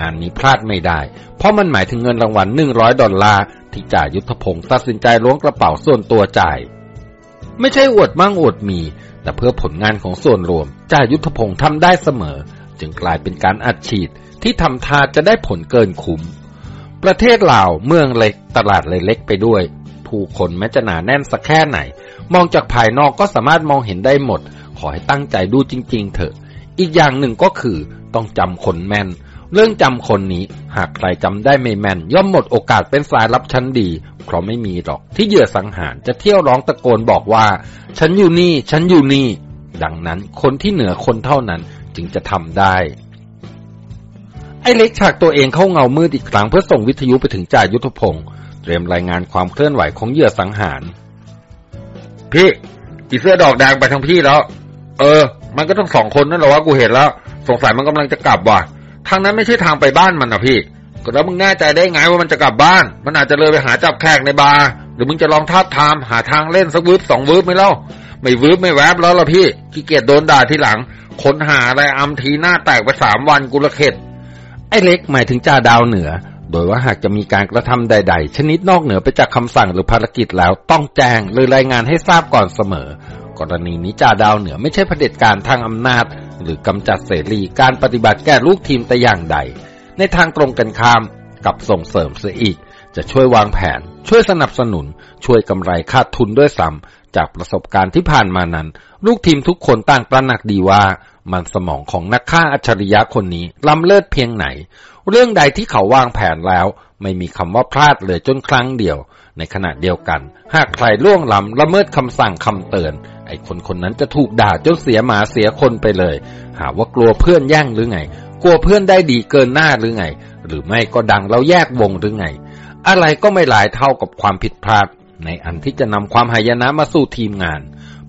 งานนี้พลาดไม่ได้ เพราะมันหมายถึงเงินรางวัล100ดอลลาร์ที่จ่ายุทธพงศ์ตัดสินใจล้วงกระเป๋าส่วนตัวจ่าย ไม่ใช่อวดมั่งอวดมี แต่เพื่อผลงานของส่วนรวมจ่ายุทธพงศ์ทำได้เสมอ จึงกลายเป็นการอัดฉีดที่ทำทาจะได้ผลเกินคุ้ม ประเทศลาวเมืองเล็กตลาดเลยเล็กไปด้วย ผู้คนแม้จะหนาแน่นสักแค่ไหน มองจากภายนอกก็สามารถมองเห็นได้หมด ขอให้ตั้งใจดูจริง ๆ เถอะ อีกอย่างหนึ่งก็คือต้องจำคนแม่น เรื่องจำคนนี้ หากใครจำได้ไม่แม่น ย่อมหมดโอกาสเป็นสายลับชั้นดี เพราะไม่มีหรอกที่เหยื่อสังหารจะเที่ยวร้องตะโกนบอกว่า ฉันอยู่นี่ ฉันอยู่นี่ ดังนั้นคนที่เหนือคนเท่านั้นจึงจะทำได้ ไอ้เล็กฉากตัวเองเข้าเงามืดอีกครั้งเพื่อส่งวิทยุไปถึงจ่ายุทธพงศ์เตรียมรายงานความเคลื่อนไหวของเหยื่อสังหาร พี่อีเสื้อดอกแดงไปทางพี่แล้ว เออ มันก็ต้องสองคนนั่นแหละว่ากูเห็นแล้ว สงสัยมันกำลังจะกลับว่ะ ทางนั้นไม่ใช่ทางไปบ้านมันนะพี่ก็แล้วมึงแน่ใจได้ไงว่ามันจะกลับบ้าน มันอาจจะเลยไปหาจับแขกในบาร์หรือมึงจะลองทับทามหาทางเล่นสักวืบสองวืบไหมเล่า ไม่วืบไม่แวบแล้วล่ะพี่ขี้เกียจโดนด่าทีหลังค้นหาอะไรอำทีหน้าแตกไปสามวันกูละเข็ดไอ้เล็กหมายถึงจ่าดาวเหนือ โดยว่าหากจะมีการกระทำใด ๆ ชนิดนอกเหนือไปจากคำสั่งหรือภารกิจแล้วต้องแจ้งหรือรายงานให้ทราบก่อนเสมอ กรณีนี้จ่าดาวเหนือไม่ใช่เผด็จการทางอำนาจ หรือกำจัดเสรีการปฏิบัติแก่ลูกทีมแต่อย่างใด ในทางตรงกันข้ามกับส่งเสริมเสียอีก จะช่วยวางแผน ช่วยสนับสนุน ช่วยกำไรขาดทุนด้วยซ้ำจากประสบการณ์ที่ผ่านมานั้น ลูกทีมทุกคนต่างตระหนักดีว่า มันสมองของนักฆ่าอัจฉริยะคนนี้ล้ำเลิศเพียงไหน เรื่องใดที่เขาวางแผนแล้ว ไม่มีคำว่าพลาดเลยจนครั้งเดียว ในขณะเดียวกัน หากใครล่วงล้ำละเมิดคำสั่งคำเตือน ไอ้คนคนนั้นจะถูกด่าจนเสียหมาเสียคนไปเลย หาว่ากลัวเพื่อนแย่งหรือไง กลัวเพื่อนได้ดีเกินหน้าหรือไง หรือไม่ก็ดังเราแยกวงหรือไง อะไรก็ไม่หลายเท่ากับความผิดพลาด ในอันที่จะนำความหายนะมาสู่ทีมงาน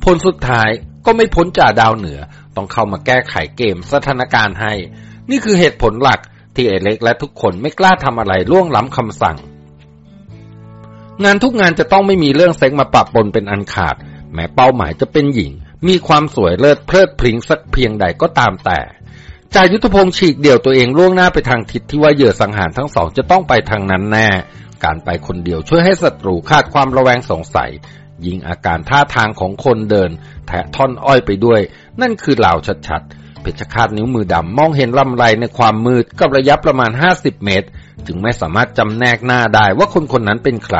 ผลสุดท้ายก็ไม่พ้นจ่าดาวเหนือ ต้องเข้ามาแก้ไขเกมสถานการณ์ให้ นี่คือเหตุผลหลักที่เอเล็กและทุกคนไม่กล้าทำอะไรล่วงล้ำคำสั่ง งานทุกงานจะต้องไม่มีเรื่องเซ็กมาปะปนเป็นอันขาด แม้เป้าหมายจะเป็นหญิง มีความสวยเลิศเพลิดพริ้งสักเพียงใดก็ตามแต่จ่ายุทธพงศ์ฉีกเดี่ยวตัวเองล่วงหน้าไปทางทิศที่ว่าเหยื่อสังหารทั้งสองจะต้องไปทางนั้นแน่ การไปคนเดียวช่วยให้ศัตรูขาดความระแวงสงสัย ยิงอาการท่าทางของคนเดิน แทะท่อนอ้อยไปด้วย นั่นคือเหล่าชัดๆเพชฌฆาตนิ้วมือดำมองเห็นลำไรในความมืดกับระยะประมาณ 50 เมตร จึงไม่สามารถจำแนกหน้าได้ว่าคนคนนั้นเป็นใคร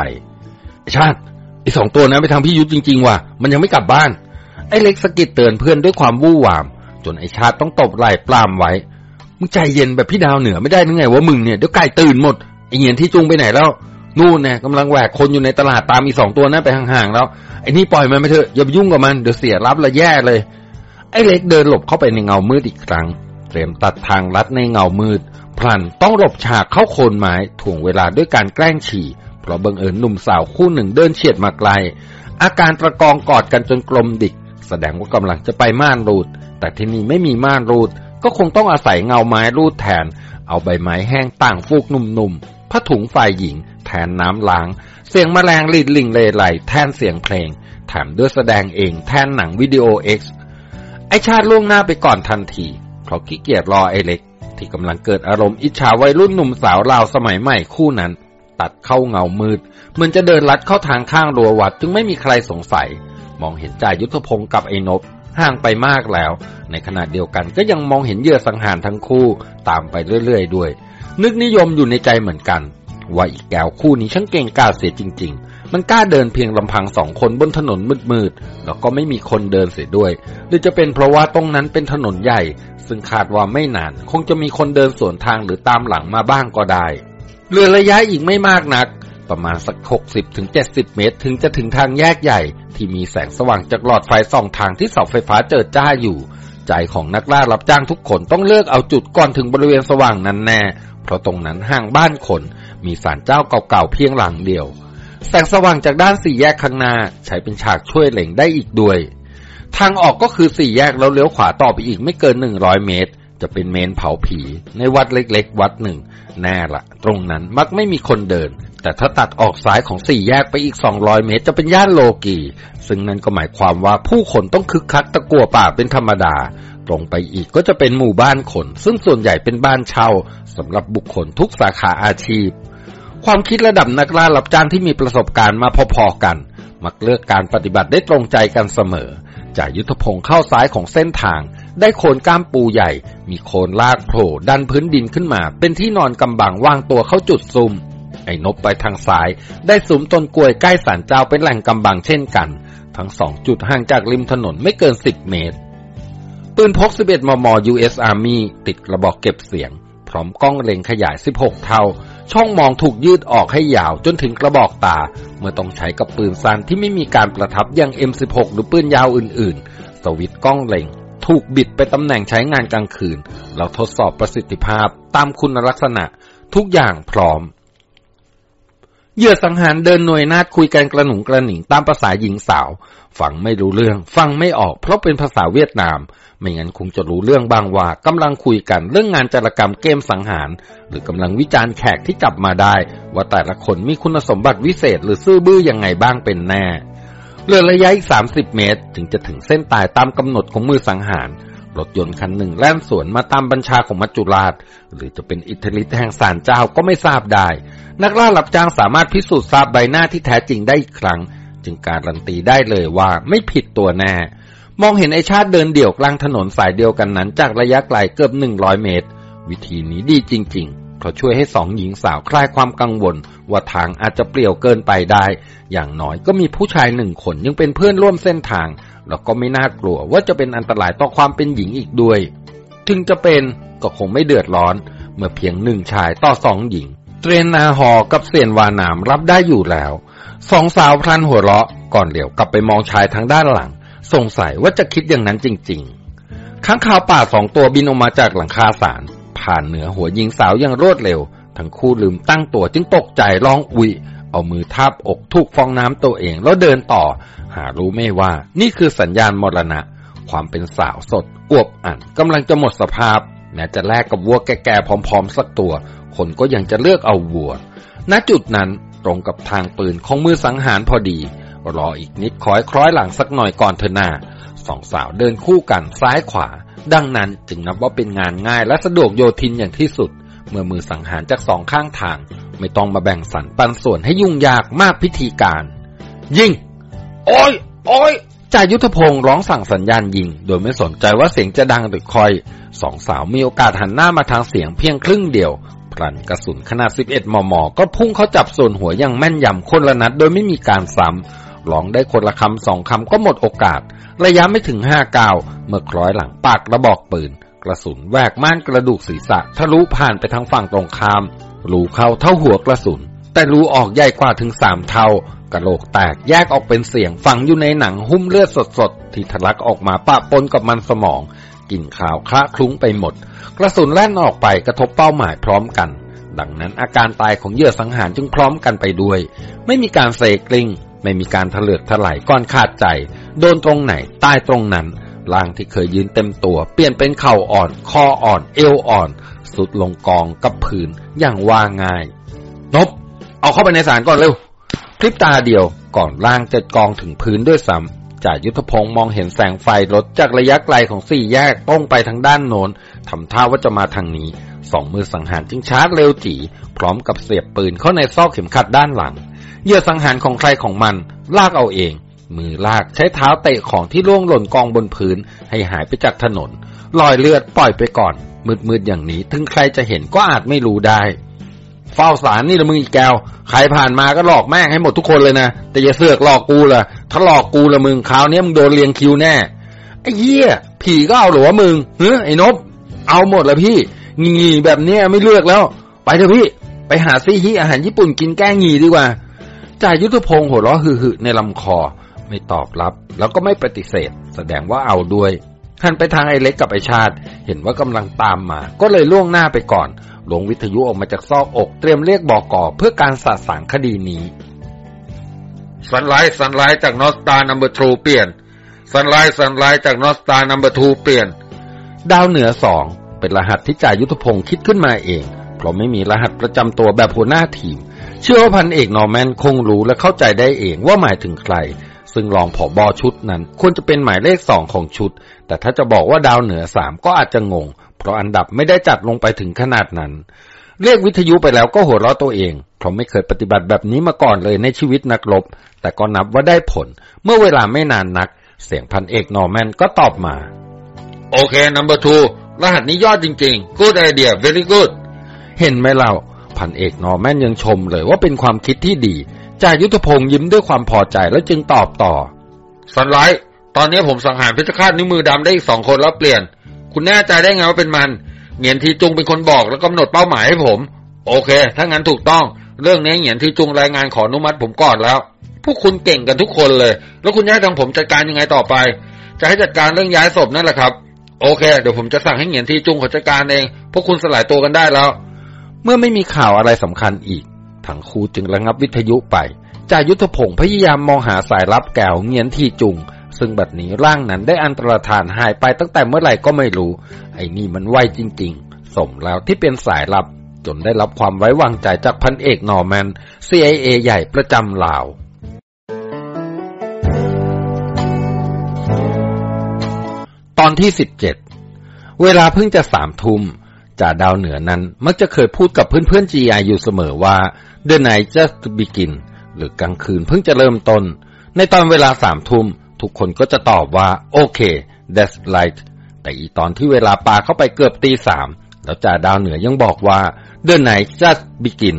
ชาติไอสองตัวนั้นไปทางพี่ยุทธจริงๆว่ะมันยังไม่กลับบ้าน ไอเล็กสกิดเตือนเพื่อนด้วยความวู่วาม จนไอชาติต้องตบไหล่ปลามไว้มึงใจเย็นแบบพี่ดาวเหนือไม่ได้นึงไงว่ามึงเนี่ยเดี๋ยวไก่ตื่นหมดไอเงียนที่จุงไปไหนแล้วนู่นเนี่ยกำลังแหวกคนอยู่ในตลาดตามอีสองตัวนั้นไปห่างๆแล้วไอ้นี่ปล่อยมันไปเถอะอย่าไปยุ่งกับมันเดี๋ยวเสียรับละแย่เลย ไอ้เล็กเดินหลบเข้าไปในเงามืดอีกครั้ง เตรียมตัดทางลัดในเงามืด พลันต้องหลบฉากเข้าโคนไม้ถ่วงเวลาด้วยการแกล้งฉี่ เพราะบังเอิญหนุ่มสาวคู่หนึ่งเดินเฉียดมาไกล อาการตะกองกอดกันจนกลมดิก แสดงว่ากำลังจะไปม่านรูด แต่ที่นี่ไม่มีม่านรูด ก็คงต้องอาศัยเงาไม้รูดแทน เอาใบไม้แห้งต่างฟูกนุ่มๆผ้าถุงฝ่ายหญิง แทนน้ำล้าง เสียงแมลงลิดลิงเลไหลแทนเสียงเพลงแถมด้วยแสดงเองแทนหนังวิดีโอเอ็กซ์ไอชาติล่วงหน้าไปก่อนทันทีเพราะขี้เกียจรอไอเล็ก ที่กำลังเกิดอารมณ์อิจฉาวัยรุ่นหนุ่มสาวลาวสมัยใหม่คู่นั้น ตัดเข้าเงามืด เหมือนจะเดินลัดเข้าทางข้างรัววัด จึงไม่มีใครสงสัย มองเห็นจ่ายุทธพงศ์กับไอ้นบห่างไปมากแล้ว ในขณะเดียวกันก็ยังมองเห็นเหยื่อสังหารทั้งคู่ตามไปเรื่อยๆด้วย นึกนิยมอยู่ในใจเหมือนกัน ว่าอีกแก้วคู่นี้ช่างเก่งกล้าเสียจริง ๆ มันกล้าเดินเพียงลำพังสองคนบนถนนมืดๆ แล้วก็ไม่มีคนเดินเสียด้วย หรือจะเป็นเพราะว่าตรงนั้นเป็นถนนใหญ่ ซึ่งคาดว่าไม่นาน คงจะมีคนเดินสวนทางหรือตามหลังมาบ้างก็ได้เหลือระยะอีกไม่มากนัก ประมาณสัก 60ถึง70 เมตร ถึงจะถึงทางแยกใหญ่ ที่มีแสงสว่างจากหลอดไฟส่องทางที่เสาไฟฟ้าเจิดจ้าอยู่ ใจของนักล่ารับจ้างทุกคนต้องเลือกเอาจุดก่อนถึงบริเวณสว่างนั้นแน่ เพราะตรงนั้นห่างบ้านคน มีศาลเจ้าเก่าๆเพียงหลังเดียว แสงสว่างจากด้านสี่แยกข้างหน้า ใช้เป็นฉากช่วยเหล่งได้อีกด้วย ทางออกก็คือสี่แยกแล้วเลี้ยวขวาต่อไปอีกไม่เกิน100เมตร จะเป็นเมนเผาผีในวัดเล็กๆ วัดหนึ่ง แน่ละ ตรงนั้นมักไม่มีคนเดิน แต่ถ้าตัดออกซ้ายของสี่แยกไปอีก 200 เมตร จะเป็นย่านโลกี ซึ่งนั่นก็หมายความว่าผู้คนต้องคึกคักตะกัวป่าเป็นธรรมดาตรงไปอีกก็จะเป็นหมู่บ้านคน ซึ่งส่วนใหญ่เป็นบ้านเช่าสำหรับบุคคลทุกสาขาอาชีพ ความคิดระดับนักล่ารับจ้างที่มีประสบการณ์มาพอๆกัน มักเลือกการปฏิบัติได้ตรงใจกันเสมอ จากยุทธพงศ์เข้าซ้ายของเส้นทาง ได้โคนก้ามปูใหญ่ มีโคนลากโผล่ดันพื้นดินขึ้นมา เป็นที่นอนกำบังวางตัวเข้าจุดซุมไอ้นบไปทางซ้าย ได้สุมต้นกล้วยใกล้ศาลเจ้าเป็นแหล่งกำบังเช่นกัน ทั้งสองจุดห่างจากริมถนนไม่เกิน10เมตร ปืนพก 11 มม US Army ติดกระบอกเก็บเสียง พร้อมกล้องเล็งขยาย 16 เท่า ช่องมองถูกยืดออกให้ยาวจนถึงกระบอกตา เมื่อต้องใช้กับปืนสั้นที่ไม่มีการประทับอย่าง M16 หรือปืนยาวอื่นๆ สวิตกล้องเล็ง ถูกบิดไปตำแหน่งใช้งานกลางคืน เราทดสอบประสิทธิภาพตามคุณลักษณะ ทุกอย่างพร้อมเหยื่อสังหารเดินหน่วยนาดคุยกันกระหนุงกระหนิงตามภาษาหญิงสาว ฟังไม่รู้เรื่อง ฟังไม่ออกเพราะเป็นภาษาเวียดนาม ไม่งั้นคงจะรู้เรื่องบางว่ากำลังคุยกันเรื่องงานจารกรรมเกมสังหาร หรือกำลังวิจารณ์แขกที่จับมาได้ ว่าแต่ละคนมีคุณสมบัติวิเศษหรือซื่อบื้อยังไงบ้างเป็นแน่เลือระยะอีก 30 เมตร ถึงจะถึงเส้นตายตามกำหนดของมือสังหารรถยนต์คันหนึ่งแล่นสวนมาตามบัญชาของมัจจุราช หรือจะเป็นอิทธิฤทธิ์แห่งศาลเจ้าก็ไม่ทราบได้ นักล่ารับจ้างสามารถพิสูจน์ทราบใบหน้าที่แท้จริงได้อีกครั้ง จึงการันตีได้เลยว่าไม่ผิดตัวแน่ มองเห็นไอชาติเดินเดี่ยวกลางถนนสายเดียวกันนั้นจากระยะไกลเกือบ100เมตร วิธีนี้ดีจริง ๆ เพราะช่วยให้สองหญิงสาวคลายความกังวล ว่าทางอาจจะเปลี่ยวเกินไปได้ อย่างน้อยก็มีผู้ชายหนึ่งคนยังเป็นเพื่อนร่วมเส้นทาง แล้วก็ไม่น่ากลัวว่าจะเป็นอันตรายต่อความเป็นหญิงอีกด้วย ถึงจะเป็นก็คงไม่เดือดร้อน เมื่อเพียงหนึ่งชายต่อสองหญิงเตรนนาหอกับเซียนวานามรับได้อยู่แล้วสองสาวพลันหัวเราะก่อนเหลียวกลับไปมองชายทางด้านหลัง สงสัยว่าจะคิดอย่างนั้นจริง ๆ ข้างข่าวป่าสองตัวบินออกมาจากหลังคาศาลผ่านเหนือหัวหญิงสาวอย่างรวดเร็ว ทั้งคู่ลืมตั้งตัวจึงตกใจร้องอุยเอามือทาบอกทุกฟองน้ำตัวเองแล้วเดินต่อ หารู้ไม่ว่า นี่คือสัญญาณมรณะ ความเป็นสาวสดอวบอันกำลังจะหมดสภาพแม้จะแลกกับวัวแก่ๆพร้อมๆ สักตัว คนก็ยังจะเลือกเอาวัว ณจุดนั้นตรงกับทางปืนของมือสังหารพอดี รออีกนิดคอยคล้อยหลังสักหน่อยก่อนเธอหน้าสองสาวเดินคู่กันซ้ายขวา ดังนั้นจึงนับว่าเป็นงานง่ายและสะดวกโยทินอย่างที่สุด เมื่อมือสังหารจากสองข้างทาง ไม่ต้องมาแบ่งสรรปันส่วนให้ยุ่งยากมากพิธีการ ยิง โอ้ย โอ้ยจ่ายุทธพงศ์ร้องสั่งสัญญาณยิง โดยไม่สนใจว่าเสียงจะดังหรือคอย สองสาวมีโอกาสหันหน้ามาทางเสียงเพียงครึ่งเดียวพลันกระสุนขนาด 11 มม ก็พุ่งเข้าจับส่วนหัวอย่างแม่นยำคนละนัดโดยไม่มีการซ้ำ ร้องได้คนละคำสองคำก็หมดโอกาส ระยะไม่ถึงห้าก้าวเมื่อคล้อยหลังปากระบอกปืน กระสุนแหวกม่านกระดูกศีรษะทะลุผ่านไปทางฝั่งตรงข้ามรูเข้าเท่าหัวกระสุน แต่รูออกใหญ่กว่าถึงสามเท่ากระโหลกแตกแยกออกเป็นเสียงฝังอยู่ในหนังหุ้มเลือดสดๆ ที่ทะลักออกมาปะปนกับมันสมองกลิ่นขาวคละคลุ้งไปหมด กระสุนแล่นออกไปกระทบเป้าหมายพร้อมกัน ดังนั้นอาการตายของเหยื่อสังหารจึงพร้อมกันไปด้วย ไม่มีการเซกลิง ไม่มีการทะเลือกถลายก้อนขาดใจ โดนตรงไหนใตายตรงนั้นร่างที่เคยยืนเต็มตัว เปลี่ยนเป็นเข่าอ่อนคออ่อน เอวอ่อน สุดลงกองกับพื้นอย่างว่าง่าย นบ เอาเข้าไปในสารก่อนเร็วพริบตาเดียวก่อนร่างจะกองถึงพื้นด้วยซ้ำจ่ายุทธพงศ์มองเห็นแสงไฟรถจากระยะไกลของสี่แยกต้องไปทางด้านโน้นทำท่าว่าจะมาทางนี้ สองมือสังหารจึงชาร์จเร็วจีพร้อมกับเสียบปืนเข้าในซอกเข็มขัดด้านหลัง เหยื่อสังหารของใครของมันลากเอาเอง มือลากใช้เท้าเตะของที่ล่วงหล่นกองบนพื้นให้หายไปจากถนนลอยเลือดปล่อยไปก่อน มืดๆอย่างนี้ ถึงใครจะเห็นก็อาจไม่รู้ได้ เฝ้าสารนี่ละมึงอีกแกวใครผ่านมาก็หลอกแม่งให้หมดทุกคนเลยนะ แต่อย่าเสือกหลอกกูละถ้าหลอกกูละมึงคราวนี้มึงโดนเลียงคิวแน่ไอ้เหี้ยผีก็เอาหรือว่ามึงเฮ้ยไอ้นบเอาหมดละพี่งีแบบเนี้ยไม่เลือกแล้ว ไปเถอะพี่ ไปหาซีฮีอาหารญี่ปุ่นกินแก้งีดีกว่า จ่ายุทธพงศ์หัวเราะหึ่ในลำคอ ไม่ตอบรับ แล้วก็ไม่ปฏิเสธ แสดงว่าเอาด้วยหันไปทางไอ้เล็กกับไอ้ชาติ เห็นว่ากำลังตามมา ก็เลยล่วงหน้าไปก่อน ล้วงวิทยุออกมาจากซอกอก เตรียมเรียกบอกก่อเพื่อการสะสางคดีนี้ Sunlight Sunlight จาก North Star number two เปลี่ยน Sunlight Sunlight จาก North Star number two เปลี่ยน ดาวเหนือสองเป็นรหัสที่จ่ายุทธพงศ์คิดขึ้นมาเอง เพราะไม่มีรหัสประจำตัวแบบหัวหน้าทีม เชื่อว่าพันเอกนอร์แมนคงรู้และเข้าใจได้เองว่าหมายถึงใคร ซึ่งรองผอบอชุดนั้น ควรจะเป็นหมายเลขสองของชุด แต่ถ้าจะบอกว่าดาวเหนือสามก็อาจจะงงเพราะอันดับไม่ได้จัดลงไปถึงขนาดนั้น เรียกวิทยุไปแล้วก็หัวเราะตัวเอง เพราะไม่เคยปฏิบัติแบบนี้มาก่อนเลยในชีวิตนักรบ แต่ก็นับว่าได้ผล เมื่อเวลาไม่นานนัก เสียงพันเอกนอร์แมนก็ตอบมา โอเค number two รหัสนี้ยอดจริงๆ good idea very good เห็นไหมเรา พันเอกนอแม่นยังชมเลยว่าเป็นความคิดที่ดีจ่ายุทธพงศ์ยิ้มด้วยความพอใจแล้วจึงตอบต่อ สันไลท์ตอนนี้ผมสังหารพิฆาตนิ้วมือดำได้อีกสองคนแล้วเปลี่ยน คุณแน่ใจได้ไงว่าเป็นมันเหงียนทีจุงเป็นคนบอกแล้วกำหนดเป้าหมายให้ผม โอเค ถ้างั้นถูกต้อง เรื่องนี้เหงียนทีจุงรายงานขออนุมัติผมก่อนแล้ว พวกคุณเก่งกันทุกคนเลย แล้วคุณจะให้ทางผมจัดการยังไงต่อไป จะให้จัดการเรื่องย้ายศพนั่นแหละครับ โอเค เดี๋ยวผมจะสั่งให้เหงียนทีจุงขอจัดการเอง พวกคุณสลายตัวกันได้แล้ว เมื่อไม่มีข่าวอะไรสำคัญอีก ทั้งครูจึงระงับวิทยุไปจ่ายุทธพงศ์พยายามมองหาสายลับแก้วเงียนทีจุง ซึ่งบัดนี้ร่างนั้นได้อันตรธานหายไปตั้งแต่เมื่อไหร่ก็ไม่รู้ ไอ้นี่มันไวจริง ๆ สมแล้วที่เป็นสายลับ จนได้รับความไว้วางใจจากพันเอกนอร์แมน CIA ใหญ่ประจำลาวตอนที่สิบเจ็ด เวลาเพิ่งจะสามทุ่ม จ่าดาวเหนือนั้น มักจะเคยพูดกับเพื่อนๆ GI อยู่เสมอว่า The night just begin หรือกลางคืนเพิ่งจะเริ่มต้น ในตอนเวลาสามทุ่ม ทุกคนก็จะตอบว่า โอเค that's right แต่อีตอนที่เวลาปาเข้าไปเกือบตีสามแล้วจ่าดาวเหนือยังบอกว่า the night just begin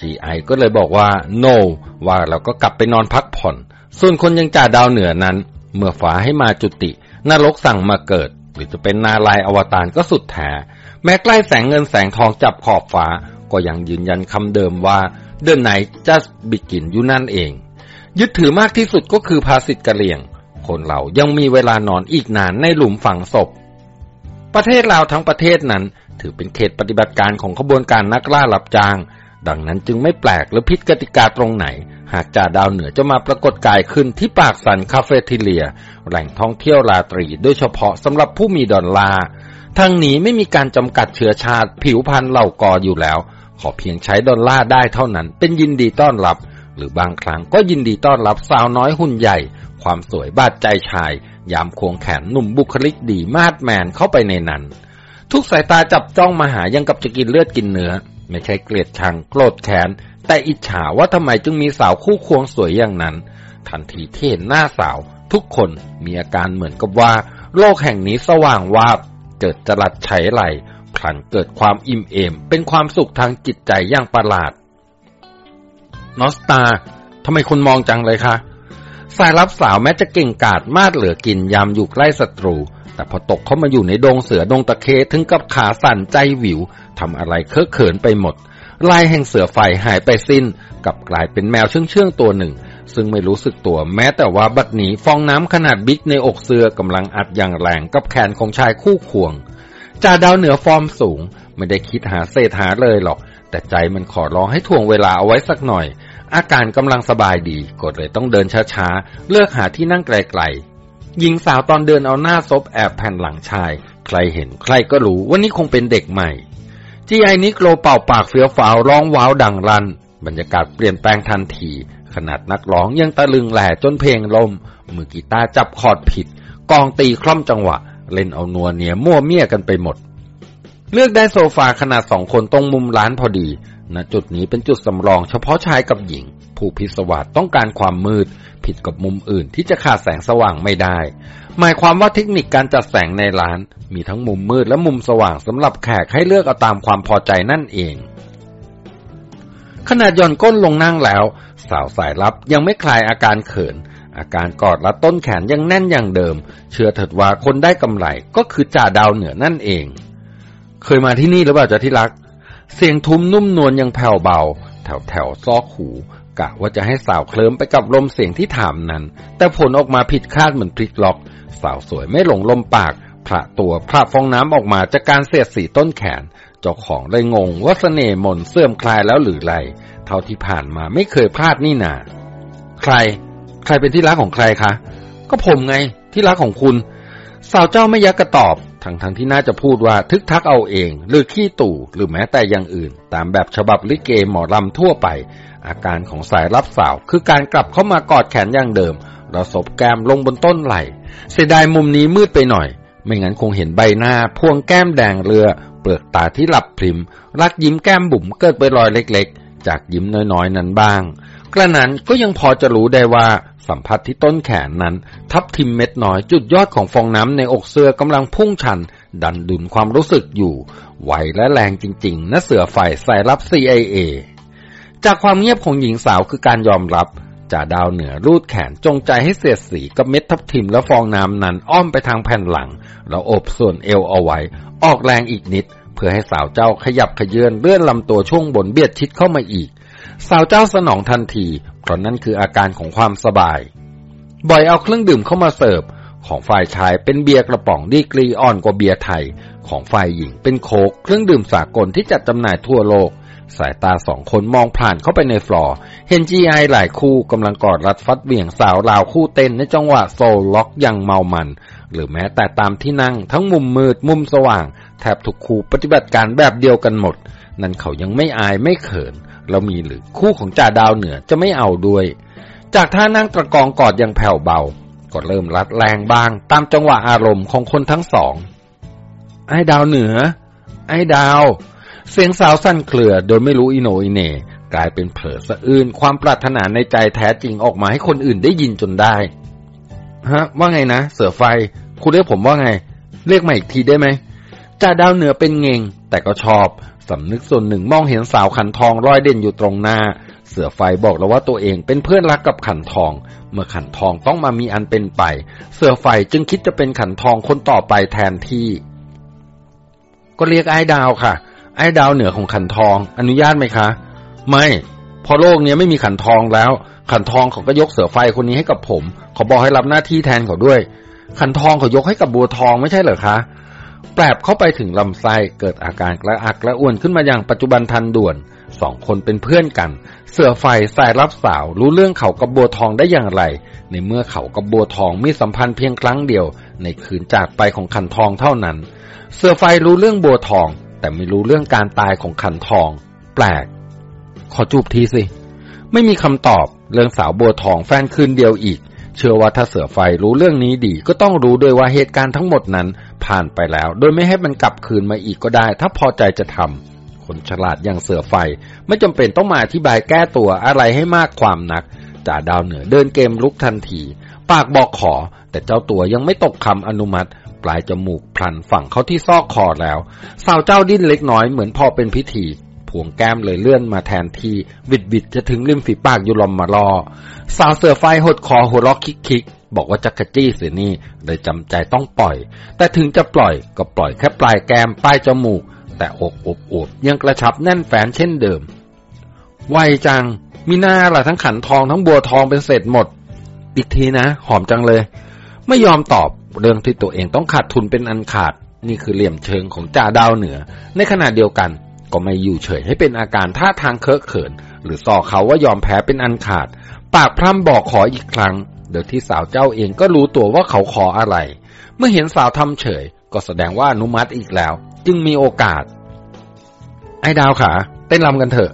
GI ก็เลยบอกว่า no ว่าเราก็กลับไปนอนพักผ่อน ส่วนคนยังจ่าดาวเหนือนั้น เมื่อฟ้าให้มาจุตินรกสั่งมาเกิด หรือจะเป็นนาลายอวตารก็สุดแท้ แม้ใกล้แสงเงินแสงทองจับขอบฟ้า ก็ยังยืนยันคำเดิมว่า the night just begin อยู่นั่นเอง ยึดถือมากที่สุดก็คือภาษิตกะเหลี่ยง คนเรายังมีเวลานอนอีกนานในหลุมฝังศพ ประเทศลาวทั้งประเทศนั้น ถือเป็นเขตปฏิบัติการของขบวนการนักล่ารับจาง ดังนั้นจึงไม่แปลกหรือผิดกติกาตรงไหน หากจ่าดาวเหนือจะมาปรากฏกายขึ้นที่ปากสันคาเฟ่ทิเลีย แหล่งท่องเที่ยวราตรี โดยเฉพาะสำหรับผู้มีดอลลาร์ ทั้งนี้ไม่มีการจำกัดเชื้อชาติผิวพันธุ์เหล่ากออยู่แล้ว ขอเพียงใช้ดอลลาร์ได้เท่านั้น เป็นยินดีต้อนรับ หรือบางครั้งก็ยินดีต้อนรับสาวน้อยหุ่นใหญ่ ความสวยบาดใจชาย ยามควงแขนหนุ่มบุคลิกดีมาดแมนเข้าไปในนั้น ทุกสายตาจับจ้องมาหายังกับจะกินเลือดกินเนื้อ ไม่ใช่เกลียดชังโกรธแค้นแต่อิจฉาว่าทำไมจึงมีสาวคู่ควงสวยอย่างนั้น ทันทีที่เห็นหน้าสาว ทุกคนมีอาการเหมือนกับว่า โลกแห่งนี้สว่างวาบ เจิดจรัสไฉไหลพลันเกิดความอิ่มเอม เป็นความสุขทางจิตใจอย่างประหลาด นอสตาทำไมคุณมองจังเลยคะสายรับสาวแม้จะเก่งกาจมาดเหลือกินยามอยู่ใกล้ศัตรู แต่พอตกเข้ามาอยู่ในดงเสือดงตะเคถึงกับขาสั่นใจหวิวทำอะไรเคอะเขินไปหมดลายแห่งเสือไฟหายไปสิ้นกลับกลายเป็นแมวเชื่องเชื่องตัวหนึ่ง ซึ่งไม่รู้สึกตัวแม้แต่ว่าบัดนี้ฟองน้ำขนาดบิ๊กในอกเสือกำลังอัดอย่างแรงกับแขนของชายคู่ควงจ่าดาวเหนือฟอร์มสูง ไม่ได้คิดหาเศษหาเลยหรอก แต่ใจมันขอร้องให้ทวงเวลาเอาไว้สักหน่อย อาการกำลังสบายดีก็เลยต้องเดินช้าๆ เลือกหาที่นั่งไกลๆหญิงสาวตอนเดินเอาหน้าซบแอบแผ่นหลังชาย ใครเห็นใครก็รู้ว่านี่คงเป็นเด็กใหม่จีไอนิโกรเป่าปากเฟี้ยวฟ้าวร้องว้าวดังลั่น บรรยากาศเปลี่ยนแปลงทันที ขนาดนักร้องยังตะลึงแลจนเพลงล่ม มือกีตาร์จับคอร์ดผิด กองตีคล่อมจังหวะ เล่นเอานัวเนียมั่วเมียกันไปหมด เลือกได้โซฟาขนาดสองคนตรงมุมร้านพอดีณจุดนี้เป็นจุดสำรองเฉพาะชายกับหญิง ผู้พิศวาสต้องการความมืด ผิดกับมุมอื่นที่จะขาดแสงสว่างไม่ได้ หมายความว่าเทคนิคการจัดแสงในร้าน มีทั้งมุมมืดและมุมสว่างสำหรับแขกให้เลือกเอาตามความพอใจนั่นเองขนาดย่อนก้นลงนั่งแล้ว สาวสายลับยังไม่คลายอาการเขิน อาการกอดและต้นแขนยังแน่นอย่างเดิม เชื่อเถิดว่าคนได้กำไรก็คือจ่าดาวเหนือนั่นเอง เคยมาที่นี่หรือเปล่าจ๊ะที่รัก เสียงทุ้มนุ่มนวลยังแผ่วเบา แถวแถวซอกหูกะว่าจะให้สาวเคลิ้มไปกับลมเสียงที่ถามนั้น แต่ผลออกมาผิดคาดเหมือนพลิกล็อก สาวสวยไม่หลงลมปากพระตัวพระฟองน้ำออกมาจากการเสียดสีต้นแขน เจ้าของเลยงงว่าสเสน่ห์มนเสื่อมคลายแล้วหรือไร เท่าที่ผ่านมาไม่เคยพลาดนี่นา ใคร ใครเป็นที่รักของใครคะ ก็ผมไงที่รักของคุณ สาวเจ้าไม่ยักกระตอบทั้งทั้งที่น่าจะพูดว่าทึกทักเอาเอง หรือขี้ตู่หรือแม้แต่อย่างอื่น ตามแบบฉบับลิเกหมอลำทั่วไป อาการของสายรับสาว คือการกลับเข้ามากอดแขนอย่างเดิมเราศบแก้มลงบนต้นไหลเสียดายมุมนี้มืดไปหน่อย ไม่งั้นคงเห็นใบหน้าพวงแก้มแดงเรือ เปลือกตาที่หลับพริม รักยิ้มแก้มบุ๋มเกิดไปรอยเล็กๆ จากยิ้มน้อยๆ นั้นบ้าง กระนั้นก็ยังพอจะรู้ได้ว่าสัมผัสที่ต้นแขนนั้น ทับทิมเม็ดน้อยจุดยอดของฟองน้ำในอกเสื้อกำลังพุ่งชัน ดันดุนความรู้สึกอยู่ไหวและแรงจริงๆนะเสือไฟใส่รับ CIA จากความเงียบของหญิงสาวคือการยอมรับ จ่าดาวเหนือรูดแขนจงใจให้เสียดสีกับเม็ดทับทิมและฟองน้ำนั้นอ้อมไปทางแผ่นหลัง แล้วโอบส่วนเอวเอาไว้ ออกแรงอีกนิด เพื่อให้สาวเจ้าขยับเขยื้อนเลื่อนลำตัวช่วงบนเบียดชิดเข้ามาอีก สาวเจ้าสนองทันที เพราะนั่นคืออาการของความสบาย บ๋อยเอาเครื่องดื่มเข้ามาเสิร์ฟของฝ่ายชายเป็นเบียร์กระป๋องดีกรีอ่อนกว่าเบียร์ไทย ของฝ่ายหญิงเป็นโค้กเครื่องดื่มสากลที่จัดจำหน่ายทั่วโลก สายตาสองคนมองผ่านเข้าไปในฟลอร์ เห็นจีไอหลายคู่กำลังกอดรัดฟัดเหวี่ยงสาวลาวคู่เต้นในจังหวะ soul rock อย่างเมามัน หรือแม้แต่ตามที่นั่งทั้งมุมมืดมุมสว่าง แทบทุกคู่ปฏิบัติการแบบเดียวกันหมด นั่นเขายังไม่อายไม่เขิน เรามีหรือคู่ของจ่าดาวเหนือจะไม่เอาด้วย จากท่านั่งตะกองกอดยังแผ่วเบา ก็เริ่มรัดแรงบ้าง ตามจังหวะอารมณ์ของคนทั้งสอง ไอ้ดาวเหนือ ไอ้ดาว เสียงสาวสั้นเคลือโดยไม่รู้อิโนอิเนกลายเป็นเผลอสะอื้นความปรารถนาในใจแท้จริงออกมาให้คนอื่นได้ยินจนได้ ฮะ ว่าไงนะ เสือไฟ คุณเรียกผมว่าไง เรียกมาอีกทีได้ไหมจ่าดาวเหนือเป็นเงง แต่ก็ชอบสำนึกส่วนหนึ่งมองเห็นสาวขันทองรอยเด่นอยู่ตรงหน้า เสือไฟบอกแล้วว่าตัวเองเป็นเพื่อนรักกับขันทอง เมื่อขันทองต้องมามีอันเป็นไป เสือไฟจึงคิดจะเป็นขันทองคนต่อไปแทนที่ ก็เรียกไอ้ดาวค่ะ ไอ้ดาวเหนือของขันทอง อนุญาตไหมคะ ไม่พอโลกนี้ไม่มีขันทองแล้ว ขันทองเขาก็ยกเสือไฟคนนี้ให้กับผม เขาบอกให้รับหน้าที่แทนเขาด้วย ขันทองเขายกให้กับบัวทองไม่ใช่เหรอคะแปรบเข้าไปถึงลำไส้เกิดอาการกระอักและอ้วนขึ้นมาอย่างปัจจุบันทันด่วนสองคนเป็นเพื่อนกัน เสือไฟสายรับสาว รู้เรื่องเขากับบัวทองได้อย่างไร ในเมื่อเขากับบัวทองมีสัมพันธ์เพียงครั้งเดียว ในคืนจากไปของขันทองเท่านั้น เสือไฟรู้เรื่องบัวทอง แต่ไม่รู้เรื่องการตายของขันทอง แปลก ขอจูบทีสิ ไม่มีคำตอบเรื่องสาวบัวทองแฟนคืนเดียวอีก เชื่อว่าถ้าเสือไฟรู้เรื่องนี้ดี ก็ต้องรู้ด้วยว่าเหตุการณ์ทั้งหมดนั้นผ่านไปแล้ว โดยไม่ให้มันกลับคืนมาอีกก็ได้ ถ้าพอใจจะทำคนฉลาดอย่างเสือไฟ ไม่จำเป็นต้องมาอธิบายแก้ตัวอะไรให้มากความนักจ่าดาวเหนือเดินเกมลุกทันที ปากบอกขอ แต่เจ้าตัวยังไม่ตกคำอนุมัติ ลายจมูกพลันฝังเข้าที่ซอกคอแล้ว สาวเจ้าดิ้นเล็กน้อยเหมือนพอเป็นพิธีผวงแก้มเลยเลื่อนมาแทนที่วิดวิดจะถึงริมฝีปากยู่ลมมารอ สาวเสือไฟหดคอหัวล็อกคิกคิกบอกว่าจักรจี้เสียนี่เลยจำใจต้องปล่อย แต่ถึงจะปล่อยก็ปล่อยแค่ปลายแก้มปลายจมูก แต่อกอบอบยังกระชับแน่นแฟนเช่นเดิมไวจัง มีหน้าล่ะทั้งขันทองทั้งบัวทองเป็นเศษหมด อีกทีนะ หอมจังเลย ไม่ยอมตอบเรื่องที่ตัวเองต้องขาดทุนเป็นอันขาด นี่คือเหลี่ยมเชิงของจ่าดาวเหนือ ในขณะเดียวกันก็ไม่อยู่เฉยให้เป็นอาการท่าทางเคอะเขิน หรือส่อเขาว่ายอมแพ้เป็นอันขาด ปากพร่ำบอกขออีกครั้งโดยที่สาวเจ้าเองก็รู้ตัวว่าเขาขออะไร เมื่อเห็นสาวทำเฉย ก็แสดงว่าอนุมัติอีกแล้ว จึงมีโอกาส ไอ้ดาวขาเต้นรำกันเถอะ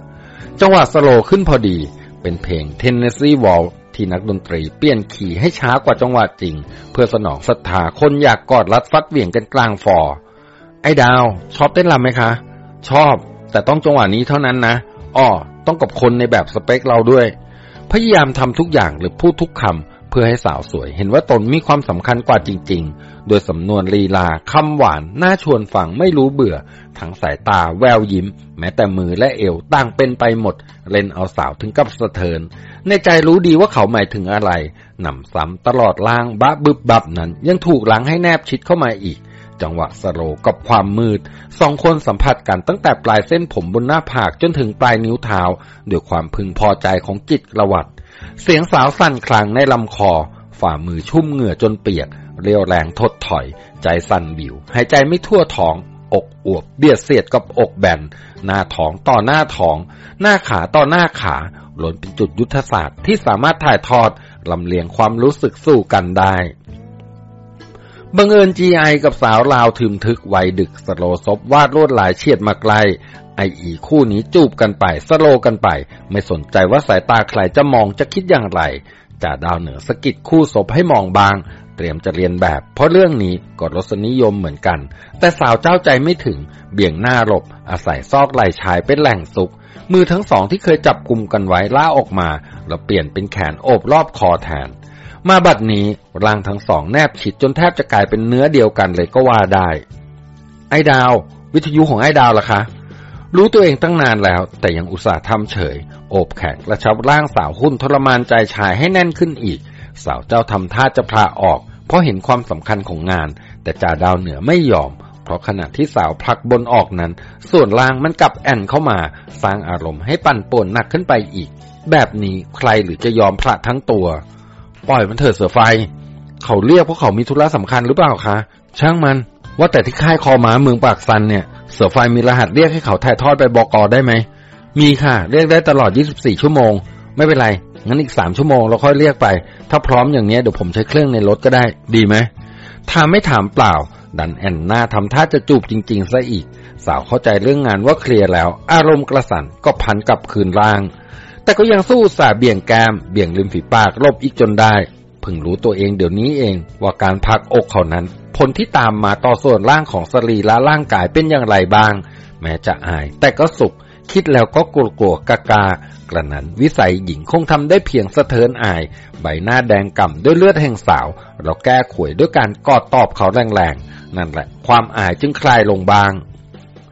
จังหวะสโลขึ้นพอดี เป็นเพลง Tennessee Waltz ที่นักดนตรีเปลี่ยนขี่ให้ช้ากว่าจังหวะจริง เพื่อสนองศรัทธาคนอยากกอดรัดฟัดเหวี่ยงกันกลางฟอร์ไอ้ดาว ชอบเต้นรำไหมคะ ชอบ แต่ต้องจังหวะนี้เท่านั้นนะอ้อต้องกับคนในแบบสเปคเราด้วย พยายามทำทุกอย่างหรือพูดทุกคำ เพื่อให้สาวสวยเห็นว่าตนมีความสำคัญกว่าจริง ๆ โดยสำนวนลีลาคำหวานน่าชวนฟังไม่รู้เบื่อ ทั้งสายตาแววยิ้ม แม้แต่มือและเอวต่างเป็นไปหมด เล่นเอาสาวถึงกับสะเทินในใจรู้ดีว่าเขาหมายถึงอะไรหนำซ้ำตลอดล่างบ้าบึบบับนั้น ยังถูกหล้างให้แนบชิดเข้ามาอีก จังหวะสโลกับความมืดสองคนสัมผัสกันตั้งแต่ปลายเส้นผมบนหน้าผากจนถึงปลายนิ้วเท้าด้วยความพึงพอใจของจิตระวัด เสียงสาวสั่นคลางในลำคอ ฝ่ามือชุ่มเหงื่อจนเปียก เรียวแรงทดถอย ใจสั่นบิว หายใจไม่ทั่วท้อง อกอวบเบียดเสียดกับอกแบน หน้าท้องต่อหน้าท้อง หน้าขาต่อหน้าขาหล่นเป็นจุดยุทธศาสตร์ที่สามารถถ่ายทอดลำเลียงความรู้สึกสู้กันได้บังเอิญจีไอกับสาวลาวถึมทึกไวดึกสโลซบวาดลวดลายเฉียดมาไกล ไออีคู่นี้จูบกันไปสโลกันไป ไม่สนใจว่าสายตาใครจะมองจะคิดอย่างไรจ่าดาวเหนือสกิดคู่ศพให้มองบาง เตรียมจะเรียนแบบ เพราะเรื่องนี้ก็รสนิยมเหมือนกัน แต่สาวเจ้าใจไม่ถึง เบี่ยงหน้าหลบ อาศัยซอกไหล่ชายเป็นแหล่งสุก มือทั้งสองที่เคยจับกลุ่มกันไว้ล่าออกมา แล้วเปลี่ยนเป็นแขนโอบรอบคอแทน มาบัดนี้ร่างทั้งสองแนบชิดจนแทบจะกลายเป็นเนื้อเดียวกันเลยก็ว่าได้ ไอ้ดาว วิทยุของไอ้ดาวล่ะคะ รู้ตัวเองตั้งนานแล้ว แต่ยังอุตส่าห์ทำเฉย โอบแขกและชับร่างสาวหุ้นทรมานใจชายให้แน่นขึ้นอีก สาวเจ้าทำท่าจะพลาออก เพราะเห็นความสำคัญของงาน แต่จ่าดาวเหนือไม่ยอม เพราะขณะที่สาวผลักบนออกนั้น ส่วนล่างมันกลับแอนเข้ามา สร้างอารมณ์ให้ปั่นป่วนหนักขึ้นไปอีก แบบนี้ใครหรือจะยอมพระทั้งตัว ปล่อยมันเถิดเสือไฟ เขาเรียกเพราะเขามีธุระสำคัญหรือเปล่าคะ ช่างมัน ว่าแต่ที่ค่ายคอม้าเมืองปากซันเนี่ย เสือไฟมีรหัสเรียกให้เขาถ่ายทอดไปบอกอได้ไหม มีค่ะ เรียกได้ตลอด 24 ชั่วโมง ไม่เป็นไร งั้นอีก 3 ชั่วโมงเราค่อยเรียกไป ถ้าพร้อมอย่างนี้เดี๋ยวผมใช้เครื่องในรถก็ได้ ดีไหมถามไม่ถามเปล่า ดันแอนนาทำท่าจะจูบจริง ๆ ซะอีก สาวเข้าใจเรื่องงานว่าเคลียร์แล้ว อารมณ์กระสันก็พันกลับคืนร่าง แต่ก็ยังสู้สาเบี่ยงแกม เบี่ยงริมฝีปากลบอีกจนได้ พิ่งรู้ตัวเองเดี๋ยวนี้เองว่าการพักอกเขานั้น ผลที่ตามมาต่อส่วนร่างของสรีและร่างกายเป็นอย่างไรบ้าง แม้จะอาย แต่ก็สุข คิดแล้วก็กลัวกลัวกากากระนั้นวิสัยหญิงคงทำได้เพียงสะเทินอาย ใบหน้าแดงก่ำด้วยเลือดแห่งสาว เราแก้ขวยด้วยการกอดตอบเขาแรงๆ นั่นแหละ ความอายจึงคลายลงบาง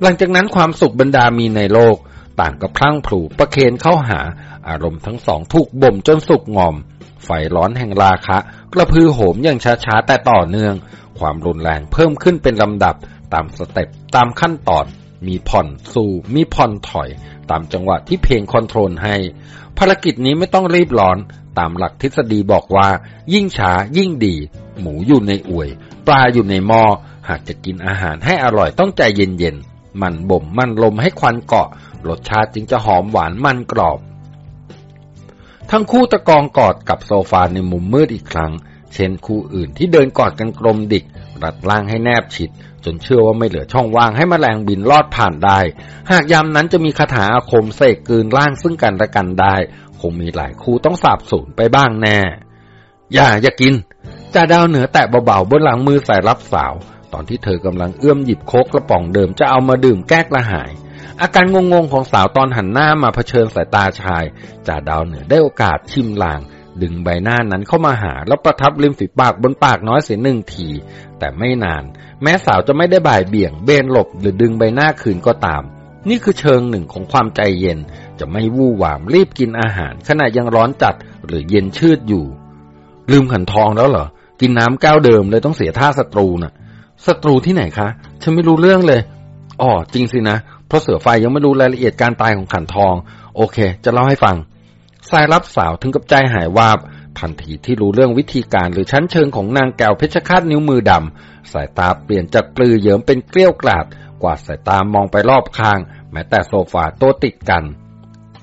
หลังจากนั้นความสุขบรรดามีในโลก ต่างกับพลั่งพลูประเคนเข้าหา อารมณ์ทั้งสองถูกบ่มจนสุกงอม ไฟร้อนแห่งราคะ กระพือโหมอย่างช้าๆแต่ต่อเนื่อง ความรุนแรงเพิ่มขึ้นเป็นลำดับ ตามสเต็ปตามขั้นตอน มีผ่อนสู้ มีผ่อนถอย ตามจังหวะที่เพลงคอนโทรลให้ ภารกิจนี้ไม่ต้องรีบร้อน ตามหลักทฤษฎีบอกว่า ยิ่งช้ายิ่งดี หมูอยู่ในอวย ปลาอยู่ในหม้อหากจะกินอาหารให้อร่อยต้องใจเย็นๆมันบ่มมันลมให้ควันเกาะรสชาติจึงจะหอมหวานมันกรอบ ทั้งคู่ตะกองกอดกับโซฟาในมุมมืดอีกครั้ง เช่นคู่อื่นที่เดินกอดกันกลมดิก รัดล่างให้แนบชิด จนเชื่อว่าไม่เหลือช่องว่างให้มแมลงบินลอดผ่านได้ หากยามนั้นจะมีคาถาอาคมเสกกืนร่างซึ่งกันและกันได้ คงมีหลายคู่ต้องสาบสูญไปบ้างแน่ อย่าอย่ากินจ่าดาวเหนือแตะเบาๆบนหลังมือสายรับสาว ตอนที่เธอกำลังเอื้อมหยิบโคกกระป๋องเดิมจะเอามาดื่มแก้กระหาย อาการงงๆของสาวตอนหันหน้ามาเผชิญสายตาชายจ่าดาวเหนือได้โอกาสชิมลาง ดึงใบหน้านั้นเข้ามาหา แล้วประทับริมฝีปากบนปากน้อยเสียหนึ่งที แต่ไม่นาน แม้สาวจะไม่ได้บ่ายเบี่ยงเบนหลบหรือดึงใบหน้าคืนก็ตาม นี่คือเชิงหนึ่งของความใจเย็น จะไม่วู่วามรีบกินอาหาร ขณะยังร้อนจัดหรือเย็นชืดอยู่ ลืมขันทองแล้วเหรอกินน้ำแก้วเดิมเลยต้องเสียท่าศัตรูน่ะศัตรูที่ไหนคะ ฉันไม่รู้เรื่องเลย อ๋อ จริงสินะ เพราะเสือไฟยังไม่รู้รายละเอียดการตายของขันทอง โอเค จะเล่าให้ฟังสายรับสาวถึงกับใจหายวาบทันทีที่รู้เรื่องวิธีการหรือชั้นเชิงของนางแก้วเพชรคาดนิ้วมือดำ สายตาเปลี่ยนจากปลือเยิ้มเป็นเกลี้ยวกราด กว่าสายตามองไปรอบข้าง แม้แต่โซฟาโต๊ะติดกัน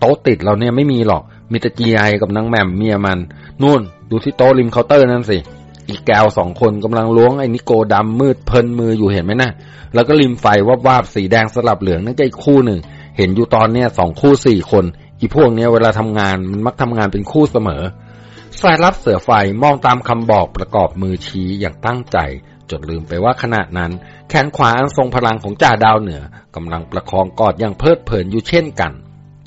โต๊ะติดเราเนี่ยไม่มีหรอก มีแต่จีไอกับนางแหม่มเมียมัน นู่น ดูที่โต๊ะริมเคาน์เตอร์นั่นสิ อีกแกวสองคนกำลังล้วงไอ้นิโกดำมืดเพลินมืออยู่เห็นไหมนะแล้วก็ริมไฟวาบวาบสีแดงสลับเหลืองนั่นก็อีกคู่หนึ่ง เห็นอยู่ตอนเนี้ยสองคู่สี่คน อีพวกเนี้ยเวลาทำงานมันมักทำงานเป็นคู่เสมอสายรับเสือไฟมองตามคำบอกประกอบมือชี้อย่างตั้งใจจนลืมไปว่าขณะนั้น แขนขวาอันทรงพลังของจ่าดาวเหนือกำลังประคองกอดอย่างเพลิดเพลินอยู่เช่นกัน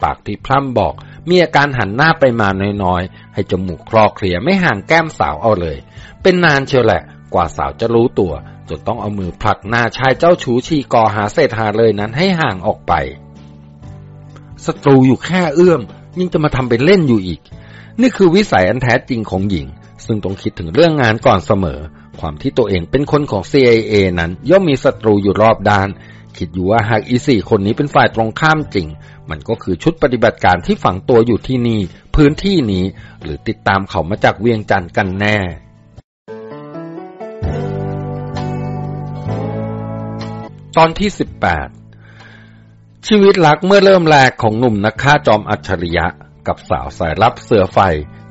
ปากที่พร่ำบอก มีอาการหันหน้าไปมาน้อยๆ ให้จมูกคลอเคลียไม่ห่างแก้มสาวเอาเลย เป็นนานเชียวแหละ กว่าสาวจะรู้ตัว จนต้องเอามือผลักหน้าชายเจ้าชูชีกอหาเศษหาเลยนั้นให้ห่างออกไป ศัตรูอยู่แค่เอื้อม ยิ่งจะมาทำเป็นเล่นอยู่อีก นี่คือวิสัยอันแท้จริงของหญิง ซึ่งต้องคิดถึงเรื่องงานก่อนเสมอ ความที่ตัวเองเป็นคนของ CIA นั้น ย่อมมีศัตรูอยู่รอบด้านคิดอยู่ว่าหากอีสี่คนนี้เป็นฝ่ายตรงข้ามจริง มันก็คือชุดปฏิบัติการที่ฝังตัวอยู่ที่นี่ พื้นที่นี้ หรือติดตามเขามาจากเวียงจันทร์กันแน่ตอนที่สิบแปดชีวิตรักเมื่อเริ่มแรกของหนุ่มนักฆ่าจอมอัจฉริยะ กับสาวสายลับเสือไฟ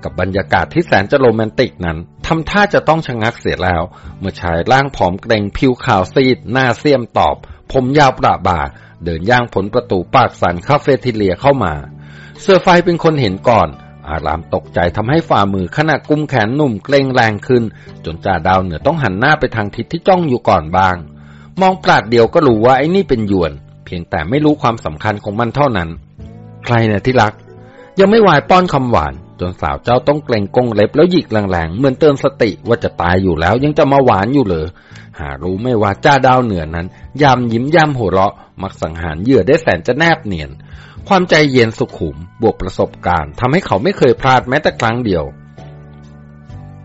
กับบรรยากาศที่แสนจะโรแมนติกนั้นทำท่าจะต้องชะงักเสียแล้ว เมื่อชายร่างผอมเกรงผิวขาวซีด หน้าเสียมตอบ ผมยาวประบา เดินย่างผลประตูปากสันคาเฟ่ทิเลียเข้ามา เสือไฟเป็นคนเห็นก่อน อารามตกใจทำให้ฝ่ามือขณะกุมแขนหนุ่มเกรงแรงขึ้น จนจ่าดาวเหนือต้องหันหน้าไปทางทิศที่จ้องอยู่ก่อนบาง มองปราดเดียวก็รู้ว่าไอ้นี่เป็นยวน เพียงแต่ไม่รู้ความสำคัญของมันเท่านั้น ใครเนี่ยที่รัก ยังไม่วายป้อนคำหวาน จนสาวเจ้าต้องเกรงกงเล็บแล้วหยิกแรงๆเหมือนเตือนสติว่าจะตายอยู่แล้วยังจะมาหวานอยู่เหรอหารู้ไม่ว่าจ้าดาวเหนือนั้นยำยิ้มย่ำหัวเราะ มักสังหารเหยื่อได้แสนจะแนบเนียน ความใจเย็นสุขุมบวกประสบการณ์ทำให้เขาไม่เคยพลาดแม้แต่ครั้งเดียว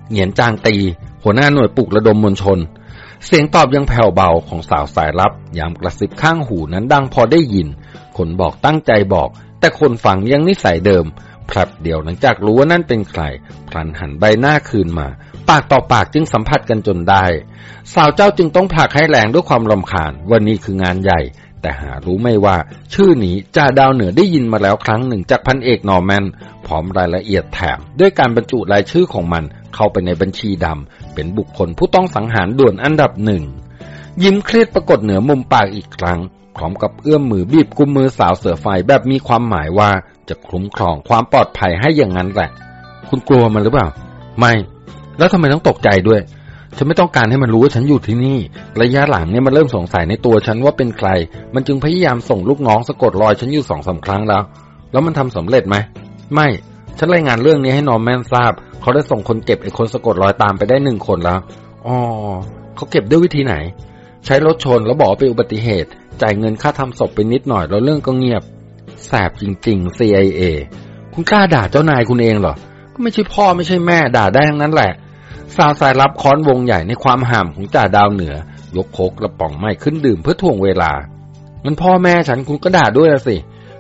เหงียนจางตี หัวหน้าหน่วยปลุกระดมมวลชน เสียงตอบยังแผ่วเบาของสาวสายลับ ยามกระซิบข้างหูนั้นดังพอได้ยิน คนบอกตั้งใจบอก แต่คนฟังยังนิสัยเดิม พลัดเดียวหลังจากรู้ว่านั่นเป็นใคร พลันหันใบหน้าคืนมา ปากต่อปากจึงสัมผัสกันจนได้ สาวเจ้าจึงต้องผลักให้แรงด้วยความรำคาญว่านี่คืองานใหญ่ แต่หารู้ไม่ว่า ชื่อนี้จ่าดาวเหนือได้ยินมาแล้วครั้งหนึ่งจากพันเอกนอร์แมนพร้อมรายละเอียดแถม ด้วยการบรรจุรายชื่อของมันเข้าไปในบัญชีดำเป็นบุคคลผู้ต้องสังหารด่วนอันดับหนึ่งยิ้มเครียดปรากฏเหนือมุมปากอีกครั้งพร้อมกับเอื้อมมือบีบกุมมือสาวเสือไฟแบบมีความหมายว่า จะคุ้มครองความปลอดภัยให้อย่างนั้นแหละ คุณกลัวมันหรือเปล่า ไม่ แล้วทำไมต้องตกใจด้วย ฉันไม่ต้องการให้มันรู้ว่าฉันอยู่ที่นี่ ระยะหลังเนี่ยมันเริ่มสงสัยในตัวฉันว่าเป็นใคร มันจึงพยายามส่งลูกน้องสะกดรอยฉันอยู่สองสาครั้งแล้ว แล้วมันทำสำเร็จไหม ไม่ ฉันรายงานเรื่องนี้ให้นอร์แมนทราบ เขาได้ส่งคนเก็บไอ้คนสะกดรอยตามไปได้หนึ่งคนแล้ว อ๋อ เขาเก็บด้วยวิธีไหน ใช้รถชนแล้วบอกว่าเป็นอุบัติเหตุ จ่ายเงินค่าทำศพไปนิดหน่อยแล้วเรื่องก็เงียบ แสบจริง ๆ CIA คุณกล้าด่าเจ้านายคุณเองเหรอ ก็ไม่ใช่พ่อไม่ใช่แม่ด่าได้ทั้งนั้นแหละ สาวสายรับค้อนวงใหญ่ในความห่ามของจ่าดาวเหนือ ยกโคกกระป๋องไม้ขึ้นดื่มเพื่อถ่วงเวลามันพ่อแม่ฉันคุณก็ด่าด้วยละสิ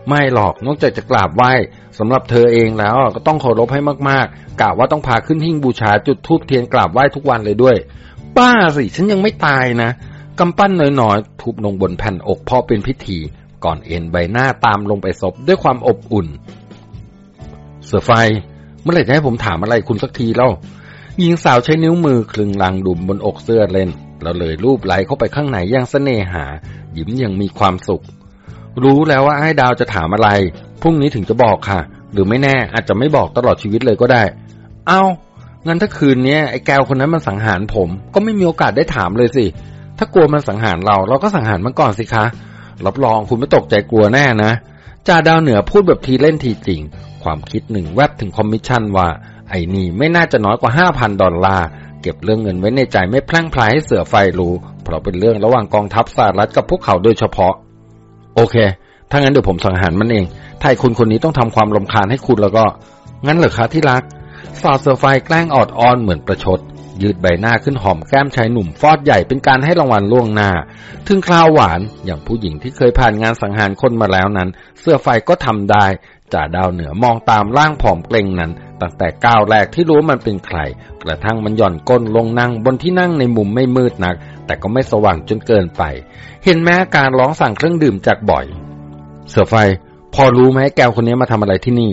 ไม่หรอกนอกจากจะกราบไหว้สำหรับเธอเองแล้วก็ต้องเคารพให้มากๆกะว่าต้องพาขึ้นหิ้งบูชาจุดธูปเทียนกราบไหว้ทุกวันเลยด้วยป้าสิฉันยังไม่ตายนะกำปั้นหน้อยๆทุบลงบนแผ่นอกพ่อเป็นพิธี ก่อนเอ็นใบหน้าตามลงไปศพด้วยความอบอุ่น เสือไฟ เมื่อไหร่จะให้ผมถามอะไรคุณสักทีเล่าหญิงสาวใช้นิ้วมือคลึงลังดุมบนอกเสื้อเล่น แล้วเลยรูปไหลเข้าไปข้างในอย่างเสน่หา ยิ้มยังมีความสุข รู้แล้วว่าไอ้ดาวจะถามอะไรพรุ่งนี้ถึงจะบอกค่ะ หรือไม่แน่อาจจะไม่บอกตลอดชีวิตเลยก็ได้ อ้าวงั้นถ้าคืนนี้ไอ้แกวคนนั้นมันสังหารผม ก็ไม่มีโอกาสได้ถามเลยสิ ถ้ากลัวมันสังหารเรา เราก็สังหารมันก่อนสิคะ รับรองคุณไม่ตกใจกลัวแน่นะจ่าดาวเหนือพูดแบบทีเล่นทีจริง ความคิดหนึ่งแวบถึงคอมมิชชั่นว่า ไอ้นี่ไม่น่าจะน้อยกว่าห้าพันดอลลาร์เก็บเรื่องเงินไว้ในใจไม่แพร่งพรายให้เสือไฟรู้ เพราะเป็นเรื่องระหว่างกองทัพสหรัฐกับพวกเขาโดยเฉพาะ โอเค ถ้างั้นเดี๋ยวผมสังหารมันเองถ้าคุณคนนี้ต้องทำความรำคาญให้คุณแล้วก็ งั้นเหรอคะที่รักสาวเสือไฟแกล้งออดอ้อนเหมือนประชด ยืดใบหน้าขึ้นหอมแก้มชายหนุ่มฟอดใหญ่เป็นการให้รางวัลล่วงหน้า ถึงคราวหวานอย่างผู้หญิงที่เคยผ่านงานสังหารคนมาแล้วนั้น เสื้อไฟก็ทำได้จ่าดาวเหนือมองตามร่างผอมเกรงนั้น ตั้งแต่ก้าวแรกที่รู้มันเป็นใคร กระทั่งมันหย่อนก้นลงนั่งบนที่นั่งในมุมไม่มืดนัก แต่ก็ไม่สว่างจนเกินไป เห็นแม้การร้องสั่งเครื่องดื่มจากบ่อย เสือไฟ พอรู้ไหมแก้วคนนี้มาทำอะไรที่นี่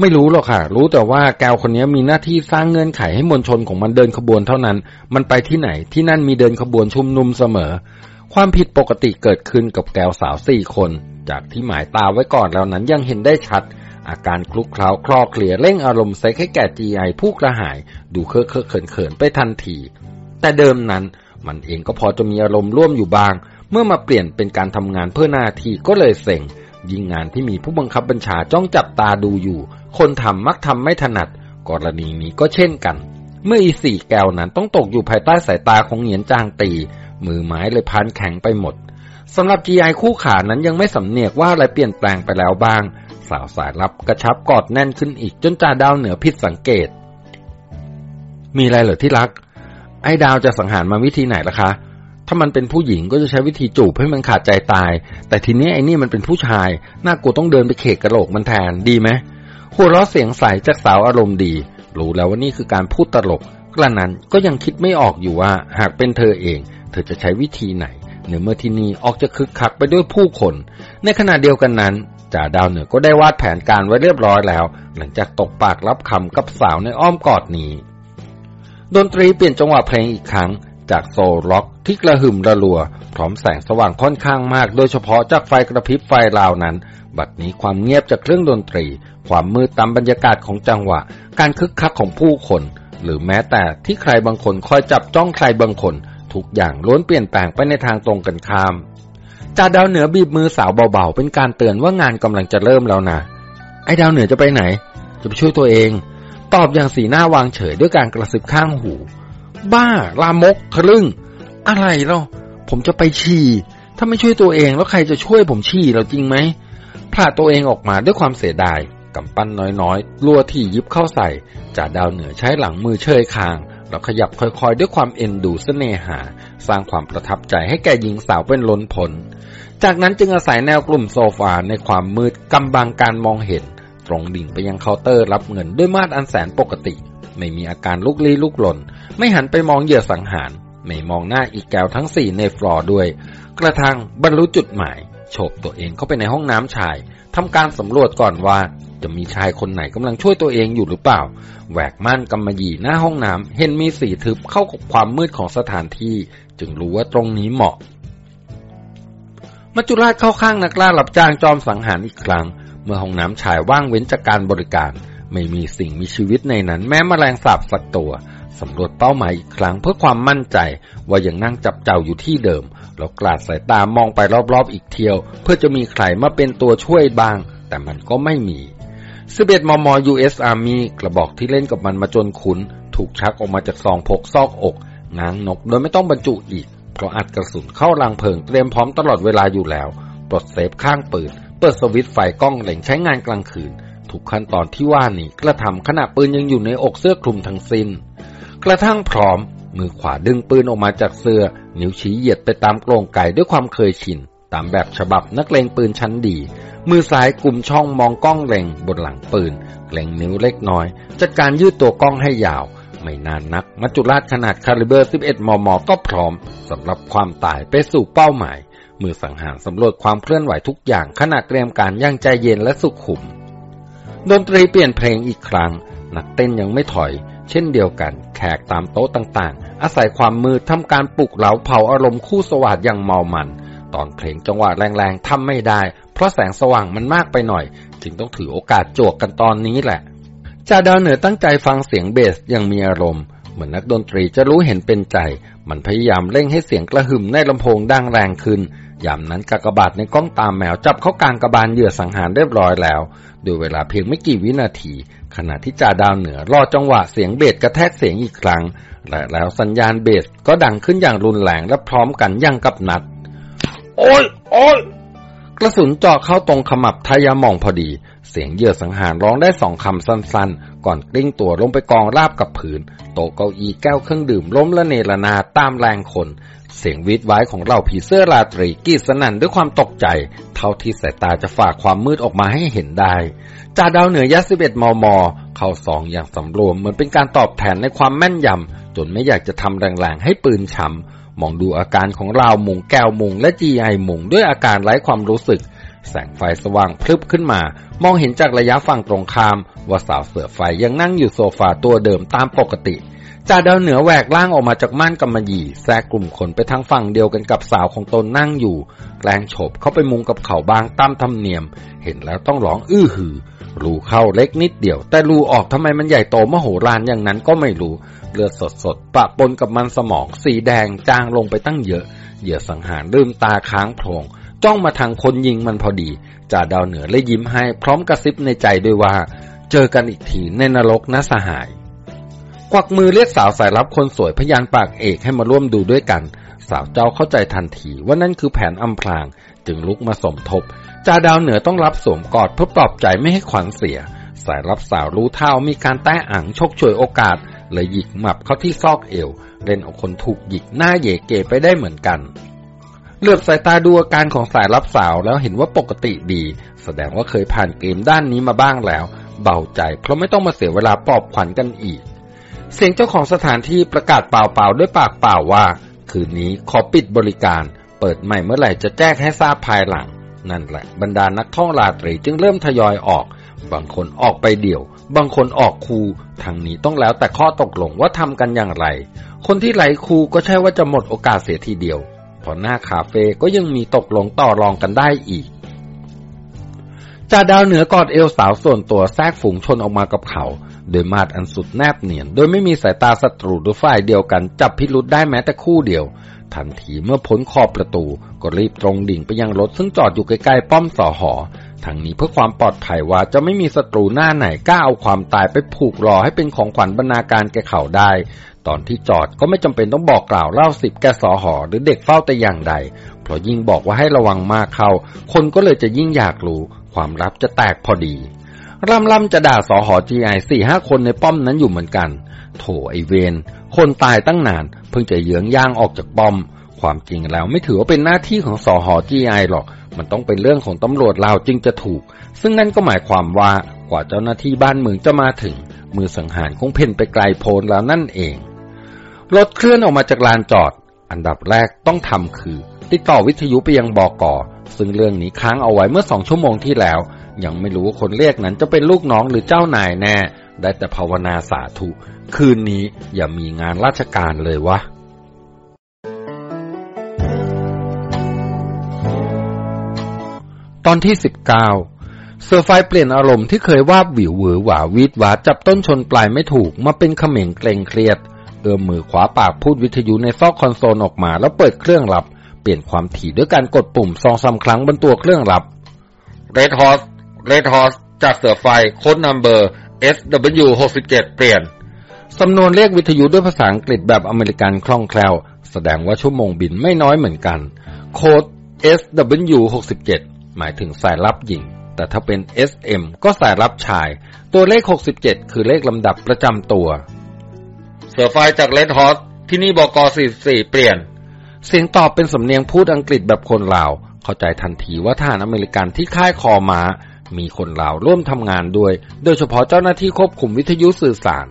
ไม่รู้หรอกค่ะ รู้แต่ว่าแก้วคนนี้มีหน้าที่สร้างเงื่อนไขให้มวลชนของมันเดินขบวนเท่านั้น มันไปที่ไหนที่นั่นมีเดินขบวนชุมนุมเสมอ ความผิดปกติเกิดขึ้นกับแก้วสาวสี่คน จากที่หมายตาไว้ก่อนแล้วนั้นยังเห็นได้ชัด อาการคลุกคล้าคลอเคลียเร่งอารมณ์ใส่ให้แก่จีไอผู้กระหาย ดูเคอะเคอะเขินเขินไปทันที แต่เดิมนั้น มันเองก็พอจะมีอารมณ์ร่วมอยู่บ้าง เมื่อมาเปลี่ยนเป็นการทำงานเพื่อหน้าที่ก็เลยเซ็ง ยิ่งงานที่มีผู้บังคับบัญชาจ้องจับตาดูอยู่ คนทำมักทำไม่ถนัด กรณีนี้ก็เช่นกัน เมื่ออีสี่แก้วนั้นต้องตกอยู่ภายใต้สายตาของเหงียนจางตี มือไม้เลยพันแข็งไปหมดสำหรับจีไอคู่ขานั้นยังไม่สำเนียกว่าอะไรเปลี่ยนแปลงไปแล้วบ้าง สาวสายรับกระชับกอดแน่นขึ้นอีกจนจ่าดาวเหนือผิดสังเกต มีอะไรเหรอที่รัก ไอ้ดาวจะสังหารมาวิธีไหนล่ะคะ ถ้ามันเป็นผู้หญิงก็จะใช้วิธีจูบให้มันขาดใจตาย แต่ทีนี้ไอ้นี่มันเป็นผู้ชายน่ากลัวต้องเดินไปเขกกระโหลกมันแทนดีไหมหัวเราะเสียงใสจากสาวอารมณ์ดี รู้แล้วว่านี่คือการพูดตลกกระนั้นก็ยังคิดไม่ออกอยู่ว่า หากเป็นเธอเอง เธอจะใช้วิธีไหนเนื่อเมื่อที่นี่ออกจะคึกคักไปด้วยผู้คน ในขณะเดียวกันนั้นจ่าดาวเหนือก็ได้วาดแผนการไว้เรียบร้อยแล้ว หลังจากตกปากรับคำกับสาวในอ้อมกอดนี้ ดนตรีเปลี่ยนจังหวะเพลงอีกครั้ง จากโซล็อกที่กระหึ่มระลัว พร้อมแสงสว่างค่อนข้างมาก โดยเฉพาะจากไฟกระพริบไฟราวนั้น บัดนี้ความเงียบจากเครื่องดนตรี ความมืดตามบรรยากาศของจังหวะ การคึกคักของผู้คน หรือแม้แต่ที่ใครบางคนคอยจับจ้องใครบางคน ทุกอย่างล้วนเปลี่ยนแปลงไปในทางตรงกันข้ามจ่าดาวเหนือบีบมือสาวเบาๆ เป็นการเตือนว่างานกำลังจะเริ่มแล้วนะ ไอ้ดาวเหนือจะไปไหน จะไปช่วยตัวเอง ตอบอย่างสีหน้าวางเฉยด้วยการกระซิบข้างหู บ้า ลามกทะลึ่ง อะไรเล่าผมจะไปฉี่ ถ้าไม่ช่วยตัวเองแล้วใครจะช่วยผมฉี่เราจริงไหมพลาดตัวเองออกมาด้วยความเสียดายกำปั้นน้อยๆ ลัวที่ยิบเข้าใส่จ่าดาวเหนือใช้หลังมือเชยคาง แล้วขยับค่อยๆ ด้วยความเอ็นดูเสน่หา สร้างความประทับใจให้แก่หญิงสาวเป็นล้นพ้น จากนั้นจึงอาศัยแนวกลุ่มโซฟาในความมืดกำบังการมองเห็น ตรงดิ่งไปยังเคาน์เตอร์รับเงินด้วยมาดอันแสนปกติ ไม่มีอาการลุกลี้ลุกหล่น ไม่หันไปมองเหยื่อสังหาร ไม่มองหน้าไอ้แกวทั้งสี่ในฟลอร์ด้วย กระทั่งบรรลุจุดหมายโฉบตัวเองเข้าไปในห้องน้ำชายทำการสำรวจก่อนว่า จะมีชายคนไหนกำลังช่วยตัวเองอยู่หรือเปล่า แหวกม่านกำมะหยี่หน้าห้องน้ำเห็นมีสีทึบเข้ากับความมืดของสถานที่ จึงรู้ว่าตรงนี้เหมาะมัจจุราชเข้าข้างนักล่ารับจ้างจอมสังหารอีกครั้ง เมื่อห้องน้ำชายว่างเว้นจากการบริการ ไม่มีสิ่งมีชีวิตในนั้นแม้มแมลงสาบสักตัว สำรวจเป้าหมายอีกครั้งเพื่อความมั่นใจ ว่ายังนั่งจับเจ้าอยู่ที่เดิม แล้วกลาดสายตามองไปรอบๆอีกเที่ยว เพื่อจะมีใครมาเป็นตัวช่วยบ้าง แต่มันก็ไม่มีสิบเอ็ดมม US Army กระบอกที่เล่นกับมันมาจนขุนถูกชักออกมาจากซองพกซอกอกง้างนกโดยไม่ต้องบรรจุอีกเพราะอัดกระสุนเข้ารังเพลิงเตรียมพร้อมตลอดเวลาอยู่แล้ว ปลดเซฟข้างปืน เปิดสวิตไฟกล้องเล็งใช้งานกลางคืน ทุกขั้นตอนที่ว่านี้กระทำขณะปืนยังอยู่ในอกเสื้อคลุมทั้งสิน้น กระทั่งพร้อม มือขวาดึงปืนออกมาจากเสื้อ นิ้วชี้เหยียดไปตามโครงไก่ด้วยความเคยชิน ตามแบบฉบับนักเลงปืนชั้นดี มือซ้ายกุมช่องมองกล้องเล็งบนหลังปืนเล็งนิ้วเล็กน้อยจัดการยืดตัวกล้องให้ยาว ไม่นานนักมัจจุราชขนาดคาลิเบอร์ 11 มม ก็พร้อมสำหรับความตายไปสู่เป้าหมายมือสังหารสำรวจความเคลื่อนไหวทุกอย่างขณะเตรียมการย่างใจเย็นและสุขุม ดนตรีเปลี่ยนเพลงอีกครั้ง นักเต้นยังไม่ถอย เช่นเดียวกัน แขกตามโต๊ะต่างๆ อาศัยความมืดทำการปลุกเร้าเผาอารมณ์คู่สวัสดอย่างเมามัน ตอนเพลงจังหวะแรงๆทำไม่ได้ เพราะแสงสว่างมันมากไปหน่อย จึงต้องถือโอกาสจวกกันตอนนี้แหละจ่าดาวเหนือตั้งใจฟังเสียงเบสอย่างมีอารมณ์ เหมือนนักดนตรีจะรู้เห็นเป็นใจ มันพยายามเร่งให้เสียงกระหึ่มในลำโพงดังแรงขึ้น ยามนั้นกากบาทในกล้องตามแมวจับเข้ากลางกระบาลเหยื่อสังหารเรียบร้อยแล้วโดยเวลาเพียงไม่กี่วินาที ขณะที่จ่าดาวเหนือรอจังหวะเสียงเบสกระแทกเสียงอีกครั้ง และแล้วสัญญาณเบสก็ดังขึ้นอย่างรุนแรงและพร้อมกันยังกับนัด โอ้ยโอ้ยกระสุนเจาะเข้าตรงขมับทายามองพอดี เสียงเหยื่อสังหารร้องได้สองคำสั้นๆ ก่อนกลิ้งตัวลงไปกองราบกับผืน โต๊ะเก้าอี้แก้วเครื่องดื่มล้มละเนระนาตามแรงคน เสียงวิดไว้ของเราผีเสื้อราตรีกีสนั่นด้วยความตกใจ เท่าที่สายตาจะฝากความมืดออกมาให้เห็นได้ จ่าดาวเหนือยัสิบเอ็ดมม เข้าสองอย่างสำรวมเหมือนเป็นการตอบแทนในความแม่นยำจนไม่อยากจะทำแรงๆให้ปืนช้ำมองดูอาการของเรามุงแก้วมุงและจีไอมุงด้วยอาการไร้ความรู้สึก แสงไฟสว่างพลึบขึ้นมา มองเห็นจากระยะฝั่งตรงข้าม ว่าสาวเสือไฟยังนั่งอยู่โซฟาตัวเดิมตามปกติ จ่าดาวเหนือแหวกล่างออกมาจากม่านกำมะหยี่ แทรกกลุ่มคนไปทางฝั่งเดียวกันกับสาวของตนนั่งอยู่แกลงโฉบเข้าไปมุงกับเขาบางตามธรรมเนียม เห็นแล้วต้องร้องอื้อหือ รูเข้าเล็กนิดเดียว แต่รูออกทำไมมันใหญ่โตมโหฬารอย่างนั้นก็ไม่รู้ เลือดสดสดปะปนกับมันสมอง สีแดงจางลงไปตั้งเยอะ เหยื่อสังหารลืมตาค้างโพลงจ้องมาทางคนยิงมันพอดีจ่าดาวเหนือเลยยิ้มให้ พร้อมกระซิบในใจด้วยว่า เจอกันอีกทีในนรกนะสหาย ควักมือเรียกสาวสายลับคนสวยพยานปากเอกให้มาร่วมดูด้วยกัน สาวเจ้าเข้าใจทันทีว่านั่นคือแผนอำพราง จึงลุกมาสมทบจ่าดาวเหนือต้องรับสวมกอดเพื่อปลอบใจไม่ให้ขวัญเสีย สายรับสาวรู้เท่ามีการแต้อ่างชกช่วยโอกาสเลยหยิกหมับเข้าที่ซอกเอว เล่นเอาคนถูกหยิกหน้าเยเกไปได้เหมือนกันเลือบสายตาดูอาการของสายรับสาวแล้วเห็นว่าปกติดี แสดงว่าเคยผ่านเกมด้านนี้มาบ้างแล้ว เบาใจเพราะไม่ต้องมาเสียเวลาปลอบขวัญกันอีก เสียงเจ้าของสถานที่ประกาศเปล่าๆด้วยปากเปล่าว่า คืนนี้ขอปิดบริการ เปิดใหม่เมื่อไหร่จะแจ้งให้ทราบภายหลัง นั่นแหละบรรดานักท่องราตรีจึงเริ่มทยอยออก บางคนออกไปเดี่ยว บางคนออกคูทางนี้ต้องแล้วแต่ข้อตกลงว่าทำกันอย่างไร คนที่ไหลคูก็ใช่ว่าจะหมดโอกาสเสียทีเดียวพอหน้าคาเฟ่ก็ยังมีตกลงต่อรองกันได้อีกจ่าดาวเหนือกอดเอวสาวส่วนตัวแทรกฝูงชนออกมากับเขา โดยมาดอันสุดแนบเนียน โดยไม่มีสายตาศัตรูหรือฝ่ายเดียวกัน จับพิรุษได้แม้แต่คู่เดียว ทันทีเมื่อพ้นขอบประตู ก็รีบตรงดิ่งไปยังรถซึ่งจอดอยู่ใกล้ๆป้อมสอหอทางนี้เพื่อความปลอดภัยว่าจะไม่มีศัตรูหน้าไหนกล้าเอาความตายไปผูกรอให้เป็นของขวัญบรรณาการแก่เขาได้ ตอนที่จอดก็ไม่จำเป็นต้องบอกกล่าวเล่าสิบแกสอหอหรือเด็กเฝ้าแต่อย่างใด เพราะยิ่งบอกว่าให้ระวังมากเข้า คนก็เลยจะยิ่งอยากรู้ ความลับจะแตกพอดี ล่ำล่ำจะด่าสอหอจีไอสี่ห้าคนในป้อมนั้นอยู่เหมือนกัน โถไอเวนคนตายตั้งนาน เพิ่งจะเยื้องย่างออกจากป้อม ความจริงแล้วไม่ถือว่าเป็นหน้าที่ของสอหอจีไอหรอก มันต้องเป็นเรื่องของตำรวจเราจึงจะถูก ซึ่งนั่นก็หมายความว่ากว่าเจ้าหน้าที่บ้านเมืองจะมาถึง มือสังหารคงเพ่นไปไกลโพ้นแล้วนั่นเองรถเคลื่อนออกมาจากลานจอด อันดับแรกต้องทำคือ ติดต่อวิทยุไปยังบอกอ ซึ่งเรื่องนี้ค้างเอาไว้เมื่อสองชั่วโมงที่แล้ว ยังไม่รู้ว่าคนเรียกนั้นจะเป็นลูกน้องหรือเจ้านายแน่ ได้แต่ภาวนาสาธุ คืนนี้อย่ามีงานราชการเลยวะตอนที่สิบเก้าเซอร์ไฟเปลี่ยนอารมณ์ที่เคยวาบวิวหวือหวาวิดวาจับต้นชนปลายไม่ถูกมาเป็นเขม่งเกรงเครียด เอื้อมมือคว้าปากพูดวิทยุในซอกคอนโซลออกมาแล้วเปิดเครื่องรับ เปลี่ยนความถี่ด้วยการกดปุ่มสองสามครั้งบนตัวเครื่องรับเรดฮอสเรดฮอสจากเสือไฟโค้ดนัมเบอร์ SW 67 เปลี่ยน สำนวนเรียกวิทยุด้วยภาษาอังกฤษแบบอเมริกันคล่องแคล่ว แสดงว่าชั่วโมงบินไม่น้อยเหมือนกัน code SW 67 หมายถึงสายลับหญิง แต่ถ้าเป็น SM ก็สายลับชาย ตัวเลข 67 คือเลขลำดับประจำตัว เสือไฟจาก Red Horse ที่นี่บอกอ44 เปลี่ยน เสียงตอบเป็นสำเนียงพูดอังกฤษแบบคนลาว เข้าใจทันทีว่าทหารอเมริกันที่ค่ายคอมามีคนลาวร่วมทำงานด้วย โดยเฉพาะเจ้าหน้าที่ควบคุมวิทยุสื่อสาร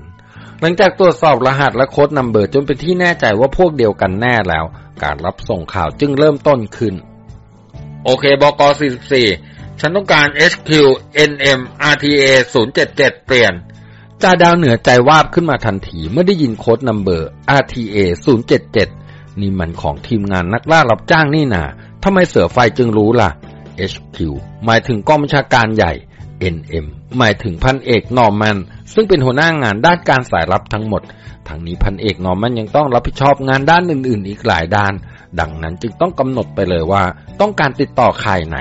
หลังจากตรวจสอบรหัสและ code number จนเป็นที่แน่ใจว่าพวกเดียวกันแน่แล้ว การรับส่งข่าวจึงเริ่มต้นขึ้น โอเคบอกอ44 ฉันต้องการ HQ NM RTA 077 เปลี่ยนจ่าดาวเหนือใจวาบขึ้นมาทันทีเมื่อได้ยิน code number RTA 077 นี่มันของทีมงานนักล่ารับจ้างนี่นาทำไมเสือไฟจึงรู้ล่ะ HQ หมายถึงกองบัญชาการใหญ่ NM หมายถึงพันเอกนอร์แมนซึ่งเป็นหัวหน้างานด้านการสายลับทั้งหมด ทั้งนี้พันเอกนอร์แมนยังต้องรับผิดชอบงานด้านอื่น ๆ อีกหลายด้าน ดังนั้นจึงต้องกำหนดไปเลยว่า ต้องการติดต่อใครไหน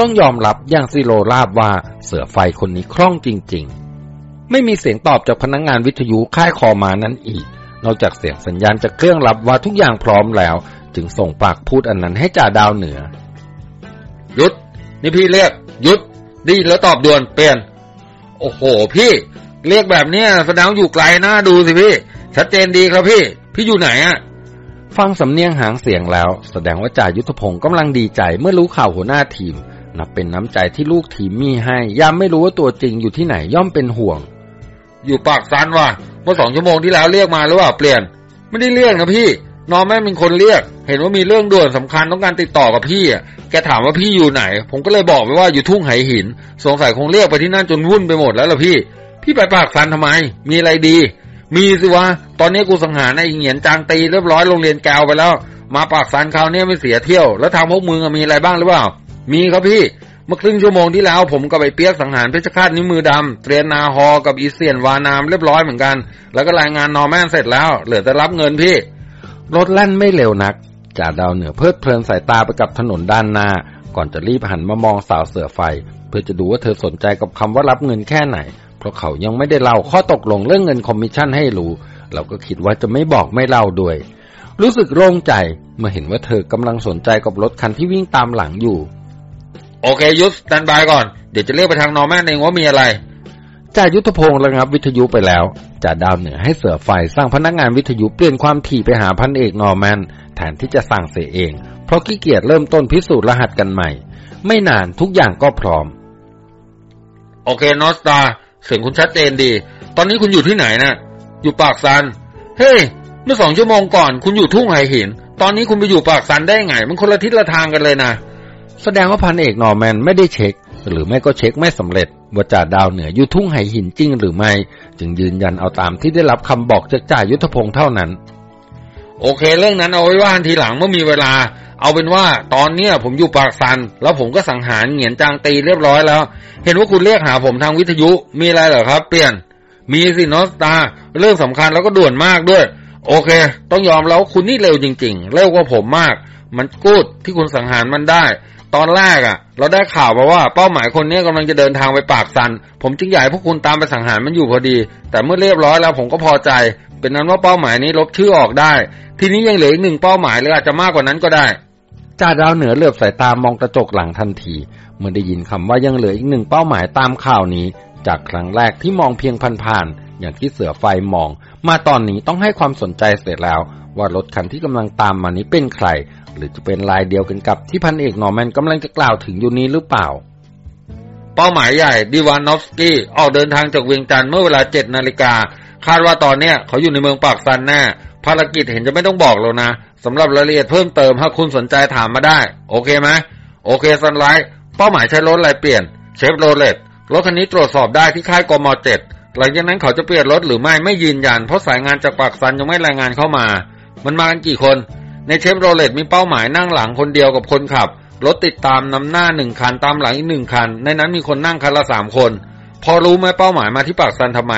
ต้องยอมรับอย่างซิโรราบว่าเสือไฟคนนี้คล่องจริง ๆ ไม่มีเสียงตอบจากพนักงงานวิทยุค่ายคอมานั้นอีก นอกจากเสียงสัญญาณจากเครื่องรับว่าทุกอย่างพร้อมแล้ว จึงส่งปากพูดอันนั้นให้จ่าดาวเหนือ หยุด นี่พี่เรียก หยุดดีแล้วตอบด่วนเปลี่ยน โอ้โห พี่ เรียกแบบเนี้ยแสดงว่าอยู่ไกลหน้าดูสิพี่ ชัดเจนดีครับพี่ พี่อยู่ไหนอะฟังสำเนียงหางเสียงแล้ว แสดงว่าจ่ายุทธพงศ์กำลังดีใจเมื่อรู้ข่าวหัวหน้าทีม นับเป็นน้ำใจที่ลูกทีมมีให้ยามไม่รู้ว่าตัวจริงอยู่ที่ไหนย่อมเป็นห่วง อยู่ปากซันว่ะ เมื่อสองชั่วโมงที่แล้วเรียกมาหรือเปล่าเปลี่ยน ไม่ได้เรียกนะพี่ น้อร์แม่เป็นคนเรียก เห็นว่ามีเรื่องด่วนสำคัญต้องการติดต่อกับพี่อะแกถามว่าพี่อยู่ไหน ผมก็เลยบอกไปว่าอยู่ทุ่งไหหิน สงสัยคงเรียกไปที่นั่นจนวุ่นไปหมดแล้วล่ะพี่ พี่ไปปากซันทำไม มีอะไรดี มีสิวะตอนนี้กูสังหารไอ้เหงียนจางตีเรียบร้อยโรงเรียนแกวไปแล้ว มาปากซันคราวนี้ไม่เสียเที่ยว แล้วทางพวกมึงมีอะไรบ้างหรือเปล่า มีครับพี่ เมื่อครึ่งชั่วโมงที่แล้วผมกับไอ้เปียกสังหารเพชฌฆาตนิ้วมือดำเตรียนนาฮอกับอีเซียนวานามเรียบร้อยเหมือนกัน แล้วก็รายงานนอแมนเสร็จแล้ว เหลือแต่รับเงินพี่ รถแล่นไม่เร็วนักจ่าดาวเหนือเพลิดเพลินสายตาไปกับถนนด้านหน้า ก่อนจะรีบหันมามองสาวเสือไฟ เพื่อจะดูว่าเธอสนใจกับคำว่ารับเงินแค่ไหน เพราะเขายังไม่ได้เล่าข้อตกลงเรื่องเงินคอมมิชชั่นให้รู้เราก็คิดว่าจะไม่บอกไม่เล่าด้วย รู้สึกโล่งใจเมื่อเห็นว่าเธอกำลังสนใจกับรถคันที่วิ่งตามหลังอยู่ โอเคยุทธ standby ก่อน เดี๋ยวจะเรียกไปทางนอร์แมนเองว่ามีอะไรจ่ายุทธพงศ์ระงับวิทยุไปแล้วจ่าดาวเหนือให้เสือไฟสร้างพนักงานวิทยุเปลี่ยนความถี่ไปหาพันเอกนอร์แมนแทนที่จะสั่งเสียเอง เพราะขี้เกียจเริ่มต้นพิสูจน์รหัสกันใหม่ ไม่นานทุกอย่างก็พร้อม โอเค North Star เสียงคุณชัดเจนดี ตอนนี้คุณอยู่ที่ไหนนะ่ะ อยู่ปากซัน เฮ้ยเมื่อสองชั่วโมงก่อน คุณอยู่ทุ่งไหหิน ตอนนี้คุณไปอยู่ปากซันได้ไง มันคนละทิศละทางกันเลยนะ แสดงว่าพันเอกนอร์แมนไม่ได้เช็ค หรือไม่ก็เช็คไม่สำเร็จว่าจ่าดาวเหนืออยู่ทุ่งไหหินจริงหรือไม่ จึงยืนยันเอาตามที่ได้รับคำบอกจากจ่ายุทธพงศ์เท่านั้น โอเค เรื่องนั้นเอาไว้ว่าทีหลังเมื่อมีเวลา เอาเป็นว่าตอนเนี้ยผมอยู่ปากซัน แล้วผมก็สังหารเหงียนจางตีเรียบร้อยแล้ว เห็นว่าคุณเรียกหาผมทางวิทยุมีอะไรเหรอครับ เปลี่ยน มีสินอสตา เรื่องสำคัญแล้วก็ด่วนมากด้วย โอเค ต้องยอมแล้วคุณนี่เร็วจริง ๆ เร็วกว่าผมมาก มันกูดที่คุณสังหารมันได้ ตอนแรกอะ่ะ เราได้ข่าวมาว่าเป้าหมายคนนี้กำลังจะเดินทางไปปากซัน ผมจึงอยากให้พวกคุณตามไปสังหารมันอยู่พอดี แต่เมื่อเรียบร้อยแล้วผมก็พอใจ เป็นนั้นว่าเป้าหมายนี้ลบชื่อออกได้ ทีนี้ยังเหลืออีกหนึ่งเป้าหมายหรืออาจจะมากกว่านั้นก็ได้จ่าดาวเหนือเหลือบสายตามองกระจกหลังทันทีเมื่อได้ยินคำว่ายังเหลืออีกหนึ่งเป้าหมายตามข่าวนี้ จากครั้งแรกที่มองเพียงผ่านๆอย่างที่เสือไฟมอง มาตอนนี้ต้องให้ความสนใจเสร็จแล้วว่ารถคันที่กำลังตามมานี้เป็นใคร หรือจะเป็นลายเดียวกันกับที่พันเอกนอร์แมนกำลังจะกล่าวถึงอยู่นี้หรือเปล่า เป้าหมายใหญ่ดิวานอฟสกี้ออกเดินทางจากเวียงจันทน์เมื่อเวลาเจ็ดนาฬิกาคาดว่าตอนเนี้ยเขาอยู่ในเมืองปากซันแน่ภารกิจเห็นจะไม่ต้องบอกแล้วนะสำหรับรายละเอียดเพิ่มเติมถ้าคุณสนใจถามมาได้ โอเคไหมโอเค Sunlight เป้าหมายใช้รถอะไรเปลี่ยนเชฟโรเลตรถคันนี้ตรวจสอบได้ที่ค่ายกมเจ็ดหลังจากนั้นเขาจะเปลี่ยนรถหรือไม่ไม่ยืนยัน เพราะสายงานจากปากซันยังไม่รายงานเข้ามา มันมากันกี่คน ในเชฟโรเลตมีเป้าหมายนั่งหลังคนเดียวกับคนขับ รถติดตามนำหน้าหนึ่งคันตามหลังอีกหนึ่งคัน ในนั้นมีคนนั่งคันละสามคน พอรู้ไหมเป้าหมายมาที่ปากซันทำไม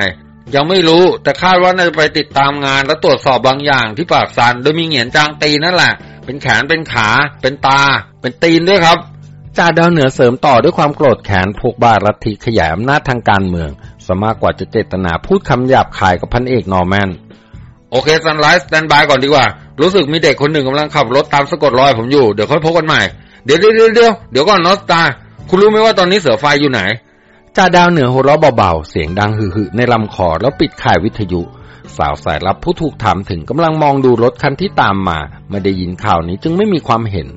ยังไม่รู้แต่คาดว่าน่าจะไปติดตามงานและตรวจสอบบางอย่างที่ปากซัน โดยมีเหงียนจางตีนั่นแหละ เป็นแขนเป็นขา เป็นตา เป็นตีนด้วยครับจ่าดาวเหนือเสริมต่อด้วยความโกรธแค้นพวกบ้าลัทธิขยายอำนาจทางการเมืองเสียมากกว่าจะเจตนาพูดคำหยาบคายกับพันเอกนอร์แมน โอเค Sunlight standby ก่อนดีกว่า รู้สึกมีเด็กคนหนึ่งกำลังขับรถตามสะกดรอยผมอยู่ เดี๋ยวค่อยพบกันใหม่ เดี๋ยวเดี๋ยวเดี๋ยวเดี๋ยวก่อนนอสตา คุณรู้ไหมว่าตอนนี้เสือไฟอยู่ไหนจ่าดาวเหนือหัวเราะเบาๆ เสียงดังหึ่ๆในลำคอแล้วปิดข่ายวิทยุ สาวสายลับผู้ถูกถามถึงกำลังมองดูรถคันที่ตามมา ไม่ได้ยินข่าวนี้จึงไม่มีความเห็น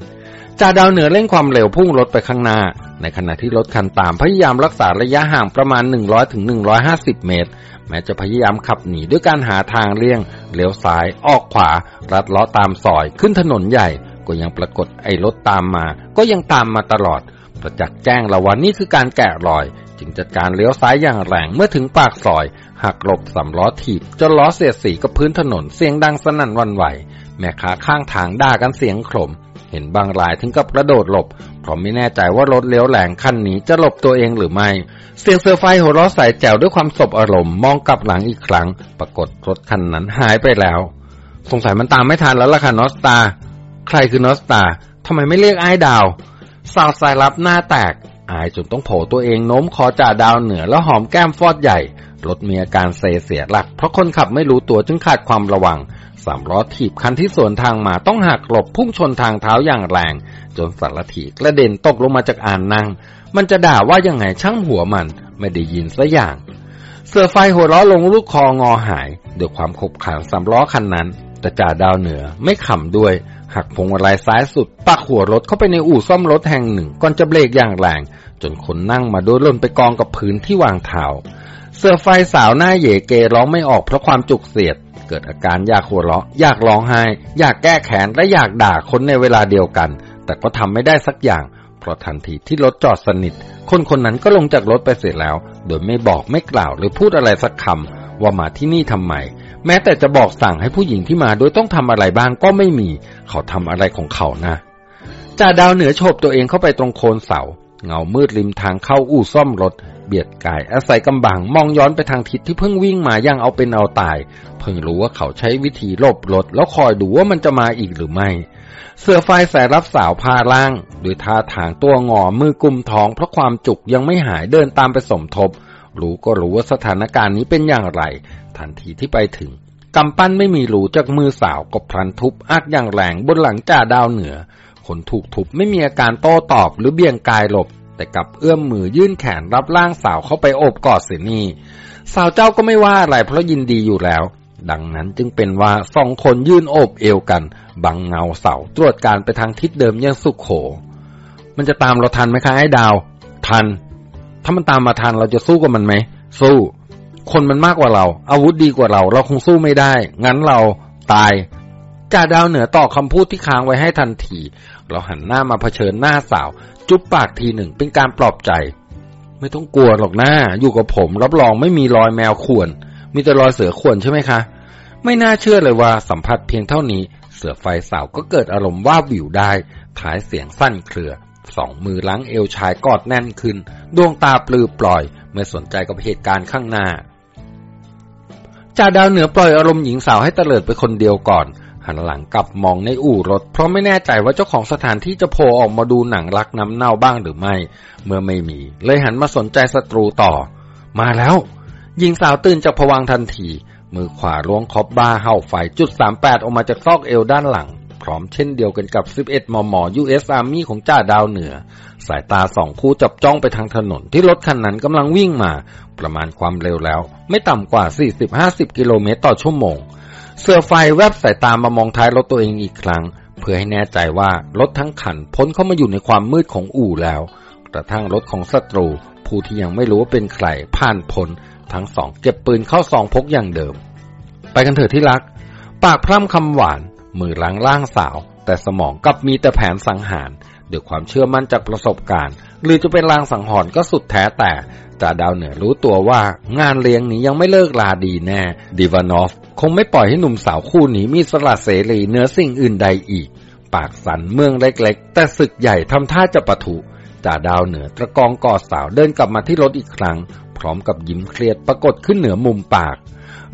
จ่าดาวเหนือเร่งความเร็วพุ่งรถไปข้างหน้า ในขณะที่รถคันตามพยายามรักษาระยะห่างประมาณ 100ถึง150เมตร แม้จะพยายามขับหนีด้วยการหาทางเลี่ยงเลี้ยวซ้ายออกขวาลัดเลาะตามซอยขึ้นถนนใหญ่ ก็ยังปรากฏไอ้รถตามมา ก็ยังตามมาตลอด ประจักษ์แจ้งแล้วว่านี่คือการแกะรอย จึงจัดการเลี้ยวซ้ายอย่างแรงเมื่อถึงปากซอยหักหลบสำล้อถีบจนล้อเสียดสีกับพื้นถนนเสียงดังสนั่นวันไหว แม่ค้าข้างทางด่ากันเสียงขลม เห็นบางรายถึงกับกระโดดหลบ เพราะไม่แน่ใจว่ารถเลี้ยวแหลงคันนี้จะหลบตัวเองหรือไม่ เสียงเสือไฟหัวเราะใส่แจวด้วยความสบอารมณ์มองกลับหลังอีกครั้ง ปรากฏรถคันนั้นหายไปแล้ว สงสัยมันตามไม่ทันแล้วล่ะค่ะนอสตา ใครคือนอสตาทำไมไม่เรียกไอ้ดาว สาวสายลับหน้าแตก อายจนต้องโผล่ตัวเองโน้มคอจ่าดาวเหนือแล้วหอมแก้มฟอดใหญ่ รถมีอาการเซเสียหลัก เพราะคนขับไม่รู้ตัวจึงขาดความระวัง สามล้อถีบคันที่สวนทางมาต้องหักหลบพุ่งชนทางเท้าอย่างแรง จนสารถีกระเด็นตกลงมาจากอ่านนั่งมันจะด่าว่ายังไงช่างหัวมัน ไม่ได้ยินซะอย่าง เสือไฟหัวล้อลงลูกคองอหายด้วยความขบขันสามล้อคันนั้น แต่จ่าดาวเหนือไม่ขำด้วย หักพวงมาลัยซ้ายสุดปักหัวรถเข้าไปในอู่ซ่อมรถแห่งหนึ่งก่อนจะเบรกอย่างแรง จนคนนั่งมาโดนล่นไปกองกับพื้นที่วางเท้า เสื้อไฟสาวหน้าเหยเกร้องไม่ออกเพราะความจุกเสียด เกิดอาการอยากหัวเราะ อยากร้องไห้ อยากแก้แค้นและอยากด่าคนในเวลาเดียวกัน แต่ก็ทำไม่ได้สักอย่าง เพราะทันทีที่รถจอดสนิท คนคนนั้นก็ลงจากรถไปเสร็จแล้ว โดยไม่บอกไม่กล่าวหรือพูดอะไรสักคำว่ามาที่นี่ทำไม แม้แต่จะบอกสั่งให้ผู้หญิงที่มาโดยต้องทำอะไรบ้างก็ไม่มี เขาทำอะไรของเขานะจ่าดาวเหนือโฉบตัวเองเข้าไปตรงโคนเสาเงามืดริมทางเข้าอู่ซ่อมรถ เบียดกาย อาศัยกำบังมองย้อนไปทางทิศที่เพิ่งวิ่งมาย่างเอาเป็นเอาตาย เพิ่งรู้ว่าเขาใช้วิธีลบรถแล้วคอยดูว่ามันจะมาอีกหรือไม่ เสือไฟสายรับสาวพาล่างด้วยท่าทางตัวงอมือกุมท้อง เพราะความจุกยังไม่หายเดินตามไปสมทบ รู้ก็รู้ว่าสถานการณ์นี้เป็นอย่างไร ทันทีที่ไปถึงกำปั้นไม่มีหลูจากมือสาวก็พลันทุบอักอย่างแรงบนหลังจ่าดาวเหนือคนถูกทุบไม่มีอาการโต้ตอบหรือเบี่ยงกายหลบ แต่กลับเอื้อมมือยื่นแขนรับร่างสาวเข้าไปโอบกอดเสียนี่สาวเจ้าก็ไม่ว่าอะไรเพราะยินดีอยู่แล้ว ดังนั้นจึงเป็นว่าสองคนยื่นโอบเอวกัน บังเงาเสาตรวจการไปทางทิศเดิมยังสุขโข มันจะตามเราทันไหมคะไอ้ดาว ทัน ถ้ามันตามมาทันเราจะสู้กับมันไหม สู้ คนมันมากกว่าเรา อาวุธดีกว่าเรา เราคงสู้ไม่ได้ งั้นเราตายจ่าดาวเหนือต่อคำพูดที่ค้างไว้ให้ทันที เราหันหน้ามาเผชิญหน้าสาว จุ๊บปากทีหนึ่งเป็นการปลอบใจ ไม่ต้องกลัวหรอกหน้า อยู่กับผม รับรองไม่มีรอยแมวข่วน มีแต่รอยเสือข่วนใช่ไหมคะ ไม่น่าเชื่อเลยว่าสัมผัสเพียงเท่านี้ เสือไฟสาวก็เกิดอารมณ์ว่าวิวได้ขายเสียงสั้นเครือ สองมือล้างเอวชายกอดแน่นขึ้น ดวงตาปลือปล่อย ไม่สนใจกับเหตุการณ์ข้างหน้าจ่าดาวเหนือปล่อยอารมณ์หญิงสาวให้เตลิดไปคนเดียวก่อน หันหลังกลับมองในอู่รถ เพราะไม่แน่ใจว่าเจ้าของสถานที่จะโผล่ออกมาดูหนังรักน้ำเน่าบ้างหรือไม่ เมื่อไม่มี เลยหันมาสนใจศัตรูต่อ มาแล้ว หญิงสาวตื่นจากผวังทันที มือขวาล้วงคอบบ้าเห่าไฟจุด38ออกมาจากซอกเอวด้านหลัง พร้อมเช่นเดียวกันกับ 11 มม US Army ของจ่าดาวเหนือ สายตาสองคู่จับจ้องไปทางถนนที่รถคันนั้นกำลังวิ่งมา ประมาณความเร็วแล้ว ไม่ต่ำกว่า 40-50 กิโลเมตรต่อชั่วโมง เสือไฟแวบสายตามามองท้ายรถตัวเองอีกครั้ง เพื่อให้แน่ใจว่ารถทั้งคันพ้นเข้ามาอยู่ในความมืดของอู่แล้ว กระทั่งรถของศัตรู ผู้ที่ยังไม่รู้ว่าเป็นใครผ่านพ้นทั้งสองเก็บปืนเข้าซองพกอย่างเดิม ไปกันเถอะที่รัก ปากพร่ำคำหวาน มือล้างล่างสาว แต่สมองกลับมีแต่แผนสังหารด้วยความเชื่อมั่นจากประสบการณ์ หรือจะเป็นลางสังหรณ์ก็สุดแท้แต่ จ่าดาวเหนือรู้ตัวว่างานเลี้ยงนี้ยังไม่เลิกลาดีแน่ดิวานอฟคงไม่ปล่อยให้หนุ่มสาวคู่นี้มีสละเสรีเหนือสิ่งอื่นใดอีก ปากสันเมืองเล็กๆ แต่ศึกใหญ่ทำท่าจะปะทุจ่าดาวเหนือตะกองกอดสาวเดินกลับมาที่รถอีกครั้ง พร้อมกับยิ้มเครียดปรากฏขึ้นเหนือมุมปาก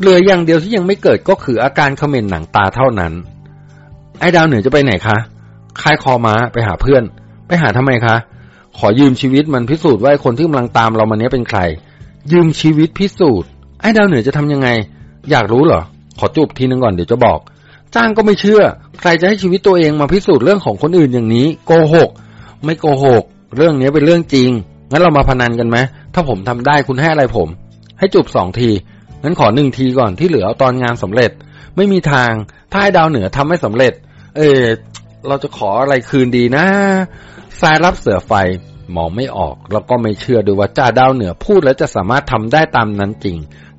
เหลืออย่างเดียวที่ยังไม่เกิดก็คืออาการเขม่นหนังตาเท่านั้น ไอ้ดาวเหนือจะไปไหนคะคายคอม้าไปหาเพื่อน ไปหาทำไมคะ ขอยืมชีวิตมันพิสูจน์ว่าคนที่กำลังตามเรามาเนี้ยเป็นใคร ยืมชีวิตพิสูจน์ ไอ้ดาวเหนือจะทำยังไง อยากรู้เหรอ ขอจูบทีนึงก่อนเดี๋ยวจะบอก จ้างก็ไม่เชื่อ ใครจะให้ชีวิตตัวเองมาพิสูจน์เรื่องของคนอื่นอย่างนี้ โกหก ไม่โกหก เรื่องนี้เป็นเรื่องจริง งั้นเรามาพนันกันไหม ถ้าผมทำได้คุณให้อะไรผม ให้จูบสองที งั้นขอหนึ่งทีก่อนที่เหลืออตอนงานสำเร็จ ไม่มีทาง ถ้าไอ้ดาวเหนือทำไม่สำเร็จ เออเราจะขออะไรคืนดีนะ สายรับเสือไฟมองไม่ออก แล้วก็ไม่เชื่อด้วยว่าจ่าดาวเหนือพูดแล้วจะสามารถทำได้ตามนั้นจริง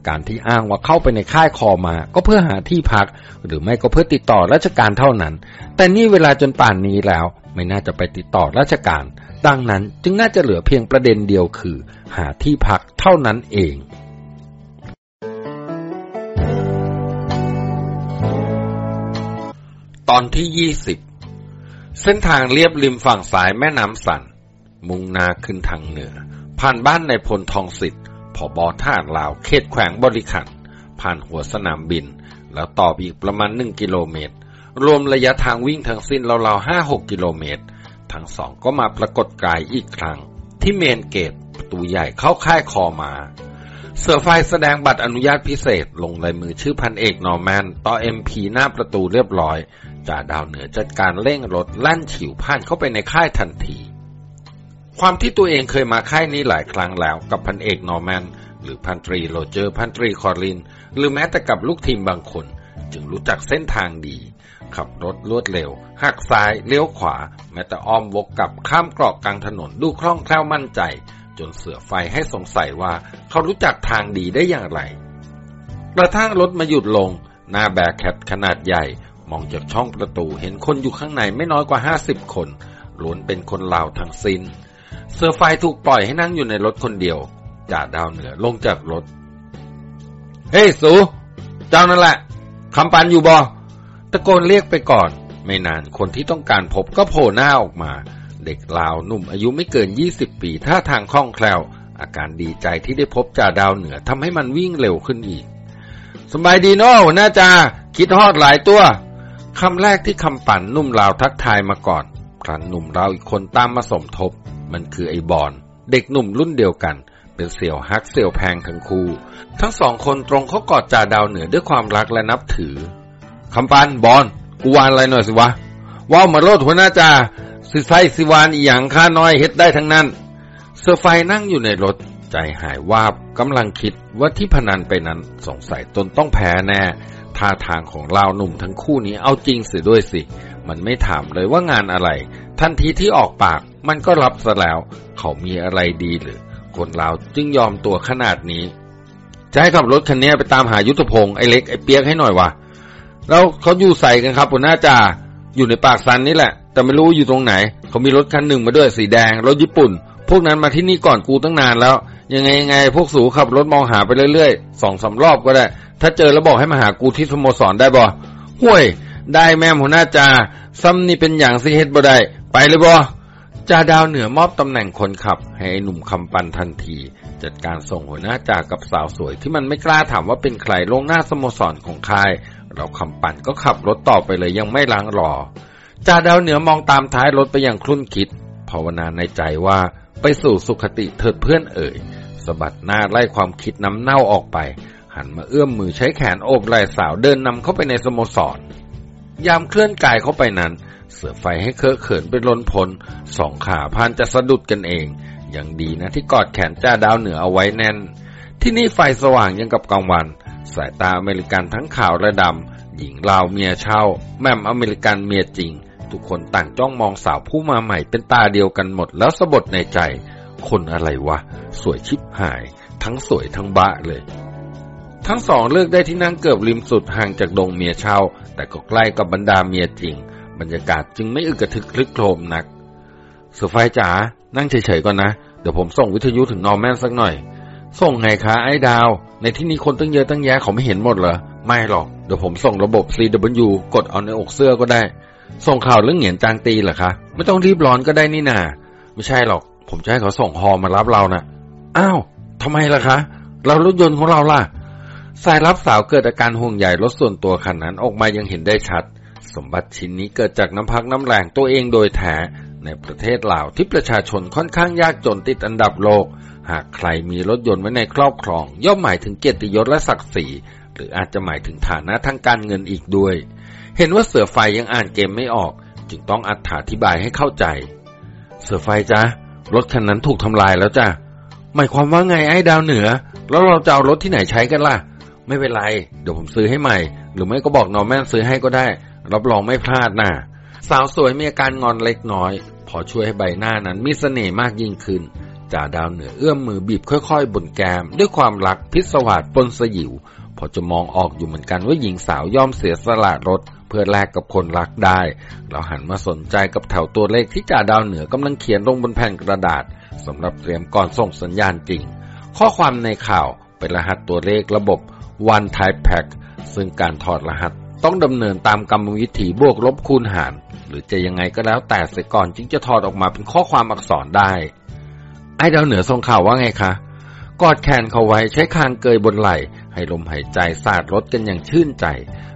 การที่อ้างว่าเข้าไปในค่ายคอมา ก็เพื่อหาที่พัก หรือไม่ก็เพื่อติดต่อราชการเท่านั้น แต่นี่เวลาจนป่านนี้แล้ว ไม่น่าจะไปติดต่อราชการ ดังนั้นจึงน่าจะเหลือเพียงประเด็นเดียวคือ หาที่พักเท่านั้นเองตอนที่ยี่สิบ เส้นทางเลียบริมฝั่งสายแม่น้ำสัน มุ่งหน้าขึ้นทางเหนือ ผ่านบ้านในพลทองสิทธิ์ผอบอท่าลาวเขตแขวงบริขันผ่านหัวสนามบิน แล้วต่ออีกประมาณหนึ่งกิโลเมตร รวมระยะทางวิ่งทั้งสิ้นราวๆห้าหกกิโลเมตร ทั้งสองก็มาปรากฏกายอีกครั้ง ที่ main gate ประตูใหญ่เข้าค่ายคอมา เสือไฟแสดงบัตรอนุญาตพิเศษลงลายมือชื่อพันเอกนอร์แมนต่อ MP หน้าประตูเรียบร้อย จ่าดาวเหนือจัดการเร่งรถลั่นฉิวผ่านเข้าไปในค่ายทันที ความที่ตัวเองเคยมาค่ายนี้หลายครั้งแล้วกับพันเอกนอร์แมนหรือพันตรีโรเจอร์พันตรีคอริน หรือแม้แต่กับลูกทีมบางคน จึงรู้จักเส้นทางดี ขับรถรวดเร็ว หักซ้ายเลี้ยวขวา แม้แต่อ้อมวกกลับข้ามเกาะกลางถนนดูคล่องแคล่วมั่นใจ จนเสือไฟให้สงสัยว่าเขารู้จักทางดีได้อย่างไรกระทั่งรถมาหยุดลง หน้าแบกแคทขนาดใหญ่ มองจากช่องประตูเห็นคนอยู่ข้างในไม่น้อยกว่าห้าสิบคนล้วนเป็นคนลาวทั้งสิน้นเสือไฟถูกปล่อยให้นั่งอยู่ในรถคนเดียวจ่าดาวเหนือลงจากรถ เฮ้สูเจ้านั่นแหละคำปันอยู่บอตะโกนเรียกไปก่อน ไม่นานคนที่ต้องการพบก็โผล่หน้าออกมา เด็กลาวหนุ่มอายุไม่เกิน20ปีท่าทางคล่องแคล่ว อาการดีใจที่ได้พบจ่าดาวเหนือทำให้มันวิ่งเร็วขึ้นอีกสบายดีโน่หน้าจาคิดฮอดหลายตัว คำแรกที่คำปั่นนุ่มลาวทักทายมาก่อน ครั้นหนุ่มลาวอีกคนตามมาสมทบ มันคือไอ้บอนเด็กหนุ่มรุ่นเดียวกัน เป็นเสี่ยวฮักเสี่ยวแพงทั้งคู่ ทั้งสองคนตรงเขากอดจ่าดาวเหนือด้วยความรักและนับถือคำปันบอนกูวานอะไรหน่อยสิวะว้าวมาโลดหัวหน้าจ่าสิไซสิวานอีหยังข้าน้อยเฮ็ดได้ทั้งนั้นเซอร์ไฟนั่งอยู่ในรถใจหายวาบกำลังคิดว่าที่พนันไปนั้นสงสัยตนต้องแพ้แน่ ท่าทางของลาวหนุ่มทั้งคู่นี้เอาจริงเสียด้วยสิ มันไม่ถามเลยว่างานอะไร ทันทีที่ออกปาก มันก็รับซะแล้ว เขามีอะไรดีหรือ คนลาวจึงยอมตัวขนาดนี้ จะให้ขับรถคันนี้ไปตามหายุทธพงศ์ไอ้เล็กไอ้เปียกให้หน่อยวะแล้วเขาอยู่ใส่กันครับหัวหน้าจ่าอยู่ในปากซันนี่แหละ แต่ไม่รู้อยู่ตรงไหน เขามีรถคันหนึ่งมาด้วยสีแดงรถญี่ปุ่น พวกนั้นมาที่นี่ก่อนกูตั้งนานแล้ว ยังไงยังไงพวกสูขับรถมองหาไปเรื่อยๆสองสารอบก็ได้ ถ้าเจอแล้วบอกให้มาหากูที่สโมสรได้บ่ห่วย ได้แม่หัวหน้าจ่าซ้ำนี่เป็นอย่างสิเฮ็ดบ่ได้ ไปเลยบ่จ่าดาวเหนือมอบตำแหน่งคนขับ ให้หนุ่มคำปันทันที จัดการส่งหัวหน้าจ่ากับสาวสวย ที่มันไม่กล้าถามว่าเป็นใครลงหน้าสโมสรของค่ายเราคำปันก็ขับรถต่อไปเลยยังไม่ล้างรอจ่าดาวเหนือมองตามท้ายรถไปอย่างคลุ่นคิด ภาวนาในใจว่าไปสู่สุขติเถิดเพื่อนเอ่ยสะบัดหน้าไล่ความคิดน้ำเน่าออกไป หันมาเอื้อมมือใช้แขนโอบไหล่สาวเดินนำเข้าไปในสโมสร ยามเคลื่อนกายเข้าไปนั้น เสือไฟให้เคอะเขินเป็นล้นพลสองขาพานจะสะดุดกันเอง ยังดีนะที่กอดแขนจ้าดาวเหนือเอาไว้แน่น ที่นี่ไฟสว่างยังกับกลางวัน สายตาอเมริกันทั้งขาวและดำหญิงลาวเมียเช่า แม่มอเมริกันเมียจริง ทุกคนต่างจ้องมองสาวผู้มาใหม่เป็นตาเดียวกันหมดแล้วสะบดในใจ คนอะไรวะ สวยชิบหาย ทั้งสวยทั้งบ้าเลย ทั้งสองเลือกได้ที่นั่งเกือบริมสุดห่างจากดงเมียเช่า แต่ก็ใกล้กับบรรดาเมียจริง บรรยากาศจึงไม่อึกระทึกคลึกโครมนักสือไฟจ๋านั่งเฉยๆก่อนนะ เดี๋ยวผมส่งวิทยุถึงนอร์แมนสักหน่อย ส่งไงคะไอ้ดาว ในที่นี้คนตั้งเยอะตั้งแยะเขาไม่เห็นหมดเหรอ ไม่หรอก เดี๋ยวผมส่งระบบ CW กดเอาในอกเสื้อก็ได้ ส่งข่าวเรื่องเหงียนจางตีเหรอคะ ไม่ต้องรีบร้อนก็ได้นี่นา ไม่ใช่หรอก ผมจะให้เขาส่งฮอมารับเรานะอ้าวทำไมล่ะคะ เรารถยนต์ของเราล่ะ สายรับสาวเกิดอาการห่วงใหญ่รถส่วนตัวคันนั้นออกมายังเห็นได้ชัด สมบัติชิ้นนี้เกิดจากน้ำพักน้ำแรงตัวเองโดยแท้ในประเทศลาวที่ประชาชนค่อนข้างยากจนติดอันดับโลก หากใครมีรถยนต์ไว้ในครอบครอง ย่อมหมายถึงเกียรติยศและศักดิ์ศรีหรืออาจจะหมายถึงฐานะทางการเงินอีกด้วย เห็นว่าเสือไฟยังอ่านเกมไม่ออก จึงต้องอธิบายให้เข้าใจ เสือไฟจ้ะรถคันนั้นถูกทำลายแล้วจ้ะหมายความว่าไงไอ้ดาวเหนือ แล้วเราจะเอารถที่ไหนใช้กันล่ะ ไม่เป็นไร เดี๋ยวผมซื้อให้ใหม่ หรือไม่ก็บอกนอร์แมนซื้อให้ก็ได้ รับรองไม่พลาดนะ่ะ สาวสวยมีอาการงอนเล็กน้อย พอช่วยให้ใบหน้านั้นมีเสน่ห์มากยิ่งขึ้นจ่าดาวเหนือเอื้อมมือบีบค่อยๆ บนแกม ด้วยความรักพิศวาสปนสยิว พอจะมองออกอยู่เหมือนกันว่าหญิงสาวยอมเสียสละรถ เพื่อแลกกับคนรักได้ เราหันมาสนใจกับแถวตัวเลขที่จ่าดาวเหนือกำลังเขียนลงบนแผ่นกระดาษสำหรับเตรียมก่อนส่งสัญญาณจริง ข้อความในข่าวเป็นรหัสตัวเลขระบบ One Type Pack ซึ่งการถอดรหัสต้องดำเนินตามกรรมวิธีบวกลบคูณหาร หรือจะยังไงก็แล้วแต่เสียก่อนจึงจะถอดออกมาเป็นข้อความอักษรได้ ไอ้ดาวเหนือทรงข่าวว่าไงคะกอดแขนเขาไว้ใช้คางเกยบนไหล่ ให้ลมหายใจสาดรถกันอย่างชื่นใจ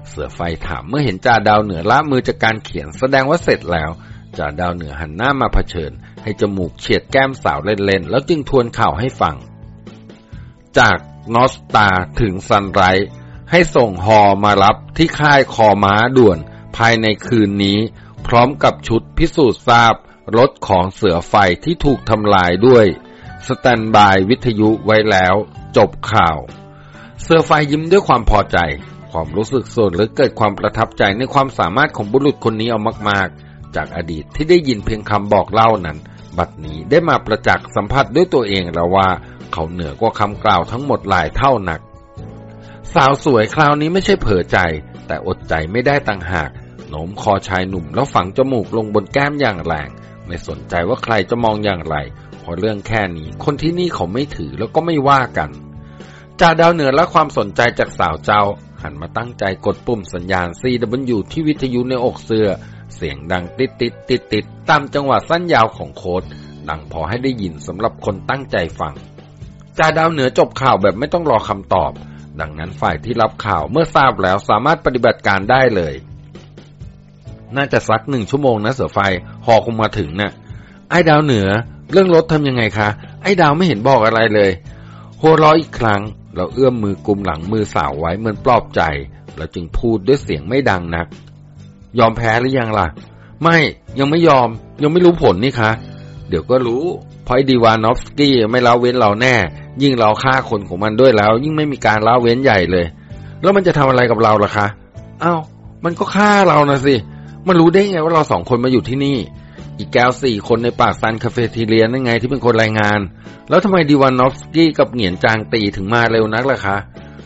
เสือไฟถามเมื่อเห็นจ่าดาวเหนือละมือจากการเขียนแสดงว่าเสร็จแล้วจ่าดาวเหนือหันหน้ามาเผชิญ ให้จมูกเฉียดแก้มสาวเล่นๆ แล้วจึงทวนข่าวให้ฟัง จาก นอสตาถึงซันไรท์ให้ส่งฮอมารับที่ค่ายคอม้าด่วนภายในคืนนี้ พร้อมกับชุดพิสูจน์ทราบรถของเสือไฟที่ถูกทำลายด้วย สแตนบายวิทยุไว้แล้ว จบข่าว เสือไฟยิ้มด้วยความพอใจ ความรู้สึกส่วนหรือเกิดความประทับใจในความสามารถของบุรุษคนนี้เอามาก ๆ จากอดีตที่ได้ยินเพียงคำบอกเล่านั้น บัดนี้ได้มาประจักษ์สัมผัสด้วยตัวเองแล้วว่า เขาเหนือกว่าคำกล่าวทั้งหมดหลายเท่าหนัก สาวสวยคราวนี้ไม่ใช่เผลอใจ แต่อดใจไม่ได้ต่างหากโน้มคอชายหนุ่มแล้วฝังจมูกลงบนแก้มอย่างแรง ไม่สนใจว่าใครจะมองอย่างไรเพราะเรื่องแค่นี้คนที่นี่เขาไม่ถือแล้วก็ไม่ว่ากันจ่าดาวเหนือและความสนใจจากสาวเจ้า หันมาตั้งใจกดปุ่มสัญญาณ CW ที่วิทยุในอกเสื้อ เสียงดังติดติดติดติดตามจังหวะสั้นยาวของโค้ดดังพอให้ได้ยินสำหรับคนตั้งใจฟัง จ่าดาวเหนือจบข่าวแบบไม่ต้องรอคำตอบ ดังนั้นฝ่ายที่รับข่าวเมื่อทราบแล้วสามารถปฏิบัติการได้เลย น่าจะสักหนึ่งชั่วโมงนะเสือไฟหอคงมาถึงนะ่ะไอ้ดาวเหนือ เรื่องรถทำยังไงคะ ไอ้ดาวไม่เห็นบอกอะไรเลยหัวราะอีกครั้ง เราเอื้อมมือกุมหลังมือสาวไว้เหมือนปลอบใจ แล้วจึงพูดด้วยเสียงไม่ดังนัก ยอมแพ้หรือยังล่ะ ไม่ยังไม่ยอม ยังไม่รู้ผลนี่คะ เดี๋ยวก็รู้ เพราะไอ้ดีวานอฟสกี้ไม่ละเว้นเราแน่ ยิ่งเราฆ่าคนของมันด้วยแล้ว ยิ่งไม่มีการละเว้นใหญ่เลย แล้วมันจะทำอะไรกับเราล่ะคะอ้าวมันก็ฆ่าเรานะสิมันรู้ได้ไงว่าเราสองคนมาอยู่ที่นี่ อีกแก้วสี่คนในปากซันคาเฟ่ทีเรียนั่นไงที่เป็นคนรายงาน แล้วทำไมดีวานอฟสกี้กับเหงียนจางตีถึงมาเร็วนักล่ะคะ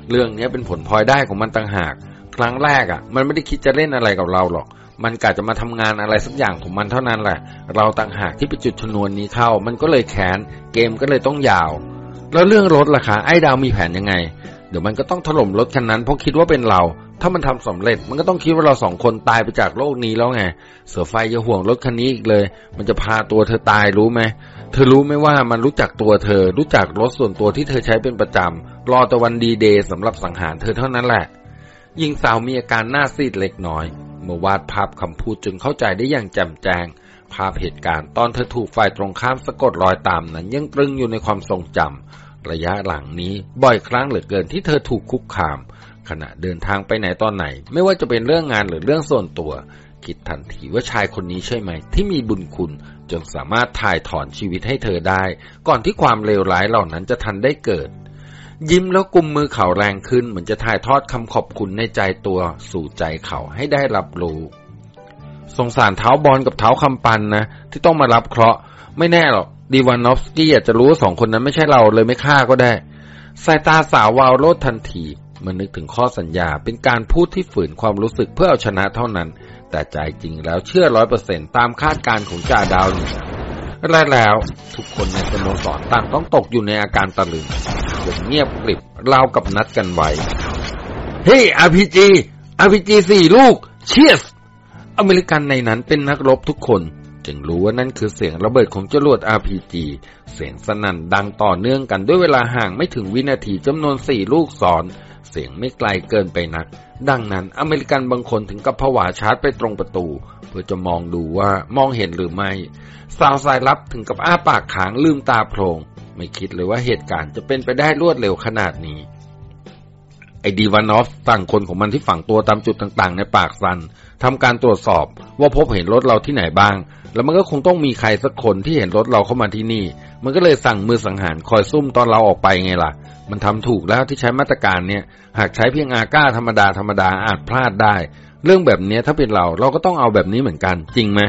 เรื่องนี้เป็นผลพลอยได้ของมันต่างหาก ครั้งแรกอะ่ะ มันไม่ได้คิดจะเล่นอะไรกับเราหรอก มันกะจะมาทำงานอะไรสักอย่างของมันเท่านั้นแหละ เราต่างหากที่ไปจุดชนวนนี้เข้า มันก็เลยแค้นเกมก็เลยต้องยาว แล้วเรื่องรถล่ะคะไอ้ดาวมีแผนยังไง เดี๋ยวมันก็ต้องถล่มรถคันนั้นเพราะคิดว่าเป็นเรา ถ้ามันทำสำเร็จ มันก็ต้องคิดว่าเราสองคนตายไปจากโลกนี้แล้วไง เสือไฟจะห่วงรถคันนี้อีกเลย มันจะพาตัวเธอตายรู้ไหมเธอรู้ไหมว่ามันรู้จักตัวเธอ รู้จักรถส่วนตัวที่เธอใช้เป็นประจำรอแต่วันดีเดย์สำหรับสังหารเธอเท่านั้นแหละหญิงสาวมีอาการหน้าซีดเล็กน้อย เมื่อวาดภาพคำพูดจนเข้าใจได้อย่างแจ่มแจ้ง ภาพเหตุการณ์ตอนเธอถูกฝ่ายตรงข้ามสะกดรอยตามนั้นยังตรึงอยู่ในความทรงจำระยะหลังนี้บ่อยครั้งเหลือเกินที่เธอถูกคุกคาม ขณะเดินทางไปไหนตอนไหน ไม่ว่าจะเป็นเรื่องงานหรือเรื่องส่วนตัว คิดทันทีว่าชายคนนี้ใช่ไหม ที่มีบุญคุณจนสามารถถ่ายถอนชีวิตให้เธอได้ ก่อนที่ความเลวร้ายเหล่านั้นจะทันได้เกิด ยิ้มแล้วกุมมือเขาแรงขึ้น เหมือนจะถ่ายทอดคำขอบคุณในใจตัวสู่ใจเขาให้ได้รับรู้ สงสารเท้าบอลกับเท้าคำปันนะที่ต้องมารับเคราะห์ไม่แน่หรอกดีวานอฟสกี้อาจจะรู้ว่าสองคนนั้นไม่ใช่เราเลยไม่ฆ่าก็ได้สายตาสาววาวโลดทันทีมื่อนึกถึงข้อสัญญาเป็นการพูดที่ฝืนความรู้สึกเพื่อเอาชนะเท่านั้น แต่ใจจริงแล้วเชื่อร้อยเปอร์เซ็นตามคาดการณ์ของจ่าดาวเหนือ และแล้วทุกคนในสโมสรต่างต้องตกอยู่ในอาการตะลึงจนเงียบกริบราวกับนัดกันไว้เฮ้ย RPG RPG สี่ลูก เชียส อเมริกันในนั้นเป็นนักรบทุกคน จึงรู้ว่านั่นคือเสียงระเบิดของจรวด RPG เสียงสนั่นดังต่อเนื่องกันด้วยเวลาห่างไม่ถึงวินาทีจำนวนสี่ลูกซ้อนเสียงไม่ไกลเกินไปนัก ดังนั้นอเมริกันบางคนถึงกับผวาชาร์จไปตรงประตู พื่อจะมองดูว่ามองเห็นหรือไม่ สาวสายลับถึงกับอ้าปากขางลืมตาโพลงไม่คิดเลยว่าเหตุการณ์จะเป็นไปได้รวดเร็วขนาดนี้ ไอ้ดีวานอฟสั่งคนของมันที่ฝังตัวตามจุดต่างๆ ในปากซันทำการตรวจสอบว่าพบเห็นรถเราที่ไหนบ้าง แล้วมันก็คงต้องมีใครสักคนที่เห็นรถเราเข้ามาที่นี่ มันก็เลยสั่งมือสังหารคอยซุ่มตอนเราออกไปไงล่ะ มันทำถูกแล้วที่ใช้มาตรการเนี่ย หากใช้เพียงอาก้าธรรมดาธรรมดาอาจพลาดได้ เรื่องแบบนี้ถ้าเป็นเราเราก็ต้องเอาแบบนี้เหมือนกันจริงไหม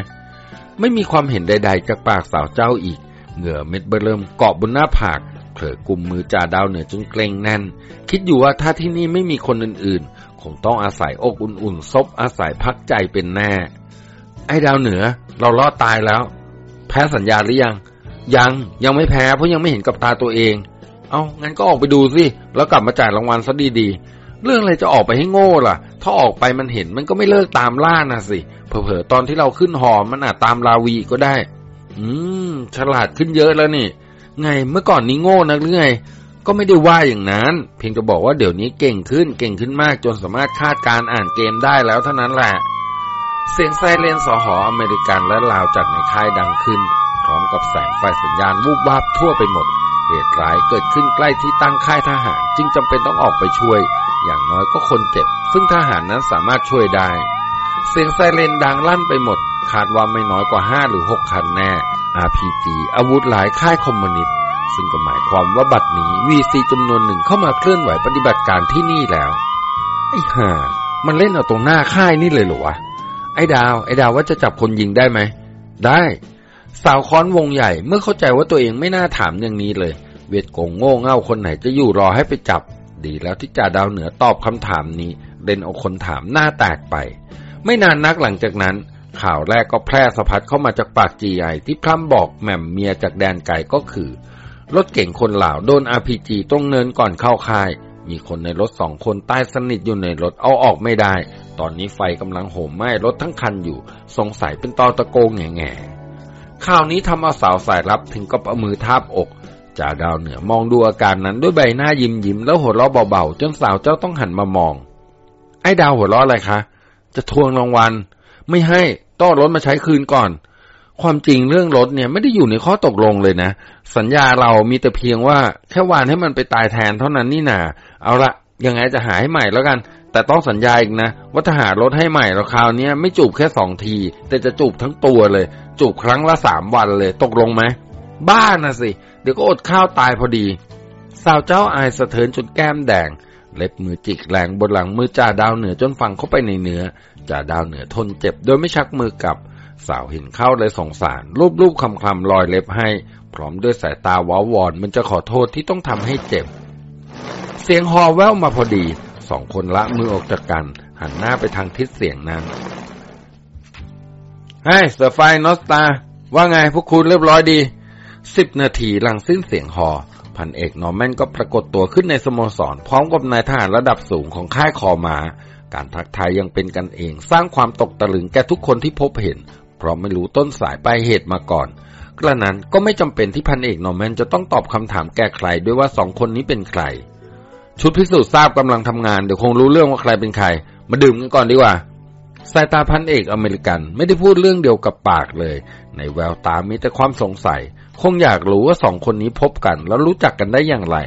ไม่มีความเห็นใด ๆ จากปากสาวเจ้าอีก เหงื่อเม็ดเบเริ่มเกาะบนหน้าผากเผลอกุมมือจ่าดาวเหนือจนเกรงแน่น คิดอยู่ว่าถ้าที่นี่ไม่มีคนอื่นๆ คงต้องอาศัยอกอุ่นๆซบอาศัยพักใจเป็นแน่ ไอ้ดาวเหนือ เราลอดตายแล้ว แพ้สัญญาหรือยัง ยังยังไม่แพ้เพราะยังไม่เห็นกับตาตัวเอง เอางั้นก็ออกไปดูสิ แล้วกลับมาจ่ายรางวัลซะดีๆ เรื่องอะไรจะออกไปให้โง่ล่ะ ถ้าออกไปมันเห็นมันก็ไม่เลิกตามล่านะสิ เผลอๆตอนที่เราขึ้นหอมันอาจตามลาวีก็ได้ อืม ฉลาดขึ้นเยอะแล้วนี่ ไงเมื่อก่อนนี้โง่นักหรือไง ก็ไม่ได้ว่าอย่างนั้น เพียงจะบอกว่าเดี๋ยวนี้เก่งขึ้น เก่งขึ้นมากจนสามารถคาดการอ่านเกมได้แล้วเท่านั้นแหละ เสียงไซเรนสหออเมริกันและลาวจากในค่ายดังขึ้น พร้อมกับแสงไฟสัญญาณวูบวาบทั่วไปหมด เหตุร้ายเกิดขึ้นใกล้ที่ตั้งค่ายทหาร จึงจำเป็นต้องออกไปช่วย อย่างน้อยก็คนเจ็บ ซึ่งทหารนั้นสามารถช่วยได้ เสียงไซเรนดังลั่นไปหมด คาดว่าไม่น้อยกว่า5หรือ6คันแน่ RPG อาวุธหลายค่ายคอมมิวนิสต์ซึ่งก็หมายความว่าบัดนี้ VC จำนวนหนึ่งเข้ามาเคลื่อนไหวปฏิบัติการที่นี่แล้ว ไอ้ห่า มันเล่นเอาตรงหน้าค่ายนี่เลยเหรอวะ ไอ้ดาว ไอ้ดาวว่าจะจับคนยิงได้ไหม ได้ สาวค้อนวงใหญ่เมื่อเข้าใจว่าตัวเองไม่น่าถามอย่างนี้เลย เวทโกงโง่เง่าคนไหนจะอยู่รอให้ไปจับ ดีแล้วที่จ่าดาวเหนือตอบคำถามนี้เด่นเอาคนถามหน้าแตกไป ไม่นานนักหลังจากนั้น ข่าวแรกก็แพร่สะพัดเข้ามาจากปากจีไอที่พร่ำบอกแหม่มเมียจากแดนไกลก็คือ รถเก่งคนเหล่าโดนอาพีจีตรงเนินก่อนเข้าค่าย มีคนในรถสองคนใต้สนิทอยู่ในรถเอาออกไม่ได้ ตอนนี้ไฟกำลังโหมไหม้รถทั้งคันอยู่ สงสัยเป็นตอตะโกงแง่แง่ข่าวนี้ทำเอาสาวสายรับถึงกับเอามือทาบอก จ่าดาวเหนือมองดูอาการนั้นด้วยใบหน้ายิ้มยิ้มแล้วหัวเราะเบาๆจนสาวเจ้าต้องหันมามอง ไอ้ดาวหัวเราะอะไรคะ จะทวงรางวัล ไม่ให้ต้องรถมาใช้คืนก่อน ความจริงเรื่องรถเนี่ยไม่ได้อยู่ในข้อตกลงเลยนะ สัญญาเรามีแต่เพียงว่าแค่วานให้มันไปตายแทนเท่านั้นนี่นาเอาละยังไงจะหาให้ใหม่แล้วกัน แต่ต้องสัญญาอีกนะว่าถ้าหารถให้ใหม่เราคราวนี้ไม่จูบแค่สองที แต่จะจูบทั้งตัวเลย จูบครั้งละสามวันเลย ตกลงไหมบ้านะสิ เดี๋ยวก็อดข้าวตายพอดี สาวเจ้าอายสะเทินจนแก้มแดง เล็บมือจิกแรงบนหลังมือจ่าดาวเหนือจนฟังเข้าไปในเนื้อจ่าดาวเหนือทนเจ็บโดยไม่ชักมือกลับ สาวเห็นเข้าเลยสงสาร รูปรูปคำคำลอยเล็บให้ พร้อมด้วยสายตาวิงวอนมันจะขอโทษที่ต้องทำให้เจ็บ เสียงฮอแววมาพอดีสองคนละมือออกจากกัน หันหน้าไปทางทิศเสียงนั้นเฮ้เสือไฟ North Star ว่าไงพวกคุณเรียบร้อยดี สิบนาทีหลังสิ้นเสียงฮอพันเอกนอร์แมนก็ปรากฏตัวขึ้นในสโมสร พร้อมกับนายทหารระดับสูงของค่ายคอมา การทักทายยังเป็นกันเอง สร้างความตกตะลึงแก่ทุกคนที่พบเห็น เพราะไม่รู้ต้นสายปลายเหตุมาก่อน กระนั้นก็ไม่จำเป็นที่พันเอกนอร์แมนจะต้องตอบคำถามแก่ใครด้วยว่าสองคนนี้เป็นใคร ชุดพิสูจน์ทราบกำลังทำงานเดี๋ยวคงรู้เรื่องว่าใครเป็นใคร มาดื่มกันก่อนดีกว่าสายตาพันเอกอเมริกันไม่ได้พูดเรื่องเดียวกับปากเลย ในแววตามีแต่ความสงสัย คงอยากรู้ว่าสองคนนี้พบกัน แล้วรู้จักกันได้อย่างไร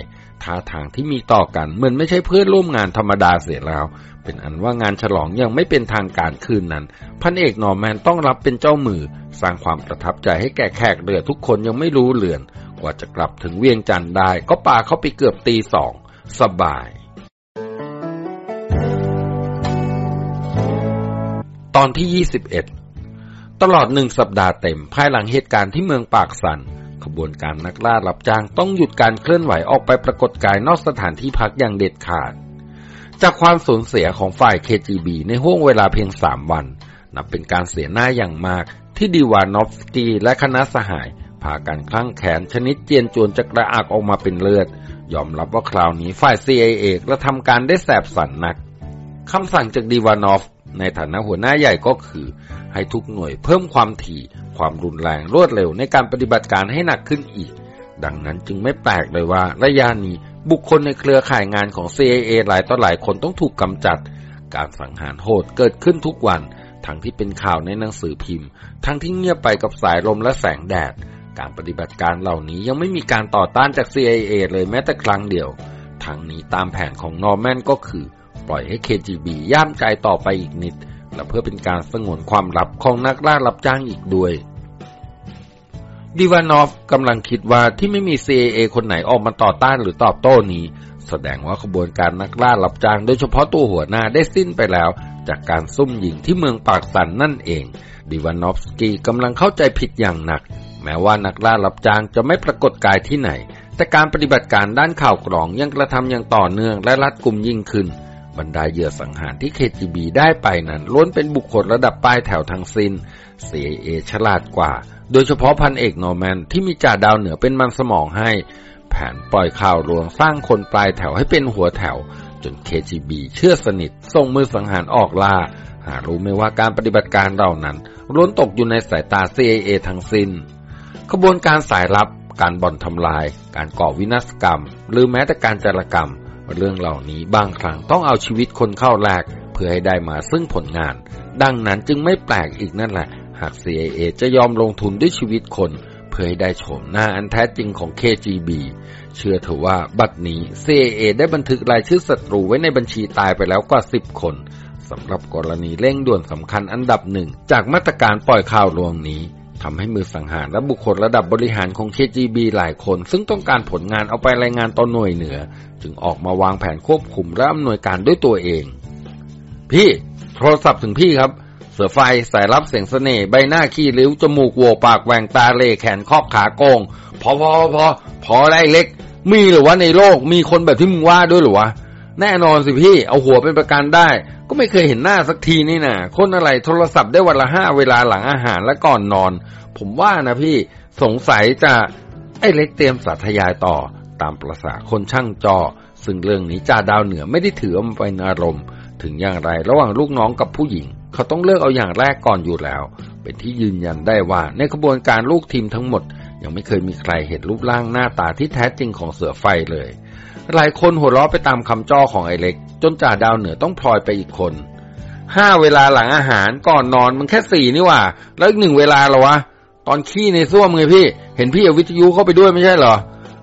ท่าทางที่มีต่อกันเหมือนไม่ใช่เพื่อนร่วมงานธรรมดาเสียแล้ว เป็นอันว่างานฉลองยังไม่เป็นทางการคืนนั้น พันเอกนอร์แมนต้องรับเป็นเจ้ามือ สร้างความประทับใจให้แก่แขกเรือทุกคนยังไม่รู้เลือน กว่าจะกลับถึงเวียงจันทร์ได้ ก็ป่าเข้าไปเกือบตีสองสบาย ตอนที่21 ตลอดหนึ่งสัปดาห์เต็ม ภายหลังเหตุการณ์ที่เมืองปากสันขบวนการนักล่ารับจ้างต้องหยุดการเคลื่อนไหวออกไปปรากฏกายนอกสถานที่พักอย่างเด็ดขาด จากความสูญเสียของฝ่าย KGB ในห่วงเวลาเพียงสามวัน นับเป็นการเสียหน้าอย่างมาก ที่ดีวานอฟสกีและคณะสหาย พากันคลั่งแขนชนิดเจียนจวนจะกระอักออกมาเป็นเลือด ยอมรับว่าคราวนี้ฝ่าย CIA กระทำการได้แสบสันนักคำสั่งจากดีวานอฟ ในฐานะหัวหน้าใหญ่ก็คือ ให้ทุกหน่วยเพิ่มความถี่ ความรุนแรงรวดเร็วในการปฏิบัติการให้หนักขึ้นอีก ดังนั้นจึงไม่แปลกเลยว่าระยะนี้บุคคลในเครือข่ายงานของ CIA หลายต่อหลายคนต้องถูกกำจัด การสังหารโหดเกิดขึ้นทุกวัน ทั้งที่เป็นข่าวในหนังสือพิมพ์ ทั้งที่เงียบไปกับสายลมและแสงแดด การปฏิบัติการเหล่านี้ยังไม่มีการต่อต้านจาก CIA เลยแม้แต่ครั้งเดียวทางนี้ตามแผนของนอร์แมนก็คือ ปล่อยให้ KGB ย่ามใจต่อไปอีกนิด และเพื่อเป็นการสงวนความลับของนักล่ารับจ้างอีกด้วยดิวานอฟกำลังคิดว่าที่ไม่มี CIA คนไหนออกมาต่อต้านหรือตอบโต้นี้ แสดงว่าขบวนการนักล่ารับจ้างโดยเฉพาะตัวหัวหน้าได้สิ้นไปแล้ว จากการซุ่มยิงที่เมืองปากสันนั่นเอง ดิวานอฟสกี้กำลังเข้าใจผิดอย่างหนัก แม้ว่านักล่ารับจ้างจะไม่ปรากฏกายที่ไหน แต่การปฏิบัติการด้านข่าวกรองยังกระทำอย่างต่อเนื่องและรัดกุมยิ่งขึ้น บรรดาเหยื่อสังหารที่ KGB ได้ไปนั้นล้วนเป็นบุคคลระดับปลายแถวทั้งสิน้น CIA ฉลาดกว่า โดยเฉพาะพันเอกโนแมนที่มีจ่าดาวเหนือเป็นมันสมองให้ แผนปล่อยข่าวลวงสร้างคนปลายแถวให้เป็นหัวแถว จน KGB เชื่อสนิทส่งมือสังหารออกล่า หารู้ไม่ว่าการปฏิบัติการเหล่านั้นล้วนตกอยู่ในสายตา CIA ทั้งสิน้นขบวนการสายลับ การบ่อนทำลาย การก่อวินาศกรรม หรือแม้แต่การจารกรรม เรื่องเหล่านี้บางครั้งต้องเอาชีวิตคนเข้าแลกเพื่อให้ได้มาซึ่งผลงาน ดังนั้นจึงไม่แปลกอีกนั่นแหละ หาก CIA จะยอมลงทุนด้วยชีวิตคน เพื่อให้ได้โฉมหน้าอันแท้จริงของ KGB เชื่อเถอะว่าบัดนี้ CIA ได้บันทึกรายชื่อศัตรูไว้ในบัญชีตายไปแล้วกว่า 10 คนสำหรับกรณีเร่งด่วนสำคัญอันดับหนึ่ง จากมาตรการปล่อยข่าวลวงนี้ ทำให้มือสังหารและบุคคลระดับบริหารของ KGB หลายคน ซึ่งต้องการผลงานเอาไปรายงานต่อหน่วยเหนือ จึงออกมาวางแผนควบคุมและอำนวยการด้วยตัวเอง พี่โทรศัพท์ถึงพี่ครับ เสือไฟสายรับเสียงเสน่ห์ใบหน้าขี้ริ้ว จมูกโวปากแหว่งตาเล่แขนคอบขาโกง พอพอพอพอได้เล็ก มีหรือว่าในโลกมีคนแบบที่มึงว่าด้วยหรือวะแน่นอนสิพี่เอาหัวเป็นประกันได้ ก็ไม่เคยเห็นหน้าสักทีนี่นะคนอะไรโทรศัพท์ได้วันละห้าเวลาหลังอาหารและก่อนนอน ผมว่านะพี่สงสัยจะไอ้เล็กเตรียมสาธยายต่อตามประษาคนช่างจอ ซึ่งเรื่องนี้จ่าดาวเหนือไม่ได้ถือมันเป็นอารมณ์ ถึงอย่างไรระหว่างลูกน้องกับผู้หญิง เขาต้องเลือกเอาอย่างแรกก่อนอยู่แล้ว เป็นที่ยืนยันได้ว่าในขบวนการลูกทีมทั้งหมด ยังไม่เคยมีใครเห็นรูปร่างหน้าตาที่แท้จริงของเสือไฟเลย หลายคนหัวเราะไปตามคำจ้อของไอเล็ก จนจ่าดาวเหนือต้องพลอยไปอีกคนห้าเวลาหลังอาหารก่อนนอนมันแค่สี่นี่ว่า แล้วอีกหนึ่งเวลาเหรอวะ ตอนขี้ในส้วมไงพี่ เห็นพี่เอาวิทยุเข้าไปด้วยไม่ใช่เหรอ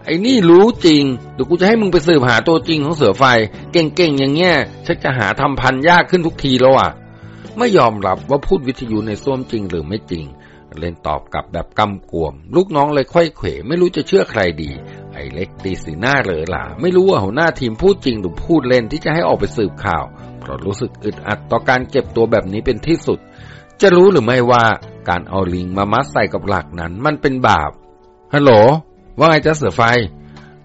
ไอ้นี่รู้จริงเดี๋ยวกูจะให้มึงไปสืบหาตัวจริงของเสือไฟ เก่งๆอย่างเงี้ยชักจะหาทำพันยากขึ้นทุกทีแล้วอะ ไม่ยอมรับว่าพูดวิทยุในส้วมจริงหรือไม่จริง เล่นตอบกลับแบบกำกวม ลูกน้องเลยค่อยเขวไม่รู้จะเชื่อใครดี ไอ้เล็กตีสีหน้าเลยล่ะไม่รู้ว่าหัวหน้าทีมพูดจริงหรือพูดเล่นที่จะให้ออกไปสืบข่าว เพราะรู้สึกอึดอัดต่อการเก็บตัวแบบนี้เป็นที่สุด จะรู้หรือไม่ว่าการเอาลิงมามัดใส่กับหลักนั้นมันเป็นบาปฮัลโหลว่าไงจะเสือไฟ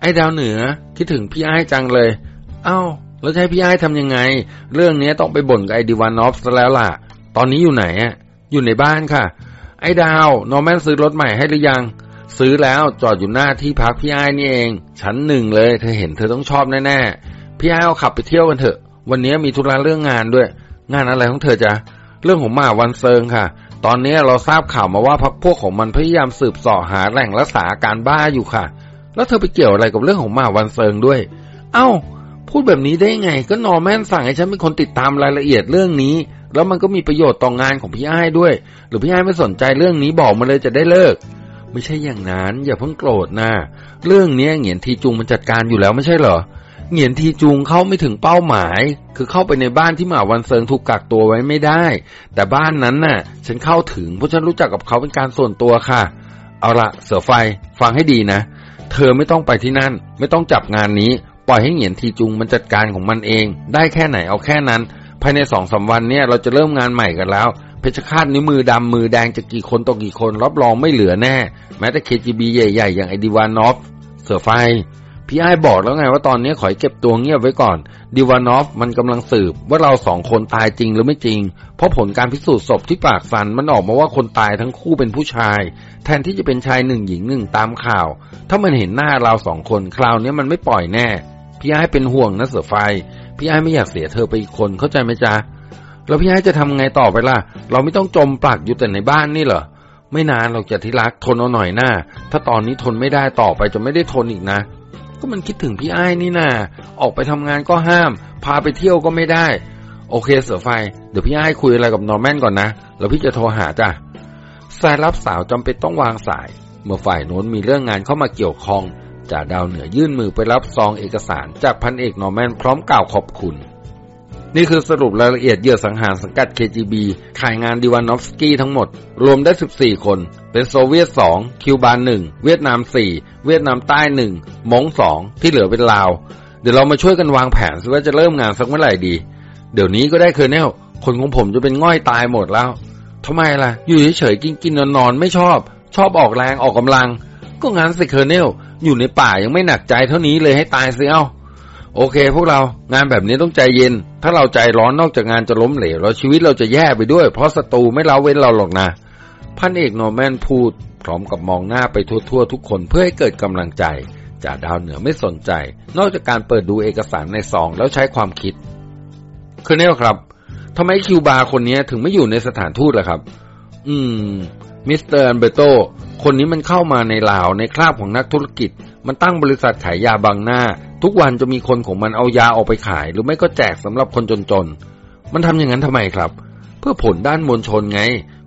ไอ้ดาวเหนือคิดถึงพี่ไอ้จังเลย เอ้าแล้วให้พี่ไอ้ทำยังไง เรื่องนี้ต้องไปบ่นกับไอ้ดิวานอฟซะแล้วล่ะ ตอนนี้อยู่ไหนอะอยู่ในบ้านค่ะ ไอ้ดาว นอร์แมนซื้อรถใหม่ให้หรือยัง ซื้อแล้วจอดอยู่หน้าที่พักพี่ไอ้นี่เอง ชั้นหนึ่งเลย เธอเห็นเธอต้องชอบแน่ๆ พี่ไอ้เอาขับไปเที่ยวกันเถอะ วันนี้มีธุระเรื่องงานด้วย งานอะไรของเธอจ๊ะ เรื่องของหมาวันเซิงค่ะ ตอนนี้เราทราบข่าวมาว่าพักพวกของมันพยายามสืบสาะหาแหล่งรักษาอาการบ้าอยู่ค่ะ แล้วเธอไปเกี่ยวอะไรกับเรื่องของหมาวันเซิงด้วย เอ้า พูดแบบนี้ได้ไง ก็นอรแมนสั่งให้ฉันเป็นคนติดตามรายละเอียดเรื่องนี้ แล้วมันก็มีประโยชน์ต่องานของพี่ไอ้ายด้วย หรือพี่ไอ้ายไม่สนใจเรื่องนี้บอกมาเลยจะได้เลิก ไม่ใช่อย่างนั้น อย่าเพิ่งโกรธนะเรื่องนี้เหงียนทีจุงมันจัดการอยู่แล้วไม่ใช่เหรอเหงียนทีจุงเข้าไม่ถึงเป้าหมาย คือเข้าไปในบ้านที่หมาวันเซิงถูกกักตัวไว้ไม่ได้ แต่บ้านนั้นน่ะ ฉันเข้าถึงเพราะฉันรู้จักกับเขาเป็นการส่วนตัวค่ะ เอาละเสือไฟฟังให้ดีนะ เธอไม่ต้องไปที่นั่น ไม่ต้องจับงานนี้ ปล่อยให้เหงียนทีจุงมันจัดการของมันเอง ได้แค่ไหนเอาแค่นั้น ภายในสองสาวันเนี่ยเราจะเริ่มงานใหม่กันแล้ว เพชรฆาตนิ้วมือดำมือแดงจะกี่คนต่อกี่คนรับรองไม่เหลือแน่ แม้แต่เคจีบีใหญ่ ๆ อย่างไอดิวานอฟเสือไฟ พี่ไอ้บอกแล้วไงว่าตอนนี้ขอให้เก็บตัวเงียบไว้ก่อน ดิวานอฟมันกำลังสืบว่าเราสองคนตายจริงหรือไม่จริง เพราะผลการพิสูจน์ศพที่ปากสันมันออกมาว่าคนตายทั้งคู่เป็นผู้ชาย แทนที่จะเป็นชายหนึ่งหญิงหนึ่งตามข่าว ถ้ามันเห็นหน้าเราสองคนคราวนี้มันไม่ปล่อยแน่ พี่ไอ้เป็นห่วงนะเสือไฟ พี่ไอ้ไม่อยากเสียเธอไปอีกคนเข้าใจไหมจ๊ะ แล้วพี่ไอ้จะทำไงต่อไปล่ะ เราไม่ต้องจมปลักอยู่แต่ในบ้านนี่เหรอ ไม่นานเราจะที่รักทนเอาหน่อยหน้า ถ้าตอนนี้ทนไม่ได้ต่อไปจะไม่ได้ทนอีกนะ ก็มันคิดถึงพี่ไอ้นี่นาออกไปทำงานก็ห้าม พาไปเที่ยวก็ไม่ได้ โอเคเสือไฟ เดี๋ยวพี่ไอ้คุยอะไรกับนอร์แมนก่อนนะ แล้วพี่จะโทรหาจ้ะ สายรับสาวจำเป็นต้องวางสาย เมื่อฝ่ายโน้นมีเรื่องงานเข้ามาเกี่ยวข้องจ่าดาวเหนือยื่นมือไปรับซองเอกสารจากพันเอกนอร์แมนพร้อมกล่าวขอบคุณ นี่คือสรุปรายละเอียดเหยื่อสังหารสังกัด KGB ขายงานดิวานอฟสกี้ทั้งหมด รวมได้ 14 คน เป็นโซเวียต 2 คิวบา1 เวียดนาม 4 เวียดนามใต้ 1มง2 ที่เหลือเป็นลาว เดี๋ยวเรามาช่วยกันวางแผนซิว่าจะเริ่มงานสักเมื่อไหร่ดี เดี๋ยวนี้ก็ได้ Colonel คนของผมจะเป็นง่อยตายหมดแล้วทำไมล่ะ อยู่เฉยๆกินกินนอนนอนๆไม่ชอบ ชอบออกแรงออกกำลัง ก็งานสิ Colonel อยู่ในป่ายังไม่หนักใจเท่านี้เลยให้ตายสิเอ้าโอเค พวกเรางานแบบนี้ต้องใจเย็น ถ้าเราใจร้อนนอกจากงานจะล้มเหลวแล้วชีวิตเราจะแย่ไปด้วย เพราะศัตรูไม่เล้าเว้นเราหรอกนะพันเอกนอร์แมนพูด พร้อมกับมองหน้าไปทั่วๆทุกคนเพื่อให้เกิดกำลังใจจ่าดาวเหนือไม่สนใจ นอกจากการเปิดดูเอกสารในซองแล้วใช้ความคิด Colonel ครับทำไมคิวบาคนนี้ถึงไม่อยู่ในสถานทูตล่ะครับ อืม มิสเตอร์อันเบโต คนนี้มันเข้ามาในลาวในคราบของนักธุรกิจ มันตั้งบริษัทขายยาบางหน้า ทุกวันจะมีคนของมันเอายาออกไปขาย หรือไม่ก็แจกสำหรับคนจนๆ มันทำอย่างนั้นทำไมครับ เพื่อผลด้านมวลชนไง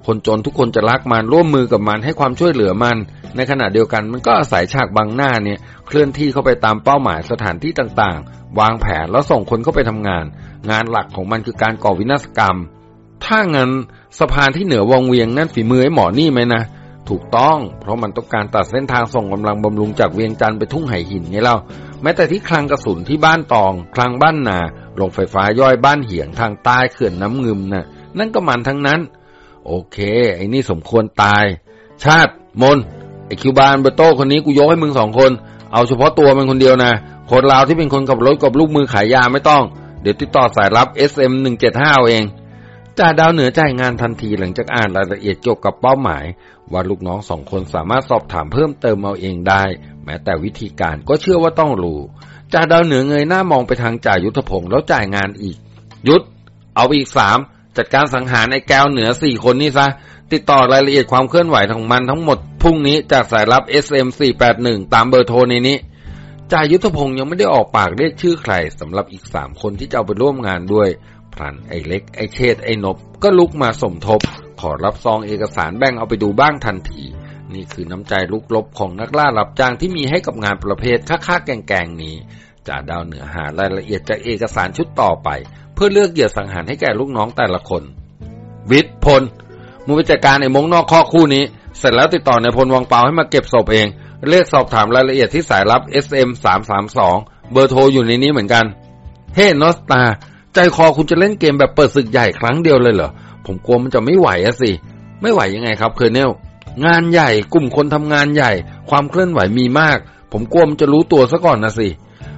คนจนทุกคนจะรักมันร่วมมือกับมันให้ความช่วยเหลือมัน ในขณะเดียวกันมันก็อาศัยฉากบางหน้าเนี่ยเคลื่อนที่เข้าไปตามเป้าหมายสถานที่ต่างๆ วางแผนแล้วส่งคนเข้าไปทำงาน งานหลักของมันคือการก่อวินาศกรรม ถ้างั้นสะพานที่เหนือวังเวียงนั่นฝีมือไอ้หมอนี่ไหมนะถูกต้อง เพราะมันต้องการตัดเส้นทางส่งกำลังบำรุงจากเวียงจันทร์ไปทุ่งไหหินไงเล่า แม้แต่ที่คลังกระสุนที่บ้านตอง คลังบ้านนาโรงไฟฟ้าย่อยบ้านเหียงทางใต้เขื่อนน้ำงึมนะ่ะ นั่นก็มันทั้งนั้น โอเค ไอ้นี่สมควรตาย ชาติมนไอคิวบานเบโต้คนนี้กูยกให้มึงสองคน เอาเฉพาะตัวมันคนเดียวนะคนลาวที่เป็นคนขับรถกับลูกมือขายยาไม่ต้อง เดี๋ยวติดต่อสายรับ SM 175 เอาเองจ่าดาวเหนือจ่ายงานทันทีหลังจากอ่านรายละเอียดเกี่ยวกับเป้าหมาย ว่าลูกน้องสองคนสามารถสอบถามเพิ่มเติมเอาเองได้ แม้แต่วิธีการก็เชื่อว่าต้องรู้จ่าดาวเหนือเงยหน้ามองไปทางจ่ายุทธพงศ์แล้วจ่ายงานอีก ยุทธเอาอีกสามจัดการสังหารไอ้แก้วเหนือสี่คนนี้ซะ ติดต่อรายละเอียดความเคลื่อนไหวของมันทั้งหมดพรุ่งนี้จากสายรับ SM 481 ตามเบอร์โทรในนี้จ่ายุทธพงศ์ยังไม่ได้ออกปากเรียกชื่อใครสำหรับอีกสามคนที่จะเอาไปร่วมงานด้วยพลันไอ้เล็กไอ้เชษไอ้นบก็ลุกมาสมทบ ขอรับซองเอกสารแบ่งเอาไปดูบ้างทันที นี่คือน้ำใจลุกลบของนักล่ารับจ้างที่มีให้กับงานประเภทค่าๆแกงๆนี้จ่าดาวเหนือหารายละเอียดจากเอกสารชุดต่อไป เพื่อเลือกเหยื่อสังหารให้แก่ลูกน้องแต่ละคน วิทย์พลมึงไปจัดการไอ้มงนอกข้อคู่นี้ เสร็จแล้วติดต่อนายพลวังเปาให้มาเก็บศพเอง เรียกสอบถามรายละเอียดที่สายรับ SM 332เบอร์โทรอยู่ในนี้เหมือนกัน เฮ้ North Star ใจคอคุณจะเล่นเกมแบบเปิดศึกใหญ่ครั้งเดียวเลยเหรอ ผมกลัวมันจะไม่ไหวอะสิ ไม่ไหวยังไงครับ Colonel งานใหญ่กลุ่มคนทำงานใหญ่ ความเคลื่อนไหวมีมาก ผมกลัวมันจะรู้ตัวซะก่อนนะสิ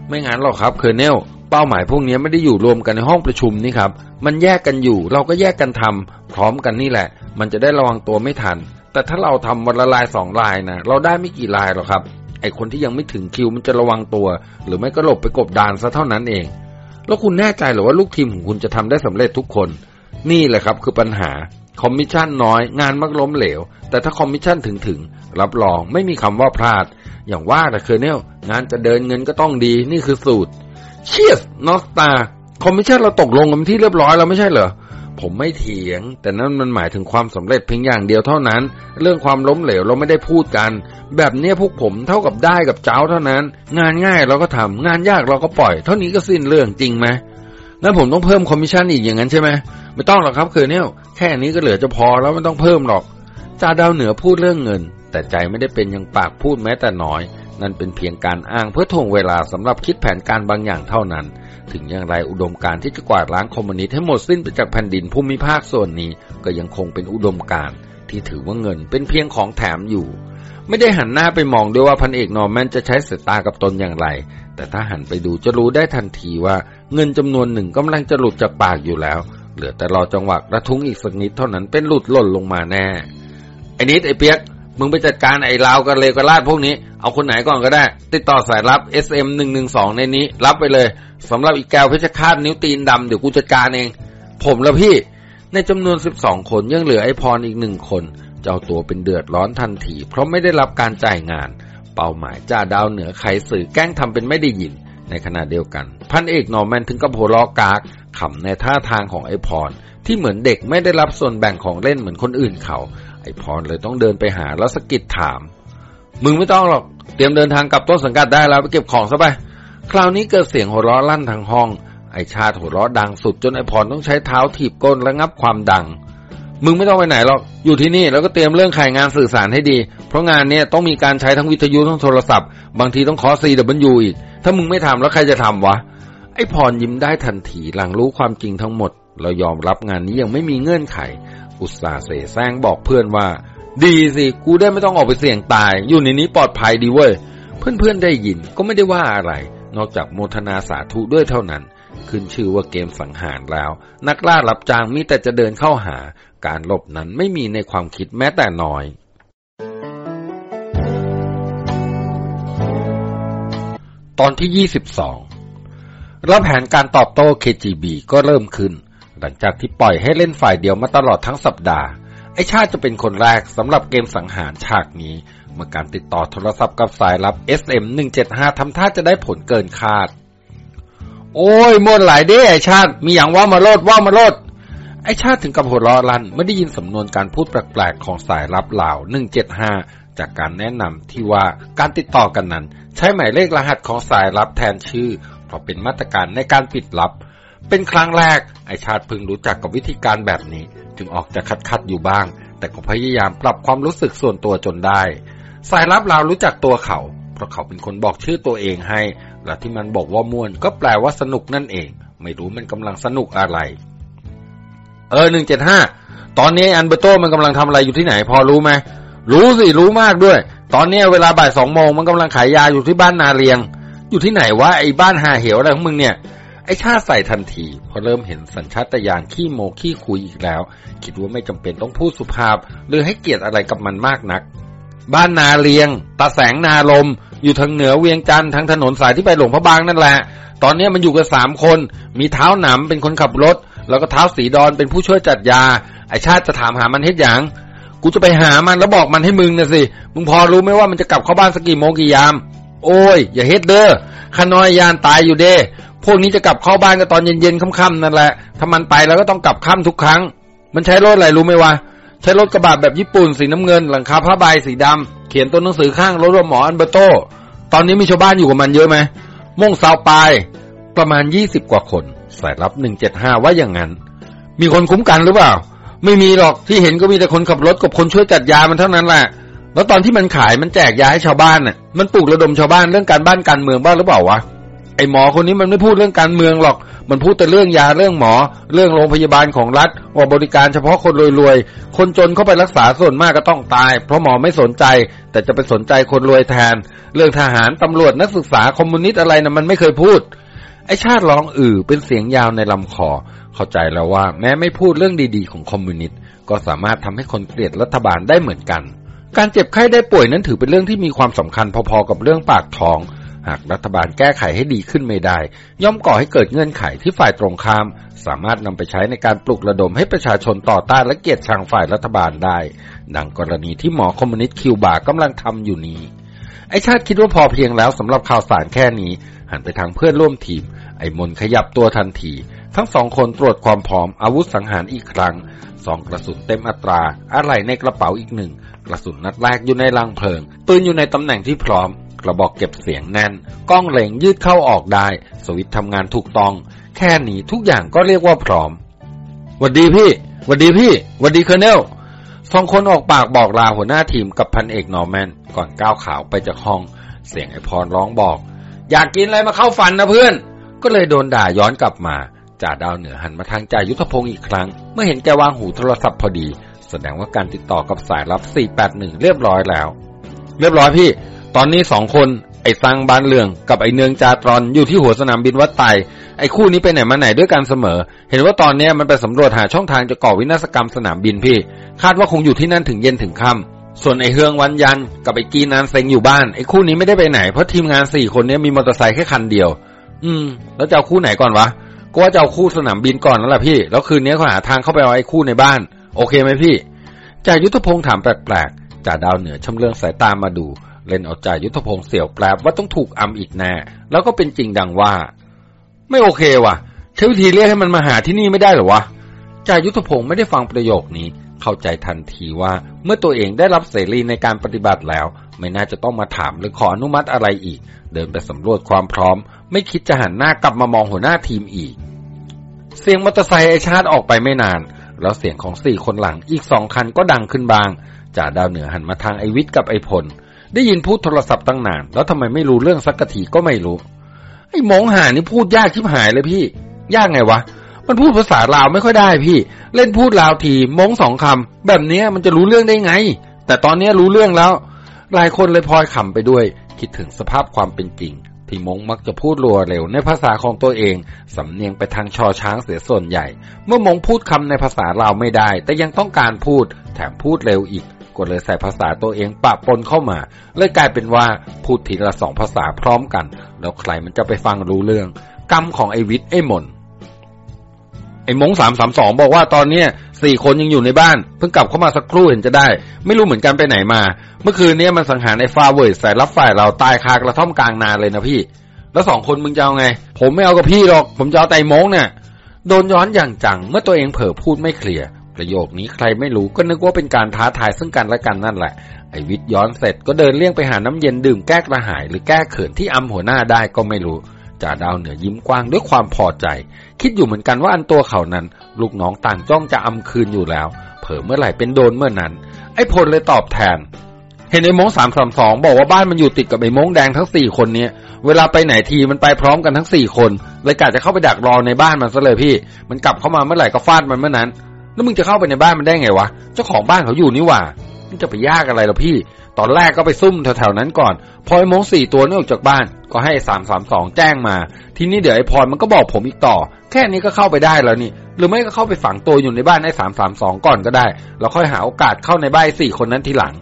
ไม่งั้นหรอกครับ Colonel เป้าหมายพวกนี้ไม่ได้อยู่รวมกันในห้องประชุมนี่ครับ มันแยกกันอยู่ เราก็แยกกันทำพร้อมกันนี่แหละ มันจะได้ระวังตัวไม่ทัน แต่ถ้าเราทำวันละรายสองรายนะเราได้ไม่กี่รายหรอกครับ ไอคนที่ยังไม่ถึงคิวมันจะระวังตัว หรือไม่ก็หลบไปกบดานซะเท่านั้นเอง แล้วคุณแน่ใจหรือว่าลูกทีมของคุณจะทำได้สำเร็จทุกคน นี่แหละครับคือปัญหาคอมมิชชั่นน้อยงานมักล้มเหลว แต่ถ้าคอมมิชชั่นถึงถึง รับรองไม่มีคำว่าพลาด อย่างว่าแต่ Colonel งานจะเดินเงินก็ต้องดีนี่คือสูตรเชียส North Star คอมมิชชั่นเราตกลงกันที่เรียบร้อยแล้วไม่ใช่เหรอผมไม่เถียง แต่นั่นมันหมายถึงความสำเร็จเพียงอย่างเดียวเท่านั้น เรื่องความล้มเหลวเราไม่ได้พูดกัน แบบเนี้ยพวกผมเท่ากับได้กับเจ๊าเท่านั้น งานง่ายเราก็ทำงานยากเราก็ปล่อย เท่านี้ก็สิ้นเรื่องจริงไหมงั้นผมต้องเพิ่มคอมมิชชั่นอีกอย่างนั้นใช่ไหมไม่ต้องหรอกครับ Colonel แค่นี้ก็เหลือจะพอแล้วไม่ต้องเพิ่มหรอก จ่าดาวเหนือพูดเรื่องเงิน แต่ใจไม่ได้เป็นอย่างปากพูดแม้แต่น้อย นั่นเป็นเพียงการอ้างเพื่อถ่วงเวลาสำหรับคิดแผนการบางอย่างเท่านั้น ถึงอย่างไรอุดมการณ์ที่จะกวาดล้างคอมมิวนิสต์ให้หมดสิ้นไปจากแผ่นดินภูมิภาคส่วนนี้ ก็ยังคงเป็นอุดมการณ์ที่ถือว่าเงินเป็นเพียงของแถมอยู่ไม่ได้หันหน้าไปมองด้วยว่าพันเอกนอร์แมนจะใช้สายตากับตนอย่างไร แต่ถ้าหันไปดูจะรู้ได้ทันทีว่าเงินจำนวนหนึ่งกำลังจะหลุดจากปากอยู่แล้ว เหลือแต่รอจังหวะกระทุ้งอีกสักนิดเท่านั้นเป็นหลุดหล่นลงมาแน่ ไอ้นิดไอ้เปียกมึงไปจัดการไอ้ลาวกับเลวกับลาดพวกนี้ เอาคนไหนก่อนก็ได้ ติดต่อสายรับ SM 112ในนี้ รับไปเลยสำหรับอีกแก้วเพชรคาดนิ้วตีนดำเดี๋ยวกูจัดการเอง ผมแล้วพี่ ในจำนวน12คนยังเหลือไอ้พรอีกหนึ่งคน เจ้าตัวเป็นเดือดร้อนทันที เพราะไม่ได้รับการจ่ายงาน เป้าหมายจ่าดาวเหนือไขสื่อแกล้งทำเป็นไม่ได้ยิน ในขณะเดียวกัน พันเอกนอร์แมนถึงกับโผล่อกากขำในท่าทางของไอ้พรที่เหมือนเด็กไม่ได้รับส่วนแบ่งของเล่นเหมือนคนอื่นเขา ไอ้พรเลยต้องเดินไปหาแล้วสกิดถาม มึงไม่ต้องหรอก เตรียมเดินทางกลับต้นสังกัดได้แล้วไปเก็บของซะไป คราวนี้เกิดเสียงหัวเราะลั่นทั้งห้อง ไอ้ชาติหัวเราะดังสุดจนไอ้พรต้องใช้เท้าถีบก้นระงับความดัง มึงไม่ต้องไปไหนหรอก อยู่ที่นี่แล้วก็เตรียมเรื่องขายงานสื่อสารให้ดี เพราะงานนี้ต้องมีการใช้ทั้งวิทยุทั้งโทรศัพท์ บางทีต้องขอ CW อีก ถ้ามึงไม่ทำแล้วใครจะทำวะ ไอ้พรยิ้มได้ทันทีหลังรู้ความจริงทั้งหมดเรายอมรับงานนี้ยังไม่มีเงื่อนไข อุตส่าห์เสแสร้งบอกเพื่อนว่า ดีสิกูได้ไม่ต้องออกไปเสี่ยงตาย อยู่ในนี้ปลอดภัยดีเว้ย เพื่อนๆได้ยินก็ไม่ได้ว่าอะไร นอกจากโมทนาสาธุด้วยเท่านั้น ขึ้นชื่อว่าเกมสังหารแล้ว นักล่ารับจ้างมีแต่จะเดินเข้าหา การหลบนั้นไม่มีในความคิดแม้แต่น้อยตอนที่ 22 แล้วแผนการตอบโต้ KGB ก็เริ่มขึ้น หลังจากที่ปล่อยให้เล่นฝ่ายเดียวมาตลอดทั้งสัปดาห์ ไอชาติจะเป็นคนแรกสำหรับเกมสังหารฉากนี้ เมื่อการติดต่อโทรศัพท์กับสายลับ SM175 ทำท่าจะได้ผลเกินคาด โอ้ยมวนหลายเด้ไอชาติ มีอย่างว่ามาโลดว่ามาโลดไอชาติถึงกับหัวเราะลันไม่ได้ยินสำนวนการพูดแปลกๆของสายลับเหล่า 175 จากการแนะนำที่ว่าการติดต่อกันนั้น ใช้หมายเลขรหัสของสายลับแทนชื่อ เพราะเป็นมาตรการในการปิดลับ เป็นครั้งแรก ไอชาติพึงรู้จักกับวิธีการแบบนี้ จึงออกจะคัดๆอยู่บ้าง แต่ก็พยายามปรับความรู้สึกส่วนตัวจนได้ สายลับเรารู้จักตัวเขา เพราะเขาเป็นคนบอกชื่อตัวเองให้ และที่มันบอกว่าม่วนก็แปลว่าสนุกนั่นเอง ไม่รู้มันกำลังสนุกอะไร เออหนึ่งเจ็ดห้าตอนนี้อันเบโต้มันกำลังทำอะไรอยู่ที่ไหน พอรู้ไหมรู้สิรู้มากด้วย ตอนนี้เวลาบ่ายสองโมงมันกำลังขายยาอยู่ที่บ้านนาเรียง อยู่ที่ไหนวะไอ้บ้านหาเหวอะไรของมึงเนี่ย ไอชาติใส่ทันทีพอเริ่มเห็นสัญชาตญาณขี้โมขี้คุยอีกแล้ว คิดว่าไม่จำเป็นต้องพูดสุภาพ หรือให้เกียรติอะไรกับมันมากนัก บ้านนาเรียง ตาแสงนาลม อยู่ทางเหนือเวียงจันทร์ทางถนนสายที่ไปหลวงพระบางนั่นแหละ ตอนนี้มันอยู่กันสามคน มีเท้าหนำเป็นคนขับรถ แล้วก็เท้าสีดอนเป็นผู้ช่วยจัดยา ไอชาติจะถามหามันเฮ็ดหยังกูจะไปหามันแล้วบอกมันให้มึงนะสิ มึงพอรู้ไหมว่ามันจะกลับเข้าบ้านสักกี่โมงกี่ยาม โอ้ย อย่าเฮ็ดเด้อขน้อยยานตายอยู่เด้ พวกนี้จะกลับเข้าบ้านก็ตอนเย็นๆค่ำๆนั่นแหละถ้ามันไปแล้วก็ต้องกลับค่ำทุกครั้ง มันใช้รถอะไรรู้ไหมวะใช้รถกระบะแบบญี่ปุ่นสีน้ำเงิน หลังคาผ้าใบสีดำเขียนตัวหนังสือข้างรถว่าหมออันเบโต ตอนนี้มีชาวบ้านอยู่กับมันเยอะไหมม่งซาวปลายประมาณยี่สิบกว่าคนสายรับหนึ่งเจ็ดห้าว่าอย่างนั้น มีคนคุ้มกันหรือเปล่า ไม่มีหรอกที่เห็นก็มีแต่คนขับรถกับคนช่วยจัดยามันเท่านั้นแหละแล้วตอนที่มันขายมันแจกยาให้ชาวบ้านน่ะมันปลุกระดมชาวบ้านเรื่องการบ้านการเมืองบ้างหรือเปล่าวะ ไอหมอคนนี้มันไม่พูดเรื่องการเมืองหรอก มันพูดแต่เรื่องยาเรื่องหมอ เรื่องโรงพยาบาลของรัฐว่าบริการเฉพาะคนรวยๆ คนจนเข้าไปรักษาส่วนมากก็ต้องตาย เพราะหมอไม่สนใจ แต่จะไปสนใจคนรวยแทน เรื่องทหารตำรวจนักศึกษาคอมมิวนิสต์อะไรนะ่ะมันไม่เคยพูด ไอชาติร้องอือเป็นเสียงยาวในลำคอ เข้าใจแล้วว่า แม้ไม่พูดเรื่องดีๆของคอมมิวนิสต์ก็สามารถทำให้คนเกลียดรัฐบาลได้เหมือนกัน การเจ็บไข้ได้ป่วยนั้นถือเป็นเรื่องที่มีความสำคัญพอๆกับเรื่องปากท้อง หากรัฐบาลแก้ไขให้ดีขึ้นไม่ได้ ย่อมก่อให้เกิดเงื่อนไขที่ฝ่ายตรงข้าม สามารถนำไปใช้ในการปลุกระดมให้ประชาชนต่อต้านและเกลียดชังฝ่ายรัฐบาลได้ ดังกรณีที่หมอคอมมิวนิสต์คิวบากำลังทำอยู่นี้ ไอชาติคิดว่าพอเพียงแล้วสำหรับข่าวสารแค่นี้ หันไปทางเพื่อนร่วมทีม ไอมนขยับตัวทันที ทั้งสองคนตรวจความพร้อมอาวุธสังหารอีกครั้งซองกระสุนเต็มอัตรา อะไหล่ในกระเป๋าอีกหนึ่งกระสุนนัดแรกอยู่ในรังเพลิง ปืนอยู่ในตำแหน่งที่พร้อม กระบอกเก็บเสียงแน่น กล้องเล็งยืดเข้าออกได้ สวิตช์ทำงานถูกต้อง แค่นี้ทุกอย่างก็เรียกว่าพร้อมหวัดดีพี่หวัดดีพี่หวัดดี Colonel สองคนออกปากบอกลาหัวหน้าทีมกับพันเอกนอร์แมน ก่อนก้าวขาไปจากห้อง เสียงไอพรร้องบอก อยากกินอะไรมาเข้าฝันนะเพื่อน ก็เลยโดนด่าย้อนกลับมาจ่าดาวเหนือหันมาทางจ่ายุทธพงศ์อีกครั้ง เมื่อเห็นแกวางหูโทรศัพท์พอดี แสดงว่าการติดต่อกับสายลับ 481 เรียบร้อยแล้ว เรียบร้อยพี่ ตอนนี้สองคนไอ้ซังบานเรืองกับไอ้เนืองจาตรอนอยู่ที่หัวสนามบินวัดไตไอ้คู่นี้ไปไหนมาไหนด้วยกันเสมอ เห็นว่าตอนนี้มันไปสำรวจหาช่องทางจะก่อวินาศกรรมสนามบินพี่ คาดว่าคงอยู่ที่นั่นถึงเย็นถึงค่ำส่วนไอ้เฮืองวันยันกับไอ้กีนานเซงอยู่บ้านไอ้คู่นี้ไม่ได้ไปไหนเพราะทีมงานสี่คนนี้มีมอเตอร์ไซค์แค่คันเดียว อืม แล้วจะเอาคู่ไหนก่อนวะก็ว่าจะเอาคู่สนามบินก่อนนั่นแหละพี่ แล้วคืนนี้เขาหาทางเข้าไปเอาไอ้คู่ในบ้าน โอเคไหมพี่จ่ายุทธพงศ์ถามแปลกๆจ่าดาวเหนือชำเลืองสายตามาดู เล่นเอาใจยุทธพงศ์เสียวแปลบว่าต้องถูกอำอีกแน่ แล้วก็เป็นจริงดังว่า ไม่โอเคว่ะ ใช้วิธีเรียกให้มันมาหาที่นี่ไม่ได้หรอวะจายุทธพงศ์ไม่ได้ฟังประโยคนี้ เข้าใจทันทีว่าเมื่อตัวเองได้รับเสรีในการปฏิบัติแล้ว ไม่น่าจะต้องมาถามหรือขออนุมัติอะไรอีก เดินไปสำรวจความพร้อม ไม่คิดจะหันหน้ากลับมามองหัวหน้าทีมอีก เสียงมอเตอร์ไซค์ไอชาติออกไปไม่นาน แล้วเสียงของสี่คนหลังอีกสองคันก็ดังขึ้นบางจ่าดาวเหนือหันมาทางไอวิทย์กับไอพล ได้ยินพูดโทรศัพท์ตั้งนาน แล้วทำไมไม่รู้เรื่องสักทีก็ไม่รู้ ไอ้มองหานี่พูดยากชิบหายเลยพี่ ยากไงวะ มันพูดภาษาลาวไม่ค่อยได้พี่ เล่นพูดลาวทีมงสองคำแบบนี้มันจะรู้เรื่องได้ไง แต่ตอนนี้รู้เรื่องแล้ว หลายคนเลยพลอยขำไปด้วย คิดถึงสภาพความเป็นจริง ที่มงมักจะพูดรัวเร็วในภาษาของตัวเอง สำเนียงไปทางชอช้างเสียส่วนใหญ่ เมื่อมงพูดคำในภาษาลาวไม่ได้ แต่ยังต้องการพูด แถมพูดเร็วอีก ก็เลยใส่ภาษาตัวเองปะปนเข้ามา เลยกลายเป็นว่าพูดทีละสองภาษาพร้อมกัน แล้วใครมันจะไปฟังรู้เรื่อง กรรมของไอวิทย์ไอหมนไอ้มงสามสามสองบอกว่าตอนเนี้ยสี่คนยังอยู่ในบ้าน เพิ่งกลับเข้ามาสักครู่เห็นจะได้ ไม่รู้เหมือนกันไปไหนมา เมื่อคืนนี้มันสังหารไอ้ฟาเวิร์ดสายลับฝ่ายเราตายคากระท่อมกลางนาเลยนะพี่ แล้วสองคนมึงจะเอาไง ผมไม่เอากับพี่หรอก ผมจะเอาไอ้มงเนี่ยโดนย้อนอย่างจัง เมื่อตัวเองเผลอพูดไม่เคลียร์ ประโยคนี้ใครไม่รู้ก็นึกว่าเป็นการท้าทายซึ่งกันและกันนั่นแหละ ไอวิทย์ย้อนเสร็จก็เดินเลี่ยงไปหาน้ำเย็นดื่มแก้กระหาย หรือแก้เขินที่อำหัวหน้าได้ก็ไม่รู้จ่าดาวเหนือยิ้มกว้างด้วยความพอใจ คิดอยู่เหมือนกันว่าอันตัวเขานั้น ลูกน้องต่างจ้องจะอำคืนอยู่แล้ว เผอเมื่อไหร่เป็นโดนเมื่อนั้น ไอพลเลยตอบแทน เห็นไอ้มงสามสามสองบอกว่าบ้านมันอยู่ติดกับไอ้มงแดงทั้งสี่คนเนี้ยเวลาไปไหนทีมันไปพร้อมกันทั้งสี่คนเลยกะจะเข้าไปดักรอในบ้านมันซะเลยพี่ มันกลับเข้ามาเมื่อไหร่ก็ฟาดมันเมื่อนั้น แล้วมึงจะเข้าไปในบ้านมันได้ไงวะ เจ้าของบ้านเขาอยู่นี่หว่ามันจะไปยากอะไรหรอพี่ ตอนแรกก็ไปซุ่มแถวๆนั้นก่อน พอไอ้มงสี่ตัวนี่ออกจากบ้าน ก็ให้สามสามสองแจ้งมา ทีนี้เดี๋ยวไอ้พรมันก็บอกผมอีกต่อ แค่นี้ก็เข้าไปได้แล้วนี่ หรือไม่ก็เข้าไปฝังตัวอยู่ในบ้านไอ้สามสามสองก่อนก็ได้ แล้วค่อยหาโอกาสเข้าในบ้านสี่คนนั้นทีหลัง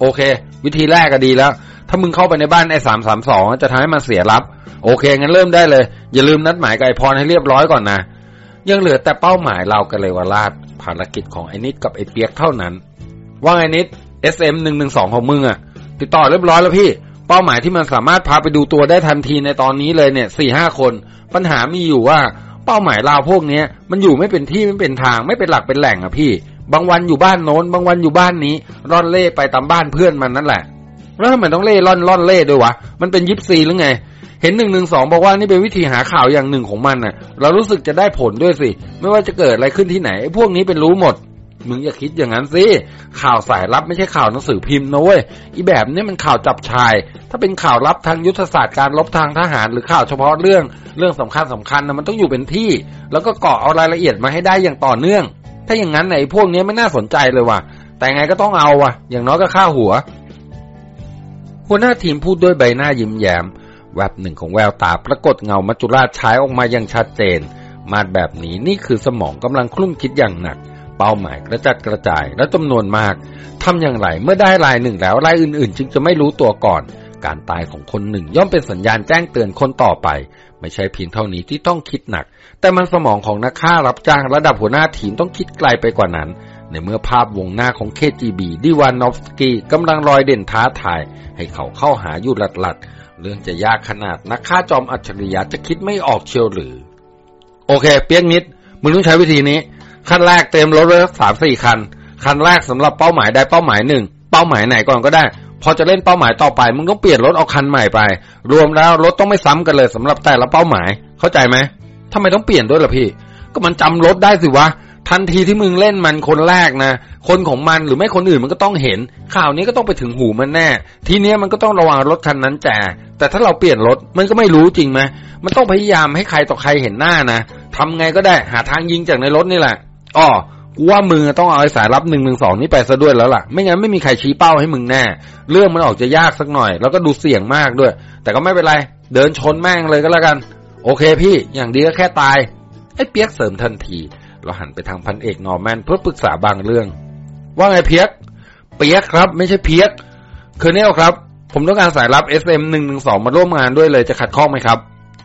โอเค วิธีแรกก็ดีแล้ว ถ้ามึงเข้าไปในบ้านไอ้สามสามสองจะทำให้มันเสียรับ โอเคงั้นเริ่มได้เลย อย่าลืมนัดหมายกับไอ้พรให้เรียบร้อยก่อนนะ ยังเหลือแต่เป้าหมายเรากันเลยวราชภารกิจของไอ้นิดกับไอ้เปียกเท่านั้น ว่าไอ้นิด SM หนึ่งหนึ่งสองของมึงอะติดต่อเรียบร้อยแล้วพี่ เป้าหมายที่มันสามารถพาไปดูตัวได้ทันทีในตอนนี้เลยเนี่ยสี่ห้าคน ปัญหามีอยู่ว่าเป้าหมายเราพวกเนี้ยมันอยู่ไม่เป็นที่ไม่เป็นทางไม่เป็นหลักเป็นแหล่งอะพี่ บางวันอยู่บ้านโน้น บางวันอยู่บ้านนี้ ร่อนเล่ไปตามบ้านเพื่อนมันนั่นแหละแล้วทำไมต้องเล่ร่อนร่อนเล่ด้วยวะมันเป็นยิปซีหรือไง เห็นหนึ่งหนึ่งสองบอกว่านี่เป็นวิธีหาข่าวอย่างหนึ่งของมันน่ะ เรารู้สึกจะได้ผลด้วยสิ ไม่ว่าจะเกิดอะไรขึ้นที่ไหนไอ้พวกนี้เป็นรู้หมด มึงอย่าคิดอย่างนั้นสิ ข่าวสายลับไม่ใช่ข่าวหนังสือพิมพ์นะเว้ย อีแบบนี้มันข่าวจับชาย ถ้าเป็นข่าวลับทางยุทธศาสตร์การลบทางทหารหรือข่าวเฉพาะเรื่อง เรื่องสำคัญสำคัญนะมันต้องอยู่เป็นที่ แล้วก็เกาะเอารายละเอียดมาให้ได้อย่างต่อเนื่อง ถ้าอย่างนั้นไหนพวกนี้ไม่น่าสนใจเลยว่ะ แต่ไงก็ต้องเอาว่ะ อย่างน้อยก็ค่าหัวหัวหน้าทีมพูดด้วยใบหน้ายิ้มแย้ม แวบหนึ่งของแววตาปรากฏเงามัจจุราชฉายออกมาอย่างชัดเจน มาดแบบนี้นี่คือสมองกำลังคลุ่นคิดอย่างหนัก เป้าหมายกระจัดกระจายและจำนวนมากทำอย่างไรเมื่อได้รายหนึ่งแล้วรายอื่นๆ จึงจะไม่รู้ตัวก่อน การตายของคนหนึ่งย่อมเป็นสัญญาณแจ้งเตือนคนต่อไป ไม่ใช่เพียงเท่านี้ที่ต้องคิดหนัก แต่มันสมองของนักฆ่ารับจ้างระดับหัวหน้าทีมต้องคิดไกลไปกว่านั้นในเมื่อภาพวงหน้าของ KGB ดิวานอฟสกี้กำลังลอยเด่นท้าทาย ให้เขาเข้าหาอยู่หลัดๆ เรื่องจะยากขนาดนักฆ่าจอมอัจฉริยะจะคิดไม่ออกเชียวหรือ โอเค เปียกนิด มึงต้องใช้วิธีนี้ ขั้นแรกเตรียมรถไว้สามสี่คัน คันแรกสำหรับเป้าหมายใดเป้าหมายหนึ่ง เป้าหมายไหนก่อนก็ได้ พอจะเล่นเป้าหมายต่อไป มึงต้องเปลี่ยนรถเอาคันใหม่ไป รวมแล้วรถต้องไม่ซ้ำกันเลยสำหรับแต่ละเป้าหมาย เข้าใจไหมทำไมต้องเปลี่ยนด้วยล่ะพี่ ก็มันจำรถได้สิวะ ทันทีที่มึงเล่นมันคนแรกนะ คนของมันหรือไม่คนอื่นมันก็ต้องเห็น ข่าวนี้ก็ต้องไปถึงหูมันแน่ ทีเนี้ยมันก็ต้องระวังรถคันนั้นแจแต่ถ้าเราเปลี่ยนรถมันก็ไม่รู้จริงไหมมันต้องพยายามให้ใครต่อใครเห็นหน้านะทำไงก็ได้หาทางยิงจากในรถนี่แหละอ้อกูว่ามึงต้องเอาไอ้สายลับหนึ่งหนึ่งสองนี้ไปซะด้วยแล้วล่ะ ไม่งั้นไม่มีใครชี้เป้าให้มึงแน่ เรื่องมันออกจะยากสักหน่อย แล้วก็ดูเสี่ยงมากด้วย แต่ก็ไม่เป็นไร เดินชนแม่งเลยก็แล้วกัน โอเคพี่ อย่างดีก็แค่ตาย ไอ้เปียกเสริมทันที เราหันไปทางพันเอกนอร์แมนเพื่อปรึกษาบางเรื่อง ว่าไงเพียก เปียกครับ ไม่ใช่เพียก Colonel ครับ ผมต้องการสายลับ SM หนึ่งหนึ่งสองมาร่วมงานด้วยเลยจะขัดข้องไหมครับ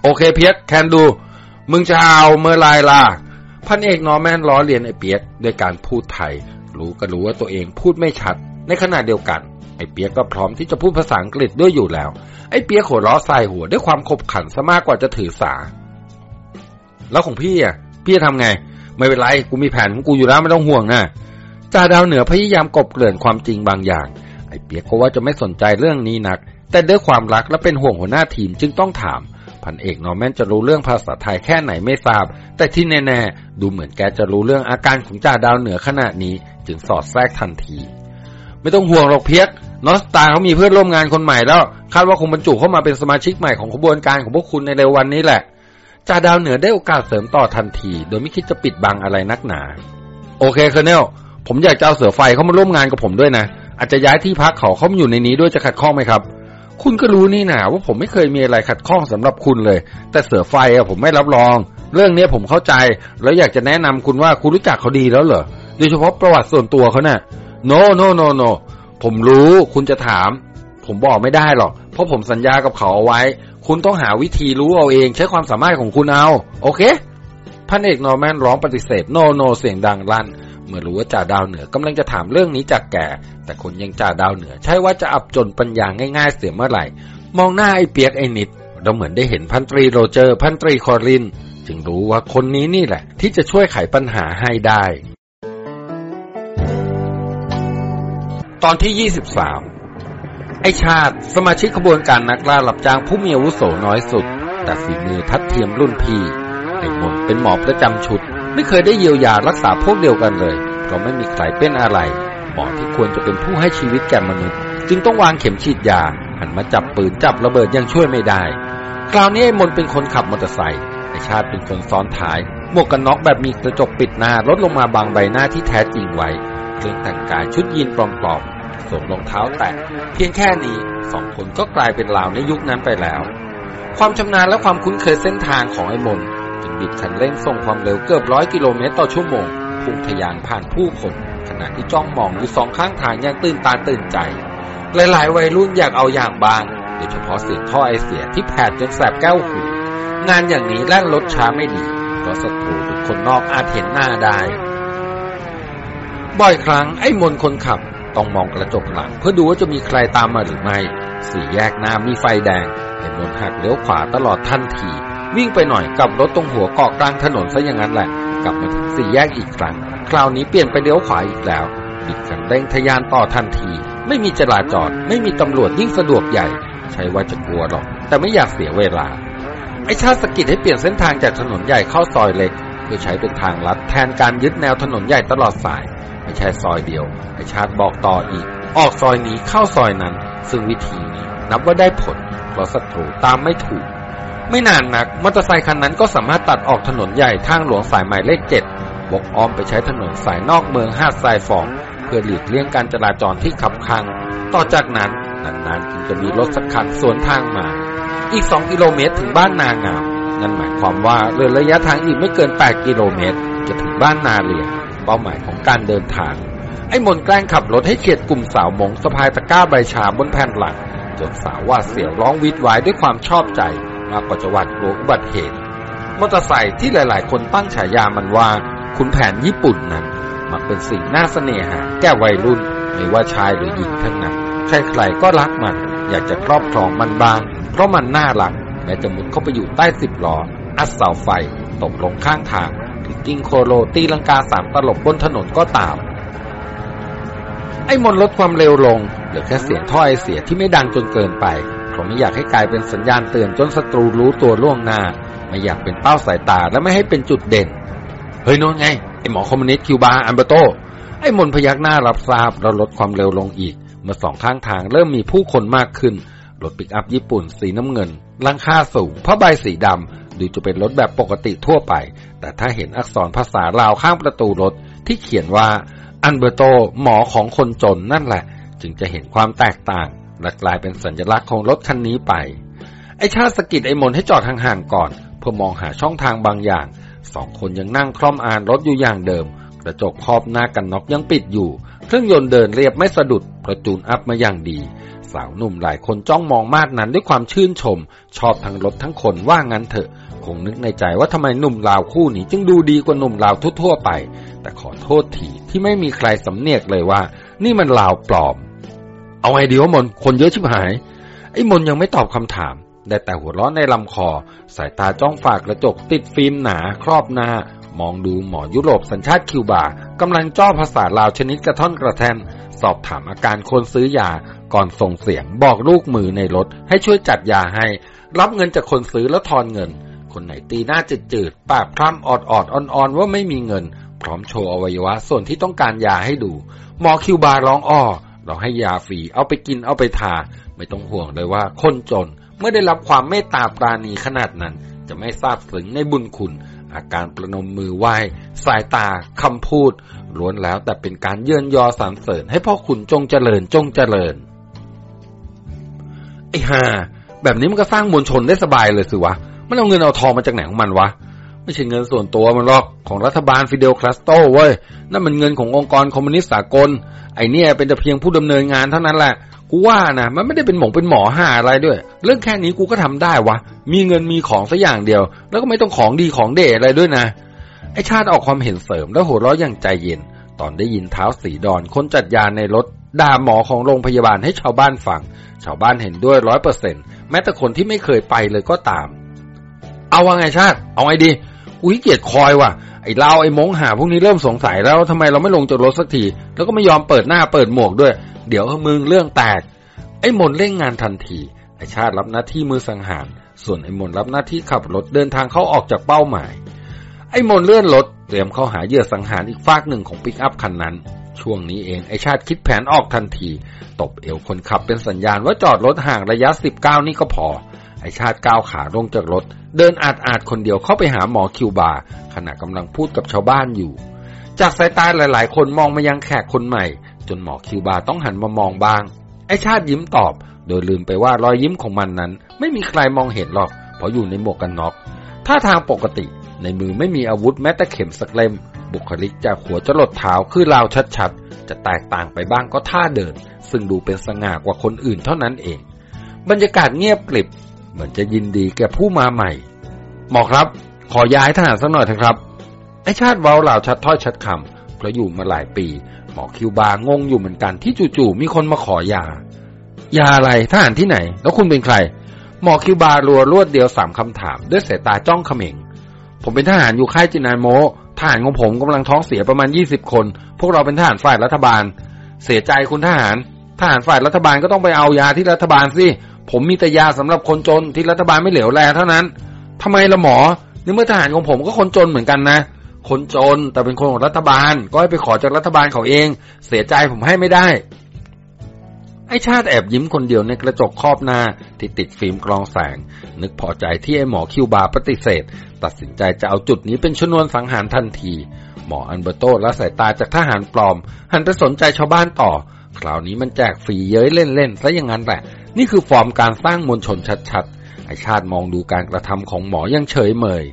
โอเคเพียก can do มึงจะเอาเมื่อไรล่ะ พันเอกนอร์แมนล้อเลียนไอ้เปียกด้วยการพูดไทย รู้ก็รู้ว่าตัวเองพูดไม่ชัด ในขณะเดียวกัน ไอ้เปียกก็พร้อมที่จะพูดภาษาอังกฤษด้วยอยู่แล้ว ไอ้เปียกหัวล้อใส่หัวด้วยความขบขันซะมากกว่าจะถือสาแล้วของพี่อะ พี่จะทำไง ไม่เป็นไรกูมีแผนของกูอยู่แล้วไม่ต้องห่วงนะจ่าดาวเหนือพยายามกบเกลื่อนความจริงบางอย่าง ไอ้เปียกก็ว่าจะไม่สนใจเรื่องนี้นัก แต่ด้วยความรักและเป็นห่วงหัวหน้าทีมจึงต้องถาม พันเอกนอร์แมนจะรู้เรื่องภาษาไทยแค่ไหนไม่ทราบ แต่ที่แน่ๆดูเหมือนแกจะรู้เรื่องอาการของจ่าดาวเหนือขณะนี้ จึงสอดแทรกทันที ไม่ต้องห่วงหรอกเพียก North Star เขามีเพื่อนร่วมงานคนใหม่แล้ว คาดว่าคงบรรจุเข้ามาเป็นสมาชิกใหม่ของขบวนการของพวกคุณในเร็ววันนี้แหละ จ่าดาวเหนือได้โอกาสเสริมต่อทันที โดยไม่คิดจะปิดบังอะไรนักหนา โอเค Colonel ผมอยากจะเอาเสือไฟเข้ามาร่วมงานกับผมด้วยนะ อาจจะย้ายที่พักเขาเข้ามาอยู่ในนี้ด้วยจะขัดข้องไหมครับ คุณก็รู้นี่นะว่าผมไม่เคยมีอะไรขัดข้องสำหรับคุณเลย แต่เสือไฟอะผมไม่รับรอง เรื่องนี้ผมเข้าใจ แล้วอยากจะแนะนำคุณว่าคุณรู้จักเขาดีแล้วเหรอ โดยเฉพาะประวัติส่วนตัวเขาเนะ่ะโนโนโนโนผมรู้คุณจะถาม ผมบอกไม่ได้หรอก เพราะผมสัญญากับเขาเอาไว้ คุณต้องหาวิธีรู้เอาเอง ใช้ความสามารถของคุณเอา โอเคพันเอกนอร์แมนร้องปฏิเสธโนโนเสียงดังลั่น เมื่อรู้ว่าจ่าดาวเหนือกำลังจะถามเรื่องนี้จากแกแต่คนอย่างจ่าดาวเหนือ ใช่ว่าจะอับจนปัญญาง่ายๆเสียเมื่อไหร่ มองหน้าไอ้เปียกไอ้นิดเราเหมือนได้เห็นพันตรีโรเจอร์พันตรีคอริน จึงรู้ว่าคนนี้นี่แหละ ที่จะช่วยไขปัญหาให้ได้ ตอนที่ 23 ไอชาติ สมาชิกขบวนการนักล่ารับจ้างผู้มีอาวุโสน้อยสุด แต่ฝีมือทัดเทียมรุ่นพี่ไอ้มนเป็นหมอประจำชุด ไม่เคยได้เยียวยารักษาพวกเดียวกันเลย เพราะไม่มีใครเป็นอะไร หมอที่ควรจะเป็นผู้ให้ชีวิตแก่มนุษย์ จึงต้องวางเข็มฉีดยา หันมาจับปืนจับระเบิดยังช่วยไม่ได้ คราวนี้ไอ้มนเป็นคนขับมอเตอร์ไซค์ไอชาติเป็นคนซ้อนท้ายหมวกกันน็อกแบบมีกระจกปิดหน้าลดลงมาบางใบหน้าที่แท้จริงไว้เครื่องแต่งกายชุดยีนปลอม สวมรองเท้าแตะเพียงแค่นี้สองคนก็กลายเป็นลาวในยุคนั้นไปแล้ว ความชำนาญและความคุ้นเคยเส้นทางของไอ้มนจึงบิดคันเร่งส่งความเร็วเกือบร้อยกิโลเมตรต่อชั่วโมงพุ่งทะยานผ่านผู้คน ขณะที่จ้องมองอยู่สองข้างทางอย่างตื่นตาตื่นใจ หลายๆ วัยรุ่นอยากเอาอย่างบางโดยเฉพาะเสียงท่อไอเสียที่แผดจนแสบแก้วหูงานอย่างนี้แล่นรถช้าไม่ดีเพราะศัตรูหรือคนนอกอาจเห็นหน้าได้ บ่อยครั้งไอ้มนคนขับ ต้องมองกระจกหลัง เพื่อดูว่าจะมีใครตามมาหรือไม่ สี่แยกหน้ามีไฟแดงไอ้มนหักเลี้ยวขวาตลอดทันที วิ่งไปหน่อยกับรถตรงหัวเกาะกลางถนนซะอย่างนั้นแหละ กลับมาถึงสี่แยกอีกครั้ง คราวนี้เปลี่ยนไปเลี้ยวขวาอีกแล้ว บิดคันเร่งทะยานต่อทันที ไม่มีจราจร ไม่มีตำรวจยิ่งสะดวกใหญ่ ใช่ว่าจะกลัวหรอก แต่ไม่อยากเสียเวลา ไอชาติสกิดให้เปลี่ยนเส้นทางจากถนนใหญ่เข้าซอยเล็กเพื่อใช้เป็นทางลัดแทนการยึดแนวถนนใหญ่ตลอดสาย ไม่ใช่ซอยเดียว ไอชาติบอกต่ออีก ออกซอยนี้เข้าซอยนั้น ซึ่งวิธีนี้นับว่าได้ผลเพราะศัตรูตามไม่ถูก ไม่นานนักมอเตอร์ไซคันนั้นก็สามารถตัดออกถนนใหญ่ทางหลวงสายหมายเลขเจ็ดวกอ้อมไปใช้ถนนสายนอกเมืองหาดทรายฟอง เพื่อหลีกเลี่ยงการจราจรที่ขับคัง ต่อจากนั้นนานๆจึงจะมีรถสักคันสวนทางมา อีก 2 กิโลเมตรถึงบ้านนางาม นั่นหมายความว่าเรือระยะทางอีกไม่เกิน 8 กิโลเมตร จะถึงบ้านนาเลียง เป้าหมายของการเดินทาง ไอ้มนแกล้งขับรถให้เฉียดกลุ่มสาวมงสะพายตะกร้าใบชาบนแผ่นหลังจนสาวว่าเสียวร้องวิดวายด้วยความชอบใจ มากกว่าจะหวาดกลัวอุบัติเหตุมอเตอร์ไซค์ที่หลาย ๆ คนตั้งฉายามันว่าคุณแผนญี่ปุ่นนั้นมักเป็นสิ่งน่าเสน่หาแก่วัยรุ่นไม่ว่าชายหรือหญิงทั้งนั้นใครๆก็รักมัน อยากจะครอบครองมันบาง เพราะมันน่ารักแม้จะมุดเข้าไปอยู่ใต้สิบล้ออัดเสาไฟ ตกลงข้างทาง กลิ้งโค่โล่ตีลังกาสามตลบบนถนนก็ตาม ไอ้มนลดความเร็วลง เหลือแค่เสียงท่อไอเสียที่ไม่ดังจนเกินไปเพราะไม่อยากให้กลายเป็นสัญญาณเตือนจนศัตรูรู้ตัวล่วงหน้า ไม่อยากเป็นเป้าสายตาและไม่ให้เป็นจุดเด่น เฮ้ยโน่นไง ไอหมอคอมมิวนิสต์คิวบาอันเบโต ไอ้มนพยักหน้ารับทราบแล้วลดความเร็วลงอีก เมื่อสองข้างทางเริ่มมีผู้คนมากขึ้นรถปิกอัพญี่ปุ่นสีน้ำเงินลังคาสูงผ้าใบสีดำดูจะเป็นรถแบบปกติทั่วไป แต่ถ้าเห็นอักษรภาษาลาวข้างประตูรถที่เขียนว่าอันเบโตหมอของคนจนนั่นแหละ จึงจะเห็นความแตกต่าง และกลายเป็นสัญลักษณ์ของรถคันนี้ไป ไอชาติสกิดไอมนให้จอดห่างๆก่อน เพื่อมองหาช่องทางบางอย่าง สองคนยังนั่งคล่อมอ่านรถอยู่อย่างเดิม กระจกครอบหน้ากันน็อกยังปิดอยู่ เครื่องยนต์เดินเรียบไม่สะดุดประจูนอัพมาอย่างดี สาวหนุ่มหลายคนจ้องมองมาดนั้นด้วยความชื่นชม ชอบทั้งรถทั้งคนว่างั้นเถอะ คงนึกในใจว่าทำไมหนุ่มลาวคู่นี้ จึงดูดีกว่าหนุ่มลาวทั่วๆไป แต่ขอโทษทีที่ไม่มีใครสำเนียกเลยว่า นี่มันลาวปลอม เอาไงดีวะมนคนเยอะชิบหาย ไอ้มนยังไม่ตอบคำถาม ได้แต่หัวเราะในลำคอ สายตาจ้องฝากกระจกติดฟิล์มหนาครอบหน้า มองดูหมอยุโรปสัญชาติคิวบากำลังจ้อภาษาลาวชนิดกระท่อนกระแทนสอบถามอาการคนซื้อยาก่อนส่งเสียงบอกลูกมือในรถให้ช่วยจัดยาให้ รับเงินจากคนซื้อแล้วทอนเงิน คนไหนตีหน้าจืดๆ ปากพร่ำออดออดอ่อนๆ ว่าไม่มีเงิน พร้อมโชว์อวัยวะส่วนที่ต้องการยาให้ดู หมอคิวบาร้องอ้อ เราให้ยาฟรี เอาไปกินเอาไปทา ไม่ต้องห่วงเลยว่าคนจนเมื่อได้รับความเมตตาปรานีขนาดนั้น จะไม่ซาบซึ้งในบุญคุณ อาการประนมมือไหว้ สายตาคำพูดล้วนแล้วแต่เป็นการเยินยอสรรเสริญ ให้พ่อคุณจงเจริญจงเจริญไอ้ห่าแบบนี้มันก็สร้างมวลชนได้สบายเลยสิวะ มันเอาเงินเอาทองมาจากไหนของมันวะ ไม่ใช่เงินส่วนตัวมันหรอกของรัฐบาลฟิเดลคาสโตรเว้ย นั่นมันเงินขององค์กรคอมมิวนิสต์สากล ไอ้นี่เป็นแต่เพียงผู้ดำเนินงานเท่านั้นแหละ กูว่านะมันไม่ได้เป็นหมงเป็นหมอหาอะไรด้วย เรื่องแค่นี้กูก็ทำได้วะ มีเงินมีของสักอย่างเดียว แล้วก็ไม่ต้องของดีของเด่อะไรด้วยนะ ไอชาติออกความเห็นเสริมแล้วหัวเราะอย่างใจเย็น ตอนได้ยินเท้าสีดอนคนจัดยาในรถด่าหมอของโรงพยาบาลให้ชาวบ้านฟัง ชาวบ้านเห็นด้วยร้อยเปอร์เซ็นแม้แต่คนที่ไม่เคยไปเลยก็ตาม เอาว่าไงชาติ เอาไงดี อุ้ยเกียดคอยว่ะ ไอ้เราไอ้มงหาพวกนี้เริ่มสงสัยแล้วทำไมเราไม่ลงจากรถสักที แล้วก็ไม่ยอมเปิดหน้าเปิดหมวกด้วย เดี๋ยวมึงเรื่องแตก ไอ้มนเร่งงานทันที ไอ้ชาติรับหน้าที่มือสังหาร ส่วนไอ้มนรับหน้าที่ขับรถเดินทางเข้าออกจากเป้าหมาย ไอ้มนเลื่อนรถเตรียมเข้าหาเหยื่อสังหารอีกฟากหนึ่งของปิกอัพคันนั้น ช่วงนี้เองไอ้ชาติคิดแผนออกทันที ตบเอวคนขับเป็นสัญญาณว่าจอดรถห่างระยะสิบเก้านี่ก็พอ ไอ้ชาติก้าวขาลงจากรถ เดินอาดอาดคนเดียวเข้าไปหาหมอคิวบาขณะกำลังพูดกับชาวบ้านอยู่ จากสายตาหลาย ๆ คนมองมายังแขกคนใหม่ จนหมอคิวบาต้องหันมามองบ้าง ไอชาติยิ้มตอบ โดยลืมไปว่ารอยยิ้มของมันนั้น ไม่มีใครมองเห็นหรอก เพราะอยู่ในหมวกกันน็อกท่าทางปกติ ในมือไม่มีอาวุธแม้แต่เข็มสักเล่ม บุคลิกจากหัวจรดเท้าคือราวชัดๆ จะแตกต่างไปบ้างก็ท่าเดิน ซึ่งดูเป็นสง่ากว่าคนอื่นเท่านั้นเอง บรรยากาศเงียบกริบ เหมือนจะยินดีแก่ผู้มาใหม่ หมอครับ ขอย้ายทหารสักหน่อยเถอะครับ ไอชาติเว้าเหล่าชัดถ้อยชัดคำเพราะอยู่มาหลายปี หมอคิวบางงอยู่เหมือนกันที่จู่ๆมีคนมาขอยายาอะไรทหารที่ไหน แล้วคุณเป็นใคร หมอคิวบารัวรวดเดียวสามคำถาม ด้วยสายตาจ้องเขม็งผมเป็นทหารอยู่ค่ายจินานโมทหารของผมกำลังท้องเสียประมาณยี่สิบคน พวกเราเป็นทหารฝ่ายรัฐบาล เสียใจคุณทหาร ทหารฝ่ายรัฐบาลก็ต้องไปเอายาที่รัฐบาลสิ ผมมีแต่ยาสำหรับคนจนที่รัฐบาลไม่เหลียวแลเท่านั้นทำไมละหมอในเมื่อทหารของผมก็คนจนเหมือนกันนะ คนจนแต่เป็นคนของรัฐบาล ก็ให้ไปขอจากรัฐบาลเขาเอง เสียใจผมให้ไม่ได้ ไอชาติแอบยิ้มคนเดียวในกระจกครอบหน้าที่ติดฟิล์มกรองแสง นึกพอใจที่ไอหมอคิวบาปฏิเสธ ตัดสินใจจะเอาจุดนี้เป็นชนวนสังหารทันที หมออันเบโตและสายตาจากทหารปลอม หันไปสนใจชาวบ้านต่อ คราวนี้มันแจกฟรีเย้ยเล่นๆซะอย่างนั้นแหละ นี่คือฟอร์มการสร้างมวลชนชัดๆไอชาติมองดูการกระทำของหมอยังเฉยเมย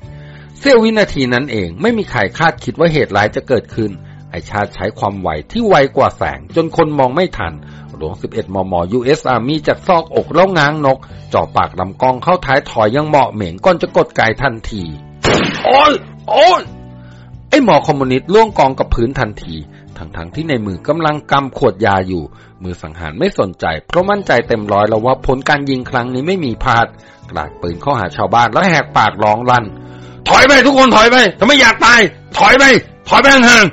เสี้ยววินาทีนั้นเองไม่มีใครคาดคิดว่าเหตุร้ายจะเกิดขึ้น ไอชาติใช้ความไวที่ไวกว่าแสง จนคนมองไม่ทันหลวง 11 มม US Army จากซอกอกแล้วง้างนกจ่อปากลำกองเข้าท้ายถอยยังเหมาะเหม่งก่อนจะกดไกทันที โอ้ยโอ้ยไอหมอคอมมิวนิสต์ล่วงกองกับพื้นทันที ทั้งๆทที่ในมือกำลังกำขวดยาอยู่ มือสังหารไม่สนใจ เพราะมั่นใจเต็มร้อยแล้วว่าผลการยิงครั้งนี้ไม่มีพลาดกราดปืนเข้าหาชาวบ้านแล้วแหกปากร้องลั่น ถอยไปทุกคนถอยไปถ้าไม่อยากตาย ถอยไป ถอยไปห่าง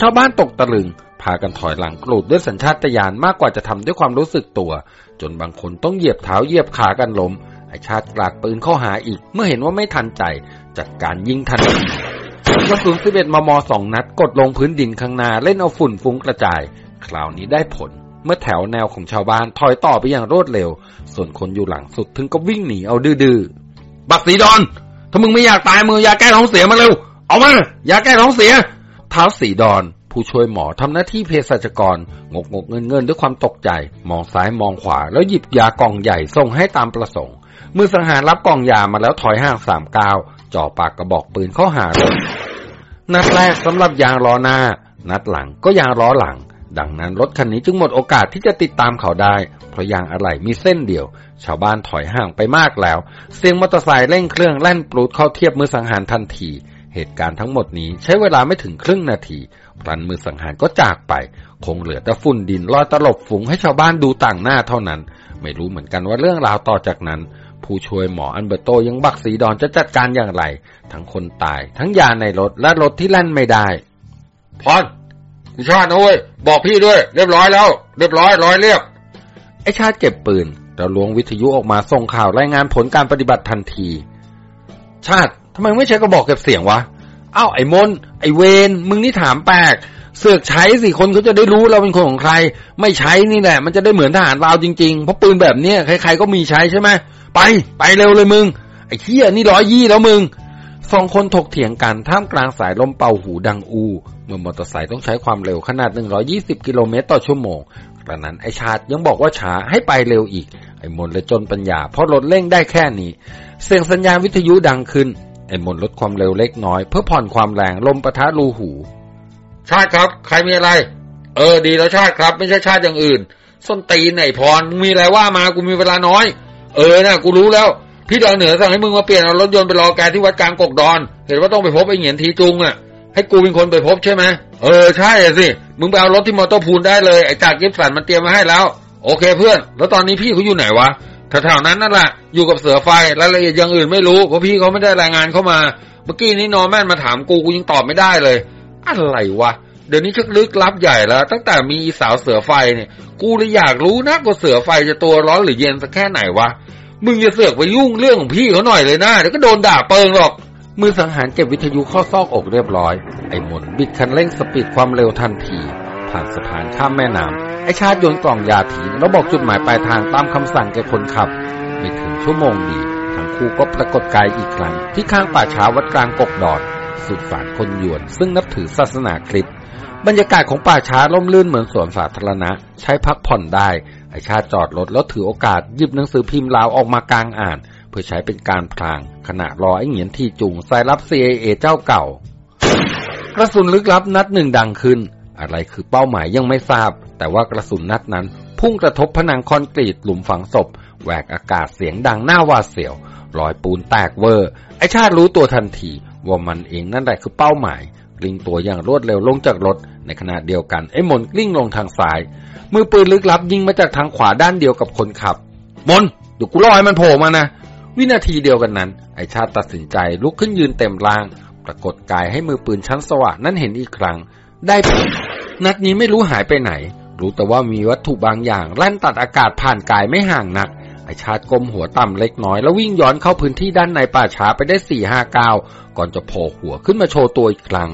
ชาวบ้านตกตะลึง พากันถอยหลังกรูดด้วยสัญชาตญาณมากกว่าจะทำด้วยความรู้สึกตัว จนบางคนต้องเหยียบเท้าเหยียบขากันล้มไอชาติกราดปืนเข้าหาอีก เมื่อเห็นว่าไม่ทันใจ จัดการยิงทันที กระสุน 11 มมสองนัด กดลงพื้นดินข้างหน้า เล่นเอาฝุ่นฟุ้งกระจาย คราวนี้ได้ผล เมื่อแถวแนวของชาวบ้านถอยต่อไปอย่างรวดเร็ว ส่วนคนอยู่หลังสุดถึงก็วิ่งหนีเอาดื้อๆ บักสีดอน ถ้ามึงไม่อยากตายมือยาแก้ท้องเสียมาเร็ว เอามายาแก้ท้องเสียเท้าสีดอนผู้ช่วยหมอทำหน้าที่เภสัชกร งกงกเงินเงินด้วยความตกใจ มองซ้ายมองขวา แล้วหยิบยากล่องใหญ่ส่งให้ตามประสงค์มือสังหารรับกล่องยามาแล้วถอยห่างสามก้าว จ่อปากกระบอกปืนเข้าหารถ นัดแรกสำหรับยางล้อหน้า นัดหลังก็ยางล้อหลัง ดังนั้นรถคันนี้จึงหมดโอกาสที่จะติดตามเขาได้ เพราะยางอะไหล่มีเส้นเดียว ชาวบ้านถอยห่างไปมากแล้ว เสียงมอเตอร์ไซค์เร่งเครื่องแล่นปลูดเข้าเทียบมือสังหารทันที เหตุการณ์ทั้งหมดนี้ใช้เวลาไม่ถึงครึ่งนาทีพลันมือสังหารก็จากไป คงเหลือแต่ฝุ่นดินลอยตลบฝุ่งให้ชาวบ้านดูต่างหน้าเท่านั้น ไม่รู้เหมือนกันว่าเรื่องราวต่อจากนั้น ผู้ช่วยหมออันเบโตยังบักสีดอนจะจัดการอย่างไร ทั้งคนตาย ทั้งยาในรถและรถที่แล่นไม่ได้ พอนกูชาตินะเว้ยบอกพี่ด้วย เรียบร้อยแล้ว เรียบร้อยร้อยเรียบ ไอชาติเก็บปืนแล้วลวงวิทยุออกมาส่งข่าวรายงานผลการปฏิบัติทันที ชาติทำไมไม่ใช้กระบอกเก็บเสียงวะอ้าวไอ้มน ไอ้เวนมึงนี่ถามแปลกเสือกใช้สิคนเขาจะได้รู้เราเป็นคนของใคร ไม่ใช้นี่แหละ มันจะได้เหมือนทหารลาวจริงๆ เพราะปืนแบบเนี้ยใครๆก็มีใช้ใช่ไหม ไป ไปเร็วเลยมึง ไอ้เหี้ยนี่ร้อยยี่แล้วมึงสองคนถกเถียงกันท่ามกลางสายลมเป่าหูดังอู เมื่อมอเตอร์ไซค์ต้องใช้ความเร็วขนาด 120 กิโลเมตรต่อชั่วโมงกระนั้นไอชาติยังบอกว่าช้าให้ไปเร็วอีก ไอมนเลยจนปัญญา เพราะรถเร่งได้แค่นี้ เสียงสัญญาณวิทยุดังขึ้น ไอ้มนลดความเร็วเล็กน้อย เพื่อผ่อนความแรงลมปะทะรูหู ชาติครับ ใครมีอะไร เออ ดีแล้วชาติครับ ไม่ใช่ชาติอย่างอื่น ส้นตีนไหนพรมีอะไรว่ามากูมีเวลาน้อย เออนะกูรู้แล้วพี่ดาวเหนือสั่งให้มึงมาเปลี่ยนเอารถยนต์ไปรอแกที่วัดกลางกกดอน เห็นว่าต้องไปพบไอ้เหงียนทีจุงอะ่ะ ให้กูเป็นคนไปพบใช่ไหมเออใช่สิมึงไปเอารถที่มอเตอร์พูลได้เลยไอ้จากกิฟสันมันเตรียมมาให้แล้ว โอเคเพื่อน แล้วตอนนี้พี่เขาอยู่ไหนวะแถวๆนั้นนั่นแหละอยู่กับเสือไฟรายละเอียดอย่างอื่นไม่รู้เพราะพี่เขาไม่ได้รายงานเข้ามา เมื่อกี้นี้นอร์แมนมาถามกูกูยังตอบไม่ได้เลย อะไรวะ เดี๋ยวนี้ชักลึกลับใหญ่แล้ว ตั้งแต่มีสาวเสือไฟเนี่ย กูเลยอยากรู้นะว่าเสือไฟจะตัวร้อนหรือเย็นสักแค่ไหนวะ มึงอย่าเสือกไปยุ่งเรื่องของพี่เขาหน่อยเลยนะเดี๋ยวก็โดนด่าเปิงหรอก มือสังหารเก็บวิทยุข้าซอกอกเรียบร้อย ไอ้หมนบิดคันเร่งสปีดความเร็วทันที ผ่านสะพานข้ามแม่น้ำไอ้ชาติโยนกล่องยาถีแล้วบอกจุดหมายปลายทางตามคำสั่งแก่คนขับไม่ถึงชั่วโมงดีทั้งคู่ก็ปรากฏกายอีกครั้งที่ข้างป่าช้าวัดกลางกกดอนสุดสารคนยวน ซึ่งนับถือศาสนาคริสต์ บรรยากาศของป่าช้าร่มรื่นเหมือนสวนสาธารณะ ใช้พักผ่อนได้ไอชาติจอดรถแล้วถือโอกาสหยิบหนังสือพิมพ์ลาวออกมากลางอ่าน เพื่อใช้เป็นการพลาง ขณะรอไอ้เหงียนที่จุงสายลับ CIA เจ้าเก่า กระสุนลึกลับนัดหนึ่งดังขึ้น อะไรคือเป้าหมายยังไม่ทราบ แต่ว่ากระสุนนัดนั้น พุ่งกระทบผนังคอนกรีตหลุมฝังศพแหวกอากาศเสียงดังหน้าหวาดเสียวรอยปูนแตกเวอร์ไอชาติรู้ตัวทันทีว่ามันเองนั่นแหละคือเป้าหมายลิงตัวอย่างรวดเร็วลงจากรถ ในขณะเดียวกันไอ้มนกลิ้งลงทางซ้าย มือปืนลึกลับยิงมาจากทางขวาด้านเดียวกับคนขับ มนเดี๋ยวกูรอให้มันโผล่มานะวินาทีเดียวกันนั้น ไอชาติตัดสินใจลุกขึ้นยืนเต็มร่าง ปรากฏกายให้มือปืนชั้นสว่างนั้นเห็นอีกครั้ง ได้ผลนัดนี้ไม่รู้หายไปไหน รู้แต่ว่ามีวัตถุบางอย่างลั่นตัดอากาศผ่านกายไม่ห่างนัก ไอชาติก้มหัวต่ำเล็กน้อย แล้ววิ่งย้อนเข้าพื้นที่ด้านในป่าช้าไปได้สี่ห้าก้าวก่อนจะโผล่หัวขึ้นมาโชว์ตัวอีกครั้ง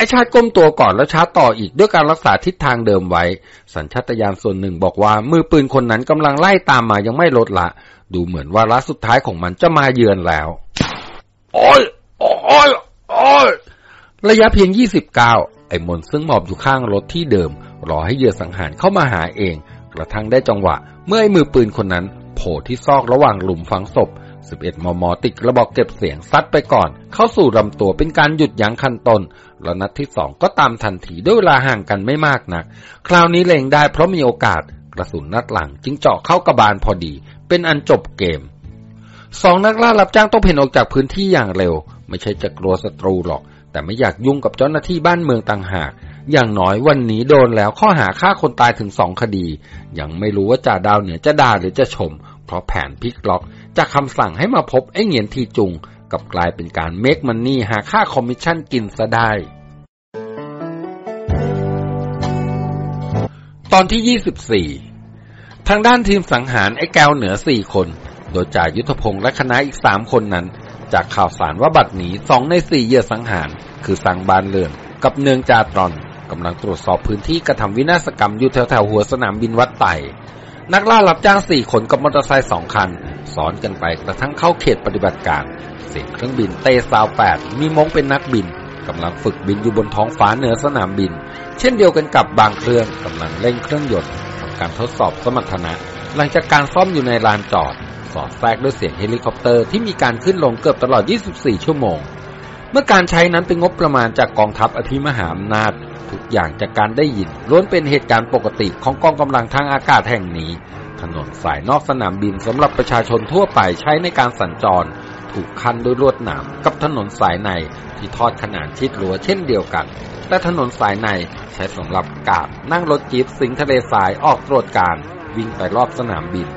ไอชาติก้มตัวก่อนแล้วชาร์จต่ออีกด้วยการรักษาทิศทางเดิมไว้ สัญชาตญาณส่วนหนึ่งบอกว่า มือปืนคนนั้นกำลังไล่ตามมายังไม่ลดละ ดูเหมือนว่าระสุดท้ายของมันจะมาเยือนแล้ว โอ้ยโอ้ยโอ้ยระยะเพียง 29 ไอ้มนซึ่งหมอบอยู่ข้างรถที่เดิม รอให้เหยื่อสังหารเข้ามาหาเอง กระทั่งได้จังหวะ เมื่อไอ้มือปืนคนนั้น โผล่ที่ซอกระหว่างหลุมฝังศพ 11 มม ติดกระบอกเก็บเสียงซัดไปก่อน เข้าสู่ลำตัวเป็นการหยุดยั้งคันตน แล้วนัดที่สองก็ตามทันทีด้วยเวลาห่างกันไม่มากนัก คราวนี้เล็งได้เพราะมีโอกาส กระสุนนัดหลังจึงเจาะเข้ากระบาลพอดี เป็นอันจบเกมสองนักล่ารับจ้างต้องเพ่นออกจากพื้นที่อย่างเร็ว ไม่ใช่จะกลัวศัตรูหรอก แต่ไม่อยากยุ่งกับเจ้าหน้าที่บ้านเมืองต่างหาก อย่างน้อยวันนี้โดนแล้วข้อหาฆ่าคนตายถึงสองคดี ยังไม่รู้ว่าจ่าดาวเหนือจะด่าหรือจะชม เพราะแผนพลิกล็อก จากคำสั่งให้มาพบไอ้เหงียนทีจุงกลับกลายเป็นการ make money หาค่าคอมมิชชั่นกินซะได้ ตอนที่ 24 ทางด้านทีมสังหารไอ้แกวเหนือสี่คน โดยจ่ายุทธพงศ์และคณะอีกสามคนนั้น จากข่าวสารว่าบัดนี้สองในสี่เหยื่อสังหาร คือสังบานเลือนกับเนืองจาตรอนกำลังตรวจสอบพื้นที่กระทำวินาศกรรมอยู่แถวๆหัวสนามบินวัดไต นักล่ารับจ้างสี่คนกับมอเตอร์ไซค์สองคันสอนกันไปกระทั่งเข้าเขตปฏิบัติการ เสียงเครื่องบินเตซาวแปดมีม้งเป็นนักบินกำลังฝึกบินอยู่บนท้องฟ้าเหนือสนามบิน เช่นเดียวกันกับบางเครื่องกำลังเร่งเครื่องยนต์ทำการทดสอบสมรรถนะ หลังจากการซ่อมอยู่ในลานจอด สอดแทรกด้วยเสียงเฮลิคอปเตอร์ที่มีการขึ้นลงเกือบตลอด 24 ชั่วโมง เมื่อการใช้นั้นเป็นงบประมาณจากกองทัพอภิมหาอำนาจ ทุกอย่างจากการได้ยินล้วนเป็นเหตุการณ์ปกติของกองกำลังทางอากาศแห่งนี้ ถนนสายนอกสนามบินสำหรับประชาชนทั่วไปใช้ในการสัญจร ถูกคันด้วยลวดหนามกับถนนสายในที่ทอดขนานชิดรั้วเช่นเดียวกันและถนนสายในใช้สำหรับกาดนั่งรถจี๊ปสิงทะเลทรายออกตรวจการ วิ่งไปรอบสนามบิน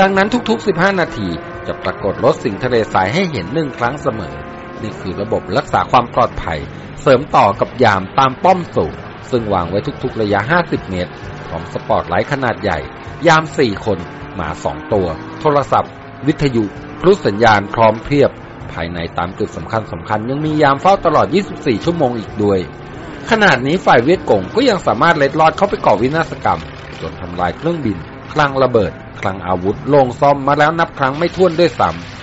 ดังนั้นทุกๆ 15 นาทีจะปรากฏรถสิงทะเลทรายให้เห็นหนึ่งครั้งเสมอ นี่คือระบบรักษาความปลอดภัย เสริมต่อกับยามตามป้อมสูงซึ่งวางไว้ทุกๆระยะ 50 เมตรพร้อมสปอร์ตไลท์ขนาดใหญ่ ยาม 4 คน หมา 2 ตัว โทรศัพท์ วิทยุพลุสัญญาณพร้อมเพียบ ภายในตามจุดสำคัญสำคัญยังมียามเฝ้าตลอด 24 ชั่วโมงอีกด้วย ขนาดนี้ฝ่ายเวียดกงก็ยังสามารถเล็ดลอดเข้าไปก่อวินาศกรรม จนทำลายเครื่องบิน คลังระเบิด คลังอาวุธ โรงซ่อมมาแล้วนับครั้งไม่ถ้วนด้วยซ้ำ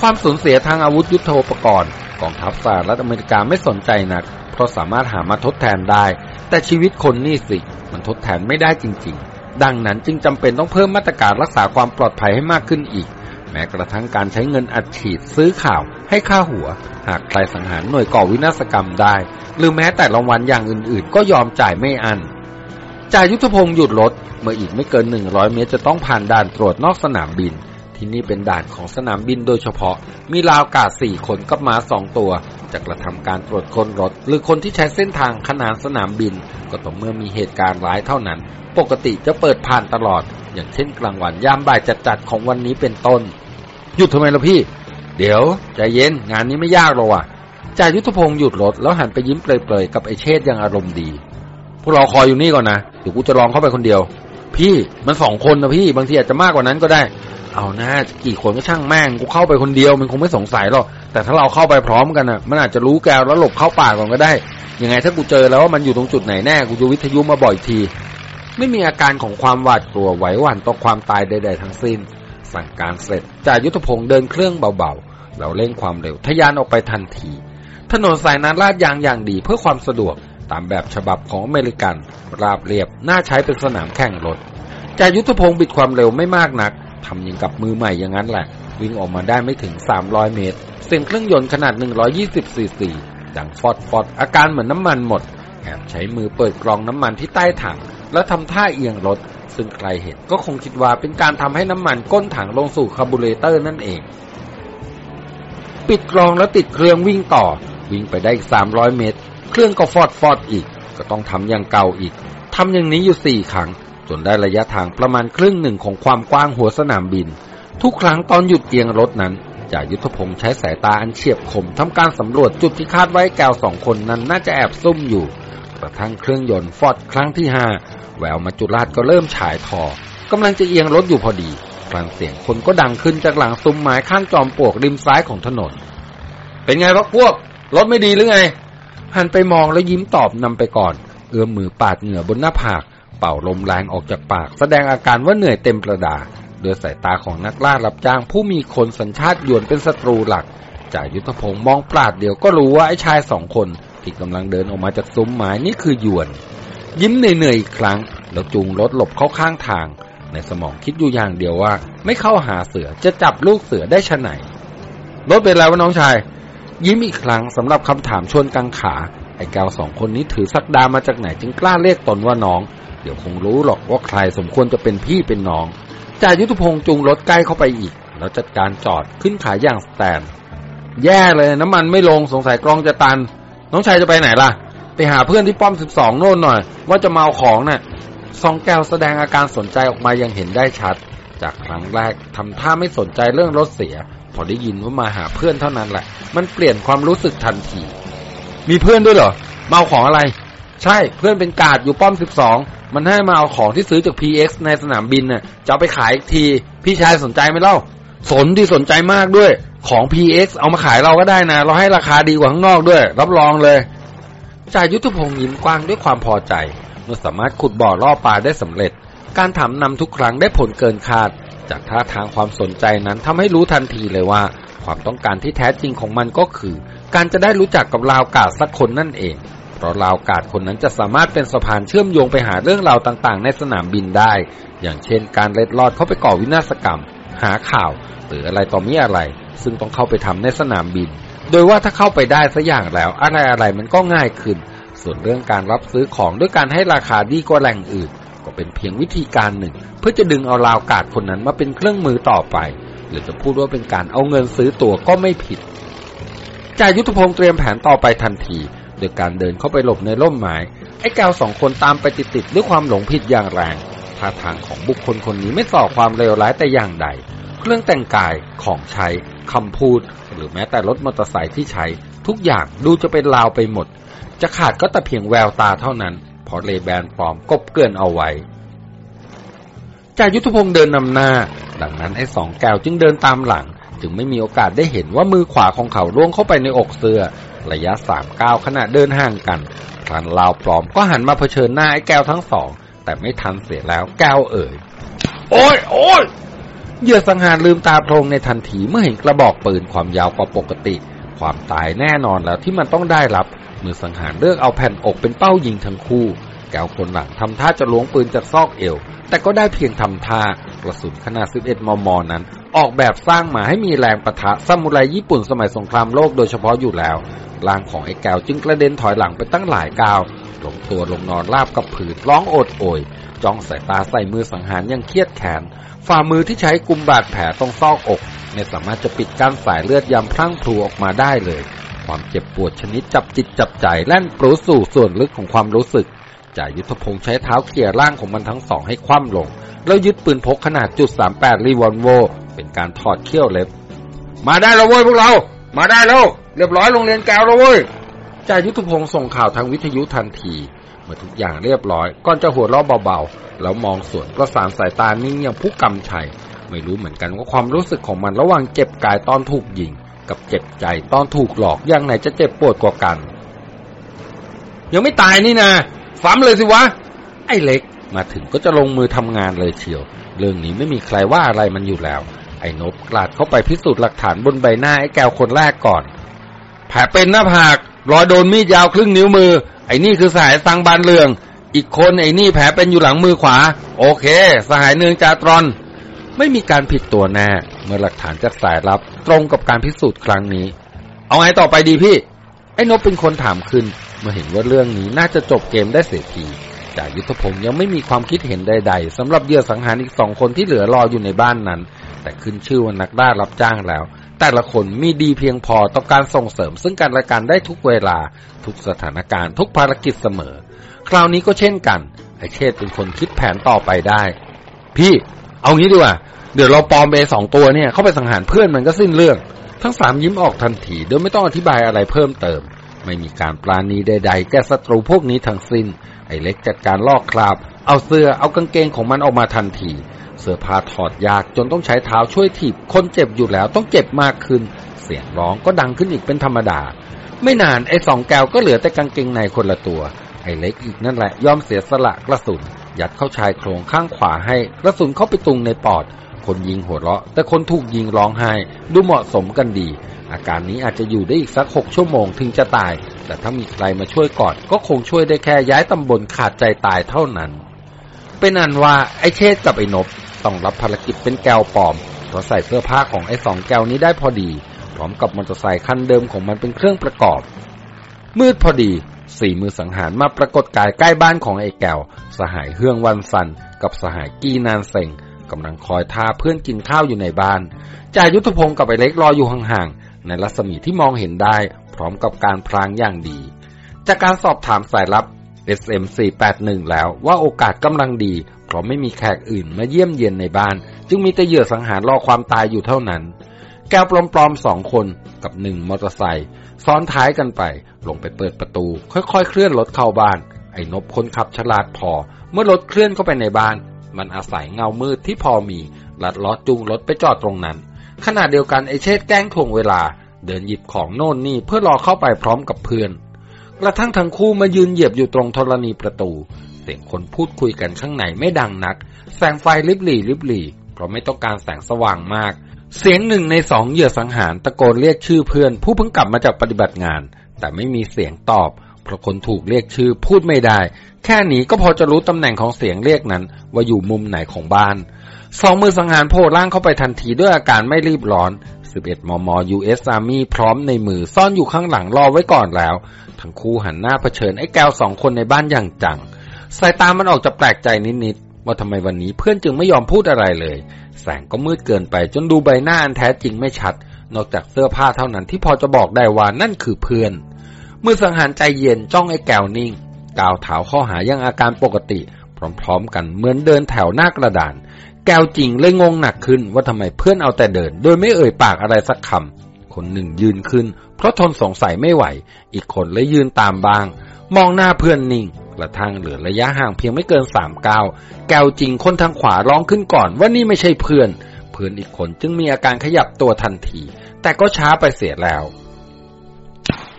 ความสูญเสียทางอาวุธยุทโธปกรณ์กองทัพสหรัฐอเมริกาไม่สนใจนัก เพราะสามารถหามาทดแทนได้ แต่ชีวิตคนนี่สิ มันทดแทนไม่ได้จริง ๆ ดังนั้นจึงจำเป็นต้องเพิ่มมาตรการรักษาความปลอดภัยให้มากขึ้นอีก แม้กระทั่งการใช้เงินอัดฉีดซื้อข่าว ให้ค่าหัว หากใครสังหารหน่วยก่อวินาศกรรมได้ หรือแม้แต่รางวัลอย่างอื่น ๆ ก็ยอมจ่ายไม่อันจ่ายยุทธพงศ์หยุดรถเมื่ออีกไม่เกิน 100 เมตรจะต้องผ่านด่านตรวจนอกสนามบิน ที่นี่เป็นด่านของสนามบินโดยเฉพาะ มีราวกาศสี่คนกับม้าสองตัว จะกระทำการตรวจคนรถ หรือคนที่ใช้เส้นทางขนานสนามบิน ก็ต่อเมื่อมีเหตุการณ์ร้ายเท่านั้น ปกติจะเปิดผ่านตลอด อย่างเช่นกลางวันยามบ่ายจัดๆของวันนี้เป็นต้น หยุดทำไมล่ะพี่ เดี๋ยวใจเย็นงานนี้ไม่ยากหรอกว่ะจ่ายุทธพงศ์หยุดรถแล้วหันไปยิ้มเปรยๆกับไอเชษยังอารมณ์ดี พวกเราคอยอยู่นี่ก่อนนะเดี๋ยวกูจะลองเข้าไปคนเดียว พี่มันสองคนนะพี่บางทีอาจจะมากกว่านั้นก็ได้ เอานะกี่คนก็ช่างแม่งกูเข้าไปคนเดียวมันคงไม่สงสัยหรอกแต่ถ้าเราเข้าไปพร้อมกันอะ มันอาจจะรู้แกวแล้วหลบเข้าป่าก่อนก็ได้ยังไงถ้ากูเจอแล้วว่ามันอยู่ตรงจุดไหนแน่กูจะวิทยุมาบ่อยที ไม่มีอาการของความหวาดกลัวไหวหวั่นต่อความตายใด ๆ ทั้งสิ้น สั่งการเสร็จจ่ายุทธพงศ์เดินเครื่องเบาๆเราเร่งความเร็วทะยานออกไปทันที ถนนสายนั้นลาดยางอย่างดีเพื่อความสะดวกตามแบบฉบับของอเมริกัน ราบเรียบน่าใช้เป็นสนามแข่งรถจ่ายุทธพงศ์บิดความเร็วไม่มากนัก ทำยังกับมือใหม่อย่างนั้นแหละ วิ่งออกมาได้ไม่ถึง 300 เมตร เสียงเครื่องยนต์ขนาด 120ซีซีดังฟอดฟอดอาการเหมือนน้ำมันหมดแอบใช้มือเปิดกรองน้ำมันที่ใต้ถัง แล้วทำท่าเอียงรถ ซึ่งใครเห็นก็คงคิดว่าเป็นการทำให้น้ำมันก้นถังลงสู่คาร์บูเรเตอร์นั่นเอง ปิดกรองแล้วติดเครื่องวิ่งต่อ วิ่งไปได้อีก 300 เมตร เครื่องก็ฟอดฟอดอีก ก็ต้องทำอย่างเก่าอีกทำอย่างนี้อยู่สี่ครั้ง จนได้ระยะทางประมาณครึ่งหนึ่งของความกว้างหัวสนามบิน ทุกครั้งตอนหยุดเอียงรถนั้นจ่ายุทธพงศ์ใช้สายตาอันเฉียบคมทำการสำรวจจุดที่คาดไว้แกวสองคนนั้นน่าจะแอบซุ่มอยู่กระทั่งเครื่องยนต์ฟอดครั้งที่ห้าแววมาจุราชก็เริ่มฉายทอกำลังจะเอียงรถอยู่พอดีครั้งเสียงคนก็ดังขึ้นจากหลังซุ้มไม้ข้างจอมปลวกริมซ้ายของถนน เป็นไงพวกพวก รถไม่ดีหรือไง หันไปมองแล้วยิ้มตอบนำไปก่อน เอื้อมมือปาดเหงื่อบนหน้าผาก เป่าลมแรงออกจากปาก แสดงอาการว่าเหนื่อยเต็มประดาด้วยสายตาของนักล่ารับจ้าง ผู้มีคนสัญชาติยวนเป็นศัตรูหลักจ่ายุทธพงศ์มองปราดเดียวก็รู้ว่าไอ้ชายสองคนที่กำลังเดินออกมาจากซุ้มไม้นี่คือยวน ยิ้มเหนื่อยๆอีกครั้ง แล้วจูงรถหลบเข้าข้างทาง ในสมองคิดอยู่อย่างเดียวว่า ไม่เข้าหาเสือจะจับลูกเสือได้ชะไหนรถเป็นไรวะน้องชาย ยิ้มอีกครั้งสำหรับคำถามชวนกังขา ไอ้แก้วสองคนนี้ถือสักดามาจากไหนจึงกล้าเรียกตนว่าน้อง เดี๋ยวคงรู้หรอกว่าใครสมควรจะเป็นพี่เป็นน้องจ่ายุทธพงศ์จูงรถใกล้เข้าไปอีก แล้วจัดการจอดขึ้นขายอย่างสแตน แย่เลยน้ำมันไม่ลงสงสัยกล้องจะตัน น้องชายจะไปไหนล่ะ ไปหาเพื่อนที่ป้อมสิบสองโน่นหน่อย ว่าจะมาเอาของนะ่ะซองแก้วแสดงอาการสนใจออกมายังเห็นได้ชัด จากครั้งแรกทำท่าไม่สนใจเรื่องรถเสีย พอได้ยินว่ามาหาเพื่อนเท่านั้นแหละ มันเปลี่ยนความรู้สึกทันที มีเพื่อนด้วยเหรอมาเอาของอะไร ใช่เพื่อนเป็นกาดอยู่ป้อมสิบสองมันให้มาเอาของที่ซื้อจาก PX ในสนามบินน่ะจะเอาไปขายอีกที พี่ชายสนใจไหมเล่า สนที่สนใจมากด้วย ของ PX เอามาขายเราก็ได้นะ เราให้ราคาดีกว่าข้างนอกด้วย รับรองเลยจ่ายยุทธพงศ์ยิ้มกว้างด้วยความพอใจเมื่อสามารถขุดบ่อล่อปลาได้สำเร็จ การถามนำทุกครั้งได้ผลเกินคาด จากท่าทางความสนใจนั้นทำให้รู้ทันทีเลยว่า ความต้องการที่แท้จริงของมันก็คือ การจะได้รู้จักกับราวกาสักคนนั่นเอง เพราะราวกาศคนนั้นจะสามารถเป็นสะพานเชื่อมโยงไปหาเรื่องราวต่างๆ ในสนามบินได้ อย่างเช่นการเล็ดลอดเข้าไปก่อวินาศกรรม หาข่าว หรืออะไรต่อมีอะไร ซึ่งต้องเข้าไปทำในสนามบิน โดยว่าถ้าเข้าไปได้สักอย่างแล้ว อะไรอะไรมันก็ง่ายขึ้น ส่วนเรื่องการรับซื้อของด้วยการให้ราคาดีกว่าแหล่งอื่น ก็เป็นเพียงวิธีการหนึ่ง เพื่อจะดึงเอาราวกาศคนนั้นมาเป็นเครื่องมือต่อไป หรือจะพูดว่าเป็นการเอาเงินซื้อตั๋วก็ไม่ผิดจ่ายุทธพงศ์เตรียมแผนต่อไปทันที ดยการเดินเข้าไปหลบในร่มไม้ไอ้แก้วสองคนตามไปติดๆด้วยความหลงผิดอย่างแรงท่าทางของบุคคลคนนี้ไม่ส่อความเลวร้ายแต่อย่างใด เครื่องแต่งกายของใช้คำพูด หรือแม้แต่รถมอเตอร์ไซค์ที่ใช้ ทุกอย่างดูจะเป็นลาวไปหมด จะขาดก็แต่เพียงแววตาเท่านั้นเพราะเลแบนปลอมกบเกินเอาไว้จ่ายุทธพงศ์เดินนำหน้า ดังนั้นไอ้สองแก้วจึงเดินตามหลัง จึงไม่มีโอกาสได้เห็นว่ามือขวาของเขาล่วงเข้าไปในอกเสื้อ ระยะสามก้าวขณะเดินห่างกันพลันลาวปลอมก็หันมาเผชิญหน้าไอ้แก้วทั้งสอง แต่ไม่ทันเสียแล้วแก้วเอ่ย โอ้ยโอ้ยเหยื่อสังหารลืมตาโพลงในทันทีเมื่อเห็นกระบอกปืนความยาวกว่าปกติ ความตายแน่นอนแล้วที่มันต้องได้รับมือสังหารเลือกเอาแผ่นอกเป็นเป้ายิงทั้งคู่ แก้วคนหลังทำท่าจะล้วงปืนจากซอกเอว แต่ก็ได้เพียงทำท่ากระสุนขนาด 11 มม นั้น ออกแบบสร้างมาให้มีแรงประทะซามูไรญี่ปุ่นสมัยสงครามโลกโดยเฉพาะอยู่แล้วร่างของไอ้แก้วจึงกระเด็นถอยหลังไปตั้งหลายก้าวลงตัวลงนอนราบกับผืนร้องโอดโอย จ้องสายตาใส่มือสังหารยังเครียดแขน ฝ่ามือที่ใช้กุมบาดแผลตรงซอกอกไม่สามารถจะปิดกั้นสายเลือดยำพรั่งพลูออกมาได้เลย ความเจ็บปวดชนิดจับจิตจับใจแล่นปลุสู่ส่วนลึกของความรู้สึก จ่ายุทธพงษ์ใช้เท้าเขี่ยร่างของมันทั้งสองให้คว่ำลง แล้วยึดปืนพกขนาดจุด38รีวอลโว เป็นการถอดเขี้ยวเล็บ มาได้แล้วเว้ยพวกเรา มาได้แล้ว เรียบร้อยโรงเรียนแก้วแล้วเว้ยจ่ายุทธพงศ์ส่งข่าวทางวิทยุทันที เมื่อทุกอย่างเรียบร้อยก่อนจะหัวเราะเบาๆ แล้วมองสวนประสานสายตานิ่งอย่างผู้กำชัยไม่รู้เหมือนกันว่าความรู้สึกของมันระหว่างเจ็บกายตอนถูกยิง กับเจ็บใจตอนถูกหลอกอย่างไหนจะเจ็บปวดกว่ากัน ยังไม่ตายนี่นะ ซ้ำเลยสิวะ ไอ้เล็กมาถึงก็จะลงมือทำงานเลยเชียว เรื่องนี้ไม่มีใครว่าอะไรมันอยู่แล้ว ไอ้นบกลาดเข้าไปพิสูจน์หลักฐานบนใบหน้าไอ้แก้วคนแรกก่อน แผลเป็นหน้าผากรอยโดนมีดยาวครึ่งนิ้วมือ ไอ้นี่คือสายสังบานเรือง อีกคนไอ้นี่แผลเป็นอยู่หลังมือขวา โอเค สหายเนืองจาตรอน ไม่มีการผิดตัวแน่เมื่อหลักฐานจากสายลับ ตรงกับการพิสูจน์ครั้งนี้ เอาไงต่อไปดีพี่ ไอ้นบเป็นคนถามขึ้นเมื่อเห็นว่าเรื่องนี้น่าจะจบเกมได้เสียทีจ่ายุทธพงศ์ยังไม่มีความคิดเห็นใด ๆสำหรับเหยื่อสังหารอีกสองคนที่เหลือรออยู่ในบ้านนั้น แต่ขึ้นชื่อว่านักล่ารับจ้างแล้ว แต่ละคนมีดีเพียงพอต่อการส่งเสริม ซึ่งกันและกันได้ทุกเวลา ทุกสถานการณ์ ทุกภารกิจเสมอ คราวนี้ก็เช่นกัน ไอเชษเป็นคนคิดแผนต่อไปได้ พี่ เอางี้ดีกว่าเดี๋ยวเราปลอมไปสองตัวเนี่ยเข้าไปสังหารเพื่อนมันก็สิ้นเรื่อง ทั้งสามยิ้มออกทันทีโดยไม่ต้องอธิบายอะไรเพิ่มเติม ไม่มีการปราณีใดๆแก่ศัตรูพวกนี้ทั้งสิ้น ไอ้เล็กจัดการลอกคราบ เอาเสื้อเอากางเกงของมันออกมาทันที เสื้อผ้าถอดยากจนต้องใช้เท้าช่วยถีบ คนเจ็บอยู่แล้วต้องเจ็บมากขึ้น เสียงร้องก็ดังขึ้นอีกเป็นธรรมดา ไม่นานไอ้สองแก้วก็เหลือแต่กางเกงในคนละตัว ไอ้เล็กอีกนั่นแหละยอมเสียสละกระสุน ยัดเข้าชายโครงข้างขวาให้กระสุนเข้าไปตุงในปอด คนยิงหัวเราะ แต่คนถูกยิงร้องไห้ดูเหมาะสมกันดี อาการนี้อาจจะอยู่ได้อีกสักหกชั่วโมงถึงจะตาย แต่ถ้ามีใครมาช่วยก่อน ก็คงช่วยได้แค่ย้ายตำบลขาดใจตายเท่านั้น เป็นอันว่าไอ้เชษกับไอ้นบต้องรับภารกิจเป็นแก้วปลอมเพราะใส่เสื้อผ้าของไอ้สองแก้วนี้ได้พอดี พร้อมกับมอเตอร์ไซค์คันเดิมของมันเป็นเครื่องประกอบ มืดพอดีสี่มือสังหารมาปรากฏกายใกล้บ้านของไอ้แก้ว สหายเฮืองวันสัน กับสหายกีนานเซ็งกำลังคอยท่าเพื่อนกินข้าวอยู่ในบ้านจ่ายุทธพงศ์กับไอ้เล็กรออยู่ห่างๆ ในรัศมีที่มองเห็นได้ พร้อมกับการพรางอย่างดี จากการสอบถามสายลับ SM481 แล้วว่าโอกาสกำลังดี เพราะไม่มีแขกอื่นมาเยี่ยมเยียนในบ้าน จึงมีแต่เหยื่อสังหารรอความตายอยู่เท่านั้น แก้วปลอมๆสองคนกับหนึ่งมอเตอร์ไซค์ซ้อนท้ายกันไป ลงไปเปิดประตู ค่อยๆ เคลื่อนรถเข้าบ้าน ไอ้นบคนขับฉลาดพอ เมื่อรถเคลื่อนเข้าไปในบ้าน มันอาศัยเงามืดที่พอมีลัดล้อจูงรถไปจอดตรงนั้น ขณะเดียวกันไอเชษแกล้งถ่วงเวลา เดินหยิบของโน่นนี่เพื่อรอเข้าไปพร้อมกับเพื่อน กระทั่งทั้งคู่มายืนเหยียบอยู่ตรงธรณีประตู เสียงคนพูดคุยกันข้างในไม่ดังนัก แสงไฟลิบหลี่ลิบหลี่เพราะไม่ต้องการแสงสว่างมาก เสียงหนึ่งในสองเหยื่อสังหารตะโกนเรียกชื่อเพื่อน ผู้เพิ่งกลับมาจากปฏิบัติงาน แต่ไม่มีเสียงตอบเพราะคนถูกเรียกชื่อพูดไม่ได้ แค่นี้ก็พอจะรู้ตำแหน่งของเสียงเรียกนั้น ว่าอยู่มุมไหนของบ้าน สองมือสังหารโผล่ร่างเข้าไปทันทีด้วยอาการไม่รีบร้อน 11 มม US Army พร้อมในมือซ่อนอยู่ข้างหลังรอไว้ก่อนแล้ว ทั้งคู่หันหน้าเผชิญไอ้แก้วสองคนในบ้านอย่างจัง สายตามันออกจะแปลกใจนิดๆ ว่าทำไมวันนี้เพื่อนจึงไม่ยอมพูดอะไรเลย แสงก็มืดเกินไปจนดูใบหน้าอันแท้จริงไม่ชัด นอกจากเสื้อผ้าเท่านั้นที่พอจะบอกได้ว่านั่นคือเพื่อน มือสังหารใจเย็นจ้องไอ้แก้วนิ่งก้าวเท้าเข้าหายังอาการปกติ พร้อมๆ กันเหมือนเดินแถวหน้ากระดาน แก้วจริงเลยงงหนักขึ้นว่าทำไมเพื่อนเอาแต่เดิน โดยไม่เอ่ยปากอะไรสักคำ คนหนึ่งยืนขึ้น เพราะทนสงสัยไม่ไหว อีกคนเลยยืนตามบ้าง มองหน้าเพื่อนนิ่งกระทั่งเหลือระยะห่างเพียงไม่เกินสามก้าวแก้วจริงคนทางขวาร้องขึ้นก่อนว่านี่ไม่ใช่เพื่อน เพื่อนอีกคนจึงมีอาการขยับตัวทันที แต่ก็ช้าไปเสียแล้ว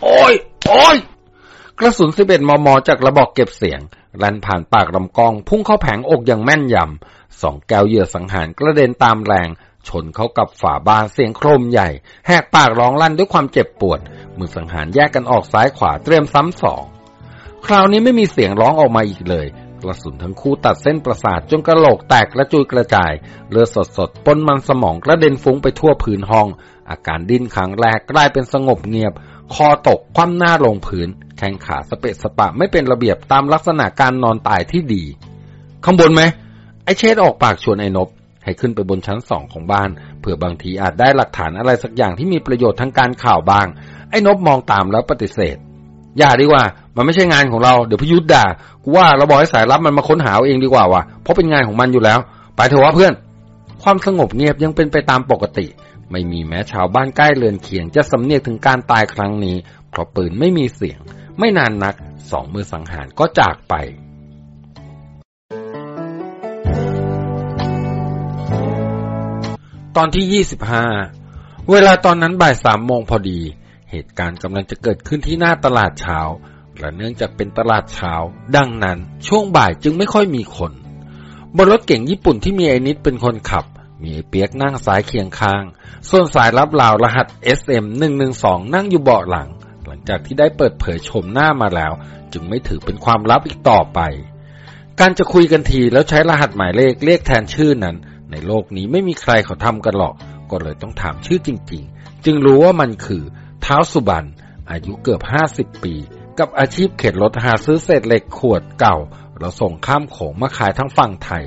โอ้ย โอ้ย กระสุน 11 มม จากระบอกเก็บเสียงลันผ่านปากลำกล้อง พุ่งเข้าแผงอกอย่างแม่นยำ สองแก้วเหยื่อสังหารกระเด็นตามแรง ชนเข้ากับฝาบานเสียงโครมใหญ่ แหกปากร้องลั่นด้วยความเจ็บปวด มือสังหารแยกกันออกซ้ายขวาเตรียมซ้ำสอง คราวนี้ไม่มีเสียงร้องออกมาอีกเลย กระสุนทั้งคู่ตัดเส้นประสาทจนกระโหลกแตกและจุยกระจาย เลือดสดๆปนมันสมองกระเด็นฟุ้งไปทั่วพื้นห้อง อาการดิ้นครั้งแรกกลายเป็นสงบเงียบ คอตกคว่ำหน้าลงพื้น แข้งขาสเปะสปะไม่เป็นระเบียบตามลักษณะการนอนตายที่ดี ข้างบนไหม ไอเชษออกปากชวนไอ้นบให้ขึ้นไปบนชั้นสองของบ้าน เผื่อบางทีอาจได้หลักฐานอะไรสักอย่างที่มีประโยชน์ทางการข่าวบ้าง ไอ้นบมองตามแล้วปฏิเสธ อย่าดีกว่า มันไม่ใช่งานของเรา เดี๋ยวพยุทธด่า กูว่าเราบอกให้สายลับมันมาค้นหาเองดีกว่าวะเพราะเป็นงานของมันอยู่แล้ว ไปเถอะวะเพื่อน ความสงบเงียบยังเป็นไปตามปกติ ไม่มีแม้ชาวบ้านใกล้เรือนเคียงจะสำเนียกถึงการตายครั้งนี้ เพราะปืนไม่มีเสียง ไม่นานนัก สองมือสังหารก็จากไป ตอนที่25เวลาตอนนั้นบ่ายสามโมงพอดี เหตุการณ์กำลังจะเกิดขึ้นที่หน้าตลาดเช้าและเนื่องจากเป็นตลาดเช้า ดังนั้นช่วงบ่ายจึงไม่ค่อยมีคนบนรถเก่งญี่ปุ่นที่มีไอ้นิดเป็นคนขับ มีไอเปียกนั่งสายเคียงข้าง ส่วนสายรับลาวรหัส SM 112 นั่งอยู่เบาะหลัง หลังจากที่ได้เปิดเผยชมหน้ามาแล้ว จึงไม่ถือเป็นความลับอีกต่อไป การจะคุยกันทีแล้วใช้รหัสหมายเลขเรียกแทนชื่อนั้น ในโลกนี้ไม่มีใครเขาทำกันหรอก ก็เลยต้องถามชื่อจริง ๆ จึงรู้ว่ามันคือเท้าสุบัน อายุเกือบห้าสิบปี กับอาชีพเข็นรถหาซื้อเศษเหล็กขวดเก่า เราส่งข้ามโขงมาขายทั้งฝั่งไทย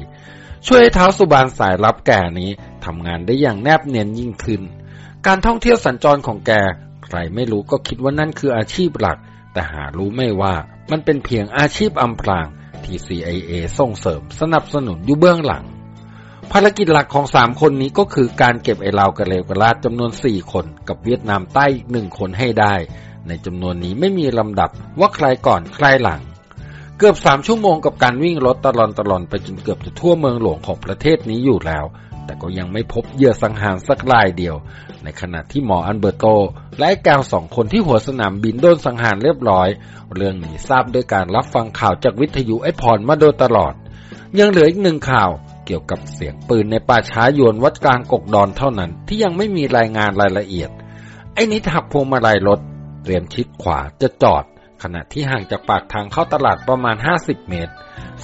ช่วยให้เท้าสุบานสายรับแก่นี้ทำงานได้อย่างแนบเนียนยิ่งขึ้น การท่องเที่ยวสัญจรของแก ใครไม่รู้ก็คิดว่านั่นคืออาชีพหลัก แต่หารู้ไม่ว่ามันเป็นเพียงอาชีพอำพรางที่ CIA ส่งเสริมสนับสนุนอยู่เบื้องหลัง ภารกิจหลักของสามคนนี้ก็คือการเก็บไอ้ลาวกระเลวกระลาดจำนวนสี่คนกับเวียดนามใต้อีกหนึ่งคนให้ได้ ในจำนวนนี้ไม่มีลำดับว่าใครก่อนใครหลัง เกือบสามชั่วโมงกับการวิ่งรถตลอนตลอนไปจนเกือบจะทั่วเมืองหลวงของประเทศนี้อยู่แล้ว แต่ก็ยังไม่พบเหยื่อสังหารสักรายเดียว ในขณะที่หมออันเบอร์โต และไอ้แกวสองคนที่หัวสนามบินโดนสังหารเรียบร้อย เรื่องนี้ทราบด้วยการรับฟังข่าวจากวิทยุไอพรมาโดยตลอด ยังเหลืออีกหนึ่งข่าว เกี่ยวกับเสียงปืนในป่าช้ายวนวัดกลางกกดอนเท่านั้น ที่ยังไม่มีรายงานรายละเอียด ไอ้นิดหักพวงมาลัยรถ เตรียมชิดขวาจะจอด ขณะที่ห่างจากปากทางเข้าตลาดประมาณ 50 เมตร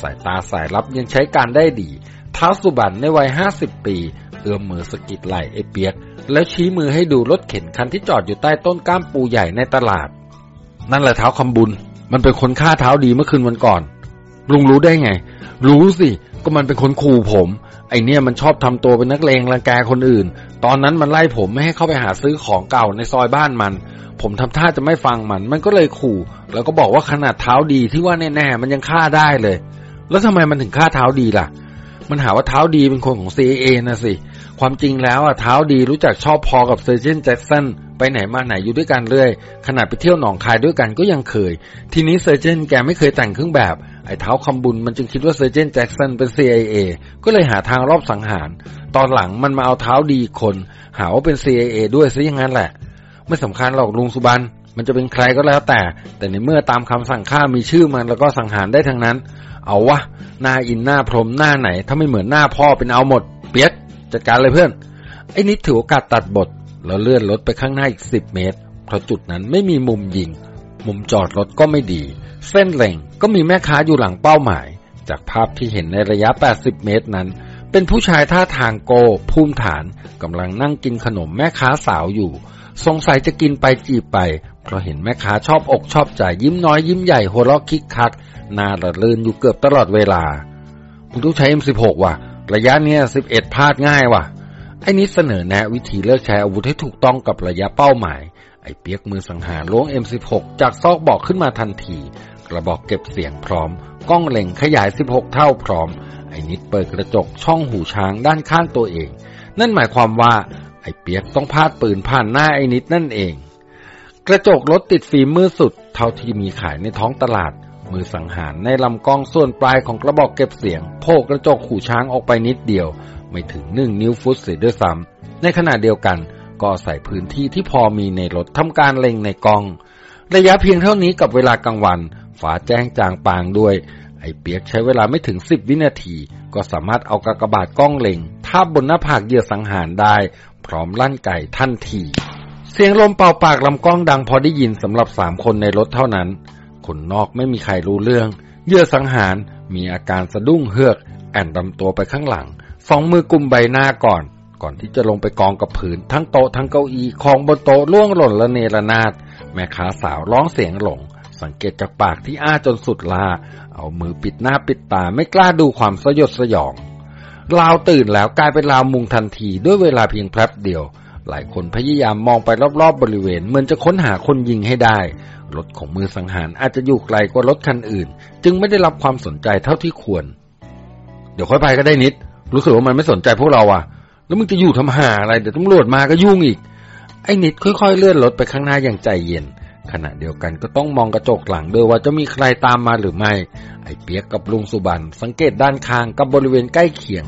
สายตาสายลับยังใช้การได้ดีเท้าสุบันในวัย 50 ปี เอื้อมมือสะกิดไหล่ไอ้เปียก แล้วชี้มือให้ดูรถเข็นคันที่จอดอยู่ใต้ต้นก้ามปูใหญ่ในตลาด นั่นแหละเท้าคำบุญ มันเป็นคนฆ่าเท้าดีเมื่อคืนวันก่อนลุงรู้ได้ไง รู้สิ ก็มันเป็นคนขู่ผม ไอเนี่ยมันชอบทำตัวเป็นนักเลงรังแกคนอื่น ตอนนั้นมันไล่ผมไม่ให้เข้าไปหาซื้อของเก่าในซอยบ้านมัน ผมทำท่าจะไม่ฟังมัน มันก็เลยขู่ แล้วก็บอกว่าขนาดเท้าดีที่ว่าแน่ๆมันยังฆ่าได้เลย แล้วทำไมมันถึงฆ่าเท้าดีล่ะ มันหาว่าเท้าดีเป็นคนของ CIA นะสิ ความจริงแล้วอะเท้าดีรู้จักชอบพอกับเซอร์เจนแจ็คสันไปไหนมาไหนอยู่ด้วยกันเรื่อย ขนาดไปเที่ยวหนองคายด้วยกันก็ยังเคย ทีนี้เซอร์เจนแกไม่เคยแต่งเครื่องแบบ ไอ้เท้าคำบุญมันจึงคิดว่าเซอร์เจนแจ็คสันเป็น CIA ก็เลยหาทางรอบสังหาร ตอนหลังมันมาเอาเท้าดีคน หาว่าเป็น CIA ด้วยซะอย่างนั้นแหละ ไม่สำคัญหรอกลุงสุบันมันจะเป็นใครก็แล้วแต่ แต่ในเมื่อตามคำสั่งฆ่ามีชื่อมันแล้วก็สังหารได้ทั้งนั้น เอาวะหน้าอินหน้าพรหมหน้าไหน ถ้าไม่เหมือนหน้าพ่อเป็นเอาหมด เปียก จัดการเลยเพื่อน ไอ้นิดถือโอกาสตัดบท แล้วเลื่อนรถไปข้างหน้าอีกสิบเมตร เพราะจุดนั้นไม่มีมุมยิง มุมจอดรถก็ไม่ดี เส้นเล็งก็มีแม่ค้าอยู่หลังเป้าหมาย จากภาพที่เห็นในระยะ 80 เมตรนั้น เป็นผู้ชายท่าทางโกภูมิฐานกำลังนั่งกินขนมแม่ค้าสาวอยู่ สงสัยจะกินไปจีบไป เพราะเห็นแม่ค้าชอบอกชอบใจยิ้มน้อยยิ้มใหญ่หัวเราะคิกคักหน้าระลื่นอยู่เกือบตลอดเวลามึงต้องใช้ M16 ว่ะ ระยะเนี้ย11พลาดง่ายว่ะ ไอ้นี้เสนอแนะวิธีเลือกใช้อาวุธให้ถูกต้องกับระยะเป้าหมาย ไอ้เปียกมือสังหารล้วง M16 จากซอกบอกขึ้นมาทันที กระบอกเก็บเสียงพร้อม กล้องเล็งขยาย 16 เท่าพร้อม ไอ้นิดเปิดกระจกช่องหูช้างด้านข้างตัวเอง นั่นหมายความว่า ไอ้เปียกต้องพาดปืนผ่านหน้าไอ้นิดนั่นเอง กระจกรถติดฟิล์มมือสุด เท่าที่มีขายในท้องตลาด มือสังหารในลำกล้องส่วนปลายของกระบอกเก็บเสียงโผล่กระจกหูช้างออกไปนิดเดียว ไม่ถึงหนึ่งนิ้วฟุตเสียด้วยซ้ำในขณะเดียวกัน ก็ใส่พื้นที่ที่พอมีในรถทำการเล็งในกล้อง ระยะเพียงเท่านี้กับเวลากลางวันฝาแจ้งจางปางด้วย ไอเปียกใช้เวลาไม่ถึงสิบวินาที ก็สามารถเอากากบาดกล้องเล็งทาบบนหน้าผากเหยื่อสังหารได้ พร้อมลั่นไก่ทันที เสียงลมเป่าปากลำกล้องดังพอได้ยินสำหรับสามคนในรถเท่านั้น คนนอกไม่มีใครรู้เรื่อง เยื่อสังหารมีอาการสะดุ้งเฮือก แอนดำตัวไปข้างหลัง สองมือกุมใบหน้าก่อน ก่อนที่จะลงไปกองกับผืน ทั้งโต๊ะทั้งเก้าอี้ของบนโต๊ะล่วงหล่นละเนระนาด แม่ค้าสาวร้องเสียงหลง สังเกตจากปากที่อ้าจนสุดลา เอามือปิดหน้าปิดตาไม่กล้าดูความสยดสยองลาวตื่นแล้วกลายเป็นลาวมุงทันทีด้วยเวลาเพียงแป๊บเดียว หลายคนพยายามมองไปรอบๆบริเวณเหมือนจะค้นหาคนยิงให้ได้ รถของมือสังหารอาจจะอยู่ไกลกว่ารถคันอื่น จึงไม่ได้รับความสนใจเท่าที่ควร เดี๋ยวค่อยไปก็ได้นิด รู้สึกว่ามันไม่สนใจพวกเราอะแล้วมึงจะอยู่ทำหาอะไรเดี๋ยวตำรวจมาก็ยุ่งอีก ไอ้นิดค่อยๆเลื่อนรถไปข้างหน้าอย่างใจเย็น ขณะเดียวกันก็ต้องมองกระจกหลังด้วยว่าจะมีใครตามมาหรือไม่ ไอ้เปียกกับลุงสุบันสังเกตด้านข้างกับบริเวณใกล้เคียง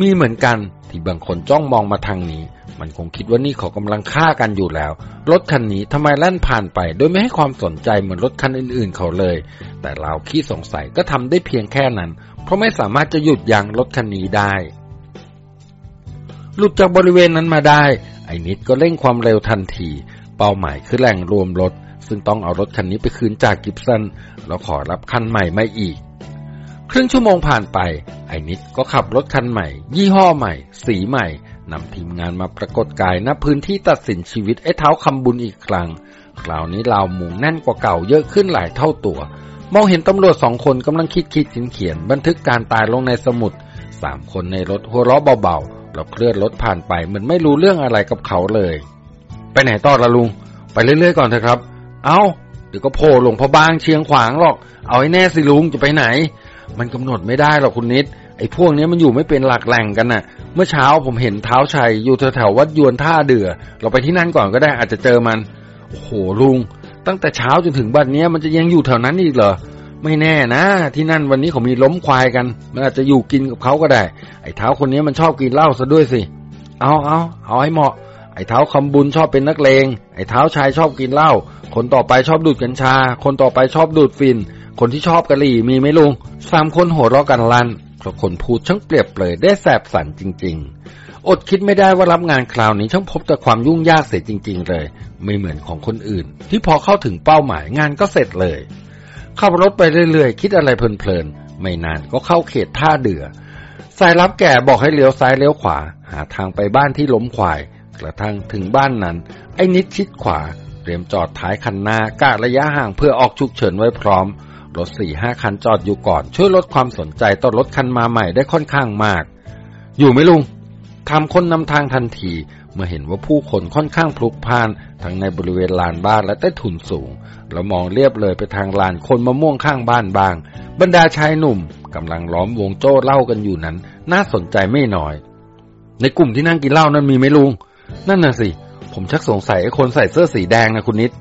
มีเหมือนกันที่บางคนจ้องมองมาทางนี้ มันคงคิดว่านี่เขากำลังฆ่ากันอยู่แล้ว รถคันนี้ทำไมแล่นผ่านไป โดยไม่ให้ความสนใจเหมือนรถคันอื่นๆเขาเลย แต่เราขี้สงสัยก็ทำได้เพียงแค่นั้น เพราะไม่สามารถจะหยุดยั้งรถคันนี้ได้ หลุดจากบริเวณนั้นมาได้ ไอ้นิดก็เร่งความเร็วทันที เป้าหมายคือแหล่งรวมรถ ซึ่งต้องเอารถคันนี้ไปคืนจากกิฟสันแล้วขอรับคันใหม่มาอีกครึ่งชั่วโมงผ่านไป ไอ้นิดก็ขับรถคันใหม่ ยี่ห้อใหม่ สีใหม่ นำทีมงานมาปรากฏกายณพื้นที่ตัดสินชีวิตไอ้เท้าคำบุญอีกครั้ง คราวนี้ลาวมุงแน่นกว่าเก่าเยอะขึ้นหลายเท่าตัว มองเห็นตำรวจสองคนกำลังคิดคิดเขียนเขียน บันทึกการตายลงในสมุดสามคนในรถหัวเราะเบาๆแล้วเคลื่อนรถผ่านไปเหมือนไม่รู้เรื่องอะไรกับเขาเลย ไปไหนต่อละลุง ไปเรื่อยๆก่อนเถอะครับ เอาเดี๋ยวก็โผล่ลงพะบางเชียงขวางหรอก เอาให้แน่สิลุงจะไปไหน มันกำหนดไม่ได้หรอกคุณนิด ไอ้พวกนี้มันอยู่ไม่เป็นหลักแหล่งกันน่ะ เมื่อเช้าผมเห็นเท้าชัยอยู่แถวๆวัดยวนท่าเดือ เราไปที่นั่นก่อนก็ได้อาจจะเจอมัน โอ้โหลุง ตั้งแต่เช้าจนถึงบัดนี้มันจะยังอยู่แถวนั้นอีกเหรอ ไม่แน่นะ ที่นั่นวันนี้เขามีล้มควายกัน มันอาจจะอยู่กินกับเขาก็ได้ ไอ้เท้าคนนี้มันชอบกินเหล้าซะด้วยสิ เอาเอาเอาให้เหมาะ ไอ้เท้าคำบุญชอบเป็นนักเลง ไอ้เท้าชายชอบกินเหล้า คนต่อไปชอบดูดกัญชา คนต่อไปชอบดูดฟิน คนที่ชอบกะหรี่มีไหมลุง สามคนหัวเราะกันลั่น ราะคนพูดช่างเปรียบเปรยได้แสบสันจริง ๆ อดคิดไม่ได้ว่ารับงานคราวนี้ช่างพบแต่ความยุ่งยากเสียจริง ๆ เลย ไม่เหมือนของคนอื่น ที่พอเข้าถึงเป้าหมายงานก็เสร็จเลย ขับรถไปเรื่อยๆ คิดอะไรเพลินๆ ไม่นานก็เข้าเขตท่าเดือสายรับแก่บอกให้เลี้ยวซ้ายเลี้ยวขวา หาทางไปบ้านที่ล้มควาย กระทั่งถึงบ้านนั้น ไอ้นิดชิดขวา เตรียมจอดท้ายคันหน้ากะระยะห่างเพื่อออกฉุกเฉินไว้พร้อม รถสี่ห้าคันจอดอยู่ก่อน ช่วยลดความสนใจต่อรถคันมาใหม่ได้ค่อนข้างมาก อยู่ไหมลุงทำคนนำทางทันที เมื่อเห็นว่าผู้คนค่อนข้างพลุกพล่าน ทั้งในบริเวณลานบ้านและใต้ถุนสูง แล้วมองเรียบเลยไปทางลานคนมะม่วงข้างบ้านบาง บรรดาชายหนุ่มกำลังล้อมวงโจ้เล่ากันอยู่นั้น น่าสนใจไม่น้อย ในกลุ่มที่นั่งกินเหล้านั้นมีไหมลุง นั่นน่ะสิ ผมชักสงสัยไอ้คนใส่เสื้อสีแดงนะคุณนิด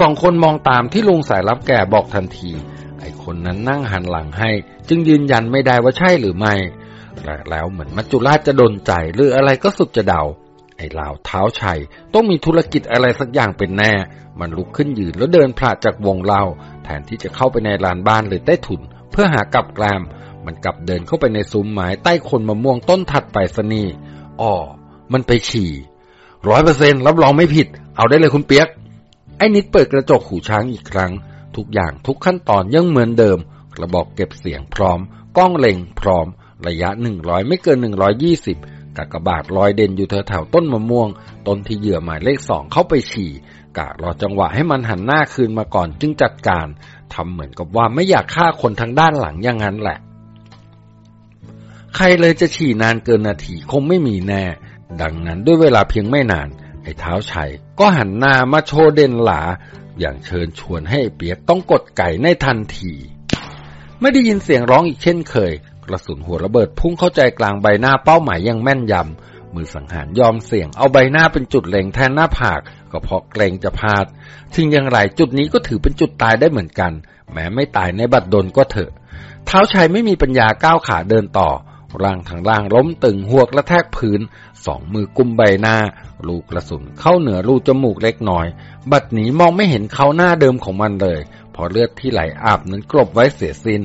สองคนมองตามที่ลุงสายรับแก่บอกทันที คนนั้นนั่งหันหลังให้ จึงยืนยันไม่ได้ว่าใช่หรือไม่ และแล้วเหมือนมัจจุราชจะดนใจหรืออะไรก็สุดจะเดา ไอ้ลาวเท้าชัยต้องมีธุรกิจอะไรสักอย่างเป็นแน่ มันลุกขึ้นยืนแล้วเดินพลาดจากวงเล่าแทนที่จะเข้าไปในลานบ้านหรือใต้ถุน เพื่อหากับแกลมมันกลับเดินเข้าไปในซุ้มไม้ใต้คนมะม่วงต้นถัดไปสนีอ๋อมันไปฉี่ร้อยเปอร์เซ็นรับรองไม่ผิด เอาได้เลยคุณเปียก ไอ้นิดเปิดกระจกหูช้างอีกครั้ง ทุกอย่างทุกขั้นตอนยังเหมือนเดิมกระบอกเก็บเสียงพร้อม กล้องเล็งพร้อม ระยะหนึ่งร้อยไม่เกินหนึ่งร้อยยี่สิบกากบาทลอยเด่นอยู่แถวต้นมะม่วง ต้นที่เหยื่อหมายเลขสองเข้าไปฉี่กะรอจังหวะให้มันหันหน้าคืนมาก่อนจึงจัดการทำเหมือนกับว่าไม่อยากฆ่าคนทางด้านหลังอย่างนั้นแหละ ใครเลยจะฉี่นานเกินนาทีคงไม่มีแน่ ดังนั้นด้วยเวลาเพียงไม่นานไอ้เท้าชัยก็หันหน้ามาโชว์เด่นหลา อย่างเชิญชวนให้เปียกต้องกดไก่ในทันที ไม่ได้ยินเสียงร้องอีกเช่นเคย กระสุนหัวระเบิดพุ่งเข้าใจกลางใบหน้าเป้าหมายอย่างแม่นยำ มือสังหารยอมเสี่ยงเอาใบหน้าเป็นจุดเล็งแทนหน้าผาก ก็เพราะเกรงจะพลาดถึงอย่างไรจุดนี้ก็ถือเป็นจุดตายได้เหมือนกัน แม้ไม่ตายในบัดดลก็เถอะ เท้าชัยไม่มีปัญญาก้าวขาเดินต่อร่างทางล่างล้มตึงหัวกและแทกพื้น สองมือกุมใบหน้า ลูกกระสุนเข้าเหนือรูจมูกเล็กน้อย บัดนี้มองไม่เห็นเขาหน้าเดิมของมันเลย พอเลือดที่ไหลอาบนั้นกลบไว้เสียสิน้น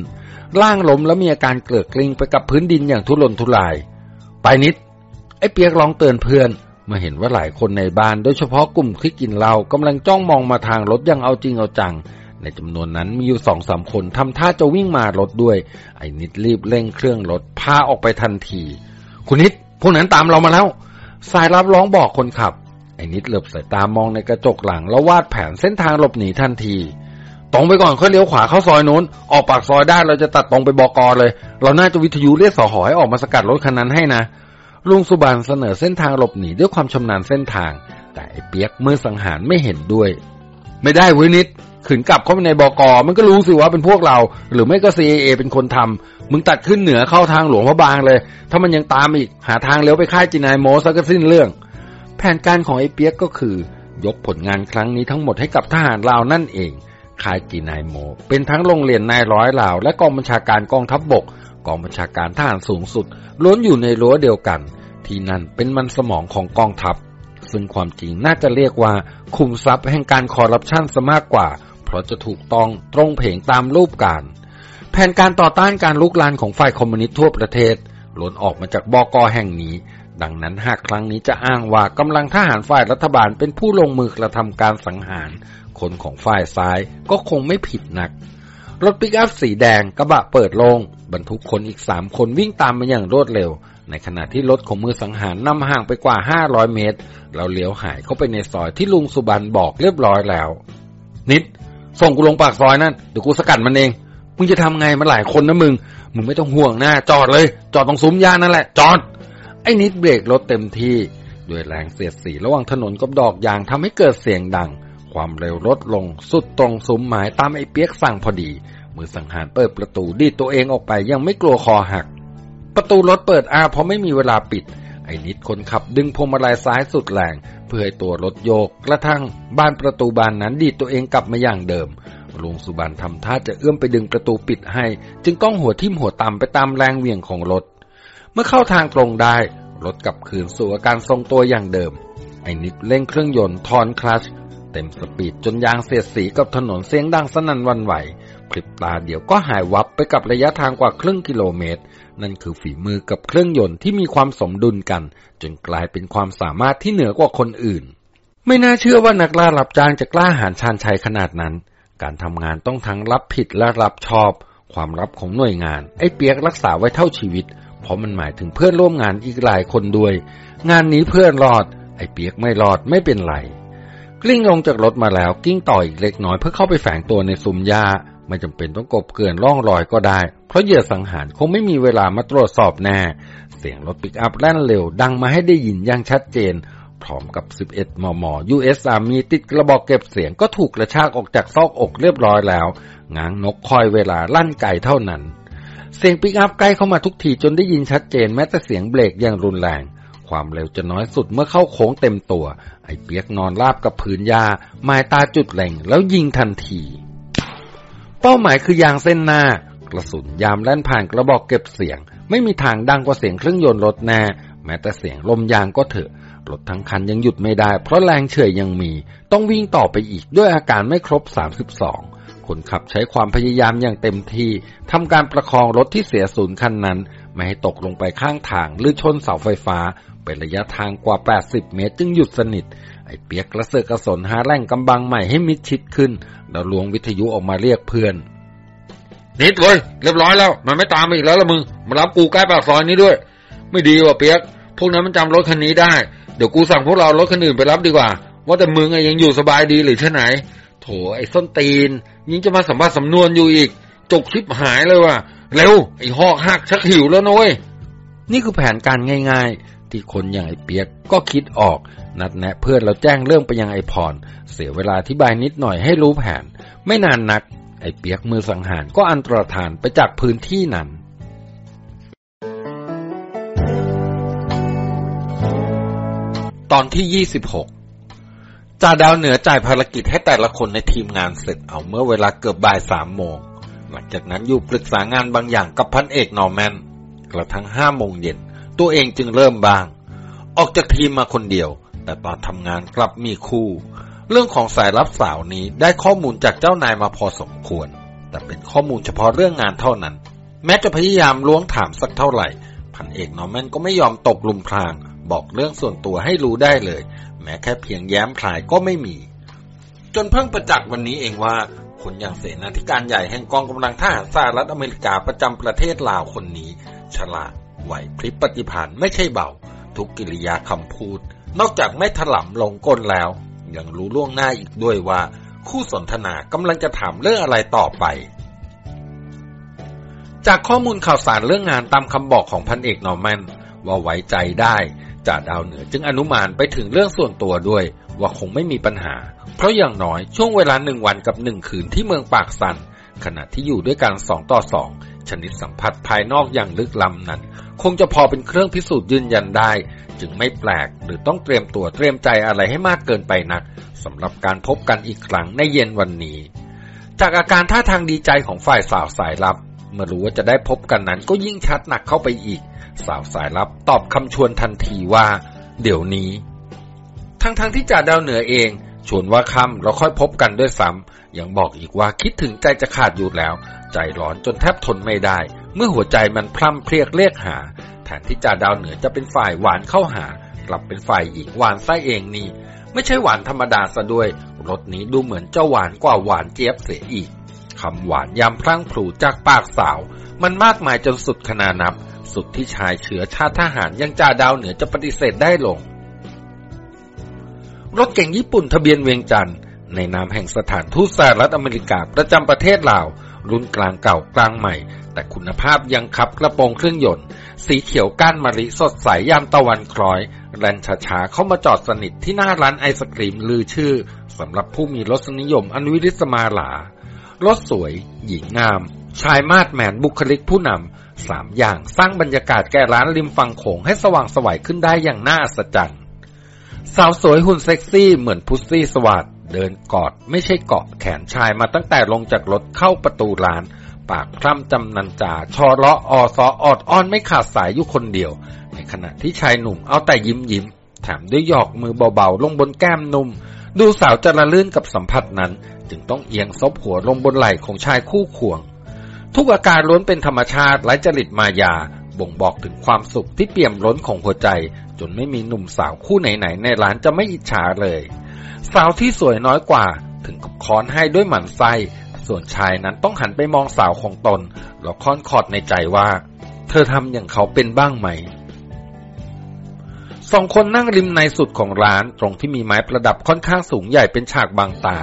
ร่างล้มแล้วมีอาการเกลือกกลิ้งไปกับพื้นดินอย่างทุรนทุราย ไปนิด ไอ้เปียกร้องเตือนเพื่อนเมื่อเห็นว่าหลายคนในบ้านโดยเฉพาะกลุ่มที่กินเหล้ากำลังจ้องมองมาทางรถอย่างเอาจริงเอาจัง ในจำนวนนั้นมีอยู่สองสามคนทำท่าจะวิ่งมารถด้วย ไอ้นิดรีบเร่งเครื่องรถพาออกไปทันที คุณนิด พวกนั้นตามเรามาแล้ว สายรับร้องบอกคนขับ ไอ้นิดเหลือบสายตามองในกระจกหลัง แล้ววาดแผนเส้นทางหลบหนีทันที ตรงไปก่อนค่อยเลี้ยวขวาเข้าซอยนู้น ออกปากซอยได้เราจะตัดตรงไปบอกอเลย เราน่าจะวิทยุเรียกสหอให้ออกมาสกัดรถคันนั้นให้นะ ลุงสุบานเสนอเส้นทางหลบหนีด้วยความชำนาญเส้นทาง แต่ไอ้เปียกเมื่อสังหารไม่เห็นด้วย ไม่ได้เว้ยนิดขืนกลับเข้าไปในบกอมันก็รู้สิว่าเป็นพวกเรา หรือไม่ก็ CIA เป็นคนทำ มึงตัดขึ้นเหนือเข้าทางหลวงพระบางเลย ถ้ามันยังตามอีก หาทางเลี้ยวไปค่ายจินายโมซะก็สิ้นเรื่อง แผนการของไอ้เปียกก็คือ ยกผลงานครั้งนี้ทั้งหมดให้กับทหารลาวนั่นเอง ค่ายจินายโม เป็นทั้งโรงเรียนนายร้อยลาว และกองบัญชาการกองทัพบบก กองบัญชาการทหารสูงสุด ล้วนอยู่ในรั้วเดียวกัน ที่นั่นเป็นมันสมองของกองทัพ ซึ่งความจริงน่าจะเรียกว่า คุมทรัพย์แห่งการคอร์รัปชันซะมากกว่า เพราะจะถูกต้องตรงเพงตามรูปการ ผนการต่อต้านการลุกลานของฝ่ายคอมมิวนิสต์ทั่วประเทศล้นออกมาจากบกแห่งนี้ ดังนั้นหากครั้งนี้จะอ้างว่ากำลังทหารฝ่ายรัฐบาลเป็นผู้ลงมือกระทำการสังหาร คนของฝ่ายซ้ายก็คงไม่ผิดนัก รถปิกอัพสีแดงกระบะเปิดโลงบรรทุกคนอีกสามคนวิ่งตามมาอย่างรวดเร็ว ในขณะที่รถของมือสังหารนำห่างไปกว่า 500 เมตร เราเลี้ยวหายเข้าไปในซอยที่ลุงสุบันบอกเรียบร้อยแล้ว นิด ส่งกูลงปากซอยนั่นเดี๋ยวกูสกัดมันเอง มึงจะทำไงมาหลายคนนะมึง มึงไม่ต้องห่วงนะจอดเลย จอดตรงซุ้มยานั่นแหละ จอด ไอ้นิดเบรกรถเต็มที่ ด้วยแรงเสียดสีระหว่างถนนกับดอกยางทำให้เกิดเสียงดัง ความเร็วลดลงสุดตรงซุ้มหมายตามไอ้เปียกสั่งพอดี มือสังหารเปิดประตูดีดตัวเองออกไปยังไม่กลัวคอหัก ประตูรถเปิดอาเพราะไม่มีเวลาปิด ไอ้นิดคนขับดึงพวงมาลัยซ้ายสุดแรงเพื่อให้ตัวรถโยกกระทั่งบานประตูบานนั้นดีดตัวเองกลับมาอย่างเดิม ลุงสุบันทำท่าจะเอื้อมไปดึงประตูปิดให้ จึงต้องหัวทิ่มหัวต่ำไปตามแรงเหวี่ยงของรถ เมื่อเข้าทางตรงได้ รถกลับคืนสู่อาการทรงตัวอย่างเดิม ไอ้นิดเร่งเครื่องยนต์ทอนคลัช เต็มสปีดจนยางเสียดสีกับถนนเสียงดังสนั่นวันไหวพริบตาเดียวก็หายวับไปกับระยะทางกว่าครึ่งกิโลเมตร นั่นคือฝีมือกับเครื่องยนต์ที่มีความสมดุลกัน จนกลายเป็นความสามารถที่เหนือกว่าคนอื่น ไม่น่าเชื่อว่านักล่ารับจ้างจะกล้าหาญชาญชัยขนาดนั้น การทำงานต้องทั้งรับผิดและรับชอบ ความรับของหน่วยงาน ไอ้เปียกรักษาไว้เท่าชีวิต เพราะมันหมายถึงเพื่อนร่วมงานอีกหลายคนด้วย งานนี้เพื่อนรอด ไอ้เปียกไม่รอดไม่เป็นไร กลิ้งลงจากรถมาแล้วกิ้งต่ออีกเล็กน้อยเพื่อเข้าไปแฝงตัวในซุ้มหญ้าไม่จำเป็นต้องกบเกลื่อนร่องรอยก็ได้ เพราะเหยื่อสังหารคงไม่มีเวลามาตรวจสอบแน่ เสียงรถปิกอัพแล่นเร็วดังมาให้ได้ยินอย่างชัดเจน พร้อมกับ 11 มม US Army ติดกระบอกเก็บเสียงก็ถูกกระชากออกจากซอกอกเรียบร้อยแล้ว ง้างนกคอยเวลาลั่นไก่เท่านั้น เสียงปิกอัพใกล้เข้ามาทุกทีจนได้ยินชัดเจนแม้แต่เสียงเบรกอย่างรุนแรง ความเร็วจะน้อยสุดเมื่อเข้าโค้งเต็มตัว ไอ้เปียกนอนราบกับผืนหญ้าหมายตาจุดเล็งแล้วยิงทันที เป้าหมายคือยางเส้นหน้ากระสุนยามแล่นผ่านกระบอกเก็บเสียง ไม่มีทางดังกว่าเสียงเครื่องยนต์รถแน่แม้แต่เสียงลมยางก็เถอะ รถทั้งคันยังหยุดไม่ได้ เพราะแรงเฉื่อยยังมี ต้องวิ่งต่อไปอีกด้วยอาการไม่ครบ 32 คนขับใช้ความพยายามอย่างเต็มที่ทำการประคองรถที่เสียศูนย์คันนั้น ไม่ให้ตกลงไปข้างทางหรือชนเสาไฟฟ้า เป็นระยะทางกว่า 80 เมตร จึงหยุดสนิท ไอ้เปียกกระเสือกกระสนหาแหล่งกำบังใหม่ให้มิดชิดขึ้นแล้วลวงวิทยุออกมาเรียกเพื่อนนิดเว้ยเรียบร้อยแล้ว มันไม่ตามมาอีกแล้วละมึงมารับกูใกล้ปากซอยนี้ด้วย ไม่ดีว่ะเปียก พวกนั้นมันจำรถคันนี้ได้ เดี๋ยวกูสั่งพวกเรารถคันอื่นไปรับดีกว่า ว่าแต่มึงอะยังอยู่สบายดีหรือเช่นไหน โถไอ้ส้นตีนยิ่งจะมาสัมภาษณ์สำนวนอยู่อีก จกชิบหายเลยว่ะเร็ว ไอ้หอกหักชักหิวแล้วนะเว้ยนี่คือแผนการง่ายๆ ที่คนอย่างไอ้เปียกก็คิดออก นัดแนะเพื่อนเราแจ้งเรื่องไปยังไอ้พร เสียเวลาอธิบายนิดหน่อยให้รู้แผน ไม่นานนัก ไอ้เปียกมือสังหารก็อันตรธานไปจากพื้นที่นั้น ตอนที่ 26 จ่าดาวเหนือจ่ายภารกิจให้แต่ละคนในทีมงานเสร็จเอาเมื่อเวลาเกือบบ่ายสามโมง หลังจากนั้นอยู่ปรึกษางานบางอย่างกับพันเอกนอร์แมนกระทั่งห้าโมงเย็น ตัวเองจึงเริ่มบ้าง ออกจากทีมมาคนเดียว แต่ตอนทำงานกลับมีคู่ เรื่องของสายลับสาวนี้ได้ข้อมูลจากเจ้านายมาพอสมควร แต่เป็นข้อมูลเฉพาะเรื่องงานเท่านั้น แม้จะพยายามล้วงถามสักเท่าไหร่ พันเอกนอร์แมนก็ไม่ยอมตกหลุมพราง บอกเรื่องส่วนตัวให้รู้ได้เลย แม้แค่เพียงแย้มพรายก็ไม่มี จนเพิ่งประจักษ์วันนี้เองว่า คนอย่างเสนาธิการใหญ่แห่งกองกำลังทหารสหรัฐอเมริกาประจำประเทศลาวคนนี้ ฉลาดไหวพริบปฏิภาณไม่ใช่เบา ทุกกิริยาคำพูด นอกจากไม่ถลำลงก้นแล้ว ยังรู้ล่วงหน้าอีกด้วยว่า คู่สนทนากำลังจะถามเรื่องอะไรต่อไปจากข้อมูลข่าวสารเรื่องงานตามคำบอกของพันเอกนอร์แมนว่าไว้ใจได้ จ่าดาวเหนือจึงอนุมานไปถึงเรื่องส่วนตัวด้วย ว่าคงไม่มีปัญหา เพราะอย่างน้อยช่วงเวลาหนึ่งวันกับหนึ่งคืนที่เมืองปากสัน ขณะที่อยู่ด้วยกันสองต่อสองชนิดสัมผัสภายนอกอย่างลึกล้ำนั้น คงจะพอเป็นเครื่องพิสูจน์ยืนยันได้ จึงไม่แปลกหรือต้องเตรียมตัวเตรียมใจอะไรให้มากเกินไปนักสำหรับการพบกันอีกครั้งในเย็นวันนี้ จากอาการท่าทางดีใจของฝ่ายสาวสายลับเมื่อรู้ว่าจะได้พบกันนั้นก็ยิ่งชัดหนักเข้าไปอีก สาวสายลับตอบคำชวนทันทีว่า เดี๋ยวนี้ ทั้งๆทที่จ่าดาวเหนือเอง ชวนว่าค่ำเราค่อยพบกันด้วยซ้ำยังบอกอีกว่าคิดถึงใจจะขาดอยู่แล้ว ใจร้อนจนแทบทนไม่ได้ เมื่อหัวใจมันพร่ำเพรียกเรียกหาแทนที่จ่าดาวเหนือจะเป็นฝ่ายหวานเข้าหา กลับเป็นฝ่ายหญิงหวานไส้เองนี่ ไม่ใช่หวานธรรมดาซะด้วยรสนี้ดูเหมือนจะหวานกว่าหวานเจี๊ยบเสียอีกคำหวานยำพรั่งพลูจากปากสาว มันมากมายจนสุดขนานับ สุดที่ชายเชื้อชาติทหารยังจ่าดาวเหนือจะปฏิเสธได้ลง รถเก่งญี่ปุ่นทะเบียนเวียงจันทร์ในนามแห่งสถานทูตสหรัฐอเมริกาประจำประเทศลาว รุ่นกลางเก่ากลางใหม่ แต่คุณภาพยังขับกระโปรงเครื่องยนต์ สีเขียวก้านมะลิสดใสยามตะวันคล้อยแลนช้าๆเข้ามาจอดสนิทที่หน้าร้านไอศกรีมลือชื่อสำหรับผู้มีรสนิยมอันวิริสมาหลารถสวย หญิงงาม ชายมาดแมนบุคลิกผู้นำ สามอย่างสร้างบรรยากาศแก่ร้านริมฝั่งโขงให้สว่างสวัยขึ้นได้อย่างน่าอัศจรรย์ สาวสวยหุ่นเซ็กซี่เหมือนพุซซี่สวัสดเดินกอดไม่ใช่เกาะแขนชายมาตั้งแต่ลงจากรถเข้าประตูร้าน ปากพร่ำจำนันจา ชอเลาะออซอออดอ้อนไม่ขาดสายอยู่คนเดียว ในขณะที่ชายหนุ่มเอาแต่ยิ้มยิ้มแถมด้วยหยอกมือเบาๆ ลงบนแก้มนุ่ม ดูสาวจะละลื่นกับสัมผัสนั้น จึงต้องเอียงซบหัวลงบนไหล่ของชายคู่ควง ทุกอาการล้วนเป็นธรรมชาติไร้จริตมายา บ่งบอกถึงความสุขที่เปี่ยมล้นของหัวใจ จนไม่มีหนุ่มสาวคู่ไหนๆในร้านจะไม่อิจฉาเลย สาวที่สวยน้อยกว่า ถึงกับค้อนให้ด้วยหมันไส้ ส่วนชายนั้นต้องหันไปมองสาวของตน แล้วค้อนขอดในใจว่า เธอทำอย่างเขาเป็นบ้างไหมสองคนนั่งริมในสุดของร้านตรงที่มีไม้ประดับค่อนข้างสูงใหญ่เป็นฉากบางตา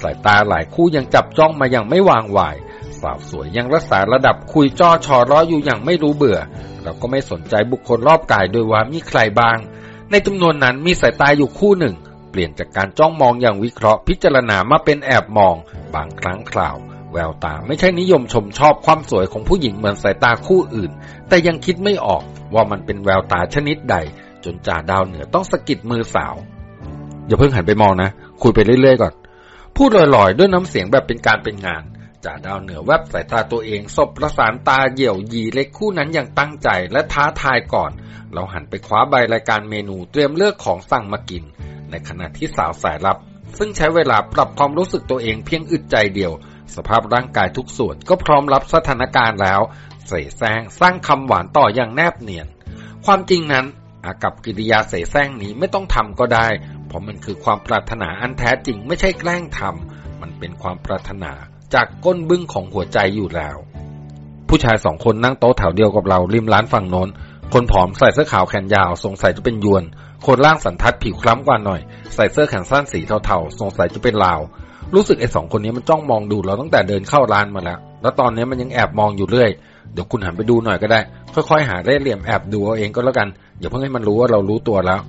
สายตาหลายคู่ยังจับจ้องมาอย่างไม่วางวาย สาวสวยยังรักษาระดับคุยจ้อชอร้ออยู่อย่างไม่รู้เบื่อ เราก็ไม่สนใจบุคคลรอบกายโดยว่ามีใครบ้าง ในจำนวนนั้นมีสายตาอยู่คู่หนึ่ง เปลี่ยนจากการจ้องมองอย่างวิเคราะห์พิจารณามาเป็นแอบมอง บางครั้งคราว แววตาไม่ใช่นิยมชมชอบความสวยของผู้หญิงเหมือนสายตาคู่อื่น แต่ยังคิดไม่ออกว่ามันเป็นแววตาชนิดใด จนจ่าดาวเหนือต้องสะกิดมือสาวอย่าเพิ่งหันไปมองนะคุยไปเรื่อยๆก่อนพูดลอยๆ ด้วยน้ำเสียงแบบเป็นการเป็นงาน จ่าดาวเหนือแวบสายตาตัวเองสบประสานตาเหี่ยวยีเล็กคู่นั้นอย่างตั้งใจและท้าทายก่อน เราหันไปคว้าใบรายการเมนูเตรียมเลือกของสั่งมากิน ในขณะที่สาวสายลับ ซึ่งใช้เวลาปรับความรู้สึกตัวเองเพียงอึดใจเดียว สภาพร่างกายทุกส่วนก็พร้อมรับสถานการณ์แล้วเสแสร้งสร้างคำหวานต่ออย่างแนบเนียน ความจริงนั้นอากับกิริยาเสแสร้งนี้ไม่ต้องทำก็ได้ เพราะมันคือความปรารถนาอันแท้จริงไม่ใช่แกล้งทำมันเป็นความปรารถนา จากก้นบึ้งของหัวใจอยู่แล้ว ผู้ชายสองคนนั่งโต๊ะแถวเดียวกับเราริมร้านฝั่งโน้น คนผอมใส่เสื้อขาวแขนยาว สงสัยจะเป็นยวน คนล่างสันทัดผิวคล้ำกว่าหน่อย ใส่เสื้อแขนสั้นสีเทาๆ สงสัยจะเป็นลาว รู้สึกไอ้สองคนนี้มันจ้องมองดูเราตั้งแต่เดินเข้าร้านมาแล้ว แล้วตอนนี้มันยังแอบมองอยู่เรื่อย เดี๋ยวคุณหันไปดูหน่อยก็ได้ ค่อยๆ หาเล่เหลี่ยมแอบดูเอาเองก็แล้วกัน อย่าเพิ่งให้มันรู้ว่าเรารู้ตัวแล้ว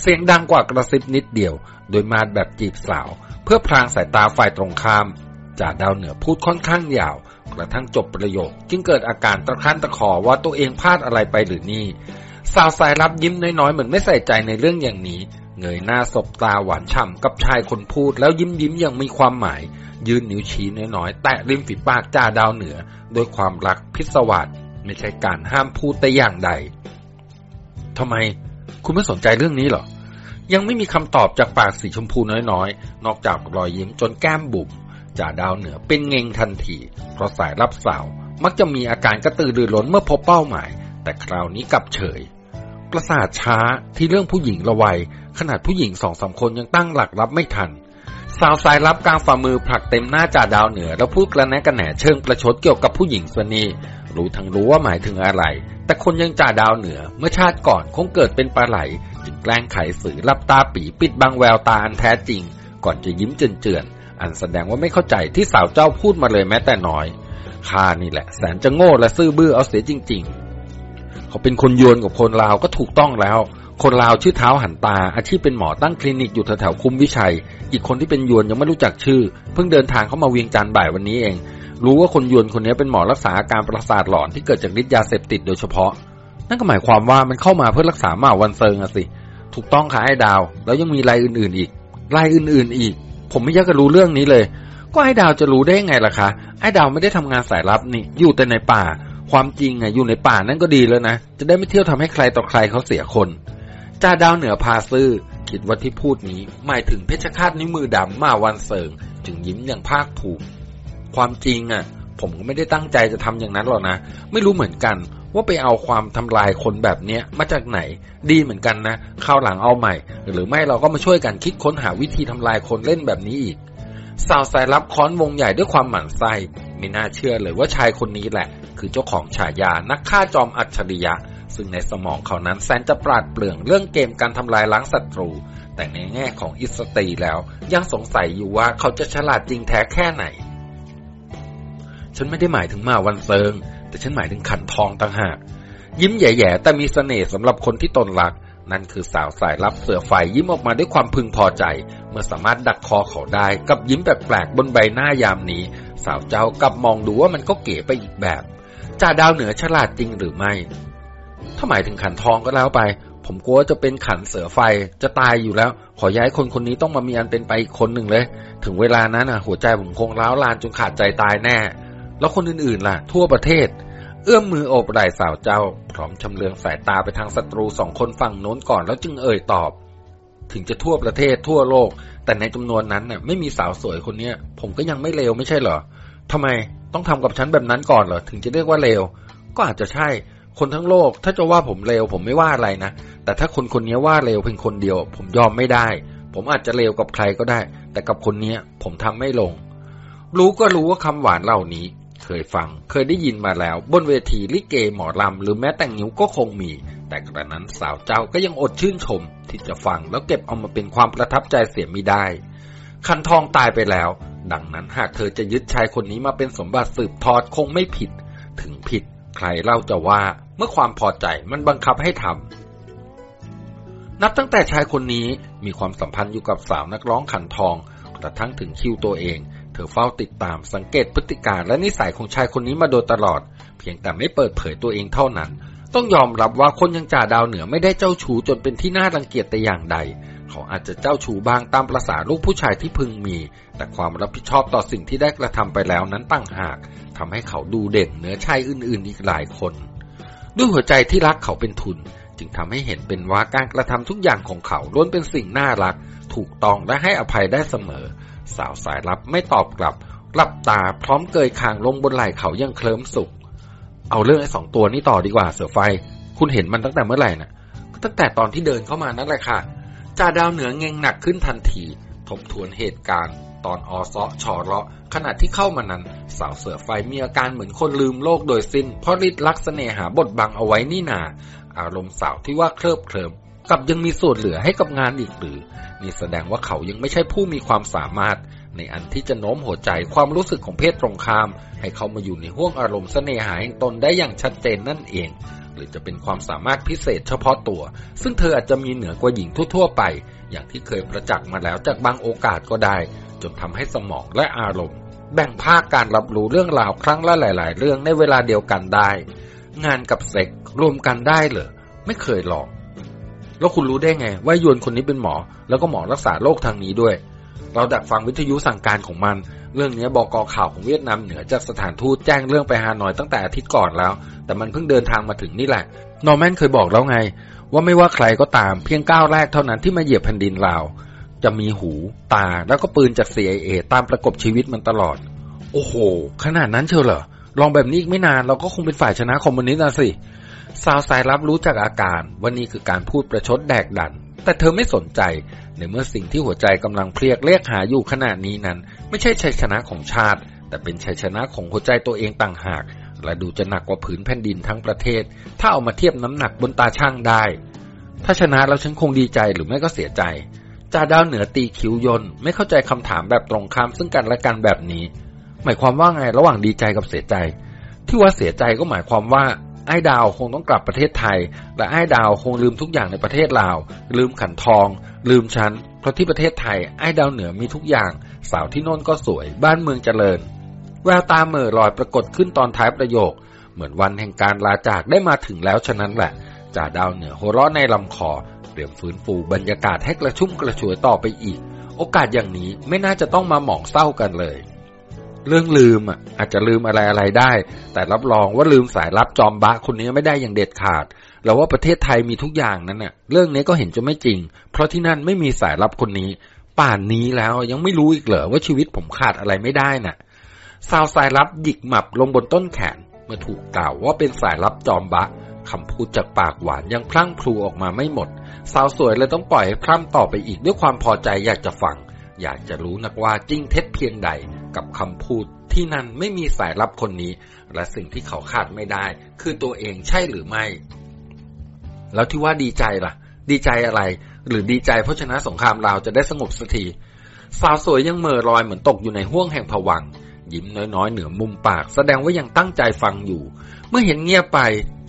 เสียงดังกว่ากระซิบนิดเดียว โดยมาแบบจีบสาว เพื่อพรางสายตาฝ่ายตรงข้าม จ่าดาวเหนือพูดค่อนข้างยาว กระทั่งจบประโยค จึงเกิดอาการตะคั้นตะขอว่าตัวเองพลาดอะไรไปหรือนี่ สาวสายรับยิ้มน้อยๆ เหมือนไม่ใส่ใจในเรื่องอย่างนี้ เงยหน้าสบตาหวานฉ่ำกับชายคนพูด แล้วยิ้มยิ้มอย่างมีความหมาย ยืนนิ้วชี้น้อยๆ แตะริมฝีปากจ่าดาวเหนือโดยความรักพิศวาสไม่ใช่การห้ามพูดแต่อย่างใดทำไม คุณไม่สนใจเรื่องนี้หรอ ยังไม่มีคำตอบจากปากสีชมพูน้อยๆนอกจากรอยยิ้มจนแก้มบุ๋ม จ่าดาวเหนือเป็นเงงทันที เพราะสายรับสาวมักจะมีอาการกระตือรือร้นเมื่อพบเป้าหมาย แต่คราวนี้กลับเฉย ประสาทช้าที่เรื่องผู้หญิงละวัย ขนาดผู้หญิงสองสาคนยังตั้งหลักรับไม่ทัน สาวสายรับกลางฝ่ามือผลักเต็มหน้าจ่าดาวเหนือ แล้วพูดกระแนะกระแหนเชิงประชดเกี่ยวกับผู้หญิงสนีรู้ทั้งรู้ว่าหมายถึงอะไร แต่คนยังจ่าดาวเหนือ เมื่อชาติก่อนคงเกิดเป็นปลาไหล จึงแกล้งไขสื่อรับตาปีปิดบังแววตาอันแท้จริง ก่อนจะยิ้มเจือนๆ อันแสดงว่าไม่เข้าใจที่สาวเจ้าพูดมาเลยแม้แต่น้อยข้านี่แหละ แสนจะโง่และซื่อบื้อเอาเสียจริง ๆ เขาเป็นคนยวนกับคนลาวก็ถูกต้องแล้ว คนลาวชื่อเท้าหันตา อาชีพเป็นหมอตั้งคลินิกอยู่แถวๆคุ้มวิชัย อีกคนที่เป็นยวนยังไม่รู้จักชื่อ เพิ่งเดินทางเข้ามาเวียงจันทร์บ่ายวันนี้เอง รู้ว่าคนยวนคนนี้เป็นหมอรักษาอาการประสาทหลอนที่เกิดจากฤทธิ์ยาเสพติดโดยเฉพาะ นั่นก็หมายความว่ามันเข้ามาเพื่อรักษาหมาวันเซิงอะสิ ถูกต้องค่ะไอ้ดาว แล้วยังมีรายอื่นๆอีก รายอื่นๆอีก ผมไม่อยากจะรู้เรื่องนี้เลย ก็ไอ้ดาวจะรู้ได้ไงล่ะคะ ไอ้ดาวไม่ได้ทำงานสายลับนี่ อยู่แต่ในป่า ความจริงไงอยู่ในป่านั่นก็ดีแล้วนะ จะได้ไม่เที่ยวทำให้ใครต่อใครเขาเสียคน จ่าดาวเหนือพาซื้อ คิดว่าที่พูดนี้หมายถึงเพชฌฆาตนิ้วมือดำมาวันเซิง จึงยิ้มอย่างภาคภูมิ ความจริงอะ ผมก็ไม่ได้ตั้งใจจะทำอย่างนั้นหรอกนะ ไม่รู้เหมือนกัน ว่าไปเอาความทำลายคนแบบเนี้ยมาจากไหน ดีเหมือนกันนะคราวหลังเอาใหม่ หรือไม่เราก็มาช่วยกันคิดค้นหาวิธีทำลายคนเล่นแบบนี้อีก สาวสายรับค้อนวงใหญ่ด้วยความหมั่นไส้ไม่น่าเชื่อเลยว่าชายคนนี้แหละ คือเจ้าของฉายานักฆ่าจอมอัจฉริยะ ซึ่งในสมองเขานั้นแสนจะปราดเปรื่องเรื่องเกมการทำลายล้างศัตรู แต่ในแง่ของอิสตีแล้วยังสงสัยอยู่ว่าเขาจะฉลาดจริงแท้แค่ไหน ฉันไม่ได้หมายถึงมาวันเซิง แต่ฉันหมายถึงขันทองต่างหาก ยิ้มแย่ๆแต่มีเสน่ห์สำหรับคนที่ตนรัก นั่นคือสาวสายรับเสือไฟยิ้มออกมาด้วยความพึงพอใจ เมื่อสามารถดักคอเขาได้ กับยิ้มแปลกๆบนใบหน้ายามนี้ สาวเจ้ากลับมองดูว่ามันก็เก๋ไปอีกแบบจ่าดาวเหนือฉลาดจริงหรือไม่ ถ้าหมายถึงขันทองก็แล้วไป ผมกลัวจะเป็นขันเสือไฟจะตายอยู่แล้ว ขอย้ายคนคนนี้ต้องมามีอันเป็นไปอีกคนหนึ่งเลย ถึงเวลานั้นอะหัวใจผมคงร้าวลานจนขาดใจตายแน่ แล้วคนอื่นๆล่ะ ทั่วประเทศ เอื้อมมือโอบไหล่สาวเจ้า พร้อมชำเลืองสายตาไปทางศัตรูสองคนฝั่งโน้นก่อนแล้วจึงเอ่ยตอบ ถึงจะทั่วประเทศทั่วโลก แต่ในจำนวนนั้นน่ะไม่มีสาวสวยคนนี้ผมก็ยังไม่เลวไม่ใช่เหรอทำไมต้องทำกับฉันแบบนั้นก่อนเหรอถึงจะเรียกว่าเลวก็อาจจะใช่คนทั้งโลก ถ้าจะว่าผมเลวผมไม่ว่าอะไรนะ แต่ถ้าคนคนนี้ว่าเลวเพียงคนเดียว ผมยอมไม่ได้ ผมอาจจะเลวกับใครก็ได้ แต่กับคนนี้ผมทำไม่ลง รู้ก็รู้ว่าคำหวานเหล่านี้ เคยฟัง เคยได้ยินมาแล้ว บนเวทีลิเกหมอลำ หรือแม้แต่งนิ้วก็คงมี แต่กระนั้นสาวเจ้าก็ยังอดชื่นชม ที่จะฟังแล้วเก็บเอามาเป็นความประทับใจเสียไมิได้ คันทองตายไปแล้ว ดังนั้นหากเธอจะยึดชายคนนี้มาเป็นสมบัติสืบทอดคงไม่ผิด ถึงผิด ใครเล่าจะว่าเมื่อความพอใจมันบังคับให้ทำนับตั้งแต่ชายคนนี้มีความสัมพันธ์อยู่กับสาวนักร้องขันทอง กระทั่งถึงคิวตัวเอง เธอเฝ้าติดตามสังเกตพฤติการและนิสัยของชายคนนี้มาโดยตลอด เพียงแต่ไม่เปิดเผยตัวเองเท่านั้น ต้องยอมรับว่าคนยังจ่าดาวเหนือไม่ได้เจ้าชู้จนเป็นที่น่ารังเกียจแต่อย่างใด เขาอาจจะเจ้าชู้บ้างตามประษาลูกผู้ชายที่พึงมี แต่ความรับผิดชอบต่อสิ่งที่ได้กระทำไปแล้วนั้นตั้งหากทำให้เขาดูเด่นเหนือชายอื่น ๆ อีกหลายคน ด้วยหัวใจที่รักเขาเป็นทุน จึงทำให้เห็นเป็นว่าการกระทำทุกอย่างของเขาล้วนเป็นสิ่งน่ารัก ถูกต้องและให้อภัยได้เสมอ สาวสายลับไม่ตอบกลับหลับตาพร้อมเกยคางลงบนไหล่เขายังเคลิ้มสุข เอาเรื่องไอ้สองตัวนี้ต่อดีกว่าเสือไฟ คุณเห็นมันตั้งแต่เมื่อไหร่นะ่ะ ตั้งแต่ตอนที่เดินเข้ามานั่นแหละค่ะจ่าดาวเหนือเงงหนักขึ้นทันที ทบทวนเหตุการณ์ ตอนอซาะชอเลาะ ขณะที่เข้ามานั้น สาวเสือไฟมีอาการเหมือนคนลืมโลกโดยสิ้น เพราะฤทธิ์ลักษณหาบทบังเอาไว้นี่นา อารมณ์สาวที่ว่าเคลิบเคลิมกับยังมีส่วนเหลือให้กับงานอีกหรือ นี่แสดงว่าเขายังไม่ใช่ผู้มีความสามารถ ในอันที่จะโน้มหัวใจความรู้สึกของเพศตรงข้าม ให้เขามาอยู่ในห้วงอารมณ์เสน่หาแห่งตนได้อย่างชัดเจนนั่นเอง หรือจะเป็นความสามารถพิเศษเฉพาะตัว ซึ่งเธออาจจะมีเหนือกว่าหญิงทั่วๆไป อย่างที่เคยประจักษ์มาแล้วจากบางโอกาสก็ได้ จนทำให้สมองและอารมณ์ แบ่งภาคการรับรู้เรื่องราวครั้งละหลาย ๆ เรื่องในเวลาเดียวกันได้ งานกับเซ็กรวมกันได้เหรอไม่เคยลอง แล้วคุณรู้ได้ไง ว่าญวนคนนี้เป็นหมอ แล้วก็หมอรักษาโรคทางนี้ด้วย เราดักฟังวิทยุสั่งการของมัน เรื่องนี้บอกอข่าวของเวียดนามเหนือจากสถานทูตแจ้งเรื่องไปฮานอยตั้งแต่อาทิตย์ก่อนแล้ว แต่มันเพิ่งเดินทางมาถึงนี่แหละ นอร์แมนเคยบอกแล้วไง ว่าไม่ว่าใครก็ตามเพียงก้าวแรกเท่านั้นที่มาเหยียบแผ่นดินลาวจะมีหู ตาแล้วก็ปืนจาก CIA ตามประกบชีวิตมันตลอด โอ้โห ขนาดนั้นเชียวเหรอ ลองแบบนี้อีกไม่นานเราก็คงเป็นฝ่ายชนะคอมมิวนิสต์นะสิ สาวสายรับรู้จากอาการว่านี่คือการพูดประชดแดกดัน แต่เธอไม่สนใจ ในเมื่อสิ่งที่หัวใจกำลังเพลียกเรียกหาอยู่ขณะนี้นั้น ไม่ใช่ชัยชนะของชาติ แต่เป็นชัยชนะของหัวใจตัวเองต่างหาก และดูจะหนักกว่าผืนแผ่นดินทั้งประเทศ ถ้าเอามาเทียบน้ำหนักบนตาช่างได้ ถ้าชนะแล้วฉันคงดีใจหรือไม่ก็เสียใจจ่าดาวเหนือตีคิ้วยนไม่เข้าใจคำถามแบบตรงข้ามซึ่งกันและกันแบบนี้ หมายความว่าไงระหว่างดีใจกับเสียใจ ที่ว่าเสียใจก็หมายความว่า ไอ้ดาวคงต้องกลับประเทศไทย และไอ้ดาวคงลืมทุกอย่างในประเทศลาว ลืมขันทอง ลืมชั้นเพราะที่ประเทศไทย ไอ้ดาวเหนือมีทุกอย่าง สาวที่โน่นก็สวย บ้านเมืองเจริญ แววตาเมื่อลอยปรากฏขึ้นตอนท้ายประโยค เหมือนวันแห่งการลาจากได้มาถึงแล้วฉะนั้นแหละจ่าดาวเหนือหัวเราะในลำคอเตรียมฟื้นฟูบรรยากาศให้กระชุ่มกระชวยต่อไปอีก โอกาสอย่างนี้ไม่น่าจะต้องมาหมองเศร้ากันเลย เรื่องลืมอะอาจจะลืมอะไรอะไรได้ แต่รับรองว่าลืมสายลับจอมบะคนนี้ไม่ได้อย่างเด็ดขาดแล้วว่าประเทศไทยมีทุกอย่างนั้นน่ะเรื่องนี้ก็เห็นจะไม่จริง เพราะที่นั่นไม่มีสายลับคนนี้ ป่านนี้แล้วยังไม่รู้อีกเหรอว่าชีวิตผมขาดอะไรไม่ได้น่ะสาวสายลับหยิกหมับลงบนต้นแขน เมื่อถูกกล่าวว่าเป็นสายลับจอมบะคำพูดจากปากหวานยังพลั่งพลูออกมาไม่หมด สาวสวยเลยต้องปล่อยให้พร่ำต่อไปอีกด้วยความพอใจอยากจะฟัง อยากจะรู้นักว่าจริงเท็จเพียงใด กับคำพูดที่นั่นไม่มีสายลับคนนี้ และสิ่งที่เขาขาดไม่ได้ คือตัวเองใช่หรือไม่ แล้วที่ว่าดีใจล่ะ ดีใจอะไร หรือดีใจเพราะชนะสงครามลาวจะได้สงบสักทีสาวสวยยังเมื่อลอยเหมือนตกอยู่ในห้วงแห่งผวัง ยิ้มน้อยๆ เหนือมุมปาก แสดงว่ายังตั้งใจฟังอยู่ เมื่อเห็นเงียบไป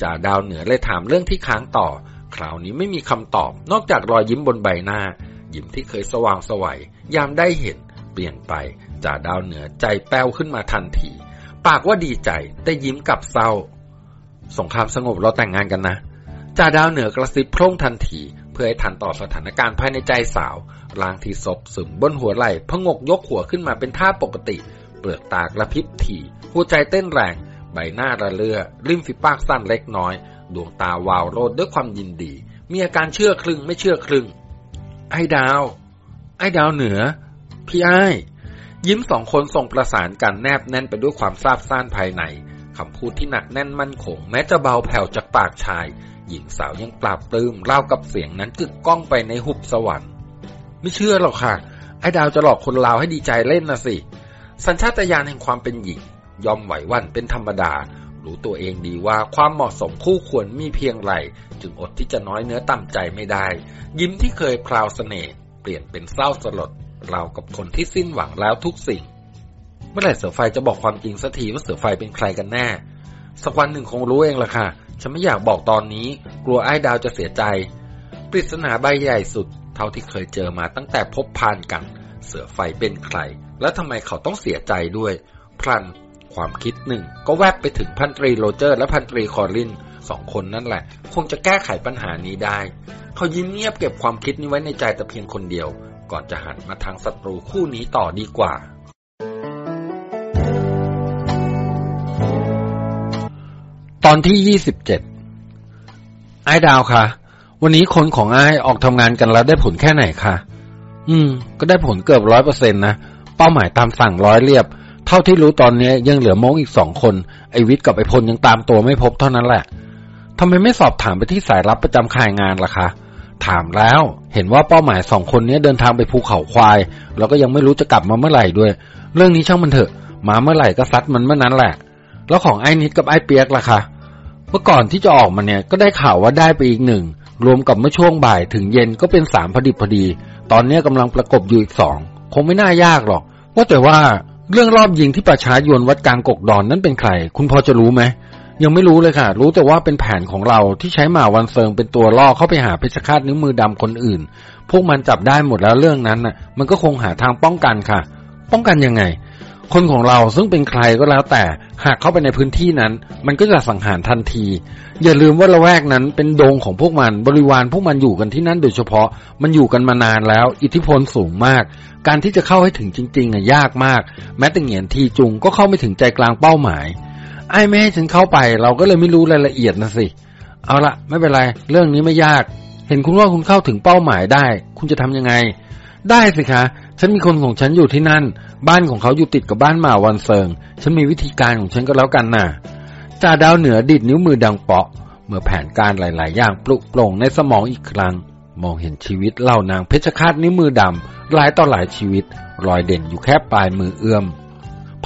จ่าดาวเหนือเลยถามเรื่องที่ค้างต่อ คราวนี้ไม่มีคำตอบ นอกจากรอยยิ้มบนใบหน้า ยิ้มที่เคยสว่างสวัยยามได้เห็น เปลี่ยนไป จ่าดาวเหนือใจแป้วขึ้นมาทันที ปากว่าดีใจ แต่ยิ้มกลับเศร้า สงครามสงบเราแต่งงานกันนะจ่าดาวเหนือกระซิบโพร่งทันที เพื่อให้ทันต่อสถานการณ์ภายในใจสาวลางที่ศพซึมบนหัวไหล่พงกยกหัวขึ้นมาเป็นท่าปกติ เปลือกตากระพริบถี่หัวใจเต้นแรง ใบหน้าระเลือริมฝีปากสั้นเล็กน้อย ดวงตาวาวโรดด้วยความยินดี มีอาการเชื่อครึ่งไม่เชื่อครึ่งไอ้ดาว ไอ้ดาวเหนือ พี่ไอ้ ยิ้มสองคนส่งประสานกันแนบแน่นไปด้วยความซาบซ่านภายในคำพูดที่หนักแน่นมั่นคง แม้จะเบาแผ่วจากปากชาย หญิงสาวยังปราบปลื้มเล่ากับเสียงนั้นกึกก้องไปในหุบสวรรค์ ไม่เชื่อหรอกค่ะ ไอ้ดาวจะหลอกคนลาวให้ดีใจเล่นนะสิ สัญชาตญาณแห่งความเป็นหญิง ยอมไหววันเป็นธรรมดา รู้ตัวเองดีว่าความเหมาะสมคู่ควรมีเพียงไรจึงอดที่จะน้อยเนื้อต่ำใจไม่ได้ ยิ้มที่เคยพราวเสน่ห์เปลี่ยนเป็นเศร้าสลด เรากับคนที่สิ้นหวังแล้วทุกสิ่ง เมื่อไหร่เสือไฟจะบอกความจริงสักทีว่าเสือไฟเป็นใครกันแน่ สักวันหนึ่งคงรู้เองละค่ะ ฉันไม่อยากบอกตอนนี้ กลัวไอ้ดาวจะเสียใจ ปริศนาใบใหญ่สุด เท่าที่เคยเจอมาตั้งแต่พบพานกัน เสือไฟเป็นใคร และทำไมเขาต้องเสียใจด้วย พลัน ความคิดหนึ่ง ก็แวบไปถึงพันตรีโรเจอร์ และพันตรีคอรินสองคนนั่นแหละ คงจะแก้ไขปัญหานี้ได้ เขายิ้มเงียบเก็บความคิดนี้ไว้ในใจแต่เพียงคนเดียว ก่อนจะหันมาทางศัตรูคู่นี้ต่อดีกว่า ตอนที่ยี่สิบเจ็ดไอ้ดาวคะวันนี้คนของไอ้ออกทำงานกันแล้วได้ผลแค่ไหนคะอืม ก็ได้ผลเกือบร้อยเปอร์เซ็นต์นะเป้าหมายตามสั่งร้อยเรียบ เท่าที่รู้ตอนนี้ยังเหลือโมงอีกสองคน ไอวิทย์กับไอพลยังตามตัวไม่พบเท่านั้นแหละทำไมไม่สอบถามไปที่สายรับประจำค่ายงานล่ะคะ ถามแล้ว เห็นว่าเป้าหมายสองคนนี้เดินทางไปภูเขาควาย แล้วก็ยังไม่รู้จะกลับมาเมื่อไหร่ด้วย เรื่องนี้ช่างมันเถอะ มาเมื่อไหร่ก็ซัดมันเมื่อนั้นแหละ แล้วของไอ้นิดกับไอ้เปียกล่ะคะเมื่อก่อนที่จะออกมาเนี่ยก็ได้ข่าวว่าได้ไปอีกหนึ่งรวมกับเมื่อช่วงบ่ายถึงเย็นก็เป็นสามพอดีพอดี ตอนนี้กำลังประกบอยู่อีกสองคงไม่น่ายากหรอกว่าแต่ว่าเรื่องรอบยิงที่ประชายวนวัดกลางกกดอนนั้นเป็นใคร คุณพอจะรู้ไหม ยังไม่รู้เลยค่ะ รู้แต่ว่าเป็นแผนของเราที่ใช้หมาวันเซิงเป็นตัวล่อเข้าไปหาเพชฌฆาตนิ้วมือดำคนอื่น พวกมันจับได้หมดแล้วเรื่องนั้นน่ะ มันก็คงหาทางป้องกันค่ะ ป้องกันยังไง คนของเราซึ่งเป็นใครก็แล้วแต่ หากเข้าไปในพื้นที่นั้น มันก็จะสังหารทันที อย่าลืมว่าละแวกนั้นเป็นดงของพวกมัน บริวารพวกมันอยู่กันที่นั่นโดยเฉพาะ มันอยู่กันมานานแล้ว อิทธิพลสูงมาก การที่จะเข้าให้ถึงจริงๆอะยากมาก แม้แต่เหงียนทีจุงก็เข้าไม่ถึงใจกลางเป้าหมาย ไอ้ไม่ให้ฉันเข้าไป เราก็เลยไม่รู้รายละเอียดนะสิ เอาละไม่เป็นไร เรื่องนี้ไม่ยาก เห็นคุณว่าคุณเข้าถึงเป้าหมายได้ คุณจะทำยังไง ได้สิคะ ฉันมีคนของฉันอยู่ที่นั่น บ้านของเขาอยู่ติดกับบ้านหมาวันเซิง ฉันมีวิธีการของฉันก็แล้วกันน่ะจ่าดาวเหนือดิดนิ้วมือดังเปาะ เมื่อแผนการหลาย ๆ อย่างปลุกปร่งในสมองอีกครั้ง มองเห็นชีวิตเหล่านางเพชฌฆาตนิ้วมือดำหลายต่อหลายชีวิต รอยเด่นอยู่แค่ปลายมือเอื้อม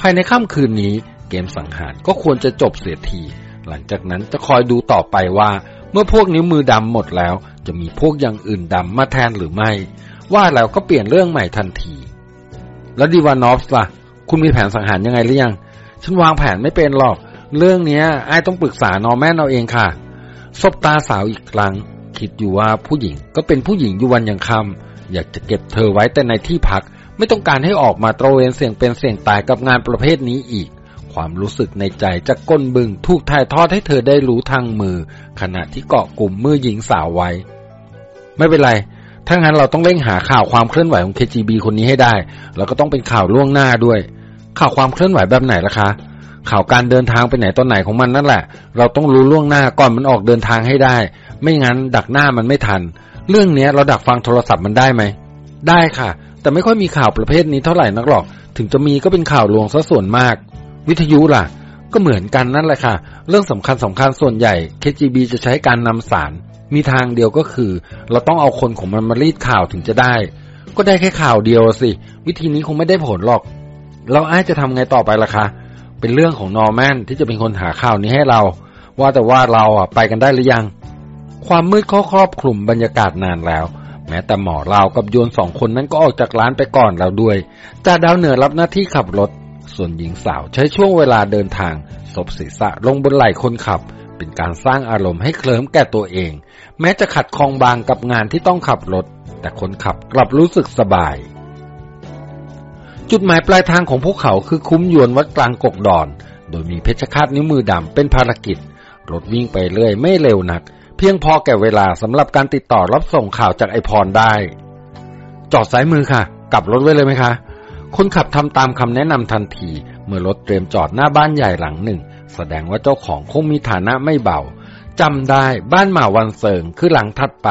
ภายในค่ำคืนนี้ เกมสังหารก็ควรจะจบเสียที หลังจากนั้นจะคอยดูต่อไปว่า เมื่อพวกนิ้วมือดำหมดแล้ว จะมีพวกอย่างอื่นดำมาแทนหรือไม่ ว่าแล้วก็เปลี่ยนเรื่องใหม่ทันที แล้วดีวานอฟส์ล่ะ คุณมีแผนสังหารยังไงหรือยัง ฉันวางแผนไม่เป็นหรอก เรื่องนี้ไอ้ต้องปรึกษานอแม่เอาเองค่ะซบตาสาวอีกครั้ง คิดอยู่ว่าผู้หญิงก็เป็นผู้หญิงอยู่วันยังคำอยากจะเก็บเธอไว้แต่ในที่พักไม่ต้องการให้ออกมาตระเวนเสี่ยงเป็นเสี่ยงตายกับงานประเภทนี้อีก ความรู้สึกในใจจะก้นบึงถูกถ่ายทอดให้เธอได้รู้ทางมือ ขณะที่เกาะกลุ่มมือหญิงสาวไว้ ไม่เป็นไรถ้างั้นเราต้องเร่งหาข่าวความเคลื่อนไหวของ KGB คนนี้ให้ได้ แล้วก็ต้องเป็นข่าวล่วงหน้าด้วย ข่าวความเคลื่อนไหวแบบไหนล่ะคะ ข่าวการเดินทางไปไหนตอนไหนของมันนั่นแหละ เราต้องรู้ล่วงหน้าก่อนมันออกเดินทางให้ได้ ไม่งั้นดักหน้ามันไม่ทัน เรื่องนี้เราดักฟังโทรศัพท์มันได้ไหม ได้ค่ะ แต่ไม่ค่อยมีข่าวประเภทนี้เท่าไหร่นักหรอก ถึงจะมีก็เป็นข่าวลวงซะส่วนมาก วิทยุล่ะ ก็เหมือนกันนั่นแหละค่ะ เรื่องสำคัญสำคัญส่วนใหญ่ KGB จะใช้การนำสาร มีทางเดียวก็คือ เราต้องเอาคนของมันมารีดข่าวถึงจะได้ ก็ได้แค่ข่าวเดียวสิ วิธีนี้คงไม่ได้ผลหรอก เราอายจะทำไงต่อไปล่ะคะเป็นเรื่องของนอร์แมนที่จะเป็นคนหาข่าวนี้ให้เรา ว่าแต่ว่าเราอะไปกันได้หรือยัง ความมืดครอบคลุมบรรยากาศนานแล้วแม้แต่หมอเรากับโยนสองคนนั้นก็ออกจากร้านไปก่อนแล้วด้วย จ่าดาวเหนือรับหน้าที่ขับรถ ส่วนหญิงสาวใช้ช่วงเวลาเดินทางศพศีรษะลงบนไหล่คนขับ เป็นการสร้างอารมณ์ให้เคลิ้มแก่ตัวเอง แม้จะขัดคองบางกับงานที่ต้องขับรถ แต่คนขับกลับรู้สึกสบาย จุดหมายปลายทางของพวกเขาคือคุ้มยวนวัดกลางกกดอน โดยมีเพชฌฆาตนิ้วมือดำเป็นภารกิจ รถวิ่งไปเรื่อยไม่เร็วนัก เพียงพอแก่เวลาสำหรับการติดต่อรับส่งข่าวจากไอพรได้ จอดซ้ายมือค่ะ กลับรถไว้เลยไหมคะ คนขับทำตามคำแนะนำทันที เมื่อรถเตรียมจอดหน้าบ้านใหญ่หลังหนึ่ง แสดงว่าเจ้าของคงมีฐานะไม่เบาจำได้บ้านหมาวันเซิงคือหลังถัดไป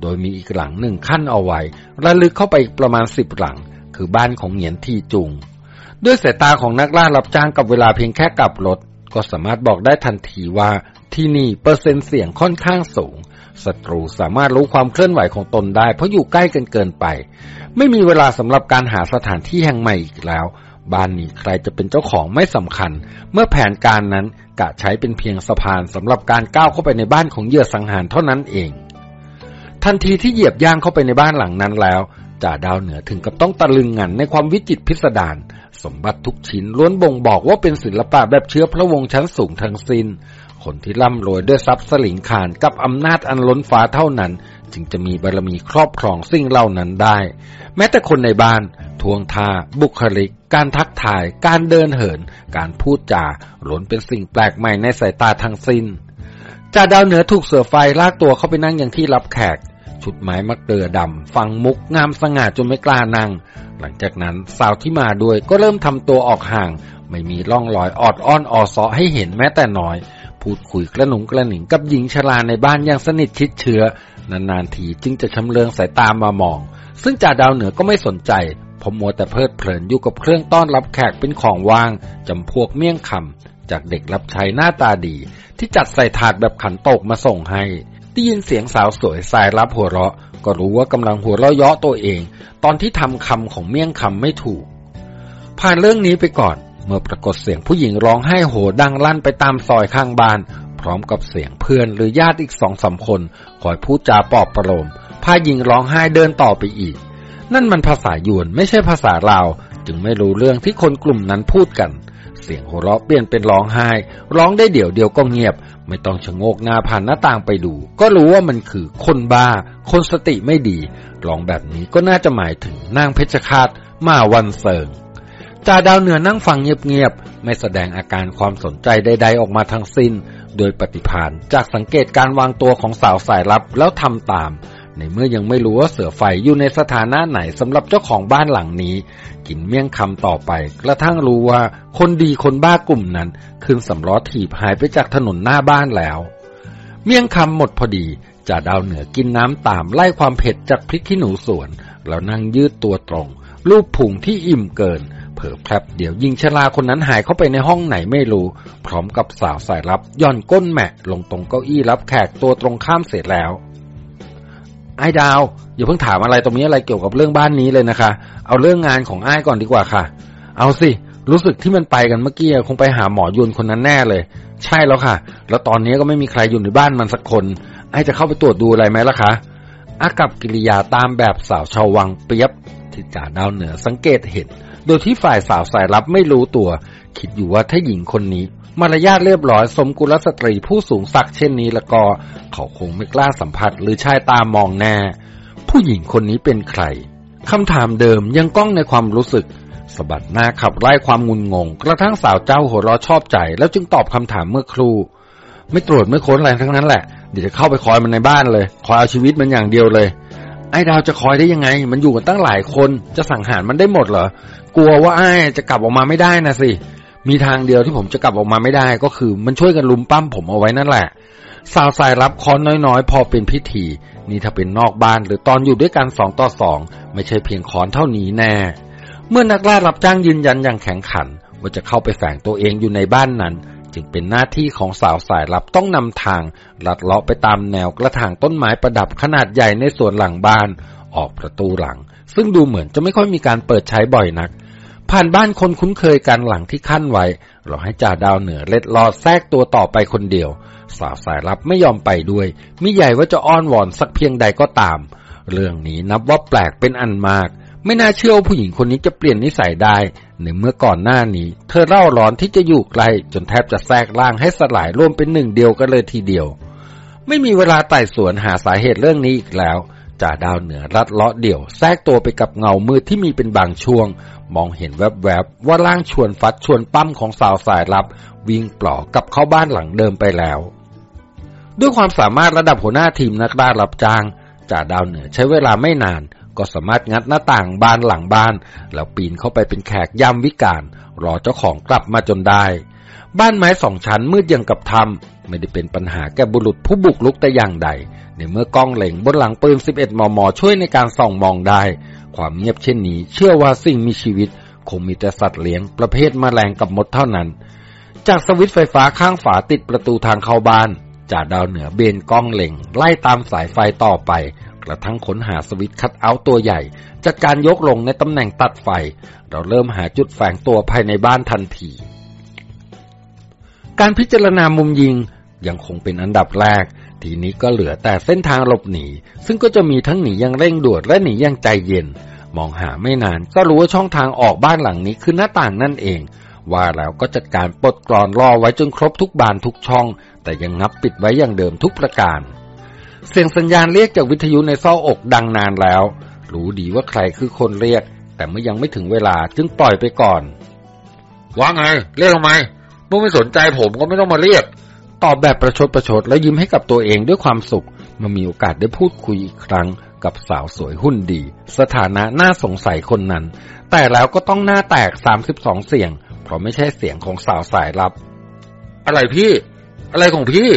โดยมีอีกหลังหนึ่งขั้นเอาไว้ระลึกเข้าไปอีกประมาณสิบหลัง คือบ้านของเหงียนทีจุง ด้วยสายตาของนักล่ารับจ้างกับเวลาเพียงแค่กลับรถ ก็สามารถบอกได้ทันทีว่าที่นี่เปอร์เซ็นต์เสี่ยงค่อนข้างสูง ศัตรูสามารถรู้ความเคลื่อนไหวของตนได้ เพราะอยู่ใกล้กันเกินไป ไม่มีเวลาสำหรับการหาสถานที่แห่งใหม่อีกแล้ว บ้านนี้ใครจะเป็นเจ้าของไม่สำคัญ เมื่อแผนการนั้นกะใช้เป็นเพียงสะพานสำหรับการก้าวเข้าไปในบ้านของเหยื่อสังหารเท่านั้นเอง ทันทีที่เหยียบย่างเข้าไปในบ้านหลังนั้นแล้วจ่าดาวเหนือถึงกับต้องตะลึงงันในความวิจิตพิสดาร สมบัติทุกชิ้นล้วนบ่งบอกว่าเป็นศิลปะแบบเชื้อพระวงศ์ชั้นสูงทั้งสิน้น คนที่ร่ำรวยด้วยทรัพย์สลิงคารกับอำนาจอันล้นฟ้าเท่านั้น จึงจะมีบารมีครอบครองสิ่งเหล่านั้นได้ แม้แต่คนในบ้าน ทวงท่าบุคลิก การทักทาย การเดินเหิน การพูดจาล้วนเป็นสิ่งแปลกใหม่ในสายตาทั้งสิน้นจ่าดาวเหนือถูกเสือไฟลากตัวเข้าไปนั่งอย่างที่รับแขก ชุดไม้มักเดือดำฟังมุกงามสง่าจนไม่กล้านั่ง หลังจากนั้นสาวที่มาด้วยก็เริ่มทำตัวออกห่าง ไม่มีร่องรอยออดอ้อนออซอให้เห็นแม้แต่น้อย พูดคุยกระหนุงกระหนิงกับหญิงชราในบ้านอย่างสนิทชิดเชื้อ นานๆทีจึงจะชำเลืองสายตามมามอง ซึ่งจ่าดาวเหนือก็ไม่สนใจเพราะมัวแต่เพลิดเพลินอยู่กับเครื่องต้อนรับแขกเป็นของว่างจำพวกเมี่ยงคำจากเด็กรับใช้หน้าตาดี ที่จัดใส่ถาดแบบขันโตกมาส่งให้ ได้ยินเสียงสาวสวยสายรับหัวเราะ ก็รู้ว่ากำลังหัวเราะเยาะตัวเอง ตอนที่ทำคำของเมี่ยงคำไม่ถูก ผ่านเรื่องนี้ไปก่อน เมื่อปรากฏเสียงผู้หญิงร้องไห้โหดังลั่นไปตามซอยข้างบ้าน พร้อมกับเสียงเพื่อนหรือญาติอีกสองสาคนคอยพูดจาปลอบประโลมพาหญิงร้องไห้เดินต่อไปอีก นั่นมันภาษายวนไม่ใช่ภาษาลาว จึงไม่รู้เรื่องที่คนกลุ่มนั้นพูดกัน เสียงหัวเราะเปลี่ยนเป็นร้องไห้ ร้องได้เดี๋ยวเดียวก็เงียบ ไม่ต้องชะโงกหน้าผ่านหน้าต่างไปดู ก็รู้ว่ามันคือคนบ้า คนสติไม่ดี ร้องแบบนี้ก็น่าจะหมายถึงนางเพชรคาตมาวันเซิงจ่าดาวเหนือนั่งฟังเงียบๆ ไม่แสดงอาการความสนใจใด ๆ ออกมาทั้งสิ้น โดยปฏิพานจากสังเกตการวางตัวของสาวสายลับแล้วทำตาม ในเมื่อยังไม่รู้ว่าเสือไฟอยู่ในสถานะไหนสำหรับเจ้าของบ้านหลังนี้ กินเมี่ยงคำต่อไป กระทั่งรู้ว่าคนดีคนบ้ากลุ่มนั้น ขึ้นสำล้อถีบหายไปจากถนนหน้าบ้านแล้ว เมี่ยงคำหมดพอดีจ่าดาวเหนือกินน้ำตามไล่ความเผ็ดจากพริกขี้หนูสวน แล้วนั่งยืดตัวตรง รูปผุงที่อิ่มเกิน เผลอแพรบเดี๋ยวยิงชลาคนนั้นหายเข้าไปในห้องไหนไม่รู้ พร้อมกับสาวสายลับย่อนก้นแมะลงตรงเก้าอี้รับแขกตัวตรงข้ามเสร็จแล้ว ไอ้ดาว อย่าเพิ่งถามอะไรตรงนี้อะไรเกี่ยวกับเรื่องบ้านนี้เลยนะคะ เอาเรื่องงานของไอ้ก่อนดีกว่าค่ะ เอาสิ รู้สึกที่มันไปกันเมื่อกี้คงไปหาหมอยนคนนั้นแน่เลย ใช่แล้วค่ะ แล้วตอนนี้ก็ไม่มีใครอยู่ในบ้านมันสักคน ไอ้จะเข้าไปตรวจดูอะไรไหมล่ะคะอากับกิริยาตามแบบสาวชาววังเปียบที่จ่าดาวเหนือสังเกตเห็น โดยที่ฝ่ายสาวสายลับไม่รู้ตัว คิดอยู่ว่าถ้าหญิงคนนี้ มารยาทเรียบร้อยสมกุลสตรีผู้สูงศักดิ์เช่นนี้ล้วก็ เขาคงไม่กล้าสัมผัสหรือชายตามองแน่ ผู้หญิงคนนี้เป็นใครคำถามเดิมยังก้องในความรู้สึกสะบัดหน้าขับไล่ความงุนงง กระทั่งสาวเจ้าหัวเราะชอบใจ แล้วจึงตอบคำถามเมื่อครู ไม่ตรวจไม่ค้นอะไรทั้งนั้นแหละ เดี๋ยวจะเข้าไปคอยมันในบ้านเลย คอยเอาชีวิตมันอย่างเดียวเลย ไอ้ดาวจะคอยได้ยังไง มันอยู่กันตั้งหลายคนจะสั่งหารมันได้หมดเหรอ กลัวว่าไอ้จะกลับออกมาไม่ได้นะสิ มีทางเดียวที่ผมจะกลับออกมาไม่ได้ก็คือมันช่วยกันลุมปั้มผมเอาไว้นั่นแหละ สาวสายรับค้อนน้อยๆ พอเป็นพิธี นี่ถ้าเป็นนอกบ้านหรือตอนอยู่ด้วยกันสองต่อสองไม่ใช่เพียงค้อนเท่านี้แน่ เมื่อนักล่ารับจ้างยืนยันอย่างแข็งขัน ว่าจะเข้าไปแฝงตัวเองอยู่ในบ้านนั้น จึงเป็นหน้าที่ของสาวสายลับต้องนำทาง ลัดเลาะไปตามแนวกระถางต้นไม้ประดับขนาดใหญ่ในสวนหลังบ้าน ออกประตูหลัง ซึ่งดูเหมือนจะไม่ค่อยมีการเปิดใช้บ่อยนัก ผ่านบ้านคนคุ้นเคยกันหลังที่ขั้นไว้เราให้จ่าดาวเหนือเล็ดลอดแทรกตัวต่อไปคนเดียว สาวสายลับไม่ยอมไปด้วยมิใหญ่ว่าจะอ้อนวอนสักเพียงใดก็ตาม เรื่องนี้นับว่าแปลกเป็นอันมาก ไม่น่าเชื่อว่าผู้หญิงคนนี้จะเปลี่ยนนิสัยได้ในเมื่อก่อนหน้านี้ เธอเล่าร้อนที่จะอยู่ไกล จนแทบจะแทรกล่างให้สลายร่วมเป็นหนึ่งเดียวกันเลยทีเดียว ไม่มีเวลาไต่สวนหาสาเหตุเรื่องนี้อีกแล้ว จ่าดาวเหนือรัดเลาะเดี่ยวแทรกตัวไปกับเงามืดที่มีเป็นบางช่วง มองเห็นแวบๆว่าร่างชวนฟัดชวนปั้มของสาวสายลับ วิ่งปลอกกับเข้าบ้านหลังเดิมไปแล้ว ด้วยความสามารถระดับหัวหน้าทีมนักล่ารับจ้างจ่าดาวเหนือใช้เวลาไม่นาน ก็สามารถงัดหน้าต่างบ้านหลังบ้าน แล้วปีนเข้าไปเป็นแขกย่ำวิการ รอเจ้าของกลับมาจนได้ บ้านไม้สองชั้นมืดยังกับทำ ไม่ได้เป็นปัญหาแก่บุรุษผู้บุกลุกแต่อย่างใด ในเมื่อกล้องเหล่งบนหลังปืน 11 มม ช่วยในการส่องมองได้ ความเงียบเช่นนี้ เชื่อว่าสิ่งมีชีวิต คงมีแต่สัตว์เลี้ยงประเภทมแมลงกับมดเท่านั้น จากสวิตไฟฟ้าข้างฝาติดประตูทางเข้าบ้านจ่าดาวเหนือเบนกล้องเหล่งไล่ตามสายไฟต่อไป กระทั่งค้นหาสวิตคัดเอาท์ตัวใหญ่ จากการยกลงในตำแหน่งตัดไฟ เราเริ่มหาจุดแฝงตัวภายในบ้านทันทีการพิจารณามุมยิง ยังคงเป็นอันดับแรก ทีนี้ก็เหลือแต่เส้นทางหลบหนี ซึ่งก็จะมีทั้งหนีอย่างเร่งด่วนและหนีอย่างใจเย็น มองหาไม่นานก็รู้ว่าช่องทางออกบ้านหลังนี้คือหน้าต่างนั่นเอง ว่าแล้วก็จัดการปลดกรอนรอไว้จนครบทุกบานทุกช่อง แต่ยังงับปิดไว้อย่างเดิมทุกประการ เสียงสัญญาณเรียกจากวิทยุในซ่ออกดังนานแล้ว รู้ดีว่าใครคือคนเรียก แต่เมื่อยังไม่ถึงเวลาจึงปล่อยไปก่อนว่าไงเรียกทำไมเมื่อไม่สนใจผมก็ไม่ต้องมาเรียก ตอบแบบประชดประชดแล้วยิ้มให้กับตัวเองด้วยความสุขเมื่อมีโอกาสได้พูดคุยอีกครั้งกับสาวสวยหุ่นดี สถานะน่าสงสัยคนนั้น แต่แล้วก็ต้องหน้าแตก 32 เสียง เพราะไม่ใช่เสียงของสาวสายลับ อะไรพี่ อะไรของพี่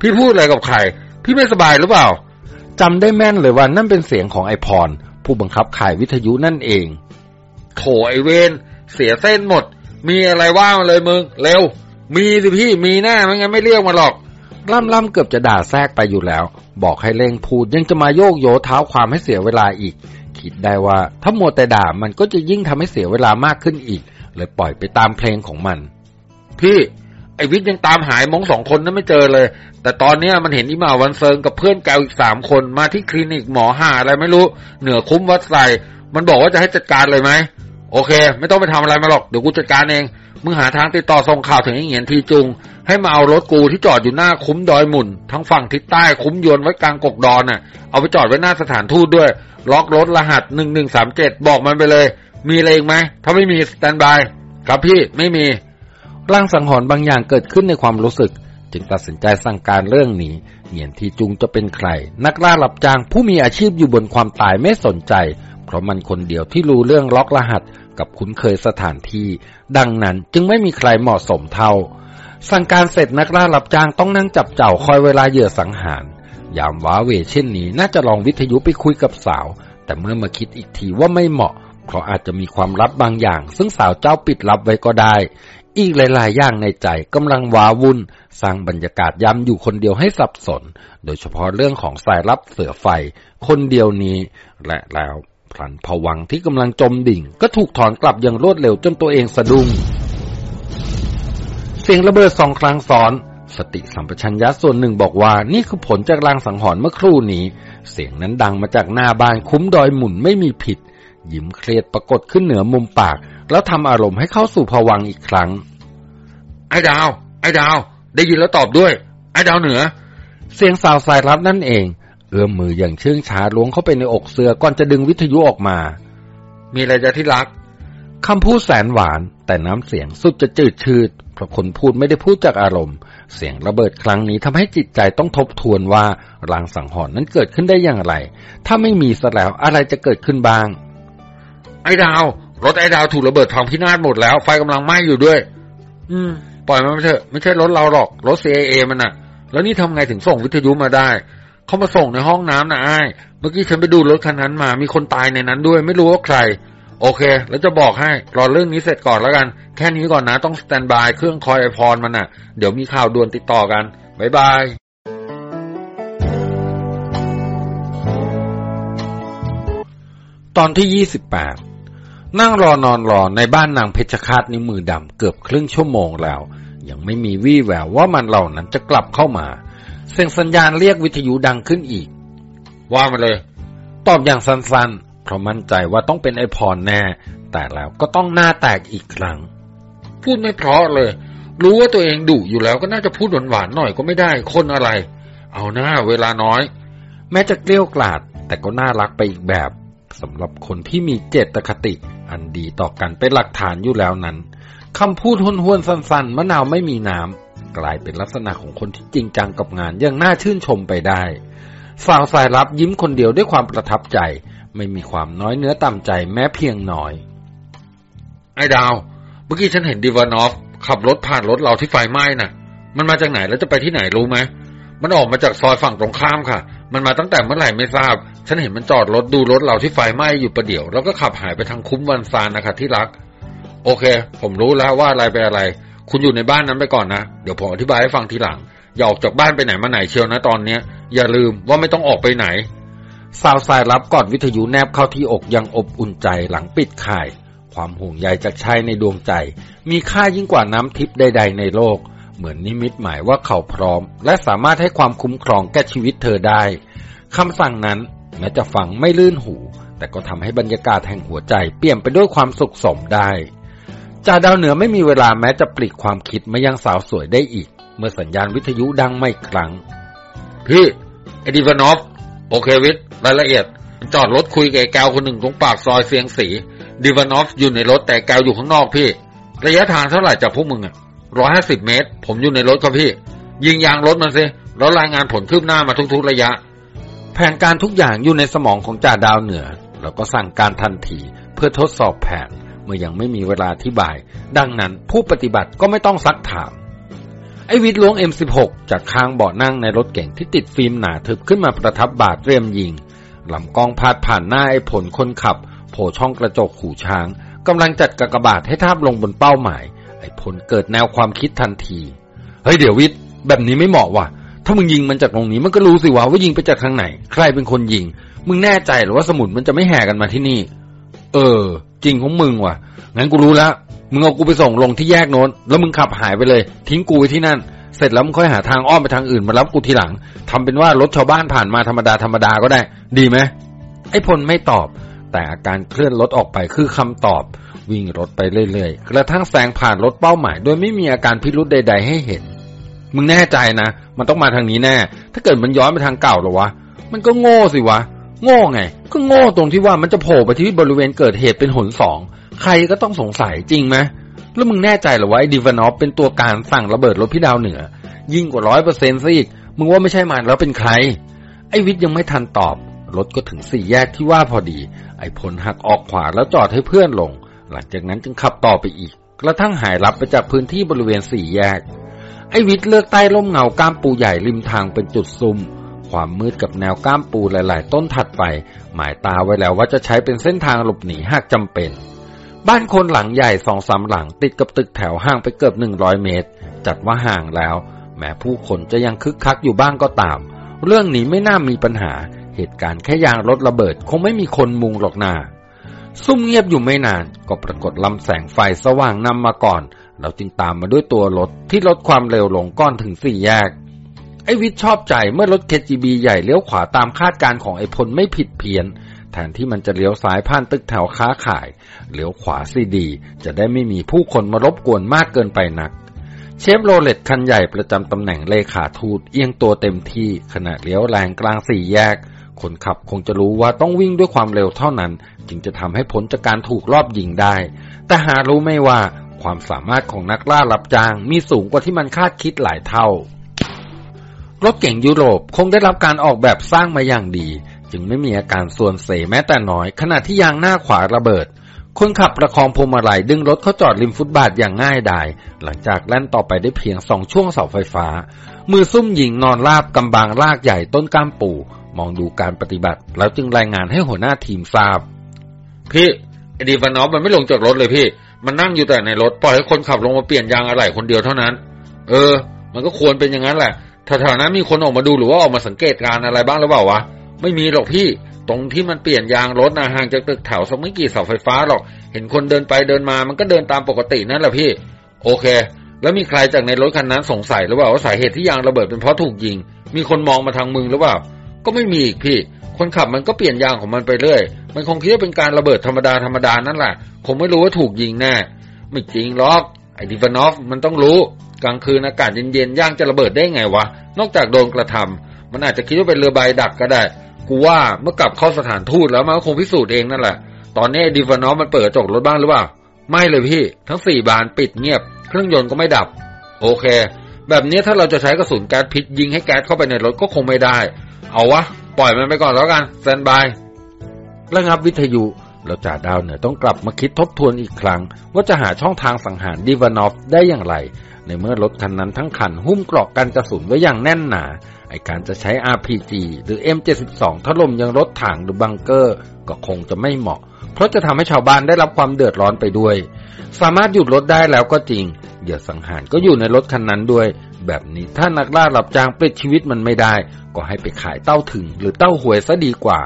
พี่พูดอะไรกับใคร พี่ไม่สบายหรือเปล่าจำได้แม่นเลยว่านั่นเป็นเสียงของไอพร ผู้บังคับข่ายวิทยุนั่นเองโถไอเวนเสียเส้นหมด มีอะไรว่ามาเลยมึง เร็ว มีสิพี่มีหน้าไม่งั้นไม่เรียกมาหรอก ล่ำล่ำเกือบจะด่าแทรกไปอยู่แล้ว บอกให้เร่งพูดยังจะมาโยกโยเท้าความให้เสียเวลาอีก คิดได้ว่าถ้ามัวแต่ด่ามันก็จะยิ่งทำให้เสียเวลามากขึ้นอีก เลยปล่อยไปตามเพลงของมัน พี่ไอวิทย์ยังตามหายมงสองคนนั้นไม่เจอเลย แต่ตอนเนี้มันเห็นอีหมาวันเซิงกับเพื่อนแกวอีกสามคนมาที่คลินิกหมอหาอะไรไม่รู้ เหนือคุ้มวัดใส่มันบอกว่าจะให้จัดการเลยไหม โอเค ไม่ต้องไปทำอะไรมาหรอก เดี๋ยวกูจัดการเอง มึงหาทางติดต่อส่งข่าวถึงไอ้เหงียนทีจุง ให้มาเอารถกูที่จอดอยู่หน้าคุ้มดอยหมุน ทั้งฝั่งทิศใต้คุ้มยวนไว้กลางกกดอนน่ะ เอาไปจอดไว้หน้าสถานทูตด้วย ล็อกรถรหัสหนึ่งหนึ่งสามเจ็ดบอกมันไปเลย มีอะไรอีกไหม ถ้าไม่มีสแตนบาย ครับพี่ไม่มี ร่างสังหรณ์บางอย่างเกิดขึ้นในความรู้สึก จึงตัดสินใจสั่งการเรื่องนี้เหงียนทีจุงจะเป็นใคร นักล่ารับจางผู้มีอาชีพอยู่บนความตายไม่สนใจ เพราะมันคนเดียวที่รู้เรื่องล็อกรหัส กับคุ้นเคยสถานที่ ดังนั้นจึงไม่มีใครเหมาะสมเท่า สั่งการเสร็จนักล่ารับจ้างต้องนั่งจับเจ้าคอยเวลาเหยื่อสังหาร ยามว้าเวเช่นนี้น่าจะลองวิทยุไปคุยกับสาว แต่เมื่อมาคิดอีกทีว่าไม่เหมาะ เพราะอาจจะมีความลับบางอย่าง ซึ่งสาวเจ้าปิดลับไว้ก็ได้ อีกหลาย ๆ อย่างในใจกำลังว้าวุ่น สร้างบรรยากาศย้ำอยู่คนเดียวให้สับสน โดยเฉพาะเรื่องของสายลับเสือไฟ คนเดียวนี้และแล้ว พลันผวังที่กำลังจมดิ่ง ก็ถูกถอนกลับอย่างรวดเร็วจนตัวเองสะดุ้งเสียงระเบิดสองครั้งซ้อน สติสัมปชัญญะส่วนหนึ่งบอกว่านี่คือผลจากลางสังหรณ์เมื่อครู่นี้ เสียงนั้นดังมาจากหน้าบ้านคุ้มดอยหมุนไม่มีผิด ยิ้มเครียดปรากฏขึ้นเหนือมุมปาก แล้วทำอารมณ์ให้เข้าสู่ภวังค์อีกครั้ง ไอ้ดาว ไอ้ดาว ได้ยินแล้วตอบด้วย ไอ้ดาวเหนือ เสียงสาวสายรับนั่นเอง เอื้อมมืออย่างเชื่องช้าล้วงเข้าไปในอกเสือก่อนจะดึงวิทยุออกมา มีอะไรจะที่รักคำพูดแสนหวาน แต่น้ำเสียงสุดจะจืดชืดเพราะคนพูดไม่ได้พูดจากอารมณ์ เสียงระเบิดครั้งนี้ทำให้จิตใจต้องทบทวนว่าลางสังหรณ์นั้นเกิดขึ้นได้อย่างไร ถ้าไม่มีซะแล้วอะไรจะเกิดขึ้นบ้าง ไอ้ดาว รถไอ้ดาวถูกระเบิดพังพินาศหมดแล้ว ไฟกำลังไหม้อยู่ด้วย อืม ปล่อยมันไปเถอะ ไม่ใช่รถเราหรอก รถ CIA มันน่ะแล้วนี่ทำไงถึงส่งวิทยุมาได้ เขามาส่งในห้องน้ำนะไอ้เมื่อกี้ฉันไปดูรถคันนั้นมา มีคนตายในนั้นด้วย ไม่รู้ว่าใคร โอเค แล้วจะบอกให้รอเรื่องนี้เสร็จก่อนแล้วกัน แค่นี้ก่อนนะ ต้องสแตนบายเครื่องคอยไอพรมันน่ะ เดี๋ยวมีข่าวด่วนติดต่อกัน บ๊ายบายตอนที่ยี่สิบแปดนั่งรอนอนรอในบ้านนางเพชรคาตนิ้วมือดำเกือบครึ่งชั่วโมงแล้ว ยังไม่มีวี่แววว่ามันเหล่านั้นจะกลับเข้ามา เสียงสัญญาณเรียกวิทยุดังขึ้นอีก ว่ามาเลย ตอบอย่างสั้นๆ เพราะมั่นใจว่าต้องเป็นไอพรแน่ แต่แล้วก็ต้องหน้าแตกอีกครั้ง พูดไม่เพราะเลย รู้ว่าตัวเองดุอยู่แล้วก็น่าจะพูดหวานๆหน่อยก็ไม่ได้ คนอะไร เอาหน้าเวลาน้อย แม้จะเกลี้ยวกล่อด แต่ก็น่ารักไปอีกแบบสำหรับคนที่มีเจตคติ อันดีต่อกันเป็นหลักฐานอยู่แล้วนั้นคำพูดห้วนๆสั้นๆมะนาวไม่มีน้ำ กลายเป็นลักษณะของคนที่จริงจังกับงานอย่างน่าชื่นชมไปได้สาวสายรับยิ้มคนเดียวด้วยความประทับใจ ไม่มีความน้อยเนื้อต่ำใจแม้เพียงน้อย ไอ้ดาว เมื่อกี้ฉันเห็นดิวานอฟ ขับรถผ่านรถเราที่ไฟไหม้น่ะ มันมาจากไหนแล้วจะไปที่ไหนรู้ไหมมันออกมาจากซอยฝั่งตรงข้ามค่ะ มันมาตั้งแต่เมื่อไหร่ไม่ทราบ ฉันเห็นมันจอดรถดูรถเราที่ไฟไหม้อยู่ประเดี๋ยว แล้วก็ขับหายไปทางคุ้มวันซานนะคะที่รัก โอเค ผมรู้แล้วว่าอะไรไปอะไร คุณอยู่ในบ้านนั้นไปก่อนนะ เดี๋ยวผมอธิบายให้ฟังทีหลัง อย่าออกจากบ้านไปไหนมาไหนเชียวนะตอนเนี้ย อย่าลืมว่าไม่ต้องออกไปไหน สาวสายรับกอดวิทยุแนบเข้าที่อกยังอบอุ่นใจหลังปิดข่าย ความห่วงใยจากชายในดวงใจ มีค่ายิ่งกว่าน้ำทิพย์ใด ๆ ในโลก เหมือนนิมิตหมายว่าเขาพร้อม และสามารถให้ความคุ้มครองแก่ชีวิตเธอได้คำสั่งนั้นแม้จะฟังไม่ลื่นหู แต่ก็ทำให้บรรยากาศแห่งหัวใจเปลี่ยนไปด้วยความสุขสมได้ จ่าดาวเหนือไม่มีเวลาแม้จะปลีกความคิดมายังสาวสวยได้อีก เมื่อสัญญาณวิทยุดังไม่ครั้ง พี่ไอดิวานอฟโอเควิทย์รายละเอียด จอดรถคุยกับไอ้แกวคนหนึ่งตรงปากซอยเสียงสีดิวานอฟอยู่ในรถแต่แกวอยู่ข้างนอกพี่ ระยะทางเท่าไหร่จากพวกมึงอะร้อยห้าสิบเมตร ผมอยู่ในรถครับพี่ ยิงยางรถมันสิแล้วรายงานผลคืบหน้ามาทุกๆระยะ แผนการทุกอย่างอยู่ในสมองของจ่าดาวเหนือ แล้วก็สั่งการทันทีเพื่อทดสอบแผน เมื่อยังไม่มีเวลาอธิบาย ดังนั้นผู้ปฏิบัติก็ไม่ต้องซักถาม ไอวิทย์ล้วง M16 จากข้างเบาะนั่งในรถเก่งที่ติดฟิล์มหนาทึบขึ้นมาประทับบาดเตรียมยิงลำกล้องพาดผ่านหน้าไอ้ผลคนขับ โผล่ช่องกระจกขู่ช้างกำลังจัดกากบาทให้ทาบลงบนเป้าหมาย ไอ้ผลเกิดแนวความคิดทันที เฮ้ยเดี๋ยววิทย์แบบนี้ไม่เหมาะว่ะ ถ้ามึงยิงมันจากตรงนี้มันก็รู้สิว่าว่ายิงไปจากทางไหน ใครเป็นคนยิง มึงแน่ใจหรือว่าสมุนมันจะไม่แห่กันมาที่นี่ เออ จริงของมึงว่ะ งั้นกูรู้แล้ว มึงเอากูไปส่งลงที่แยกโน้น แล้วมึงขับหายไปเลย ทิ้งกูไว้ที่นั่น เสร็จแล้วมึงค่อยหาทางอ้อมไปทางอื่นมารับกูทีหลังทำเป็นว่ารถชาวบ้านผ่านมาธรรมดาธรรมดาก็ได้ ดีไหม ไอ้พลไม่ตอบ แต่อาการเคลื่อนรถออกไปคือคำตอบ วิ่งรถไปเรื่อยๆ กระทั่งแซงผ่านรถเป้าหมาย โดยไม่มีอาการพิรุธใด ๆ ให้เห็น มึงแน่ใจนะ มันต้องมาทางนี้แน่ ถ้าเกิดมันย้อนไปทางเก่าหรอวะ มันก็โง่สิวะ โง่ไง ก็โง่ตรงที่ว่ามันจะโผล่ไปที่บริเวณเกิดเหตุเป็นหนสอง ใครก็ต้องสงสัยจริงไหมแล้วมึงแน่ใจหรอว่าไอ้ดิวานอฟเป็นตัวการสั่งระเบิดรถพี่ดาวเหนือ ยิ่งกว่าร้อยเปอร์เซ็นต์ซะอีก มึงว่าไม่ใช่มันแล้วเป็นใคร ไอ้วิทย์ยังไม่ทันตอบ รถก็ถึงสี่แยกที่ว่าพอดี ไอ้พลหักออกขวาแล้วจอดให้เพื่อนลง หลังจากนั้นจึงขับต่อไปอีก กระทั่งหายลับไปจากพื้นที่บริเวณสี่แยก ไอ้วิทย์เลือกใต้ร่มเงากามปูใหญ่ริมทางเป็นจุดซุ่ม ความมืดกับแนวก้ามปูหลาย ๆ ต้นถัดไป หมายตาไว้แล้วว่าจะใช้เป็นเส้นทางหลบหนีหากจำเป็น บ้านคนหลังใหญ่สองสามหลังติดกับตึกแถวห่างไปเกือบหนึ่งร้อยเมตร จัดว่าห่างแล้ว แม้ผู้คนจะยังคึกคักอยู่บ้างก็ตาม เรื่องนี้ไม่น่ามีปัญหา เหตุการณ์แค่ยางรถระเบิดคงไม่มีคนมุงหรอกนาซุ่มเงียบอยู่ไม่นาน ก็ปรากฏลำแสงไฟสว่างนำมาก่อน เราจึงตามมาด้วยตัวรถที่ลดความเร็วลงก้อนถึงสี่แยก ไอวิทย์ชอบใจเมื่อรถเคจีบีใหญ่เลี้ยวขวาตามคาดการของไอพลไม่ผิดเพี้ยน แทนที่มันจะเลี้ยวซ้ายผ่านตึกแถวค้าขาย เลี้ยวขวาสิดี จะได้ไม่มีผู้คนมารบกวนมากเกินไปนัก เชฟโรเลตคันใหญ่ประจำตำแหน่งเลขาทูตเอียงตัวเต็มที่ขณะเลี้ยวแรงกลางสี่แยก คนขับคงจะรู้ว่าต้องวิ่งด้วยความเร็วเท่านั้น จึงจะทำให้พ้นจากการถูกลอบยิงได้ แต่หารู้ไม่ว่าความสามารถของนักล่ารับจ้างมีสูงกว่าที่มันคาดคิดหลายเท่า รถเก๋งยุโรปคงได้รับการออกแบบสร้างมาอย่างดี จึงไม่มีอาการส่วนเสแม้แต่น้อย ขณะที่ยางหน้าขวาระเบิด คนขับประคองพวงมาลัยดึงรถเข้าจอดริมฟุตบาทอย่างง่ายดาย หลังจากแล่นต่อไปได้เพียงสองช่วงเสาไฟฟ้า มือซุ่มหญิงนอนราบกำบางรากใหญ่ต้นก้ามปู่ มองดูการปฏิบัติ แล้วจึงรายงานให้หัวหน้าทีมทราบ พี่ไอดีวานอฟมันไม่ลงจากรถเลยพี่ มันนั่งอยู่แต่ในรถปล่อยให้คนขับลงมาเปลี่ยนยางอะไหล่คนเดียวเท่านั้น เออ มันก็ควรเป็นอย่างนั้นแหละ แถวๆนั้นมีคนออกมาดูหรือว่าออกมาสังเกตการณ์อะไรบ้างหรือเปล่าวะไม่มีหรอกพี่ ตรงที่มันเปลี่ยนยางรถนะห่างจากตึกแถวสักไม่กี่เสาไฟฟ้าหรอก เห็นคนเดินไปเดินมามันก็เดินตามปกตินั่นแหละพี่ โอเค แล้วมีใครจากในรถคันนั้นสงสัยหรือเปล่าว่าสาเหตุที่ยางระเบิดเป็นเพราะถูกยิง มีคนมองมาทางมึงหรือเปล่า ก็ไม่มีอีกพี่ คนขับมันก็เปลี่ยนยางของมันไปเรื่อย มันคงคิดว่าเป็นการระเบิดธรรมดาธรรมดานั่นแหละ คงไม่รู้ว่าถูกยิงแน่ ไม่จริงหรอก ไอ้ดิวานอฟมันต้องรู้ กลางคืนอากาศเย็นๆ ย่างจะระเบิดได้ไงวะ นอกจากโดนกระทำมันอาจจะคิดว่าเป็นเรือใบดักก็ได้ กูว่าเมื่อกลับเข้าสถานทูตแล้วมันก็คงพิสูจน์เองนั่นแหละ ตอนนี้ดิวานอฟมันเปิดกระจกรถบ้างหรือเปล่า ไม่เลยพี่ ทั้งสี่บานปิดเงียบ เครื่องยนต์ก็ไม่ดับ โอเค แบบนี้ถ้าเราจะใช้กระสุนแก๊สพิษยิงให้แก๊สเข้าไปในรถก็คงไม่ได้ เอาวะ ปล่อยมันไปก่อนแล้วกันแตนบายระงับวิทยุแล้วจ่าดาวเหนือต้องกลับมาคิดทบทวนอีกครั้ง ว่าจะหาช่องทางสังหารดิวานอฟได้อย่างไร ในเมื่อรถคันนั้นทั้งคันหุ้มเกราะกันกระสุนไว้อย่างแน่นหนา ไอการจะใช้ RPG หรือ M72 ถล่มยังรถถังหรือบังเกอร์ ก็คงจะไม่เหมาะ เพราะจะทำให้ชาวบ้านได้รับความเดือดร้อนไปด้วย สามารถหยุดรถได้แล้วก็จริง เหยื่อสังหารก็อยู่ในรถคันนั้นด้วย แบบนี้ถ้านักล่ารับจางปลิดชีวิตมันไม่ได้ ก็ให้ไปขายเต้าถึงหรือเต้าหวยซะดีกว่า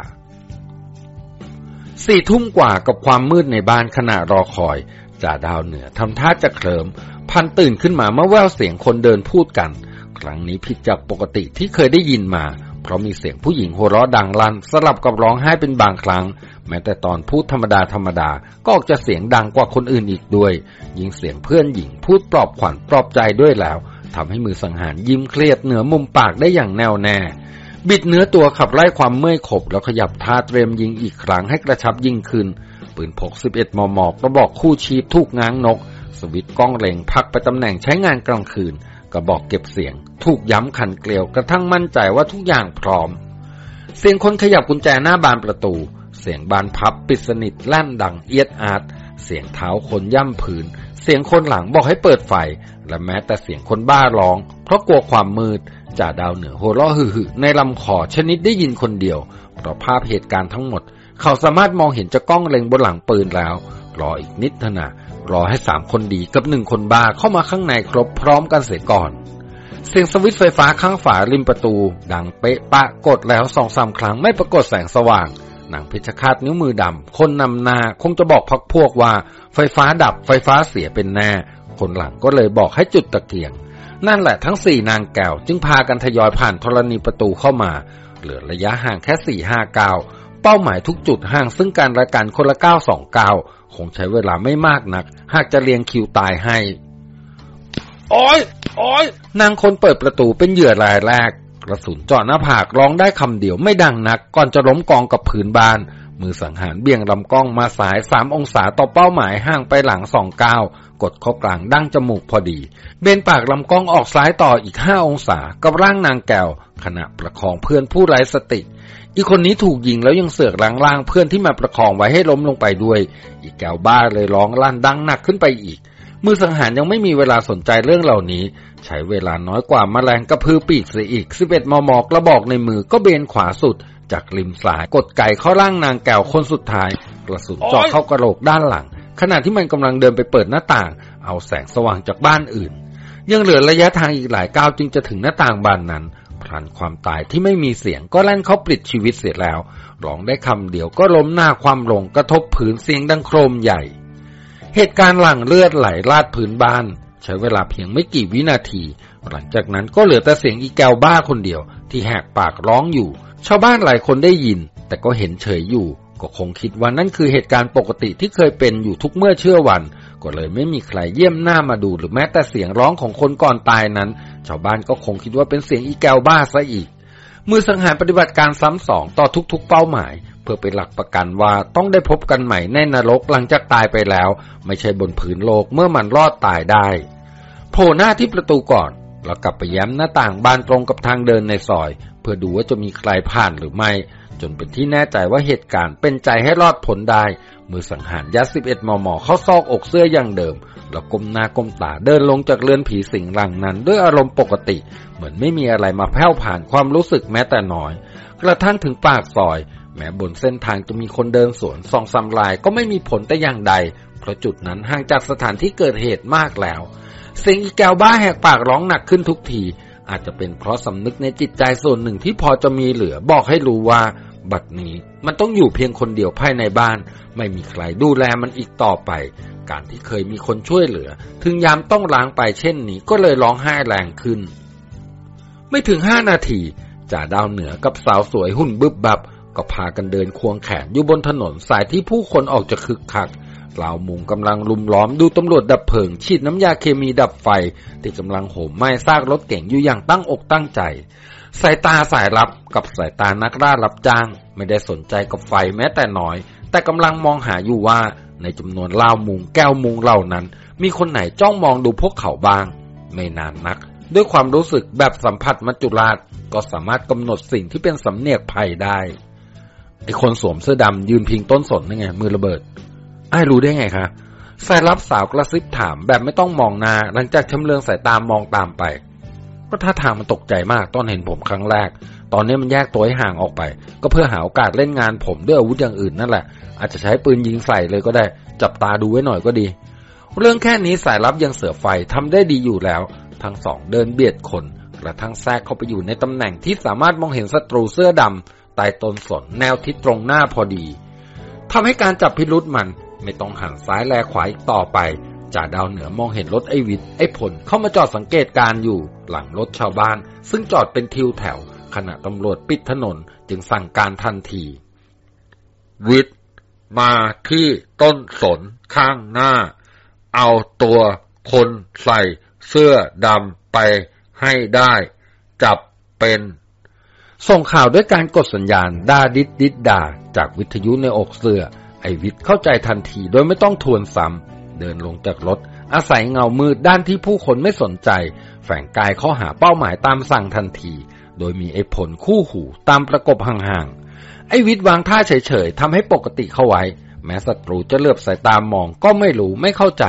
สี่ทุ่มกว่ากับความมืดในบ้านขณะรอคอยจ่าดาวเหนือทำท่าจะเคลิม พันตื่นขึ้นมาเมื่อแววเสียงคนเดินพูดกัน ครั้งนี้ผิดจากปกติที่เคยได้ยินมา เพราะมีเสียงผู้หญิงหัวเราะดังลั่นสลับกับร้องไห้เป็นบางครั้ง แม้แต่ตอนพูดธรรมดาธรรมดาก็ออกจะเสียงดังกว่าคนอื่นอีกด้วย ยิ่งเสียงเพื่อนหญิงพูดปลอบขวัญปลอบใจด้วยแล้วทำให้มือสังหารยิ้มเครียดเหนือมุมปากได้อย่างแน่วแน่บิดเนื้อตัวขับไล่ความเมื่อยขบ แล้วขยับท่าเตรียมยิงอีกครั้งให้กระชับยิ่งขึ้น ปืนพก 11 มม กระบอกคู่ชีพถูกง้างนก สวิตช์กล้องเล็งพักไปตำแหน่งใช้งานกลางคืนกระบอกเก็บเสียง ถูกย้ำขันเกลียวกระทั่งมั่นใจว่าทุกอย่างพร้อม เสียงคนขยับกุญแจหน้าบานประตู เสียงบานพับปิดสนิทลั่นดังเอียดอาดเสียงเท้าคนย่ำผืน เสียงคนหลังบอกให้เปิดไฟ และแม้แต่เสียงคนบ้าร้อง เพราะกลัวความมืดจ่าดาวเหนือโหเราะหึ่ในลำคอชนิดได้ยินคนเดียว เพราะภาพเหตุการณ์ทั้งหมด เขาสามารถมองเห็นจะกล้องเล็งบนหลังปืนแล้ว รออีกนิดเถนะ รอให้สามคนดีกับหนึ่งคนบ้าเข้ามาข้างในครบพร้อมกันเสียก่อน เสียงสวิตช์ไฟฟ้าข้างฝาริมประตู ดังเป๊ะปะกดแล้วสองสามครั้งไม่ปรากฏแสงสว่างหนังเพชรคาดนิ้วมือดำ คนนำหน้าคงจะบอกพักพวกว่า ไฟฟ้าดับไฟฟ้าเสียเป็นแน่ คนหลังก็เลยบอกให้จุดตะเกียง นั่นแหละทั้งสี่นางแก้วจึงพากันทยอยผ่านธรณีประตูเข้ามา เหลือระยะห่างแค่สี่ห้าก้าวเป้าหมายทุกจุดห่างซึ่งกันและกันคนละก้าวสองก้าว คงใช้เวลาไม่มากนัก หากจะเรียงคิวตายให้โอ้ยโอ้ยนางคนเปิดประตูเป็นเหยื่อรายแรก กระสุนเจาะหน้าผากร้องได้คำเดียวไม่ดังนัก ก่อนจะล้มกองกับผืนบาน มือสังหารเบี่ยงลำกล้องมาสายสามองศาต่อเป้าหมายห่างไปหลังสองก้าวกดเข้ากลางดั้งจมูกพอดี เบนปากลำกล้องออกซ้ายต่ออีกห้าองศา กับร่างนางแก้วขณะประคองเพื่อนผู้ไร้สติ อีกคนนี้ถูกยิงแล้วยังเสือกล้างล่างเพื่อนที่มาประคองไว้ให้ล้มลงไปด้วย อีกแก้วบ้าเลยร้องลั่นดังหนักขึ้นไปอีก มือสังหารยังไม่มีเวลาสนใจเรื่องเหล่านี้ ใช้เวลาน้อยกว่ามาแมลงกระพือปีกเสียอีก11มมกระบอกในมือก็เบนขวาสุด จากริมสายกดไก่เข้าร่างนางแก้วคนสุดท้าย กระสุนเจาะเข้ากระโหลกด้านหลัง ขณะที่มันกำลังเดินไปเปิดหน้าต่าง เอาแสงสว่างจากบ้านอื่น ยังเหลือระยะทางอีกหลายก้าวจึงจะถึงหน้าต่างบานนั้น พลันความตายที่ไม่มีเสียงก็แล่นเขาปลิดชีวิตเสียแล้ว ร้องได้คำเดียวก็ล้มหน้าความลงกระทบผืนเสียงดังโครมใหญ่ เหตุการณ์หลั่งเลือดไหลลาดพื้นบ้าน ใช้เวลาเพียงไม่กี่วินาที หลังจากนั้นก็เหลือแต่เสียงอีแกวบ้าคนเดียว ที่แหกปากร้องอยู่ ชาวบ้านหลายคนได้ยิน แต่ก็เห็นเฉยอยู่ ก็คงคิดว่านั่นคือเหตุการณ์ปกติที่เคยเป็นอยู่ทุกเมื่อเชื่อวัน ก็เลยไม่มีใครเยี่ยมหน้ามาดูหรือแม้แต่เสียงร้องของคนก่อนตายนั้น ชาวบ้านก็คงคิดว่าเป็นเสียงอีแกวบ้าซะอีก มือสังหารปฏิบัติการซ้ำสองต่อทุกๆ เป้าหมาย เพื่อเป็นหลักประกันว่าต้องได้พบกันใหม่ในนรกหลังจากตายไปแล้ว ไม่ใช่บนผืนโลกเมื่อมันรอดตายได้โผล่หน้าที่ประตูก่อนแล้วกลับไปย้ำหน้าต่างบานตรงกับทางเดินในซอย เพื่อดูว่าจะมีใครผ่านหรือไม่ จนเป็นที่แน่ใจว่าเหตุการณ์เป็นใจให้รอดผลได้ มือสังหารยัดสิบเอ็ดมม เข้าซอกอกเสื้ออย่างเดิม แล้วก้มหน้าก้มตาเดินลงจากเรือนผีสิงหลังนั้น ด้วยอารมณ์ปกติ เหมือนไม่มีอะไรมาแผ่วผ่านความรู้สึกแม้แต่น้อย กระทั่งถึงปากซอย แม้บนเส้นทางจะมีคนเดินสวนสองสาลายก็ไม่มีผลแต่อย่างใด เพราะจุดนั้นห่างจากสถานที่เกิดเหตุมากแล้วเสียงอีแกวบ้าแหกปากร้องหนักขึ้นทุกทีอาจจะเป็นเพราะสำนึกในจิตใจส่วนหนึ่งที่พอจะมีเหลือบอกให้รู้ว่า บัดนี้มันต้องอยู่เพียงคนเดียวภายในบ้าน ไม่มีใครดูแลมันอีกต่อไป การที่เคยมีคนช่วยเหลือ ถึงยามต้องล้างไปเช่นนี้ก็เลยร้องไห้แรงขึ้น ไม่ถึงห้านาทีจ่าดาวเหนือกับสาวสวยหุ่นบึบบับ ก็พากันเดินควงแขนอยู่บนถนนสายที่ผู้คนออกจะคึกคักเหล่ามุงกำลังลุมล้อมดูตำรวจดับเพลิง ฉีดน้ำยาเคมีดับไฟ ที่กำลังโหมไหม้ซากรถเก่งอยู่อย่างตั้งอกตั้งใจ สายตาสายลับกับสายตานักล่ารับจ้าง ไม่ได้สนใจกับไฟแม้แต่น้อย แต่กำลังมองหาอยู่ว่าในจำนวนเล่ามุงแก้วมุงเหล่านั้น มีคนไหนจ้องมองดูพวกเขาบ้าง ไม่นานนัก ด้วยความรู้สึกแบบสัมผัสมัจจุราชก็สามารถกำหนดสิ่งที่เป็นสำเนียกภัยได้ไอคนสวมเสื้อดำยืนพิงต้นสนนี่ไง มือระเบิดไอ้รู้ได้ไงคะสายรับสาวกระซิบถามแบบไม่ต้องมองหน้าหลังจากชำเลืองสายตามองตามไป ก็ท่าทางมันตกใจมากตอนเห็นผมครั้งแรก ตอนนี้มันแยกตัวให้ห่างออกไป ก็เพื่อหาโอกาสเล่นงานผมด้วยอาวุธอย่างอื่นนั่นแหละ อาจจะใช้ปืนยิงใส่เลยก็ได้ จับตาดูไว้หน่อยก็ดี เรื่องแค่นี้สายลับยังเสือไฟทำได้ดีอยู่แล้ว ทั้งสองเดินเบียดคนกระทั่งแทรกเข้าไปอยู่ในตำแหน่งที่สามารถมองเห็นศัตรูเสื้อดำใต้ต้นสนแนวทิศตรงหน้าพอดีทำให้การจับพิรุษมันไม่ต้องหันซ้ายแลขวาอีกต่อไป จ่าดาวเหนือมองเห็นรถไอวิทไอผลเข้ามาจอดสังเกตการอยู่ หลังรถชาวบ้าน ซึ่งจอดเป็นทิวแถว ขณะตำรวจปิดถนนจึงสั่งการทันที วิทมาที่ต้นสนข้างหน้า เอาตัวคนใส่เสื้อดำไปให้ได้ จับเป็น ส่งข่าวด้วยการกดสัญญาณดาดิดดิดดา จากวิทยุในอกเสื้อไอวิทเข้าใจทันทีโดยไม่ต้องทวนซ้ำ เดินลงจากรถ อาศัยเงามืดด้านที่ผู้คนไม่สนใจ แฝงกายเข้าหาเป้าหมายตามสั่งทันที โดยมีไอ้ผลคู่หูตามประกบห่างๆ ไอ้วิทวางท่าเฉยๆทำให้ปกติเข้าไว้ แม้ศัตรูจะเลือบสายตามมองก็ไม่รู้ไม่เข้าใจ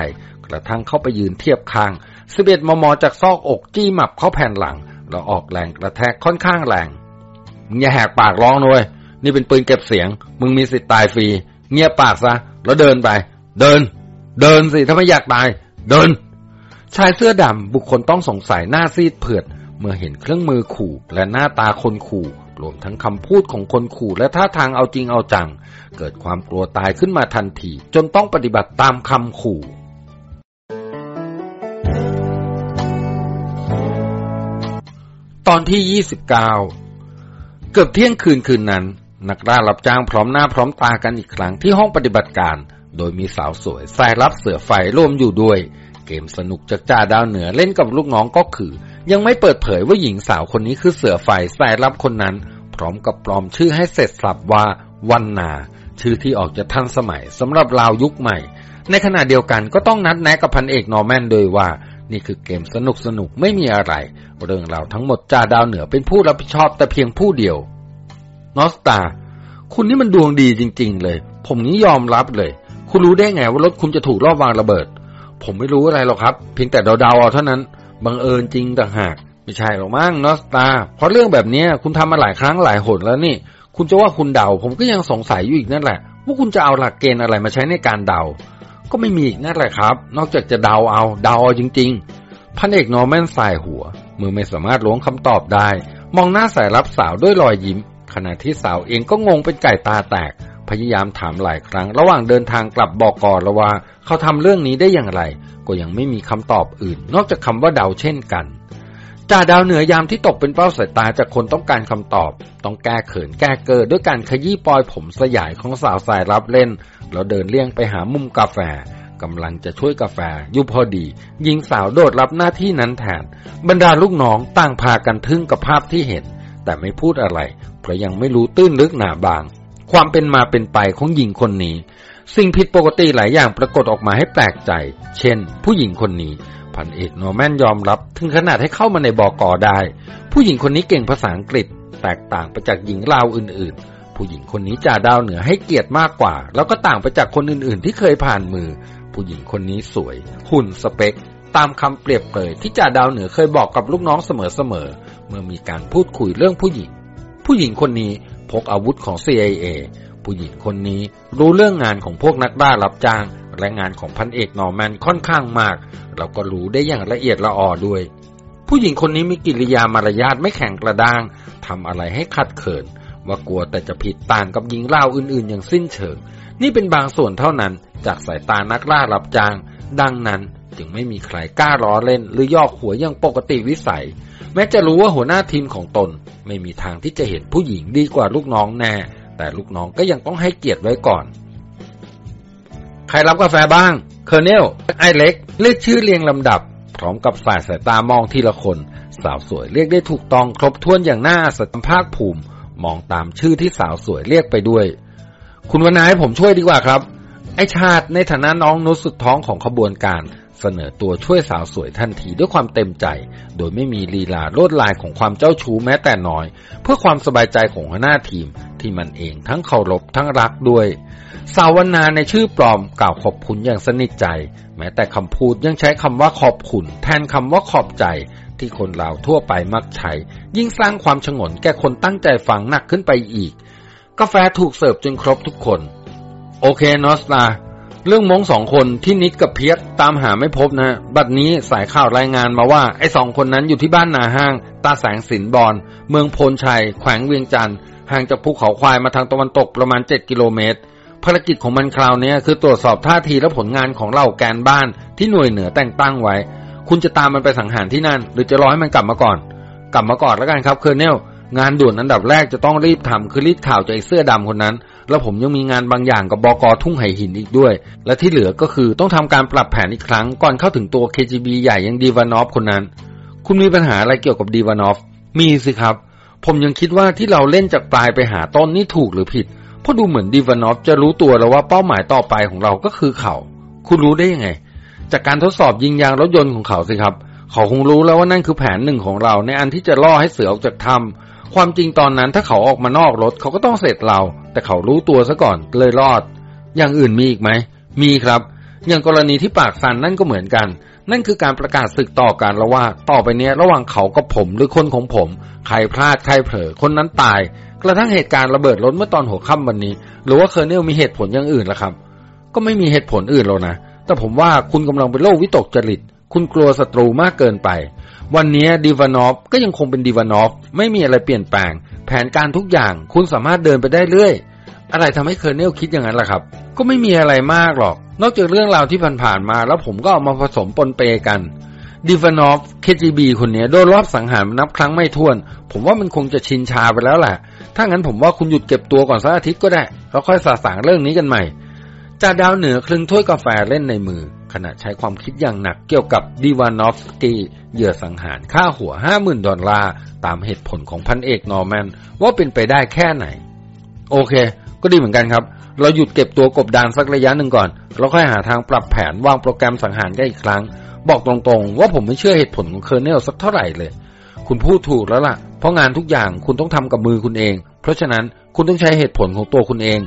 กระทั่งเข้าไปยืนเทียบคางสิบเอ็ดมมจากซอกอกจี้หมับเข้าแผ่นหลัง แล้วออกแรงกระแทกค่อนข้างแรงมึงอย่าแหกปากร้องด้วยนี่เป็นปืนเก็บเสียง มึงมีสิทธิ์ตายฟรี เงียบปากซะ แล้วเดินไป เดิน เดินสิถ้าไม่อยากตาย เดิน ชายเสื้อดำบุคคลต้องสงสัยหน้าซีดเผือด เมื่อเห็นเครื่องมือขู่และหน้าตาคนขู่ รวมทั้งคำพูดของคนขู่และท่าทางเอาจริงเอาจัง เกิดความกลัวตายขึ้นมาทันที จนต้องปฏิบัติตามคำขู่ตอนที่ 29 เกือบเที่ยงคืนคืนนั้น นักล่ารับจ้างพร้อมหน้าพร้อมตากันอีกครั้งที่ห้องปฏิบัติการ โดยมีสาวสวยสายรับเสือไฟร่วมอยู่ด้วย เกมสนุกจากจ่าดาวเหนือเล่นกับลูกน้องก็คือ ยังไม่เปิดเผยว่าหญิงสาวคนนี้คือเสือไฟสายรับคนนั้น พร้อมกับปลอมชื่อให้เสร็จสับว่าวันนาชื่อที่ออกจะทันสมัยสำหรับลาวยุคใหม่ ในขณะเดียวกันก็ต้องนัดแนะกับพันเอกนอร์แมนโดยว่า นี่คือเกมสนุกสนุกไม่มีอะไร เรื่องราวทั้งหมดจ่าดาวเหนือเป็นผู้รับผิดชอบแต่เพียงผู้เดียวนอสตา คุณนี่มันดวงดีจริง ๆ เลย ผมนี้ยอมรับเลย คุณรู้ได้ไงว่ารถคุณจะถูกรอบวางระเบิด ผมไม่รู้อะไรหรอกครับ เพียงแต่เดาๆเอาเท่านั้น บังเอิญจริงต่างหาก ไม่ใช่หรอกมั้งนอสตา เพราะเรื่องแบบนี้คุณทำมาหลายครั้งหลายหนแล้วนี่ คุณจะว่าคุณเดา ผมก็ยังสงสัยอยู่อีกนั่นแหละ ว่าคุณจะเอาหลักเกณฑ์อะไรมาใช้ในการเดา ก็ไม่มีอีกนั่นแหละครับ นอกจากจะเดาเอาเดาเอาจริง ๆพันเอกนอร์แมนสายหัว มือไม่สามารถล้วงคำตอบได้ มองหน้าสายรับสาวด้วยรอยยิ้มขณะที่สาวเองก็งงเป็นไก่ตาแตก พยายามถามหลายครั้ง ระหว่างเดินทางกลับบอกกอแล้วว่า เขาทำเรื่องนี้ได้อย่างไร ก็ยังไม่มีคำตอบอื่น นอกจากคำว่าเดาเช่นกันจ่าดาวเหนือยามที่ตกเป็นเป้าสายตาจากคนต้องการคำตอบ ต้องแก้เขินแก้เกิดด้วยการขยี้ปลอยผมสยายของสาวสายรับเล่น แล้วเดินเลี่ยงไปหามุมกาแฟกำลังจะช่วยกาแฟอยู่พอดีหญิงสาวโดดรับหน้าที่นั้นแทน บรรดาลูกน้องต่างพากันทึ่งกับภาพที่เห็น แต่ไม่พูดอะไร เพราะยังไม่รู้ตื้นลึกหนาบาง ความเป็นมาเป็นไปของหญิงคนนี้ สิ่งผิดปกติหลายอย่างปรากฏออกมาให้แปลกใจ เช่น ผู้หญิงคนนี้พันเอกนอร์แมนยอมรับ ถึงขนาดให้เข้ามาในบอกอได้ ผู้หญิงคนนี้เก่งภาษาอังกฤษ แตกต่างไปจากหญิงลาวอื่น ๆ ผู้หญิงคนนี้จ่าดาวเหนือให้เกียรติมากกว่า แล้วก็ต่างไปจากคนอื่น ๆ ที่เคยผ่านมือ ผู้หญิงคนนี้สวย หุ่นสเปค ตามคำเปรียบเปยที่จ่าดาวเหนือเคยบอกกับลูกน้องเสมอๆเมื่อมีการพูดคุยเรื่องผู้หญิง ผู้หญิงคนนี้ พกอาวุธของ CIA ผู้หญิงคนนี้รู้เรื่องงานของพวกนักบ้ารับจ้าง และงานของพันเอกนอร์แมนค่อนข้างมาก เราก็รู้ได้อย่างละเอียดละออด้วย ผู้หญิงคนนี้มีกิริยามารยาทไม่แข็งกระด้างทำอะไรให้ขัดเขิน ว่ากลัวแต่จะผิดต่างกับหญิงเล่าอื่นๆ อย่างสิ้นเชิง นี่เป็นบางส่วนเท่านั้นจากสายตานักล่ารับจ้าง ดังนั้นจึงไม่มีใครกล้าล้อเล่นหรือย่อหัวอย่างปกติวิสัย แม้จะรู้ว่าหัวหน้าทีมของตน ไม่มีทางที่จะเห็นผู้หญิงดีกว่าลูกน้องแน่ แต่ลูกน้องก็ยังต้องให้เกียรติไว้ก่อน ใครรับกาแฟบ้าง Colonel ไอ้เล็ก เรียกชื่อเรียงลำดับ พร้อมกับส่ายสายตามองทีละคน สาวสวยเรียกได้ถูกต้องครบถ้วนอย่างน่าสัตภาคภูมิ มองตามชื่อที่สาวสวยเรียกไปด้วย คุณวนาให้ผมช่วยดีกว่าครับ ไอชาติในฐานะน้องนุสุดท้องของขบวนการ เสนอตัวช่วยสาวสวยทันทีด้วยความเต็มใจ โดยไม่มีลีลาโลดลายของความเจ้าชู้แม้แต่น้อย เพื่อความสบายใจของหัวหน้าทีม ที่มันเองทั้งเคารพทั้งรักด้วย สาวนาในชื่อปลอมกล่าวขอบคุณอย่างสนิทใจ แม้แต่คำพูดยังใช้คำว่าขอบคุณแทนคำว่าขอบใจที่คนเราทั่วไปมักใช้ ยิ่งสร้างความฉงนแก่คนตั้งใจฟังหนักขึ้นไปอีก กาแฟถูกเสิร์ฟจนครบทุกคน โอเคนอสตา เรื่องมงสองคนที่นิดกับเพียกตามหาไม่พบนะ บัดนี้สายข่าวรายงานมาว่าไอ้สองคนนั้นอยู่ที่บ้านนาห้าง ตาแสงสินบอลเมืองโพนชัย แขวงเวียงจันทร์ห่างจากภูเขาควายมาทางตะวันตกประมาณ 7 กิโลเมตร ภารกิจของมันคราวนี้คือตรวจสอบท่าทีและผลงานของเราแกนบ้านที่หน่วยเหนือแต่งตั้งไว้ คุณจะตามมันไปสังหารที่นั่น หรือจะรอให้มันกลับมาก่อน กลับมาก่อนแล้วกันครับ Colonel งานด่วนอันดับแรกจะต้องรีบทำคือรีดข่าวจากไอ้เสื้อดำคนนั้น แล้วผมยังมีงานบางอย่างกับบกทุ่งไหหินอีกด้วย และที่เหลือก็คือต้องทำการปรับแผนอีกครั้งก่อนเข้าถึงตัว KGB ใหญ่อย่างดีวานอฟคนนั้น คุณมีปัญหาอะไรเกี่ยวกับดีวานอฟ มีสิครับ ผมยังคิดว่าที่เราเล่นจากปลายไปหาต้นนี่ถูกหรือผิด เพราะดูเหมือนดีวานอฟจะรู้ตัวแล้วว่าเป้าหมายต่อไปของเราก็คือเขา คุณรู้ได้ยังไง จากการทดสอบยิงยางรถยนต์ของเขาสิครับ เขาคงรู้แล้วว่านั่นคือแผนหนึ่งของเราในอันที่จะล่อให้เสือออกจากถ้ำ ความจริงตอนนั้นถ้าเขาออกมานอกรถเขาก็ต้องเสร็จเรา แต่เขารู้ตัวซะก่อนเลยรอด อย่างอื่นมีอีกไหม มีครับ อย่างกรณีที่ปากซันนั่นก็เหมือนกัน นั่นคือการประกาศศึกต่อกันแล้วว่า ต่อไปนี้ระหว่างเขากับผมหรือคนของผม ใครพลาดใครเผลอคนนั้นตาย กระทั่งเหตุการณ์ระเบิดรถเมื่อตอนหัวค่ำวันนี้ หรือว่า Colonel มีเหตุผลอย่างอื่นล่ะครับ ก็ไม่มีเหตุผลอื่นหรอกนะ แต่ผมว่าคุณกำลังเป็นโรควิตกจริต คุณกลัวศัตรูมากเกินไป วันนี้ดีวานอฟก็ยังคงเป็นดีวานอฟไม่มีอะไรเปลี่ยนแปลง แผนการทุกอย่างคุณสามารถเดินไปได้เรื่อย อะไรทำให้ Colonel คิดอย่างนั้นล่ะครับ ก็ไม่มีอะไรมากหรอก นอกจากเรื่องราวที่ผ่านๆมา แล้วผมก็เอามาผสมปนเปกันดิวานอฟ KGB คนนี้โดนลอบสังหารนับครั้งไม่ถ้วน ผมว่ามันคงจะชินชาไปแล้วแหละถ้างั้นผมว่าคุณหยุดเก็บตัวก่อนสักอาทิตย์ก็ได้แล้วค่อยสะสางเรื่องนี้กันใหม่ จ่าดาวเหนือคลึงถ้วยกาแฟเล่นในมือ ขณะใช้ความคิดอย่างหนักเกี่ยวกับดิวานอฟสกีเหยื่อสังหารค่าหัวห้าหมื่นดอลลาร์ตามเหตุผลของพันเอกนอร์แมนว่าเป็นไปได้แค่ไหน โอเค ก็ดีเหมือนกันครับ เราหยุดเก็บตัวกบดานสักระยะหนึ่งก่อนแล้วค่อยหาทางปรับแผนวางโปรแกรมสังหารกันอีกครั้ง บอกตรงๆ ว่าผมไม่เชื่อเหตุผลของ Colonel สักเท่าไหร่เลย คุณพูดถูกแล้วล่ะ เพราะงานทุกอย่างคุณต้องทำกับมือคุณเอง เพราะฉะนั้นคุณต้องใช้เหตุผลของตัวคุณเอง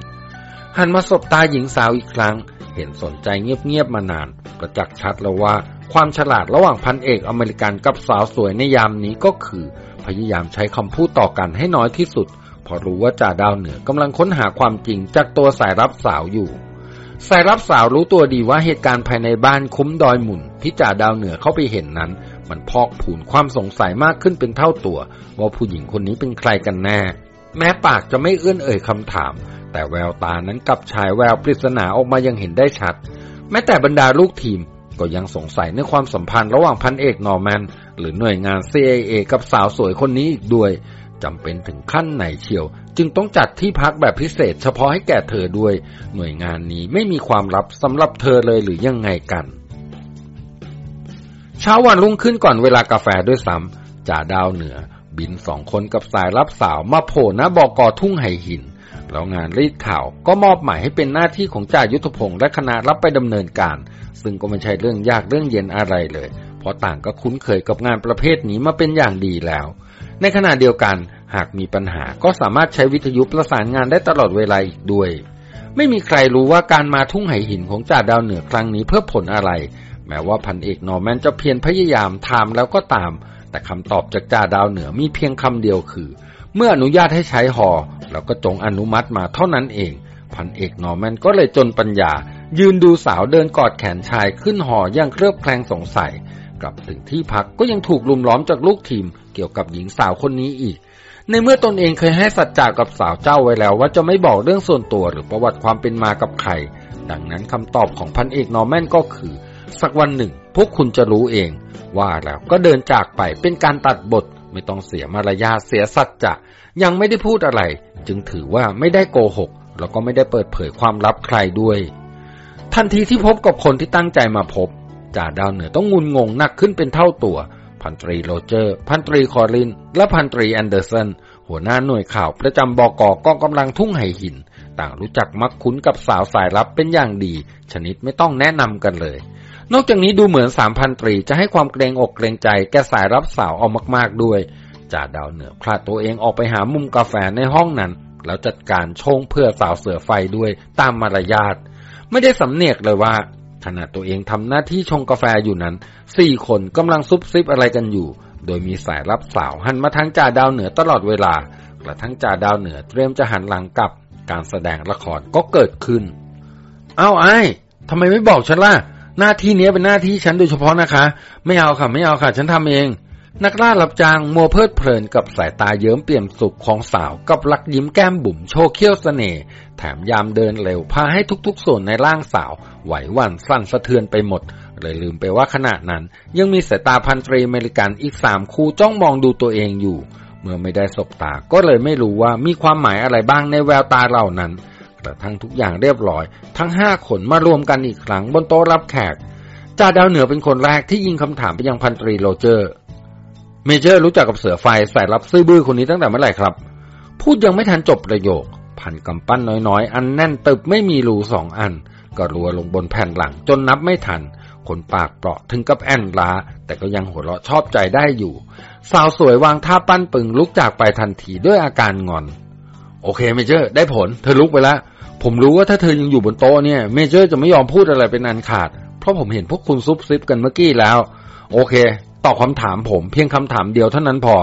หันมาสบตาหญิงสาวอีกครั้ง เห็นสนใจเงียบๆมานานประจักษ์ชัดแล้วว่า ความฉลาดระหว่างพันเอกอเมริกันกับสาวสวยในยามนี้ก็คือ พยายามใช้คำพูดต่อกันให้น้อยที่สุด พอรู้ว่าจ่าดาวเหนือกำลังค้นหาความจริงจากตัวสายลับสาวอยู่สายรับสาวรู้ตัวดีว่าเหตุการณ์ภายในบ้านคุ้มดอยหมุนที่จ่าดาวเหนือเข้าไปเห็นนั้น มันพอกผูนความสงสัยมากขึ้นเป็นเท่าตัว ว่าผู้หญิงคนนี้เป็นใครกันแน่ แม้ปากจะไม่เอื้อนเอ่ยคำถาม แต่แววตานั้นกลับฉายแววปริศนาออกมายังเห็นได้ชัด แม้แต่บรรดาลูกทีมก็ยังสงสัยในความสัมพันธ์ระหว่างพันเอกนอร์แมน หรือหน่วยงาน CIA กับสาวสวยคนนี้อีกด้วยจำเป็นถึงขั้นไหนเชียว จึงต้องจัดที่พักแบบพิเศษ เฉพาะให้แก่เธอด้วย หน่วยงานนี้ไม่มีความลับสำหรับเธอเลยหรือยังไงกันเช้าวันรุ่งขึ้นก่อนเวลากาแฟด้วยซ้ำจ่าดาวเหนือ บินสองคนกับสายรับสาวมาโผล่ณบอกอทุ่งไหหิน แล้วงานรีดข่าวก็มอบหมายให้เป็นหน้าที่ของจ่ายุทธพงศ์และคณะรับไปดำเนินการ ซึ่งก็ไม่ใช่เรื่องยากเรื่องเย็นอะไรเลย เพราะต่างก็คุ้นเคยกับงานประเภทนี้มาเป็นอย่างดีแล้ว ในขณะเดียวกันหากมีปัญหาก็สามารถใช้วิทยุประสานงานได้ตลอดเวลาอีกด้วย ไม่มีใครรู้ว่าการมาทุ่งไหหินของจ่าดาวเหนือครั้งนี้เพื่อผลอะไร แม้ว่าพันเอกนอร์แมนจะเพียรพยายามถามแล้วก็ตาม แต่คำตอบจากจ่าดาวเหนือมีเพียงคำเดียวคือ เมื่ออนุญาตให้ใช้ ฮ. แล้วก็จงอนุมัติมาเท่านั้นเอง พันเอกนอร์แมนก็เลยจนปัญญา ยืนดูสาวเดินกอดแขนชายขึ้น ฮ.ย่างเครือบแคลงสงสัย กลับถึงที่พักก็ยังถูกลุมล้อมจากลูกทีมเกี่ยวกับหญิงสาวคนนี้อีก ในเมื่อตนเองเคยให้สัจจะกับสาวเจ้าไว้แล้ว ว่าจะไม่บอกเรื่องส่วนตัวหรือประวัติความเป็นมากับใคร ดังนั้นคำตอบของพันเอกนอร์แมนก็คือ สักวันหนึ่ง พวกคุณจะรู้เอง ว่าแล้วก็เดินจากไปเป็นการตัดบทไม่ต้องเสียมารยาเสียสัจจะ ยังไม่ได้พูดอะไร จึงถือว่าไม่ได้โกหก แล้วก็ไม่ได้เปิดเผยความลับใครด้วย ทันทีที่พบกับคนที่ตั้งใจมาพบจ่าดาวเหนือต้องงุนงงหนักขึ้นเป็นเท่าตัว พันตรีโรเจอร์ พันตรีคอริน และพันตรีแอนเดอร์สันหัวหน้าหน่วยข่าวประจำบกกองกำลังทุ่งไหหิน ต่างรู้จักมักคุ้นกับสาวสายลับเป็นอย่างดี ชนิดไม่ต้องแนะนำกันเลย นอกจากนี้ดูเหมือนสามพันตรีจะให้ความเกรงอกเกรงใจแก่สายลับสาวเอามาก ๆด้วย จ่าดาวเหนือคลาดตัวเองออกไปหามุมกาแฟในห้องนั้น แล้วจัดการชงเพื่อสาวเสือไฟด้วยตามมารยาท ไม่ได้สำเนียกเลยว่า ขณะตัวเองทำหน้าที่ชงกาแฟอยู่นั้นสี่คนกำลังซุบซิบอะไรกันอยู่ โดยมีสายรับสาวหันมาทางจ่าดาวเหนือตลอดเวลากระทั่งจ่าดาวเหนือเตรียมจะหันหลังกลับ การแสดงละครก็เกิดขึ้น เอ้าไอ้ทำไมไม่บอกฉันล่ะหน้าที่นี้เป็นหน้าที่ฉันโดยเฉพาะนะคะ ไม่เอาค่ะ ไม่เอาค่ะ ฉันทำเอง นักล่ารับจ้างมัวเพลิดเพลินกับสายตาเยิ้มเปี่ยมสุขของสาวกับลักยิ้มแก้มบุ๋มโชว์เขี้ยวเสน่ห์แถมยามเดินเร็วพาให้ทุกๆ ส่วนในร่างสาว ไหววันสั่นสะเทือนไปหมด เลยลืมไปว่าขณะนั้น ยังมีสายตาพันตรีอเมริกันอีกสามคู่จ้องมองดูตัวเองอยู่ เมื่อไม่ได้สบตาก็เลยไม่รู้ว่ามีความหมายอะไรบ้างในแววตาเหล่านั้นกระทั่งทุกอย่างเรียบร้อย ทั้งห้าคนมารวมกันอีกครั้งบนโต๊ะรับแขกจ่าดาวเหนือเป็นคนแรกที่ยิงคำถามไปยังพันตรีโรเจอร์ Major รู้จักกับเสือไฟสายลับซื่อบื้อคนนี้ตั้งแต่เมื่อไหร่ครับ พูดยังไม่ทันจบประโยคพันกำปั้นน้อยๆ อันแน่นตึบไม่มีรูสองอัน ก็รัวลงบนแผ่นหลังจนนับไม่ทัน คนปากเปราะถึงกับแอนล้า แต่ก็ยังหัวเราะชอบใจได้อยู่ สาวสวยวางท่าปั้นปึงลุกจากไปทันทีด้วยอาการงอน โอเค Major ได้ผล เธอลุกไปแล้วผมรู้ว่าถ้าเธอยังอยู่บนโต๊ะเนี่ยเมเจอร์จะไม่ยอมพูดอะไรเป็นอันขาด เพราะผมเห็นพวกคุณซุบซิบกันเมื่อกี้แล้ว โอเค ตอบคำถามผมเพียงคำถามเดียวเท่านั้นพอ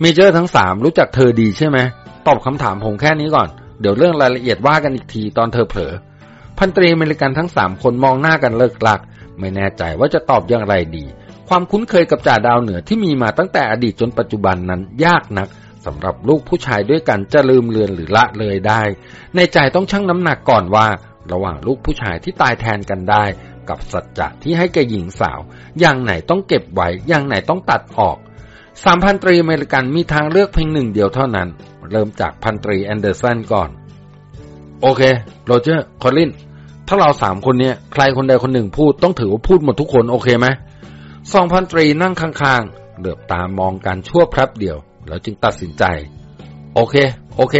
เมเจอร์ทั้งสามรู้จักเธอดีใช่ไหม ตอบคำถามผมแค่นี้ก่อน เดี๋ยวเรื่องรายละเอียดว่ากันอีกทีตอนเธอเผลอ พันตรีอเมริกันทั้งสามคนมองหน้ากันเลิกลัก ไม่แน่ใจว่าจะตอบอย่างไรดี ความคุ้นเคยกับจ่าดาวเหนือที่มีมาตั้งแต่อดีตจนปัจจุบันนั้นยากนักสำหรับลูกผู้ชายด้วยกันจะลืมเลือนหรือละเลยได้ ในใจต้องชั่งน้ำหนักก่อนว่า ระหว่างลูกผู้ชายที่ตายแทนกันได้ กับสัจจะที่ให้แก่หญิงสาว อย่างไหนต้องเก็บไว้ อย่างไหนต้องตัดออกสามพันตรีอเมริกันมีทางเลือกเพียงหนึ่งเดียวเท่านั้น เริ่มจากพันตรีแอนเดอร์สันก่อน โอเค โรเจอร์ คอลลิน ถ้าเราสามคนเนี้ยใครคนใดคนหนึ่งพูดต้องถือว่าพูดหมดทุกคนโอเคไหมสองพันตรีนั่งข้างๆเหลือบตามองกันชั่วพริบเดียว แล้วจึงตัดสินใจ โอเค โอเค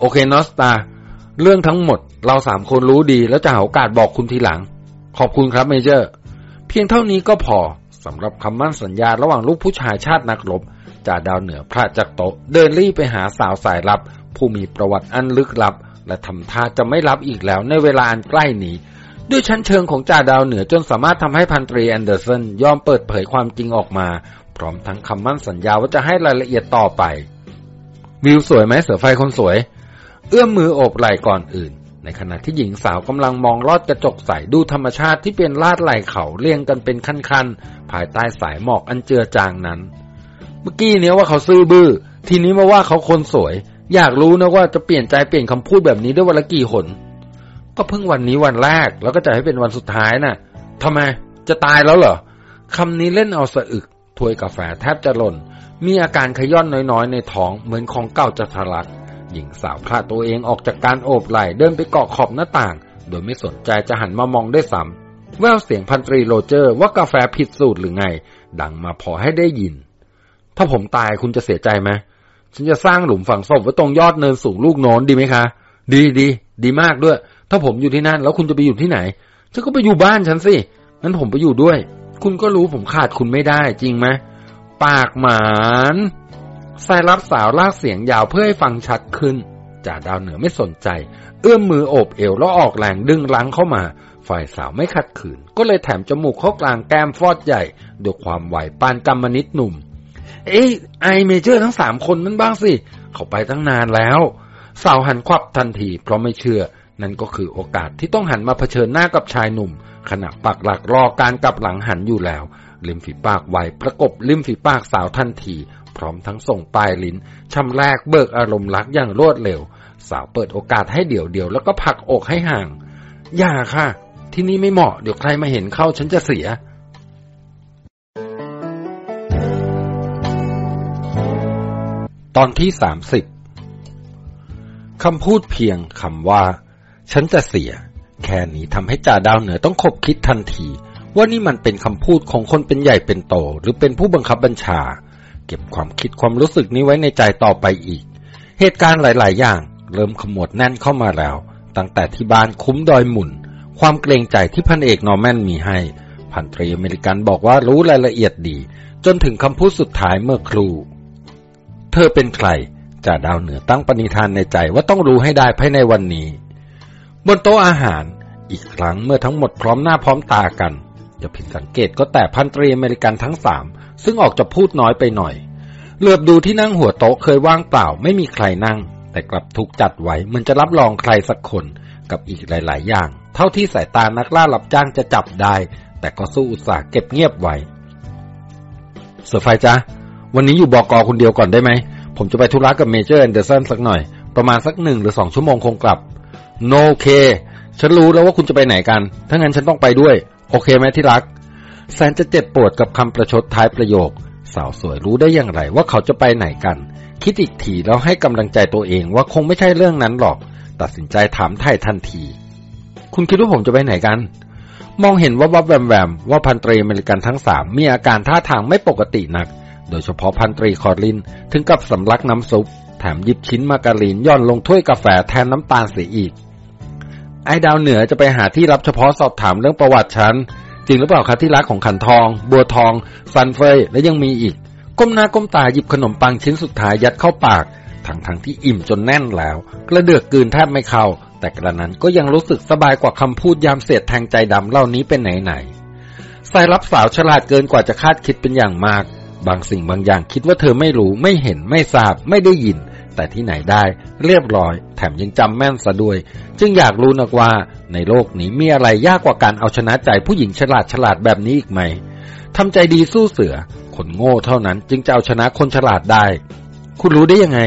โอเค North Star เรื่องทั้งหมด เราสามคนรู้ดีแล้วจะหาโอกาสบอกคุณทีหลัง ขอบคุณครับ Major เพียงเท่านี้ก็พอสำหรับคำมั่นสัญญาระหว่างลูกผู้ชายชาตินักรบจ่าดาวเหนือผละจากโต๊ะเดินรี่ไปหาสาวสายลับ ผู้มีประวัติอันลึกลับ และทำท่าจะไม่ลับอีกแล้วในเวลาอันใกล้นี้ ด้วยชั้นเชิงของจ่าดาวเหนือจนสามารถทำให้พันตรีแอนเดอร์สันยอมเปิดเผยความจริงออกมา พร้อมทั้งคำมั่นสัญญาว่าจะให้รายละเอียดต่อไป วิวสวยไหมเสือไฟคนสวย เอื้อมมือโอบไหล่ก่อนอื่น ในขณะที่หญิงสาวกำลังมองลอดกระจกใสดูธรรมชาติที่เป็นลาดไหล่เขาเรียงกันเป็นขั้นๆ ภายใต้สายหมอกอันเจือจางนั้น เมื่อกี้เนี้ยว่าเขาซื่อบื้อ ทีนี้มาว่าเขาคนสวย อยากรู้นะว่าจะเปลี่ยนใจเปลี่ยนคำพูดแบบนี้ได้วันละกี่หน ก็เพิ่งวันนี้วันแรกแล้วก็จะให้เป็นวันสุดท้ายนะ่ะทำไม จะตายแล้วเหรอคำนี้เล่นเอาสะอึกถ้วยกาแฟแทบจะหล่น มีอาการขย้อนน้อยๆ ในท้องเหมือนของเก่าจะทะลัก หญิงสาวพลาดตัวเองออกจากการโอบไหล่เดินไปเกาะขอบหน้าต่าง โดยไม่สนใจจะหันมามองด้วยซ้ำแววเสียงพันตรีโรเจอร์ว่ากาแฟผิดสูตรหรือไง ดังมาพอให้ได้ยิน ถ้าผมตายคุณจะเสียใจไหมฉันจะสร้างหลุมฝังศพไว้ตรงยอดเนินสูงลูกโน้นดีไหมคะ ดีดีดีมากด้วย ถ้าผมอยู่ที่นั่น แล้วคุณจะไปอยู่ที่ไหนฉันก็ไปอยู่บ้านฉันสิงั้นผมไปอยู่ด้วย คุณก็รู้ผมขาดคุณไม่ได้จริงไหมปากหมาน สายรับสาวลากเสียงยาวเพื่อให้ฟังชัดขึ้นจ่าดาวเหนือไม่สนใจ เอื้อมมือโอบเอวแล้วออกแรงดึงลังเข้ามา ฝ่ายสาวไม่ขัดขืน ก็เลยแถมจมูกเข้ากลางแก้มฟอดใหญ่ด้วยความไหวปานกรรมนิดหนุ่ม เอ้ยไอเมเจอร์ทั้งสามคนนั้นบ้างสิ เขาไปตั้งนานแล้ว สาวหันควับทันที เพราะไม่เชื่อ นั่นก็คือโอกาสที่ต้องหันมาเผชิญหน้ากับชายหนุ่ม ขณะปักหลักรอการกลับหลังหันอยู่แล้วริมฝีปากไวประกบริมฝีปากสาวทันที พร้อมทั้งส่งปลายลิ้นชำแรกเบิกอารมณ์รักอย่างรวดเร็ว สาวเปิดโอกาสให้เดี่ยวเดียวแล้วก็ผลักอกให้ห่าง อย่าค่ะ ที่นี่ไม่เหมาะเดี๋ยวใครมาเห็นเข้าฉันจะเสียตอนที่สามสิบคำพูดเพียงคำว่า ฉันจะเสีย แค่นี้ทำให้จ่าดาวเหนือต้องขบคิดทันที ว่านี่มันเป็นคำพูดของคนเป็นใหญ่เป็นโต หรือเป็นผู้บังคับบัญชา เก็บความคิดความรู้สึกนี้ไว้ในใจต่อไปอีก เหตุการณ์หลาย ๆ อย่าง เริ่มขมวดแน่นเข้ามาแล้ว ตั้งแต่ที่บ้านคุ้มดอยหมุน ความเกรงใจที่พันเอกนอร์แมนมีให้พันตรีอเมริกันบอกว่ารู้รายละเอียดดี จนถึงคำพูดสุดท้ายเมื่อครู เธอเป็นใครจ่าดาวเหนือตั้งปณิธานในใจว่าต้องรู้ให้ได้ภายในวันนี้ บนโต๊ะอาหารอีกครั้งเมื่อทั้งหมดพร้อมหน้าพร้อมตากัน จะผิดสังเกตก็แต่พันตรีอเมริกันทั้งสามซึ่งออกจะพูดน้อยไปหน่อย เหลือบดูที่นั่งหัวโต๊ะเคยว่างเปล่าไม่มีใครนั่ง แต่กลับถูกจัดไว้มือนจะรับรองใครสักคนกับอีกหลาย ๆ อย่าง เท่าที่สายตานักล่ารับจ้างจะจับได้ แต่ก็สู้อุตส่าห์เก็บเงียบไว้เสือไฟจ้าวันนี้อยู่บอกอคนเดียวก่อนได้ไหม ผมจะไปธุระกับ Major แอนเดอร์สันสักหน่อย ประมาณสักหนึ่งหรือสองชั่วโมงคงกลับ No K ฉันรู้แล้วว่าคุณจะไปไหนกัน ถ้างั้นฉันต้องไปด้วย โอเคไหมที่รัก แสนจะเจ็บปวดกับคำประชดท้ายประโยค สาวสวยรู้ได้อย่างไรว่าเขาจะไปไหนกัน คิดอีกทีแล้วให้กำลังใจตัวเองว่าคงไม่ใช่เรื่องนั้นหรอก ตัดสินใจถามไถ่ทันที คุณคิดว่าผมจะไปไหนกัน มองเห็นว่าวับแวมแวมว่าพันตรีอเมริกันทั้งสามมีอาการท่าทางไม่ปกตินัก โดยเฉพาะพันตรีคอร์ลินถึงกับสำลักน้ำซุป แถมหยิบชิ้นมาการีนหย่อนลงถ้วยกาแฟแทนน้ำตาลเสียอีก อ้ายดาวเหนือจะไปหาที่ลับเฉพาะสอบถามเรื่องประวัติฉัน จริงหรือเปล่าคะที่รักของขันทอง บัวทอง ซันเฟยและยังมีอีก ก้มหน้าก้มตาหยิบขนมปังชิ้นสุดท้ายยัดเข้าปาก ทั้งทั้งที่อิ่มจนแน่นแล้ว กระเดือกกืนแทบไม่เข้า แต่กระนั้นก็ยังรู้สึกสบายกว่าคำพูดยามเสียดแทงใจดำเหล่านี้เป็นไหนๆสายรับสาวฉลาดเกินกว่าจะคาดคิดเป็นอย่างมาก บางสิ่งบางอย่างคิดว่าเธอไม่รู้ไม่เห็นไม่ทราบไม่ได้ยิน แต่ที่ไหนได้เรียบร้อย แถมยังจำแม่นซะด้วย จึงอยากรู้นักว่าในโลกนี้มีอะไรยากกว่าการเอาชนะใจผู้หญิงฉลาดฉลาดแบบนี้อีกไหมทำใจดีสู้เสือ คนโง่เท่านั้น จึงจะเอาชนะคนฉลาดได้ คุณรู้ได้ยังไง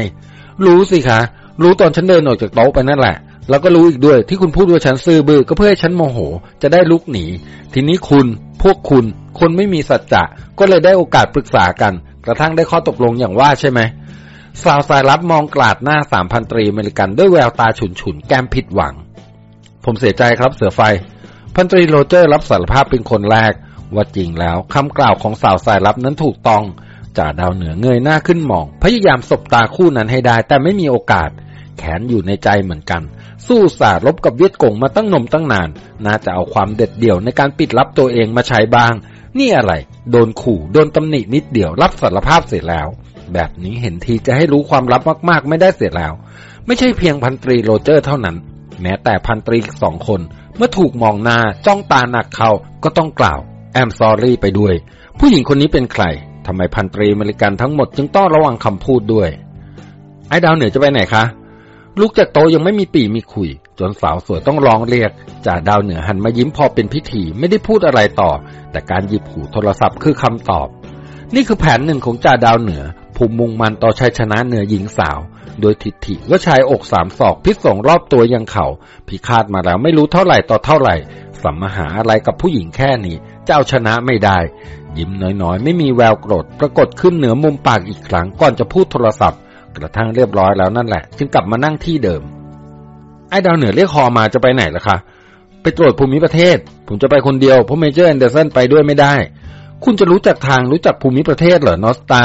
รู้สิคะ รู้ตอนฉันเดินออกจากโต๊ะไปนั่นแหละแล้วก็รู้อีกด้วยที่คุณพูดว่าฉันซื่อบื้อก็เพื่อให้ฉันโมโห จะได้ลุกหนี ทีนี้คุณพวกคุณ คนไม่มีสัจจะ ก็เลยได้โอกาสปรึกษากัน กระทั่งได้ข้อตกลงอย่างว่าใช่ไหม สาวสายรับมองกลาดหน้าสามพันตรีอเมริกันด้วยแววตาฉุนฉุนแก้มผิดหวัง ผมเสียใจครับเสือไฟ พันตรีโรเจอร์รับสารภาพเป็นคนแรก ว่าจริงแล้วคำกล่าวของสาวสายรับนั้นถูกต้องจ่าดาวเหนือเงยหน้าขึ้นมอง พยายามสบตาคู่นั้นให้ได้ แต่ไม่มีโอกาส แค้นอยู่ในใจเหมือนกัน สู้อุตส่าห์รบกับเวียดกงมาตั้งนมตั้งนาน น่าจะเอาความเด็ดเดี่ยวในการปิดลับตัวเองมาใช้บ้าง นี่อะไร โดนขู่ โดนตำหนินิดเดียวรับสารภาพเสร็จแล้ว แบบนี้เห็นทีจะให้รู้ความลับมาก ๆ ไม่ได้เสียแล้ว ไม่ใช่เพียงพันตรีโรเจอร์เท่านั้น แม้แต่พันตรีสองคน เมื่อถูกมองหน้าจ้องตาหนักเข้าก็ต้องกล่าว I'm sorry ไปด้วย ผู้หญิงคนนี้เป็นใครทำไมพันตรีอเมริกันทั้งหมดจึงต้องระวังคำพูดด้วย อ้ายดาวเหนือจะไปไหนคะลุกจากโต๊ะอย่างไม่มีปี่มีขลุ่ย จนสาวสวยต้องร้องเรียกจ่าดาวเหนือหันมายิ้มพอเป็นพิธีไม่ได้พูดอะไรต่อ แต่การหยิบหูโทรศัพท์คือคำตอบ นี่คือแผนหนึ่งของจ่าดาวเหนือ ผู้มุ่งมั่นต่อชัยชนะเหนือหญิงสาว โดยทิฐิว่าชายอกสามศอกพิษสงรอบตัวอย่างเขาพิฆาตมาแล้วไม่รู้เท่าไหร่ต่อเท่าไหร่ ประสาอะไรกับผู้หญิงแค่นี้จะเอาชนะไม่ได้ ยิ้มน้อยๆ ไม่มีแววโกรธปรากฏขึ้นเหนือมุมปากอีกครั้งก่อนจะพูดโทรศัพท์ กระทั่งเรียบร้อยแล้วนั่นแหละ จึงกลับมานั่งที่เดิม อ้ายดาวเหนือเรียก ฮ. มาจะไปไหนล่ะคะไปตรวจภูมิประเทศ ผมจะไปคนเดียวเพราะ Major Anderson ไปด้วยไม่ได้ คุณจะรู้จักทางรู้จักภูมิประเทศเหรอนอสตา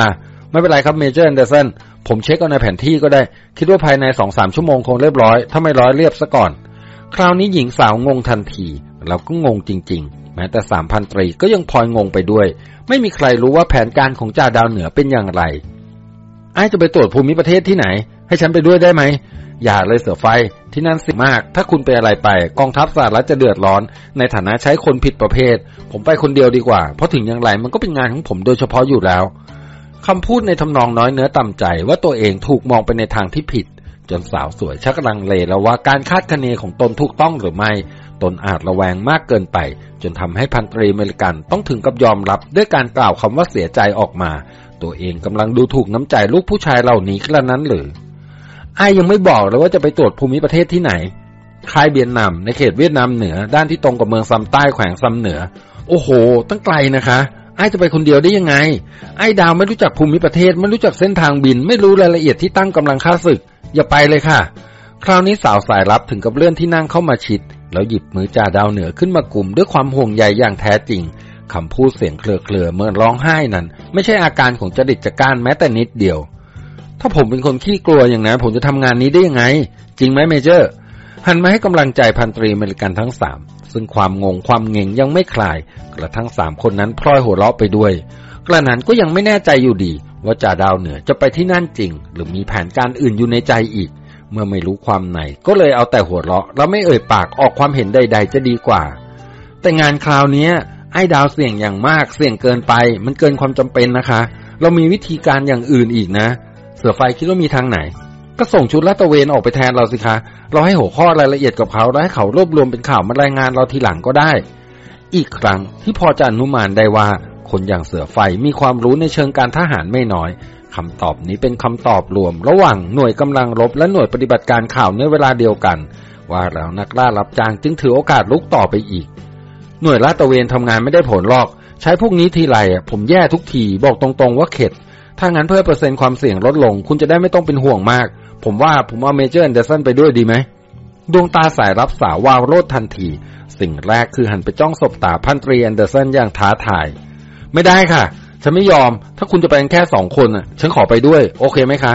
ไม่เป็นไรครับ Major Andersonผมเช็คเอาในแผนที่ก็ได้ คิดว่าภายในสองสามชั่วโมงคงเรียบร้อย ถ้าไม่ร้อยเรียบซะก่อน คราวนี้หญิงสาวงงทันที เราก็งงจริง ๆ แม้แต่สามพันตรีก็ยังพลอยงงไปด้วย ไม่มีใครรู้ว่าแผนการของจ่าดาวเหนือเป็นอย่างไรไอ้จะไปตรวจภูมิประเทศที่ไหน ให้ฉันไปด้วยได้ไหมอย่าเลยเสือไฟที่นั่นสิมาก ถ้าคุณไปอะไรไปกองทัพสหรัฐจะเดือดร้อน ในฐานะใช้คนผิดประเภท ผมไปคนเดียวดีกว่า เพราะถึงอย่างไรมันก็เป็นงานของผมโดยเฉพาะอยู่แล้ว คำพูดในทำนองน้อยเนื้อต่ำใจว่าตัวเองถูกมองไปในทางที่ผิด จนสาวสวยชักลังเลแล้วว่าการคาดคะเนของตนถูกต้องหรือไม่ ตนอาจระแวงมากเกินไป จนทำให้พันตรีเมริกันต้องถึงกับยอมรับด้วยการกล่าวคำว่าเสียใจออกมา ตัวเองกำลังดูถูกน้ำใจลูกผู้ชายเหล่านี้กระนั้นหรือไอ้ยังไม่บอกเลยว่าจะไปตรวจภูมิประเทศที่ไหนค่ายเบียนนำในเขตเวียดนามเหนือ ด้านที่ตรงกับเมืองซัมใต้แขวงซัมเหนือ โอ้โห ตั้งไกลนะคะ ไอ้จะไปคนเดียวได้ยังไง ไอ้ดาวไม่รู้จักภูมิประเทศ ไม่รู้จักเส้นทางบิน ไม่รู้รายละเอียดที่ตั้งกำลังค่าศึก อย่าไปเลยค่ะ คราวนี้สาวสายรับถึงกับเลื่อนที่นั่งเข้ามาชิด แล้วหยิบมือจ่าดาวเหนือขึ้นมากลุ่มด้วยความห่วงใยอย่างแท้จริงคำพูดเสียงเคลือๆเมื่อร้องไห้นั้น ไม่ใช่อาการของจดิตจักการแม้แต่นิดเดียว ถ้าผมเป็นคนขี้กลัวอย่างนั้นผมจะทำงานนี้ได้ยังไง จริงไหมเมเจอร์ หันมาให้กำลังใจพันตรีเมริกันทั้งสาม ซึ่งความงงความเงงยังไม่คลาย กระทั่งสามคนนั้นพลอยหัวเราะไปด้วย กระนั้นก็ยังไม่แน่ใจอยู่ดี ว่าจ่าดาวเหนือจะไปที่นั่นจริง หรือมีแผนการอื่นอยู่ในใจอีก เมื่อไม่รู้ความในก็เลยเอาแต่หัวเราะ แล้วไม่เอ่ยปากออกความเห็นใด ๆ จะดีกว่า แต่งานคราวนี้ไอ้ดาวเสี่ยงอย่างมากเสี่ยงเกินไป มันเกินความจำเป็นนะคะ เรามีวิธีการอย่างอื่นอีกนะ เสือไฟคิดว่ามีทางไหน ก็ส่งชุดลาดตระเวนออกไปแทนเราสิคะ เราให้หัวข้อรายละเอียดกับเขาแล้วให้เขารวบรวมเป็นข่าวมารายงานเราทีหลังก็ได้ อีกครั้งที่พอจะอนุมานได้ว่า คนอย่างเสือไฟมีความรู้ในเชิงการทหารไม่น้อยคำตอบนี้เป็นคำตอบรวม ระหว่างหน่วยกำลังรบและหน่วยปฏิบัติการข่าวในเวลาเดียวกัน ว่าแล้วนักล่ารับจ้างจึงถือโอกาสลุกต่อไปอีก หน่วยลาดตระเวนทำงานไม่ได้ผลหรอก ใช้พวกนี้ทีไรผมแย่ทุกทีบอกตรงๆว่าเข็ดถ้างั้นเพื่อเปอร์เซ็นต์ความเสี่ยงลดลง คุณจะได้ไม่ต้องเป็นห่วงมาก ผมว่าผมเอา Major Anderson ไปด้วยดีไหม ดวงตาสายรับสาววาวโรจน์ทันที สิ่งแรกคือหันไปจ้องสบตาพันตรีแอนเดอร์สันอย่างท้าทาย ไม่ได้ค่ะ ฉันไม่ยอม ถ้าคุณจะไปแค่สองคนฉันขอไปด้วย โอเคไหมคะ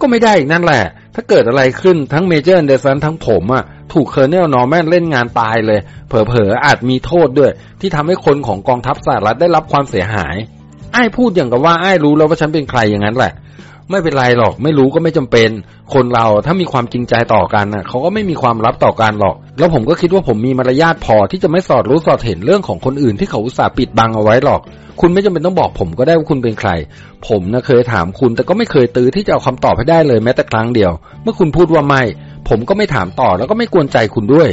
ก็ไม่ได้อีกนั่นแหละ ถ้าเกิดอะไรขึ้นทั้ง Major Anderson ทั้งผมอะถูก Colonel Norman เล่นงานตายเลย เผลอๆอาจมีโทษด้วย ที่ทำให้คนของกองทัพสหรัฐได้รับความเสียหายไอ้พูดอย่างกับว่าไอ้รู้แล้วว่าฉันเป็นใครอย่างนั้นแหละ ไม่เป็นไรหรอก ไม่รู้ก็ไม่จำเป็น คนเราถ้ามีความจริงใจต่อกันน่ะเขาก็ไม่มีความลับต่อกันหรอก แล้วผมก็คิดว่าผมมีมารยาทพอที่จะไม่สอดรู้สอดเห็นเรื่องของคนอื่นที่เขาอุตส่าห์ปิดบังเอาไว้หรอก คุณไม่จำเป็นต้องบอกผมก็ได้ว่าคุณเป็นใคร ผมนะเคยถามคุณแต่ก็ไม่เคยตื้อที่จะเอาคำตอบให้ได้เลยแม้แต่ครั้งเดียว เมื่อคุณพูดว่าไม่ ผมก็ไม่ถามต่อแล้วก็ไม่กวนใจคุณด้วย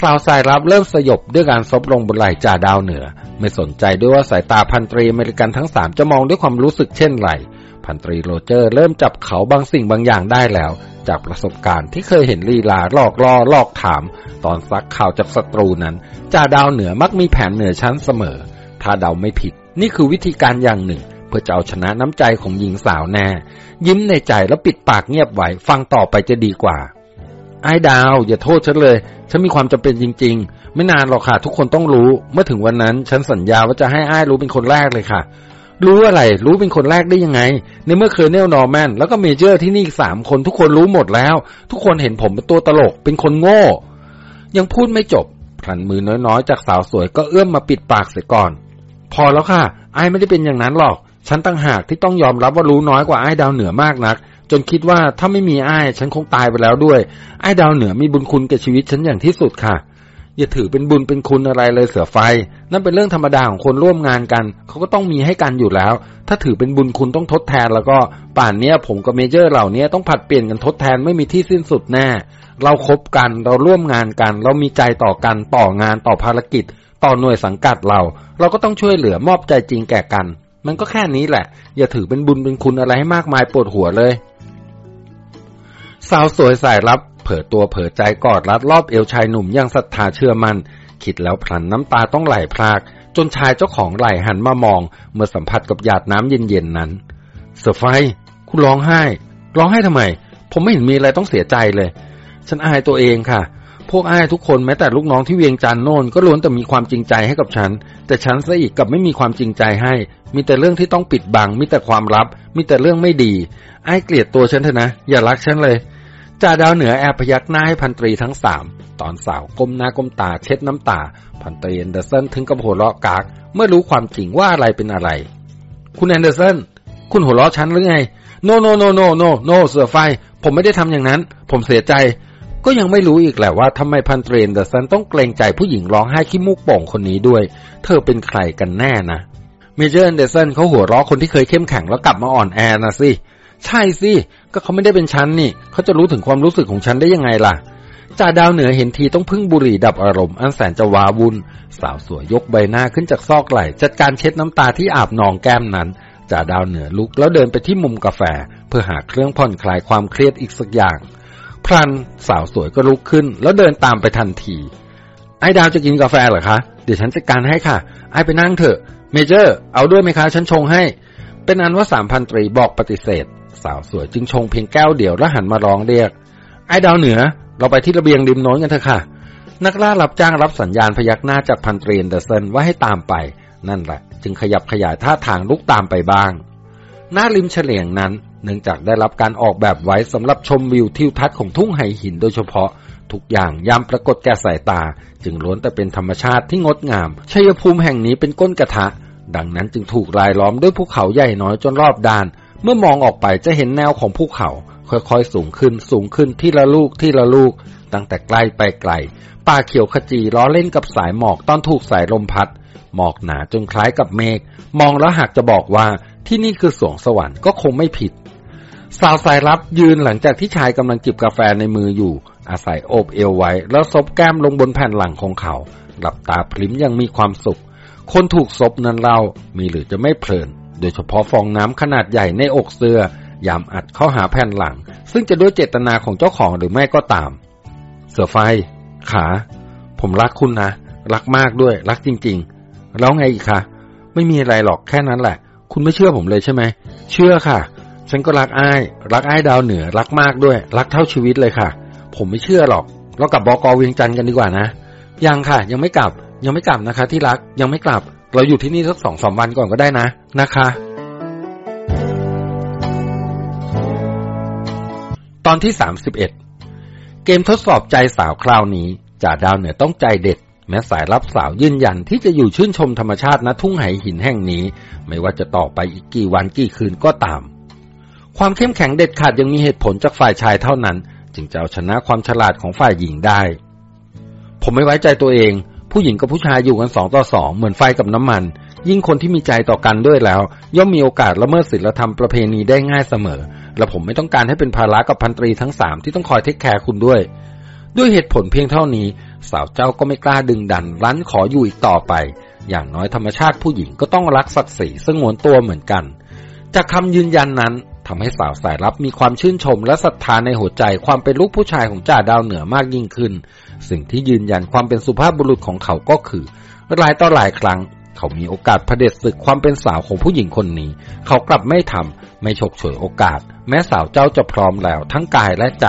สาวสายรับเริ่มสยบด้วยการซบลงบนไหล่จ่าดาวเหนือ ไม่สนใจด้วยว่าสายตาพันตรีอเมริกันทั้งสามจะมองด้วยความรู้สึกเช่นไร พันตรีโรเจอร์เริ่มจับเขาบางสิ่งบางอย่างได้แล้ว จากประสบการณ์ที่เคยเห็นลีลาหลอกล่อหลอกถาม ตอนซักข่าวจากศัตรูนั้นจ่าดาวเหนือมักมีแผนเหนือชั้นเสมอ ถ้าเดาไม่ผิด นี่คือวิธีการอย่างหนึ่ง เพื่อจะเอาชนะน้ำใจของหญิงสาวแน่ ยิ้มในใจแล้วปิดปากเงียบไว้ฟังต่อไปจะดีกว่าอ้ายดาว อย่าโทษฉันเลย ฉันมีความจำเป็นจริง ๆ ไม่นานหรอกค่ะ ทุกคนต้องรู้ เมื่อถึงวันนั้น ฉันสัญญาว่าจะให้อ้ายรู้เป็นคนแรกเลยค่ะ รู้อะไร รู้เป็นคนแรกได้ยังไง ในเมื่อ Colonel Norman แล้วก็ Major ที่นี่สามคนทุกคนรู้หมดแล้ว ทุกคนเห็นผมเป็นตัวตลกเป็นคนโง่ ยังพูดไม่จบพลันมือน้อยๆ จากสาวสวยก็เอื้อมมาปิดปากเสียก่อน พอแล้วค่ะไอ้ไม่ได้เป็นอย่างนั้นหรอก ฉันตั้งหากที่ต้องยอมรับว่ารู้น้อยกว่าไอ้ดาวเหนือมากนัก จนคิดว่าถ้าไม่มีไอ้ฉันคงตายไปแล้วด้วย ไอ้ดาวเหนือมีบุญคุณกับชีวิตฉันอย่างที่สุดค่ะ อย่าถือเป็นบุญเป็นคุณอะไรเลยเสือไฟ นั่นเป็นเรื่องธรรมดาของคนร่วมงานกัน เขาก็ต้องมีให้กันอยู่แล้ว ถ้าถือเป็นบุญคุณต้องทดแทนแล้วก็ป่านเนี้ยผมกับเมเจอร์เหล่านี้ต้องผัดเปลี่ยนกันทดแทนไม่มีที่สิ้นสุดแน่ เราครบกันเราร่วมงานกัน เรามีใจต่อกันต่องานต่อภารกิจ ต่อหน่วยสังกัดเรา เราก็ต้องช่วยเหลือมอบใจจริงแก่กัน มันก็แค่นี้แหละ อย่าถือเป็นบุญเป็นคุณอะไรให้มากมายปวดหัวเลยสาวสวยสายรับ เผยตัวเผยใจกอดรัดรอบเอวชายหนุ่มอย่างศรัทธาเชื่อมัน่น คิดแล้วพลันน้ำตาต้องไหลพราก จนชายเจ้าของไหลหันมามอง เมื่อสัมผัสกับหยาดน้ำเย็นๆนั้นเสือไฟ คุณร้องไห้ ร้องไห้ทำไม ผมไม่เห็นมีอะไรต้องเสียใจเลย ฉันอายตัวเองค่ะพวกอ้ายทุกคนแม้แต่ลูกน้องที่เวียงจันทน์โน่นก็ล้วนแต่มีความจริงใจให้กับฉัน แต่ฉันซะอีกกลับไม่มีความจริงใจให้ มีแต่เรื่องที่ต้องปิดบัง มีแต่ความลับ มีแต่เรื่องไม่ดีอ้ายเกลียดตัวฉันเถอะนะ อย่ารักฉันเลย จ่าดาวเหนือแอบพยักหน้าให้พันตรีทั้งสามตอนสาวก้มหน้าก้มตาเช็ดน้ำตา พันตรีแอนเดอร์สันถึงกับหัวเราะก๊าก เมื่อรู้ความจริงว่าอะไรเป็นอะไร คุณแอนเดอร์สันคุณหัวเราะฉันหรือไง No no no no no no เสือไฟ ผมไม่ได้ทำอย่างนั้น ผมเสียใจ ก็ยังไม่รู้อีกแหละว่าทำไมพันตรีแอนเดอร์สันต้องเกรงใจผู้หญิงร้องไห้ขี้มูกโป่งคนนี้ด้วย เธอเป็นใครกันแน่นะ Major Anderson เขาหัวเราะคนที่เคยเข้มแข็งแล้วกลับมาอ่อนแอนะสิ ใช่สิ ก็เขาไม่ได้เป็นฉันนี่ เขาจะรู้ถึงความรู้สึกของฉันได้ยังไงล่ะจ่าดาวเหนือเห็นทีต้องพึ่งบุหรี่ดับอารมณ์อันแสนจะว้าวุ่นสาวสวยยกใบหน้าขึ้นจากซอกไหล่จัดการเช็ดน้ำตาที่อาบนองแก้มนั้นจ่าดาวเหนือลุกแล้วเดินไปที่มุมกาแฟ เพื่อหาเครื่องผ่อนคลายความเครียดอีกสักอย่างพลันสาวสวยก็ลุกขึ้น แล้วเดินตามไปทันที อ้ายดาวจะกินกาแฟเหรอคะ เดี๋ยวฉันจัดการให้ค่ะ อ้ายไปนั่งเถอะ Major เอาด้วยไหมคะ ฉันชงให้ เป็นอันว่าสามพันตรีบอกปฏิเสธ สาวสวยจึงชงเพียงแก้วเดียวแล้วหันมาร้องเรียก อ้ายดาวเหนือ เราไปที่ระเบียงริมโน้นกันเถอะค่ะ นักล่ารับจ้างรับสัญญาณพยักหน้าจากพันตรีแอนเดอร์สันว่าให้ตามไป นั่นแหละ จึงขยับขยายท่าทางลุกตามไปบ้าง หน้าริมเฉลียงนั้น เนื่องจากได้รับการออกแบบไว้สำหรับชมวิวทิวทัศน์ของทุ่งไหหินโดยเฉพาะทุกอย่างยามปรากฏแก่สายตา จึงล้วนแต่เป็นธรรมชาติที่งดงาม ชัยภูมิแห่งนี้เป็นก้นกระทะ ดังนั้นจึงถูกรายล้อมด้วยภูเขาใหญ่น้อยจนรอบด้าน เมื่อมองออกไปจะเห็นแนวของภูเขา ค่อยๆสูงขึ้นสูงขึ้นที่ละลูกที่ละลูก ตั้งแต่ใกล้ไปไกล ป่าเขียวขจีล้อเล่นกับสายหมอกตอนถูกสายลมพัด หมอกหนาจนคล้ายกับเมฆมองแล้วหากจะบอกว่าที่นี่คือสวงสวรรค์ก็คงไม่ผิด สาวสายรับยืนหลังจากที่ชายกำลังจิบกาแฟในมืออยู่ อาศัยโอบเอวไว้ แล้วซบแก้มลงบนแผ่นหลังของเขาหลับตาพลิ้มยังมีความสุข คนถูกซบนั้นเรามีหรือจะไม่เพลิน โดยเฉพาะฟองน้ำขนาดใหญ่ในอกเสื้อยามอัดเข้าหาแผ่นหลัง ซึ่งจะด้วยเจตนาของเจ้าของหรือไม่ก็ตาม เสือไฟ ขา ผมรักคุณนะ รักมากด้วย รักจริง ๆ แล้วไงอีกคะไม่มีอะไรหรอกแค่นั้นแหละ คุณไม่เชื่อผมเลยใช่ไหม เชื่อค่ะ ฉันก็รักอ้าย รักอ้ายดาวเหนือ รักมากด้วย รักเท่าชีวิตเลยค่ะ ผมไม่เชื่อหรอก เรากลับบอกอเวียงจันทร์กันดีกว่านะ ยังค่ะ ยังไม่กลับ ยังไม่กลับนะคะ ที่รัก ยังไม่กลับ เราอยู่ที่นี่สักสองสามวันก่อนก็ได้นะนะคะ ตอนที่สามสิบเอ็ดเกมทดสอบใจสาวคราวนี้จ่าดาวเหนือต้องใจเด็ด แม้สายรับสาวยืนยันที่จะอยู่ชื่นชมธรรมชาติณทุ่งไหหินแห่งนี้ ไม่ว่าจะต่อไปอีกกี่วันกี่คืนก็ตาม ความเข้มแข็งเด็ดขาดยังมีเหตุผลจากฝ่ายชายเท่านั้น จึงจะเอาชนะความฉลาดของฝ่ายหญิงได้ ผมไม่ไว้ใจตัวเอง ผู้หญิงกับผู้ชายอยู่กันสองต่อสองเหมือนไฟกับน้ำมัน ยิ่งคนที่มีใจต่อกันด้วยแล้ว ย่อมมีโอกาสละเมิดศีลธรรมประเพณีได้ง่ายเสมอ และผมไม่ต้องการให้เป็นภาระกับพันตรีทั้งสามที่ต้องคอยเทคแคร์คุณด้วย ด้วยเหตุผลเพียงเท่านี้ สาวเจ้าก็ไม่กล้าดึงดันรั้นขออยู่อีกต่อไป อย่างน้อยธรรมชาติผู้หญิงก็ต้องรักศักดิ์ศรีสงวนตัวเหมือนกัน จากคำยืนยันนั้นทำให้สาวสายรับมีความชื่นชมและศรัทธาในหัวใจความเป็นลูกผู้ชายของจ่าดาวเหนือมากยิ่งขึ้น สิ่งที่ยืนยันความเป็นสุภาพบุรุษของเขาก็คือหลายต่อหลายครั้ง เขามีโอกาสเผด็จศึกความเป็นสาวของผู้หญิงคนนี้ เขากลับไม่ทำไม่ฉกฉวยโอกาส แม้สาวเจ้าจะพร้อมแล้วทั้งกายและใจ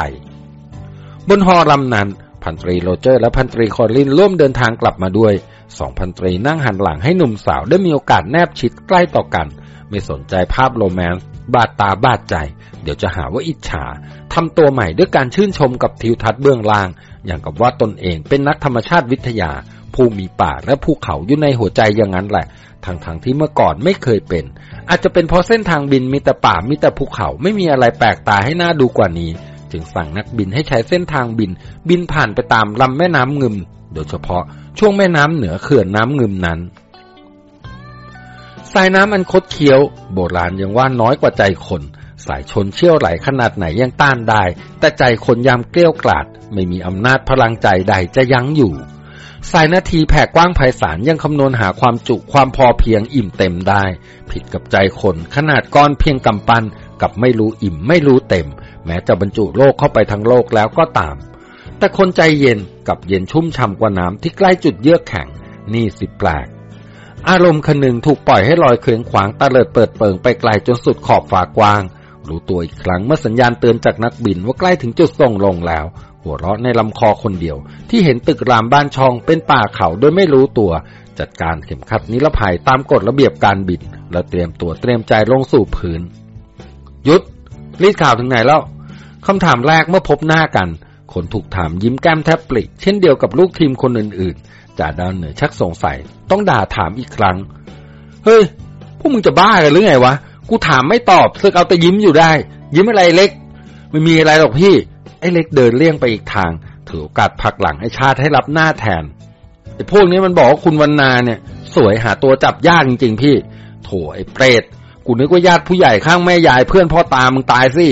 บนฮอลำนั้นพันตรีโรเจอร์และพันตรีคอรินร่วมเดินทางกลับมาด้วยสองพันตรีนั่งหันหลังให้หนุ่มสาวได้มีโอกาสแนบชิดใกล้ต่อกัน ไม่สนใจภาพโรแมนต์บาดตาบาดใจ เดี๋ยวจะหาว่าอิจฉาทำตัวใหม่ด้วยการชื่นชมกับทิวทัศน์เบื้องล่าง อย่างกับว่าตนเองเป็นนักธรรมชาติวิทยา ผู้มีป่าและภูเขาอยู่ในหัวใจอย่างนั้นแหละทั้งๆทที่เมื่อก่อนไม่เคยเป็น อาจจะเป็นเพราะเส้นทางบินมีแต่ป่ามีแต่ภูเขาไม่มีอะไรแปลกตาให้น่าดูกว่านี้ จึงสั่งนักบินให้ใช้เส้นทางบิน บินผ่านไปตามลำแม่น้ำเงึม โดยเฉพาะช่วงแม่น้ำเหนือเขื่อนน้ำงึมนั้นสายน้ำอันคดเคี้ยว โบราณยังว่าน้อยกว่าใจคน สายชนเชี่ยวไหลขนาดไหนยังต้านได้ แต่ใจคนยามเกลี้ยวกล่อดไม่มีอำนาจพลังใจใดจะยั้งอยู่ สายนาทีแผ่กว้างไพศาลยังคำนวณหาความจุความพอเพียงอิ่มเต็มได้ ผิดกับใจคนขนาดก้อนเพียงกำปั้นกับไม่รู้อิ่มไม่รู้เต็ม แม้จะบรรจุโลกเข้าไปทั้งโลกแล้วก็ตาม แต่คนใจเย็นกับเย็นชุ่มช่ำกว่าน้ำที่ใกล้จุดเยือกแข็ง นี่สิแปลกอารมณ์คนึงถูกปล่อยให้ลอยเคลื่องขวางตะเลิดเปิดเปิงไปไกลจนสุดขอบฝากว้าง รู้ตัวอีกครั้งเมื่อสัญญาณเตือนจากนักบินว่าใกล้ถึงจุดส่งลงแล้ว หัวเราะในลำคอคนเดียว ที่เห็นตึกรามบ้านช่องเป็นป่าเขาโดยไม่รู้ตัว จัดการเข็มขัดนิรภัยตามกฎระเบียบการบิน แล้วเตรียมตัวเตรียมใจลงสู่พื้น ยุด รีดข่าวถึงไหนแล้วคำถามแรกเมื่อพบหน้ากัน คนถูกถามยิ้มแก้มแทบปลิเช่นเดียวกับลูกทีมคนอื่นๆจ่าดาวเหนือชักสงสัย ต้องด่าถามอีกครั้ง เฮ้ยพวกมึงจะบ้ากันหรือไงวะ กูถามไม่ตอบซึกเอาแต่ยิ้มอยู่ได้ ยิ้มอะไรเล็ก ไม่มีอะไรหรอกพี่ ไอ้เล็กเดินเลี่ยงไปอีกทาง ถือโอกาสผลักหลังให้ชาติให้รับหน้าแทนไอ้พวกนี้มันบอกว่าคุณวันนาเนี่ย สวยหาตัวจับยากจริงๆพี่ โถไอ้เปรตกูนึกว่าญาติผู้ใหญ่ข้างแม่ยายเพื่อนพ่อตามึงตายสิ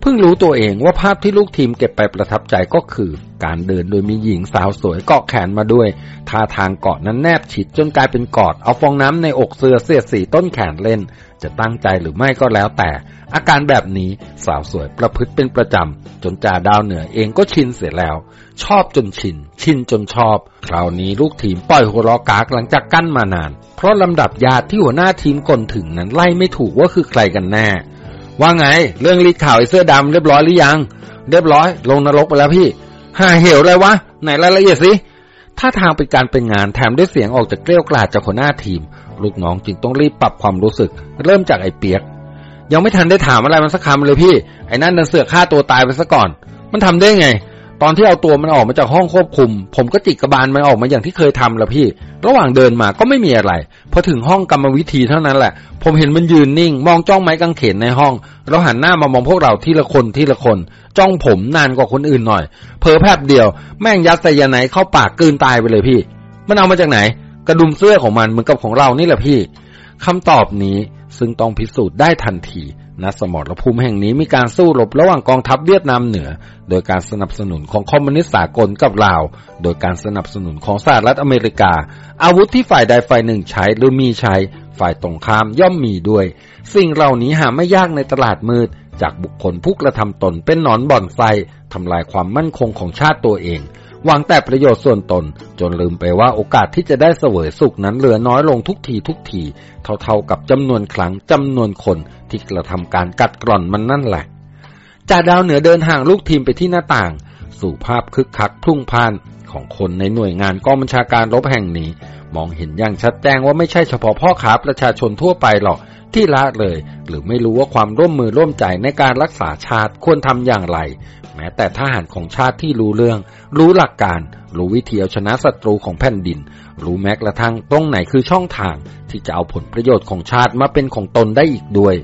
เพิ่งรู้ตัวเองว่าภาพที่ลูกทีมเก็บไปประทับใจก็คือ การเดินโดยมีหญิงสาวสวยเกาะแขนมาด้วย ท่าทางเกาะนั้นแนบชิดจนกลายเป็นกอด เอาฟองน้ำในอกเสื้อเสียดสีต้นแขนเล่น จะตั้งใจหรือไม่ก็แล้วแต่ อาการแบบนี้สาวสวยประพฤติเป็นประจำ จนจ่าดาวเหนือเองก็ชินเสียแล้ว ชอบจนชิน ชินจนชอบ คราวนี้ลูกทีมปล่อยหัวล้อกากหลังจากกั้นมานาน เพราะลำดับญาติที่หัวหน้าทีมกลถึงนั้นไล่ไม่ถูกว่าคือใครกันแน่ ว่าไง เรื่องรีดข่าวไอ้เสื้อดำเรียบร้อยหรือยัง เรียบร้อย ลงนรกไปแล้วพี่ห่าเหวเลยวะ ไหนรายละเอียดสิถ้าทางเป็นการเป็นงานแถมด้วยเสียงออกจากเกลี้ยวกล่อดจากหัวหน้าทีม ลูกน้องจึงต้องรีบปรับความรู้สึก เริ่มจากไอ้เปียก ยังไม่ทันได้ถามอะไรมันสักคำเลยพี่ ไอ้นั่นดันเสือกฆ่าตัวตายไปซะก่อน มันทำได้ไง ตอนที่เอาตัวมันออกมาจากห้องควบคุม ผมก็จิกกระบาลมันออกมาอย่างที่เคยทำละพี่ ระหว่างเดินมาก็ไม่มีอะไร พอถึงห้องกรรมวิธีเท่านั้นแหละ ผมเห็นมันยืนนิ่ง มองจ้องไม้กางเขนในห้อง แล้วหันหน้ามามองพวกเราทีละคนทีละคน จ้องผมนานกว่าคนอื่นหน่อย เพอแพบเดียว แม่งยัดไซยาไนเข้าปากกืนตายไปเลยพี่ มันเอามาจากไหน กระดุมเสื้อของมันเหมือนกับของเรานี่แหละพี่คำตอบนี้ซึ่งต้องพิสูจน์ได้ทันที ณสมรภูมิแห่งนี้มีการสู้รบระหว่างกองทัพเวียดนามเหนือ โดยการสนับสนุนของคอมมิวนิสต์สากลกับลาว โดยการสนับสนุนของสหรัฐอเมริกา อาวุธที่ฝ่ายใดฝ่ายหนึ่งใช้หรือมีใช้ ฝ่ายตรงข้ามย่อมมีด้วย สิ่งเหล่านี้หาไม่ยากในตลาดมืด จากบุคคลผู้กระทำตนเป็นหนอนบ่อนไซทำลายความมั่นคงของชาติตัวเอง หวังแต่ประโยชน์ส่วนตน จนลืมไปว่าโอกาสที่จะได้เสวยสุขนั้นเหลือน้อยลงทุกทีทุกที เท่าๆกับจำนวนครั้งจำนวนคนที่กระทำการกัดกร่อนมันนั่นแหละจ่าดาวเหนือเดินห่างลูกทีมไปที่หน้าต่าง สู่ภาพคึกคักพรุ่งพล่านของคนในหน่วยงานกองบัญชาการรบแห่งนี้ มองเห็นอย่างชัดแจ้งว่าไม่ใช่เฉพาะพ่อค้าประชาชนทั่วไปหรอกที่ละเลย หรือไม่รู้ว่าความร่วมมือร่วมใจในการรักษาชาติควรทำอย่างไร แม้แต่ทหารของชาติที่รู้เรื่อง รู้หลักการ รู้วิธีเอาชนะศัตรูของแผ่นดิน รู้แม้กระทั่งตรงไหนคือช่องทาง ที่จะเอาผลประโยชน์ของชาติมาเป็นของตนได้อีกด้วย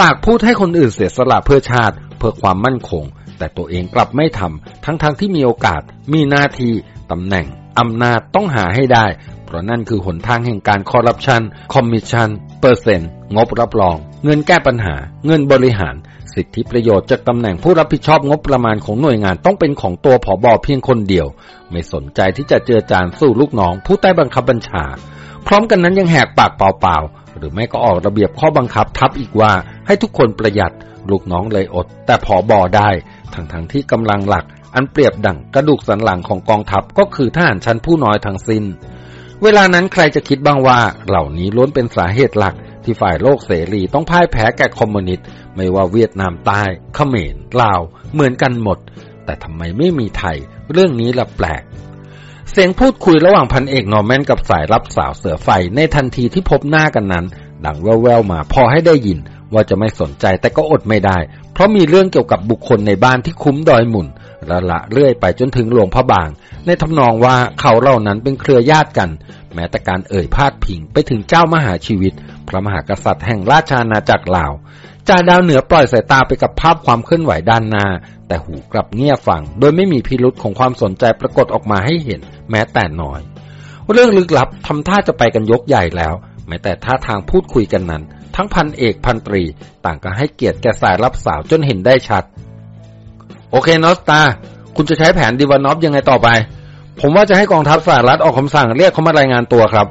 ปากพูดให้คนอื่นเสียสละเพื่อชาติ เพื่อความมั่นคง แต่ตัวเองกลับไม่ทำทั้งๆที่มีโอกาส มีหน้าที่ตำแหน่งอำนาจต้องหาให้ได้ เพราะนั่นคือหนทางแห่งการคอร์รัปชัน คอมมิชชั่น เปอร์เซ็นต์ งบรับรอง เงินแก้ปัญหา เงินบริหาร สิทธิประโยชน์จากตำแหน่งผู้รับผิดชอบงบประมาณของหน่วยงานต้องเป็นของตัวผอบอเพียงคนเดียว ไม่สนใจที่จะเจือจานสู่ลูกน้อง ผู้ใต้บังคับบัญชา พร้อมกันนั้นยังแหกปากเปล่าๆหรือไม่ก็ออกระเบียบข้อบังคับทับอีกว่าให้ทุกคนประหยัด ลูกน้องเลยอด แต่ผอบอได้ ทั้งๆทที่กำลังหลัก อันเปรียบดั่งกระดูกสันหลังของกองทัพก็คือทหารชั้นผู้น้อยทั้งสิน้น เวลานั้นใครจะคิดบ้างว่า เหล่านี้ล้วนเป็นสาเหตุหลัก ที่ฝ่ายโลกเสรีต้องพ่ายแพ้แก่คอมมิวนิสต์ไม่ว่าเวียดนามใต้เขมรลาว เหมือนกันหมด แต่ทำไมไม่มีไทย เรื่องนี้ละแปลก เสียงพูดคุยระหว่างพันเอกนอร์แมนกับสายรับสาวเสือไฟในทันทีที่พบหน้ากันนั้น ดังแว่วๆมาพอให้ได้ยินว่าจะไม่สนใจแต่ก็อดไม่ได้ เพราะมีเรื่องเกี่ยวกับบุคคลในบ้านที่คุ้มดอยหมุนละละเลื่อยไปจนถึงหลวงพระบาง ในทำนองว่าเขาเหล่านั้นเป็นเครือญาติกันแม้แต่การเอ่ยพาดพิงไปถึงเจ้ามหาชีวิต พระมหากษัตริย์แห่งราชอาณาจักรลาวจ่าดาวเหนือปล่อยสายตาไปกับภาพความเคลื่อนไหวด้านหน้า แต่หูกลับเงียบฟัง โดยไม่มีพิรุษของความสนใจปรากฏออกมาให้เห็น แม้แต่น้อย เรื่องลึกลับทำท่าจะไปกันยกใหญ่แล้ว แม้แต่ท่าทางพูดคุยกันนั้น ทั้งพันเอกพันตรี ต่างก็ให้เกียรติแก่สายรับสาวจนเห็นได้ชัด โอเคนอสตา คุณจะใช้แผนดิวานอฟยังไงต่อไป ผมว่าจะให้กองทัพสหรัฐออกคำสั่งเรียกเขามารายงานตัวครับ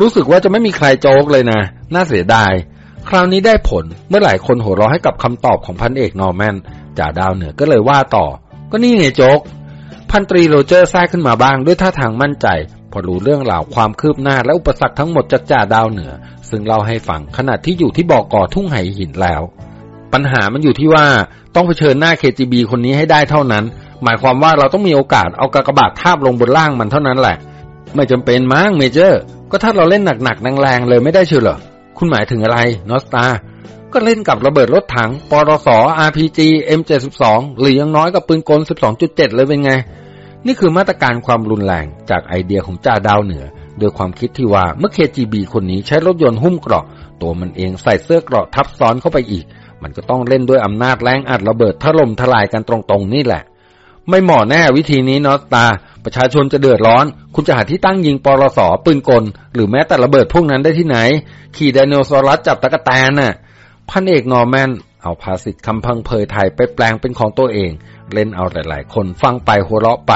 รู้สึกว่าจะไม่มีใครโจกเลยนะ น่าเสียดาย คราวนี้ได้ผลเมื่อหลายคนหัวเราะให้กับคำตอบของพันเอกนอร์แมนจ่าดาวเหนือก็เลยว่าต่อ ก็นี่ไงโจ๊กพันตรีโรเจอร์แทรกขึ้นมาบ้างด้วยท่าทางมั่นใจ พอรู้เรื่องราวความคืบหน้าและอุปสรรคทั้งหมดจากจ่าดาวเหนือ ซึ่งเล่าให้ฟังขณะที่อยู่ที่บอกอทุ่งไหหินแล้ว ปัญหามันอยู่ที่ว่าต้องเผชิญหน้า KGB คนนี้ให้ได้เท่านั้น หมายความว่าเราต้องมีโอกาสเอากากบาททาบลงบนร่างมันเท่านั้นแหละ ไม่จำเป็นมั้ง Major ก็ถ้าเราเล่นหนักๆแรงๆเลยไม่ได้เชียวเหรอ คุณหมายถึงอะไรนอสตาก็เล่นกับระเบิดรถถัง ปรสอ RPG M72 หรือยังน้อยกับปืนกล 12.7 เลยเป็นไง นี่คือมาตรการความรุนแรงจากไอเดียของจ่าดาวเหนือ โดยความคิดที่ว่าเมื่อ KGB คนนี้ใช้รถยนต์หุ้มเกราะ ตัวมันเองใส่เสื้อเกราะทับซ้อนเข้าไปอีก มันก็ต้องเล่นด้วยอำนาจแรงอัดระเบิดถล่มทลายกันตรงๆนี่แหละ ไม่เหมาะแน่วิธีนี้เนอสตา ประชาชนจะเดือดร้อน คุณจะหาที่ตั้งยิงปรสปืนกล หรือแม้แต่ระเบิดพวกนั้นได้ที่ไหน ขี่ไดโนเสาร์จับตั๊กแตนน่ะ พันเอกนอร์แมนเอาภาษิตคำพังเพยไทยไปแปลงเป็นของตัวเอง เล่นเอาหลายๆ คนฟังไปหัวเราะไป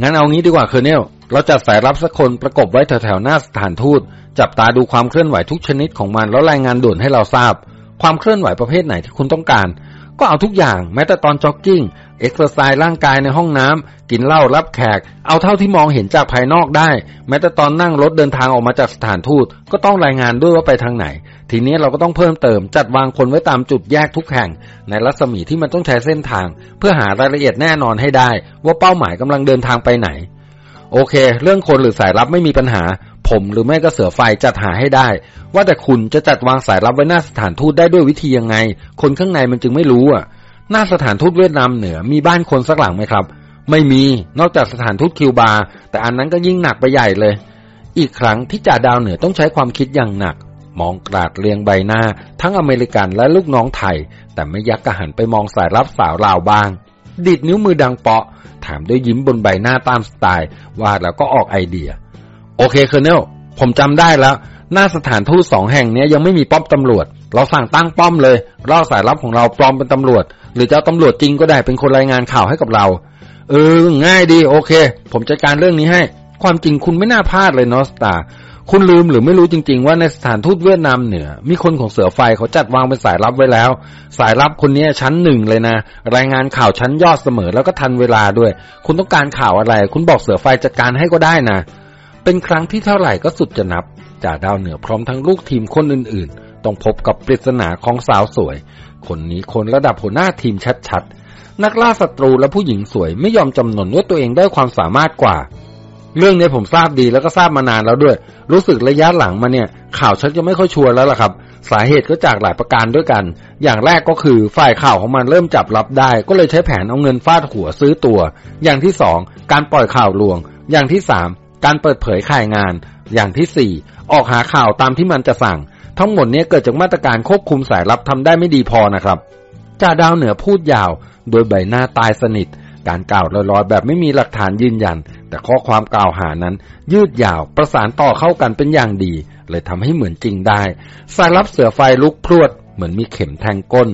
งั้นเอางี้ดีกว่า Colonel เราจัดสายลับสักคนประกบไว้แถวๆหน้าสถานทูต จับตาดูความเคลื่อนไหวทุกชนิดของมันแล้วรายงานด่วนให้เราทราบ ความเคลื่อนไหวประเภทไหนที่คุณต้องการ ก็เอาทุกอย่างแม้แต่ตอนจ็อกกิ้ง เอ็กซ์ไซส์ร่างกายในห้องน้ำกินเหล้ารับแขก เอาเท่าที่มองเห็นจากภายนอกได้ แม้แต่ตอนนั่งรถเดินทางออกมาจากสถานทูต ก็ต้องรายงานด้วยว่าไปทางไหน ทีนี้เราก็ต้องเพิ่มเติมจัดวางคนไว้ตามจุดแยกทุกแห่ง ในรัศมีที่มันต้องใช้เส้นทาง เพื่อหารายละเอียดแน่นอนให้ได้ ว่าเป้าหมายกำลังเดินทางไปไหน โอเค เรื่องคนหรือสายลับไม่มีปัญหา ผมหรือไม่ก็เสือไฟจัดหาให้ได้ ว่าแต่คุณจะจัดวางสายลับไว้หน้าสถานทูตได้ด้วยวิธียังไง คนข้างในมันจึงไม่รู้อะ หน้าสถานทูตเวียดนามเหนือมีบ้านคนสักหลังไหมครับ ไม่มีนอกจากสถานทูตคิวบา แต่อันนั้นก็ยิ่งหนักไปใหญ่เลย อีกครั้งที่จ่าดาวเหนือต้องใช้ความคิดอย่างหนัก มองกราดเรียงใบหน้า ทั้งอเมริกันและลูกน้องไทย แต่ไม่ยักกระหันไปมองสายรับสาวลาวบ้างดิดนิ้วมือดังเปาะ ถามด้วยยิ้มบนใบหน้าตามสไตล์ว่าแล้วก็ออกไอเดีย โอเคเคอร์เนลผมจำได้แล้ว หน้าสถานทูตสองแห่งนี้ยังไม่มีป้อมตำรวจ เราสั่งตั้งป้อมเลยล่อสายลับของเราปลอมเป็นตำรวจ หรือจะเอาตำรวจจริงก็ได้เป็นคนรายงานข่าวให้กับเรา เออ ง่ายดีโอเค ผมจัดการเรื่องนี้ให้ ความจริงคุณไม่น่าพลาดเลยนอสตาคุณลืมหรือไม่รู้จริง ๆ ว่าในสถานทูตเวียดนามเหนือ มีคนของเสือไฟเขาจัดวางเป็นสายลับไว้แล้ว สายลับคนนี้ชั้นหนึ่งเลยนะ รายงานข่าวชั้นยอดเสมอแล้วก็ทันเวลาด้วย คุณต้องการข่าวอะไร คุณบอกเสือไฟจัดการให้ก็ได้นะ เป็นครั้งที่เท่าไหร่ก็สุดจะนับจ่าดาวเหนือพร้อมทั้งลูกทีมคนอื่นๆ ต้องพบกับปริศนาของสาวสวย คนนี้คนระดับหัวหน้าทีมชัดๆ นักล่าศัตรูและผู้หญิงสวยไม่ยอมจำนนว่าตัวเองได้ความสามารถกว่า เรื่องนี้ผมทราบดีแล้วก็ทราบมานานแล้วด้วย รู้สึกระยะหลังมาเนี่ย ข่าวชักจะไม่ค่อยชัวร์แล้วล่ะครับ สาเหตุก็จากหลายประการด้วยกัน อย่างแรกก็คือฝ่ายข่าวของมันเริ่มจับรับได้ ก็เลยใช้แผนเอาเงินฟาดหัวซื้อตัว อย่างที่สองการปล่อยข่าวลวง อย่างที่สาม การเปิดเผยข่ายงาน อย่างที่สี่ออกหาข่าวตามที่มันจะสั่ง ทั้งหมดนี้เกิดจากมาตรการควบคุมสายลับทำได้ไม่ดีพอนะครับจ่าดาวเหนือพูดยาว โดยใบหน้าตายสนิท การกล่าวลอยๆ แบบไม่มีหลักฐานยืนยัน แต่ข้อความกล่าวหานั้น ยืดยาวประสานต่อเข้ากันเป็นอย่างดี เลยทำให้เหมือนจริงได้ สายลับเสือไฟลุกพรวด เหมือนมีเข็มแทงก้น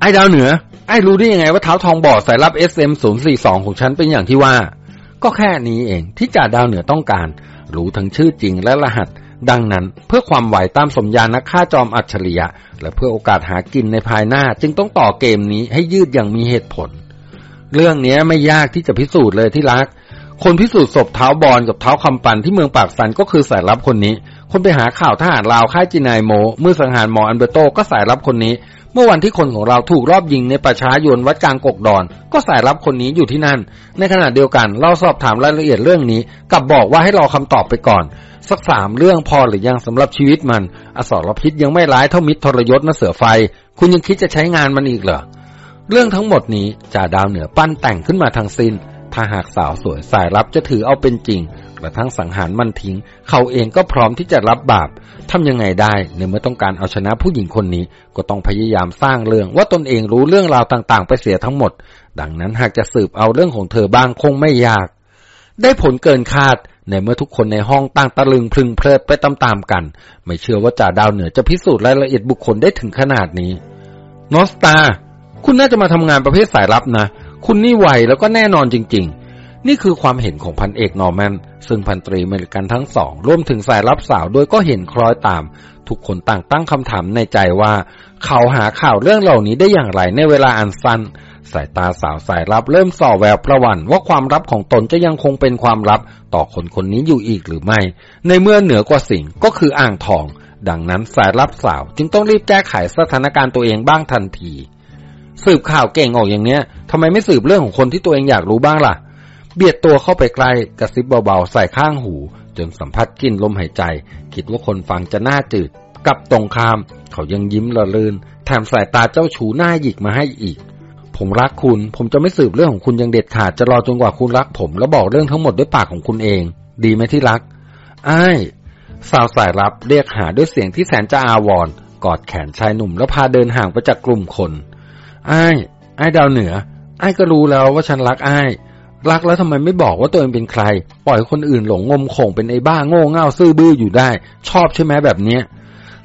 ไอ้ดาวเหนือ ไอ้รู้ได้ยังไงว่าเท้าทองบอดสายลับ SM042 ของฉันเป็นอย่างที่ว่า ก็แค่นี้เองที่จ่าดาวเหนือต้องการ รู้ทั้งชื่อจริงและรหัส ดังนั้นเพื่อความไหวตามสมญานักฆ่าจอมอัจฉริยะ และเพื่อโอกาสหากินในภายหน้าจึงต้องต่อเกมนี้ให้ยืดอย่างมีเหตุผล เรื่องนี้ไม่ยากที่จะพิสูจน์เลยที่รัก คนพิสูจน์ศพเท้าบอลกับเท้าคำปันที่เมืองปากสันก็คือสายลับคนนี้ คนไปหาข่าวทหารลาวค่ายจินายโมเมื่อสังหารหมออันเบโตก็สายลับคนนี้ เมื่อวันที่คนของเราถูกรอบยิงในป่าช้ายนวัดกลางกกดอน ก็สายลับคนนี้อยู่ที่นั่น ในขณะเดียวกันเราสอบถามรายละเอียดเรื่องนี้กับบอกว่าให้รอคำตอบไปก่อน สักสามเรื่องพอหรือยังสำหรับชีวิตมัน อสรพิษยังไม่ร้ายเท่ามิตรทรยศนะเสือไฟ คุณยังคิดจะใช้งานมันอีกเหรอเรื่องทั้งหมดนี้จ่าดาวเหนือปั้นแต่งขึ้นมาทางสิน้น ถ้าหากสาวสวยสายลับจะถือเอาเป็นจริง กระทั่งสังหารมันทิ้ง เขาเองก็พร้อมที่จะรับบาปทำยังไงได้ในเมื่อต้องการเอาชนะผู้หญิงคนนี้ ก็ต้องพยายามสร้างเรื่องว่าตนเองรู้เรื่องราวต่างๆ ไปเสียทั้งหมด ดังนั้นหากจะสืบเอาเรื่องของเธอบ้างคงไม่ยาก ได้ผลเกินคาดในเมื่อทุกคนในห้องต่างตะลึงพึงเพลิดไปตามๆกัน ไม่เชื่อว่าจ่าดาวเหนือจะพิสูจน์รายละเอียดบุคคลได้ถึงขนาดนี้นอสตา คุณน่าจะมาทำงานประเภทสายลับนะ คุณนี่ไวแล้วก็แน่นอนจริง ๆ นี่คือความเห็นของพันเอกนอร์แมน ซึ่งพันตรีเมริกันทั้งสองรวมถึงสายลับสาวโดยก็เห็นคล้อยตาม ทุกคนต่างตั้งคำถามในใจว่า เขาหาข่าวเรื่องเหล่านี้ได้อย่างไรในเวลาอันสั้นสายตาสาวสายลับเริ่มส่อแววประวันว่าความลับของตนจะยังคงเป็นความลับ ต่อคนคนนี้อยู่อีกหรือไม่ ในเมื่อเหนือกว่าสิ่งก็คืออ่างทอง ดังนั้นสายลับสาวจึงต้องรีบแก้ไขสถานการณ์ตัวเองบ้างทันที สืบข่าวเก่งออกอย่างเนี้ยทำไมไม่สืบเรื่องของคนที่ตัวเองอยากรู้บ้างล่ะ เบียดตัวเข้าไปใกล้กระซิบเบาๆ ใส่ข้างหู จนสัมผัสกลิ่นลมหายใจ คิดว่าคนฟังจะน่าจืด กับตรงข้าม เขายังยิ้มละลื่นแถมสายตาเจ้าชูหน้าหยิกมาให้อีก ผมรักคุณ ผมจะไม่สืบเรื่องของคุณยังเด็ดขาดจะรอจนกว่าคุณรักผม แล้วบอกเรื่องทั้งหมดด้วยปากของคุณเอง ดีไหมที่รักอ้ายสาวสายรับเรียกหาด้วยเสียงที่แสนจะอาวร์กอดแขนชายหนุ่มแล้วพาเดินห่างไปจากกลุ่มคน อ้ายอ้ายดาวเหนืออ้ายก็รู้แล้วว่าฉันรักอ้ายรักแล้วทำไมไม่บอกว่าตัวเองเป็นใคร ปล่อยคนอื่นหลงงมข่งเป็นไอ้บ้าโง่เง่าซื่อบื้ออยู่ได้ ชอบใช่ไหมแบบเนี้ย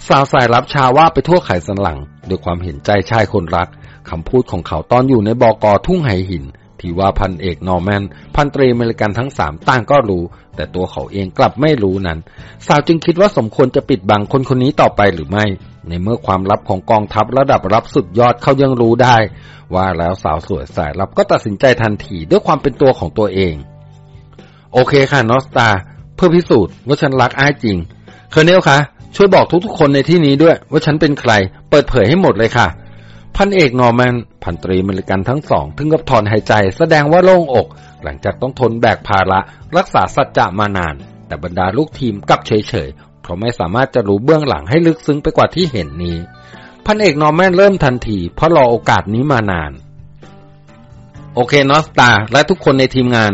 สาวสายรับชาว่าไปทั่วไขสันหลังด้วยความเห็นใจชายคนรักคำพูดของเขาตอนอยู่ในบอกอทุ่งไหหิน ที่ว่าพันเอกนอร์แมน พันตรีอเมริกันทั้งสามต่างก็รู้ แต่ตัวเขาเองกลับไม่รู้นั้น สาวจึงคิดว่าสมควรจะปิดบังคนคนนี้ต่อไปหรือไม่ ในเมื่อความลับของกองทัพระดับลับสุดยอดเขายังรู้ได้ ว่าแล้วสาวสวยสายลับก็ตัดสินใจทันทีด้วยความเป็นตัวของตัวเอง โอเคค่ะ North Star เพื่อพิสูจน์ว่าฉันรักอ้ายจริง Colonel คะช่วยบอกทุกๆคนในที่นี้ด้วย ว่าฉันเป็นใคร เปิดเผยให้หมดเลยค่ะ พันเอกนอร์แมนพันตรีอเมริกันทั้งสอง ถึงกับถอนหายใจ แสดงว่าโล่งอก หลังจากต้องทนแบกภาระ รักษาสัจจะมานาน แต่บรรดาลูกทีมกลับเฉย เพราะไม่สามารถจะรู้เบื้องหลังให้ลึกซึ้งไปกว่าที่เห็นนี้ พันเอกนอร์แมนเริ่มทันที เพราะรอโอกาสนี้มานาน โอเค North Star และทุกคนในทีมงาน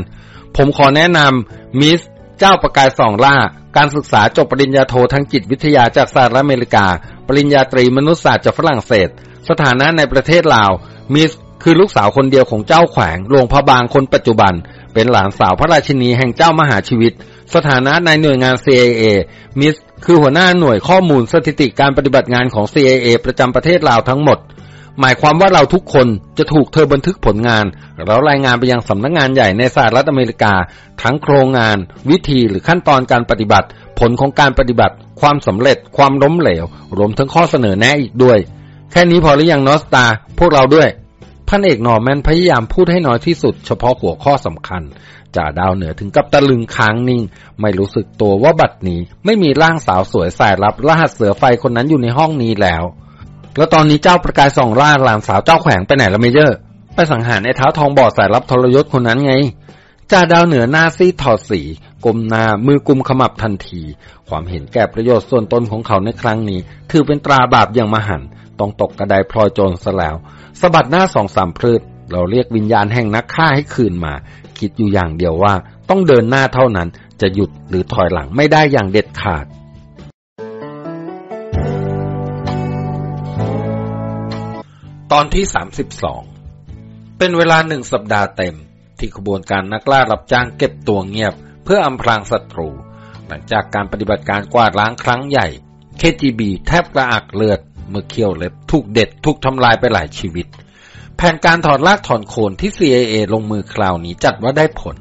ผมขอแนะนำ Miss เจ้าประกายส่องหล้า การศึกษาจบปริญญาโททางจิตวิทยาจากสหรัฐอเมริกา ปริญญาตรีมนุษยศาสตร์จากฝรั่งเศส สถานะในประเทศลาวมิสคือลูกสาวคนเดียวของเจ้าแขวงหลวงพระบางคนปัจจุบัน เป็นหลานสาวพระราชินีแห่งเจ้ามหาชีวิต สถานะในหน่วยงาน CIA มิสคือหัวหน้าหน่วยข้อมูลสถิติการปฏิบัติงานของ CIA ประจำประเทศลาวทั้งหมด หมายความว่าเราทุกคนจะถูกเธอบันทึกผลงาน แล้วรายงานไปยังสำนักงงานใหญ่ในสหรัฐอเมริกา ทั้งโครงงาน วิธีหรือขั้นตอนการปฏิบัติ ผลของการปฏิบัติ ความสำเร็จ ความล้มเหลว รวมทั้งข้อเสนอแนะอีกด้วย แค่นี้พอหรือยัง North Star พวกเราด้วยพันเอกนอร์แมนพยายามพูดให้น้อยที่สุดเฉพาะหัวข้อสำคัญ จ่าดาวเหนือถึงกับตะลึงค้างนิ่ง ไม่รู้สึกตัวว่าบัดนี้ไม่มีร่างสาวสวยสายลับรหัสเสือไฟคนนั้นอยู่ในห้องนี้แล้ว แล้วตอนนี้เจ้าประกายส่องหล้าหลานสาวเจ้าแขวงไปไหนละ Major ไปสังหารไอ้ท้าวทองบอดสายลับทรยศคนนั้นไงจ่าดาวเหนือหน้าซีดถอดสีกลมหน้ามือกุมขมับทันที ความเห็นแก่ประโยชน์ส่วนตนของเขาในครั้งนี้ ถือเป็นตราบาปอย่างมหันต้องตกกระไดพลอยโจรซะแล้วสะบัดหน้าสองสามพลืดเราเรียกวิญญาณแห่งนักฆ่าให้คืนมา คิดอยู่อย่างเดียวว่า ต้องเดินหน้าเท่านั้นจะหยุดหรือถอยหลังไม่ได้อย่างเด็ดขาดตอนที่ 32 เป็นเวลาหนึ่งสัปดาห์เต็ม ที่ขบวนการนักล่ารับจ้างเก็บตัวเงียบ เพื่ออำพรางศัตรู หลังจากการปฏิบัติการกวาดล้างครั้งใหญ่ KGB แทบกระอักเลือด เมื่อเคี่ยวเล็บถูกเด็ดถูกทำลายไปหลายชีวิต แผนการถอดรากถอนโคนที่ CIA ลงมือคราวนี้จัดว่าได้ผล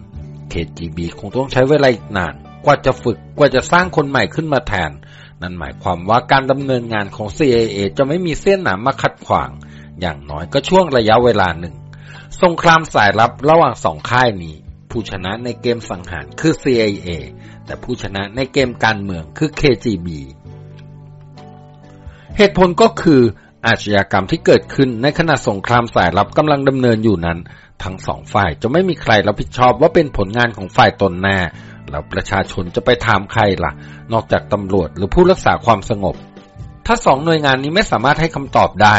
KGB คงต้องใช้เวลาอีกนาน กว่าจะฝึก กว่าจะสร้างคนใหม่ขึ้นมาแทน นั่นหมายความว่าการดำเนินงานของ CIA จะไม่มีเส้นหนามมาขัดขวาง อย่างน้อยก็ช่วงระยะเวลาหนึ่ง สงครามสายลับระหว่างสองค่ายนี้ ผู้ชนะในเกมสังหารคือ CIA แต่ผู้ชนะในเกมการเมืองคือ KGB เหตุผลก็คือ อาชญากรรมที่เกิดขึ้นในขณะสงครามสายลับกำลังดำเนินอยู่นั้น ทั้งสองฝ่ายจะไม่มีใครรับผิดชอบว่าเป็นผลงานของฝ่ายตนแน่ แล้วประชาชนจะไปถามใครละ่ะ นอกจากตำรวจหรือผู้รักษาความสงบ ถ้าสองหน่วยงานนี้ไม่สามารถให้คำตอบได้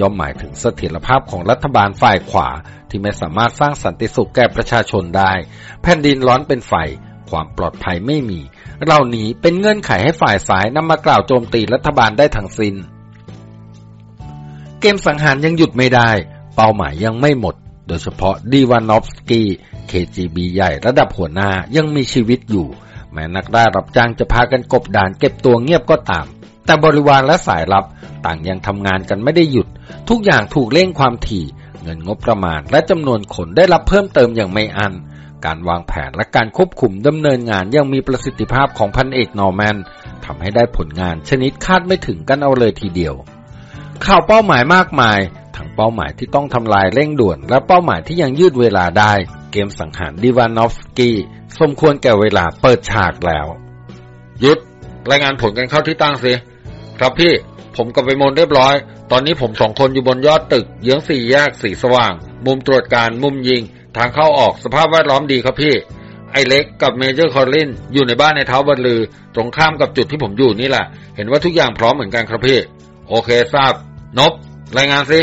ย่อมหมายถึงเสถียรภาพของรัฐบาลฝ่ายขวา ที่ไม่สามารถสร้างสันติสุขแก่ประชาชนได้ แผ่นดินร้อนเป็นไฟ ความปลอดภัยไม่มี เหล่านี้เป็นเงื่อนไขให้ฝ่ายสายนำมากล่าวโจมตีรัฐบาลได้ทั้งสิน้น เกมสังหารยังหยุดไม่ได้ เป้าหมายยังไม่หมด โดยเฉพาะดีวานอฟสกี้ KGB ใหญ่ระดับหัวหน้ายังมีชีวิตอยู่ แม้นักล่ารับจ้างจะพากันกบดานเก็บตัวเงียบก็ตาม แต่บริวารและสายลับต่างยังทำงานกันไม่ได้หยุด ทุกอย่างถูกเร่งความถี่ เงินงบประมาณและจำนวนคนได้รับเพิ่มเติมอย่างไม่อันการวางแผนและการควบคุมดำเนินงานยังมีประสิทธิภาพของพันเอกนอร์แมนทำให้ได้ผลงานชนิดคาดไม่ถึงกันเอาเลยทีเดียว ข่าวเป้าหมายมากมาย ทั้งเป้าหมายที่ต้องทำลายเร่งด่วน และเป้าหมายที่ยังยืดเวลาได้ เกมสังหารดิวานอฟสกี้สมควรแก่เวลาเปิดฉากแล้ว ยุทธรายงานผลการเข้าที่ตั้งสิ ครับพี่ผมกับไอ้มนเรียบร้อย ตอนนี้ผมสองคนอยู่บนยอดตึก เยื้องสี่แยกสีสว่าง มุมตรวจการมุมยิง ทางเข้าออกสภาพแวดล้อมดีครับพี่ ไอ้เล็กกับ Major คอร์ลินอยู่ในบ้านนายท้าวบรรลือ ตรงข้ามกับจุดที่ผมอยู่นี่แหละ เห็นว่าทุกอย่างพร้อมเหมือนกันครับพี่ โอเคทราบ นบรายงานสิ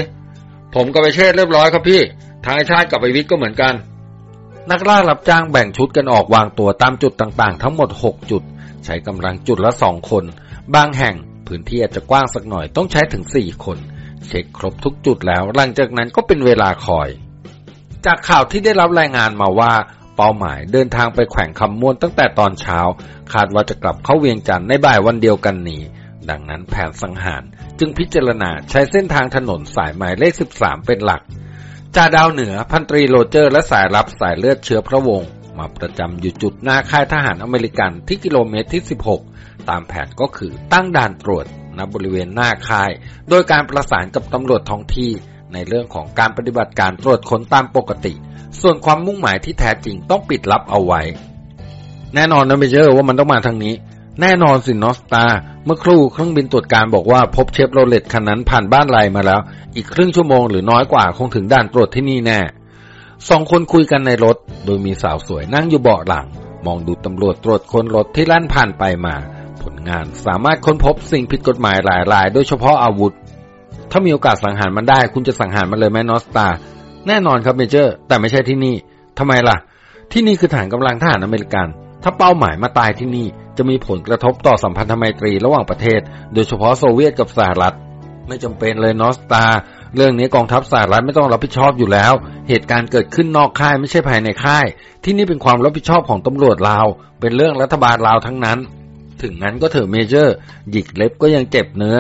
ผมกับไปเชษเรียบร้อยครับพี่ ทางไอชาติกับไปวิทย์ก็เหมือนกัน นักล่ารับจ้างแบ่งชุดกันออกวางตัวตามจุดต่างๆ ทั้งหมด 6 จุด ใช้กำลังจุดละสองคน บางแห่งพื้นที่อาจจะกว้างสักหน่อยต้องใช้ถึง 4 คน เช็คครบทุกจุดแล้ว หลังจากนั้นก็เป็นเวลาคอย จากข่าวที่ได้รับรายงานมาว่าเป้าหมายเดินทางไปแขวงคำม่วนตั้งแต่ตอนเช้า คาดว่าจะกลับเข้าเวียงจันทร์ในบ่ายวันเดียวกันนี้ ดังนั้นแผนสังหารจึงพิจารณาใช้เส้นทางถนนสายหมายเลข 13 เป็นหลักจ่าดาวเหนือพันตรีโรเจอร์และสายรับสายเลือดเชื้อพระวงศ์มาประจำอยู่จุดหน้าค่ายทหารอเมริกันที่กิโลเมตรที่ 16 ตามแผนก็คือตั้งด่านตรวจณบริเวณหน้าค่าย โดยการประสานกับตำรวจท้องที่ในเรื่องของการปฏิบัติการตรวจค้นตามปกติ ส่วนความมุ่งหมายที่แท้จริงต้องปิดลับเอาไว้ แน่นอนนะ Major ว่ามันต้องมาทางนี้ แน่นอนสิ North Star เมื่อครู่เครื่องบินตรวจการบอกว่าพบเชฟโรเลตคันนั้นผ่านบ้านไรมาแล้ว อีกครึ่งชั่วโมงหรือน้อยกว่าคงถึงด่านตรวจที่นี่แน่สองคนคุยกันในรถ โดยมีสาวสวยนั่งอยู่เบาะหลัง มองดูตำรวจตรวจค้นรถที่แล่นผ่านไปมา ผลงานสามารถค้นพบสิ่งผิดกฎหมายหลายราย โดยเฉพาะอาวุธ ถ้ามีโอกาสสังหารมันได้ คุณจะสังหารมันเลยไหม North Star แน่นอนครับ Major แต่ไม่ใช่ที่นี่ทำไมล่ะ ที่นี่คือฐานกำลังทหารอเมริกัน ถ้าเป้าหมายมาตายที่นี่ จะมีผลกระทบต่อสัมพันธไมตรีระหว่างประเทศ โดยเฉพาะโซเวียตกับสหรัฐ ไม่จำเป็นเลยนอสตา เรื่องนี้กองทัพสหรัฐไม่ต้องรับผิดชอบอยู่แล้ว เหตุการณ์เกิดขึ้นนอกค่ายไม่ใช่ภายในค่าย ที่นี่เป็นความรับผิดชอบของตำรวจลาว เป็นเรื่องรัฐบาลลาวทั้งนั้น ถึงนั้นก็เถอะเมเจอร์ หยิกเล็บก็ยังเจ็บเนื้อ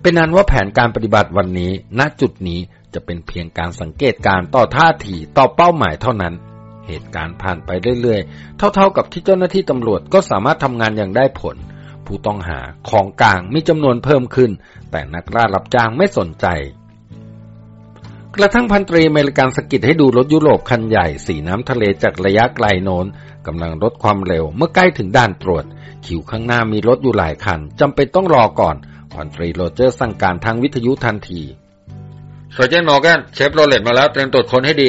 เป็นนั้นว่าแผนการปฏิบัติวันนี้ ณจุดนี้จะเป็นเพียงการสังเกตการต่อท่าทีต่อเป้าหมายเท่านั้น เหตุการณ์ผ่านไปเรื่อยๆ เท่าๆกับที่เจ้าหน้าที่ตำรวจก็สามารถทำงานอย่างได้ผล ผู้ต้องหาของกลางมีจำนวนเพิ่มขึ้น แต่นักล่ารับจ้างไม่สนใจ กระทั่งพันตรีเมริกันสกิดให้ดูรถยุโรปคันใหญ่สีน้ำทะเลจากระยะไกลโน้นกำลังลดความเร็วเมื่อใกล้ถึงด่านตรวจคิวข้างหน้ามีรถอยู่หลายคันจำเป็นต้องรอก่อนพันตรีโรเจอร์สั่งการทางวิทยุทันที Sergeant มอร์แกนเชฟโรเลตมาแล้วเตรียมตรวจค้นให้ดี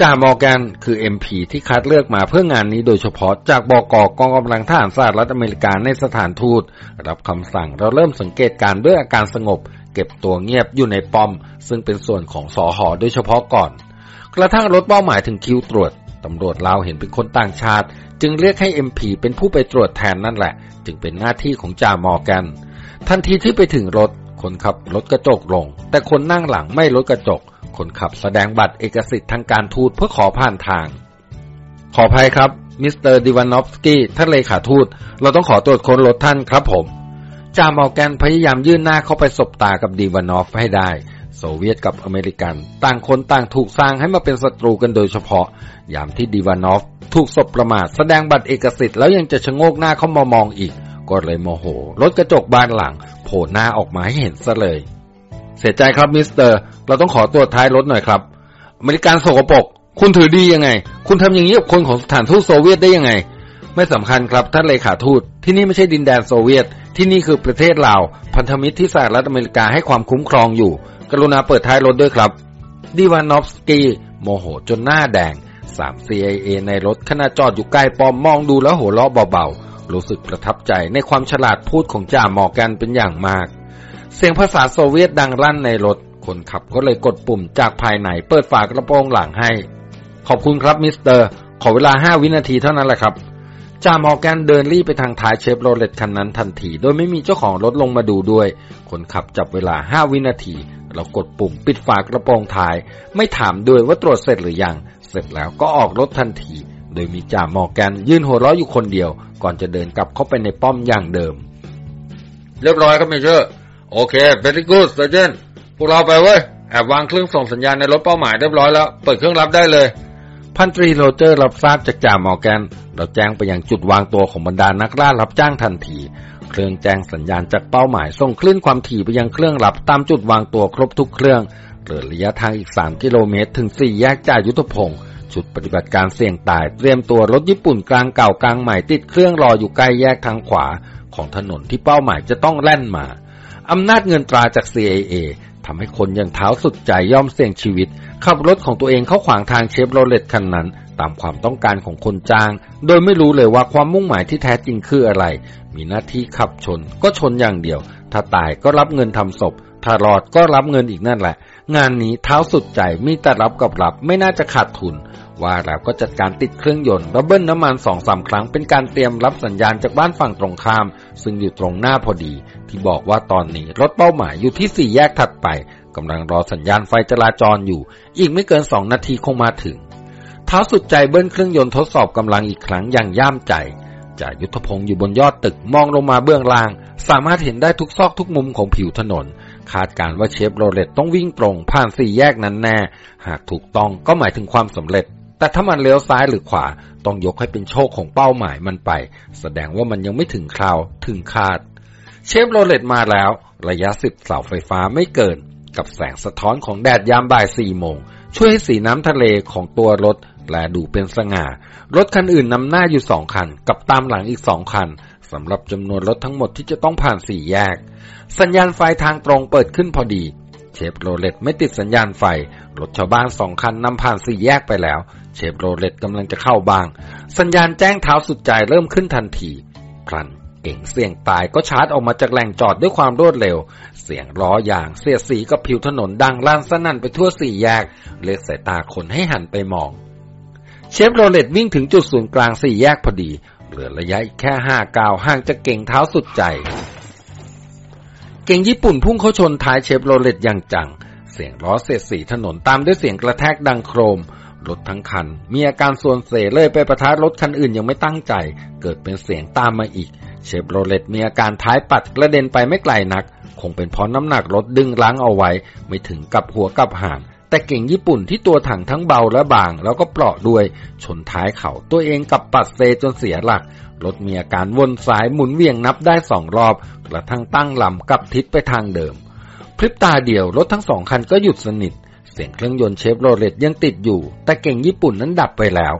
จ่ามอร์แกนคือ MP ที่คัดเลือกมาเพื่องานนี้โดยเฉพาะจากบก.กองกำลังทหารสหรัฐอเมริกาในสถานทูต รับคำสั่งแล้วเริ่มสังเกตการณ์ด้วยอาการสงบ เก็บตัวเงียบอยู่ในป้อม ซึ่งเป็นส่วนของสอหอโดยเฉพาะก่อน กระทั่งรถเป้าหมายถึงคิวตรวจตำรวจลาวเห็นเป็นคนต่างชาติ จึงเรียกให้ MP เป็นผู้ไปตรวจแทนนั่นแหละ จึงเป็นหน้าที่ของจ่ามอร์แกนทันทีที่ไปถึงรถคนขับลดกระจกลง แต่คนนั่งหลังไม่ลดกระจก คนขับแสดงบัตรเอกสิทธิ์ทางการทูตเพื่อขอผ่านทาง ขออภัยครับ มิสเตอร์ดิวานอฟสกี้ท่านเลขาทูต เราต้องขอตรวจค้นรถท่านครับผมจ่ามอร์แกนพยายามยื่นหน้าเข้าไปสบตากับดิวานอฟให้ได้ โซเวียตกับอเมริกัน ต่างคนต่างถูกสร้างให้มาเป็นศัตรูกันโดยเฉพาะ ยามที่ดิวานอฟถูกสบประมาทแสดงบัตรเอกสิทธิ์แล้วยังจะชะโงกหน้าเข้ามามองอีก ก็เลยโมโห ลดกระจกบานหลัง โผล่หน้าออกมาให้เห็นซะเลย เสียใจครับมิสเตอร์ เราต้องขอตรวจท้ายรถหน่อยครับอเมริกันสกปรกคุณถือดียังไง คุณทำอย่างนี้กับคนของสถานทูตโซเวียตได้ยังไง ไม่สำคัญครับท่านเลขาทูต ที่นี่ไม่ใช่ดินแดนโซเวียต ที่นี่คือประเทศลาว พันธมิตรที่สหรัฐอเมริกาให้ความคุ้มครองอยู่ กรุณาเปิดท้ายรถด้วยครับ ดิวานอฟสกี้ โมโหจนหน้าแดงสาม CIA ในรถขณะจอดอยู่ใกล้ป้อมมองดูแล้วหัวเราะเบาๆ รู้สึกประทับใจในความฉลาดพูดของจ่ามอร์แกนเป็นอย่างมาก เสียงภาษาโซเวียตดังลั่นในรถ คนขับก็เลยกดปุ่มจากภายในเปิดฝากระโปรงหลังให้ ขอบคุณครับมิสเตอร์ ขอเวลาห้าวินาทีเท่านั้นแหละครับจ่ามอร์แกนเดินรีบไปทางท้ายเชฟโรเลตคันนั้นทันที โดยไม่มีเจ้าของรถลงมาดูด้วย คนขับจับเวลาห้าวินาที แล้วกดปุ่มปิดฝากระโปรงท้าย ไม่ถามด้วยว่าตรวจเสร็จหรือยัง เสร็จแล้วก็ออกรถทันที โดยมีจ่ามอร์แกนยืนหัวเราะอยู่คนเดียว ก่อนจะเดินกลับเข้าไปในป้อมอย่างเดิม เรียบร้อยครับ Major โอเค very good sergeant พวกเราไปเว้ย แอบวางเครื่องส่งสัญญาณในรถเป้าหมายเรียบร้อยแล้ว เปิดเครื่องรับได้เลย พันตรีโรเจอร์รับทราบจากจ่ามอร์แกน แล้วแจ้งไปยังจุดวางตัวของบรรดานักล่ารับจ้างทันที เครื่องแจ้งสัญญาณจากเป้าหมาย ส่งคลื่นความถี่ไปยังเครื่องรับตามจุดวางตัวครบทุกเครื่องเหลือระยะทางอีก 3 กิโลเมตร ถึง 4 แยกจ่ายุทธพงศ์ชุดปฏิบัติการเสี่ยงตาย เตรียมตัวรถญี่ปุ่นกลางเก่ากลางใหม่ติดเครื่องรออยู่ใกล้แยกทางขวา ของถนนที่เป้าหมายจะต้องแล่นมา อำนาจเงินตราจาก CIA ทำให้คนอย่างเท้าสุดใจย่อมเสี่ยงชีวิต ขับรถของตัวเองเข้าขวางทางเชฟโรเลตคันนั้น ตามความต้องการของคนจ้าง โดยไม่รู้เลยว่าความมุ่งหมายที่แท้จริงคืออะไร มีหน้าที่ขับชนก็ชนอย่างเดียว ถ้าตายก็รับเงินทำศพถ้ารอดก็รับเงินอีกนั่นแหละ งานนี้เท้าสุดใจมีแต่รับกับรับไม่น่าจะขาดทุน ว่าแล้วก็จัดการติดเครื่องยนต์ระเบิ้ลน้ำมันสองสามครั้งเป็นการเตรียมรับสัญญาณจากบ้านฝั่งตรงข้าม ซึ่งอยู่ตรงหน้าพอดี ที่บอกว่าตอนนี้รถเป้าหมายอยู่ที่สี่แยกถัดไปกำลังรอสัญญาณไฟจราจรอยู่ อีกไม่เกินสองนาทีคงมาถึงท้าวสุดใจเบิ้ลเครื่องยนต์ทดสอบกำลังอีกครั้งอย่างย่ามใจจ่ายุทธพงศ์อยู่บนยอดตึกมองลงมาเบื้องล่าง สามารถเห็นได้ทุกซอกทุกมุมของผิวถนน คาดการณ์ว่าเชฟโรเลตต้องวิ่งตรง ผ่านสี่แยกนั้นแน่ หากถูกต้องก็หมายถึงความสำเร็จ แต่ถ้ามันเลี้ยวซ้ายหรือขวา ต้องยกให้เป็นโชคของเป้าหมายมันไป แสดงว่ามันยังไม่ถึงคราว ถึงคาด เชฟโรเลตมาแล้ว ระยะสิบเสาไฟฟ้าไม่เกิน กับแสงสะท้อนของแดดยามบ่ายสี่โมงช่วยให้สีน้ำทะเลของตัวรถแลดูเป็นสง่า รถคันอื่นนำหน้าอยู่สองคัน กับตามหลังอีกสองคัน สำหรับจำนวนรถทั้งหมดที่จะต้องผ่านสี่แยก สัญญาณไฟทางตรงเปิดขึ้นพอดี เชฟโรเลตไม่ติดสัญญาณไฟ รถชาวบ้านสองคันนำผ่านสี่แยกไปแล้ว เชฟโรเลตกำลังจะเข้าบาง สัญญาณแจ้งเท้าสุดใจเริ่มขึ้นทันทีพลันเก่งเสี่ยงตายก็ชาร์จออกมาจากแหล่งจอดด้วยความรวดเร็ว เสียงล้อยางเสียดสีกับผิวถนนดังลั่นสนั่นไปทั่วสี่แยก เรียกสายตาคนให้หันไปมอง เชฟโรเลตวิ่งถึงจุดศูนย์กลางสี่แยกพอดี เหลือระยะอีกแค่ห้าก้าวห่างจากเก่งเท้าสุดใจ เก่งญี่ปุ่นพุ่งเข้าชนท้ายเชฟโรเลตอย่างจัง เสียงล้อเสียดสีถนนตามด้วยเสียงกระแทกดังโครม รถทั้งคัน มีอาการส่วนเสเลยไปประทะรถคันอื่นยังไม่ตั้งใจ เกิดเป็นเสียงตามมาอีก เชฟโรเลตมีอาการท้ายปัดกระเด็นไปไม่ไกลนัก คงเป็นเพราะน้ำหนักรถดึงล้างเอาไว้ ไม่ถึงกับหัวกับหาง แต่เก่งญี่ปุ่นที่ตัวถังทั้งเบาและบาง แล้วก็เปราะด้วย ชนท้ายเขาตัวเองกับปัดเซจนเสียหลัก รถมีอาการวนสายหมุนเวียงนับได้สองรอบ กระทั่งตั้งลำกลับทิศไปทางเดิม พริบตาเดียวรถทั้งสองคันก็หยุดสนิท เสียงเครื่องยนต์เชฟโรเลตยังติดอยู่ แต่เก่งญี่ปุ่นนั้นดับไปแล้ว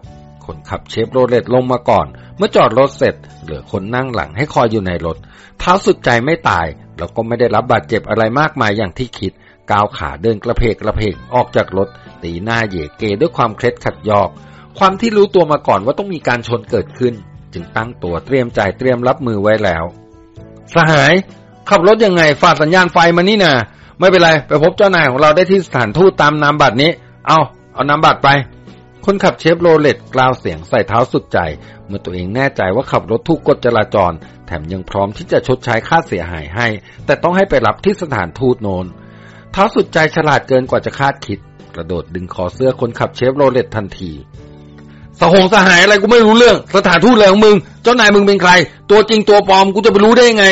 คนขับเชฟโรเลตลงมาก่อน เมื่อจอดรถเสร็จ เหลือคนนั่งหลังให้คอยอยู่ในรถ เท้าสุดใจไม่ตาย แล้วก็ไม่ได้รับบาดเจ็บอะไรมากมายอย่างที่คิด ก้าวขาเดินกระเพกกระเพกออกจากรถ ตีหน้าเหยเกด้วยความเคล็ดขัดยอก ความที่รู้ตัวมาก่อนว่าต้องมีการชนเกิดขึ้น จึงตั้งตัวเตรียมใจเตรียมรับมือไว้แล้ว สหาย ขับรถยังไงฝ่าสัญญาณไฟมานี่นาไม่เป็นไร ไปพบเจ้านายของเราได้ที่สถานทูตตามนามบัตรนี้ เอาเอานามบัตรไป คนขับเชฟโรเลตกล่าวเสียงใส่ท้าวสุดใจ เมื่อตัวเองแน่ใจว่าขับรถถูกกฎจราจร แถมยังพร้อมที่จะชดใช้ค่าเสียหายให้ แต่ต้องให้ไปรับที่สถานทูตโน่น ท้าวสุดใจฉลาดเกินกว่าจะคาดคิด กระโดดดึงคอเสื้อคนขับเชฟโรเลตทันทีสหงสหายอะไรกูไม่รู้เรื่อง สถานทูตอะไรของมึง เจ้านายมึงเป็นใคร ตัวจริงตัวปลอมกูจะไปรู้ได้ยังไง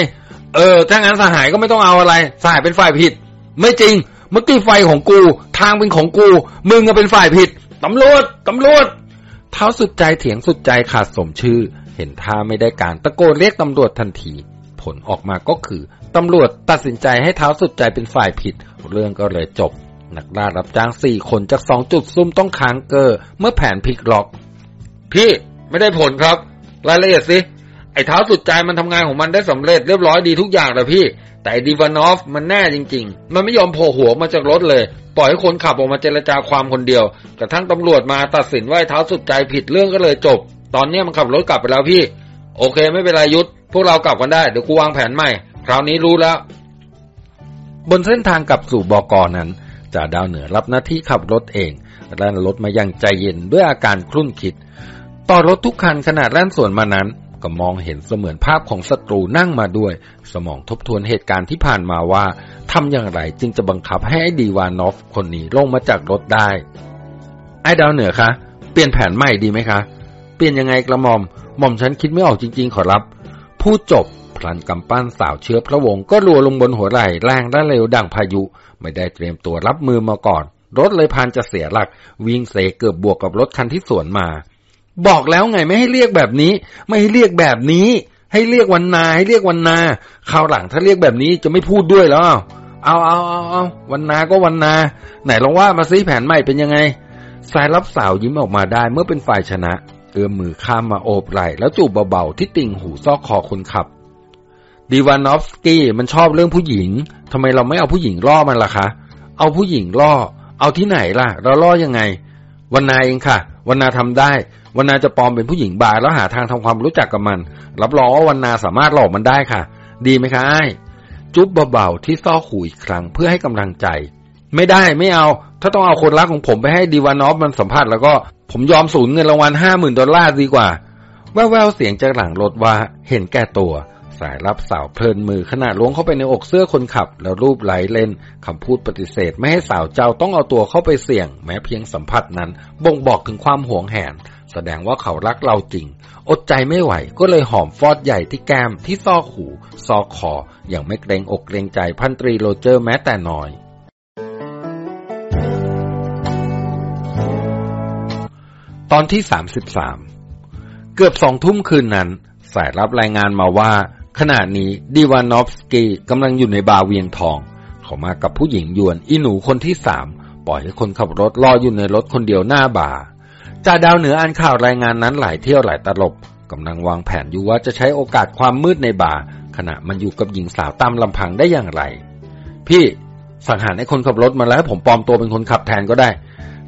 เออ ถ้างั้นสหายก็ไม่ต้องเอาอะไร สหายเป็นฝ่ายผิด ไม่จริง เมื่อกี้ไฟของกู ทางเป็นของกู มึงก็เป็นฝ่ายผิด ตำรวจ ตำรวจ เท้าสุดใจเถียงสุดใจขาดสมชื่อ เห็นท่าไม่ได้การตะโกนเรียกตำรวจทันที ผลออกมาก็คือ ตำรวจตัดสินใจให้เท้าสุดใจเป็นฝ่ายผิด เรื่องก็เลยจบ นักล่ารับจ้างสี่คนจากสองจุดซุ่มต้องค้างเกอร์ เมื่อแผนพลิกล็อก พี่ไม่ได้ผลครับ รายละเอียดสิไอ้เท้าสุดใจมันทำงานของมันได้สำเร็จเรียบร้อยดีทุกอย่างเลยพี่ แต่ดีวานอฟมันแน่จริง ๆ มันไม่ยอมโผล่หัวมาจากรถเลย ปล่อยให้คนขับออกมาเจรจาความคนเดียว กระทั่งตำรวจมาตัดสินว่าไอ้เท้าสุดใจผิดเรื่องก็เลยจบ ตอนนี้มันขับรถกลับไปแล้วพี่ โอเคไม่เป็นไรยุทธพวกเรากลับกันได้เดี๋ยวกูวางแผนใหม่ คราวนี้รู้แล้ว บนเส้นทางกลับสู่บอกอนั้นจ่าดาวเหนือรับหน้าที่ขับรถเองแล่นรถมาอย่างใจเย็นด้วยอาการครุ่นคิด ต่อรถทุกคันขนาดแล่นสวนมานั้น ก็มองเห็นเสมือนภาพของศัตรูนั่งมาด้วย สมองทบทวนเหตุการณ์ที่ผ่านมาว่าทำอย่างไรจึงจะบังคับให้ดีวานอฟคนนี้ลงมาจากรถได้ ไอ้ดาวเหนือคะ เปลี่ยนแผนใหม่ดีไหมคะ เปลี่ยนยังไงกระหม่อมหม่อมฉันคิดไม่ออกจริง ๆ ขอรับ พูดจบ พลันกำปั้นสาวเชื้อพระวงศ์ก็รัวลงบนหัวไหล่แรงและเร็วดังพายุ ไม่ได้เตรียมตัวรับมือมาก่อน รถเลยพานจะเสียหลัก วิ่งเสเกือบบวกกับรถคันที่สวนมา บอกแล้วไงไม่ให้เรียกแบบนี้ ไม่ให้เรียกแบบนี้ ให้เรียกวันนาให้เรียกวันนาคราวหลังถ้าเรียกแบบนี้จะไม่พูดด้วยแล้วเอาเอาเอาเอาวันนาก็วันนา ไหนลองว่ามาซิแผนใหม่เป็นยังไงสายรับสาวยิ้มออกมาได้เมื่อเป็นฝ่ายชนะ เอื้อมมือข้ามมาโอบไหล่แล้วจูบเบาๆที่ติ่งหูซอกคอคนขับ ดีวานอฟสกี้มันชอบเรื่องผู้หญิงทำไมเราไม่เอาผู้หญิงล่อมันล่ะคะ เอาผู้หญิงล่อ เอาที่ไหนล่ะ เราล่อยังไง วันนาเองค่ะ วันนาทำได้ วันนาจะปลอมเป็นผู้หญิงบาร์แล้วหาทางทำความรู้จักกับมัน รับรองว่าวันนาสามารถหลอกมันได้ค่ะ ดีไหมคะไอ้จุ๊บเบาๆที่ซอกหูอีกครั้งเพื่อให้กำลังใจ ไม่ได้ไม่เอา ถ้าต้องเอาคนรักของผมไปให้ดีวานอฟมันสัมภาษณ์แล้วก็ผมยอมสูญเงินรางวัลห้าหมื่นดอลลาร์ดีกว่า แววๆเสียงจากหลังรถว่าเห็นแก่ตัว สายรับสาวเพลินมือขณะล้วงเข้าไปในอกเสื้อคนขับ แล้วรูปไหลเล่นคำพูดปฏิเสธ ไม่ให้สาวเจ้าต้องเอาตัวเข้าไปเสี่ยง แม้เพียงสัมผัสนั้น บ่งบอกถึงความหวงแหน แสดงว่าเขารักเราจริง อดใจไม่ไหวก็เลยหอมฟอดใหญ่ที่แก้มที่ซอกหูซอกคออย่างไม่เกรงอกเกรงใจพันตรีโรเจอร์แม้แต่น้อยตอนที่ 33 เกือบสองทุ่มคืนนั้น สายรับรายงานมาว่า ขณะนี้ดีวานอฟสกี้กำลังอยู่ในบาร์เวียงทอง เขามากับผู้หญิงยวนอีหนูคนที่สามปล่อยให้คนขับรถรออยู่ในรถคนเดียวหน้าบาร์จ่าดาวเหนืออ่านข่าวรายงานนั้นหลายเที่ยวหลายตลบกำลังวางแผนอยู่ว่าจะใช้โอกาสความมืดในบาร์ขณะมันอยู่กับหญิงสาวตามลำพังได้อย่างไร พี่สั่งหารให้คนขับรถมาแล้วให้ผมปลอมตัวเป็นคนขับแทนก็ได้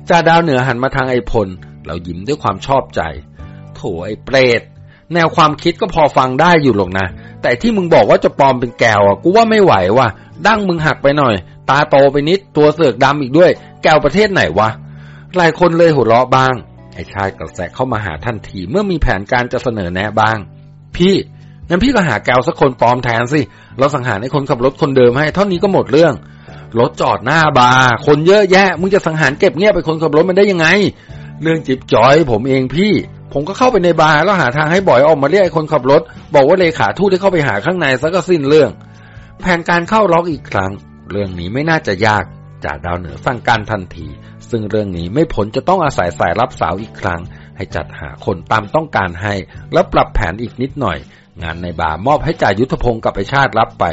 จ่าดาวเหนือหันมาทางไอ้พลเรายิ้มด้วยความชอบใจ โถไอ้เปรต แนวความคิดก็พอฟังได้อยู่หรอกนะ แต่ที่มึงบอกว่าจะปลอมเป็นแก้วอะกูว่าไม่ไหวว่ะ ดั้งมึงหักไปหน่อย ตาโตไปนิดตัวเสือกดำอีกด้วย แก้วประเทศไหนวะหลายคนเลยหัวเราะบ้าง ไอ้ชายกระแสเข้ามาหาทันทีเมื่อมีแผนการจะเสนอแนะบ้าง พี่งั้นพี่ก็หาแก้วสักคนปลอมแทนสิ เราสังหารให้คนขับรถคนเดิมให้ เท่านี้ก็หมดเรื่อง รถจอดหน้าบาร์คนเยอะแยะ มึงจะสังหารเก็บเงียบไปคนขับรถมันได้ยังไง เรื่องจิบจอยผมเองพี่ ผมก็เข้าไปในบาร์แล้วหาทางให้บ่อยออกมาเรียกไอ้คนขับรถ บอกว่าเลขาทูตได้เข้าไปหาข้างในซะก็สิ้นเรื่อง แผนการเข้าล็อกอีกครั้ง เรื่องนี้ไม่น่าจะยากจ่าดาวเหนือสั่งการทันที ซึ่งเรื่องนี้ไม่ผลจะต้องอาศัยสายรับสาวอีกครั้ง ให้จัดหาคนตามต้องการให้ แล้วปรับแผนอีกนิดหน่อย งานในบาร์มอบให้จ่ายุทธพงศ์กับไอชาติรับไป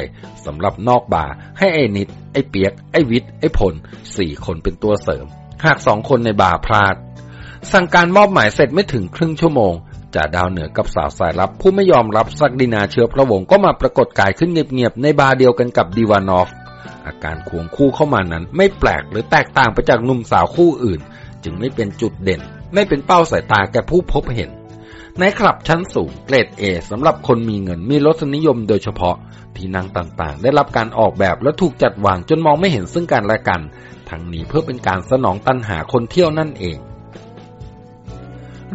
สำหรับนอกบาร์ให้ไอนิด ไอเปียก ไอวิทย์ไอ้พลสี่คนเป็นตัวเสริม หากสองคนในบาร์พลาด สั่งการมอบหมายเสร็จไม่ถึงครึ่งชั่วโมงจ่าดาวเหนือกับสาวสายลับ ผู้ไม่ยอมรับสักดินาเชื้อพระวงศ์ก็มาปรากฏกายขึ้นเงียบๆในบาร์เดียวกันกับดีวานอฟ อาการควงคู่เข้ามานั้นไม่แปลกหรือแตกต่างไปจากหนุ่มสาวคู่อื่น จึงไม่เป็นจุดเด่น ไม่เป็นเป้าสายตาแก่ผู้พบเห็น ในคลับชั้นสูงเกรดเอสำหรับคนมีเงินมีรสนิยมโดยเฉพาะ ที่นั่งต่างๆ ได้รับการออกแบบและถูกจัดวางจนมองไม่เห็นซึ่งกันและกัน ทั้งนี้เพื่อเป็นการสนองตัณหาคนเที่ยวนั่นเอง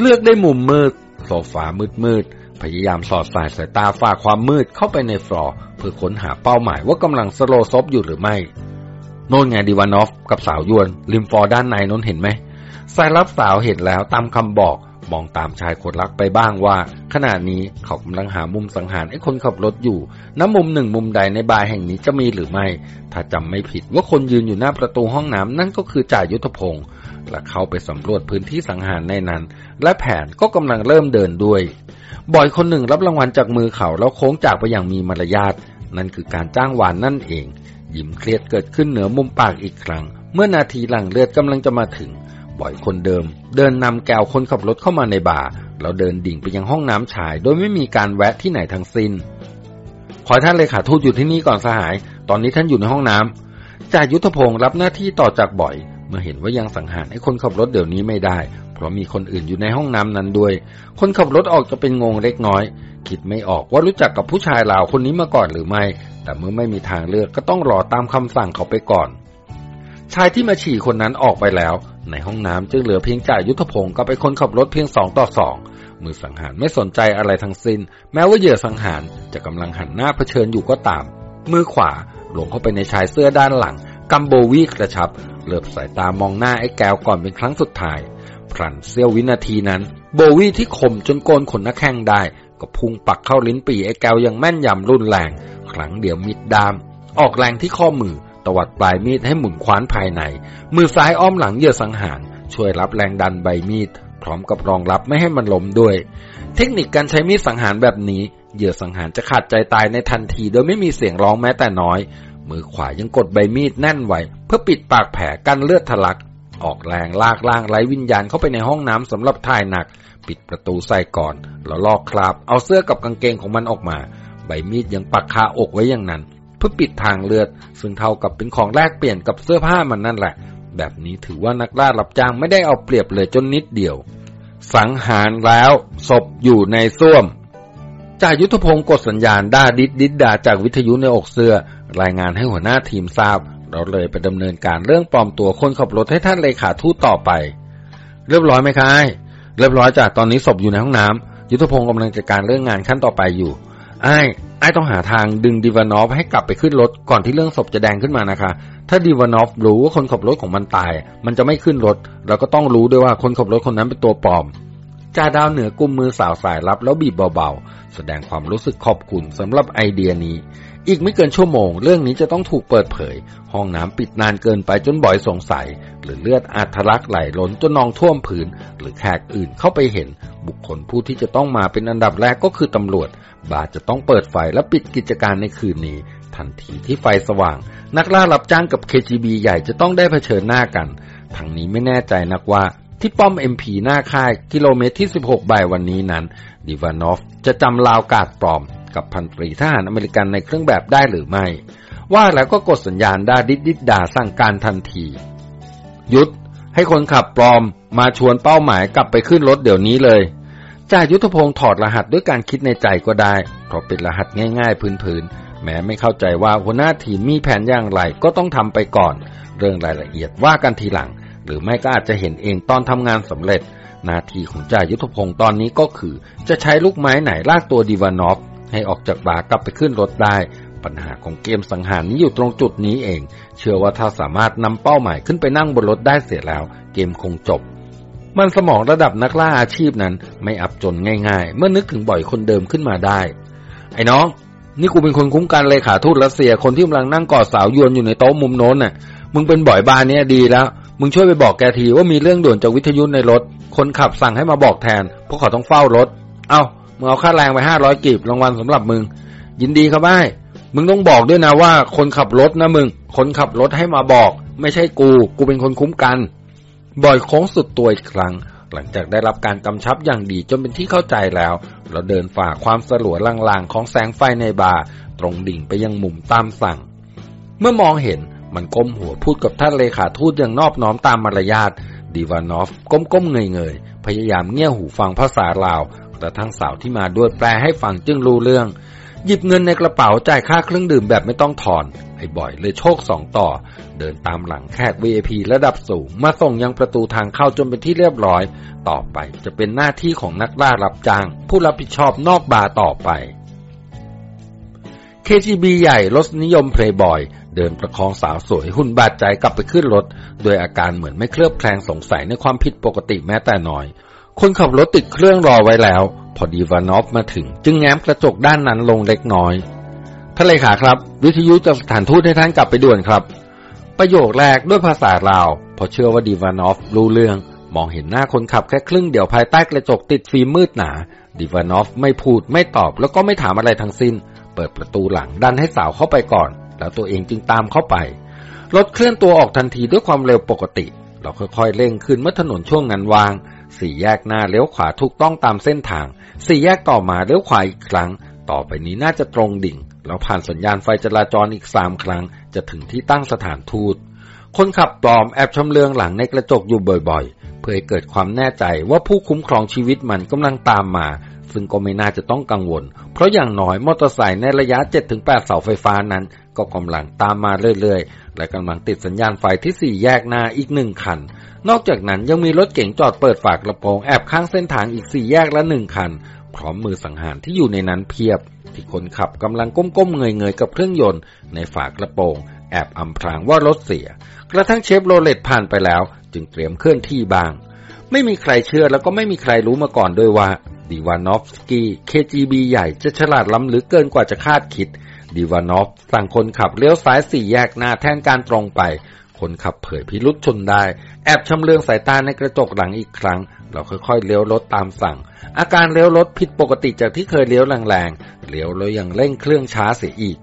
เลือกได้มุมมืด โซฟามืดมืดๆพยายามสอดสายสายตาฝ่าความมืดเข้าไปในฟลอร์เพื่อค้นหาเป้าหมายว่ากำลัง slow ซบอยู่หรือไม่ โน่นไงดีวานอฟกับสาวยวนริมฟลอร์ด้านในนั้นเห็นไหมสายลับสาวเห็นแล้วตามคำบอก มองตามชายคนรักไปบ้างว่า ขณะนี้เขากำลังหามุมสังหารไอ้คนขับรถอยู่น้ำมุมหนึ่งมุมใดในบาร์แห่งนี้จะมีหรือไม่ ถ้าจำไม่ผิดว่าคนยืนอยู่หน้าประตูห้องน้ำนั่นก็คือจ่ายุทธพงศ์และเข้าไปสำรวจพื้นที่สังหารในนั้น และแผนก็กำลังเริ่มเดินด้วยบ่อยคนหนึ่งรับรางวัลจากมือเขาแล้วโค้งจากไปอย่างมีมารยาทนั่นคือการจ้างวานนั่นเอง ยิ้มเครียดเกิดขึ้นเหนือมุมปากอีกครั้ง เมื่อนาทีหลังเลือดกำลังจะมาถึง บ่อยคนเดิม เดินนำแก้วคนขับรถเข้ามาในบาร์แล้วเดินดิ่งไปยังห้องน้ำชาย โดยไม่มีการแวะที่ไหนทั้งสิ้น ขอท่านเลขาทูตอยู่ที่นี่ก่อนสหาย ตอนนี้ท่านอยู่ในห้องน้ำจ่ายุทธพงศ์รับหน้าที่ต่อจากบ่อย เมื่อเห็นว่ายังสังหารไอ้คนขับรถเดี๋ยวนี้ไม่ได้ เพราะมีคนอื่นอยู่ในห้องน้ำนั้นด้วย คนขับรถออกจะเป็นงงเล็กน้อย คิดไม่ออกว่ารู้จักกับผู้ชายลาวคนนี้มาก่อนหรือไม่ แต่เมื่อไม่มีทางเลือกก็ต้องรอตามคำสั่งเขาไปก่อน ชายที่มาฉี่คนนั้นออกไปแล้ว ในห้องน้ำจึงเหลือเพียงจ่ายุทธพงศ์กับไปคนขับรถเพียงสองต่อสองมือสังหารไม่สนใจอะไรทั้งสิน้น แม้ว่าเหยื่อสังหารจะกำลังหันหน้าเผชิญอยู่ก็ตาม มือขวาหลงเข้าไปในชายเสื้อด้านหลังกัมโบวีกระชับ เหลือบสายตามองหน้าไอ้แก้วก่อนเป็นครั้งสุดท้ายพลันเสี้ยววินาทีนั้น โบวีที่คมจนโกนขนนักแข้งได้ ก็พุ่งปักเข้าลิ้นปีไอ้แก้วอย่างแม่นยำรุนแรง ครั้งเดียวมิดดาม ออกแรงที่ข้อมือ ตวัดปลายมีดให้หมุนคว้านภายใน มือซ้ายอ้อมหลังเหยื่อสังหาร ช่วยรับแรงดันใบมีด พร้อมกับรองรับไม่ให้มันล้มด้วย เทคนิคการใช้มีดสังหารแบบนี้ เหยื่อสังหารจะขาดใจตายในทันที โดยไม่มีเสียงร้องแม้แต่น้อย มือขวายังกดใบมีดแน่นไว้ เพื่อปิดปากแผลกันเลือดทะลัก ออกแรงลากล่างไร้วิญญาณเข้าไปในห้องน้ำสำหรับถ่ายหนัก ปิดประตูใส่ก่อน แล้วลอกคราบ เอาเสื้อกับกางเกงของมันออกมา ใบมีดยังปักคาอกไว้อย่างนั้น เพื่อปิดทางเลือด ซึ่งเท่ากับเป็นของแลกเปลี่ยนกับเสื้อผ้ามันนั่นแหละ แบบนี้ถือว่านักล่ารับจ้างไม่ได้เอาเปรียบเลยจนนิดเดียว สังหารแล้วศพอยู่ในส้วมจ่ายุทธพงศ์กดสัญญาณด่าดิดดิดดาจากวิทยุในอกเสื้อ รายงานให้หัวหน้าทีมทราบ เราเลยไปดำเนินการเรื่องปลอมตัวคนขับรถให้ท่านเลขาทูตต่อไป เรียบร้อยไหมคะเรียบร้อยจากตอนนี้ศพอยู่ในห้องน้ำยุทธพงศ์กำลังจัดการเรื่องงานขั้นต่อไปอยู่ไอ้ ไอ้ต้องหาทางดึงดิวานอฟให้กลับไปขึ้นรถก่อนที่เรื่องศพจะแดงขึ้นมานะคะ ถ้าดิวานอฟรู้ว่าคนขับรถของมันตาย มันจะไม่ขึ้นรถ เราก็ต้องรู้ด้วยว่าคนขับรถคนนั้นเป็นตัวปลอมจ่าดาวเหนือกุมมือสาวสายรับแล้วบีบเบาๆ แสดงความรู้สึกขอบคุณสำหรับไอเดียนี้ อีกไม่เกินชั่วโมง เรื่องนี้จะต้องถูกเปิดเผย ห้องน้ำปิดนานเกินไปจนบ่อยสงสัย หรือเลือดอาทะลักไหลล้นจนนองท่วมผืน หรือแขกอื่นเข้าไปเห็น บุคคลผู้ที่จะต้องมาเป็นอันดับแรกก็คือตำรวจ บาร์จะต้องเปิดไฟและปิดกิจการในคืนนี้ ทันทีที่ไฟสว่าง นักล่ารับจ้างกับ KGB ใหญ่จะต้องได้เผชิญหน้ากันทางนี้ไม่แน่ใจนักว่าที่ป้อม MP หน้าค่ายกิโลเมตรที่ 16 บ่ายวันนี้นั้น ดิวานอฟจะจำลาวกาดปลอม กับพันตรีทหารอเมริกันในเครื่องแบบได้หรือไม่ ว่าแล้วก็กดสัญญาณดาดิดดิดดาสั่งการทันที ยุดให้คนขับปลอมมาชวนเป้าหมายกลับไปขึ้นรถเดี๋ยวนี้เลย จ่ายุทธพงศ์ถอดรหัสด้วยการคิดในใจก็ได้เพราะเป็นรหัสง่าย ๆ พื้นๆ แม้ไม่เข้าใจว่าหัวหน้าทีมมีแผนอย่างไรก็ต้องทำไปก่อน เรื่องรายละเอียดว่ากันทีหลัง หรือไม่ก็อาจจะเห็นเองตอนทำงานสำเร็จ หน้าที่ของจ่ายุทธพงศ์ตอนนี้ก็คือ จะใช้ลูกไม้ไหนลากตัวดีวานอฟให้ออกจากบาร์กลับไปขึ้นรถได้ ปัญหาของเกมสังหารนี้อยู่ตรงจุดนี้เอง เชื่อว่าถ้าสามารถนำเป้าหมายขึ้นไปนั่งบนรถได้เสียแล้ว เกมคงจบ มันสมองระดับนักล่าอาชีพนั้น ไม่อับจนง่าย ๆ เมื่อนึกถึงบ่อยคนเดิมขึ้นมาได้ ไอ้น้อง นี่กูเป็นคนคุ้มกันเลยขาทูตรัสเซียคนที่กำลังนั่งกอดสาวยวนอยู่ในโต๊ะมุมโน้นน่ะ มึงเป็นบ่อยบานเนี้ยดีแล้ว มึงช่วยไปบอกแกทีว่ามีเรื่องด่วนจากวิทยุในรถ คนขับสั่งให้มาบอกแทนเพราะเขาต้องเฝ้ารถ เอา้ามึงเอาค่าแรงไปห้าร้อยกีบรางวัลสำหรับมึง ยินดีครับไอ้มึงต้องบอกด้วยนะว่า คนขับรถนะมึง คนขับรถให้มาบอก ไม่ใช่กู กูเป็นคนคุ้มกัน บ่อยโค้งสุดตัวอีกครั้ง หลังจากได้รับการกำชับอย่างดีจนเป็นที่เข้าใจแล้ว เราเดินฝ่าความสลัวลางๆ ของแสงไฟในบาร์ตรงดิ่งไปยังมุมตามสั่ง เมื่อมองเห็นมันก้มหัวพูดกับท่านเลขาทูตอย่างนอบน้อมตามมารยาทดีวานอฟก้มๆเงยๆ พยายามเงี่ยหูฟังภาษาลาวกระทั่งสาวที่มาด้วยแปลให้ฟังจึงรู้เรื่อง หยิบเงินในกระเป๋าจ่ายค่าเครื่องดื่มแบบไม่ต้องถอน ไอ้บ่อยเลยโชคสองต่อ เดินตามหลังแขก VIP ระดับสูง มาส่งยังประตูทางเข้าจนเป็นที่เรียบร้อย ต่อไปจะเป็นหน้าที่ของนักล่ารับจ้าง ผู้รับผิดชอบนอกบาร์ต่อไป KGB ใหญ่รสนิยมเพลย์บอยเดินประคองสาวสวยหุ่นบาดใจกลับไปขึ้นรถ โดยอาการเหมือนไม่เคลือบแคลงสงสัยในความผิดปกติแม้แต่น้อย คนขับรถติดเครื่องรอไว้แล้ว พอดีวานอฟมาถึง จึงแง้มกระจกด้านนั้นลงเล็กน้อย ท่านเลขาครับ วิทยุจากสถานทูตให้ท่านกลับไปด่วนครับ ประโยคแรกด้วยภาษาลาวพอเชื่อว่าดีวานอฟรู้เรื่อง มองเห็นหน้าคนขับแค่ครึ่งเดียวภายใต้กระจกติดฟิล์มมืดหนาดีวานอฟไม่พูดไม่ตอบแล้วก็ไม่ถามอะไรทั้งสิ้น เปิดประตูหลังดันให้สาวเข้าไปก่อน แล้วตัวเองจึงตามเข้าไปรถเคลื่อนตัวออกทันทีด้วยความเร็วปกติ เราค่อยๆเร่งขึ้นเมื่อถนนช่วงนั้นวาง สี่แยกหน้าเลี้ยวขวาถูกต้องตามเส้นทาง สี่แยกต่อมาเลี้ยวขวาอีกครั้ง ต่อไปนี้น่าจะตรงดิ่ง แล้วผ่านสัญญาณไฟจราจรอีกสามครั้ง จะถึงที่ตั้งสถานทูต คนขับปลอมแอบชำเลืองหลังในกระจกอยู่บ่อยๆ เพื่อให้เกิดความแน่ใจว่าผู้คุ้มครองชีวิตมันกำลังตามมา ซึ่งก็ไม่น่าจะต้องกังวล เพราะอย่างน้อยมอเตอร์ไซค์ในระยะ 7-8 เสาไฟฟ้านั้น ก็กำลังตามมาเรื่อยๆ และกำลังติดสัญญาณไฟที่สี่แยกหน้าอีกหนึ่งคันนอกจากนั้นยังมีรถเก๋งจอดเปิดฝากระโปรงแอบข้างเส้นทางอีกสี่แยกละหนึ่งคัน พร้อมมือสังหารที่อยู่ในนั้นเพียบ ที่คนขับกำลังก้มๆเงยๆกับเครื่องยนต์ในฝากระโปรง แอบอำพรางว่ารถเสีย กระทั่งเชฟโรเลตผ่านไปแล้ว จึงเตรียมเคลื่อนที่บาง ไม่มีใครเชื่อแล้วก็ไม่มีใครรู้มาก่อนด้วยว่าดิวานอฟสกี้ KGB ใหญ่จะฉลาดล้ำลึกเกินกว่าจะคาดคิดดิวานอฟสั่งคนขับเลี้ยวซ้ายสี่แยกหน้าแทนการตรงไป คนขับเผยพิรุษชนได้ แอบชำเลืองสายตาในกระจกหลังอีกครั้ง เราค่อยๆเลี้ยวรถตามสั่ง อาการเลี้ยวรถผิดปกติจากที่เคยเลี้ยวแรงๆ เลี้ยวแล้วยังเร่งเครื่องช้าเสียอีก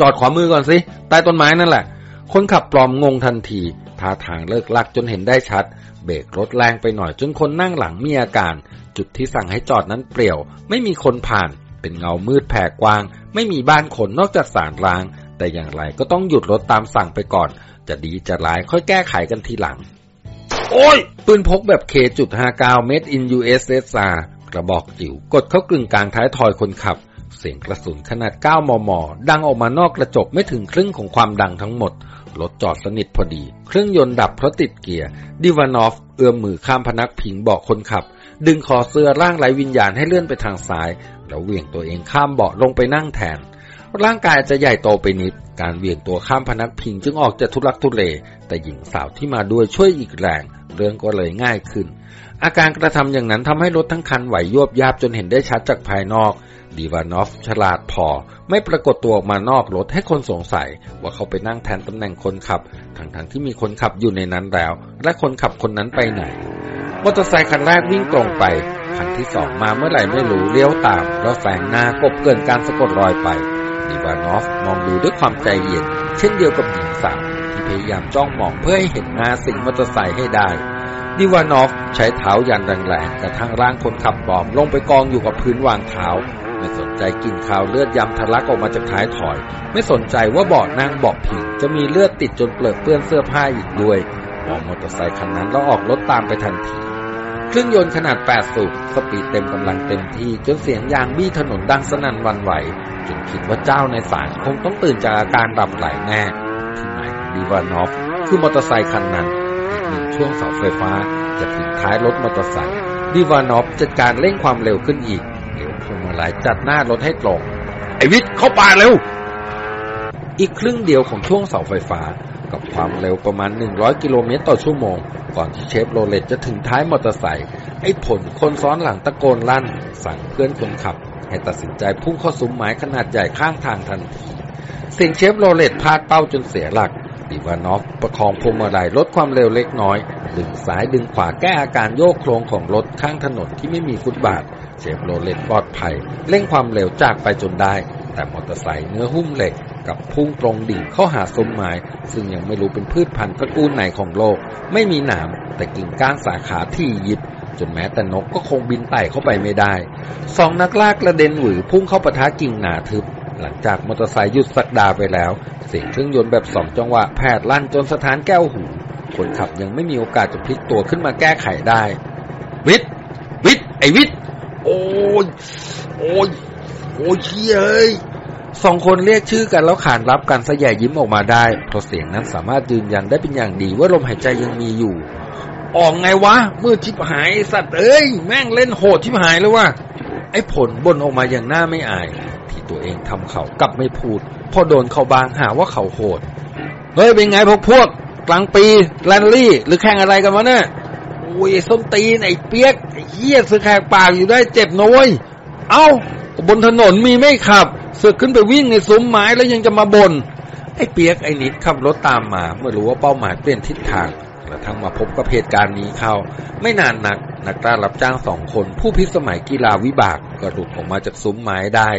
จอดขวามือก่อนสิ ใต้ต้นไม้นั่นแหละ คนขับปลอมงงทันที ท่าทางเลิกลักจนเห็นได้ชัด เบรกรถแรงไปหน่อยจนคนนั่งหลังมีอาการ จุดที่สั่งให้จอดนั้นเปลี่ยว ไม่มีคนผ่าน เป็นเงามืดแผ่กว้าง ไม่มีบ้านคนนอกจากสารร้าง แต่อย่างไรก็ต้องหยุดรถตามสั่งไปก่อน จะดีจะร้ายค่อยแก้ไขกันทีหลัง โอ้ย ปืนพกแบบเคจุด59 Made in USSR กระบอกจิ๋วกดเข้ากึ่งกลางท้ายทอยคนขับ เสียงกระสุนขนาด 9 มม ดังออกมานอกกระจกไม่ถึงครึ่งของความดังทั้งหมด รถจอดสนิทพอดี เครื่องยนต์ดับเพราะติดเกียร์ ดิวานอฟ เอื้อมมือข้ามพนักพิงบอกคนขับ ดึงคอเสื้อร่างไร้วิญญาณให้เลื่อนไปทางซ้าย แล้วเหวี่ยงตัวเองข้ามเบาะลงไปนั่งแทน ร่างกายจะใหญ่โตไปนิด การเวียงตัวข้ามพนักพิงจึงออกจะทุลักทุเล แต่หญิงสาวที่มาด้วยช่วยอีกแรง เรื่องก็เลยง่ายขึ้น อาการกระทำอย่างนั้นทำให้รถทั้งคันไหวยวบยาบจนเห็นได้ชัดจากภายนอกดีวานอฟฉลาดพอ ไม่ปรากฏตัวออกมานอกรถให้คนสงสัย ว่าเขาไปนั่งแทนตำแหน่งคนขับ ทั้งๆทที่มีคนขับอยู่ในนั้นแล้ว และคนขับคนนั้นไปไหนมอเตอร์ไซค์คันแรกวิ่งตรงไป คันที่สองมาเมื่อไหร่ไม่รู้เลี้ยวตามแล้วแซงหน้ากบเกินการสะกดรอยไป ดิวานอฟมองดูด้วยความใจเย็น เช่นเดียวกับหญิงสาวที่พยายามจ้องมองเพื่อให้เห็นหน้าสิงห์มอเตอร์ไซค์ให้ได้ดิวานอฟใช้เท้ายันแรงๆกระทั่งร่างคนขับปลอมลงไปกองอยู่กับพื้นวางเท้า ไม่สนใจกลิ่นคาวเลือดยำทะลักออกมาจากท้ายทอย ไม่สนใจว่าเบาะนั่งเบาะผิงจะมีเลือดติดจนเปรอะเปื้อนเสื้อผ้าอีกด้วยมองมอเตอร์ไซค์คันนั้นแล้วออกรถตามไปทันที เครื่องยนต์ขนาด 8 สูบ speed เต็มกำลังเต็มที่จนเสียงยางบี้ถนนดังสนั่นหวันไหวจนคิดว่าเจ้าในศาลคงต้องตื่นจากอาการหลับใหลแน่ที่หมายของดีวานอฟคือมอเตอร์ไซค์คันนั้นอีกหนึ่งช่วงเสาไฟฟ้า จะถึงท้ายรถมอเตอร์ไซค์ดีวานอฟจัดการเร่งความเร็วขึ้นอีกเดี๋ยวพวงมาลัยจัดหน้ารถให้ตรงไอวิทย์เข้าป่าเร็ว อีกครึ่งเดียวของช่วงเสาไฟฟ้า กับความเร็วประมาณ 100 กิโลเมตรต่อชั่วโมง ก่อนที่เชฟโรเลตจะถึงท้ายมอเตอร์ไซค์ไอ้ผลคนซ้อนหลังตะโกนลั่น สั่งเพื่อนคนขับ ให้ตัดสินใจพุ่งเข้าซุ้มไม้ขนาดใหญ่ข้างทางทันทีเสียงเชฟโรเลตพลาดเป้าจนเสียหลักดิวานอฟประคองพวงมาลัยลดความเร็วเล็กน้อย ดึงซ้ายดึงขวาแก้อาการโยกโคลงของรถข้างถนนที่ไม่มีฟุตบาทเชฟโรเลตปลอดภัยเร่งความเร็วจากไปจนได้ แต่มอเตอร์ไซค์เนื้อหุ้มเหล็ก กลับพุ่งตรงดิ่งเข้าหาซุ้มไม้ซึ่งยังไม่รู้เป็นพืชพันธุ์ตระกูลไหนของโลก ไม่มีหนามแต่กิ่งก้านสาขาที่ยิบ จนแม้แต่นกก็คงบินไต่เข้าไปไม่ได้สองนักล่ากระเด็นหวือพุ่งเข้าปะทะกิ่งหนาทึบ หลังจากมอเตอร์ไซค์หยุดสักดาไปแล้ว เสียงเครื่องยนต์แบบสองจังหวะแผดลั่นจนสถานแก้วหูคนขับยังไม่มีโอกาสจะพลิกตัวขึ้นมาแก้ไขได้ วิทย์วิทย์ไอวิทย์โอ้ยโอ้ยโอ้ยเชี่ยเอ้ย สองคนเรียกชื่อกันแล้วขานรับกันสยายยิ้มออกมาได้เพราะเสียงนั้นสามารถยืนยันได้เป็นอย่างดีว่าลมหายใจยังมีอยู่ ออกไงวะมืดชิบหายสัตว์เอ้ยแม่งเล่นโหดชิบหายเลยว่ะไอ้ผลบนออกมาอย่างหน้าไม่อาย ที่ตัวเองทำเขากลับไม่พูด พอโดนเขาบางหาว่าเขาโหดเฮ้ยเป็นไงพวกพวกกลางปีแลนลี่ หรือแข่งอะไรกันวะเนี่ยโอ้ยส้มตีนไอ้เปียกไอ้เหี้ยสึกแขกปากอยู่ได้เจ็บน้อย เอ้าบนถนนมีไม่ขับ เสือกขึ้นไปวิ่งในซุ้มไม้แล้วยังจะมาบน่นไอ้เปียกไอ้นิดขับรถตามมา เมื่อรู้ว่าเป้าหมายเปลี่ยนทิศทางกระทั่งมาพบกับเหตุการณ์นี้เข้า ไม่นานนัก นักล่ารับจ้างสองคน ผู้พิสมัยกีฬาวิบากก็หลุดออกมาจากซุ้มไม้ได้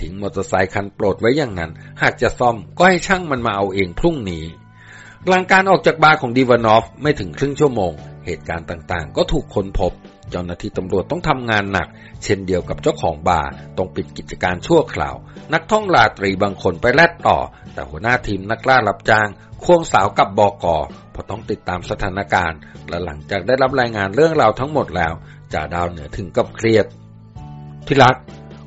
ทิ้งมอเตอร์ไซค์คันโปรดไว้อย่างนั้น หากจะซ่อมก็ให้ช่างมันมาเอาเองพรุ่งนี้หลังการออกจากบาร์ของดีวานอฟไม่ถึงครึ่งชั่วโมง เหตุการณ์ต่างๆ ก็ถูกค้นพบ เจ้าหน้าที่ตำรวจต้องทำงานหนัก เช่นเดียวกับเจ้าของบาร์ต้องปิดกิจการชั่วคราว นักท่องราตรีบางคนไปแลดต่อ แต่หัวหน้าทีมนักล่ารับจ้างควงสาวกับบอกอพราะต้องติดตามสถานการณ์ และหลังจากได้รับรายงานเรื่องราวทั้งหมดแล้วจ่าดาวเหนือถึงกับเครียดที่รัก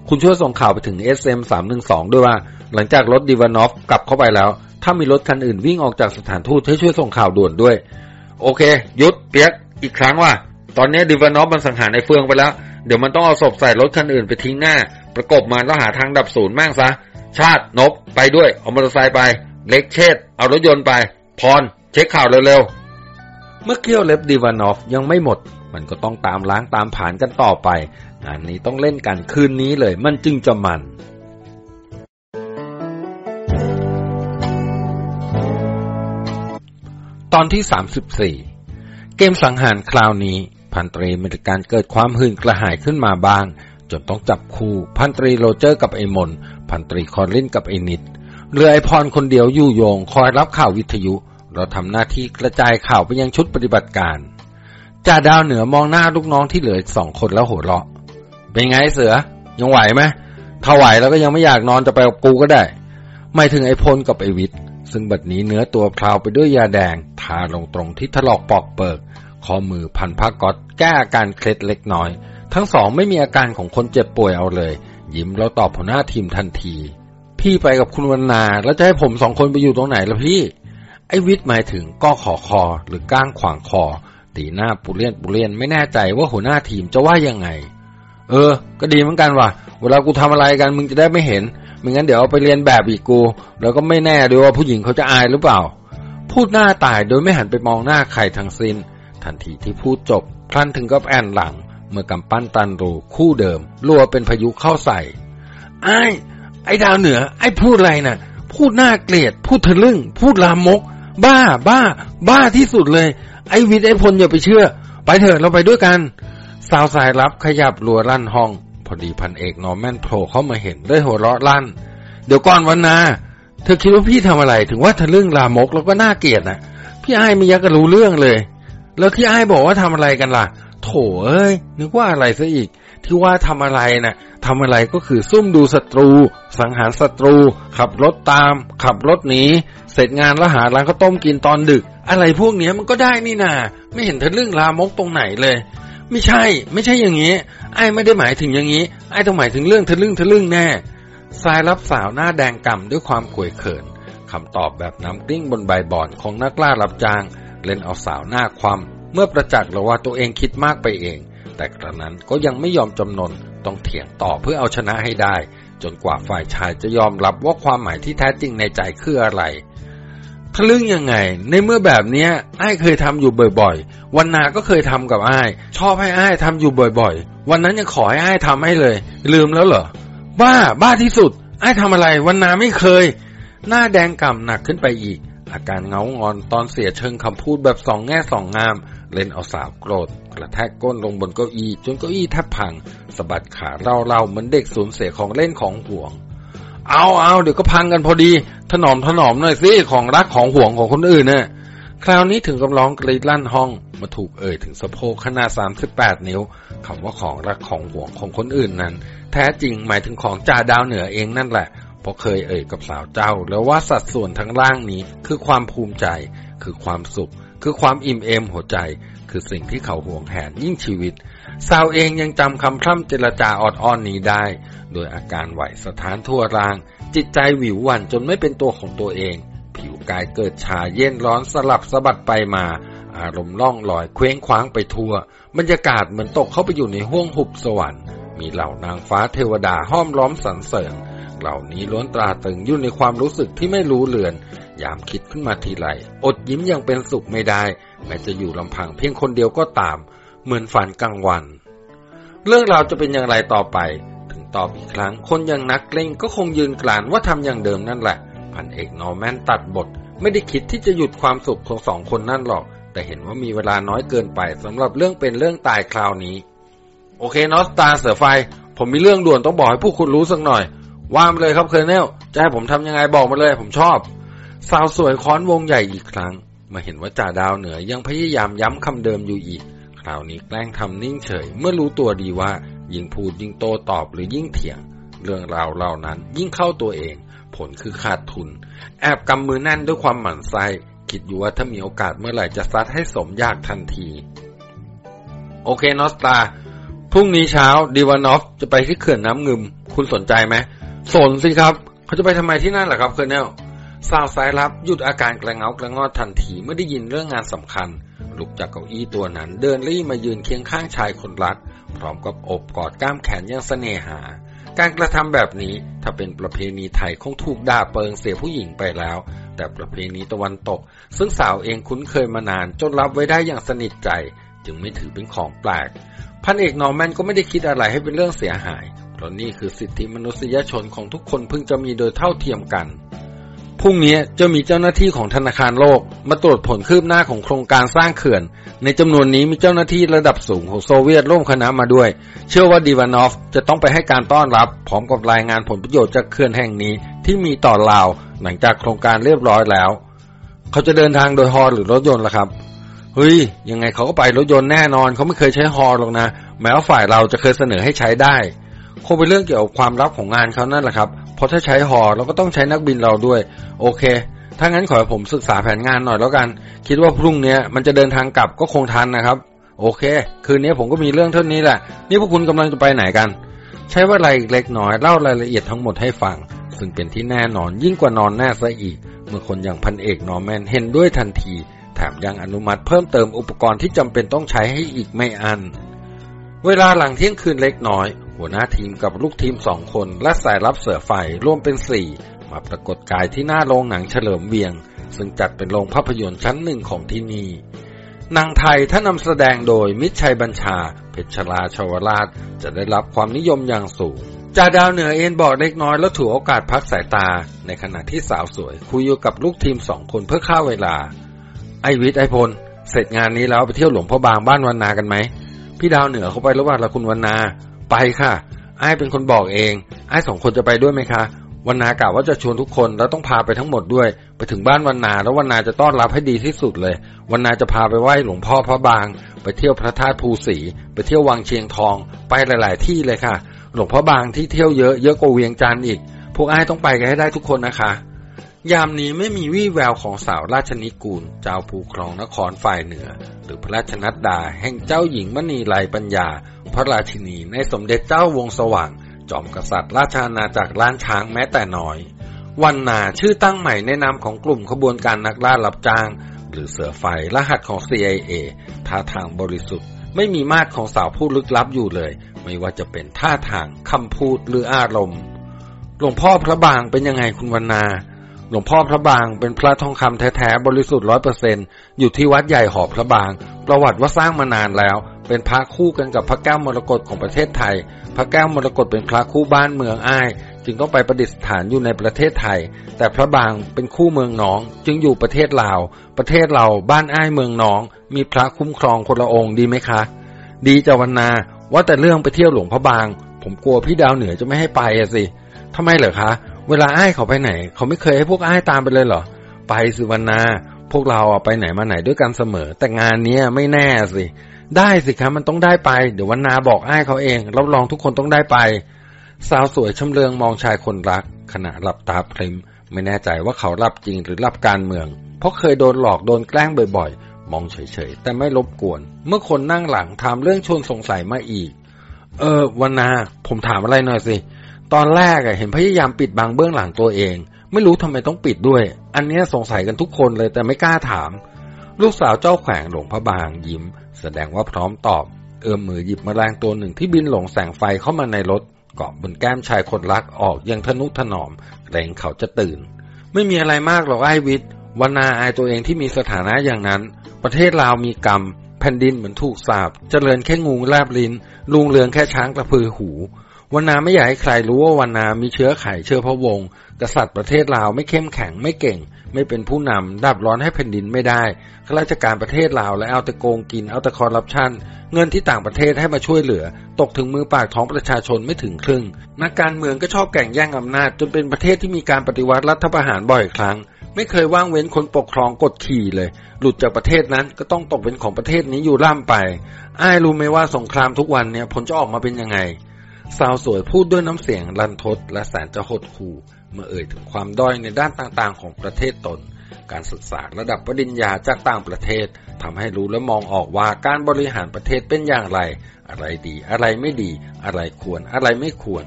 คุณช่วยส่งข่าวไปถึง SM 312 ด้วยว่า หลังจากรถดีวานอฟกลับเข้าไปแล้ว ถ้ามีรถคันอื่นวิ่งออกจากสถานทูตให้ช่วยส่งข่าวด่วนด้วย โอเค ยุดเปียกอีกครั้งว่า ตอนนี้ดีวานอฟมันสังหารในเฟืองไปแล้ว เดี๋ยวมันต้องเอาศพใส่รถคันอื่นไปทิ้งหน้า ประกบมันแล้วหาทางดับศูนย์แม่งซะ ชาตินบไปด้วย เอามอเตอร์ไซค์ไป เล็กเชษเอารถยนต์ไป พร เช็คข่าวเร็วๆ เมื่อเคี่ยวเล็บดีวานอฟยังไม่หมด มันก็ต้องตามล้างตามผ่านกันต่อไปงานนี้ต้องเล่นกันคืนนี้เลย มันจึงจะมันตอนที่ 34 เกมสังหารคราวนี้ พันตรีมีการเกิดความหื่นกระหายขึ้นมาบ้าง จนต้องจับคู่พันตรีโรเจอร์กับไอ้มน พันตรีคอรลินกับไอ้นิดเหลือไอ้พรคนเดียวอยู่โยง คอยรับข่าววิทยุ เราทำหน้าที่กระจายข่าวไปยังชุดปฏิบัติการจ่าดาวเหนือมองหน้าลูกน้องที่เหลืออีกสองคนแล้วหัวเราะ เป็นไงเสือ ยังไหวไหมถ้าไหวแล้วก็ยังไม่อยากนอนจะไปกับกูก็ได้ ไม่ถึงไอพลกับไอวิทย์ซึ่งบัดนี้เนื้อตัวพราวไปด้วยยาแดง ทาลงตรงที่ถลอกปอกเปิก ข้อมือพันผ้าก๊อตแก้อาการเคล็ดเล็กน้อย ทั้งสองไม่มีอาการของคนเจ็บป่วยเอาเลย ยิ้มแล้วตอบหัวหน้าทีมทันที พี่ไปกับคุณวรรณาแล้วจะให้ผมสองคนไปอยู่ตรงไหนล่ะพี่ ไอวิทย์หมายถึงก็ขอคอหรือก้างขวางคอ ตีหน้าปุเรียนปุเรียนไม่แน่ใจว่าหัวหน้าทีมจะว่ายังไง เออ ก็ดีเหมือนกันว่ะ เวลากูทำอะไรกันมึงจะได้ไม่เห็นไม่งั้นเดี๋ยวเอาไปเรียนแบบอีกกู แล้วก็ไม่แน่ด้วยว่าผู้หญิงเขาจะอายหรือเปล่า พูดหน้าตายโดยไม่หันไปมองหน้าใครทั้งสิน้น ทันทีที่พูดจบ พลันถึงกับแอนหลัง เมื่อกำปั้นตันรูคู่เดิมรัวเป็นพายุเข้าใส่ไอ้ไอ้ดาวเหนือ ไอ้พูดอะไรนะ่ะ พูดน้าเกลียด พูดทะลึ่ง พูดลามก บ้า บ้า บ้าที่สุดเลย ไอ้วิทย์ไอ้พลอย่าไปเชื่อ ไปเถอะเราไปด้วยกัน สาวสายรับขยับรัวลั่นห้อง พอดีพันเอกนอร์แมนโผล่เข้ามาเห็นด้วยหัวเราะลั่น เดี๋ยวก่อนวันนา เธอคิดว่าพี่ทำอะไร ถึงว่าทะลึ่งลามกแล้วก็น่าเกลียดนะพี่ไอ้ไม่ยักก็รู้เรื่องเลย แล้วที่ไอ้บอกว่าทำอะไรกันล่ะ โถเอ้ย นึกว่าอะไรซะอีก ที่ว่าทำอะไรนะ่ะทำอะไรก็คือซุ่มดูศัตรู สังหารศัตรู ขับรถตาม ขับรถหนีเสร็จงานแล้วหาร้านข้าวต้มกินตอนดึก อะไรพวกนี้มันก็ได้นี่นาไม่เห็นทะลึ่งลามกตรงไหนเลย ไม่ใช่ ไม่ใช่อย่างนี้ ไอ้ไม่ได้หมายถึงอย่างนี้ ไอ้ต้องหมายถึงเรื่องทะลึ่งทะลึ่งแน่สายรับสาวหน้าแดงก่ำด้วยความขวยเขินคำตอบแบบน้ำกลิ้งบนใบบอนของนักล่ารับจ้าง เล่นเอาสาวหน้าความเมื่อประจักษ์แล้วว่าตัวเองคิดมากไปเอง แต่กระนั้นก็ยังไม่ยอมจำนนต้องเถียงต่อเพื่อเอาชนะให้ได้ จนกว่าฝ่ายชายจะยอมรับว่าความหมายที่แท้จริงในใจคืออะไรทะลึ่งยังไง ในเมื่อแบบเนี้ยไอ้เคยทำอยู่บ่อยๆ วันนาก็เคยทำกับไอ้ชอบให้ไอ้ทำอยู่บ่อยๆ วันนั้นยังขอให้ไอ้ทำให้เลย ลืมแล้วเหรอ บ้า บ้าที่สุดไอ้ทำอะไร วันนาไม่เคย หน้าแดงก่ำหนักขึ้นไปอีก อาการเงางอนตอนเสียเชิงคำพูดแบบสองแง่สองงาม เล่นเอาสาวโกรธ กระแทกก้นลงบนเก้าอี้จนเก้าอี้แทบพังสะบัดขาเล่าๆเหมือนเด็กสูญเสียของเล่นของห่วง เอาเอาเดี๋ยวก็พังกันพอดี ถนอมถนอมหน่อยสิของรักของห่วงของคนอื่นเนี่ยคราวนี้ถึงกับร้องกรีดลั่นห้องมาถูกเอ่ยถึงสะโพกขนาด 38 นิ้วคำว่าของรักของห่วงของคนอื่นนั้น แท้จริงหมายถึงของจ่าดาวเหนือเองนั่นแหละ เพราะเคยเอ่ยกับสาวเจ้า แล้วว่าสัดส่วนทั้งร่างนี้คือความภูมิใจ คือความสุข คือความอิ่มเอมหัวใจ คือสิ่งที่เขาห่วงแหนยิ่งชีวิต สาวเองยังจำคำพร่ำเจรจาออดอ้อนนี้ได้ โดยอาการไหวสถานทั่วร่าง จิตใจหวิวหวันจนไม่เป็นตัวของตัวเอง ผิวกายเกิดชาเย็นร้อนสลับสะบัดไปมาอารมณ์ล่องลอยเคว้งคว้างไปทั่ว บรรยากาศเหมือนตกเข้าไปอยู่ในห้วงหุบสวรรค์ มีเหล่านางฟ้าเทวดาห้อมล้อมสรรเสริญ เหล่านี้ล้วนตราตึงอยู่ในความรู้สึกที่ไม่รู้เลือน ยามคิดขึ้นมาทีไรอดยิ้มยังเป็นสุขไม่ได้ แม้จะอยู่ลำพังเพียงคนเดียวก็ตาม เหมือนฝันกลางวัน เรื่องราวจะเป็นอย่างไรต่อไป ถึงตอบอีกครั้ง คนอย่างนักเล่งก็คงยืนกลานว่าทำอย่างเดิมนั่นแหละ พันเอกนอร์แมนตัดบท ไม่ได้คิดที่จะหยุดความสุขของสองคนนั่นหรอก แต่เห็นว่ามีเวลาน้อยเกินไปสำหรับเรื่องเป็นเรื่องตายคราวนี้ โอเคนอสตาเสือไฟ ผมมีเรื่องด่วนต้องบอกให้ผู้คุณรู้สักหน่อย ว่ามาเลยครับเคอร์เนล จะให้ผมทำยังไงบอกมาเลย ผมชอบ สาวสวยค้อนวงใหญ่อีกครั้ง มาเห็นว่าจ่าดาวเหนือยังพยายามย้ำคำเดิมอยู่อีก คราวนี้แกล้งทำนิ่งเฉย เมื่อรู้ตัวดีว่า ยิ่งพูดยิ่งโตตอบหรือยิ่งเถียง เรื่องราวเหล่านั้นยิ่งเข้าตัวเอง ผลคือขาดทุน แอบกำมือแน่นด้วยความหมั่นไส้คิดอยู่ว่าถ้ามีโอกาสเมื่อไหร่จะซัดให้สมยากทันที โอเคนอสตา พรุ่งนี้เช้าดีวานอฟจะไปที่เขื่อนน้ำงึม คุณสนใจไหมสนสิครับ เขาจะไปทำไมที่นั่นล่ะครับ Colonel สาวสายลับหยุดอาการกระเงากระงอดทันทีเมื่อได้ยินเรื่องงานสำคัญ ลุกจากเก้าอี้ตัวนั้น เดินรี่มายืนเคียงข้างชายคนรัก พร้อมกับโอบกอดก้ามแขนอย่างเสน่หา การกระทำแบบนี้ถ้าเป็นประเพณีไทยคงถูกด่าเปิงเสียผู้หญิงไปแล้ว แต่ประเพณีตะวันตก ซึ่งสาวเองคุ้นเคยมานานจนรับไว้ได้อย่างสนิทใจ จึงไม่ถือเป็นของแปลก พันเอกนอร์แมนก็ไม่ได้คิดอะไรให้เป็นเรื่องเสียหายเพราะนี่คือสิทธิมนุษยชนของทุกคนพึงจะมีโดยเท่าเทียมกันพรุ่งนี้จะมีเจ้าหน้าที่ของธนาคารโลก มาตรวจผลคืบหน้าของโครงการสร้างเขื่อน ในจำนวนนี้มีเจ้าหน้าที่ระดับสูงของโซเวียตร่วมคณะมาด้วย เชื่อว่าดีวานอฟจะต้องไปให้การต้อนรับ พร้อมกับรายงานผลประโยชน์จากเขื่อนแห่งนี้ที่มีต่อลาว หลังจากโครงการเรียบร้อยแล้ว เขาจะเดินทางโดยฮอหรือรถยนต์ล่ะครับ ฮ้ย ยังไงเขาก็ไปรถยนต์แน่นอนเขาไม่เคยใช้ฮอหรอกนะ แม้ว่าฝ่ายเราจะเคยเสนอให้ใช้ได้คงเป็นเรื่องเกี่ยวกับความลับของงานเขานั่นแหละครับเพราะถ้าใช้ฮอเราก็ต้องใช้นักบินเราด้วย โอเค ถ้างั้นขอให้ผมศึกษาแผนงานหน่อยแล้วกัน คิดว่าพรุ่งนี้มันจะเดินทางกลับก็คงทันนะครับ โอเค คืนนี้ผมก็มีเรื่องเท่านี้แหละ นี่พวกคุณกำลังจะไปไหนกัน ใช้เวลาอีกเล็กน้อยเล่ารายละเอียดทั้งหมดให้ฟัง ซึ่งเป็นที่แน่นอนยิ่งกว่านอนแน่ซะอีก เมื่อคนอย่างพันเอกนอร์แมนเห็นด้วยทันที แถมยังอนุมัติเพิ่มเติมอุปกรณ์ที่จำเป็นต้องใช้ให้อีกไม่อัน เวลาหลังเที่ยงคืนเล็กน้อย หัวหน้าทีมกับลูกทีมสองคนและสายรับเสือไฟรวมเป็นสี่มาปรากฏกายที่หน้าโรงหนังเฉลิมเวียง ซึ่งจัดเป็นโรงภาพยนตร์ชั้นหนึ่งของที่นี่นังไทยถ้านำแสดงโดยมิตรชัยบัญชา เพชรลาชวราช จะได้รับความนิยมอย่างสูงจ่าดาวเหนือเอ็นบอกเล็กน้อยแล้วถือโอกาสพักสายตา ในขณะที่สาวสวยคุยอยู่กับลูกทีมสองคนเพื่อฆ่าเวลา ไอวิทย์ไอพล เสร็จงานนี้แล้วไปเที่ยวหลวงพ่อบางบ้านวันนากันไหม พี่ดาวเหนือเขาไปแล้วว่าละคุณวันนา ไปค่ะ ไอ้เป็นคนบอกเอง ไอ้สองคนจะไปด้วยไหมคะ วันนากล่าวว่าจะชวนทุกคนแล้วต้องพาไปทั้งหมดด้วย ไปถึงบ้านวันนาแล้ววันนาจะต้อนรับให้ดีที่สุดเลย วันนาจะพาไปไหว้หลวงพ่อพระบาง ไปเที่ยวพระธาตุภูสีไปเที่ยววังเชียงทอง ไปหลาย ๆ ที่เลยค่ะ หลวงพ่อบางที่เที่ยวเยอะเยอะกว่าเวียงจันทร์อีก พวกไอ้ต้องไปกันให้ได้ทุกคนนะคะ ยามนี้ไม่มีวี่แววของสาวราชนิกูล เจ้าภูครองนครฝ่ายเหนือ หรือพระราชนัดดาแห่งเจ้าหญิงมณีไลปัญญา พระราชินีในสมเด็จเจ้าวงสว่าง จอมกษัตริย์ราชอาณาจักรล้านช้างแม้แต่น้อย วันนาชื่อตั้งใหม่ในนามของกลุ่มขบวนการนักล่ารับจ้าง หรือเสือไฟรหัสของ CIA ท่าทางบริสุทธิ์ ไม่มีมาดของสาวผู้ลึกลับอยู่เลย ไม่ว่าจะเป็นท่าทางคำพูดหรืออารมณ์หลวงพ่อพระบางเป็นยังไงคุณวันนา หลวงพ่อพระบางเป็นพระทองคำแท้ๆบริสุทธิ์ร้อยเปอร์เซนอยู่ที่วัดใหญ่หอพระบาง ประวัติว่าสร้างมานานแล้ว เป็นพระคู่กันกับพระแก้วมรกตของประเทศไทย พระแก้วมรกตเป็นพระคู่บ้านเมืองอ้าย จึงต้องไปประดิษฐานอยู่ในประเทศไทย แต่พระบางเป็นคู่เมืองน้อง จึงอยู่ประเทศลาว ประเทศเราบ้านอ้ายเมืองน้อง มีพระคุ้มครองคนละองค์ดีไหมคะ ดีจวันนาว่าแต่เรื่องไปเที่ยวหลวงพระบาง ผมกลัวพี่ดาวเหนือจะไม่ให้ไปอะสิทำไมเหรอคะ เวลาอ้ายเขาไปไหน เขาไม่เคยให้พวกอ้ายตามไปเลยเหรอ ไปสิวันนาพวกเราอะไปไหนมาไหนด้วยกันเสมอ แต่งานเนี้ยไม่แน่สิ ได้สิครับมันต้องได้ไป เดี๋ยววันนาบอกอ้ายเขาเองรับรองทุกคนต้องได้ไป สาวสวยชำเลืองมองชายคนรัก ขณะหลับตาพริม ไม่แน่ใจว่าเขาหลับจริงหรือหลับการเมือง เพราะเคยโดนหลอกโดนแกล้งบ่อยๆ มองเฉยๆ แต่ไม่รบกวน เมื่อคนนั่งหลังถามเรื่องชวนสงสัยมาอีก เออวันนาผมถามอะไรหน่อยสิ ตอนแรกอะเห็นพยายามปิดบังเบื้องหลังตัวเอง ไม่รู้ทำไมต้องปิดด้วย อันเนี้ยสงสัยกันทุกคนเลยแต่ไม่กล้าถาม ลูกสาวเจ้าแขวงหลวงพระบางยิ้ม แสดงว่าพร้อมตอบ เอื้อมมือหยิบแมลงตัวหนึ่งที่บินหลงแสงไฟเข้ามาในรถเกาะบนแก้มชายคนรักออกยังทนุถนอมเรงเขาจะตื่น ไม่มีอะไรมากหรอกไอ้วิทย์วันนาอายตัวเองที่มีสถานะอย่างนั้น ประเทศลาวมีกรรม แผ่นดินเหมือนถูกสาบเจริญแค่งูแลบลิ้นลุงเรืองแค่ช้างกระพือหู วันนาไม่อยากให้ใครรู้ว่าวันนามีเชื้อไขเชื้อพระวงศ์กษัตริย์ประเทศลาวไม่เข้มแข็งไม่เก่ง ไม่เป็นผู้นำดับร้อนให้แผ่นดินไม่ได้ข้าราชการประเทศลาวและเอาแต่โกงกินเอาแต่คอร์รัปชันเงินที่ต่างประเทศให้มาช่วยเหลือ ตกถึงมือปากท้องประชาชนไม่ถึงครึ่ง นักการเมืองก็ชอบแก่งแย่งอำนาจ จนเป็นประเทศที่มีการปฏิวัติรัฐประหารบ่อยครั้ง ไม่เคยว่างเว้นคนปกครองกดขี่เลย หลุดจากประเทศนั้นก็ต้องตกเป็นของประเทศนี้อยู่ล่ำไปอ้ายรู้ไหมว่าสงครามทุกวันเนี่ยผลจะออกมาเป็นยังไง สาวสวยพูดด้วยน้ำเสียงรันทดและแสนจะหดหู่เมื่อเอ่ยถึงความด้อยในด้านต่างๆ ของประเทศตน การศึกษาระดับปริญญาจากต่างประเทศทำให้รู้และมองออกว่าการบริหารประเทศเป็นอย่างไร อะไรดี อะไรไม่ดี อะไรควร อะไรไม่ควร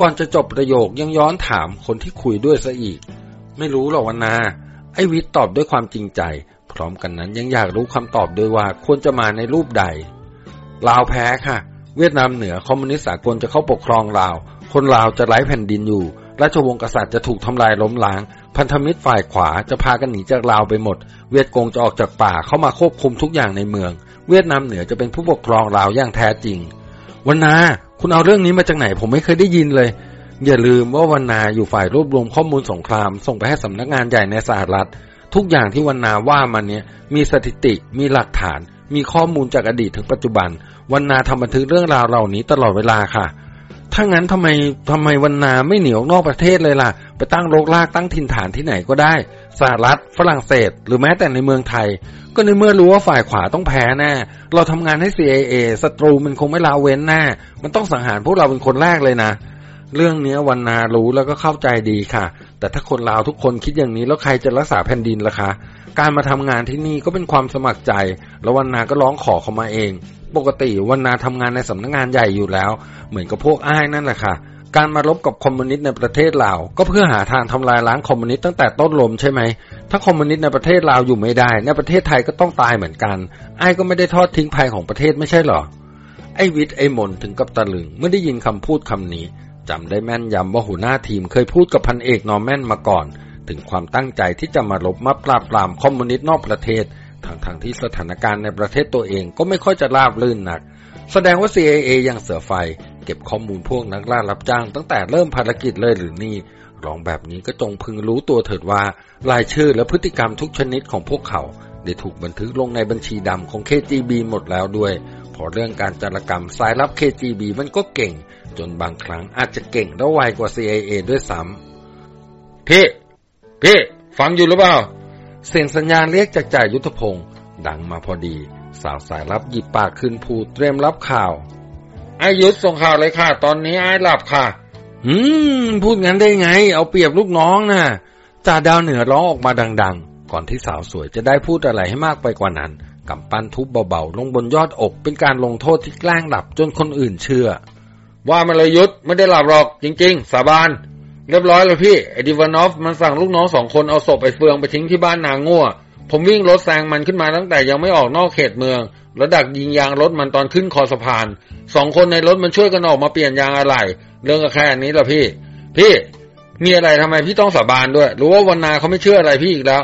ก่อนจะจบประโยคยังย้อนถามคนที่คุยด้วยซะอีก ไม่รู้หรอกวนนาไอวิทย์ตอบด้วยความจริงใจ พร้อมกันนั้นยังอยากรู้คำตอบด้วยว่าควรจะมาในรูปใดลาวแพ้ค่ะ เวียดนามเหนือคอมมิวนิสต์สากลจะเข้าปกครองลาว คนลาวจะไร้แผ่นดินอยู่ ราชวงศ์กษัตริย์จะถูกทำลายล้มล้าง พันธมิตรฝ่ายขวาจะพากันหนีจากลาวไปหมด เวียดกงจะออกจากป่าเข้ามาควบคุมทุกอย่างในเมือง เวียดนามเหนือจะเป็นผู้ปกครองลาวอย่างแท้จริงวันนาคุณเอาเรื่องนี้มาจากไหนผมไม่เคยได้ยินเลย อย่าลืมว่าวันนาอยู่ฝ่ายรวบรวมข้อมูลสงคราม ส่งไปให้สำนักงานใหญ่ในสหรัฐ ทุกอย่างที่วันนาว่ามันเนี้ยมีสถิติมีหลักฐาน มีข้อมูลจากอดีตถึงปัจจุบันวันนาทำบันทึกเรื่องราวเหล่านี้ตลอดเวลาค่ะ ถ้างั้นทำไมทำไมวันนาไม่หนีออกนอกประเทศเลยล่ะ ไปตั้งโรกลากตั้งถิ่นฐานที่ไหนก็ได้สหรัฐฝรั่งเศส หรือแม้แต่ในเมืองไทย ก็ในเมื่อรู้ว่าฝ่ายขวาต้องแพ้แน่ เราทำงานให้ CIA ศัตรูมันคงไม่ละเว้นแน่ มันต้องสังหารพวกเราเป็นคนแรกเลยนะ เรื่องเนี้วันนารู้แล้วก็เข้าใจดีค่ะ แต่ถ้าคนลาวทุกคนคิดอย่างนี้แล้วใครจะรักษาแผ่นดินล่ะคะ การมาทำงานที่นี่ก็เป็นความสมัครใจ แล้ววันนาก็ร้องขอเขามาเอง ปกติวันนาทำงานในสำนักงานใหญ่อยู่แล้ว เหมือนกับพวกอ้ายนั่นแหละค่ะ การมารบกับคอมมิวนิสต์ในประเทศลาวก็เพื่อหาทางทำลายล้างคอมมิวนิสต์ตั้งแต่ต้นลมใช่ไหมถ้าคอมมิวนิสต์ในประเทศลาวอยู่ไม่ได้ ในประเทศไทยก็ต้องตายเหมือนกันไอ้ายก็ไม่ได้ทอดทิ้งภัยของประเทศไม่ใช่หรอไอ้วิทย์ไอ้มนถึงกับตะลึงเมื่อได้ยินคำพูดคำนี้ จำได้แม่นยำว่าหัวหน้าทีมเคยพูดกับพันเอกนอร์แมนมาก่อน ถึงความตั้งใจที่จะมารบมาปราบปรามคอมมิวนิสต์นอกประเทศทางทางๆที่สถานการณ์ในประเทศตัวเองก็ไม่ค่อยจะราบรื่นนัก แสดงว่า CIA ยังเสือไฟ เก็บข้อมูลพวกนักล่ารับจ้าง ตั้งแต่เริ่มภารกิจเลยหรือนี่รองแบบนี้ก็จงพึงรู้ตัวเถิดว่า รายชื่อและพฤติกรรมทุกชนิดของพวกเขา ได้ถูกบันทึกลงในบัญชีดำของ KGB หมดแล้วด้วย พอเรื่องการจารกรรมสายลับ KGB มันก็เก่ง จนบางครั้งอาจจะเก่งและไวกว่า CIA ด้วยซ้ำพี่ พี่ ฟังอยู่หรือเปล่า เสียงสัญญาณเรียกจากจ่ายยุทธพงศ์ดังมาพอดี สาวสายลับหยิบปากขึ้นพูดเตรียมรับข่าวไอายุทธส่งข่าวเลยค่ะ ตอนนี้ไอ้หลับค่ะอืม พูดงั้นได้ไง เอาเปรียบลูกน้องนะ่ะจ่าดาวเหนือร้องออกมาดัง ๆ ก่อนที่สาวสวยจะได้พูดอะไรให้มากไปกว่านั้นกำปั้นทุบเบาๆ ลงบนยอดอกเป็นการลงโทษที่แกล้งหลับจนคนอื่นเชื่อ ว่ามันเลยยุทธไม่ได้หลับหรอกจริง ๆ สาบาน เรียบร้อยเลยพี่ไอ้ดิวานอฟมันสั่งลูกน้องสองคนเอาศพไอเฟืองไปทิ้งที่บ้านนางงัวผมวิ่งรถแซงมันขึ้นมาตั้งแต่ยังไม่ออกนอกเขตเมือง แล้วดักยิงยางรถมันตอนขึ้นคอสะพานสองคนในรถมันช่วยกันออกมาเปลี่ยนยางอะไหล่เรื่องก็แค่นี้ละพี่ พี่มีอะไรทำไมพี่ต้องสาบานด้วย รู้ว่าวันนาเขาไม่เชื่ออะไรพี่อีกแล้ว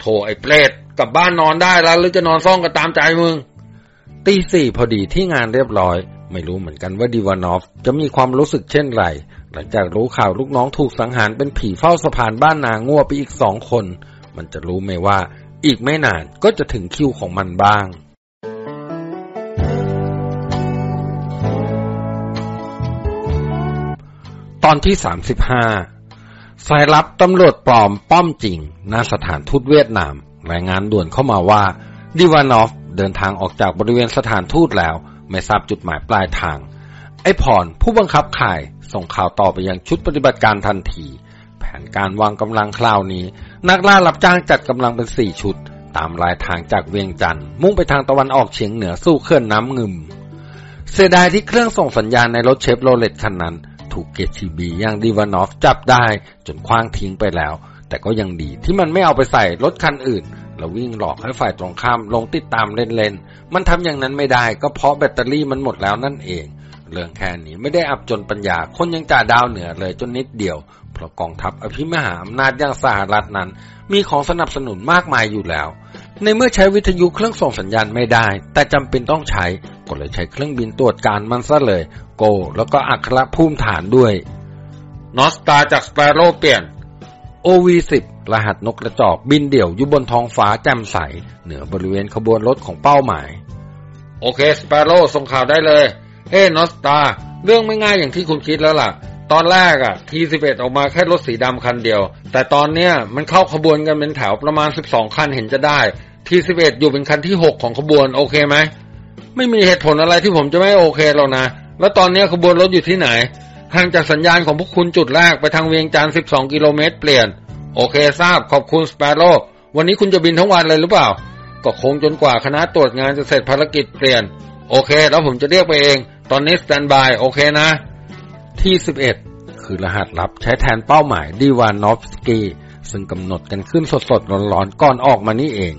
โถไอ้เปรตกลับบ้านนอนได้แล้วหรือจะนอนซ่องก็ตามใจมึงตีสี่พอดีที่งานเรียบร้อย ไม่รู้เหมือนกันว่าดิวานอฟจะมีความรู้สึกเช่นไร หลังจากรู้ข่าวลูกน้องถูกสังหารเป็นผีเฝ้าสะพานบ้านนางัวไปอีกสองคน มันจะรู้ไหมว่า อีกไม่นานก็จะถึงคิวของมันบ้างตอนที่ 35 สายลับตำรวจปลอมป้อมจริงณสถานทูตเวียดนาม รายงานด่วนเข้ามาว่า ดิวานอฟเดินทางออกจากบริเวณสถานทูตแล้ว ไม่ทราบจุดหมายปลายทาง ไอ้พรผู้บังคับข่ายส่งข่าวต่อไปยังชุดปฏิบัติการทันที แผนการวางกำลังคราวนี้ นักล่ารับจ้างจัดกำลังเป็นสี่ชุด ตามรายทางจากเวียงจันทน์มุ่งไปทางตะวันออกเฉียงเหนือสู่เขื่อนน้ำงึม เสียดายที่เครื่องส่งสัญญาณในรถเชฟโรเลตคันนั้น ถูก KGB อย่างดิวานอฟจับได้จนขว้างทิ้งไปแล้ว แต่ก็ยังดีที่มันไม่เอาไปใส่รถคันอื่น แล้ววิ่งหลอกให้ฝ่ายตรงข้ามลงติดตามเล่นๆ มันทำอย่างนั้นไม่ได้ก็เพราะแบตเตอรี่มันหมดแล้วนั่นเอง เรื่องแค่นี้ไม่ได้อับจนปัญญา คนยังจ่าดาวเหนือเลยจนนิดเดียว เพราะกองทัพอภิมหาอำนาจอย่างสหรัฐนั้น มีของสนับสนุนมากมายอยู่แล้ว ในเมื่อใช้วิทยุเครื่องส่งสัญญาณไม่ได้ แต่จำเป็นต้องใช้ก็เลยใช้เครื่องบินตรวจการมันซะเลย โก แล้วก็อัครภูมิฐานด้วยนอสตาจากสเปโร่เปลี่ยน OV10 รหัสนกกระจอกบินเดี่ยวอยู่บนท้องฟ้าแจ่มใส เหนือบริเวณขบวนรถของเป้าหมาย โอเคสเปโร่ส่งข่าวได้เลย เฮ้นอสตา เรื่องไม่ง่ายอย่างที่คุณคิดแล้วล่ะ ตอนแรกอะทีสิบเอ็ดออกมาแค่รถสีดำคันเดียว แต่ตอนเนี้ยมันเข้าขบวนกันเป็นแถวประมาณสิบสองคันเห็นจะได้ทีสิบเอ็ดอยู่เป็นคันที่หกของขบวนโอเคไหมไม่มีเหตุผลอะไรที่ผมจะไม่โอเคหรอกนะ แล้วตอนเนี้ยขบวนรถอยู่ที่ไหนห่างจากสัญญาณของพวกคุณจุดแรกไปทางเวียงจันทน์ 12 กิโลเมตรเปลี่ยน โอเคทราบขอบคุณ Sparrow วันนี้คุณจะบินทั้งวันเลยหรือเปล่า ก็คงจนกว่าคณะตรวจงานจะเสร็จภารกิจเปลี่ยน โอเค แล้วผมจะเรียกไปเอง ตอนนี้ standby โอเคนะ ที่ 11 คือรหัสลับใช้แทนเป้าหมายดิวานอฟสกีซึ่งกำหนดกันขึ้นสดๆร้อนๆก่อนออกมานี่เอง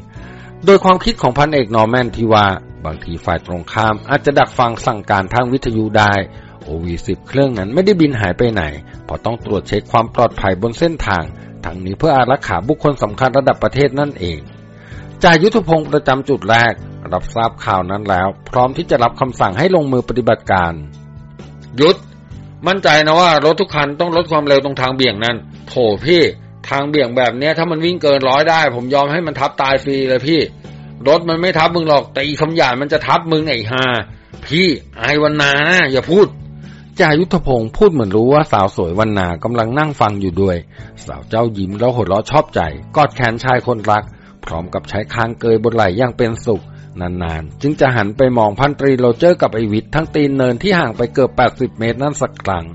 โดยความคิดของพันเอกนอร์แมนที่ว่า บางทีฝ่ายตรงข้ามอาจจะดักฟังสั่งการทางวิทยุได้ OV10 เครื่องนั้นไม่ได้บินหายไปไหนเพราะต้องตรวจเช็คความปลอดภัยบนเส้นทาง ทั้งนี้เพื่ออารักขาบุคคลสำคัญระดับประเทศนั่นเองจ่ายุทธพงศ์ประจำจุดแรก รับทราบข่าวนั้นแล้ว พร้อมที่จะรับคำสั่งให้ลงมือปฏิบัติการ ยุดมั่นใจนะว่ารถทุกคันต้องลดความเร็วตรงทางเบี่ยงนั้น โถพี่ทางเบี่ยงแบบเนี้ยถ้ามันวิ่งเกินร้อยได้ ผมยอมให้มันทับตายฟรีเลยพี่ รถมันไม่ทับมึงหรอกแต่อีคำหยาดมันจะทับมึงไอ้ห่าพี่ไอวันนานะอย่าพูด จายุทธพงศ์พูดเหมือนรู้ว่าสาวสวยวันนากำลังนั่งฟังอยู่ด้วย สาวเจ้ายิ้มแล้วหัวเราะชอบใจ กอดแขนชายคนรัก พร้อมกับใช้คางเกยบนไหล่อย่างเป็นสุข นานๆ จึงจะหันไปมองพันตรีโรเจอร์กับไอวิททั้งตีนเนินที่ห่างไปเกือบ 80 เมตรนั่นสักครั้ง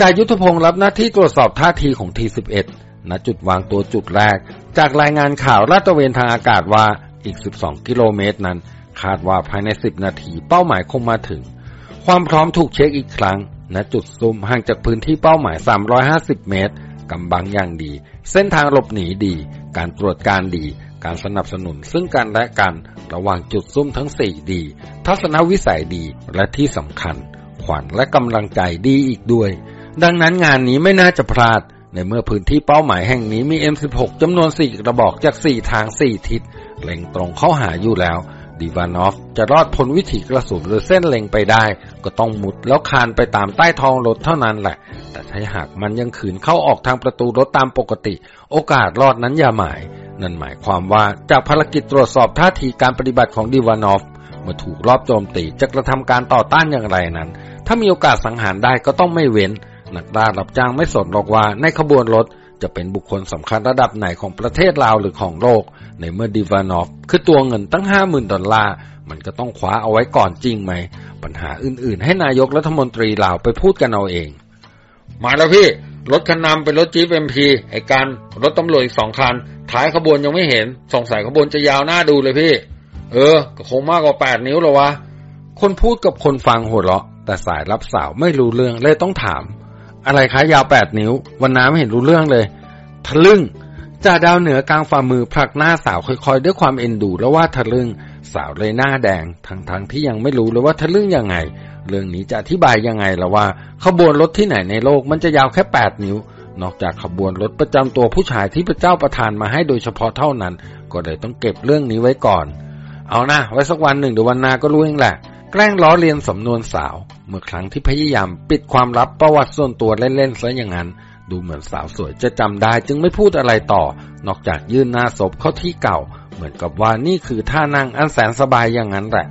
จายุทธพงศ์รับหน้าที่ตรวจสอบท่าทีของที11ณจุดวางตัวจุดแรก จากรายงานข่าวลาดตระเวนทางอากาศว่าอีก 12 กิโลเมตรนั้น คาดว่าภายใน 10 นาทีเป้าหมายคงมาถึง ความพร้อมถูกเช็คอีกครั้งณจุดซุ่มห่างจากพื้นที่เป้าหมาย 350 เมตรกำบังอย่างดี เส้นทางหลบหนีดี การตรวจการดี การสนับสนุนซึ่งกันและกันระหว่างจุดซุ่มทั้ง4ดี ทัศนวิสัยดีและที่สำคัญ ขวัญและกำลังใจดีอีกด้วย ดังนั้นงานนี้ไม่น่าจะพลาด ในเมื่อพื้นที่เป้าหมายแห่งนี้มี M16 จำนวน4กระบอกจาก 4 ทาง 4 ทิศเล็งตรงเข้าหาอยู่แล้ว ดิวานอฟจะรอดพ้นวิถีกระสุนหรือเส้นเล็งไปได้ ก็ต้องมุดแล้วคานไปตามใต้ท้องรถเท่านั้นแหละ แต่ถ้าหากมันยังขืนเข้าออกทางประตูรถตามปกติ โอกาสรอดนั้นอย่าหมาย นั่นหมายความว่าจากภารกิจตรวจสอบท่าทีการปฏิบัติของดิวานอฟเมื่อถูกรอบโจมตีจะกระทำการต่อต้านอย่างไรนั้น ถ้ามีโอกาสสังหารได้ก็ต้องไม่เว้น นักล่ารับจ้างไม่สนหรอกว่าในขบวนรถจะเป็นบุคคลสำคัญระดับไหนของประเทศลาวหรือของโลก ในเมื่อดิวานอฟคือตัวเงินตั้งห้าหมื่นดอลลาร์ มันก็ต้องคว้าเอาไว้ก่อนจริงไหม ปัญหาอื่นๆ ให้นายกรัฐมนตรีลาวไปพูดกันเอาเอง มาแล้วพี่ รถคันนำเป็นรถจี๊ปเอ็มพีไอ้การรถตำรวจอีกสองคัน ท้ายขบวนยังไม่เห็น สงสัยขบวนจะยาวหน้าดูเลยพี่ เออก็คงมากกว่าแปดนิ้วหรอวะ คนพูดกับคนฟังหัวเราะ แต่สายรับสาวไม่รู้เรื่องเลยต้องถาม อะไรคะยาวแปดนิ้ว วันน้ำไม่เห็นรู้เรื่องเลย ทะลึ่ง จ่าดาวเหนือกลางฝ่ามือผลักหน้าสาวค่อยๆ ด้วยความเอ็นดูแล้วว่าทะลึ่ง สาวเลยหน้าแดง ทั้งๆที่ยังไม่รู้เลยว่าทะลึ่งยังไง เรื่องนี้จะอธิบายยังไงละว่า ขบวนรถที่ไหนในโลกมันจะยาวแค่แปดนิ้ว นอกจากขบวนรถประจำตัวผู้ชายที่พระเจ้าประทานมาให้โดยเฉพาะเท่านั้น ก็เลยต้องเก็บเรื่องนี้ไว้ก่อน เอานะไว้สักวันหนึ่งเดี๋ยววันนาก็รู้เองแหละแกล้งล้อเลียนสำนวนสาว เมื่อครั้งที่พยายามปิดความลับประวัติส่วนตัวเล่นๆซะอย่างนั้น ดูเหมือนสาวสวยจะจำได้จึงไม่พูดอะไรต่อ นอกจากยื่นหน้าศพเข้าที่เก่า เหมือนกับว่านี่คือท่านั่งอันแสนสบายอย่างนั้นแหละ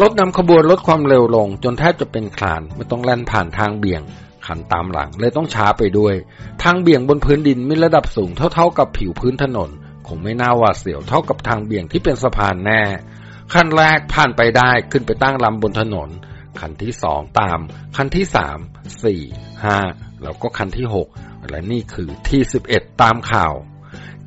รถนำขบวนลดความเร็วลง จนแทบจะเป็นคลานไม่ต้องแล่นผ่านทางเบี่ยงขันตามหลังเลยต้องช้าไปด้วย ทางเบี่ยงบนพื้นดินมีระดับสูงเท่าๆกับผิวพื้นถนน คงไม่น่าหวาดเสียวเท่ากับทางเบี่ยงที่เป็นสะพานแน่ ขั้นแรกผ่านไปได้ขึ้นไปตั้งลำบนถนนคันที่สองตามคันที่สามสี่ห้า แล้วก็คันที่หกและนี่คือที่สิบเอ็ดตามข่าว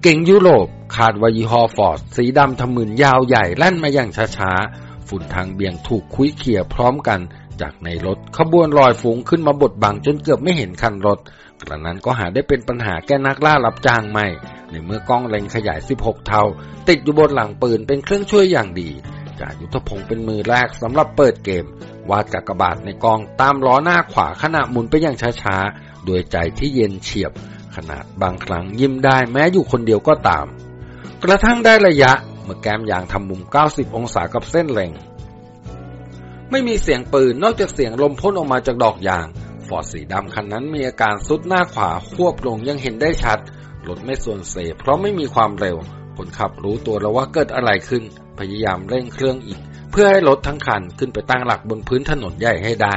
เก่งยุโรปคาดว่ายี่ห้อฟอร์ดสีดำทำมืนยาวใหญ่แล่นมาอย่างช้าๆ ฝุ่นทางเบี่ยงถูกคุ้ยเขี่ยพร้อมกันจากในรถขบวนลอยฟุ้งขึ้นมาบดบังจนเกือบไม่เห็นคันรถ กระนั้นก็หาได้เป็นปัญหาแก้นักล่ารับจ้างไม่ในเมื่อกล้องเล็งขยาย 16 เท่า ติดอยู่บนหลังปืนเป็นเครื่องช่วยอย่างดี จ่ายุทธพงศ์เป็นมือแรกสำหรับเปิดเกม วาดกากบาทในกองตามล้อหน้าขวาขณะหมุนไปอย่างช้าๆ โดยใจที่เย็นเฉียบ ขนาดบางครั้งยิ้มได้แม้อยู่คนเดียวก็ตาม กระทั่งได้ระยะ เมื่อแกมยางทำมุม 90 องศากับเส้นเล็ง ไม่มีเสียงปืนนอกจากเสียงลมพ่นออกมาจากดอกยาง ฟอร์ดสีดำคันนั้นมีอาการซุดหน้าขวาควบลงยังเห็นได้ชัดรถไม่ส่วนเซเพราะไม่มีความเร็วคนขับรู้ตัวแล้วว่าเกิดอะไรขึ้น พยายามเร่งเครื่องอีก เพื่อให้รถทั้งคันขึ้นไปตั้งหลักบนพื้นถนนใหญ่ให้ได้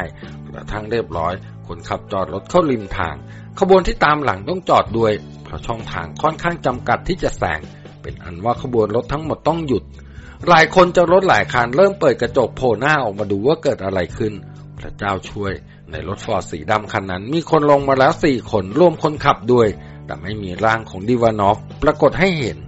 กระทั่งเรียบร้อย คนขับจอดรถเข้าริมทาง ขบวนที่ตามหลังต้องจอดด้วย เพราะช่องทางค่อนข้างจำกัดที่จะแซงเป็นอันว่าขบวนรถทั้งหมดต้องหยุด หลายคนจะรถหลายคันเริ่มเปิดกระจกโผล่หน้าออกมาดูว่าเกิดอะไรขึ้น พระเจ้าช่วย ในรถฟอร์ดสีดำคันนั้น มีคนลงมาแล้วสี่คนร่วมคนขับด้วย แต่ไม่มีร่างของดิวานอฟปรากฏให้เห็น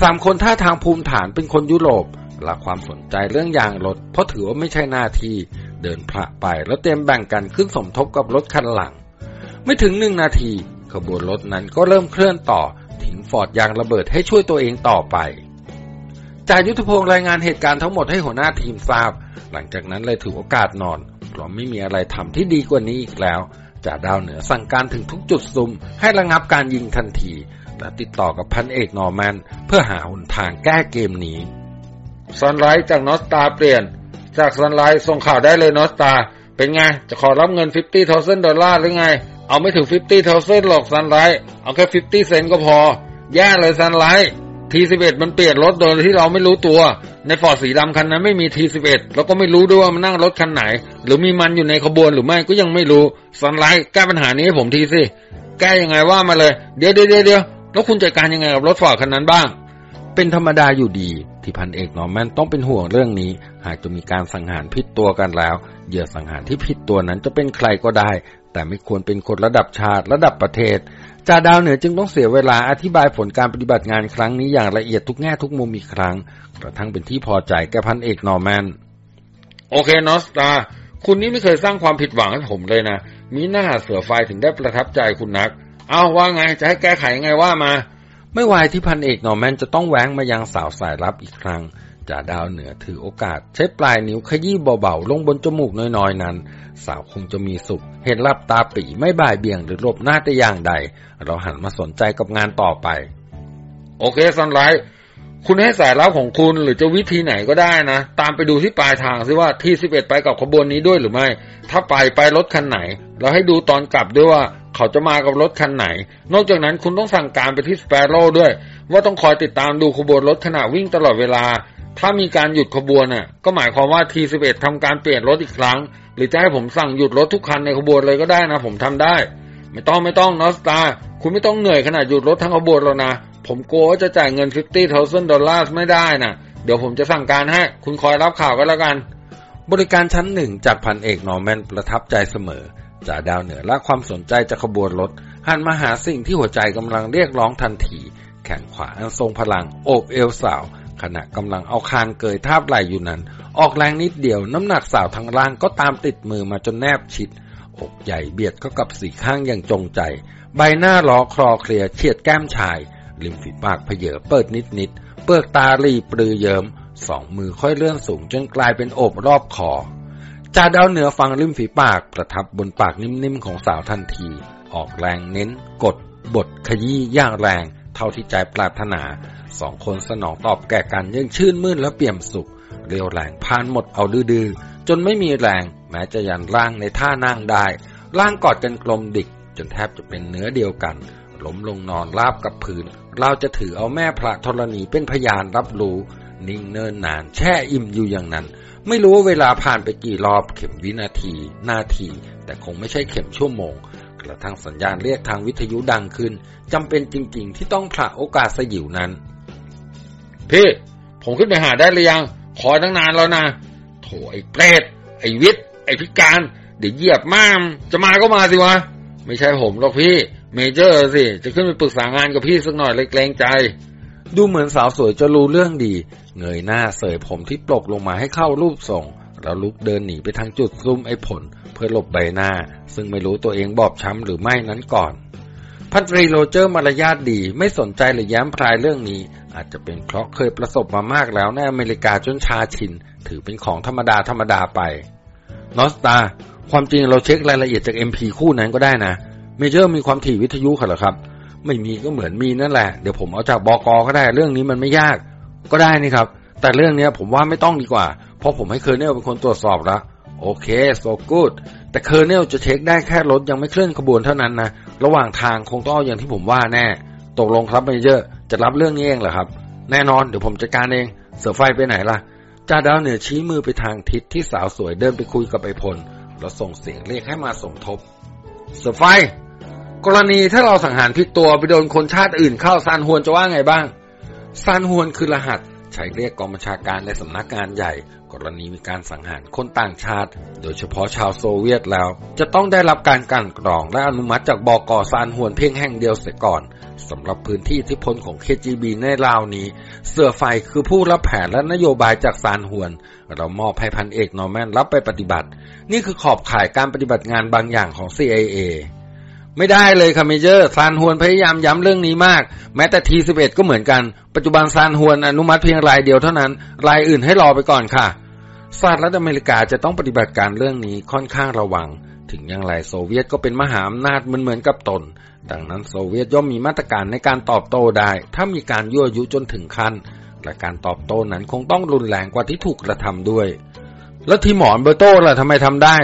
สามคนท่าทางภูมิฐานเป็นคนยุโรปละความสนใจเรื่องยางรถ เพราะถือว่าไม่ใช่หน้าที่ เดินพระไปแล้วเตรียมแบ่งกันขึ้นสมทบกับรถคันหลัง ไม่ถึงหนึ่งนาที ขบวนรถนั้นก็เริ่มเคลื่อนต่อทิ้งฟอร์ดยางระเบิดให้ช่วยตัวเองต่อไปจ่ายุทธพงศ์รายงานเหตุการณ์ทั้งหมดให้หัวหน้าทีมทราบ หลังจากนั้นเลยถือโอกาสนอนเพราะไม่มีอะไรทำที่ดีกว่านี้อีกแล้วจ่าดาวเหนือสั่งการถึงทุกจุดซุ่มให้ระงับการยิงทันที และติดต่อกับพันเอกนอร์แมนเพื่อหาหนทางแก้เกมนี้ซันไลท์จากนอสตาเปลี่ยน จากซันไลท์ส่งข่าวได้เลยนอสตา เป็นไง จะขอรับเงิน 50,000 ดอลลาร์หรือไง เอาไม่ถึง 50,000 หรอกซันไลท์เอาแค่ 50 เซ็นต์ก็พอ แย่เลยซันไลท์ทีสิบเอ็ดมันเปลี่ยนรถโดยที่เราไม่รู้ตัว ในฟอร์ดสีดำคันนั้นไม่มีทีสิบเอ็ดแล้วก็ไม่รู้ด้วยว่ามันนั่งรถคันไหน หรือมีมันอยู่ในขบวนหรือไม่ก็ยังไม่รู้ซันไลท์แก้ปัญหานี้ให้ผมทีสิ แก้ยังไงว่ามาเลย เดี๋ยวเดี๋ยวเดี๋ยว แล้วคุณจัดการยังไงกับรถฟอร์ดคันนั้นบ้าง เป็นธรรมดาอยู่ดี ที่พันเอกนอร์แมนต้องเป็นห่วงเรื่องนี้ หากจะมีการสังหารผิดตัวกันแล้ว เหยื่อสังหารที่ผิดตัวนั้นจะเป็นใครก็ได้ แต่ไม่ควรเป็นคนระดับชาติระดับประเทศจ่าดาวเหนือจึงต้องเสียเวลาอธิบายผลการปฏิบัติงานครั้งนี้อย่างละเอียดทุกแง่ทุกมุมอีกครั้งกระทั่งเป็นที่พอใจแก่พันเอกนอร์แมนโอเคนอสตาคุณนี่ไม่เคยสร้างความผิดหวังให้ผมเลยนะ มิน่าเสือไฟถึงได้ประทับใจคุณนัก เอาว่าไงจะให้แก้ไขไงว่ามา ไม่วายที่พันเอกนอร์แมนจะต้องแหวมายังสาวสายลับอีกครั้งจ่าดาวเหนือถือโอกาส ใช้ปลายนิ้วขยี้เบาๆ ลงบนจมูกน้อยๆ นั้น สาวคงจะมีสุข เห็นหลับตาปี๋ไม่บ่ายเบี่ยงหรือหลบหน้าแต่อย่างใด เราหันมาสนใจกับงานต่อไป โอเคซันไลท์ คุณให้สายลับของคุณหรือจะวิธีไหนก็ได้นะ ตามไปดูที่ปลายทางซิว่าทีสิบเอ็ดไปกับขบวนนี้ด้วยหรือไม่ ถ้าไปไปรถคันไหน เราให้ดูตอนกลับด้วยว่าเขาจะมากับรถคันไหน นอกจากนั้นคุณต้องสั่งการไปที่สเปโร่ด้วย ว่าต้องคอยติดตามดูขบวนรถขณะวิ่งตลอดเวลา ถ้ามีการหยุดขบวนน่ะ ก็หมายความว่าทีสิบเอ็ดทำการเปลี่ยนรถอีกครั้ง หรือจะให้ผมสั่งหยุดรถทุกคันในขบวนเลยก็ได้นะ ผมทำได้ ไม่ต้องไม่ต้องนอสตาคุณไม่ต้องเหนื่อยขนาดหยุดรถทั้งขบวนแล้วนะ ผมกลัวว่าจะจ่ายเงิน 50,000ดอลลาร์ไม่ได้นะเดี๋ยวผมจะสั่งการให้ คุณคอยรับข่าวก็แล้วกัน บริการชั้นหนึ่งจากพันเอกนอร์แมนประทับใจเสมอจ่าดาวเหนือละความสนใจจากขบวนรถ หันมาหาสิ่งที่หัวใจกำลังเรียกร้องทันที แขนขวาอันทรงพลัง โอบเอวสาว ขณะกำลังเอาคางเกยทาบไหลอยู่นั้น ออกแรงนิดเดียวน้ำหนักสาวทางล่างก็ตามติดมือมาจนแนบชิด อกใหญ่เบียดเข้ากับสีข้างอย่างจงใจ ใบหน้าล้อคลอเคลียเฉียดแก้มชาย ริมฝีปากเพเยอเปิดนิดนิดเปิกตาลีปลือเยิมสองมือค่อยเลื่อนสูงจนกลายเป็นโอบรอบคอจ่าดาวเหนือฟังริมฝีปากประทับบนปากนิ่มๆของสาวทันที ออกแรงเน้น กดบทขยี้ย่างแรง เท่าที่ใจปรารถนาสองคนสนองตอบแก่กันยังชื่นมื่นและเปี่ยมสุข เรียวแรงพานหมดเอาดื้อจนไม่มีแรง แม้จะยันร่างในท่านั่งได้ ร่างกอดกันกลมดิก จนแทบจะเป็นเนื้อเดียวกัน ล้มลงนอนราบกับพื้น เราจะถือเอาแม่พระธรณีเป็นพยานรับรู้ นิ่งเนินนานแช่อิ่มอยู่อย่างนั้น ไม่รู้ว่าเวลาผ่านไปกี่รอบเข็มวินาที นาที แต่คงไม่ใช่เข็มชั่วโมงกระทั่งสัญญาณเรียกทางวิทยุดังขึ้นจำเป็นจริง ๆ ที่ต้องผละโอกาสสยิวนั้น พี่ ผมขึ้นไปหาได้หรือยัง คอยตั้งนานแล้วนะ โถไอ้เปรตไอ้วิทย์ พิการ เดี๋ยวเหยียบมามจะมาก็มาสิวะ ไม่ใช่ผมหรอกพี่ เมเจอร์สิ จะขึ้นไปปรึกษางานกับพี่สักหน่อยเลยเกรงใจ ดูเหมือนสาวสวยจะรู้เรื่องดี เงยหน้าเสยผมที่ปลกลงมาให้เข้ารูปทรงแล้วลุกเดินหนีไปทางจุดซุ่มไอ้ผล เพื่อหลบใบหน้า ซึ่งไม่รู้ตัวเองบอบช้ำหรือไม่นั้นก่อนพันตรีโรเจอร์มารยาทดีไม่สนใจหรือย้มพรายเรื่องนี้ อาจจะเป็นเพราะเคยประสบมามากแล้วในอเมริกาจนชาชิน ถือเป็นของธรรมดาธรรมดาไป นอสตาความจริงเราเช็ครายละเอียดจาก MP คู่นั้นก็ได้นะMajor มีความถี่วิทยุค่ะหรอครับ ไม่มีก็เหมือนมีนั่นแหละ เดี๋ยวผมเอาจากบอกอก็ได้ เรื่องนี้มันไม่ยากก็ได้นี่ครับ แต่เรื่องนี้ผมว่าไม่ต้องดีกว่า เพราะผมให้ Colonel เป็นคนตรวจสอบแล้วโอเค so good แต่ Colonel จะเช็คได้แค่รถยังไม่เคลื่อนขบวนเท่านั้นนะ ระหว่างทางคงต้องอย่างที่ผมว่าแน่ ตกลงครับ Major จะรับเรื่องนี้เองเหรอครับ แน่นอนเดี๋ยวผมจัดการเอง เสือไฟไปไหนล่ะ จ่าดาวเหนือชี้มือไปทางทิศที่สาวสวยเดินไปคุยกับไอ้พล แล้วส่งเสียงเรียกให้มาสมทบเสือไฟ กรณีถ้าเราสังหารผิดตัวไปโดนคนชาติอื่นเข้าซานฮวนจะว่าไงบ้างซานฮวนคือรหัส ใช้เรียกกองบัญชาการในสำนักงานใหญ่ กรณีมีการสังหารคนต่างชาติ โดยเฉพาะชาวโซเวียตแล้ว จะต้องได้รับการกันกรองและอนุมัติจากบอกอซานหวนเพียงแห่งเดียวเสียก่อนสำหรับพื้นที่อิทธิพลของ KGB ในลาวนี้ เสือไฟคือผู้รับแผนและนโยบายจากซานหวน เรามอบให้พันเอกนอร์แมนรับไปปฏิบัติ นี่คือขอบข่ายการปฏิบัติงานบางอย่างของ CIA ไม่ได้เลยค่ะ Major ซานฮวนพยายามย้ำเรื่องนี้มาก แม้แต่ทีสิบเอ็ดก็เหมือนกัน ปัจจุบันซานฮวนอนุมัติเพียงรายเดียวเท่านั้น รายอื่นให้รอไปก่อนค่ะสหรัฐอเมริกาจะต้องปฏิบัติการเรื่องนี้ค่อนข้างระวัง ถึงอย่างไรโซเวียตก็เป็นมหาอำนาจเหมือนเหมือนกับตน ดังนั้นโซเวียตย่อมมีมาตรการในการตอบโต้ได้ ถ้ามีการยั่วยุจนถึงขั้นและการตอบโต้นั้นคงต้องรุนแรงกว่าที่ถูกกระทำด้วย แล้วทีหมอนเบอร์โต้ล่ะทำไมทำได้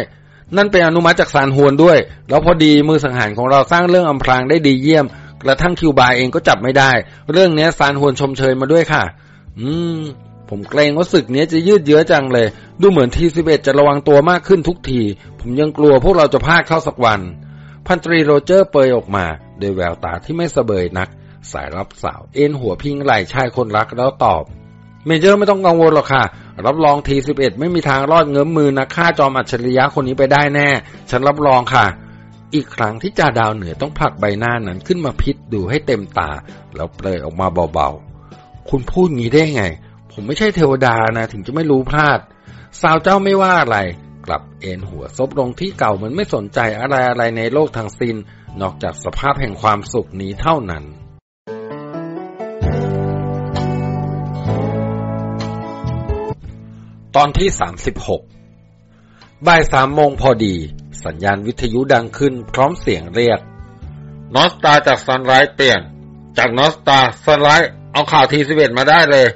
นั่นเป็นอนุมัติจากซานฮวนด้วย แล้วพอดีมือสังหารของเราสร้างเรื่องอำพรางได้ดีเยี่ยม กระทั่งคิวบาเองก็จับไม่ได้ เรื่องนี้ซานฮวนชมเชยมาด้วยค่ะ อืม ผมเกรงว่าศึกนี้จะยืดเยื้อจังเลย ดูเหมือนทีสิบเอ็ดจะระวังตัวมากขึ้นทุกที ผมยังกลัวพวกเราจะพลาดเข้าสักวัน พันตรีโรเจอร์เปรยออกมาโดยแววตาที่ไม่สเบยนัก สายรับสาวเอ็นหัวพิงไหล่ชายคนรักแล้วตอบ เมเจอร์ไม่ต้องกังวลหรอกค่ะ รับรองทีสิบเอ็ดไม่มีทางรอดเงื้อมมือนักฆ่าจอมอัจฉริยะคนนี้ไปได้แน่ ฉันรับรองค่ะ อีกครั้งที่จ่าดาวเหนือต้องผลักใบหน้านั้นขึ้นมาพิษดูให้เต็มตา แล้วเปลยออกมาเบาๆ คุณพูดงี้ได้ไง ผมไม่ใช่เทวดานะ ถึงจะไม่รู้พลาด สาวเจ้าไม่ว่าอะไร กลับเอ็นหัวซบลงที่เก่าเหมือนไม่สนใจอะไรอะไรในโลกทั้งสิน้นนอกจากสภาพแห่งความสุขนี้เท่านั้น ตอนที่สามสิบหกบ่ายสามโมงพอดี สัญญาณวิทยุดังขึ้นพร้อมเสียงเรียก นอสตาจากซันไรท์เปลี่ยน จากนอสตาซันไรท์เอาข่าวทีสิเวตมาได้เลย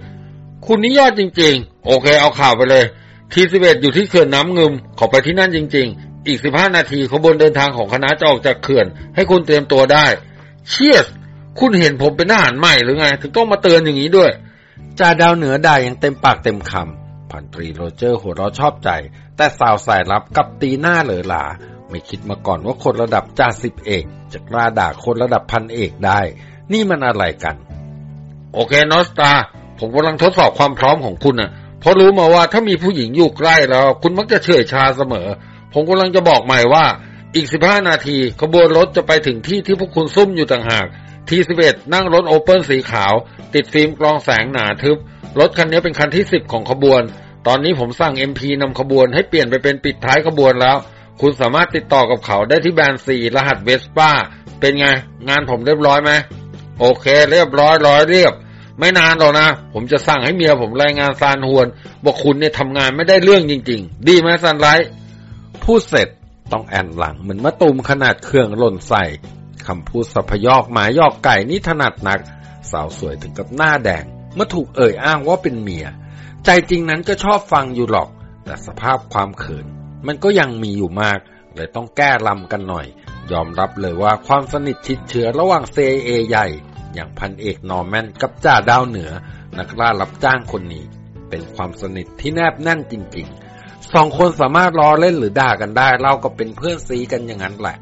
คุณนี่ยอดจริง ๆ โอเค เอาข่าวไปเลย ทีสิเวตอยู่ที่เขื่อนน้ำงึม ขอไปที่นั่นจริง ๆ อีกสิบห้านาทีขบวนเดินทางของคณะจะออกจากเขื่อน ให้คุณเตรียมตัวได้ เชียสคุณเห็นผมเป็นทหารใหม่หรือไง ถึงต้องมาเตือนอย่างนี้ด้วยจ่าดาวเหนือได้ยังเต็มปากเต็มคำ พันตรีโรเจอร์หัวเราะชอบใจ แต่สาวสายลับกับตีหน้าเหลือหลา ไม่คิดมาก่อนว่าคนระดับจ่าสิบเอก จะกล้าด่าคนระดับพันเอกได้ นี่มันอะไรกัน โอเคนอสตา ผมกำลังทดสอบความพร้อมของคุณนะ่ะเพราะรู้มาว่าถ้ามีผู้หญิงอยู่ใกล้แล้ว คุณมักจะเฉื่อยชาเสมอ ผมกำลังจะบอกใหม่ว่า อีกสิบห้านาทีขบวนรถจะไปถึงที่ที่พวกคุณซุ่มอยู่ต่างหากทีสิบเอ็ดนั่งรถโอเปิลสีขาว ติดฟิล์มกรองแสงหนาทึบ รถคันนี้เป็นคันที่สิบของขบวน ตอนนี้ผมสั่ง MP นำขบวนให้เปลี่ยนไปเป็นปิดท้ายขบวนแล้ว คุณสามารถติดต่อกับเขาได้ที่แบรนด์4รหัสเวสป้า เป็นไง งานผมเรียบร้อยไหม โอเค เรียบร้อยร้อยเรียบ ไม่นานหรอกนะ ผมจะสั่งให้เมียผมรายงานซานฮวนบอกคุณเนี่ยทำงานไม่ได้เรื่องจริง ๆ ดีไหมซันไรพูดเสร็จต้องแอนหลังเหมือนมะตูมขนาดเครื่องหล่นใส่คำพูดสัพยอกหมายอกไก่นี่ถนัดนัก สาวสวยถึงกับหน้าแดง เมื่อถูกเอ่ยอ้างว่าเป็นเมีย ใจจริงนั้นก็ชอบฟังอยู่หรอก แต่สภาพความเขิน มันก็ยังมีอยู่มาก เลยต้องแก้ลำกันหน่อย ยอมรับเลยว่าความสนิทชิดเชื้อระหว่าง CIA ใหญ่ อย่างพันเอกนอร์แมนกับจ่าดาวเหนือ นักล่ารับจ้างคนนี้ เป็นความสนิทที่แนบแน่นจริง ๆ สองคนสามารถล้อเล่นหรือด่ากันได้เราก็เป็นเพื่อนซี้กันอย่างนั้นแหละ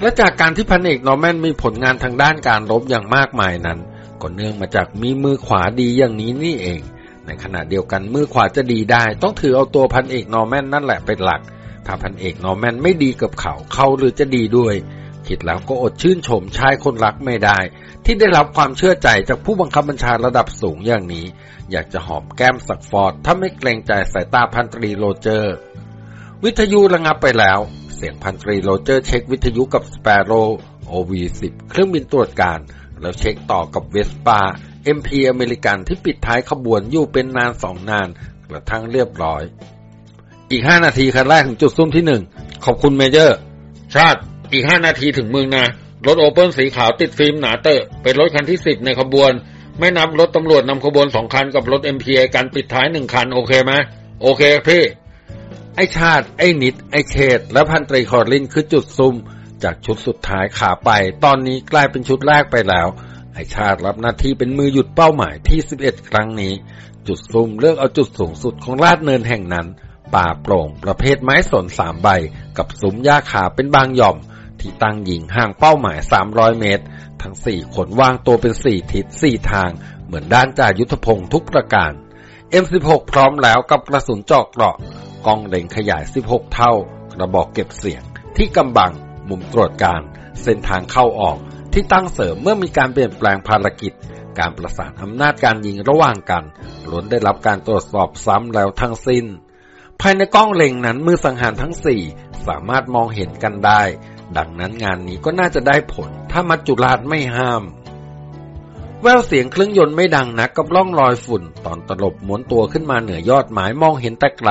และจากการที่พันเอกนอร์แมนมีผลงานทางด้านการรบอย่างมากมายนั้น ก็เนื่องมาจากมีมือขวาดีอย่างนี้นี่เอง ในขณะเดียวกันมือขวาจะดีได้ ต้องถือเอาตัวพันเอกนอร์แมนนั่นแหละเป็นหลัก ถ้าพันเอกนอร์แมนไม่ดีกับเขาเขาหรือจะดีด้วย คิดแล้วก็อดชื่นชมชายคนรักไม่ได้ ที่ได้รับความเชื่อใจจากผู้บังคับบัญชาระดับสูงอย่างนี้ อยากจะหอมแก้มสักฟอร์ดถ้าไม่เกรงใจสายตาพันตรีโรเจอร์ วิทยุระงับไปแล้ว เสียงพันตรีโรเจอร์เช็ควิทยุกับสเปโร OV สิบเครื่องบินตรวจการณ์ แล้วเช็คต่อกับเวสปา MP อเมริกันที่ปิดท้ายขบวนอยู่เป็นนานสองนานกระทั่งเรียบร้อย อีกห้านาทีคันแรกถึงจุดซุ่มที่หนึ่งขอบคุณ Major ชาติอีกห้านาทีถึงเมืองนะรถโอเปิลสีขาวติดฟิล์มหนาเตอร์เป็นรถคันที่สิบในขบวน ไม่นับรถตำรวจนำขบวนสองคันกับรถ MP กันปิดท้ายหนึ่งคัน โอเคไหมโอเคพี่ ไอ้ชาติ ไอ้นิด ไอ้เขตและพันตรีคอร์ลินคือจุดซุ่ม จากชุดสุดท้ายขาไป ตอนนี้กลายเป็นชุดแรกไปแล้ว ไอ้ชาติรับหน้าที่เป็นมือหยุดเป้าหมายที 11 ครั้งนี้ จุดซุ่มเลือกเอาจุดสูงสุดของลาดเนินแห่งนั้น ป่าโปร่งประเภทไม้สนสามใบ กับซุ้มหญ้าขาเป็นบางหย่อม ที่ตั้งยิงห่างเป้าหมาย 300 เมตร ทั้งสี่ขนวางตัวเป็นสี่ทิศสี่ทาง เหมือนด้านจ่ายุทธพงศ์ทุกประการ M16 พร้อมแล้วกับกระสุนเจาะเกราะกองเล็งขยาย 16 เท่ากระบอกเก็บเสียงที่กำบัง มุมตรวจการ เส้นทางเข้าออกที่ตั้งเสริมเมื่อมีการเปลี่ยนแปลงภารกิจ การประสานอำนาจการยิงระหว่างกันล้วนได้รับการตรวจสอบซ้ำแล้วทั้งสิ้น ภายในกล้องเล็งนั้นมือสังหารทั้งสี่สามารถมองเห็นกันได้ ดังนั้นงานนี้ก็น่าจะได้ผล ถ้ามัจจุราชไม่ห้าม แววเสียงเครื่องยนต์ไม่ดังนักกับล่องรอยฝุ่น ตอนตลบม้วนตัวขึ้นมาเหนือยอดไม้มองเห็นแต่ไกล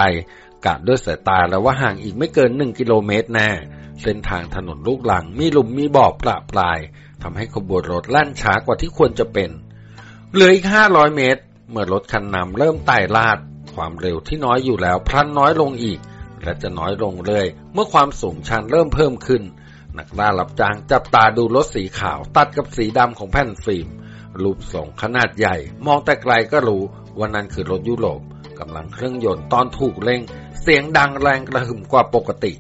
กะด้วยสายตาแล้วว่าห่างอีกไม่เกินหนึ่งกิโลเมตรแน่ เส้นทางถนนลูกหลังมีหลุมมีบ่อประปลายทำให้ขบวนรถแล่นช้ากว่าที่ควรจะเป็น เหลืออีกห้าร้อยเมตร เมื่อรถคันนำเริ่มไต่ลาด ความเร็วที่น้อยอยู่แล้วพลันน้อยลงอีก และจะน้อยลงเรื่อยเมื่อความสูงชันเริ่มเพิ่มขึ้น นักล่ารับจางจับตาดูรถสีขาวตัดกับสีดำของแผ่นฟิล์มรูปทรงขนาดใหญ่ มองแต่ไกลก็รู้ว่านั่นคือรถยุโรปกำลังเครื่องยนต์ตอนถูกเร่ง เสียงดังแรงกระหึ่มกว่าปกติ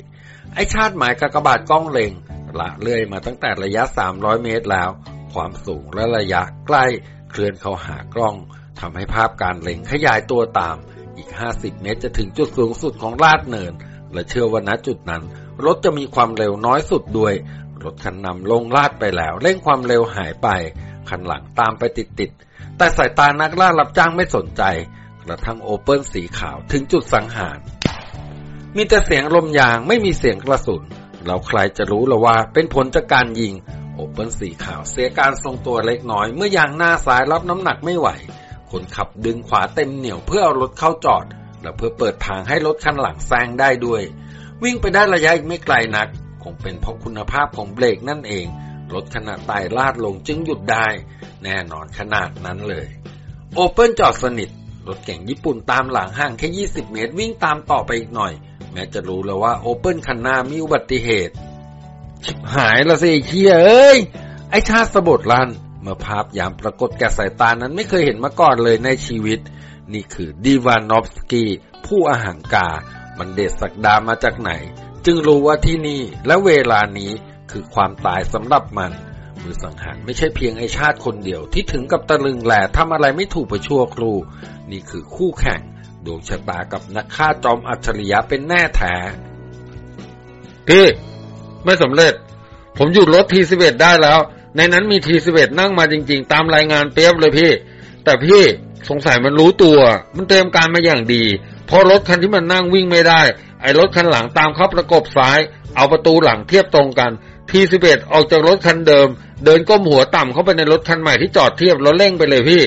ไอชาติหมายกากบาดกล้องเล็งละเลื่อยมาตั้งแต่ระยะ 300 เมตรแล้ว ความสูงและระยะใกล้เคลื่อนเข้าหากล้องทำให้ภาพการเล็งขยายตัวตาม อีก 50 เมตรจะถึงจุดสูงสุดของลาดเนิน และเชื่อว่าณจุดนั้น รถจะมีความเร็วน้อยสุดด้วย รถคันนำลงลาดไปแล้ว เร่งความเร็วหายไป คันหลังตามไปติดๆแต่สายตานักล่ารับจ้างไม่สนใจ กระทั่งโอเปิลสีขาวถึงจุดสังหาร มีแต่เสียงลมยางไม่มีเสียงกระสุน เราใครจะรู้ละว่าเป็นผลจากการยิง โอเปิลสีขาวเสียการทรงตัวเล็กน้อย เมื่อยางหน้าซ้ายรับน้ำหนักไม่ไหว คนขับดึงขวาเต็มเหนียวเพื่อเอารถเข้าจอด และเพื่อเปิดทางให้รถคันหลังแซงได้ด้วย วิ่งไปได้ระยะอีกไม่ไกลนัก คงเป็นเพราะคุณภาพของเบรกนั่นเอง รถขนาดไต่ลาดลงจึงหยุดได้ แน่นอนขนาดนั้นเลย โอเปิลจอดสนิทรถเก่งญี่ปุ่นตามหลังห่างแค่ 20 เมตรวิ่งตามต่อไปอีกหน่อย แม้จะรู้แล้วว่าโอเปิลคันนามีอุบัติเหตุ ชิบหายละสิเคียเอ้ย ไอชาติสะบดลัน เมื่อภาพยามปรากฏแก่สายตานั้นไม่เคยเห็นมาก่อนเลยในชีวิต นี่คือดีวานอฟสกี้ผู้อาหารกา มันเด็ดสักดามาจากไหน จึงรู้ว่าที่นี่และเวลานี้คือความตายสำหรับมันมือสังหารไม่ใช่เพียงไอชาติคนเดียวที่ถึงกับตะลึงแหล่ทำอะไรไม่ถูกไปชั่วครู นี่คือคู่แข่ง ดวงชะตากับนักฆ่าจอมอัจฉริยะเป็นแน่แท้พี่ไม่สำเร็จ ผมหยุดรถทีสิเอ็ดได้แล้ว ในนั้นมีทีสิเอ็ดนั่งมาจริง ๆ ตามรายงานเปียบเลยพี่ แต่พี่สงสัยมันรู้ตัว มันเตรียมการมาอย่างดี พอรถคันที่มันนั่งวิ่งไม่ได้ ไอ้รถคันหลังตามเข้าประกบซ้าย เอาประตูหลังเทียบตรงกันทีสิเอ็ดออกจากรถคันเดิม เดินก้มหัวต่ำเข้าไปในรถคันใหม่ที่จอดเทียบแล้วเร่งไปเลยพี่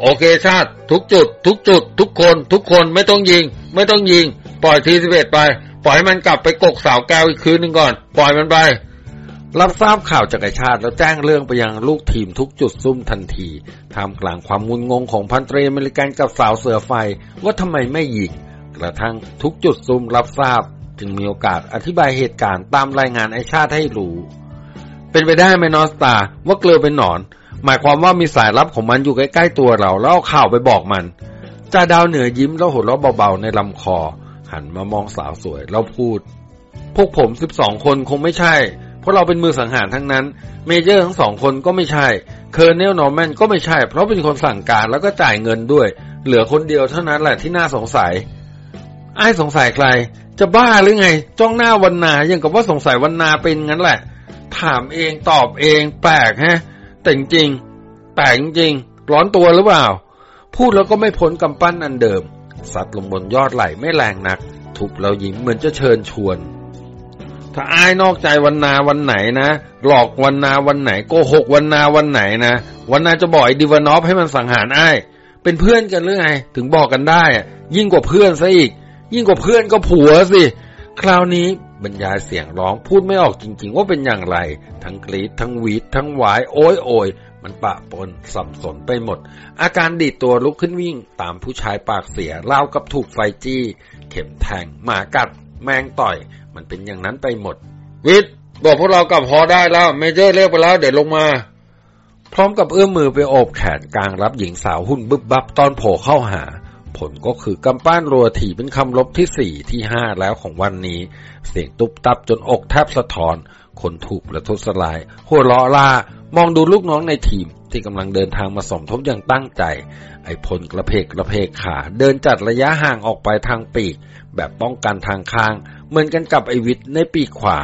โอเคชาติ ทุกจุด ทุกจุด ทุกคน ทุกคนไม่ต้องยิง ไม่ต้องยิง ปล่อยทีสิบเอ็ดไป ปล่อยให้มันกลับไปกกสาวแก้วอีกคืนหนึ่งก่อน ปล่อยมันไป รับทราบข่าวจากไอชาติแล้วแจ้งเรื่องไปยังลูกทีมทุกจุดซุ่มทันทีท่ามกลางความงุนงงของพันตรีอเมริกันกับสาวเสือไฟว่าทำไมไม่ยิงกระทั่งทุกจุดซุ่มรับทราบ จึงมีโอกาสอธิบายเหตุการณ์ตามรายงานไอชาติให้รู้ เป็นไปได้ไหมนอสตาว่าเกลือเป็นหนอน หมายความว่ามีสายลับของมันอยู่ใกล้ๆตัวเรา แล้วเอาข่าวไปบอกมันจ่าดาวเหนือยิ้มแล้วหัวเราะเบาๆในลำคอ หันมามองสาวสวยแล้วพูด พวกผมสิบสองคนคงไม่ใช่ เพราะเราเป็นมือสังหารทั้งนั้น Major ทั้งสองคนก็ไม่ใช่ Colonel นอร์แมนก็ไม่ใช่ เพราะเป็นคนสั่งการแล้วก็จ่ายเงินด้วย เหลือคนเดียวเท่านั้นแหละที่น่าสงสัยไอ้สงสัยใคร จะบ้าหรือไง จ้องหน้าวันนาอย่างกับว่าสงสัยวันนาเป็นงั้นแหละ ถามเองตอบเองแปลกฮะ แต่งจริงแปลกจริง ร้อนตัวหรือเปล่า พูดแล้วก็ไม่พ้นกำปั้นอันเดิม สัตว์ลงบนยอดไหลไม่แรงนัก ทุบเราหยิ้มเหมือนจะเชิญชวน ถ้าอายนอกใจวันนาวันไหนนะ หลอกวันนาวันไหนโกหกวันนาวันไหนนะ วันนาจะบอกไอ้ดิวานอฟให้มันสังหารอาย เป็นเพื่อนกันหรือไง ถึงบอกกันได้ ยิ่งกว่าเพื่อนซะอีก ยิ่งกว่าเพื่อนก็ผัวสิ คราวนี้ บรรยายเสียงร้องพูดไม่ออกจริงๆ ว่าเป็นอย่างไร ทั้งกรีดทั้งหวีดทั้งหวายโอยโอยมันปะปนสับสนไปหมด อาการดีดตัวลุกขึ้นวิ่ง ตามผู้ชายปากเสียเล่าวกับถูกไฟจี้ เข็มแทงหมากัด แมงต่อย มันเป็นอย่างนั้นไปหมด วิทย์บอกพวกเรากลับพอได้แล้วเมเจอร์เรียกไปแล้วเดี๋ยวลงมา พร้อมกับเอื้อมมือไปโอบแขนกลางรับหญิงสาวหุ่นบึบบับตอนโผล่เข้าหา ผลก็คือกำปั้นรัวถี่เป็นคำลบที่สี่ที่ห้าแล้วของวันนี้ เสียงตุบตับจนอกแทบสะท้อน คนถูกประทุษร้าย หัวล้อล่ามองดูลูกน้องในทีมที่กำลังเดินทางมาสมทบอย่างตั้งใจ ไอ้พลกระเพกกระเพกขา เดินจัดระยะห่างออกไปทางปีก แบบป้องกันทางข้าง เหมือนกันกับไอวิทย์ในปีกขวา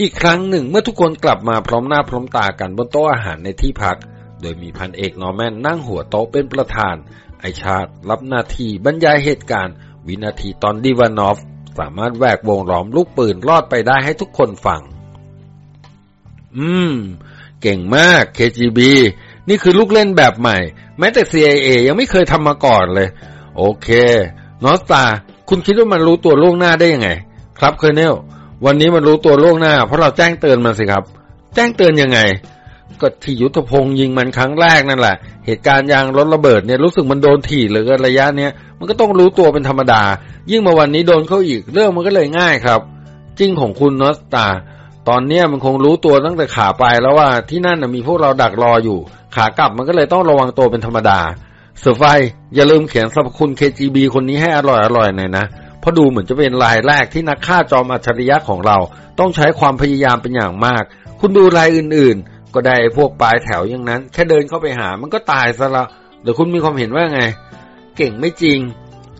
อีกครั้งหนึ่งเมื่อทุกคนกลับมาพร้อมหน้าพร้อมตากันบนโต๊ะอาหารในที่พัก โดยมีพันเอกนอร์แมนนั่งหัวโต๊ะเป็นประธาน ไอชาติรับหน้าที่บรรยายเหตุการณ์ วินาทีตอนดิวานอฟ สามารถแหวกวงล้อมลูกปืนรอดไปได้ให้ทุกคนฟัง อืม เก่งมาก KGB นี่คือลูกเล่นแบบใหม่ แม้แต่ CIA ยังไม่เคยทำมาก่อนเลย โอเคนอสตา คุณคิดว่ามันรู้ตัวล่วงหน้าได้ยังไง ครับ Colonel วันนี้มันรู้ตัวล่วงหน้า เพราะเราแจ้งเตือนมันสิครับ แจ้งเตือนยังไง ก็ที่ยุทธพงศ์ยิงมันครั้งแรกนั่นแหละ เหตุการณ์ยางรถระเบิดเนี่ยรู้สึกมันโดนถี่เหลือระยะเนี้ยมันก็ต้องรู้ตัวเป็นธรรมดา ยิ่งมาวันนี้โดนเข้าอีกเรื่องมันก็เลยง่ายครับ จริงของคุณนอสตา ตอนเนี้ยมันคงรู้ตัวตั้งแต่ขาไปแล้วว่าที่นั่นมีพวกเราดักรออยู่ ขากลับมันก็เลยต้องระวังตัวเป็นธรรมดาเสือไฟอย่าลืมเขียนสรรพคุณ KGB คนนี้ให้อร่อยอร่อยหน่อยนะเพราะดูเหมือนจะเป็นรายแรกที่นักฆ่าจอมอัจฉริยะของเรา ต้องใช้ความพยายามเป็นอย่างมาก คุณดูรายอื่นๆ ก็ได้พวกปลายแถวอย่างนั้น แค่เดินเข้าไปหา มันก็ตายซะละหรือคุณมีความเห็นว่าไง เก่งไม่จริง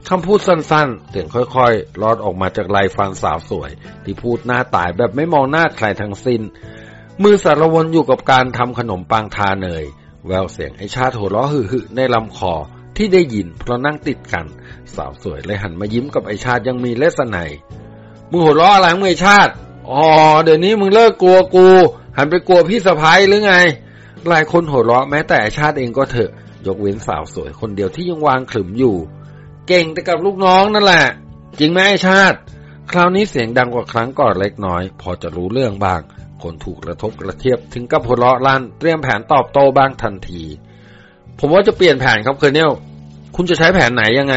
คำพูดสั้นๆเสียงค่อยๆลอดออกมาจากลายฟันสาวสวย ที่พูดหน้าตายแบบไม่มองหน้าใครทั้งสิ้น มือสารวนอยู่กับการทำขนมปังทาเนย แววเสียงไอชาติหัวเราะหึ่ๆในลำคอที่ได้ยินเพราะนั่งติดกัน สาวสวยเลยหันมายิ้มกับไอชาติยังมีเลสไนมึงหัวเราะอะไรมึงไอชาติอ๋อเดี๋ยวนี้มึงเลิกกลัวกู หันไปกลัวพี่สะพ้ายหรือไง หลายคนหัวเราะแม้แต่ไอชาติเองก็เถอะ ยกเว้นสาวสวยคนเดียวที่ยังวางขลุ่มอยู่ เก่งแต่กับลูกน้องนั่นแหละ จริงไหมไอชาติ คราวนี้เสียงดังกว่าครั้งก่อนเล็กน้อย พอจะรู้เรื่องบ้าง คนถูกกระทบกระเทียบถึงกับหัวเราะลั่นเตรียมแผนตอบโต้บ้างทันที ผมว่าจะเปลี่ยนแผนครับ Colonel คุณจะใช้แผนไหนยังไง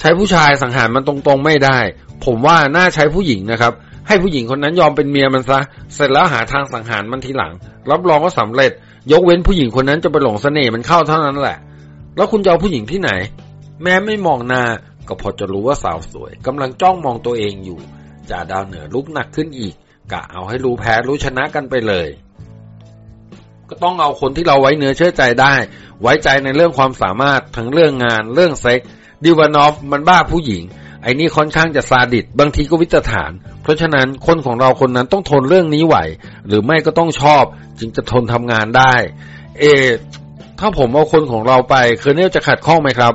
ใช้ผู้ชายสังหารมันตรงๆไม่ได้ ผมว่าน่าใช้ผู้หญิงนะครับ ให้ผู้หญิงคนนั้นยอมเป็นเมียมันซะ เสร็จแล้วหาทางสังหารมันทีหลัง รับรองว่าสำเร็จ ยกเว้นผู้หญิงคนนั้นจะไปหลงเสน่ห์มันเข้าเท่านั้นแหละ แล้วคุณจะเอาผู้หญิงที่ไหน แม้ไม่มองหน้าก็พอจะรู้ว่าสาวสวยกำลังจ้องมองตัวเองอยู่จ่าดาวเหนือลุกหนักขึ้นอีกกะเอาให้รู้แพ้รู้ชนะกันไปเลย ก็ต้องเอาคนที่เราไว้เนื้อเชื่อใจได้ ไว้ใจในเรื่องความสามารถทั้งเรื่องงานเรื่องเซ็กดิวานอฟมันบ้าผู้หญิง ไอ้นี่ค่อนข้างจะซาดิสบางทีก็วิจฐาน เพราะฉะนั้นคนของเราคนนั้นต้องทนเรื่องนี้ไหว หรือไม่ก็ต้องชอบ จึงจะทนทำงานได้ เอ ถ้าผมเอาคนของเราไปเคอร์เนลจะขัดข้องไหมครับ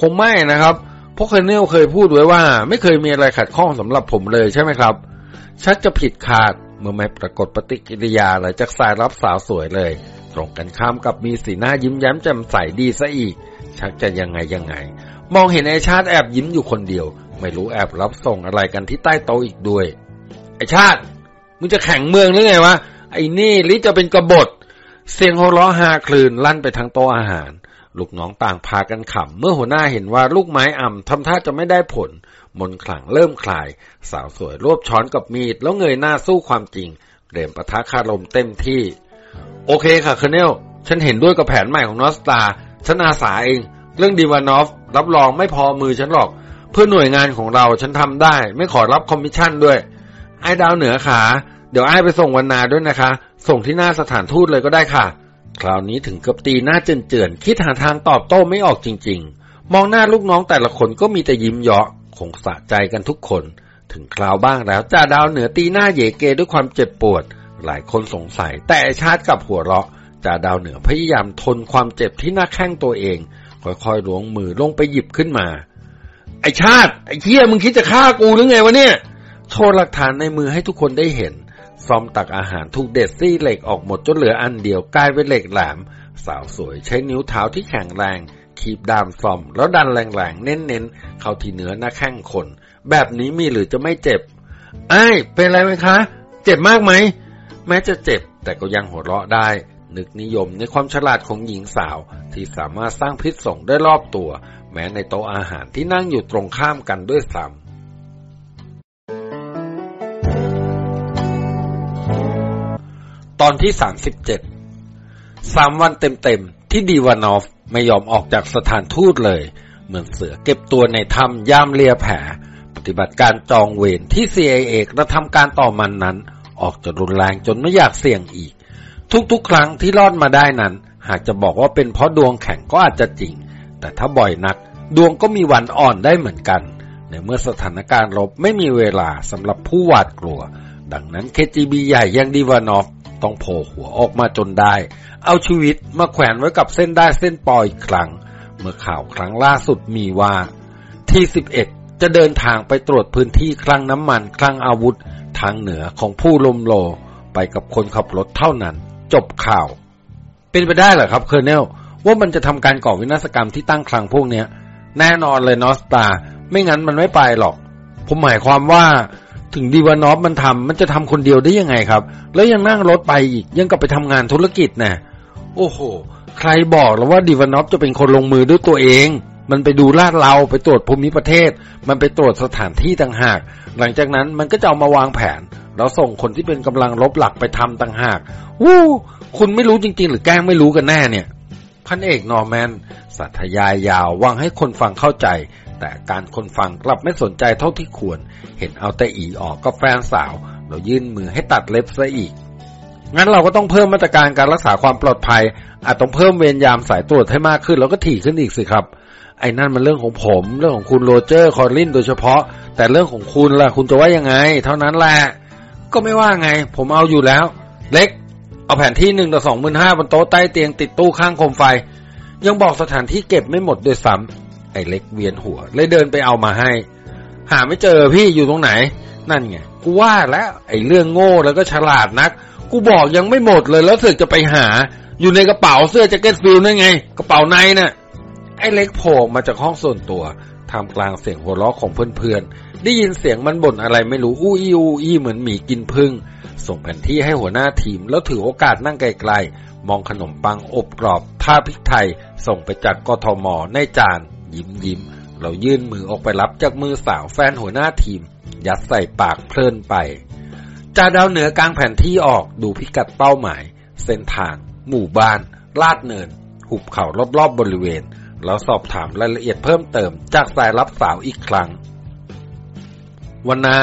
คงไม่นะครับ เพราะเคอร์เนลเคยพูดไว้ว่า ไม่เคยมีอะไรขัดข้องสำหรับผมเลยใช่ไหมครับ ชักจะผิดขาดเมื่อไม่ปรากฏปฏิกิริยาอะไรจากสายรับสาวสวยเลย ตรงกันข้ามกับมีสีหน้ายิ้มแย้มแจ่มใสดีซะอีก ชักจะยังไงยังไง มองเห็นไอชาติแอบยิ้มอยู่คนเดียว ไม่รู้แอบรับส่งอะไรกันที่ใต้โต๊ะอีกด้วย ไอชาติ มึงจะแข่งเมืองหรือไงวะ ไอ้นี่ลิจะเป็นกบฏ เสียงหัวเราะฮาครืนลั่นไปทางโต๊ะอาหาร ลูกน้องต่างพากันขำ เมื่อหัวหน้าเห็นว่าลูกไม้อ่ำทำท่าจะไม่ได้ผล มนต์ขลังเริ่มคลาย สาวสวยรวบช้อนกับมีด แล้วเงยหน้าสู้ความจริงเตรียมปะทะคารมเต็มที่ โอเคค่ะ Colonel ฉันเห็นด้วยกับแผนใหม่ของนอสตาฉันอาสาเอง เรื่องดีวานอฟรับรองไม่พอมือฉันหรอก เพื่อหน่วยงานของเราฉันทำได้ ไม่ขอรับคอมมิชชั่นด้วย ไอ้ดาวเหนือขา เดี๋ยวไอ้ไปส่งวันนาด้วยนะคะ ส่งที่หน้าสถานทูตเลยก็ได้ค่ะ คราวนี้ถึงกับตีหน้าเจือนๆคิดหาทางตอบโต้ไม่ออกจริง ๆ มองหน้าลูกน้องแต่ละคนก็มีแต่ยิ้มเยาะคงสะใจกันทุกคน ถึงคราวบ้างแล้วจ่าดาวเหนือตีหน้าเยเกด้วยความเจ็บปวด หลายคนสงสัยแต่ชาติกับหัวเราะจ่าดาวเหนือพยายามทนความเจ็บที่หน้าแข้งตัวเอง ค่อยๆล้วงมือลงไปหยิบขึ้นมา ไอชาติ ไอเชี่ยมึงคิดจะฆ่ากูหรือไงวะเนี่ย โชว์หลักฐานในมือให้ทุกคนได้เห็น ซอมตักอาหารถูกเด็ดซี่เหล็กออกหมดจนเหลืออันเดียวกลายเป็นเหล็กแหลม สาวสวยใช้นิ้วเท้าที่แข็งแรงคีบดามซอม แล้วดันแรงๆ เน้นๆ เข้าที่เนื้อหน้าแข้งคน แบบนี้มีหรือจะไม่เจ็บ ไอ้เป็นไรไหมคะ เจ็บมากไหม แม้จะเจ็บแต่ก็ยังหัวเราะได้ นึกนิยมในความฉลาดของหญิงสาวที่สามารถสร้างพิษส่งได้รอบตัว แม้ในโต๊ะอาหารที่นั่งอยู่ตรงข้ามกันด้วยซ้ำตอนที่ 37 สามวันเต็มๆ ที่ดีวานอฟไม่ยอมออกจากสถานทูตเลย เหมือนเสือเก็บตัวในถ้ำย่ามเลียแผล ปฏิบัติการจองเวรที่ CIA กระทำการต่อมันนั้น ออกจะรุนแรงจนไม่อยากเสี่ยงอีก ทุกๆ ครั้งที่รอดมาได้นั้น หากจะบอกว่าเป็นเพราะดวงแข็งก็อาจจะจริง แต่ถ้าบ่อยนัก ดวงก็มีวันอ่อนได้เหมือนกัน ในเมื่อสถานการณ์รบไม่มีเวลาสำหรับผู้หวาดกลัว ดังนั้น KGB ใหญ่ยังดีวานอฟต้องโผล่หัวออกมาจนได้ เอาชีวิตมาแขวนไว้กับเส้นได้เส้นปอยอีกครั้ง เมื่อข่าวครั้งล่าสุดมีว่า ที่ 11 จะเดินทางไปตรวจพื้นที่คลังน้ำมันคลังอาวุธ ทางเหนือของผู้ลมโล ไปกับคนขับรถเท่านั้น จบข่าว เป็นไปได้เหรอครับเคอร์เนลว่ามันจะทำการก่อวินาศกรรมที่ตั้งคลังพวกเนี้ย แน่นอนเลยนอสตา ไม่งั้นมันไม่ไปหรอก ผมหมายความว่าถึงดีวานอฟมันทำมันจะทำคนเดียวได้ยังไงครับ แล้วยังนั่งรถไปอีกยังกลับไปทำงานธุรกิจนะ่ะโอ้โห ใครบอกแล้วว่าดีวานอฟจะเป็นคนลงมือด้วยตัวเอง มันไปดูลาดเราไปตรวจภูมิประเทศ มันไปตรวจสถานที่ต่างหาก หลังจากนั้นมันก็จะเอามาวางแผน แล้วส่งคนที่เป็นกำลังลบหลักไปทำต่างหากวู้คุณไม่รู้จริง ๆ หรือแกล้งไม่รู้กันแน่เนี่ย พันเอกนอร์แมนสัตยายยาววังให้คนฟังเข้าใจ แต่การคนฟังกลับไม่สนใจเท่าที่ควร เห็นเอาแต่อีออกก็แฟนสาวเรายื่นมือให้ตัดเล็บซะอีก งั้นเราก็ต้องเพิ่มมาตรการการรักษาความปลอดภัย อาจต้องเพิ่มเวรยามสายตรวจให้มากขึ้นแล้วก็ถี่ขึ้นอีกสิครับ ไอ้นั่นมันเรื่องของผม เรื่องของคุณโรเจอร์ คอร์ลินโดยเฉพาะ แต่เรื่องของคุณล่ะ คุณจะว่ายังไง เท่านั้นแหละ ก็ไม่ว่าไง ผมเอาอยู่แล้ว เล็ก เอาแผนที่หนึ่งต่อสองหมื่นห้าบนโต๊ะใต้เตียงติดตู้ข้างโคมไฟ ยังบอกสถานที่เก็บไม่หมดด้วยซ้ำไอ้เล็กเวียนหัวเลยเดินไปเอามาให้ หาไม่เจอพี่อยู่ตรงไหน นั่นไงกูว่าแล้วไอ้เรื่องโง่แล้วก็ฉลาดนัก กูบอกยังไม่หมดเลยแล้วเสือกจะไปหา อยู่ในกระเป๋าเสื้อแจ็คเก็ต field นั่นไง กระเป๋าในน่ะไอ้เล็กโผล่มาจากห้องส่วนตัวท่ามกลางเสียงหัวเราะของเพื่อนๆ ได้ยินเสียงมันบ่นอะไรไม่รู้อู้อี้อู้อี้เหมือนหมีกินผึ้ง ส่งแผนที่ให้หัวหน้าทีม แล้วถือโอกาสนั่งไกลๆ มองขนมปังอบกรอบท่าพริกไทย ส่งไปจากกทมในจาน ยิ้มยิ้ม แล้วยื่นมือออกไปรับจากมือสาวแฟนหัวหน้าทีม ยัดใส่ปากเพลินไปจ่าดาวเหนือกลางแผนที่ออกดูพิกัดเป้าหมาย เส้นทาง หมู่บ้าน ลาดเนิน หุบเขารอบๆบบริเวณ แล้วสอบถามรายละเอียดเพิ่มเติมจากสายรับสาวอีกครั้ง วันนา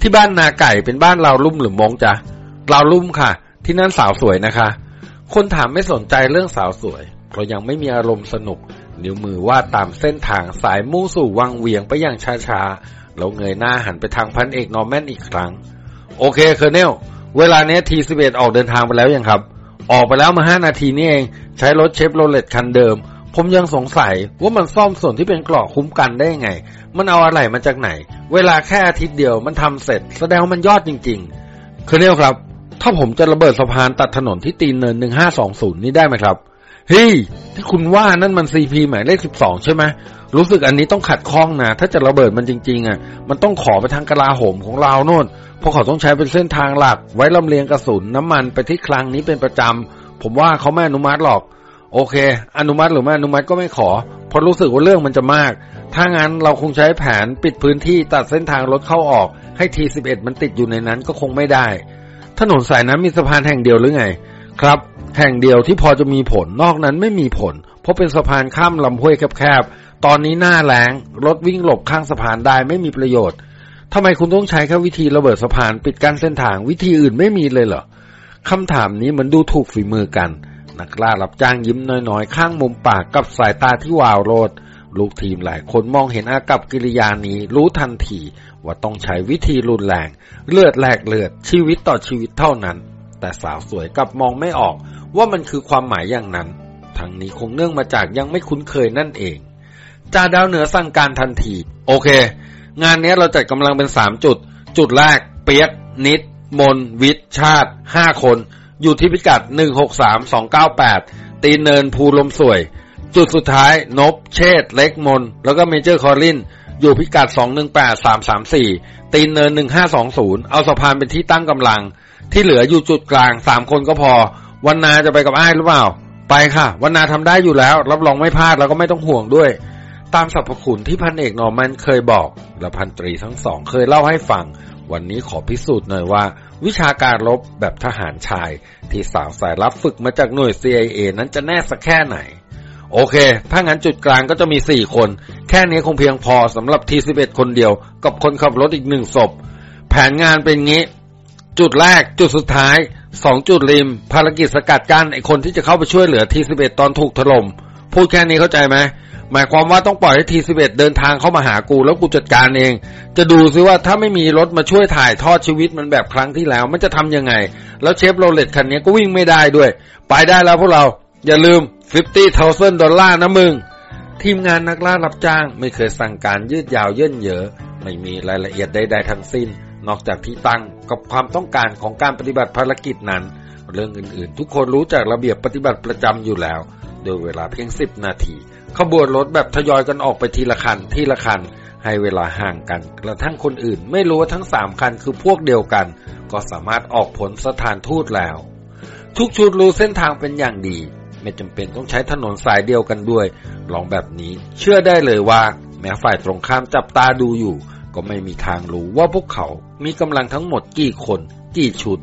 ที่บ้านนาไก่เป็นบ้านเราลุ่มหรือมงจ๊ะเราลุ่มค่ะ ที่นั่นสาวสวยนะคะ คนถามไม่สนใจเรื่องสาวสวยเพราะยังไม่มีอารมณ์สนุก นิ้วมือวาดตามเส้นทางสายมุ่งสู่วังเวียงไปอย่างช้าๆแล้วเงยหน้าหันไปทางพันเอกนอร์แมนอีกครั้ง โอเค Colonel เวลาเนี้ยทีสิบเอ็ดออกเดินทางไปแล้วยังครับ ออกไปแล้วมาห้านาทีนี่เอง ใช้รถเชฟโรเลตคันเดิม ผมยังสงสัยว่ามันซ่อมส่วนที่เป็นเกราะคุ้มกันได้ยังไง มันเอาอะไรมาจากไหน เวลาแค่อาทิตย์เดียวมันทำเสร็จ แสดงว่ามันยอดจริงๆ Colonel ครับ ถ้าผมจะระเบิดสะพานตัดถนนที่ตีนเนินหนึ่งห้าสองศูนย์นี่ได้ไหมครับเฮ้ยที่คุณว่านั่นมันซีพีหมายเลขสิบสองใช่ไหมรู้สึกอันนี้ต้องขัดข้องนะ ถ้าจะระเบิดมันจริง ๆอะ มันต้องขอไปทางกลาโหมของเราโน่นเพราะเขาต้องใช้เป็นเส้นทางหลัก ไว้ลำเลียงกระสุนน้ำมันไปที่คลังนี้เป็นประจำผมว่าเขาไม่อนุมัติหรอก โอเค อนุมัติหรือไม่อนุมัติก็ไม่ขอ เพราะรู้สึกว่าเรื่องมันจะมาก ถ้างั้นเราคงใช้แผนปิดพื้นที่ตัดเส้นทางรถเข้าออก ให้ทีสิบเอ็ดมันติดอยู่ในนั้นก็คงไม่ได้ ถนนสายนั้นมีสะพานแห่งเดียวหรือไง ครับ แห่งเดียวที่พอจะมีผลนอกนั้นไม่มีผล เพราะเป็นสะพานข้ามลำห้วยแคบๆ ตอนนี้หน้าแรงรถวิ่งหลบข้างสะพานได้ไม่มีประโยชน์ทำไมคุณต้องใช้แค่วิธีระเบิดสะพานปิดกั้นเส้นทางวิธีอื่นไม่มีเลยเหรอคำถามนี้เหมือนดูถูกฝีมือกัน นักล่ารับจ้างยิ้มน้อยๆ ข้างมุมปากกับสายตาที่วาวโรด ลูกทีมหลายคนมองเห็นอากับกิริยานี้รู้ทันทีว่าต้องใช้วิธีรุนแรง เลือดแลกเลือดชีวิตต่อชีวิตเท่านั้น แต่สาวสวยกลับมองไม่ออกว่ามันคือความหมายอย่างนั้น ทั้งนี้คงเนื่องมาจากยังไม่คุ้นเคยนั่นเองจ่าดาวเหนือสั่งการทันที โอเค งานนี้เราจัดกำลังเป็นสามจุด จุดแรก เปียก นิด มน วิทชาติห้าคน อยู่ที่พิกัดหนึ่งหกสามสองเก้าแปดตีนเนินภูลมสวย จุดสุดท้ายนบเชษเล็กมน แล้วก็ Major คอร์ลินอยู่พิกัดสองหนึ่งแปดสามสามสี่ตีนเนินหนึ่งห้าสองศูนย์เอาสะพานเป็นที่ตั้งกำลัง ที่เหลืออยู่จุดกลางสามคนก็พอ วันนาจะไปกับไอ้หรือเปล่า ไปค่ะ วันนาทำได้อยู่แล้ว รับรองไม่พลาดแล้วก็ไม่ต้องห่วงด้วย ตามสรรพคุณที่พันเอกนอร์มันเคยบอก และพันตรีทั้งสองเคยเล่าให้ฟัง วันนี้ขอพิสูจน์หน่อยว่า วิชาการรบแบบทหารชาย ที่สาวสายรับฝึกมาจากหน่วย CIA นั้นจะแน่สักแค่ไหน โอเค ถ้างั้นจุดกลางก็จะมีสี่คน แค่นี้คงเพียงพอสำหรับทีสิบเอ็ดคนเดียว กับคนขับรถอีกหนึ่งศพ แผนงานเป็นงี้ จุดแรกจุดสุดท้ายสองจุดริม ภารกิจสกัดกั้นไอ้คนที่จะเข้าไปช่วยเหลือทีสิบเอ็ดตอนถูกถล่มพูดแค่นี้เข้าใจไหม หมายความว่าต้องปล่อยให้ทีสิบเอ็ดเดินทางเข้ามาหากู แล้วกูจัดการเอง จะดูซิว่าถ้าไม่มีรถมาช่วยถ่ายทอดชีวิตมันแบบครั้งที่แล้ว มันจะทำยังไง แล้วเชฟโรเลตคันนี้ก็วิ่งไม่ได้ด้วย ไปได้แล้วพวกเรา อย่าลืม 50,000 ดอลลาร์นะมึง ทีมงานนักล่ารับจ้างไม่เคยสั่งการยืดยาวเยินเยอะ ไม่มีรายละเอียดใดๆทั้งสิ้น นอกจากที่ตั้งกับความต้องการของการปฏิบัติภารกิจนั้น เรื่องอื่นๆ ทุกคนรู้จากระเบียบปฏิบัติประจำอยู่แล้ว โดยเวลาเพียงสิบนาที ขบวนรถแบบทยอยกันออกไปทีละคันทีละคัน ให้เวลาห่างกัน กระทั่งคนอื่นไม่รู้ว่าทั้งสามคันคือพวกเดียวกัน ก็สามารถออกผลสถานทูตแล้ว ทุกชุดรู้เส้นทางเป็นอย่างดี ไม่จำเป็นต้องใช้ถนนสายเดียวกันด้วย ลองแบบนี้ เชื่อได้เลยว่า แม้ฝ่ายตรงข้ามจับตาดูอยู่ ก็ไม่มีทางรู้ว่าพวกเขา มีกำลังทั้งหมดกี่คน กี่ชุด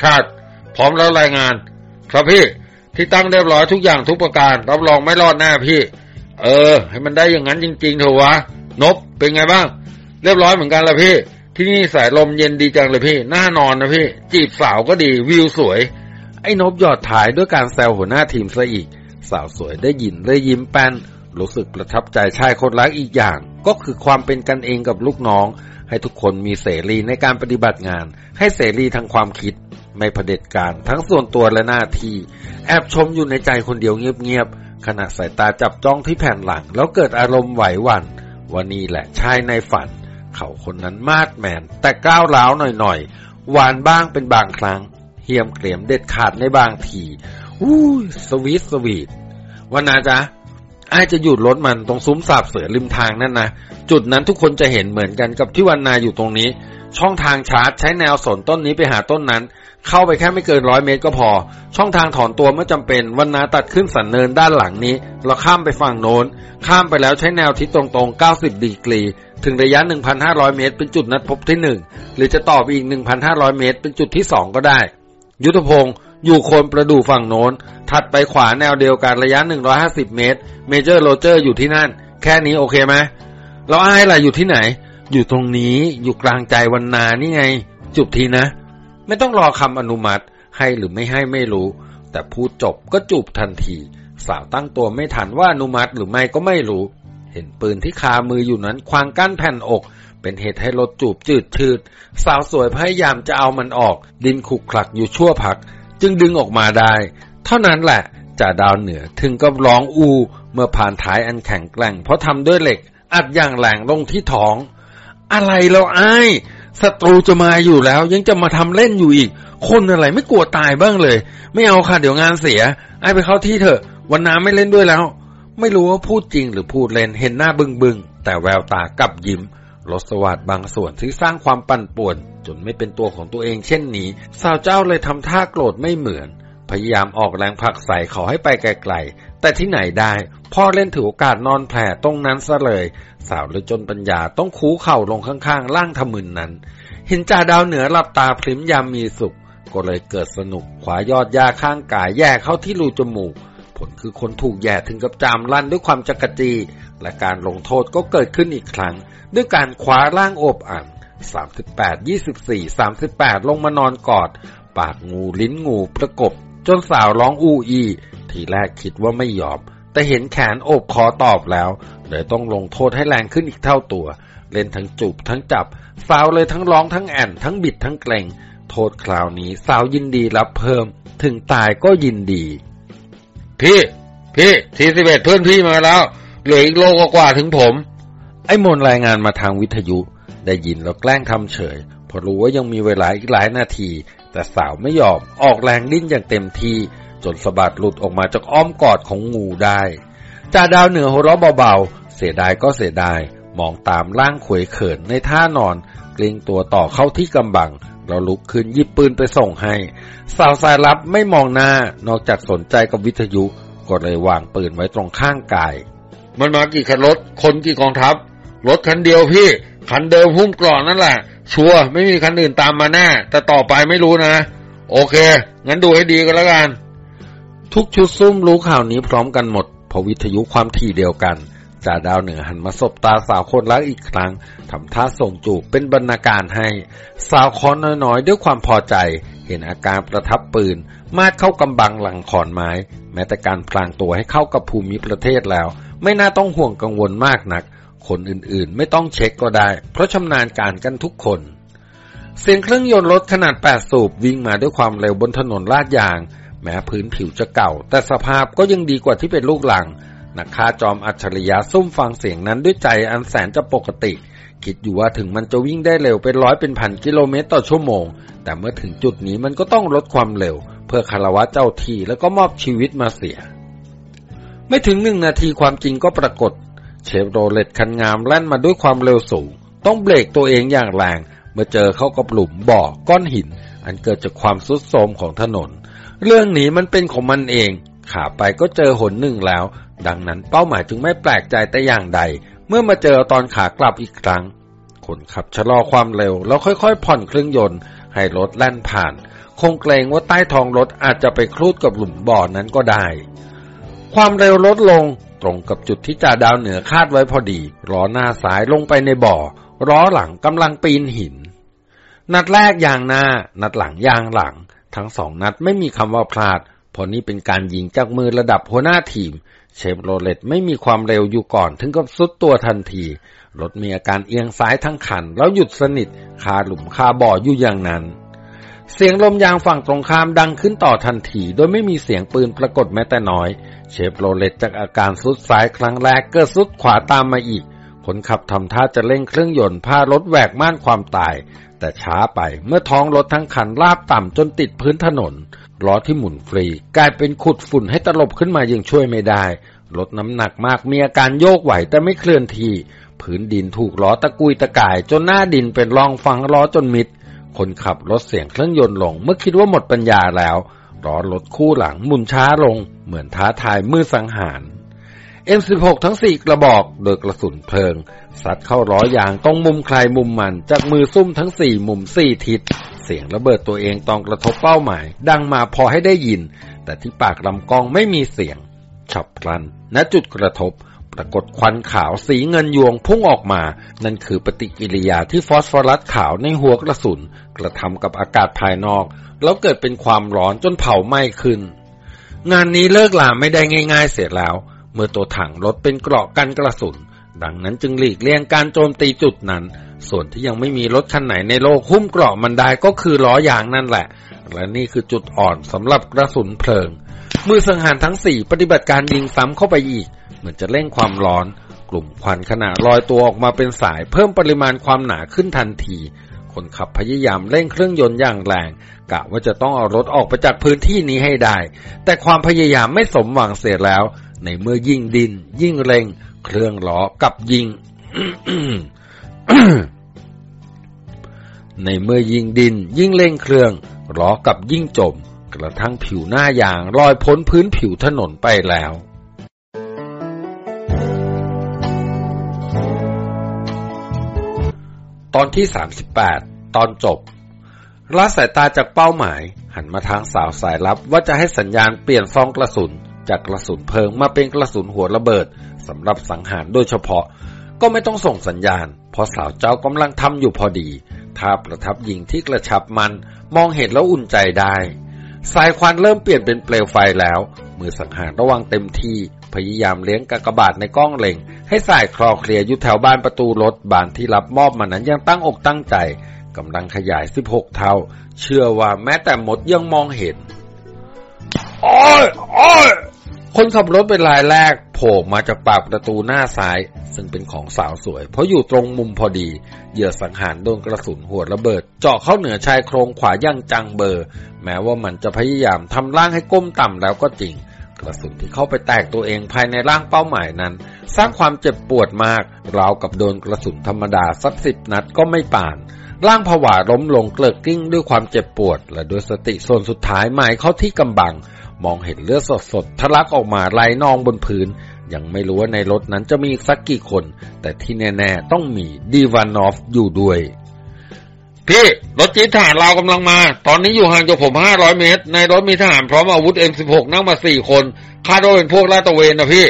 ชาติ พร้อมแล้วรายงาน ครับพี่ ที่ตั้งเรียบร้อยทุกอย่างทุกประการ รับรองไม่รอดแน่พี่ เออ ให้มันได้อย่างนั้นจริงๆเถอะวะ นบเป็นไงบ้าง เรียบร้อยเหมือนกันละพี่ ที่นี่สายลมเย็นดีจังเลยพี่ น่านอนนะพี่ จีบสาวก็ดีวิวสวย ไอ้นบหยอดถ่ายด้วยการแซวหัวหน้าทีมซะอีก สาวสวยได้ยินเลยยิ้มแป้น รู้สึกประทับใจชายคนรักอีกอย่าง ก็คือความเป็นกันเองกับลูกน้อง ให้ทุกคนมีเสรีในการปฏิบัติงาน ให้เสรีทางความคิด ไม่เผด็จการทั้งส่วนตัวและหน้าที่ แอบชมอยู่ในใจคนเดียวเงียบๆขณะสายตาจับจ้องที่แผ่นหลัง แล้วเกิดอารมณ์ไหวหวัน่นว่านี่แหละชายในฝัน เขาคนนั้นมาดแมน แต่ก้าวร้าวหน่อยๆหวานบ้างเป็นบางครั้งเฮียมเกรียมเด็ดขาดในบางทีอู้สวีทสวีทวันนาจ๊ะไอจะหยุดรถมันตรงซุ้มสาบเสือริมทางนั่นนะจุดนั้นทุกคนจะเห็นเหมือนกันกับที่วันนาอยู่ตรงนี้ ช่องทางชาร์จใช้แนวสนต้นนี้ไปหาต้นนั้น เข้าไปแค่ไม่เกินร้อยเมตรก็พอ ช่องทางถอนตัวเมื่อจำเป็นวันนาตัดขึ้นสันเนินด้านหลังนี้ เราข้ามไปฝั่งโน้น ข้ามไปแล้วใช้แนวทิศตรงๆ 90ดีกรี ถึงระยะ 1,500 เมตร เป็นจุดนัดพบที่ 1 หรือจะต่อไปอีก 1,500 เมตร เป็นจุดที่ 2 ก็ได้ ยุทธพงศ์อยู่โคนประดู่ฝั่งโน้น ถัดไปขวาแนวเดียวกันระยะ 150 เมตร Major โรเจอร์อยู่ที่นั่น แค่นี้โอเคไหมแล้วอ้ายล่ะอยู่ที่ไหน อยู่ตรงนี้อยู่กลางใจวันนานี่ไง จุบทีนะ ไม่ต้องรอคำอนุมัติ ให้หรือไม่ให้ไม่รู้ แต่พูดจบก็จูบทันที สาวตั้งตัวไม่ทันว่าอนุมัติหรือไม่ก็ไม่รู้ เห็นปืนที่คามืออยู่นั้นควางกั้นแผ่นอก เป็นเหตุให้รถจูบจืดชืด สาวสวยพยายามจะเอามันออก ดินขุกคลักอยู่ชั่วพัก จึงดึงออกมาได้ เท่านั้นแหละจ่าดาวเหนือถึงกับร้องอู เมื่อผ่านท้ายอันแข็งแกร่ง เพราะทำด้วยเหล็กอัดอย่างแหลงลงที่ท้อง อะไรเราไอ้ายศัตรูจะมาอยู่แล้ว ยังจะมาทำเล่นอยู่อีก คนอะไรไม่กลัวตายบ้างเลย ไม่เอาค่ะเดี๋ยวงานเสีย ไอ้ไปเข้าที่เถอะ วันน้ำไม่เล่นด้วยแล้ว ไม่รู้ว่าพูดจริงหรือพูดเล่นเห็นหน้าบึงบึงๆแต่แววตากับยิ้มรสสวัสดบางส่วนที่สร้างความปั่นป่วน จนไม่เป็นตัวของตัวเองเช่นนี้ สาวเจ้าเลยทำท่าโกรธไม่เหมือน พยายามออกแรงผลักใส่ขอให้ไปไกลๆ แต่ที่ไหนได้ พ่อเล่นถือโอกาสนอนแผลตรงนั้นซะเลย สาวเลยจนปัญญาต้องคูเข่าลงข้างๆ ล่างทมึนนั้น เห็นจ่าดาวเหนือหลับตาพริมยามมีสุข ก็เลยเกิดสนุกขวายอดยาข้างกายแย่เข้าที่รูจมูก ผลคือคนถูกแย่ถึงกับจามลั่นด้วยความจักรจี และการลงโทษก็เกิดขึ้นอีกครั้ง ด้วยการคว้าร่างอบอ่าน38 24 38 ลงมานอนกอด ปากงูลิ้นงูประกบ จนสาวร้องอูอี ทีแรกคิดว่าไม่ยอม แต่เห็นแขนโอบคอตอบแล้วเลยต้องลงโทษให้แรงขึ้นอีกเท่าตัว เล่นทั้งจูบทั้งจับ สาวเลยทั้งร้องทั้งแอนทั้งบิดทั้งเกรงโทษคราวนี้สาวยินดีรับเพิ่ม ถึงตายก็ยินดี พี่พี่ทีสิบเอ็ดเพื่อนพี่มาแล้ว เหลืออีกโลกว่าๆถึงผม ไอ้มนรายงานมาทางวิทยุ ได้ยินแล้วแกล้งทำเฉยเพราะรู้ว่ายังมีเวลาอีกหลายนาที แต่สาวไม่ยอมออกแรงดิ้นอย่างเต็มที่ จนสะบัดหลุดออกมาจากอ้อมกอดของงูได้จ่าดาวเหนือหัวเราะเบาๆ เสียดายก็เสียดาย มองตามร่างขวยเขินในท่านอนเกรงตัวต่อเข้าที่กำบัง เราลุกขึ้นยิบปืนไปส่งให้ สาวสายลับไม่มองหน้านอกจากสนใจกับวิทยุ ก็เลยวางปืนไว้ตรงข้างกาย มันมากี่คันรถ คนกี่กองทัพ รถคันเดียวพี่ คันเดิมหุ้มกรอนนั่นแหละ ชัวร์ไม่มีคันอื่นตามมาแน่ แต่ต่อไปไม่รู้นะ โอเค งั้นดูให้ดีก็แล้วกัน ทุกชุดซุ่มรู้ข่าวนี้พร้อมกันหมดเพราะวิทยุความถี่เดียวกันจ่าดาวเหนือหันมาสบตาสาวคนรักอีกครั้งทำท่าส่งจูบเป็นบรรณาการให้ สาวคอนน้อยๆ ด้วยความพอใจ เห็นอาการประทับปืน มาดเข้ากำบังหลังขอนไม้ แม้แต่การพลางตัวให้เข้ากับภูมิประเทศแล้ว ไม่น่าต้องห่วงกังวลมากนัก คนอื่นๆ ไม่ต้องเช็คก็ได้ เพราะชำนาญการกันทุกคน เสียงเครื่องยนต์รถขนาด 8 สูบวิ่งมาด้วยความเร็วบนถนนลาดยาง แม้พื้นผิวจะเก่า แต่สภาพก็ยังดีกว่าที่เป็นลูกหลังนักฆ่าจอมอัจฉริยะซุ่มฟังเสียงนั้นด้วยใจอันแสนจะปกติ คิดอยู่ว่าถึงมันจะวิ่งได้เร็วเป็นร้อยเป็นพันกิโลเมตรต่อชั่วโมง แต่เมื่อถึงจุดนี้มันก็ต้องลดความเร็ว เพื่อคารวะเจ้าทีแล้วก็มอบชีวิตมาเสีย ไม่ถึงหนึ่งนาทีความจริงก็ปรากฏ เชฟโรเลตคันงามแล่นมาด้วยความเร็วสูง ต้องเบรกตัวเองอย่างแรงเมื่อเจอเข้ากับหลุมบ่อก้อนหิน อันเกิดจากความสุดโทรมของถนน เรื่องนี้มันเป็นของมันเอง ขาไปก็เจอหนหนึ่งแล้ว ดังนั้นเป้าหมายจึงไม่แปลกใจแต่อย่างใด เมื่อมาเจอตอนขากลับอีกครั้ง คนขับชะลอความเร็ว แล้วค่อยๆ ผ่อนเครื่องยนต์ ให้รถแล่นผ่าน คงเกรงว่าใต้ท้องรถอาจจะไปครูดกับหลุมบ่อนั้นก็ได้ ความเร็วลดลงตรงกับจุดที่จ่าดาวเหนือคาดไว้พอดีล้อหน้าสายลงไปในบ่อล้อหลังกำลังปีนหิน นัดแรกยางหน้า นัดหลังยางหลัง ทั้งสองนัดไม่มีคำว่าพลาด เพราะนี่เป็นการยิงจากมือระดับหัวหน้าทีม เชฟโรเลตไม่มีความเร็วอยู่ก่อนถึงกับสุดตัวทันที รถมีอาการเอียงซ้ายทั้งคัน แล้วหยุดสนิทคาหลุมคาบ่ออยู่อย่างนั้น เสียงลมยางฝั่งตรงข้ามดังขึ้นต่อทันที โดยไม่มีเสียงปืนปรากฏแม้แต่น้อย เชฟโรเลตจากอาการสุดซ้ายครั้งแรกเกิดสุดขวาตามมาอีกคนขับทำท่าจะเร่งเครื่องยนต์พารถแหวกม่านความตาย แต่ช้าไปเมื่อท้องรถทั้งคันลาบต่ำจนติดพื้นถนนล้อที่หมุนฟรี กลายเป็นขุดฝุ่นให้ตลบขึ้นมายังช่วยไม่ได้รถน้ำหนักมากมีอาการโยกไหวแต่ไม่เคลื่อนที่พื้นดินถูกล้อตะกุยตะกาย จนหน้าดินเป็นรองฟังล้อจนมิด คนขับรถเสียงเครื่องยนต์ลง เมื่อคิดว่าหมดปัญญาแล้วล้อรถคู่หลังหมุนช้าลง เหมือนท้าทายมือสังหาร M16 ทั้งสี่กระบอกโดยกระสุนเพลิงซัดเข้าล้อยอย่างตรงมุมใครมุมมัน จากมือซุ่มทั้งสี่มุมสี่ทิศ เสียงระเบิดตัวเองตองกระทบเป้าหมาย ดังมาพอให้ได้ยิน แต่ที่ปากลำกล้องไม่มีเสียงฉับพลันณจุดกระทบ ปรากฏควันขาวสีเงินยวงพุ่งออกมา นั่นคือปฏิกิริยาที่ฟอสฟอรัสขาวในหัวกระสุน กระทำกับอากาศภายนอก แล้วเกิดเป็นความร้อนจนเผาไหม้ขึ้น งานนี้เลิกลาไม่ได้ง่าย ๆ เสียแล้ว มื่อตัวถังรถเป็นเกราะกันกระสุน ดังนั้นจึงหลีกเลี่ยงการโจมตีจุดนั้น ส่วนที่ยังไม่มีรถคันไหนในโลกหุ้มเกราะมันได้ก็คือล้อยางนั่นแหละ และนี่คือจุดอ่อนสำหรับกระสุนเพลิง มือสังหารทั้งสี่ปฏิบัติการยิงซ้ำเข้าไปอีก เหมือนจะเร่งความร้อน กลุ่มควันขณะลอยตัวออกมาเป็นสายเพิ่มปริมาณความหนาขึ้นทันที คนขับพยายามเร่งเครื่องยนต์อย่างแรง กะว่าจะต้องเอารถออกไปจากพื้นที่นี้ให้ได้ แต่ความพยายามไม่สมหวังเสียแล้ว ในเมื่อยิ่งดิน ยิ่งเร่ง เครื่องล้อกับยิงในเมื่อยิงดิน ยิ่งเร่งเครื่องล้อกับยิ่งจม กระทั่งผิวหน้ายางลอยพ้นพื้นผิวถนนไปแล้ว ตอนที่ 38 ตอนจบละสายตาจากเป้าหมาย หันมาทางสาวสายลับว่าจะให้สัญญาณเปลี่ยนซองกระสุน จากกระสุนเพลิงมาเป็นกระสุนหัวระเบิดสำหรับสังหารโดยเฉพาะ ก็ไม่ต้องส่งสัญญาณ เพราะสาวเจ้ากำลังทำอยู่พอดีท่าประทับยิงที่กระชับมันมองเห็นแล้วอุ่นใจได้ สายควันเริ่มเปลี่ยนเป็นเปลวไฟแล้ว มือสังหารระวังเต็มที่ ยายามเลี้ยงกากบาทในกล้องเล็ง ให้สายคลอเคลียอยู่แถวบ้านประตูรถบานที่รับมอบมานั้นยังตั้งอกตั้งใจกำลังขยาย 16 เท่า เชื่อว่าแม้แต่หมดยังมองเห็นอ้อยอ้อยคนขับรถเป็นรายแรกโผล่มาจากปากประตูหน้าซ้าย ซึ่งเป็นของสาวสวย เพราะอยู่ตรงมุมพอดีเหยื่อสังหารโดนกระสุนหัวระเบิด เจาะเข้าเหนือชายโครงขวาย่างจังเบอร์ แม้ว่ามันจะพยายามทำร่างให้ก้มต่ำแล้วก็จริง กระสุนที่เข้าไปแตกตัวเองภายในร่างเป้าหมายนั้น สร้างความเจ็บปวดมาก ราวกับโดนกระสุนธรรมดาสักสิบนัดก็ไม่ป่าน ร่างผวาล้มลงเกลิกกิ้งด้วยความเจ็บปวด และด้วยสติส่วนสุดท้ายหมายเข้าที่กำบัง มองเห็นเลือดสดๆทะลักออกมาไหลนองบนพื้น ยังไม่รู้ว่าในรถนั้นจะมีสักกี่คน แต่ที่แน่ ๆ ต้องมีดีวานอฟอยู่ด้วย พี่ รถจี๊ปทหารเรากำลังมา ตอนนี้อยู่ห่างจากผม500เมตร ในรถมีทหารพร้อมอาวุธ M16 นั่งมา4คนคาดว่าเป็นพวกลาดตระเวนนะพี่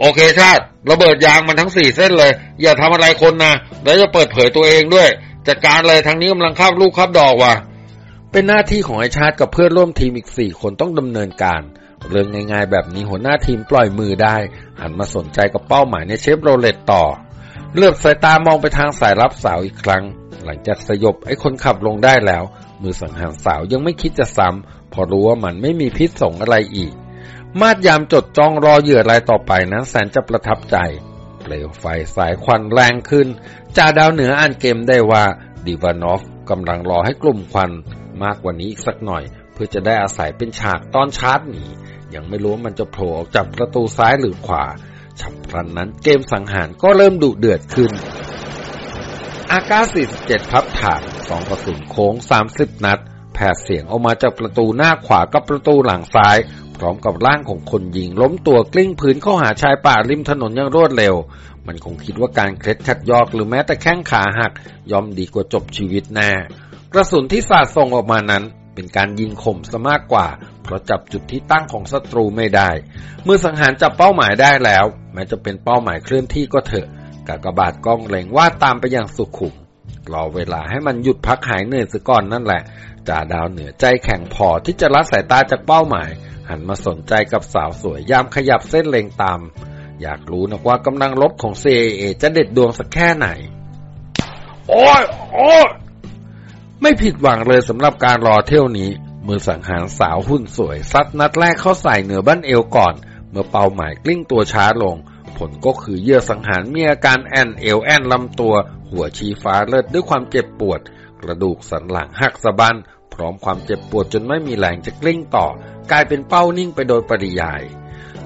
โอเคชาติ ระเบิดยางมันทั้ง4เส้นเลย อย่าทำอะไรคนนะแล้วจะเปิดเผยตัวเองด้วยจัดการเลยทางนี้กำลังคาบลูกคาบดอกว่ะเป็นหน้าที่ของไอชาติกับเพื่อนร่วมทีมอีกสี่คนต้องดำเนินการเรื่องง่ายๆ แบบนี้หัวหน้าทีมปล่อยมือได้ หันมาสนใจกับเป้าหมายในเชฟโรเลตต่อ เลือบสายตามองไปทางสายรับสาวอีกครั้ง หลังจากสยบไอ้คนขับลงได้แล้ว มือสังหารสาวยังไม่คิดจะซ้ำพอรู้ว่ามันไม่มีพิษสงอะไรอีก มาดยามจดจ้องรอเหยื่อรายต่อไปนั้นแสนจะประทับใจ เปลวไฟสายควันแรงขึ้นจ่าดาวเหนืออ่านเกมได้ว่าดิวานอฟกำลังรอให้กลุ่มควันมากกว่านี้อีกสักหน่อย เพื่อจะได้อาศัยเป็นฉากตอนชาร์จหนียังไม่รู้ว่ามันจะโผล่ออกจากประตูซ้ายหรือขวาฉับพลันนั้นเกมสังหารก็เริ่มดุเดือดขึ้น อากาศ47 พับถางสองกระสุนโค้ง 30 นัด แผดเสียงออกมาจากประตูหน้าขวากับประตูหลังซ้าย พร้อมกับร่างของคนยิง ล้มตัวกลิ้งพื้นเข้าหาชายป่าริมถนนอย่างรวดเร็ว มันคงคิดว่าการเคล็ดขัดยอกหรือแม้แต่แข้งขาหัก ยอมดีกว่าจบชีวิตแน่ กระสุนที่สาดส่งออกมานั้นเป็นการยิงข่มซะมากกว่า เพราะจับจุดที่ตั้งของศัตรูไม่ได้ เมื่อสังหารจับเป้าหมายได้แล้ว แม้จะเป็นเป้าหมายเคลื่อนที่ก็เถอะ กากบาดกล้องเล็งว่าตามไปอย่างสุขุม รอเวลาให้มันหยุดพักหายเหนื่อยซะก่อนนั่นแหละจ่าดาวเหนือใจแข็งพอที่จะละสายตาจากเป้าหมาย หันมาสนใจกับสาวสวยยามขยับเส้นเล็งตาม อยากรู้นะว่ากำลังลบของ CAA จะเด็ดดวงสักแค่ไหน โอ้ยโอ้ยไม่ผิดหวังเลยสำหรับการรอเที่ยวนี้ มือสังหารสาวหุ่นสวย ซัดนัดแรกเข้าใส่เหนือบ้านเอวก่อน เมื่อเป้าหมายกลิ้งตัวช้าลง ผลก็คือเยื่อสังหารมีอาการแอนเอวแอนลำตัว หัวชี้ฟ้าเลือดด้วยความเจ็บปวด กระดูกสันหลังหักสะบันพร้อมความเจ็บปวดจนไม่มีแรงจะกลิ้งต่อ กลายเป็นเป้านิ่งไปโดยปริยาย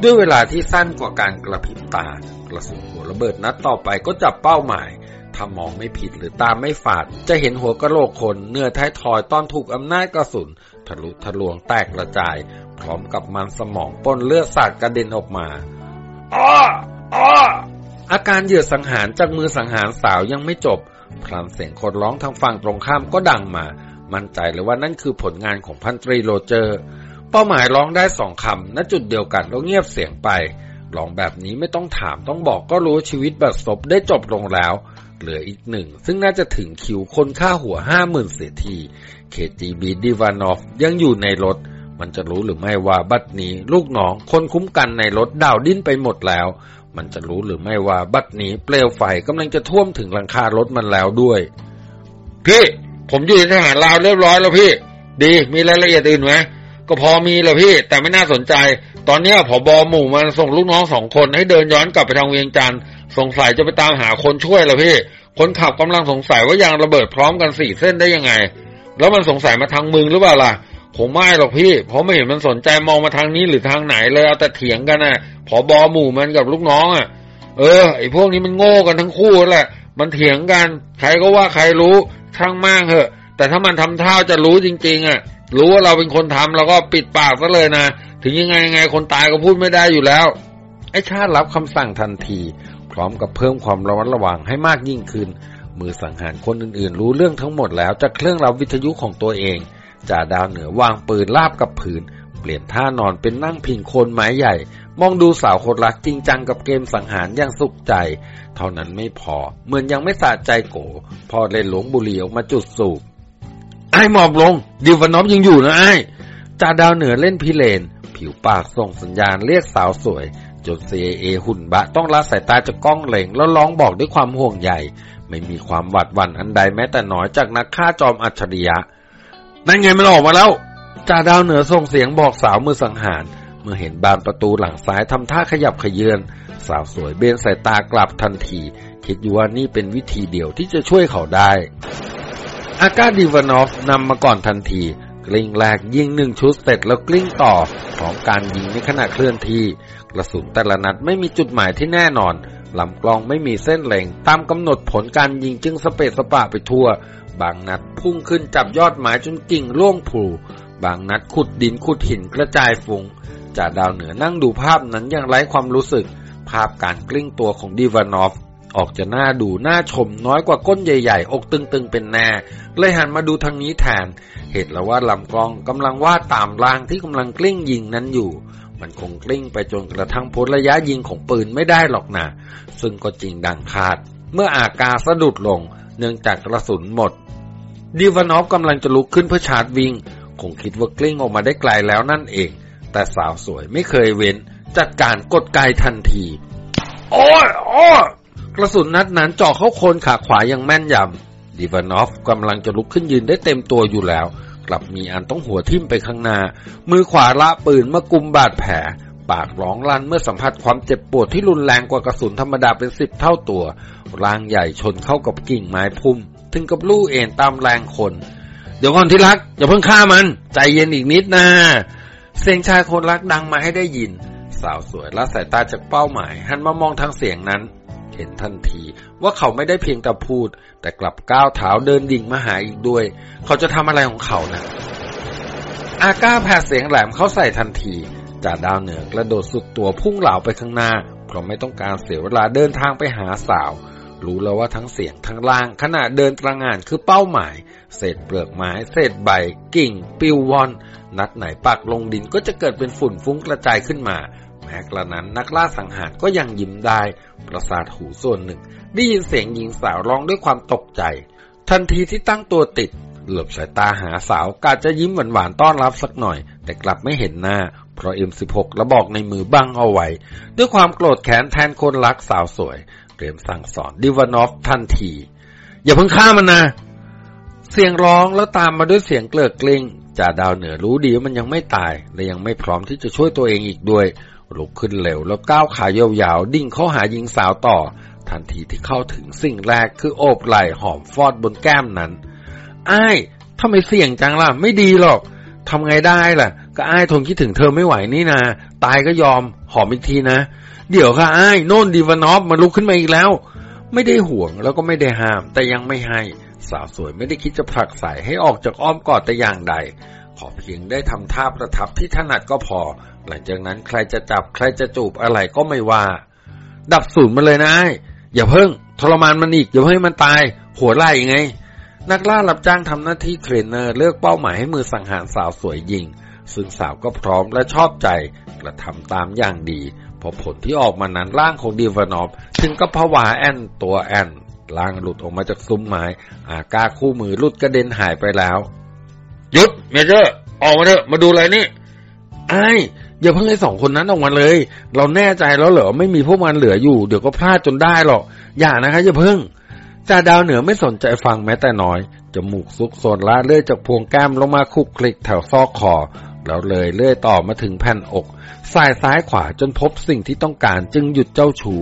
ด้วยเวลาที่สั้นกว่าการกระพริบตา กระสุนหัวระเบิดนัดต่อไปก็จับเป้าหมาย ถ้ามองไม่ผิดหรือตามไม่ฝาด จะเห็นหัวกระโหลกคนเนื้อท้ายทอยตอนถูกอำนาจกระสุน ทะลุทะลวงแตกกระจาย พร้อมกับมันสมองปนเลือดสาดกระเด็นออกมาอ้อ อาการเหยื่อสังหารจากมือสังหารสาวยังไม่จบ พลันเสียงคนร้องทางฝั่งตรงข้ามก็ดังมา มั่นใจเลยว่านั่นคือผลงานของพันตรีโรเจอร์ เป้าหมายร้องได้สองคำณจุดเดียวกันแล้วเงียบเสียงไปร้องแบบนี้ไม่ต้องถามต้องบอกก็รู้ชีวิตแบบศพได้จบลงแล้ว เหลืออีกหนึ่ง ซึ่งน่าจะถึงคิวคนค่าหัวห้าหมื่นเสียที KGB ดิวานอฟยังอยู่ในรถมันจะรู้หรือไม่ว่าบัดนี้ ลูกน้องคนคุ้มกันในรถดาวดิ้นไปหมดแล้ว มันจะรู้หรือไม่ว่าบัดนี้เปลวไฟกำลังจะท่วมถึงหลังคารถมันแล้วด้วย พี่ ผมอยู่ในทหารลาวเรียบร้อยแล้วพี่ ดีมีรายละเอียดอื่นไหมก็พอมีแหละพี่ แต่ไม่น่าสนใจ ตอนเนี้ผอบอหมู่มันส่งลูกน้องสองคนให้เดินย้อนกลับไปทางเวียงจันทร์สงสัยจะไปตามหาคนช่วยแล้วพี่ คนขับกำลังสงสัยว่ายางระเบิดพร้อมกันสี่เส้นได้ยังไง แล้วมันสงสัยมาทางมึงหรือเปล่าล่ะ คงไม่หรอกพี่ เพราะไม่เห็นมันสนใจมองมาทางนี้หรือทางไหนเลยเอาแต่เถียงกันน่ะผอบอหมู่มันกับลูกน้องอะ เออไอพวกนี้มันโง่กันทั้งคู่แหละ มันเถียงกัน ใครก็ว่าใครรู้ช่างมากเหอะ แต่ถ้ามันทำท่าจะรู้จริง ๆ อะ รู้ว่าเราเป็นคนทำเราก็ปิดปากซะเลยนะ ถึงยังไงยังไงคนตายก็พูดไม่ได้อยู่แล้ว ไอ้ชาติรับคำสั่งทันที พร้อมกับเพิ่มความระมัดระวังให้มากยิ่งขึ้น มือสังหารคนอื่นๆ รู้เรื่องทั้งหมดแล้วจากเครื่องรับวิทยุของตัวเอง จ่าดาวเหนือวางปืนลาบกับผืน เปลี่ยนท่านอนเป็นนั่งพิงโคนไม้ใหญ่ มองดูสาวคนรักจริงจังกับเกมสังหารอย่างสุขใจ เท่านั้นไม่พอ เหมือนยังไม่สะใจโกพอเล่นหลวงบุหรี่ออกมาจุดสูบไอ้หมอบลง ดิวฟานอฟยังอยู่นะไอ้จ่าดาวเหนือเล่นพิเลน ผิวปากส่งสัญญาณเรียกสาวสวยจน CAA หุ่นบะต้องละสายตาจากกล้องเล็งแล้วร้องบอกด้วยความห่วงใยไม่มีความหวาดหวั่นอันใดแม้แต่น้อยจากนักฆ่าจอมอัจฉริยะ นั่นไงมันออกมาแล้วจ่าดาวเหนือส่งเสียงบอกสาวมือสังหาร เมื่อเห็นบานประตูหลังซ้ายทำท่าขยับขยื่นสาวสวยเบนสายตากลับทันที คิดอยู่ว่านี่เป็นวิธีเดียวที่จะช่วยเขาได้ อากาดิวานอฟนำมาก่อนทันที กลิ้งแรกยิงหนึ่งชุดเสร็จแล้วกลิ้งต่อพร้อมการยิงในขณะเคลื่อนที่ กระสุนแต่ละนัดไม่มีจุดหมายที่แน่นอนลำกลองไม่มีเส้นเล็งตามกำหนดผลการยิงจึงสเปซสปะไปทั่ว บางนัดพุ่งขึ้นจับยอดไม้จนกิ่งร่วงผูบางนัดขุดดินขุดหินกระจายฟุงจ่าดาวเหนือนั่งดูภาพนั้นอย่างไร้ความรู้สึก ภาพการกลิ้งตัวของดิวานอฟ ออกจะน่าดูน่าชมน้อยกว่าก้นใหญ่ๆ อกตึงๆเป็นแน่เลยหันมาดูทางนี้แทน เหตุแล้วว่าลำกล้องกำลังวาดตามรางที่กำลังกลิ้งยิงนั้นอยู่ มันคงกลิ้งไปจนกระทั่งพ้นระยะยิงของปืนไม่ได้หรอกนะซึ่งก็จริงดังคาด เมื่ออากาสะดุดลง เนื่องจากกระสุนหมด ดิวานอฟกำลังจะลุกขึ้นเพื่อชาร์จวิ่งคงคิดว่ากลิ้งออกมาได้ไกลแล้วนั่นเอง แต่สาวสวยไม่เคยเว้น จัดการกดไกทันที โอ้ยโอ้ยกระสุนนัดนั้นเจาะเข้าโคนขาขวาอย่างแม่นยำดิวานอฟกำลังจะลุกขึ้นยืนได้เต็มตัวอยู่แล้ว กลับมีอันต้องหัวทิ่มไปข้างหน้า มือขวาละปืนมากุมบาดแผลปากร้องลั่นเมื่อสัมผัสความเจ็บปวดที่รุนแรงกว่ากระสุนธรรมดาเป็นสิบเท่าตัว ร่างใหญ่ชนเข้ากับกิ่งไม้พุ่ม ถึงกับลู่เอ็นตามแรงคน เดี๋ยวก่อนที่รัก อย่าเพิ่งฆ่ามัน ใจเย็นอีกนิดนะเสียงชายคนรักดังมาให้ได้ยิน สาวสวยละสายตาจากเป้าหมาย หันมามองทางเสียงนั้น เห็นทันทีว่าเขาไม่ได้เพียงแต่พูด แต่กลับก้าวเท้าเดินดิ่งมาหาอีกด้วย เขาจะทำอะไรของเขานะอาก้าแผดเสียงแหลมเข้าใส่ทันทีจ่าดาวเหนือกระโดดสุดตัวพุ่งเหล่าไปข้างหน้าเพราะไม่ต้องการเสียเวลาเดินทางไปหาสาว รู้แล้วว่าทั้งเสียงทั้งล่างขณะเดินตระงานคือเป้าหมาย เศษเปลือกไม้ เศษใบ กิ่ง ปิววอน นัดไหนปักลงดินก็จะเกิดเป็นฝุ่นฟุ้งกระจายขึ้นมา แม้กระนั้นนักล่าสังหารก็ยังยิ้มได้ ประสาทหูส่วนหนึ่ง ได้ยินเสียงหญิงสาวร้องด้วยความตกใจ ทันทีที่ตั้งตัวติด เหลือบสายตาหาสาวกาจะยิ้มหวานๆต้อนรับสักหน่อย แต่กลับไม่เห็นหน้าเพราะ M16 ระบอกในมือบังเอาไว้ ด้วยความโกรธแค้นแทนคนรักสาวสวย เตรียมสั่งสอนดิวานอฟทันที อย่าเพิ่งฆ่ามันนะ เสียงร้องแล้วตามมาด้วยเสียงเกลือกกลิ้งจ่าดาวเหนือรู้ดีว่ามันยังไม่ตาย และยังไม่พร้อมที่จะช่วยตัวเองอีกด้วยลุกขึ้นเร็วแล้วก้าวขายาวๆ ดิ่งเข้าหาหญิงสาวต่อ ทันทีที่เข้าถึงสิ่งแรกคือโอบไหล่หอมฟอดบนแก้มนั้นอ้ายทำไมเสี่ยงจังล่ะ ไม่ดีหรอกทำไงได้ล่ะ ก็อ้ายทนคิดถึงเธอไม่ไหวนี่นา ตายก็ยอม หอมอีกทีนะ เดี๋ยวค่ะอ้ายโน่นดีวานอฟมาลุกขึ้นมาอีกแล้ว ไม่ได้ห่วงแล้วก็ไม่ได้ห้าม แต่ยังไม่ให้ สาวสวยไม่ได้คิดจะผลักใส่ให้ออกจากอ้อมกอดแต่อย่างใด ขอเพียงได้ทำท่าประทับที่ถนัดก็พอ หลังจากนั้นใครจะจับใครจะจูบอะไรก็ไม่ว่า ดับศูนย์มาเลยนะอ้ายอย่าเพิ่ง ทรมานมันอีกอย่าให้มันตาย หัวไหล่ไง นักล่ารับจ้างทำหน้าที่เทรนเนอร์เลือกเป้าหมายให้มือสังหารสาวสวยยิงซึ่งสาวก็พร้อมและชอบใจกระทำตามอย่างดี พอผลที่ออกมานั้นร่างของดีวานอฟถึงกับผวาแอ่นตัวแอ่นร่างหลุดออกมาจากซุ้มไม้ อาก้าคู่มือหลุดกระเด็นหายไปแล้ว หยุด Major ออกมาเถอะมาดูอะไรนี่ไอ้อย่าเพิ่งให้สองคนนั้นออกมาเลย เราแน่ใจแล้วเหรอไม่มีพวกมันเหลืออยู่ เดี๋ยวก็พลาดจนได้หรอก อย่านะคะอย่าเพิ่งจ่าดาวเหนือไม่สนใจฟังแม้แต่น้อย จมูกซุกโซนละเลื่อยจากพวงแก้มลงมาคลุกคลิกแถวซอกคอ แล้วเลยเลื่อยต่อมาถึงแผ่นอกสายซ้ายขวาจนพบสิ่งที่ต้องการจึงหยุดเจ้าชู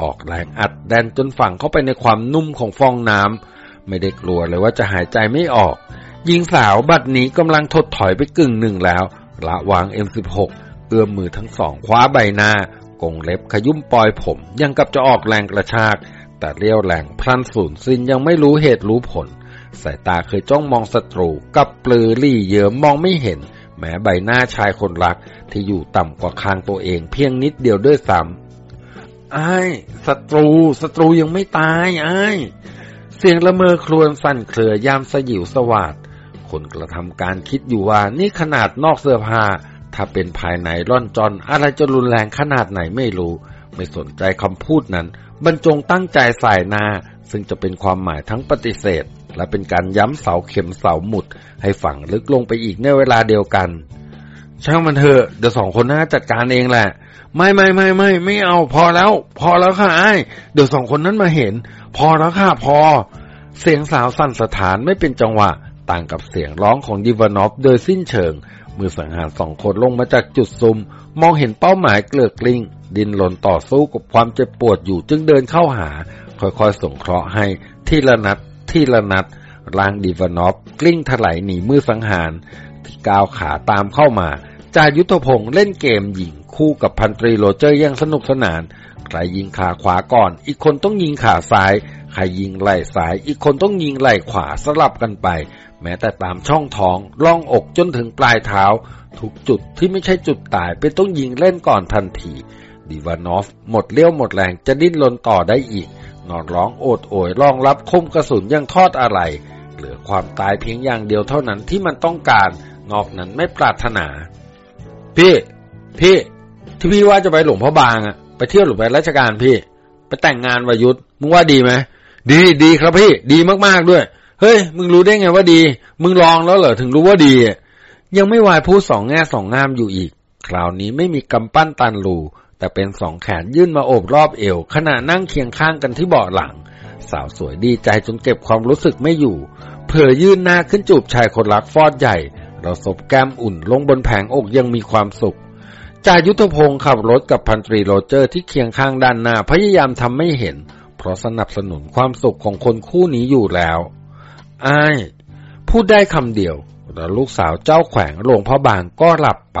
ออกแรงอัดแดนจนฝังเข้าไปในความนุ่มของฟองน้ำไม่ได้กลัวเลยว่าจะหายใจไม่ออกหญิงสาวบัดนี้กำลังถดถอยไปกึ่งหนึ่งแล้ว ละวาง M16 เอื้อมมือทั้งสองคว้าใบหน้ากงเล็บขยุ่มปลอยผมยังกับจะออกแรงกระชาก แต่เลี้ยวแรงพลันสูญสิ้นยังไม่รู้เหตุรู้ผล สายตาเคยจ้องมองศัตรูกับปลือลี่เยิ้มมองไม่เห็น แม้ใบหน้าชายคนรักที่อยู่ต่ำกว่าคางตัวเองเพียงนิดเดียวด้วยซ้ำไอ้ศัตรูศัตรูยังไม่ตายไอ้เสียงละเมอครวญสั่นเครือยามสยิวสวาดคนกระทำการคิดอยู่ว่านี่ขนาดนอกเสื้อผ้า ถ้าเป็นภายในร่อนจอนอะไรจะรุนแรงขนาดไหนไม่รู้ ไม่สนใจคำพูดนั้น บรรจงตั้งใจใส่หน้าซึ่งจะเป็นความหมายทั้งปฏิเสธ และเป็นการย้ำเสาเข็มเสาหมุด ให้ฝังลึกลงไปอีกในเวลาเดียวกัน ช่างมันเถอะเดี๋ยวสองคนน้าจัดการเองแหละ ไม่ไม่ไม่ไม่ไม่เอา พอแล้ว พอแล้วค่ะไอ้เดี๋ยวสองคนนั้นมาเห็น พอแล้วค่ะพอ เสียงสาวสั่นสถานไม่เป็นจังหวะ ต่างกับเสียงร้องของดิวานอฟโดยสิ้นเชิง มือสังหารสองคนลงมาจากจุดซุม มองเห็นเป้าหมายเกลือกกลิ้งดินหล่นต่อสู้กับความเจ็บปวดอยู่จึงเดินเข้าหา ค่อยๆส่งเคราะห์ให้ทีละนัด ทีละนัดร่างดิวานอฟกลิ้งถลายหนีมือสังหาร ที่ก้าวขาตามเข้ามาจายุทธพงศ์เล่นเกมยิงคู่กับพันตรีโรเจอร์ย่างสนุกสนาน ใครยิงขาขวาก่อน อีกคนต้องยิงขาซ้าย ใครยิงไหล่ซ้าย อีกคนต้องยิงไหล่ขวาสลับกันไป แม้แต่ตามช่องท้องล่องอกจนถึงปลายเท้า ทุกจุดที่ไม่ใช่จุดตายเป็นต้องยิงเล่นก่อนทันทีดิวานอฟหมดเลี้ยวหมดแรงจะดิ้นรนต่อได้อีก นอนร้องโอดโอยรองรับคมกระสุนยังทอดอะไร เหลือความตายเพียงอย่างเดียวเท่านั้นที่มันต้องการ นอกนั้นไม่ปรารถนา พี่ พี่ ที่พี่ว่าจะไปหลวงพ่อบางอะไปเที่ยวหรือไปราชการพี่ ไปแต่งงานวายุทธมึงว่าดีไหมดีดีครับพี่ ดีมากๆด้วย เฮ้ย มึงรู้ได้ไงว่าดี มึงลองแล้วเหรอถึงรู้ว่าดี ยังไม่วายพูดสองแง่สองงามอยู่อีก คราวนี้ไม่มีกำปั้นตันรู แต่เป็นสองแขนยื่นมาโอบรอบเอว ขณะนั่งเคียงข้างกันที่เบาะหลัง สาวสวยดีใจจนเก็บความรู้สึกไม่อยู่ เผลอยื่นหน้าขึ้นจูบชายคนรักฟอดใหญ่ เราศบแก้มอุ่นลงบนแผงอกยังมีความสุขจ่ายุทธพงศ์ขับรถกับพันตรีโรเจอร์ที่เคียงข้างด้านหน้าพยายามทำไม่เห็น เพราะสนับสนุนความสุขของคนคู่นี้อยู่แล้วไอ้พูดได้คำเดียวแล้วลูกสาวเจ้าแขวงหลวงพ่อบางก็หลับไป